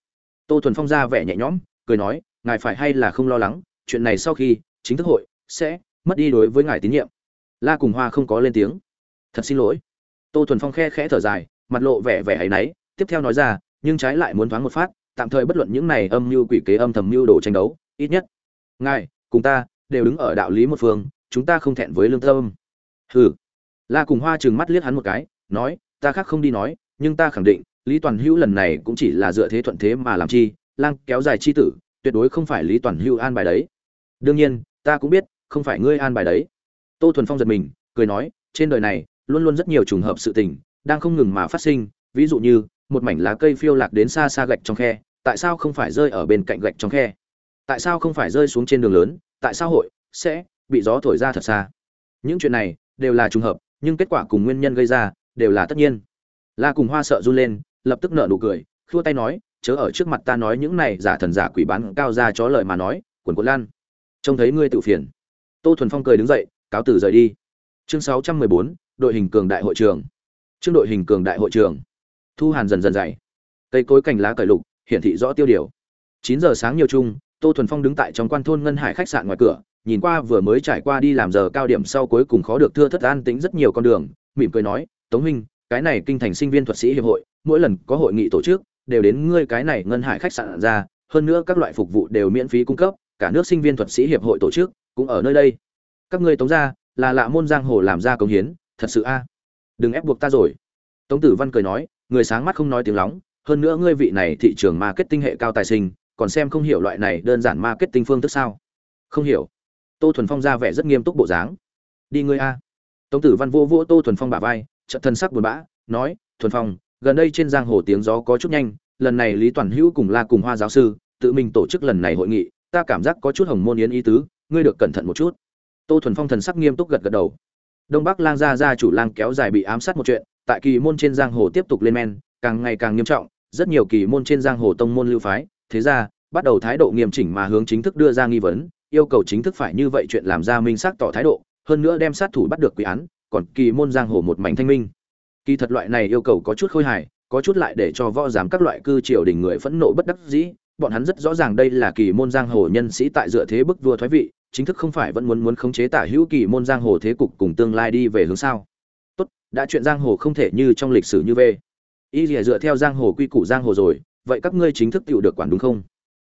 Tô thuần phong ra vẻ nhẹ nhõm, cười nói, ngài phải hay là không lo lắng chuyện này sau khi, chính thức hội sẽ mất đi đối với ngài tín nhiệm. La cùng hoa không có lên tiếng. Thật xin lỗi. Tô thuần phong khe khẽ thở dài, mặt lộ vẻ vẻ hay náy, tiếp theo nói ra, nhưng trái lại muốn thoáng một phát, tạm thời bất luận những này âm mưu quỷ kế âm thầm mưu đồ tranh đấu, ít nhất ngài cùng ta đều đứng ở đạo lý một phương, chúng ta không thẹn với lương tâm. Hừ. La cùng hoa trừng mắt liếc hắn một cái, nói, ta khác không đi nói, nhưng ta khẳng định, lý toàn hữu lần này cũng chỉ là dựa thế thuận thế mà làm chi, lang kéo dài chi tử, tuyệt đối không phải lý toàn hữu an bài đấy đương nhiên, ta cũng biết, không phải ngươi an bài đấy. Tô thuần phong giật mình, cười nói, trên đời này, luôn luôn rất nhiều trùng hợp sự tình, đang không ngừng mà phát sinh. Ví dụ như, một mảnh lá cây phiêu lạc đến xa xa gạch trong khe, tại sao không phải rơi ở bên cạnh gạch trong khe? Tại sao không phải rơi xuống trên đường lớn? Tại sao hội sẽ bị gió thổi ra thật xa? Những chuyện này đều là trùng hợp, nhưng kết quả cùng nguyên nhân gây ra đều là tất nhiên. La cùng hoa sợ run lên, lập tức nở nụ cười, khua tay nói, chớ ở trước mặt ta nói những này giả thần giả quỷ bán cao ra chó lời mà nói, quần quần lan trông thấy ngươi tự phiền. Tô thuần phong cười đứng dậy, cáo từ rời đi. Chương sáu trăm mười bốn, đội hình cường đại hội trường. Chương đội hình cường đại hội trường. Thu hàn dần dần dày cây cối cành lá cởi lục, hiển thị rõ tiêu điều. Chín giờ sáng nhiều chung, tô thuần phong đứng tại trong quan thôn ngân hải khách sạn ngoài cửa, nhìn qua vừa mới trải qua đi làm giờ cao điểm sau cuối cùng khó được thưa thất an tính rất nhiều con đường, mỉm cười nói, tống huynh, cái này kinh thành sinh viên thuật sĩ hiệp hội, mỗi lần có hội nghị tổ chức, đều đến ngươi cái này ngân hải khách sạn ra, hơn nữa các loại phục vụ đều miễn phí cung cấp cả nước sinh viên thuật sĩ hiệp hội tổ chức cũng ở nơi đây. Các ngươi tống ra là lạ môn giang hồ làm ra công hiến, thật sự a? Đừng ép buộc ta rồi. Tống tử văn cười nói, người sáng mắt không nói tiếng lóng, hơn nữa ngươi vị này thị trường marketing hệ cao tài sinh, còn xem không hiểu loại này đơn giản marketing phương thức sao? Không hiểu. Tô thuần phong ra vẻ rất nghiêm túc bộ dáng. Đi ngươi a. Tống tử văn vô vô tô thuần phong bả vai trận thân sắc buồn bã, nói, thuần phong, gần đây trên giang hồ tiếng gió có chút nhanh, lần này lý toàn hữu cùng la cùng hoa giáo sư tự mình tổ chức lần này hội nghị ta cảm giác có chút hồng môn yến ý tứ, ngươi được cẩn thận một chút. Tô thuần phong thần sắc nghiêm túc gật gật đầu. Đông bắc lang gia gia chủ lang kéo dài bị ám sát một chuyện, tại kỳ môn trên giang hồ tiếp tục lên men, càng ngày càng nghiêm trọng, rất nhiều kỳ môn trên giang hồ tông môn lưu phái, thế ra, bắt đầu thái độ nghiêm chỉnh mà hướng chính thức đưa ra nghi vấn, yêu cầu chính thức phải như vậy chuyện làm ra minh xác tỏ thái độ, hơn nữa đem sát thủ bắt được quy án, còn kỳ môn giang hồ một mảnh thanh minh. Kỳ thật loại này yêu cầu có chút khôi hài, có chút lại để cho võ giám các loại cư triều đình người phẫn nộ bất đắc dĩ bọn hắn rất rõ ràng đây là kỳ môn giang hồ nhân sĩ tại dựa thế bức vua thoái vị, chính thức không phải vẫn muốn muốn khống chế tả hữu kỳ môn giang hồ thế cục cùng tương lai đi về hướng sao. Tốt, đã chuyện giang hồ không thể như trong lịch sử như về y lìa dựa theo giang hồ quy củ giang hồ rồi, vậy các ngươi chính thức tự được quản đúng không?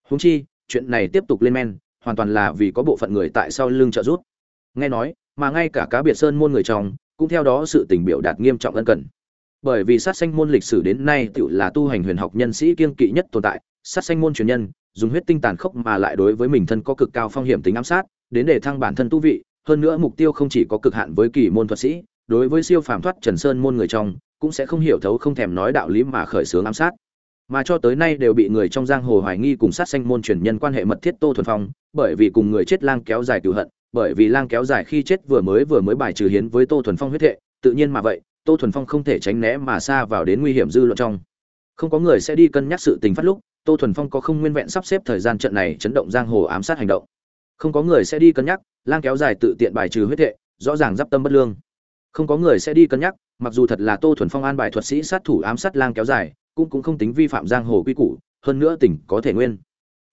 Huống chi, chuyện này tiếp tục lên men, hoàn toàn là vì có bộ phận người tại sau lưng trợ giúp. Nghe nói, mà ngay cả cá biệt sơn môn người trong, cũng theo đó sự tình biểu đạt nghiêm trọng ân cần. Bởi vì sát sanh môn lịch sử đến nay tự là tu hành huyền học nhân sĩ kiên kỵ nhất tồn tại sát sanh môn truyền nhân, dùng huyết tinh tàn khốc mà lại đối với mình thân có cực cao phong hiểm tính ám sát, đến để thăng bản thân tu vị, hơn nữa mục tiêu không chỉ có cực hạn với kỳ môn thuật sĩ, đối với siêu phàm thoát trần sơn môn người trong, cũng sẽ không hiểu thấu không thèm nói đạo lý mà khởi xướng ám sát. Mà cho tới nay đều bị người trong giang hồ hoài nghi cùng sát sanh môn truyền nhân quan hệ mật thiết tô thuần phong, bởi vì cùng người chết lang kéo dài cựu hận, bởi vì lang kéo dài khi chết vừa mới vừa mới bài trừ hiến với tô thuần phong huyết hệ tự nhiên mà vậy, tô thuần phong không thể tránh né mà xa vào đến nguy hiểm dư luận trong. Không có người sẽ đi cân nhắc sự tình phát lúc tô thuần phong có không nguyên vẹn sắp xếp thời gian trận này chấn động giang hồ ám sát hành động. Không có người sẽ đi cân nhắc, lang kéo dài tự tiện bài trừ huyết hệ, rõ ràng d i p tâm bất lương. Không có người sẽ đi cân nhắc, mặc dù thật là tô thuần phong an bài thuật sĩ sát thủ ám sát lang kéo dài, cũng cũng không tính vi phạm giang hồ quy củ, hơn nữa tỉnh có thể nguyên.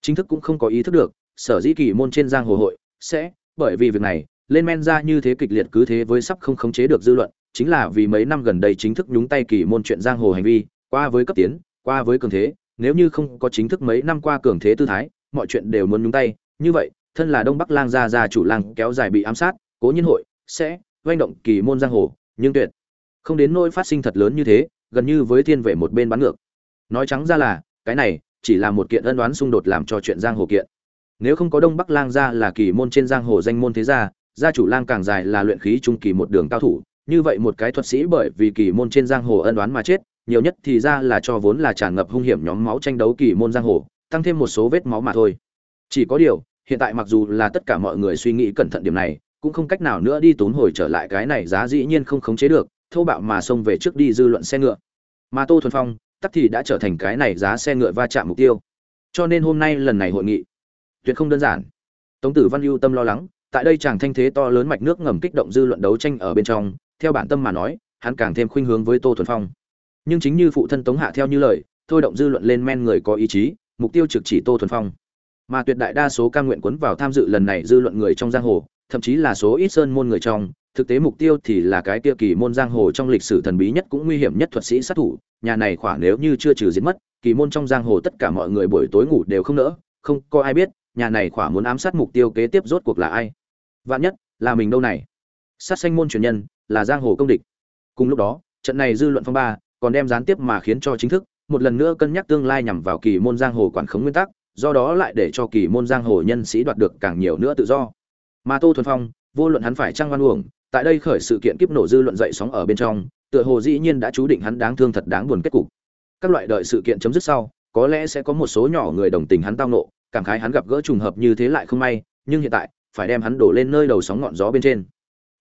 Chính thức cũng không có ý thức được, sở dĩ kỳ môn trên giang hồ hội sẽ, bởi vì việc này, lên men ra như thế kịch liệt cứ thế với sắp không khống chế được dư luận, chính là vì mấy năm gần đây chính thức nhúng tay kỳ môn chuyện giang hồ hành vi, qua với cấp tiến, qua với cường thế nếu như không có chính thức mấy năm qua cường thế tư thái, mọi chuyện đều muốn nhúng tay. Như vậy, thân là đông bắc lang gia gia chủ lang kéo dài bị ám sát, cố nhiên hội sẽ doanh động kỳ môn giang hồ, nhưng tuyệt không đến nỗi phát sinh thật lớn như thế, gần như với thiên vệ một bên bắn ngược. Nói trắng ra là, cái này chỉ là một kiện ân đoán xung đột làm cho chuyện giang hồ kiện. Nếu không có đông bắc lang gia là kỳ môn trên giang hồ danh môn thế gia gia chủ lang càng dài là luyện khí trung kỳ một đường cao thủ. Như vậy một cái thuật sĩ bởi vì kỳ môn trên giang hồ ân đoán mà chết nhiều nhất thì ra là cho vốn là tràn ngập hung hiểm nhóm máu tranh đấu kỳ môn giang hồ, tăng thêm một số vết máu mà thôi. Chỉ có điều, hiện tại mặc dù là tất cả mọi người suy nghĩ cẩn thận điểm này, cũng không cách nào nữa đi tốn hồi trở lại cái này giá dĩ nhiên không khống chế được thâu bạo mà xông về trước đi dư luận xe ngựa. Mà tô thuần phong, tắc thì đã trở thành cái này giá xe ngựa va chạm mục tiêu. Cho nên hôm nay lần này hội nghị, tuyệt không đơn giản. Tống tử văn ưu tâm lo lắng, tại đây chàng thanh thế to lớn mạch nước ngầm kích động dư luận đấu tranh ở bên trong, theo bản tâm mà nói, hắn càng thêm khuynh hướng với tô thuần phong nhưng chính như phụ thân tống hạ theo như lời, thôi động dư luận lên men người có ý chí, mục tiêu trực chỉ tô thuần phong. Mà tuyệt đại đa số ca nguyện quấn vào tham dự lần này dư luận người trong giang hồ, thậm chí là số ít sơn môn người trong, thực tế mục tiêu thì là cái kia kỳ môn giang hồ trong lịch sử thần bí nhất cũng nguy hiểm nhất thuật sĩ sát thủ, nhà này khoảng nếu như chưa trừ giết mất, kỳ môn trong giang hồ tất cả mọi người buổi tối ngủ đều không nỡ, không có ai biết, nhà này khoảng muốn ám sát mục tiêu kế tiếp rốt cuộc là ai. Vạn nhất, là mình đâu này. Sát sanh môn truyền nhân, là giang hồ công địch. Cùng lúc đó, trận này dư luận phong ba còn đem gián tiếp mà khiến cho chính thức, một lần nữa cân nhắc tương lai nhằm vào kỳ môn giang hồ quản khống nguyên tắc, do đó lại để cho kỳ môn giang hồ nhân sĩ đoạt được càng nhiều nữa tự do. Mà tô thuần phong, vô luận hắn phải trăng văn uổng, tại đây khởi sự kiện kiếp nổ dư luận dậy sóng ở bên trong, tựa hồ dĩ nhiên đã chú định hắn đáng thương thật đáng buồn kết cục. Các loại đợi sự kiện chấm dứt sau, có lẽ sẽ có một số nhỏ người đồng tình hắn tao nộ cảm khái hắn gặp gỡ trùng hợp như thế lại không may, nhưng hiện tại, phải đem hắn đổ lên nơi đầu sóng ngọn gió bên trên.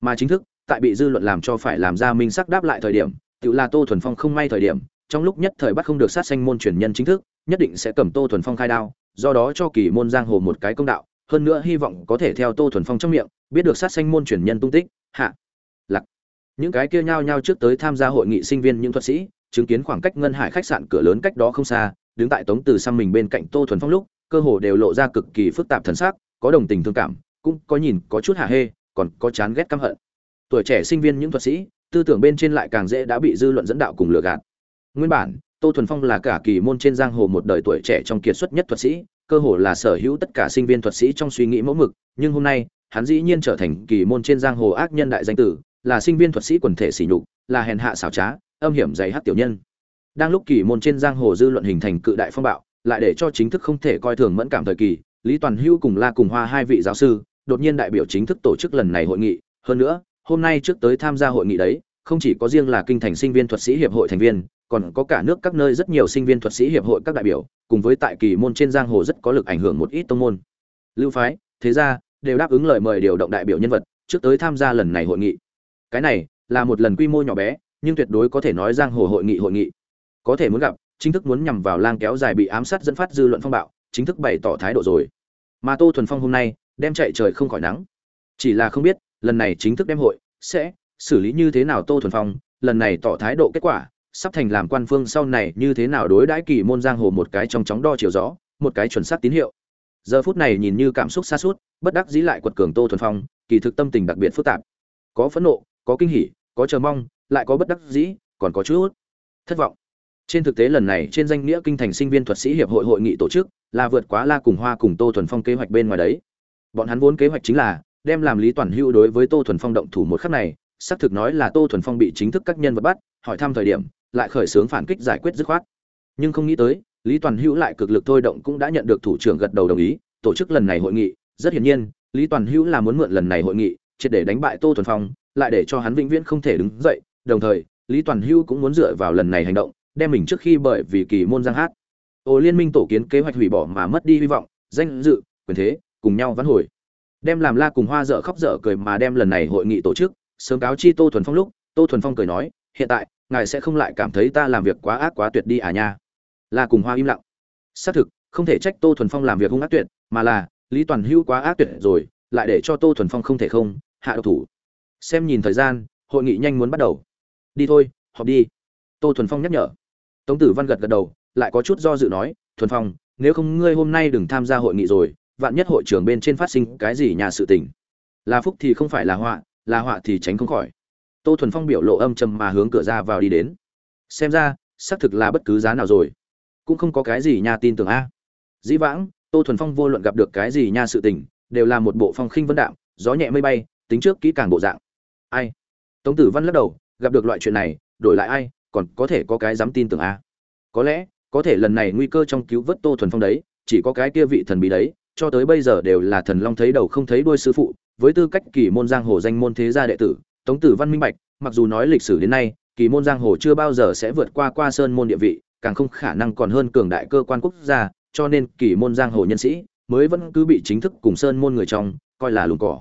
Mà chính thức, tại bị dư luận làm cho phải làm ra minh sắc đáp lại thời điểm tự là tô thuần phong không may thời điểm, trong lúc nhất thời bắt không được sát sanh môn truyền nhân chính thức, nhất định sẽ cầm tô thuần phong khai đao, do đó cho kỳ môn giang hồ một cái công đạo, hơn nữa hy vọng có thể theo tô thuần phong trong miệng, biết được sát sanh môn truyền nhân tung tích, hạ lặc những cái kia nhao nhao trước tới tham gia hội nghị sinh viên những thuật sĩ, chứng kiến khoảng cách ngân hải khách sạn cửa lớn cách đó không xa, đứng tại tống từ sang mình bên cạnh tô thuần phong lúc, cơ hồ đều lộ ra cực kỳ phức tạp thần sắc, có đồng tình thương cảm, cũng có nhìn có chút hạ hê, còn có chán ghét căm hận. Tuổi trẻ sinh viên những thuật sĩ tư tưởng bên trên lại càng dễ đã bị dư luận dẫn đạo cùng lừa gạt. Nguyên bản, tô thuần phong là cả kỳ môn trên giang hồ một đời tuổi trẻ trong kiệt xuất nhất thuật sĩ, cơ hồ là sở hữu tất cả sinh viên thuật sĩ trong suy nghĩ mẫu mực, nhưng hôm nay, hắn dĩ nhiên trở thành kỳ môn trên giang hồ ác nhân đại danh tử, là sinh viên thuật sĩ quần thể sỉ nhục, là hèn hạ xảo trá, âm hiểm dày hát tiểu nhân. Đang lúc kỳ môn trên giang hồ dư luận hình thành cự đại phong bạo, lại để cho chính thức không thể coi thường mẫn cảm thời kỳ, lý toàn hữu cùng la cùng hoa hai vị giáo sư, đột nhiên đại biểu chính thức tổ chức lần này hội nghị. Hơn nữa hôm nay trước tới tham gia hội nghị đấy, không chỉ có riêng là kinh thành sinh viên thuật sĩ hiệp hội thành viên, còn có cả nước các nơi rất nhiều sinh viên thuật sĩ hiệp hội các đại biểu, cùng với tại kỳ môn trên giang hồ rất có lực ảnh hưởng một ít tông môn. Lưu phái, thế ra đều đáp ứng lời mời điều động đại biểu nhân vật, trước tới tham gia lần này hội nghị. Cái này, là một lần quy mô nhỏ bé, nhưng tuyệt đối có thể nói giang hồ hội nghị hội nghị. Có thể muốn gặp, chính thức muốn nhằm vào lang kéo dài bị ám sát dẫn phát dư luận phong bạo, chính thức bày tỏ thái độ rồi. Mà tô thuần phong hôm nay, đem chạy trời không khỏi nắng. Chỉ là không biết lần này chính thức đem hội, sẽ xử lý như thế nào tô thuần phong, lần này tỏ thái độ kết quả, sắp thành làm quan phương sau này như thế nào đối đãi kỳ môn giang hồ một cái trong chóng đo chiều rõ một cái chuẩn xác tín hiệu. Giờ phút này nhìn như cảm xúc xa suốt, bất đắc dĩ lại quật cường tô thuần phong, kỳ thực tâm tình đặc biệt phức tạp. Có phẫn nộ, có kinh hỉ, có chờ mong, lại có bất đắc dĩ, còn có chút thất vọng. Trên thực tế lần này trên danh nghĩa kinh thành sinh viên thuật sĩ hiệp hội hội nghị tổ chức là vượt quá la cùng hoa cùng tô thuần phong kế hoạch bên ngoài đấy. Bọn hắn vốn kế hoạch chính là đem làm lý toàn hữu đối với tô thuần phong động thủ một khắc này, xác thực nói là tô thuần phong bị chính thức các nhân vật bắt, hỏi thăm thời điểm, lại khởi xướng phản kích giải quyết dứt khoát. Nhưng không nghĩ tới, lý toàn hữu lại cực lực thôi động cũng đã nhận được thủ trưởng gật đầu đồng ý, tổ chức lần này hội nghị. Rất hiển nhiên, lý toàn hữu là muốn mượn lần này hội nghị, triệt để đánh bại tô thuần phong, lại để cho hắn vĩnh viễn không thể đứng dậy. Đồng thời, lý toàn hữu cũng muốn dựa vào lần này hành động, đem mình trước khi bởi vì kỳ môn giang hát, ô liên minh tổ kiến kế hoạch hủy bỏ mà mất đi hy vọng, danh dự, quyền thế, cùng nhau vãn hồi đem làm la cùng hoa dở khóc dở cười mà đem lần này hội nghị tổ chức, sớm cáo chi tô thuần phong lúc, tô thuần phong cười nói, hiện tại, ngài sẽ không lại cảm thấy ta làm việc quá ác quá tuyệt đi à nha. La cùng hoa im lặng. Xác thực, không thể trách tô thuần phong làm việc hung ác tuyệt, mà là, lý toàn hữu quá ác tuyệt rồi, lại để cho tô thuần phong không thể không, hạ độc thủ. Xem nhìn thời gian, hội nghị nhanh muốn bắt đầu. Đi thôi, họp đi. Tô thuần phong nhắc nhở. Tống tử văn gật gật đầu, lại có chút do dự nói, thuần phong, nếu không ngươi hôm nay đừng tham gia hội nghị rồi vạn nhất hội trưởng bên trên phát sinh cái gì nhà sự tình. Là phúc thì không phải là họa là họa thì tránh không khỏi. Tô thuần phong biểu lộ âm trầm mà hướng cửa ra vào đi đến. Xem ra, xác thực là bất cứ giá nào rồi. Cũng không có cái gì nha tin tưởng a. Dĩ vãng, tô thuần phong vô luận gặp được cái gì nha sự tình, đều là một bộ phong khinh vân đạm, gió nhẹ mây bay, tính trước kỹ càng bộ dạng. Ai? Tống tử văn lắc đầu, gặp được loại chuyện này, đổi lại ai, còn có thể có cái dám tin tưởng a. Có lẽ, có thể lần này nguy cơ trong cứu vớt tô thuần phong đấy, chỉ có cái kia vị thần bí đấy cho tới bây giờ đều là thần long thấy đầu không thấy đuôi sư phụ, với tư cách kỳ môn giang hồ danh môn thế gia đệ tử, tống tử văn minh bạch, mặc dù nói lịch sử đến nay, kỳ môn giang hồ chưa bao giờ sẽ vượt qua qua sơn môn địa vị, càng không khả năng còn hơn cường đại cơ quan quốc gia, cho nên kỳ môn giang hồ nhân sĩ mới vẫn cứ bị chính thức cùng sơn môn người trong, coi là lùn cỏ.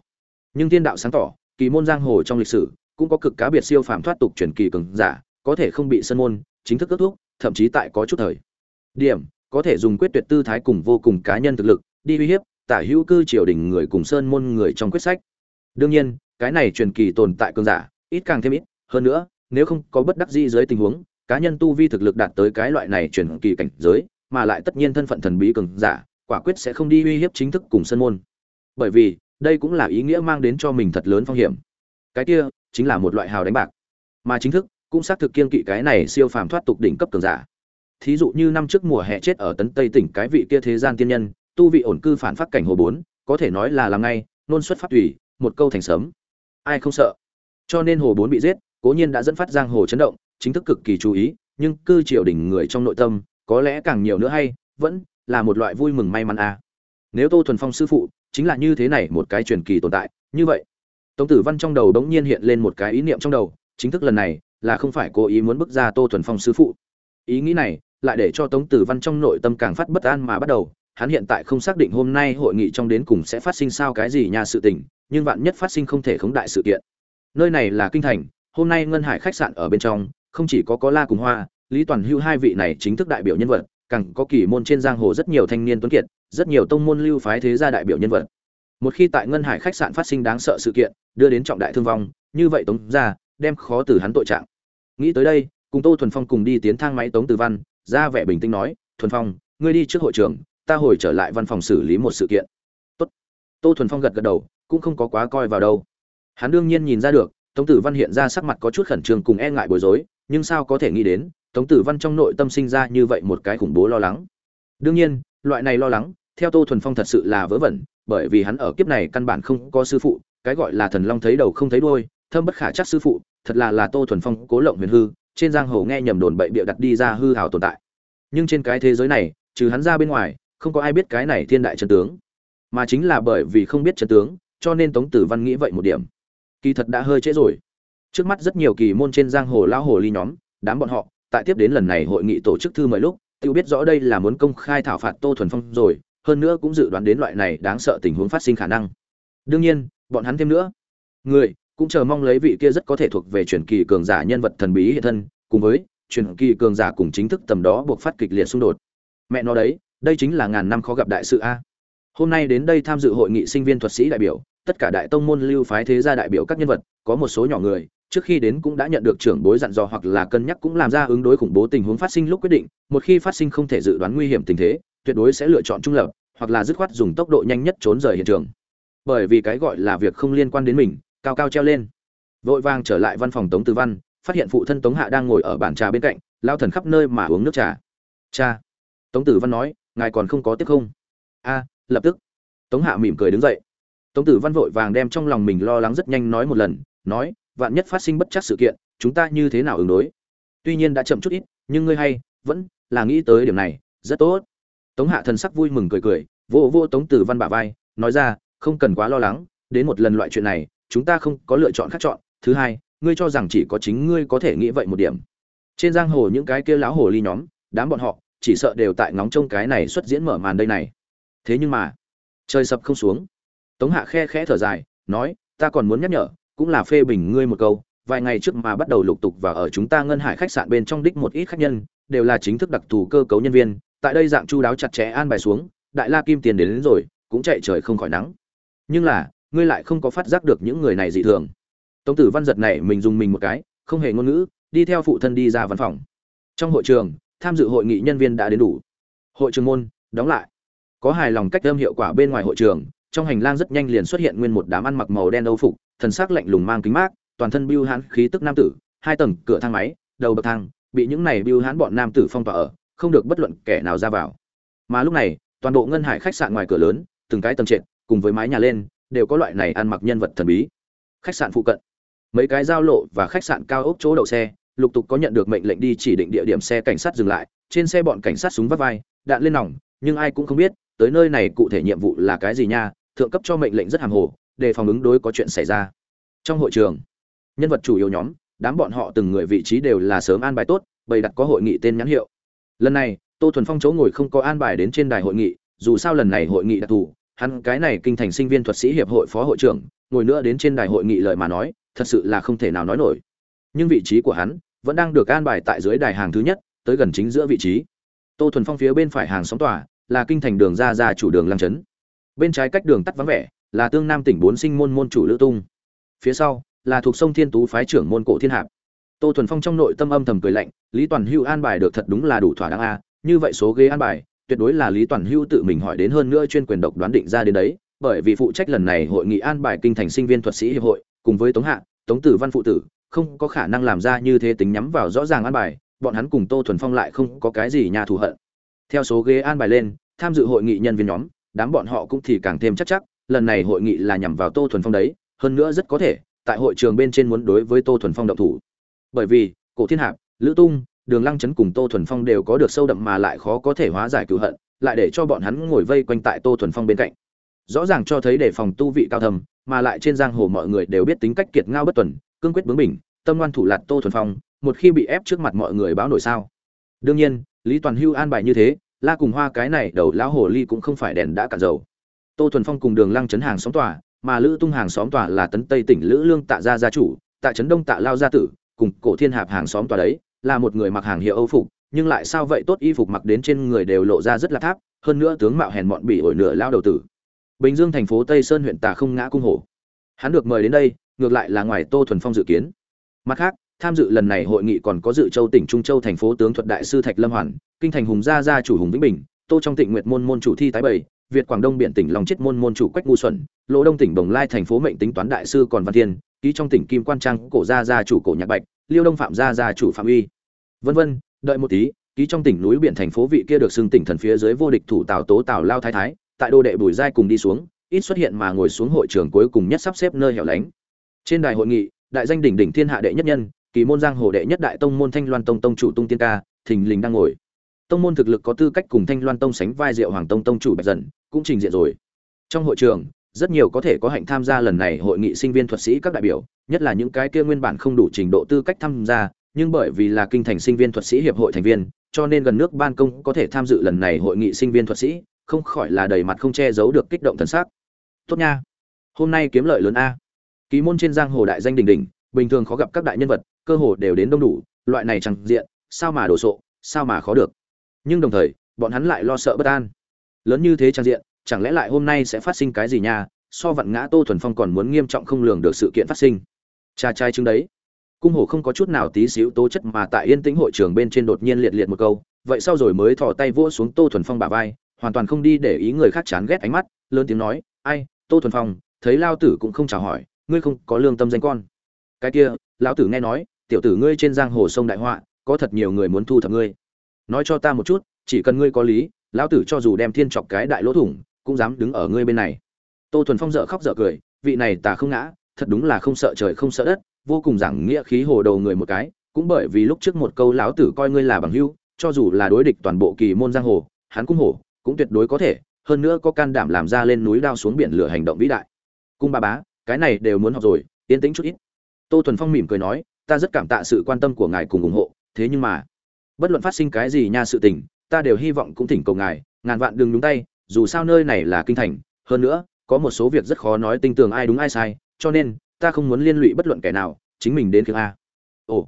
Nhưng thiên đạo sáng tỏ, kỳ môn giang hồ trong lịch sử cũng có cực cá biệt siêu phàm thoát tục truyền kỳ cường giả, có thể không bị sơn môn chính thức kết thúc, thậm chí tại có chút thời. Điểm, có thể dùng quyết tuyệt tư thái cùng vô cùng cá nhân thực lực đi uy hiếp, tả hữu cư triều đình người cùng sơn môn người trong quyết sách. Đương nhiên, cái này truyền kỳ tồn tại cường giả, ít càng thêm ít, hơn nữa, nếu không có bất đắc dĩ dưới tình huống, cá nhân tu vi thực lực đạt tới cái loại này truyền kỳ cảnh giới, mà lại tất nhiên thân phận thần bí cường giả, quả quyết sẽ không đi uy hiếp chính thức cùng sơn môn. Bởi vì, đây cũng là ý nghĩa mang đến cho mình thật lớn phong hiểm. Cái kia, chính là một loại hào đánh bạc. Mà chính thức, cũng xác thực kiên kỵ cái này siêu phàm thoát tục đỉnh cấp cường giả. Thí dụ như năm trước mùa hè chết ở tấn tây tỉnh cái vị kia thế gian tiên nhân tu vị ổn cư phản phát cảnh hồ bốn, có thể nói là làm ngay, nôn xuất phát tùy, một câu thành sớm. Ai không sợ? Cho nên hồ bốn bị giết, cố nhiên đã dẫn phát giang hồ chấn động, chính thức cực kỳ chú ý, nhưng cư triều đình người trong nội tâm, có lẽ càng nhiều nữa hay, vẫn là một loại vui mừng may mắn à. nếu tô thuần phong sư phụ chính là như thế này một cái truyền kỳ tồn tại, như vậy, tống tử văn trong đầu đống nhiên hiện lên một cái ý niệm trong đầu, chính thức lần này là không phải cố ý muốn bức ra tô thuần phong sư phụ. Ý nghĩ này lại để cho tống tử văn trong nội tâm càng phát bất an mà bắt đầu hắn hiện tại không xác định hôm nay hội nghị trong đến cùng sẽ phát sinh sao cái gì nhà sự tình, nhưng vạn nhất phát sinh không thể khống đại sự kiện. Nơi này là kinh thành, hôm nay ngân hải khách sạn ở bên trong, không chỉ có có la cùng hoa, lý toàn hưu hai vị này chính thức đại biểu nhân vật, càng có kỳ môn trên giang hồ rất nhiều thanh niên tuấn kiệt, rất nhiều tông môn lưu phái thế gia đại biểu nhân vật. Một khi tại ngân hải khách sạn phát sinh đáng sợ sự kiện, đưa đến trọng đại thương vong, như vậy tống gia đem khó từ hắn tội trạng. Nghĩ tới đây, cùng tô thuần phong cùng đi tiến thang máy tống từ văn, ra vẻ bình tĩnh nói, thuần phong, ngươi đi trước hội trường ta hồi trở lại văn phòng xử lý một sự kiện. Tốt. Tô thuần phong gật gật đầu, cũng không có quá coi vào đâu. Hắn đương nhiên nhìn ra được, tống tử văn hiện ra sắc mặt có chút khẩn trương cùng e ngại bối rối, nhưng sao có thể nghĩ đến, tống tử văn trong nội tâm sinh ra như vậy một cái khủng bố lo lắng. Đương nhiên, loại này lo lắng, theo tô thuần phong thật sự là vớ vẩn, bởi vì hắn ở kiếp này căn bản không có sư phụ, cái gọi là thần long thấy đầu không thấy đuôi, thâm bất khả chắc sư phụ, thật là là tô thuần phong cố lộng huyền hư, trên giang hồ nghe nhầm đồn bậy bịa đặt đi ra hư hào tồn tại. Nhưng trên cái thế giới này, trừ hắn ra bên ngoài không có ai biết cái này thiên đại chân tướng. Mà chính là bởi vì không biết chân tướng, cho nên tống tử văn nghĩ vậy một điểm. Kỳ thật đã hơi trễ rồi. Trước mắt rất nhiều kỳ môn trên giang hồ lao hồ ly nhóm, đám bọn họ, tại tiếp đến lần này hội nghị tổ chức thư mời lúc, tự biết rõ đây là muốn công khai thảo phạt tô thuần phong rồi, hơn nữa cũng dự đoán đến loại này đáng sợ tình huống phát sinh khả năng. Đương nhiên, bọn hắn thêm nữa. Người cũng chờ mong lấy vị kia rất có thể thuộc về truyền kỳ cường giả nhân vật thần bí hiện thân, cùng với truyền kỳ cường giả cùng chính thức tầm đó buộc phát kịch liệt xung đột. Mẹ nó đấy đây chính là ngàn năm khó gặp đại sự a. Hôm nay đến đây tham dự hội nghị sinh viên thuật sĩ đại biểu, tất cả đại tông môn lưu phái thế gia đại biểu các nhân vật, có một số nhỏ người, trước khi đến cũng đã nhận được trưởng bối dặn dò hoặc là cân nhắc cũng làm ra ứng đối khủng bố tình huống phát sinh lúc quyết định, một khi phát sinh không thể dự đoán nguy hiểm tình thế, tuyệt đối sẽ lựa chọn trung lập, hoặc là dứt khoát dùng tốc độ nhanh nhất trốn rời hiện trường. Bởi vì cái gọi là việc không liên quan đến mình, cao cao treo lên. Vội vàng trở lại văn phòng tống tư văn, phát hiện phụ thân tống hạ đang ngồi ở bàn trà bên cạnh, lao thần khắp nơi mà uống nước trà. Cha, tống tử văn nói ngài còn không có tiếp không? A, lập tức. Tống hạ mỉm cười đứng dậy. Tống tử văn vội vàng đem trong lòng mình lo lắng rất nhanh nói một lần, nói, vạn nhất phát sinh bất chắc sự kiện, chúng ta như thế nào ứng đối? Tuy nhiên đã chậm chút ít, nhưng ngươi hay, vẫn là nghĩ tới điểm này, rất tốt. Tống hạ thần sắc vui mừng cười cười vô vô tống tử văn bả vai, nói ra, không cần quá lo lắng, đến một lần loại chuyện này, chúng ta không có lựa chọn khác chọn. Thứ hai, ngươi cho rằng chỉ có chính ngươi có thể nghĩ vậy một điểm. Trên giang hồ những cái kia lão hồ ly nhóm, đám bọn họ chỉ sợ đều tại ngóng trông cái này xuất diễn mở màn đây này. Thế nhưng mà trời sập không xuống. Tống hạ khe khẽ thở dài nói ta còn muốn nhắc nhở cũng là phê bình ngươi một câu vài ngày trước mà bắt đầu lục tục và ở chúng ta ngân hải khách sạn bên trong đích một ít khách nhân đều là chính thức đặc thù cơ cấu nhân viên tại đây dạng chu đáo chặt chẽ an bài xuống đại la kim tiền đến, đến rồi cũng chạy trời không khỏi nắng. Nhưng là ngươi lại không có phát giác được những người này dị thường. Tống tử văn giật này mình dùng mình một cái không hề ngôn ngữ đi theo phụ thân đi ra văn phòng. Trong hội trường tham dự hội nghị nhân viên đã đến đủ. Hội trường môn, đóng lại. Có hài lòng cách âm hiệu quả bên ngoài hội trường, trong hành lang rất nhanh liền xuất hiện nguyên một đám ăn mặc màu đen âu phục, thần sắc lạnh lùng mang kính mát, toàn thân bưu hãn khí tức nam tử, hai tầng, cửa thang máy, đầu bậc thang, bị những này bưu hãn bọn nam tử phong tỏa ở, không được bất luận kẻ nào ra vào. Mà lúc này, toàn bộ ngân hải khách sạn ngoài cửa lớn, từng cái tầng trệt, cùng với mái nhà lên, đều có loại này ăn mặc nhân vật thần bí. Khách sạn phụ cận, mấy cái giao lộ và khách sạn cao ốc chỗ đậu xe lục tục có nhận được mệnh lệnh đi chỉ định địa điểm xe cảnh sát dừng lại, trên xe bọn cảnh sát súng vắt vai, đạn lên nòng, nhưng ai cũng không biết, tới nơi này cụ thể nhiệm vụ là cái gì nha, thượng cấp cho mệnh lệnh rất hàm hồ, để phòng ứng đối có chuyện xảy ra. Trong hội trường, nhân vật chủ yếu nhóm, đám bọn họ từng người vị trí đều là sớm an bài tốt, bày đặt có hội nghị tên nhãn hiệu. Lần này, tô thuần phong chỗ ngồi không có an bài đến trên đài hội nghị, dù sao lần này hội nghị đặc thù, hắn cái này kinh thành sinh viên thuật sĩ hiệp hội phó hội trưởng, ngồi nữa đến trên đài hội nghị lời mà nói, thật sự là không thể nào nói nổi. Nhưng vị trí của hắn vẫn đang được an bài tại dưới đài hàng thứ nhất, tới gần chính giữa vị trí. Tô thuần phong phía bên phải hàng sóng tòa, là kinh thành đường ra ra chủ đường lăng trấn bên trái cách đường tắt vắng vẻ, là tương nam tỉnh bốn sinh môn môn chủ lữ tung. Phía sau, là thuộc sông thiên tú phái trưởng môn cổ thiên hạp. Tô thuần phong trong nội tâm âm thầm cười lạnh, lý toàn hưu an bài được thật đúng là đủ thỏa đáng a, như vậy số ghế an bài, tuyệt đối là lý toàn hưu tự mình hỏi đến hơn nữa chuyên quyền độc đoán định ra đến đấy, bởi vì phụ trách lần này hội nghị an bài kinh thành sinh viên thuật sĩ hiệp hội, cùng với tống hạ, tống tử văn phụ tử không có khả năng làm ra như thế tính nhắm vào rõ ràng an bài, bọn hắn cùng tô thuần phong lại không có cái gì nhà thù hận. Theo số ghế an bài lên, tham dự hội nghị nhân viên nhóm, đám bọn họ cũng thì càng thêm chắc chắc, lần này hội nghị là nhằm vào tô thuần phong đấy, hơn nữa rất có thể, tại hội trường bên trên muốn đối với tô thuần phong động thủ. Bởi vì, cổ thiên hạp, lữ tung, đường lăng chấn cùng tô thuần phong đều có được sâu đậm mà lại khó có thể hóa giải cựu hận, lại để cho bọn hắn ngồi vây quanh tại tô thuần phong bên cạnh. Rõ ràng cho thấy để phòng tu vị cao thầm, mà lại trên giang hồ mọi người đều biết tính cách kiệt ngao bất tuần cương quyết bướng bỉnh, tâm ngoan thủ lạt tô thuần phong, một khi bị ép trước mặt mọi người báo nổi sao. Đương nhiên, lý toàn hưu an bài như thế, la cùng hoa cái này đầu lão hồ ly cũng không phải đèn đã cạn dầu. Tô thuần phong cùng đường lăng chấn hàng xóm tòa, mà lữ tung hàng xóm tòa là tấn tây tỉnh lữ lương tạ gia gia chủ, tạ trấn đông tạ lao gia tử, cùng cổ thiên hạp hàng xóm tòa đấy, là một người mặc hàng hiệu âu phục, nhưng lại sao vậy tốt y phục mặc đến trên người đều lộ ra rất là tháp, hơn nữa tướng mạo hèn mọn bị ổi nửa lao đầu tử. Bình dương thành phố tây sơn huyện tà không ngã cung hổ hắn được mời đến đây ngược lại là ngoài tô thuần phong dự kiến. Mặt khác, tham dự lần này hội nghị còn có dự châu tỉnh trung châu thành phố tướng thuật đại sư thạch lâm hoàn, kinh thành hùng gia gia chủ hùng vĩnh bình, tô trong tịnh nguyệt môn môn chủ thi tái bảy, việt quảng đông biển tỉnh long chết môn môn chủ quách ngu xuẩn, lỗ đông tỉnh đồng lai thành phố mệnh tính toán đại sư còn văn thiên, ký trong tỉnh kim quan trang cổ gia gia chủ cổ nhạc bạch, liêu đông phạm gia gia chủ phạm uy. Vân vân, đợi một tí, ký trong tỉnh núi biển thành phố vị kia được xưng tỉnh thần phía dưới vô địch thủ tào tố tào lao thái thái, tại đô đệ bùi giai cùng đi xuống, ít xuất hiện mà ngồi xuống hội trường cuối cùng nhất sắp xếp nơi hẻo lánh trên đài hội nghị, đại danh đỉnh đỉnh thiên hạ đệ nhất nhân, kỳ môn giang hồ đệ nhất đại tông môn thanh loan tông tông chủ tung tiên ca, thình lình đang ngồi. Tông môn thực lực có tư cách cùng thanh loan tông sánh vai diệu hoàng tông tông chủ bạch dần, cũng trình diện rồi. Trong hội trường, rất nhiều có thể có hạnh tham gia lần này hội nghị sinh viên thuật sĩ các đại biểu, nhất là những cái kia nguyên bản không đủ trình độ tư cách tham gia, nhưng bởi vì là kinh thành sinh viên thuật sĩ hiệp hội thành viên, cho nên gần nước ban công có thể tham dự lần này hội nghị sinh viên thuật sĩ, không khỏi là đầy mặt không che giấu được kích động thần sắc. Tốt nha. Hôm nay kiếm lợi lớn a ký môn trên giang hồ đại danh đình đình bình thường khó gặp các đại nhân vật, cơ hồ đều đến đông đủ, loại này chẳng diện, sao mà đồ sộ, sao mà khó được. Nhưng đồng thời, bọn hắn lại lo sợ bất an. Lớn như thế trang diện, chẳng lẽ lại hôm nay sẽ phát sinh cái gì nha, so vặn ngã tô thuần phong còn muốn nghiêm trọng không lường được sự kiện phát sinh. Cha trai chứng đấy. Cung hổ không có chút nào tí xíu tố chất mà tại yên tĩnh hội trường bên trên đột nhiên liệt liệt một câu, vậy sau rồi mới thò tay vỗ xuống tô thuần phong bả vai, hoàn toàn không đi để ý người khác chán ghét ánh mắt, lớn tiếng nói, ai, tô thuần phong, thấy lao tử cũng không chào hỏi ngươi không có lương tâm danh con. Cái kia, lão tử nghe nói, tiểu tử ngươi trên giang hồ sông đại họa, có thật nhiều người muốn thu thập ngươi. Nói cho ta một chút, chỉ cần ngươi có lý, lão tử cho dù đem thiên chọc cái đại lỗ thủng, cũng dám đứng ở ngươi bên này. Tô thuần phong dợ khóc dợ cười, vị này ta không ngã, thật đúng là không sợ trời không sợ đất, vô cùng giảng nghĩa khí hồ đầu người một cái, cũng bởi vì lúc trước một câu lão tử coi ngươi là bằng hữu, cho dù là đối địch toàn bộ kỳ môn giang hồ, hắn cũng hổ, cũng tuyệt đối có thể, hơn nữa có can đảm làm ra lên núi đao xuống biển lửa hành động vĩ đại. Cung ba bá cái này đều muốn học rồi, yên tĩnh chút ít. Tô thuần phong mỉm cười nói, ta rất cảm tạ sự quan tâm của ngài cùng ủng hộ, thế nhưng mà, bất luận phát sinh cái gì nha sự tình, ta đều hy vọng cũng thỉnh cầu ngài, ngàn vạn đừng nhúng tay, dù sao nơi này là kinh thành, hơn nữa, có một số việc rất khó nói tinh tường ai đúng ai sai, cho nên, ta không muốn liên lụy bất luận kẻ nào, chính mình đến khiêng a. Ồ,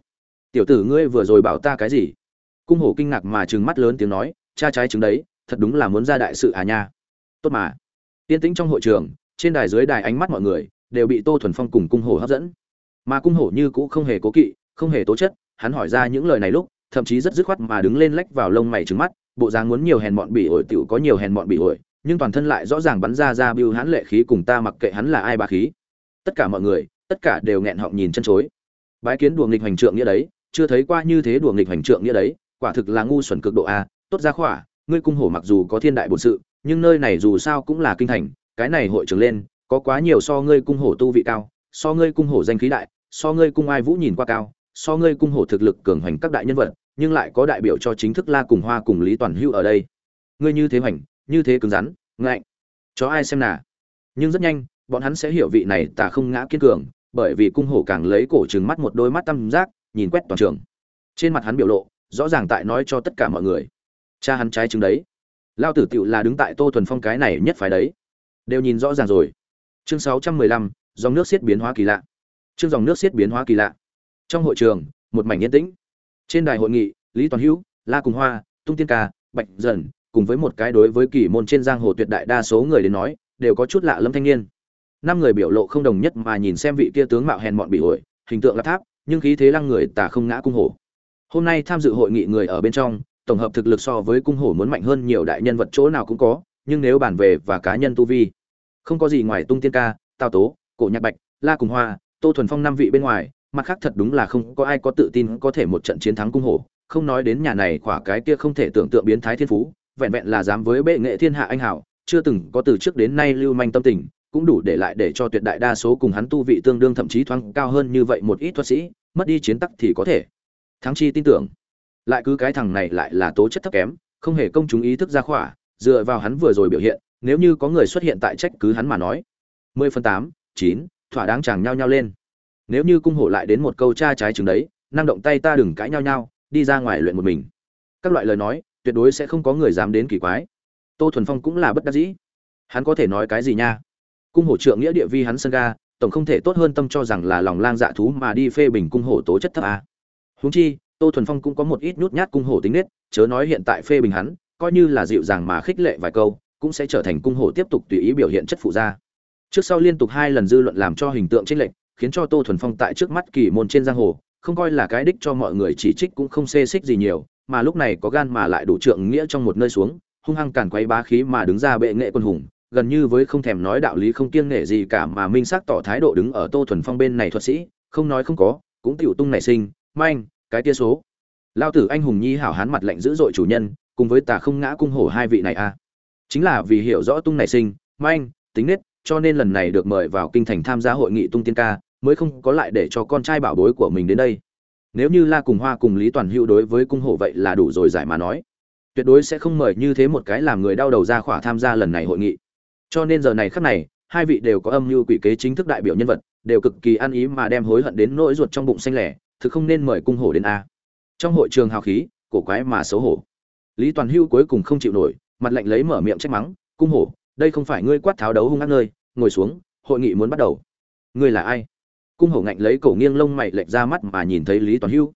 tiểu tử ngươi vừa rồi bảo ta cái gì? Cung hổ kinh ngạc mà trừng mắt lớn tiếng nói, cha trái chứng đấy, thật đúng là muốn ra đại sự à nha. Tốt mà. Yên tĩnh trong hội trường, trên đài dưới đài ánh mắt mọi người đều bị tô thuần phong cùng cung hổ hấp dẫn. Mà cung hổ như cũ không hề cố kỵ, không hề tố chất, hắn hỏi ra những lời này lúc, thậm chí rất dứt khoát mà đứng lên lách vào lông mày trứng mắt, bộ dáng muốn nhiều hèn mọn bị ổi, tiểu có nhiều hèn mọn bị ổi, nhưng toàn thân lại rõ ràng bắn ra ra bưu hắn lệ khí cùng ta mặc kệ hắn là ai bà khí. Tất cả mọi người, tất cả đều nghẹn họng nhìn chân chối. Bái kiến đùa nghịch hành trượng nghĩa đấy, chưa thấy qua như thế đùa nghịch hành trượng nghĩa đấy, quả thực là ngu xuẩn cực độ a, tốt ra khỏa, ngươi cung hổ mặc dù có thiên đại bổn sự, nhưng nơi này dù sao cũng là kinh thành, cái này hội trưởng lên có quá nhiều so ngươi cung hổ tu vị cao, so ngươi cung hổ danh khí đại, so ngươi cung ai vũ nhìn qua cao, so ngươi cung hổ thực lực cường hoành các đại nhân vật, nhưng lại có đại biểu cho chính thức la cùng hoa cùng lý toàn hưu ở đây. Ngươi như thế hoành, như thế cứng rắn, ngạnh. Cho ai xem nà? Nhưng rất nhanh, bọn hắn sẽ hiểu vị này tà không ngã kiên cường, bởi vì cung hổ càng lấy cổ trừng mắt một đôi mắt tăm giác, nhìn quét toàn trường. Trên mặt hắn biểu lộ, rõ ràng tại nói cho tất cả mọi người. Cha hắn trái chứng đấy. Lao tử tựu là đứng tại tô thuần phong cái này nhất phải đấy. Đều nhìn rõ ràng rồi chương sáu trăm mười lăm, dòng nước xiết biến hóa kỳ lạ. Chương dòng nước xiết biến hóa kỳ lạ. Trong hội trường, một mảnh yên tĩnh. Trên đài hội nghị, lý toàn hữu, la cùng hoa, tung tiên ca, bạch dần, cùng với một cái đối với kỳ môn trên giang hồ tuyệt đại đa số người đến nói, đều có chút lạ lâm thanh niên. Năm người biểu lộ không đồng nhất mà nhìn xem vị kia tướng mạo hèn mọn bị ổi, hình tượng lạp tháp, nhưng khí thế lăng người tà không ngã cung hổ. Hôm nay tham dự hội nghị người ở bên trong, tổng hợp thực lực so với cung hổ muốn mạnh hơn nhiều đại nhân vật chỗ nào cũng có, nhưng nếu bàn về và cá nhân tu vi không có gì ngoài tung tiên ca, tào tố, cổ nhạc bạch, la cùng hoa, tô thuần phong năm vị bên ngoài, mặt khác thật đúng là không có ai có tự tin có thể một trận chiến thắng cung hổ không nói đến nhà này khỏa cái kia không thể tưởng tượng biến thái thiên phú, vẹn vẹn là dám với bệ nghệ thiên hạ anh hảo chưa từng có từ trước đến nay lưu manh tâm tình, cũng đủ để lại để cho tuyệt đại đa số cùng hắn tu vị tương đương thậm chí thoáng cao hơn như vậy một ít thuật sĩ, mất đi chiến tắc thì có thể. Thắng chi tin tưởng. Lại cứ cái thằng này lại là tố chất thấp kém, không hề công chúng ý thức ra khỏa, dựa vào hắn vừa rồi biểu hiện nếu như có người xuất hiện tại trách cứ hắn mà nói. Mười phần tám, chín, thỏa đáng chàng nhau nhau lên. Nếu như cung hổ lại đến một câu cha trái chừng đấy, năng động tay ta đừng cãi nhau nhau đi ra ngoài luyện một mình. Các loại lời nói, tuyệt đối sẽ không có người dám đến kỳ quái. Tô thuần phong cũng là bất đắc dĩ. Hắn có thể nói cái gì nha? Cung hổ trượng nghĩa địa vi hắn sân ga, tổng không thể tốt hơn tâm cho rằng là lòng lang dạ thú mà đi phê bình cung hổ tố chất thấp à? huống chi, tô thuần phong cũng có một ít nhút nhát cung hổ tính nết, chớ nói hiện tại phê bình hắn, coi như là dịu dàng mà khích lệ vài câu cũng sẽ trở thành cung hổ tiếp tục tùy ý biểu hiện chất phụ gia. Trước sau liên tục hai lần dư luận làm cho hình tượng chênh lệch, khiến cho tô thuần phong tại trước mắt kỳ môn trên giang hồ, không coi là cái đích cho mọi người chỉ trích cũng không xê xích gì nhiều, mà lúc này có gan mà lại đủ trượng nghĩa trong một nơi xuống, hung hăng càn quấy bá khí mà đứng ra bệ nghệ quân hùng, gần như với không thèm nói đạo lý không kiêng nể gì cả mà minh xác tỏ thái độ đứng ở tô thuần phong bên này thuật sĩ, không nói không có, cũng tiểu tung nảy sinh, manh, cái tia số. Lao tử anh hùng nhi hảo hán mặt lạnh dữ dội chủ nhân, cùng với tà không ngã cung hổ hai vị này a chính là vì hiểu rõ tung nảy sinh, manh, tính nết, cho nên lần này được mời vào kinh thành tham gia hội nghị tung tiên ca, mới không có lại để cho con trai bảo bối của mình đến đây. Nếu như la cùng hoa cùng lý toàn hữu đối với cung hổ vậy là đủ rồi giải mà nói, tuyệt đối sẽ không mời như thế một cái làm người đau đầu ra khỏa tham gia lần này hội nghị. Cho nên giờ này khắc này, hai vị đều có âm mưu quỷ kế chính thức đại biểu nhân vật, đều cực kỳ ăn ý mà đem hối hận đến nỗi ruột trong bụng xanh lẻ thực không nên mời cung hổ đến a. Trong hội trường hào khí, cổ quái mà xấu hổ. Lý toàn hưu cuối cùng không chịu nổi mặt lạnh lấy mở miệng trách mắng, cung hổ, đây không phải ngươi quát tháo đấu hung ác nơi, ngồi xuống, hội nghị muốn bắt đầu. Ngươi là ai? Cung hổ ngạnh lấy cổ nghiêng lông mày lệch ra mắt mà nhìn thấy lý toàn hưu.